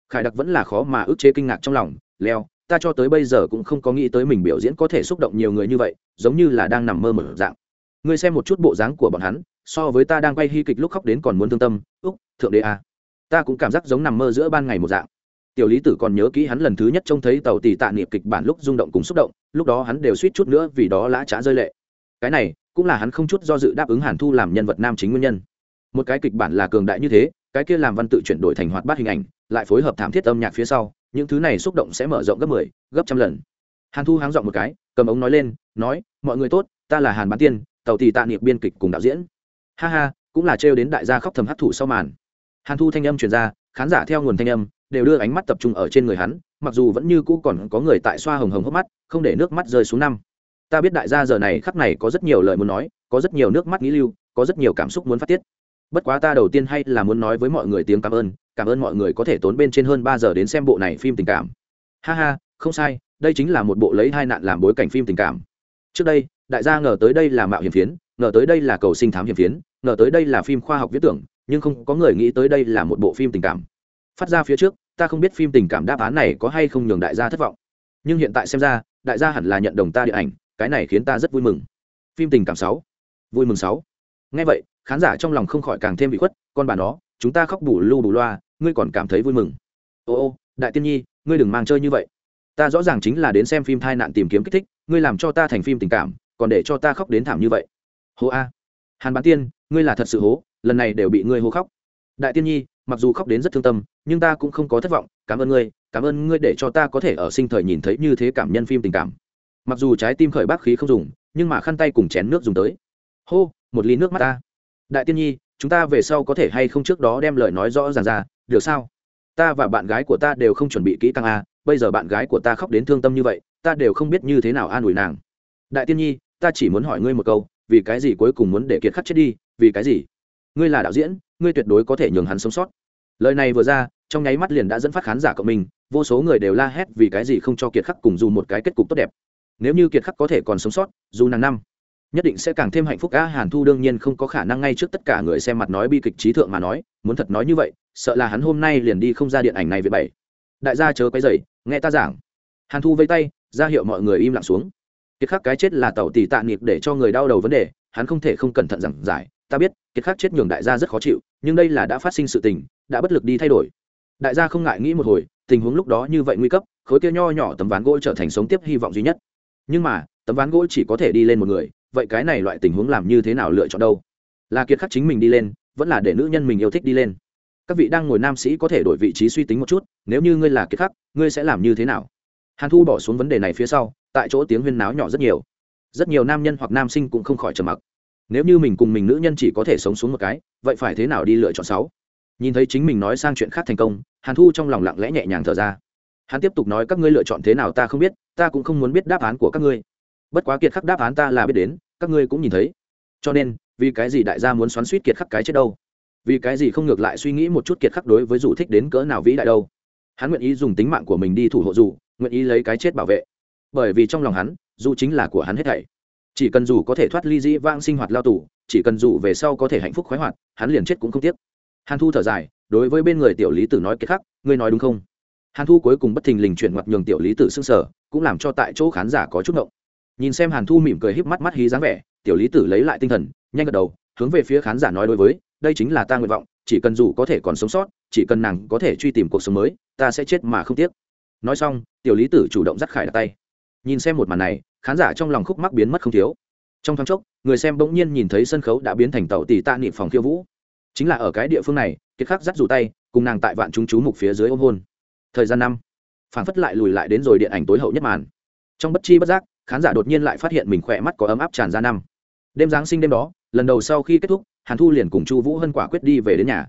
Khải đặc vẫn là khó mà ức chế kinh ngạc trong lòng, leo, ta cho tới bây giờ cũng không có nghĩ tới mình biểu diễn có thể xúc động nhiều người như vậy, giống như là đang nằm mơ mở dạng. Ngươi xem một chút bộ dáng của bọn hắn, so với ta đang quay hy kịch lúc khóc đến còn muốn thương tâm, úc, thượng đế a. À. ta cũng cảm giác giống nằm mơ giữa ban ngày một dạng. Tiểu lý tử còn nhớ kỹ hắn lần thứ nhất trông thấy tàu tỷ tạ niệm kịch bản lúc rung động cùng xúc động, lúc đó hắn đều suýt chút nữa vì đó lã trá rơi lệ cái này cũng là hắn không chút do dự đáp ứng hàn thu làm nhân vật nam chính nguyên nhân. Một cái kịch bản là cường đại như thế cái kia làm văn tự chuyển đổi thành hoạt bát hình ảnh lại phối hợp thảm thiết âm nhạc phía sau những thứ này xúc động sẽ mở rộng gấp mười 10, gấp trăm lần. Hàn thu háng dọn một cái cầm ống nói lên nói mọi người tốt ta là hàn bán tiên tàu thì tạ niệm biên kịch cùng đạo diễn. Ha ha cũng là trêu đến đại gia khóc thầm hấp thụ sau màn. Hàn thu thanh âm truyền ra khán giả theo nguồn thanh âm đều đưa ánh mắt tập trung ở trên người hắn mặc dù vẫn như cũ còn có người tại xoa hồng hồng hốc mắt không để nước mắt rơi xuống năm ta biết đại gia giờ này khắc này có rất nhiều lời muốn nói, có rất nhiều nước mắt nghĩ lưu, có rất nhiều cảm xúc muốn phát tiết. Bất quá ta đầu tiên hay là muốn nói với mọi người tiếng cảm ơn cảm ơn mọi người có thể tốn bên trên hơn ba giờ đến xem bộ này phim tình cảm. Ha ha, không sai, đây chính là một bộ lấy hai nạn làm bối cảnh phim tình cảm. Trước đây, đại gia ngờ tới đây là mạo hiểm phiến, ngờ tới đây là cầu sinh thám hiểm phiến, ngờ tới đây là phim khoa học viết tưởng, nhưng không có người nghĩ tới đây là một bộ phim tình cảm. Phát ra phía trước, ta không biết phim tình cảm đáp án này có hay không nhường đại gia thất vọng. Nhưng hiện tại xem ra, đại gia hẳn là nhận đồng ta điện ảnh cái này khiến ta rất vui mừng. Phim tình cảm sáu. Vui mừng sáu. Ngay vậy, khán giả trong lòng không khỏi càng thêm bị khuất, con bà nó, chúng ta khóc bù lu bù loa, ngươi còn cảm thấy vui mừng. Ô ô, đại tiên nhi, ngươi đừng mang chơi như vậy. Ta rõ ràng chính là đến xem phim thai nạn tìm kiếm kích thích, ngươi làm cho ta thành phim tình cảm, còn để cho ta khóc đến thảm như vậy. Hố a. Hàn bán tiên, ngươi là thật sự hố, lần này đều bị ngươi hố khóc. Đại tiên nhi, mặc dù khóc đến rất thương tâm, nhưng ta cũng không có thất vọng, cảm ơn ngươi, cảm ơn ngươi để cho ta có thể ở sinh thời nhìn thấy như thế cảm nhân phim tình cảm mặc dù trái tim khởi bác khí không dùng nhưng mà khăn tay cùng chén nước dùng tới. Hô một ly nước mắt ta. Đại tiên nhi chúng ta về sau có thể hay không trước đó đem lời nói rõ ràng ra được sao? Ta và bạn gái của ta đều không chuẩn bị kỹ càng a à, bây giờ bạn gái của ta khóc đến thương tâm như vậy ta đều không biết như thế nào an ủi nàng. Đại tiên nhi ta chỉ muốn hỏi ngươi một câu vì cái gì cuối cùng muốn để kiệt khắc chết đi vì cái gì? Ngươi là đạo diễn ngươi tuyệt đối có thể nhường hắn sống sót. Lời này vừa ra trong nháy mắt liền đã dẫn phát khán giả cộng mình vô số người đều la hét vì cái gì không cho kiệt khắc cùng dù một cái kết cục tốt đẹp nếu như kiệt khắc có thể còn sống sót, dù nàng năm, nhất định sẽ càng thêm hạnh phúc. A hàn thu đương nhiên không có khả năng ngay trước tất cả người xem mặt nói bi kịch trí thượng mà nói, muốn thật nói như vậy, sợ là hắn hôm nay liền đi không ra điện ảnh này về bảy. Đại gia chớ quấy dày nghe ta giảng. Hàn thu vây tay, ra hiệu mọi người im lặng xuống. Kiệt khắc cái chết là tàu tỷ tạ nghiệp để cho người đau đầu vấn đề, hắn không thể không cẩn thận giảng giải. Ta biết, kiệt khắc chết nhường đại gia rất khó chịu, nhưng đây là đã phát sinh sự tình, đã bất lực đi thay đổi. Đại gia không ngại nghĩ một hồi, tình huống lúc đó như vậy nguy cấp, khối kia nho nhỏ tấm ván gỗ trở thành sống tiếp hy vọng duy nhất nhưng mà, tấm ván gỗ chỉ có thể đi lên một người, vậy cái này loại tình huống làm như thế nào lựa chọn đâu? Là kiệt khắc chính mình đi lên, vẫn là để nữ nhân mình yêu thích đi lên. Các vị đang ngồi nam sĩ có thể đổi vị trí suy tính một chút, nếu như ngươi là kiệt khắc, ngươi sẽ làm như thế nào? Hàn thu bỏ xuống vấn đề này phía sau, tại chỗ tiếng huyên náo nhỏ rất nhiều. Rất nhiều nam nhân hoặc nam sinh cũng không khỏi trầm mặc. Nếu như mình cùng mình nữ nhân chỉ có thể sống xuống một cái, vậy phải thế nào đi lựa chọn sáu? Nhìn thấy chính mình nói sang chuyện khác thành công, hàn thu trong lòng lặng lẽ nhẹ nhàng thở ra hắn tiếp tục nói các ngươi lựa chọn thế nào ta không biết ta cũng không muốn biết đáp án của các ngươi. Bất quá kiệt khắc đáp án ta là biết đến các ngươi cũng nhìn thấy. Cho nên vì cái gì đại gia muốn xoắn suýt kiệt khắc cái chết đâu? Vì cái gì không ngược lại suy nghĩ một chút kiệt khắc đối với dù thích đến cỡ nào vĩ đại đâu? Hắn nguyện ý dùng tính mạng của mình đi thủ hộ dù nguyện ý lấy cái chết bảo vệ. Bởi vì trong lòng hắn dù chính là của hắn hết thảy. Chỉ cần dù có thể thoát ly dĩ vãng sinh hoạt lao tù chỉ cần dù về sau có thể hạnh phúc khoái hoạt hắn liền chết cũng không tiếc. Hàn thu thở dài đối với bên người tiểu lý tử nói kiệt khắc, ngươi nói đúng không? Hàn thu cuối cùng bất thình lình chuyển mặt nhường tiểu lý tử s ư n g sở cũng làm cho tại chỗ khán giả có chút ngộng. Nhìn xem hàn thu mỉm cười híp mắt mắt hí dáng vẻ, tiểu lý tử lấy lại tinh thần, nhanh gật đầu, hướng về phía khán giả nói đối với, đây chính là ta nguyện vọng, chỉ cần dù có thể còn sống sót, chỉ cần nàng có thể truy tìm cuộc sống mới, ta sẽ chết mà không tiếc. Nói xong, tiểu lý tử chủ động dắt khải đặt tay. Nhìn xem một màn này, khán giả trong lòng khúc mắc biến mất không thiếu. Trong thoáng chốc, người xem bỗng nhiên nhìn thấy sân khấu đã biến thành tàu tỷ tạ niệm phòng khiêu vũ. Chính là ở cái địa phương này, kiệt khắc dắt dù tay, cùng nàng tại vạn chúng chú mục phía dưới ôm hôn thời gian năm phản phất lại lùi lại đến rồi điện ảnh tối hậu nhất màn. Trong bất chi bất giác, khán giả đột nhiên lại phát hiện mình khỏe mắt có ấm áp tràn ra năm. Đêm giáng sinh đêm đó, lần đầu sau khi kết thúc, hàn thu liền cùng chu vũ hân quả quyết đi về đến nhà.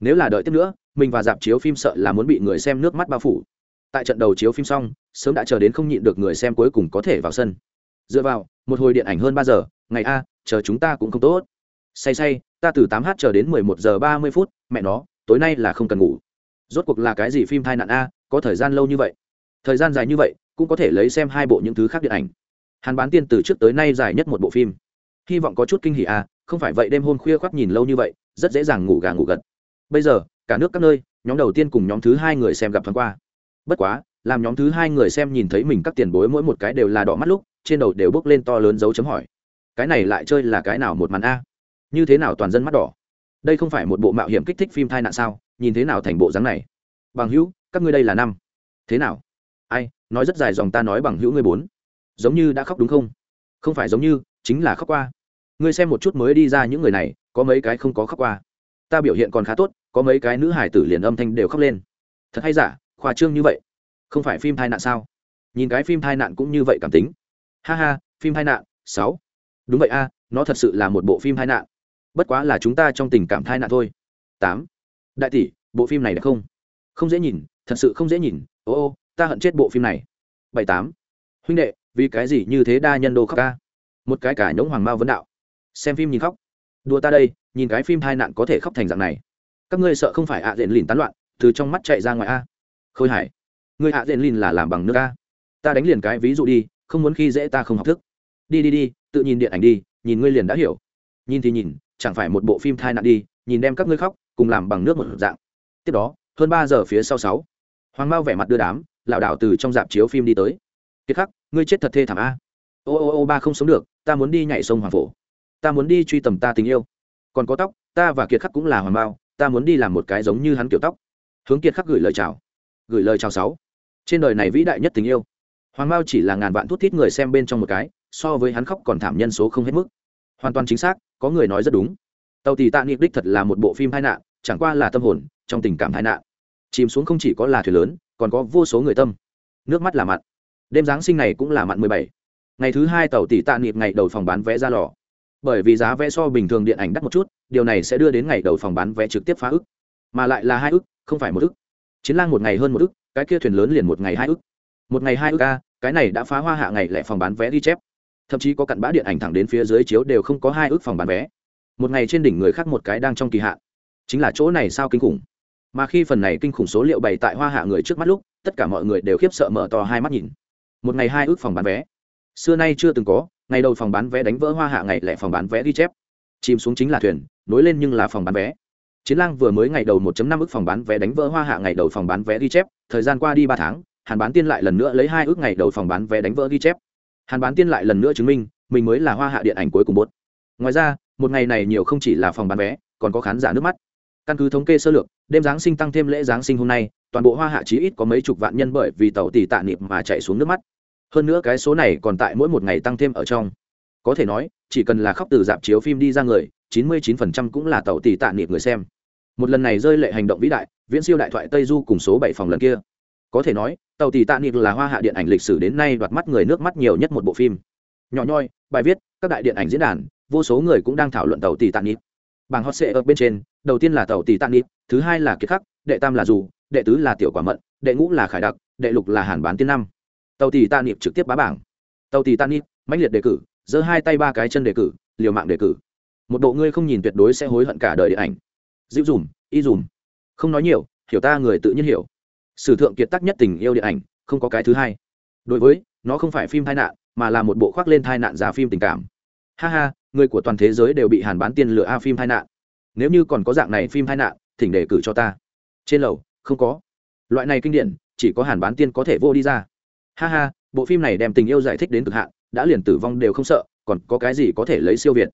Nếu là đợi tiếp nữa, mình và dạp chiếu phim sợ là muốn bị người xem nước mắt bao phủ. Tại trận đầu chiếu phim xong, sớm đã chờ đến không nhịn được người xem cuối cùng có thể vào sân. Dựa vào, một hồi điện ảnh hơn ba giờ, ngày a, chờ chúng ta cũng không tốt. Say say, ta từ tám h chờ đến mười một giờ ba mươi phút, mẹ nó, tối nay là không cần ngủ rốt cuộc là cái gì phim thai nạn a, có thời gian lâu như vậy? Thời gian dài như vậy, cũng có thể lấy xem hai bộ những thứ khác điện ảnh. Hàn bán tiên từ trước tới nay dài nhất một bộ phim. Hy vọng có chút kinh hỉ a, không phải vậy đêm hôm khuya khoác nhìn lâu như vậy, rất dễ dàng ngủ gà ngủ gật. Bây giờ, cả nước các nơi, nhóm đầu tiên cùng nhóm thứ hai người xem gặp thoáng qua. Bất quá, làm nhóm thứ hai người xem nhìn thấy mình các tiền bối mỗi một cái đều là đỏ mắt lúc, trên đầu đều bước lên to lớn dấu chấm hỏi. Cái này lại chơi là cái nào một màn a? Như thế nào toàn dân mắt đỏ? Đây không phải một bộ mạo hiểm kích thích phim thai nạn sao? Nhìn thế nào thành bộ dáng này? Bằng hữu, các ngươi đây là năm. Thế nào? Ai, nói rất dài dòng ta nói bằng hữu ngươi bốn. Giống như đã khóc đúng không? Không phải giống như, chính là khóc qua. Ngươi xem một chút mới đi ra những người này, có mấy cái không có khóc qua. Ta biểu hiện còn khá tốt, có mấy cái nữ hải tử liền âm thanh đều khóc lên. Thật hay giả, khoa trương như vậy? Không phải phim thai nạn sao? Nhìn cái phim thai nạn cũng như vậy cảm tính. Ha ha, phim thai nạn, sáu. Đúng vậy a, nó thật sự là một bộ phim thai nạn. Bất quá là chúng ta trong tình cảm thai nạn thôi. Tám đại tỷ, bộ phim này đẹp không? Không dễ nhìn, thật sự không dễ nhìn. Ô ô, ta hận chết bộ phim này. Bảy tám. Huynh đệ, vì cái gì như thế đa nhân đồ khóc ca? Một cái cả nhống hoàng mao vấn đạo. Xem phim nhìn khóc. Đùa ta đây, nhìn cái phim thai nạn có thể khóc thành dạng này. Các ngươi sợ không phải ạ diện lìn tán loạn, từ trong mắt chạy ra ngoài a. Khôi hải người hạ diện lìn là làm bằng nước a. Ta đánh liền cái ví dụ đi, không muốn khi dễ ta không học thức. Đi đi đi, tự nhìn điện ảnh đi, nhìn ngươi liền đã hiểu. Nhìn thì nhìn, chẳng phải một bộ phim thai nạn đi, nhìn đem các ngươi khóc cùng làm bằng nước một dạng. Tiếp đó, hơn ba giờ phía sau sáu, hoàng mao vẻ mặt đưa đám, lảo đảo từ trong dạp chiếu phim đi tới. Kiệt khắc, ngươi chết thật thê thảm a. Ô ô ô, ba không sống được, ta muốn đi nhảy sông hoàng phổ. Ta muốn đi truy tầm ta tình yêu. Còn có tóc, ta và kiệt khắc cũng là hoàng mao, ta muốn đi làm một cái giống như hắn kiểu tóc. Hướng kiệt khắc gửi lời chào. Gửi lời chào sáu. Trên đời này vĩ đại nhất tình yêu. Hoàng mao chỉ là ngàn vạn thút thít người xem bên trong một cái, so với hắn khóc còn thảm nhân số không hết mức. Hoàn toàn chính xác, có người nói rất đúng tàu tỷ tạ niệm đích thật là một bộ phim hai nạn, chẳng qua là tâm hồn, trong tình cảm hai nạn. Chìm xuống không chỉ có là thuyền lớn, còn có vô số người tâm. Nước mắt là mặn. Đêm giáng sinh này cũng là mặn mười bảy. Ngày thứ hai tàu tỷ tạ niệm ngày đầu phòng bán vé ra lò. Bởi vì giá vé so bình thường điện ảnh đắt một chút, điều này sẽ đưa đến ngày đầu phòng bán vé trực tiếp phá ức. Mà lại là hai ức, không phải một ức. Chiến lang một ngày hơn một ức, cái kia thuyền lớn liền một ngày hai ức. Một ngày hai ức a, cái này đã phá hoa hạ ngày lẻ phòng bán vé ghi chép. Thậm chí có cặn bã điện ảnh thẳng đến phía dưới chiếu đều không có hai ước phòng bán vé một ngày trên đỉnh người khác một cái đang trong kỳ hạn. Chính là chỗ này sao kinh khủng? Mà khi phần này kinh khủng số liệu bày tại hoa hạ người trước mắt lúc, tất cả mọi người đều khiếp sợ mở to hai mắt nhìn. Một ngày hai ước phòng bán vé. Xưa nay chưa từng có, ngày đầu phòng bán vé đánh vỡ hoa hạ, ngày lẻ phòng bán vé ghi chép. Chìm xuống chính là thuyền, nối lên nhưng là phòng bán vé. Chiến lang vừa mới ngày đầu 1.5 ước phòng bán vé đánh vỡ hoa hạ, ngày đầu phòng bán vé ghi chép, thời gian qua đi ba tháng, hàn bán tiên lại lần nữa lấy hai ước ngày đầu phòng bán vé đánh vỡ ghi chép. Hàn bán tiên lại lần nữa chứng minh, mình mới là hoa hạ điện ảnh cuối cùng bốt. Ngoài ra một ngày này nhiều không chỉ là phòng bán vé, còn có khán giả nước mắt. Căn cứ thống kê sơ lược, đêm giáng sinh tăng thêm lễ giáng sinh hôm nay, toàn bộ hoa hạ chí ít có mấy chục vạn nhân bởi vì tàu tỷ tạ niệm mà chạy xuống nước mắt. Hơn nữa cái số này còn tại mỗi một ngày tăng thêm ở trong. Có thể nói, chỉ cần là khóc từ dạp chiếu phim đi ra người 99% cũng là tàu tỷ tạ niệm người xem. Một lần này rơi lệ hành động vĩ đại, viễn siêu đại thoại tây du cùng số bảy phòng lần kia. Có thể nói, tàu tỷ tạ niệm là hoa hạ điện ảnh lịch sử đến nay đoạt mắt người nước mắt nhiều nhất một bộ phim. Nhỏ nhoi, bài viết, các đại điện ảnh diễn đàn vô số người cũng đang thảo luận tàu tỷ tạ niệm bảng hot sệ ở bên trên, đầu tiên là tàu tỷ tạ niệm thứ hai là kiệt khắc, đệ tam là dù, đệ tứ là tiểu quả mận, đệ ngũ là khải đặc, đệ lục là hàn bán tiên năm. Tàu tỷ tạ niệm trực tiếp bá bảng. Tàu tỷ tạ niệm mãnh liệt đề cử, giơ hai tay ba cái chân đề cử, liều mạng đề cử. Một bộ ngươi không nhìn tuyệt đối sẽ hối hận cả đời điện ảnh. Dịu dùm, y dùm. Không nói nhiều, hiểu ta người tự nhiên hiểu. Sử thượng kiệt tác nhất tình yêu điện ảnh, không có cái thứ hai. Đối với, nó không phải phim tai nạn, mà là một bộ khoác lên thai nạn giả phim tình cảm. Ha ha người của toàn thế giới đều bị hàn bán tiên lựa a phim hai nạn. Nếu như còn có dạng này phim hai nạn, thỉnh đề cử cho ta. Trên lầu, không có. Loại này kinh điển, chỉ có hàn bán tiên có thể vô đi ra. Ha ha, bộ phim này đem tình yêu giải thích đến cực hạn, đã liền tử vong đều không sợ, còn có cái gì có thể lấy siêu việt?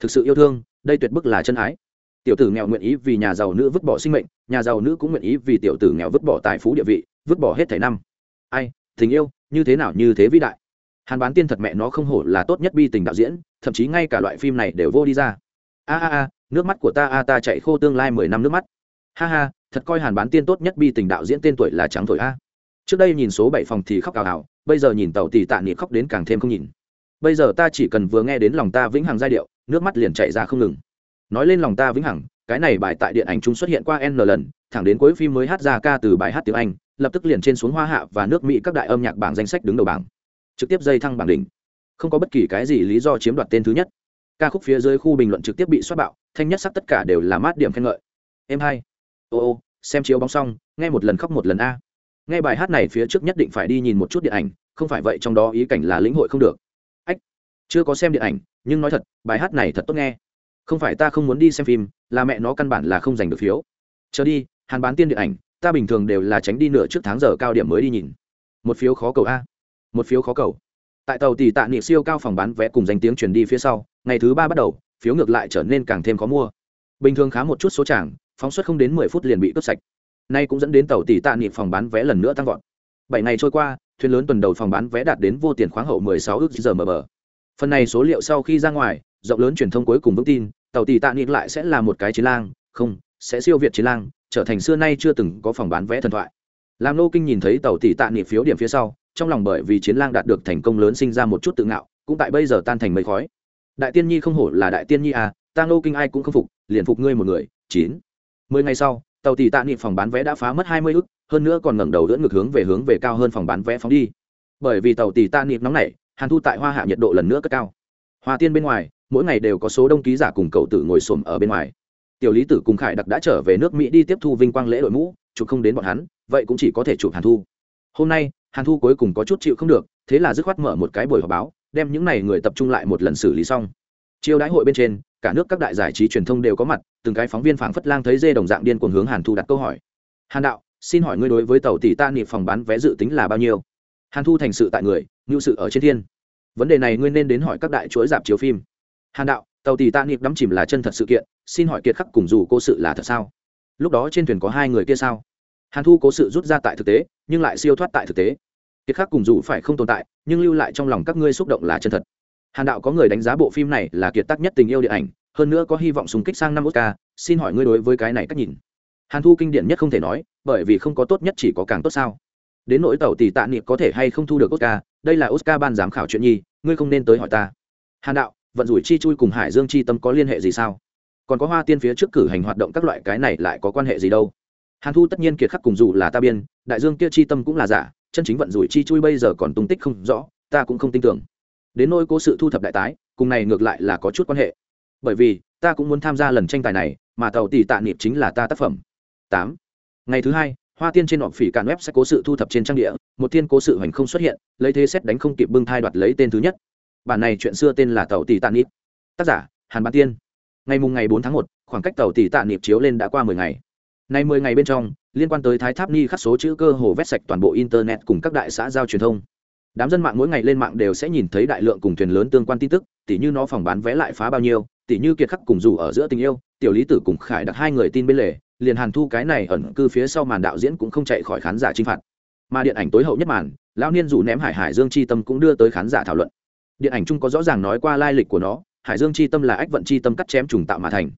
Thực sự yêu thương, đây tuyệt bức là chân ái. Tiểu tử nghèo nguyện ý vì nhà giàu nữ vứt bỏ sinh mệnh, nhà giàu nữ cũng nguyện ý vì tiểu tử nghèo vứt bỏ tài phú địa vị, vứt bỏ hết thể năm. Ai, tình yêu, như thế nào như thế vĩ đại? Hàn bán tiên thật mẹ nó không hổ là tốt nhất bi tình đạo diễn, thậm chí ngay cả loại phim này đều vô đi ra. A a a, nước mắt của ta a, ta chạy khô tương lai mười năm nước mắt. Ha ha, thật coi hàn bán tiên tốt nhất bi tình đạo diễn tên tuổi là trắng thổi a. Trước đây nhìn số bảy phòng thì khóc ảo ào, bây giờ nhìn tàu thì tạ niệm khóc đến càng thêm không nhìn. Bây giờ ta chỉ cần vừa nghe đến lòng ta vĩnh hằng giai điệu, nước mắt liền chạy ra không ngừng. Nói lên lòng ta vĩnh hằng, cái này bài tại điện ảnh chúng xuất hiện qua n lần, thẳng đến cuối phim mới hát ra ca từ bài hát tiếng anh, lập tức liền trên xuống hoa hạ và nước mỹ các đại âm nhạc bảng danh sách đứng đầu bảng trực tiếp dây thăng bảng đỉnh. Không có bất kỳ cái gì lý do chiếm đoạt tên thứ nhất. Ca khúc phía dưới khu bình luận trực tiếp bị xoát bạo, thanh nhất sắc tất cả đều là mát điểm khen ngợi. Em hai. Ô ô, xem chiếu bóng xong, nghe một lần khóc một lần a. Nghe bài hát này phía trước nhất định phải đi nhìn một chút điện ảnh, không phải vậy trong đó ý cảnh là lĩnh hội không được. Ách, chưa có xem điện ảnh, nhưng nói thật, bài hát này thật tốt nghe. Không phải ta không muốn đi xem phim, là mẹ nó căn bản là không giành được phiếu. Chờ đi, hàn bán tiên điện ảnh, ta bình thường đều là tránh đi nửa trước tháng giờ cao điểm mới đi nhìn. Một phiếu khó cầu a một phiếu khó cầu. Tại tàu tỷ tạ niệm siêu cao phòng bán vé cùng danh tiếng truyền đi phía sau, ngày thứ ba bắt đầu, phiếu ngược lại trở nên càng thêm khó mua. Bình thường khá một chút số chàng phóng xuất không đến mười phút liền bị cướp sạch. Nay cũng dẫn đến tàu tỷ tạ niệm phòng bán vé lần nữa tăng vọt. Bảy ngày trôi qua, thuyền lớn tuần đầu phòng bán vé đạt đến vô tiền khoáng hậu mười sáu ước giờ mờ bờ. Phần này số liệu sau khi ra ngoài, rộng lớn truyền thông cuối cùng vững tin, tàu tỷ tạ niệm lại sẽ là một cái chiến lang, không, sẽ siêu việt chiến lang, trở thành xưa nay chưa từng có phòng bán vé thần thoại. Làm nô kinh nhìn thấy tàu tỷ tạ niệm phiếu điểm phía sau trong lòng bởi vì chiến lang đạt được thành công lớn sinh ra một chút tự ngạo, cũng tại bây giờ tan thành mây khói. Đại tiên nhi không hổ là đại tiên nhi à ta nô kinh ai cũng không phục, liền phục ngươi một người, chín. Mười ngày sau, tàu tỷ tạ niệm phòng bán vé đã phá mất hai mươi ức, hơn nữa còn ngẩng đầu đỡ ngược hướng về hướng về cao hơn phòng bán vé phóng đi. Bởi vì tàu tỷ tạ niệm nóng nảy, hàn thu tại hoa hạ nhiệt độ lần nữa cất cao. Hoa tiên bên ngoài, mỗi ngày đều có số đông ký giả cùng cậu tử ngồi xổm ở bên ngoài. Tiểu lý tử cùng khải đặc đã trở về nước mỹ đi tiếp thu vinh quang lễ đội mũ, chụp không đến bọn hắn, vậy cũng chỉ có thể chụp hàn thu. Hôm nay hàn thu cuối cùng có chút chịu không được, thế là dứt khoát mở một cái buổi họp báo, đem những n à y người tập trung lại một lần xử lý xong. Chiêu đãi hội bên trên, cả nước các đại giải trí truyền thông đều có mặt, từng cái phóng viên phảng phất lang thấy dê đồng dạng điên cuồng hướng hàn thu đặt câu hỏi. Hàn đạo, xin hỏi ngươi đối với tàu tỷ ta nịp phòng bán vé dự tính là bao nhiêu? Hàn thu thành sự tại người, ngưu sự ở trên thiên. Vấn đề này ngươi nên đến hỏi các đại chuỗi dạp chiếu phim. Hàn đạo, tàu tỷ ta nịp đắm chìm là chân thật sự kiện, xin hỏi kiệt khắc cùng dù cô sự là thật sao? Lúc đó trên thuyền có hai người kia sao? Hàn thu cố sự rút ra tại thực tế, nhưng lại siêu thoát tại thực tế. Kiệt khắc cùng dù phải không tồn tại, nhưng lưu lại trong lòng các ngươi xúc động là chân thật. Hàn đạo có người đánh giá bộ phim này là kiệt tác nhất tình yêu điện ảnh, hơn nữa có hy vọng súng kích sang năm oscar, xin hỏi ngươi đối với cái này cách nhìn? Hàn thu kinh điển nhất không thể nói, bởi vì không có tốt nhất chỉ có càng tốt sao? Đến nỗi tàu tỷ tạ niệm có thể hay không thu được oscar, đây là oscar ban giám khảo chuyện nhi, ngươi không nên tới hỏi ta. Hàn đạo, vận rủi chi chui cùng hải dương chi tâm có liên hệ gì sao? Còn có hoa tiên phía trước cử hành hoạt động các loại cái này lại có quan hệ gì đâu? Hàn thu tất nhiên kiệt khắc cùng dù là ta biên, đại dương kia chi tâm cũng là giả, chân chính vận rủi chi chui bây giờ còn tung tích không rõ, ta cũng không tin tưởng. Đến nỗi cố sự thu thập đại tái, cùng này ngược lại là có chút quan hệ. Bởi vì, ta cũng muốn tham gia lần tranh tài này, mà tàu tỷ tạ niệm chính là ta tác phẩm. Tám. Ngày thứ hai, hoa tiên trên họp phỉ cản web sẽ cố sự thu thập trên trang địa, một thiên cố sự hoành không xuất hiện, lấy thế xét đánh không kịp bưng thai đoạt lấy tên thứ nhất. Bản này chuyện xưa tên là tàu tỷ tạ niệm. Tác giả, hàn bán tiên. Ngày mùng ngày bốn tháng một, khoảng cách tàu tỷ tạ niệm chiếu lên đã qua mười ngày nay mười ngày bên trong, liên quan tới thái tháp ni khắc số chữ cơ hồ vét sạch toàn bộ internet cùng các đại xã giao truyền thông. Đám dân mạng mỗi ngày lên mạng đều sẽ nhìn thấy đại lượng cùng thuyền lớn tương quan tin tức, tỉ như nó phòng bán vé lại phá bao nhiêu, tỉ như kiệt khắc cùng dù ở giữa tình yêu, tiểu lý tử cùng khải đặt hai người tin bên lề, liền hàn thu cái này ẩn cư phía sau màn đạo diễn cũng không chạy khỏi khán giả chinh phạt. Mà điện ảnh tối hậu nhất màn, lão niên dù ném hải hải dương chi tâm cũng đưa tới khán giả thảo luận. Điện ảnh chung có rõ ràng nói qua lai lịch của nó, hải dương chi tâm là ách vận chi tâm cắt chém trùng tạo mà thành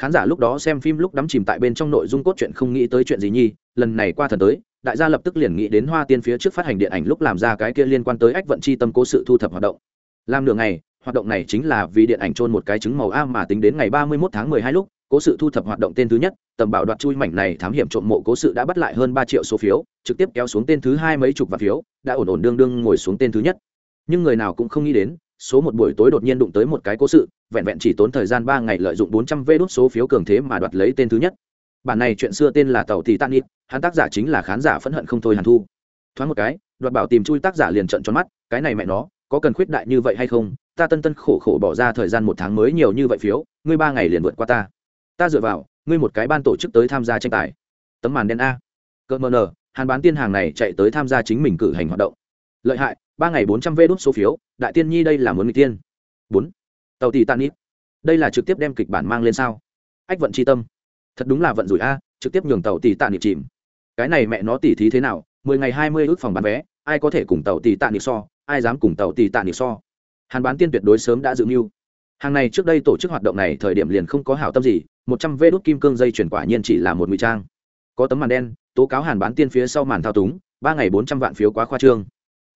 khán giả lúc đó xem phim lúc đắm chìm tại bên trong nội dung cốt truyện không nghĩ tới chuyện gì nhi, lần này qua thần tới, đại gia lập tức liền nghĩ đến hoa tiên phía trước phát hành điện ảnh lúc làm ra cái kia liên quan tới ách vận chi tâm cố sự thu thập hoạt động. Làm nửa ngày, hoạt động này chính là vì điện ảnh trôn một cái trứng màu a mà tính đến ngày ba mươi 31 tháng mười hai lúc, cố sự thu thập hoạt động tên thứ nhất, tầm bảo đoạt chui mảnh này thám hiểm trộm mộ cố sự đã bắt lại hơn ba triệu số phiếu, trực tiếp kéo xuống tên thứ hai mấy chục vạn phiếu, đã ổn ổn đương đương ngồi xuống tên thứ nhất. Nhưng người nào cũng không nghĩ đến số một buổi tối đột nhiên đụng tới một cái cố sự, vẹn vẹn chỉ tốn thời gian ba ngày lợi dụng bốn trăm vê đốt số phiếu cường thế mà đoạt lấy tên thứ nhất. Bản này chuyện xưa tên là tàu thì tan ít hắn tác giả chính là khán giả phẫn hận không thôi hàn thu. Thoáng một cái, đoạt bảo tìm chui tác giả liền trận tròn mắt, cái này mẹ nó, có cần khuyết đại như vậy hay không? Ta tân tân khổ khổ bỏ ra thời gian một tháng mới nhiều như vậy phiếu, ngươi ba ngày liền vượt qua ta. Ta dựa vào, ngươi một cái ban tổ chức tới tham gia tranh tài. Tấm màn đen a. Cỡ mờ nờ, hàn bán tiên hàng này chạy tới tham gia chính mình cử hành hoạt động. Lợi hại ba ngày bốn trăm vê đốt số phiếu, đại tiên nhi đây là muốn người tiên. Bốn. Tàu tỷ tàn ít đây là trực tiếp đem kịch bản mang lên sao? Ách vận c h i tâm. Thật đúng là vận rủi a, trực tiếp nhường tàu tỷ tạ ít chìm. Cái này mẹ nó tỉ thí thế nào? Mười ngày hai mươi ước phòng bán vé, ai có thể cùng tàu tỷ tạ ít so? Ai dám cùng tàu tỷ tạ ít so? Hàn bán tiên tuyệt đối sớm đã dự mưu. Hàng này trước đây tổ chức hoạt động này thời điểm liền không có hảo tâm gì, một trăm vê đốt kim cương dây chuyển quả nhiên chỉ là một ngụy trang. Có tấm màn đen, tố cáo hàn bán tiên phía sau màn thao túng, ba ngày bốn trăm vạn phiếu quá khoa trương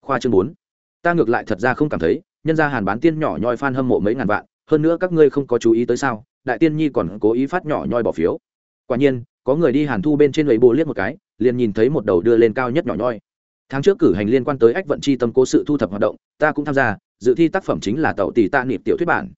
khoa trương bốn. Ta ngược lại thật ra không cảm thấy, nhân ra hàn bán tiên nhỏ nhoi f a n hâm mộ mấy ngàn vạn, hơn nữa các ngươi không có chú ý tới sao, đại tiên nhi còn cố ý phát nhỏ nhoi bỏ phiếu. Quả nhiên, có người đi hàn thu bên trên lấy bồ liếc một cái, liền nhìn thấy một đầu đưa lên cao nhất nhỏ nhoi. Tháng trước cử hành liên quan tới ách vận chi tâm cố sự thu thập hoạt động, ta cũng tham gia, dự thi tác phẩm chính là tàu tỷ tạ niệm tiểu thuyết bản.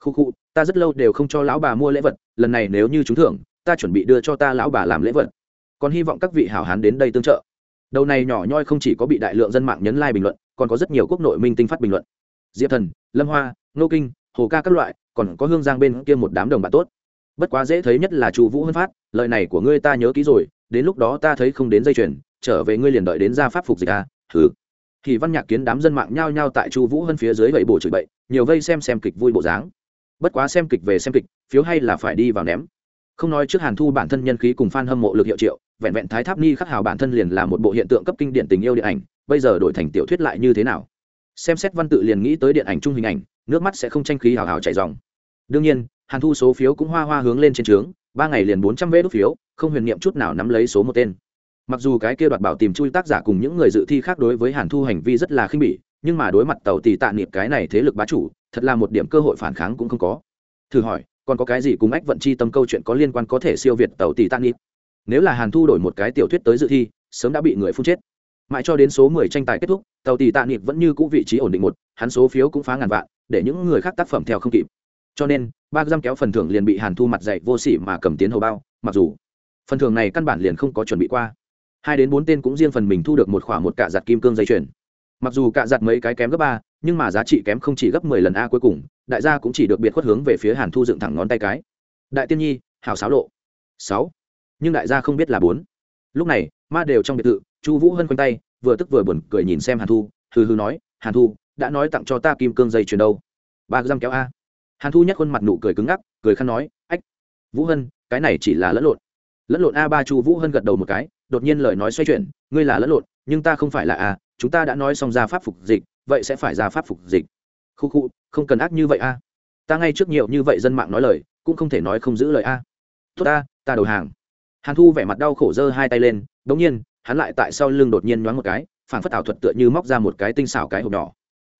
Khu khu, ta rất lâu đều không cho lão bà mua lễ vật, lần này nếu như trúng thưởng, ta chuẩn bị đưa cho ta lão bà làm lễ vật. Còn hy vọng các vị hảo hán đến đây tương trợ đầu này nhỏ nhoi không chỉ có bị đại lượng dân mạng nhấn like bình luận, còn có rất nhiều quốc nội minh tinh phát bình luận. Diệp thần, lâm hoa nô kinh, hồ ca các loại, còn có hương giang bên kia một đám đồng bạn tốt. Bất quá dễ thấy nhất là chu vũ hân phát, lời này của ngươi ta nhớ kỹ rồi, đến lúc đó ta thấy không đến dây chuyền, trở về ngươi liền đợi đến ra pháp phục dịch à thử thì văn nhạc kiến đám dân mạng nhao nhao tại chu vũ hân phía dưới gậy bổ chửi bậy, nhiều vây xem xem kịch vui bộ dáng. Bất quá xem kịch về xem kịch, phiếu hay là phải đi vào ném. Không nói trước hàn thu bản thân nhân khí cùng f a n hâm mộ lực hiệu triệu vẹn vẹn thái tháp ni khắc hào bản thân liền là một bộ hiện tượng cấp kinh điển tình yêu điện ảnh, bây giờ đổi thành tiểu thuyết lại như thế nào? Xem xét văn tự liền nghĩ tới điện ảnh chung hình ảnh, nước mắt sẽ không tranh khí hào hào chạy dòng. Đương nhiên, hàn thu số phiếu cũng hoa hoa hướng lên trên trướng, ba ngày liền bốn trăm vé đốt phiếu, không huyền niệm chút nào nắm lấy số một tên. Mặc dù cái kia đoạt bảo tìm chui tác giả cùng những người dự thi khác đối với hàn thu hành vi rất là khinh bỉ, nhưng mà đối mặt tàu tỷ tạ niệm cái này thế lực bá chủ, thật là một điểm cơ hội phản kháng cũng không có. Thử hỏi, còn có cái gì cùng ách vận chi tâm câu chuyện có liên quan có thể siêu việt tàu tỷ tạ niệm? Nếu là hàn thu đổi một cái tiểu thuyết tới dự thi, sớm đã bị người phun chết. Mãi cho đến số mười tranh tài kết thúc tàu tỷ tạ nịp vẫn như cũ vị trí ổn định một, hắn số phiếu cũng phá ngàn vạn, để những người khác tác phẩm theo không kịp. Cho nên, ba giam kéo phần thưởng liền bị hàn thu mặt dạy vô sỉ mà cầm tiến hầu bao, mặc dù phần thưởng này căn bản liền không có chuẩn bị qua. Hai đến bốn tên cũng riêng phần mình thu được một khoả một cạ giặt kim cương dây chuyền. Mặc dù cạ giặt mấy cái kém gấp ba, nhưng mà giá trị kém không chỉ gấp mười lần a cuối cùng, đại gia cũng chỉ được biệt khuất hướng về phía hàn thu dựng thẳng ngón tay cái. Đại tiên nhi hào sáo lộ. Sáu nhưng đại gia không biết là bốn. Lúc này, ma đều trong biệt thự, chu vũ hân quanh tay, vừa tức vừa buồn cười nhìn xem hàn thu, hừ hừ nói, hàn thu, đã nói tặng cho ta kim cương dây chuyền đâu? Ba giam kéo a. Hàn thu nhắc khuôn mặt nụ cười cứng ngắc, cười khăn nói, ách, vũ hân, cái này chỉ là lẫn lộn. Lẫn lộn a ba chu vũ hân gật đầu một cái, đột nhiên lời nói xoay chuyển, ngươi là lẫn lộn, nhưng ta không phải là a, chúng ta đã nói xong ra pháp phục dịch, vậy sẽ phải ra pháp phục dịch. Khu khu, không cần ác như vậy a. Ta ngay trước nhiều như vậy dân mạng nói lời, cũng không thể nói không giữ lời a. Tốt ta ta đầu hàng hàn thu vẻ mặt đau khổ giơ hai tay lên đ ỗ n g nhiên, hắn lại tại sau lưng đột nhiên nhoáng một cái phản phất ảo thuật tựa như móc ra một cái tinh xảo cái hộp nhỏ.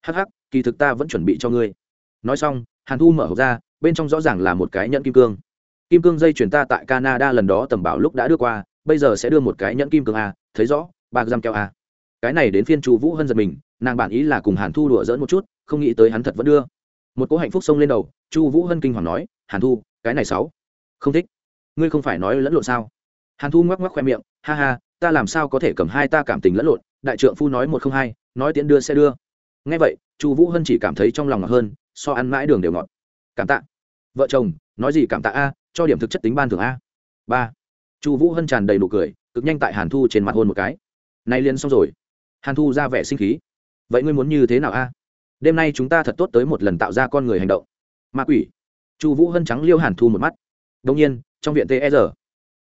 Hắc hắc, kỳ thực ta vẫn chuẩn bị cho ngươi. Nói xong, hàn thu mở hộp ra, bên trong rõ ràng là một cái nhẫn kim cương. Kim cương dây chuyển ta tại canada lần đó tầm bảo lúc đã đưa qua, bây giờ sẽ đưa một cái nhẫn kim cương a, thấy rõ, ba giam keo a. Cái này đến phiên chu vũ hân giật mình, nàng bản ý là cùng hàn thu đùa dỡn một chút, không nghĩ tới hắn thật vẫn đưa. Một cỗ hạnh phúc xông lên đầu, chu vũ hân kinh hoàng nói, hàn thu, cái này sáu, không thích. Ngươi không phải nói lẫn lộn sao? Hàn thu ngoắc ngoắc khoe miệng, ha ha, ta làm sao có thể cầm hai ta cảm tình lẫn lộn, đại trượng phu nói một không hai, nói tiễn đưa xe đưa. Ngay vậy, chu vũ hân chỉ cảm thấy trong lòng ngọt hơn, so ăn mãi đường đều ngọt. Cảm tạ. Vợ chồng, nói gì cảm tạ a, cho điểm thực chất tính ban thưởng a. Ba. Chu vũ hân tràn đầy nụ cười, cực nhanh tại hàn thu trên mặt hôn một cái. Nay liền xong rồi. Hàn thu ra vẻ sinh khí. Vậy ngươi muốn như thế nào a? Đêm nay chúng ta thật tốt tới một lần tạo ra con người hành động. Ma quỷ. Chu vũ hân trắng liêu hàn thu một mắt. Đông nhiên, trong viện ter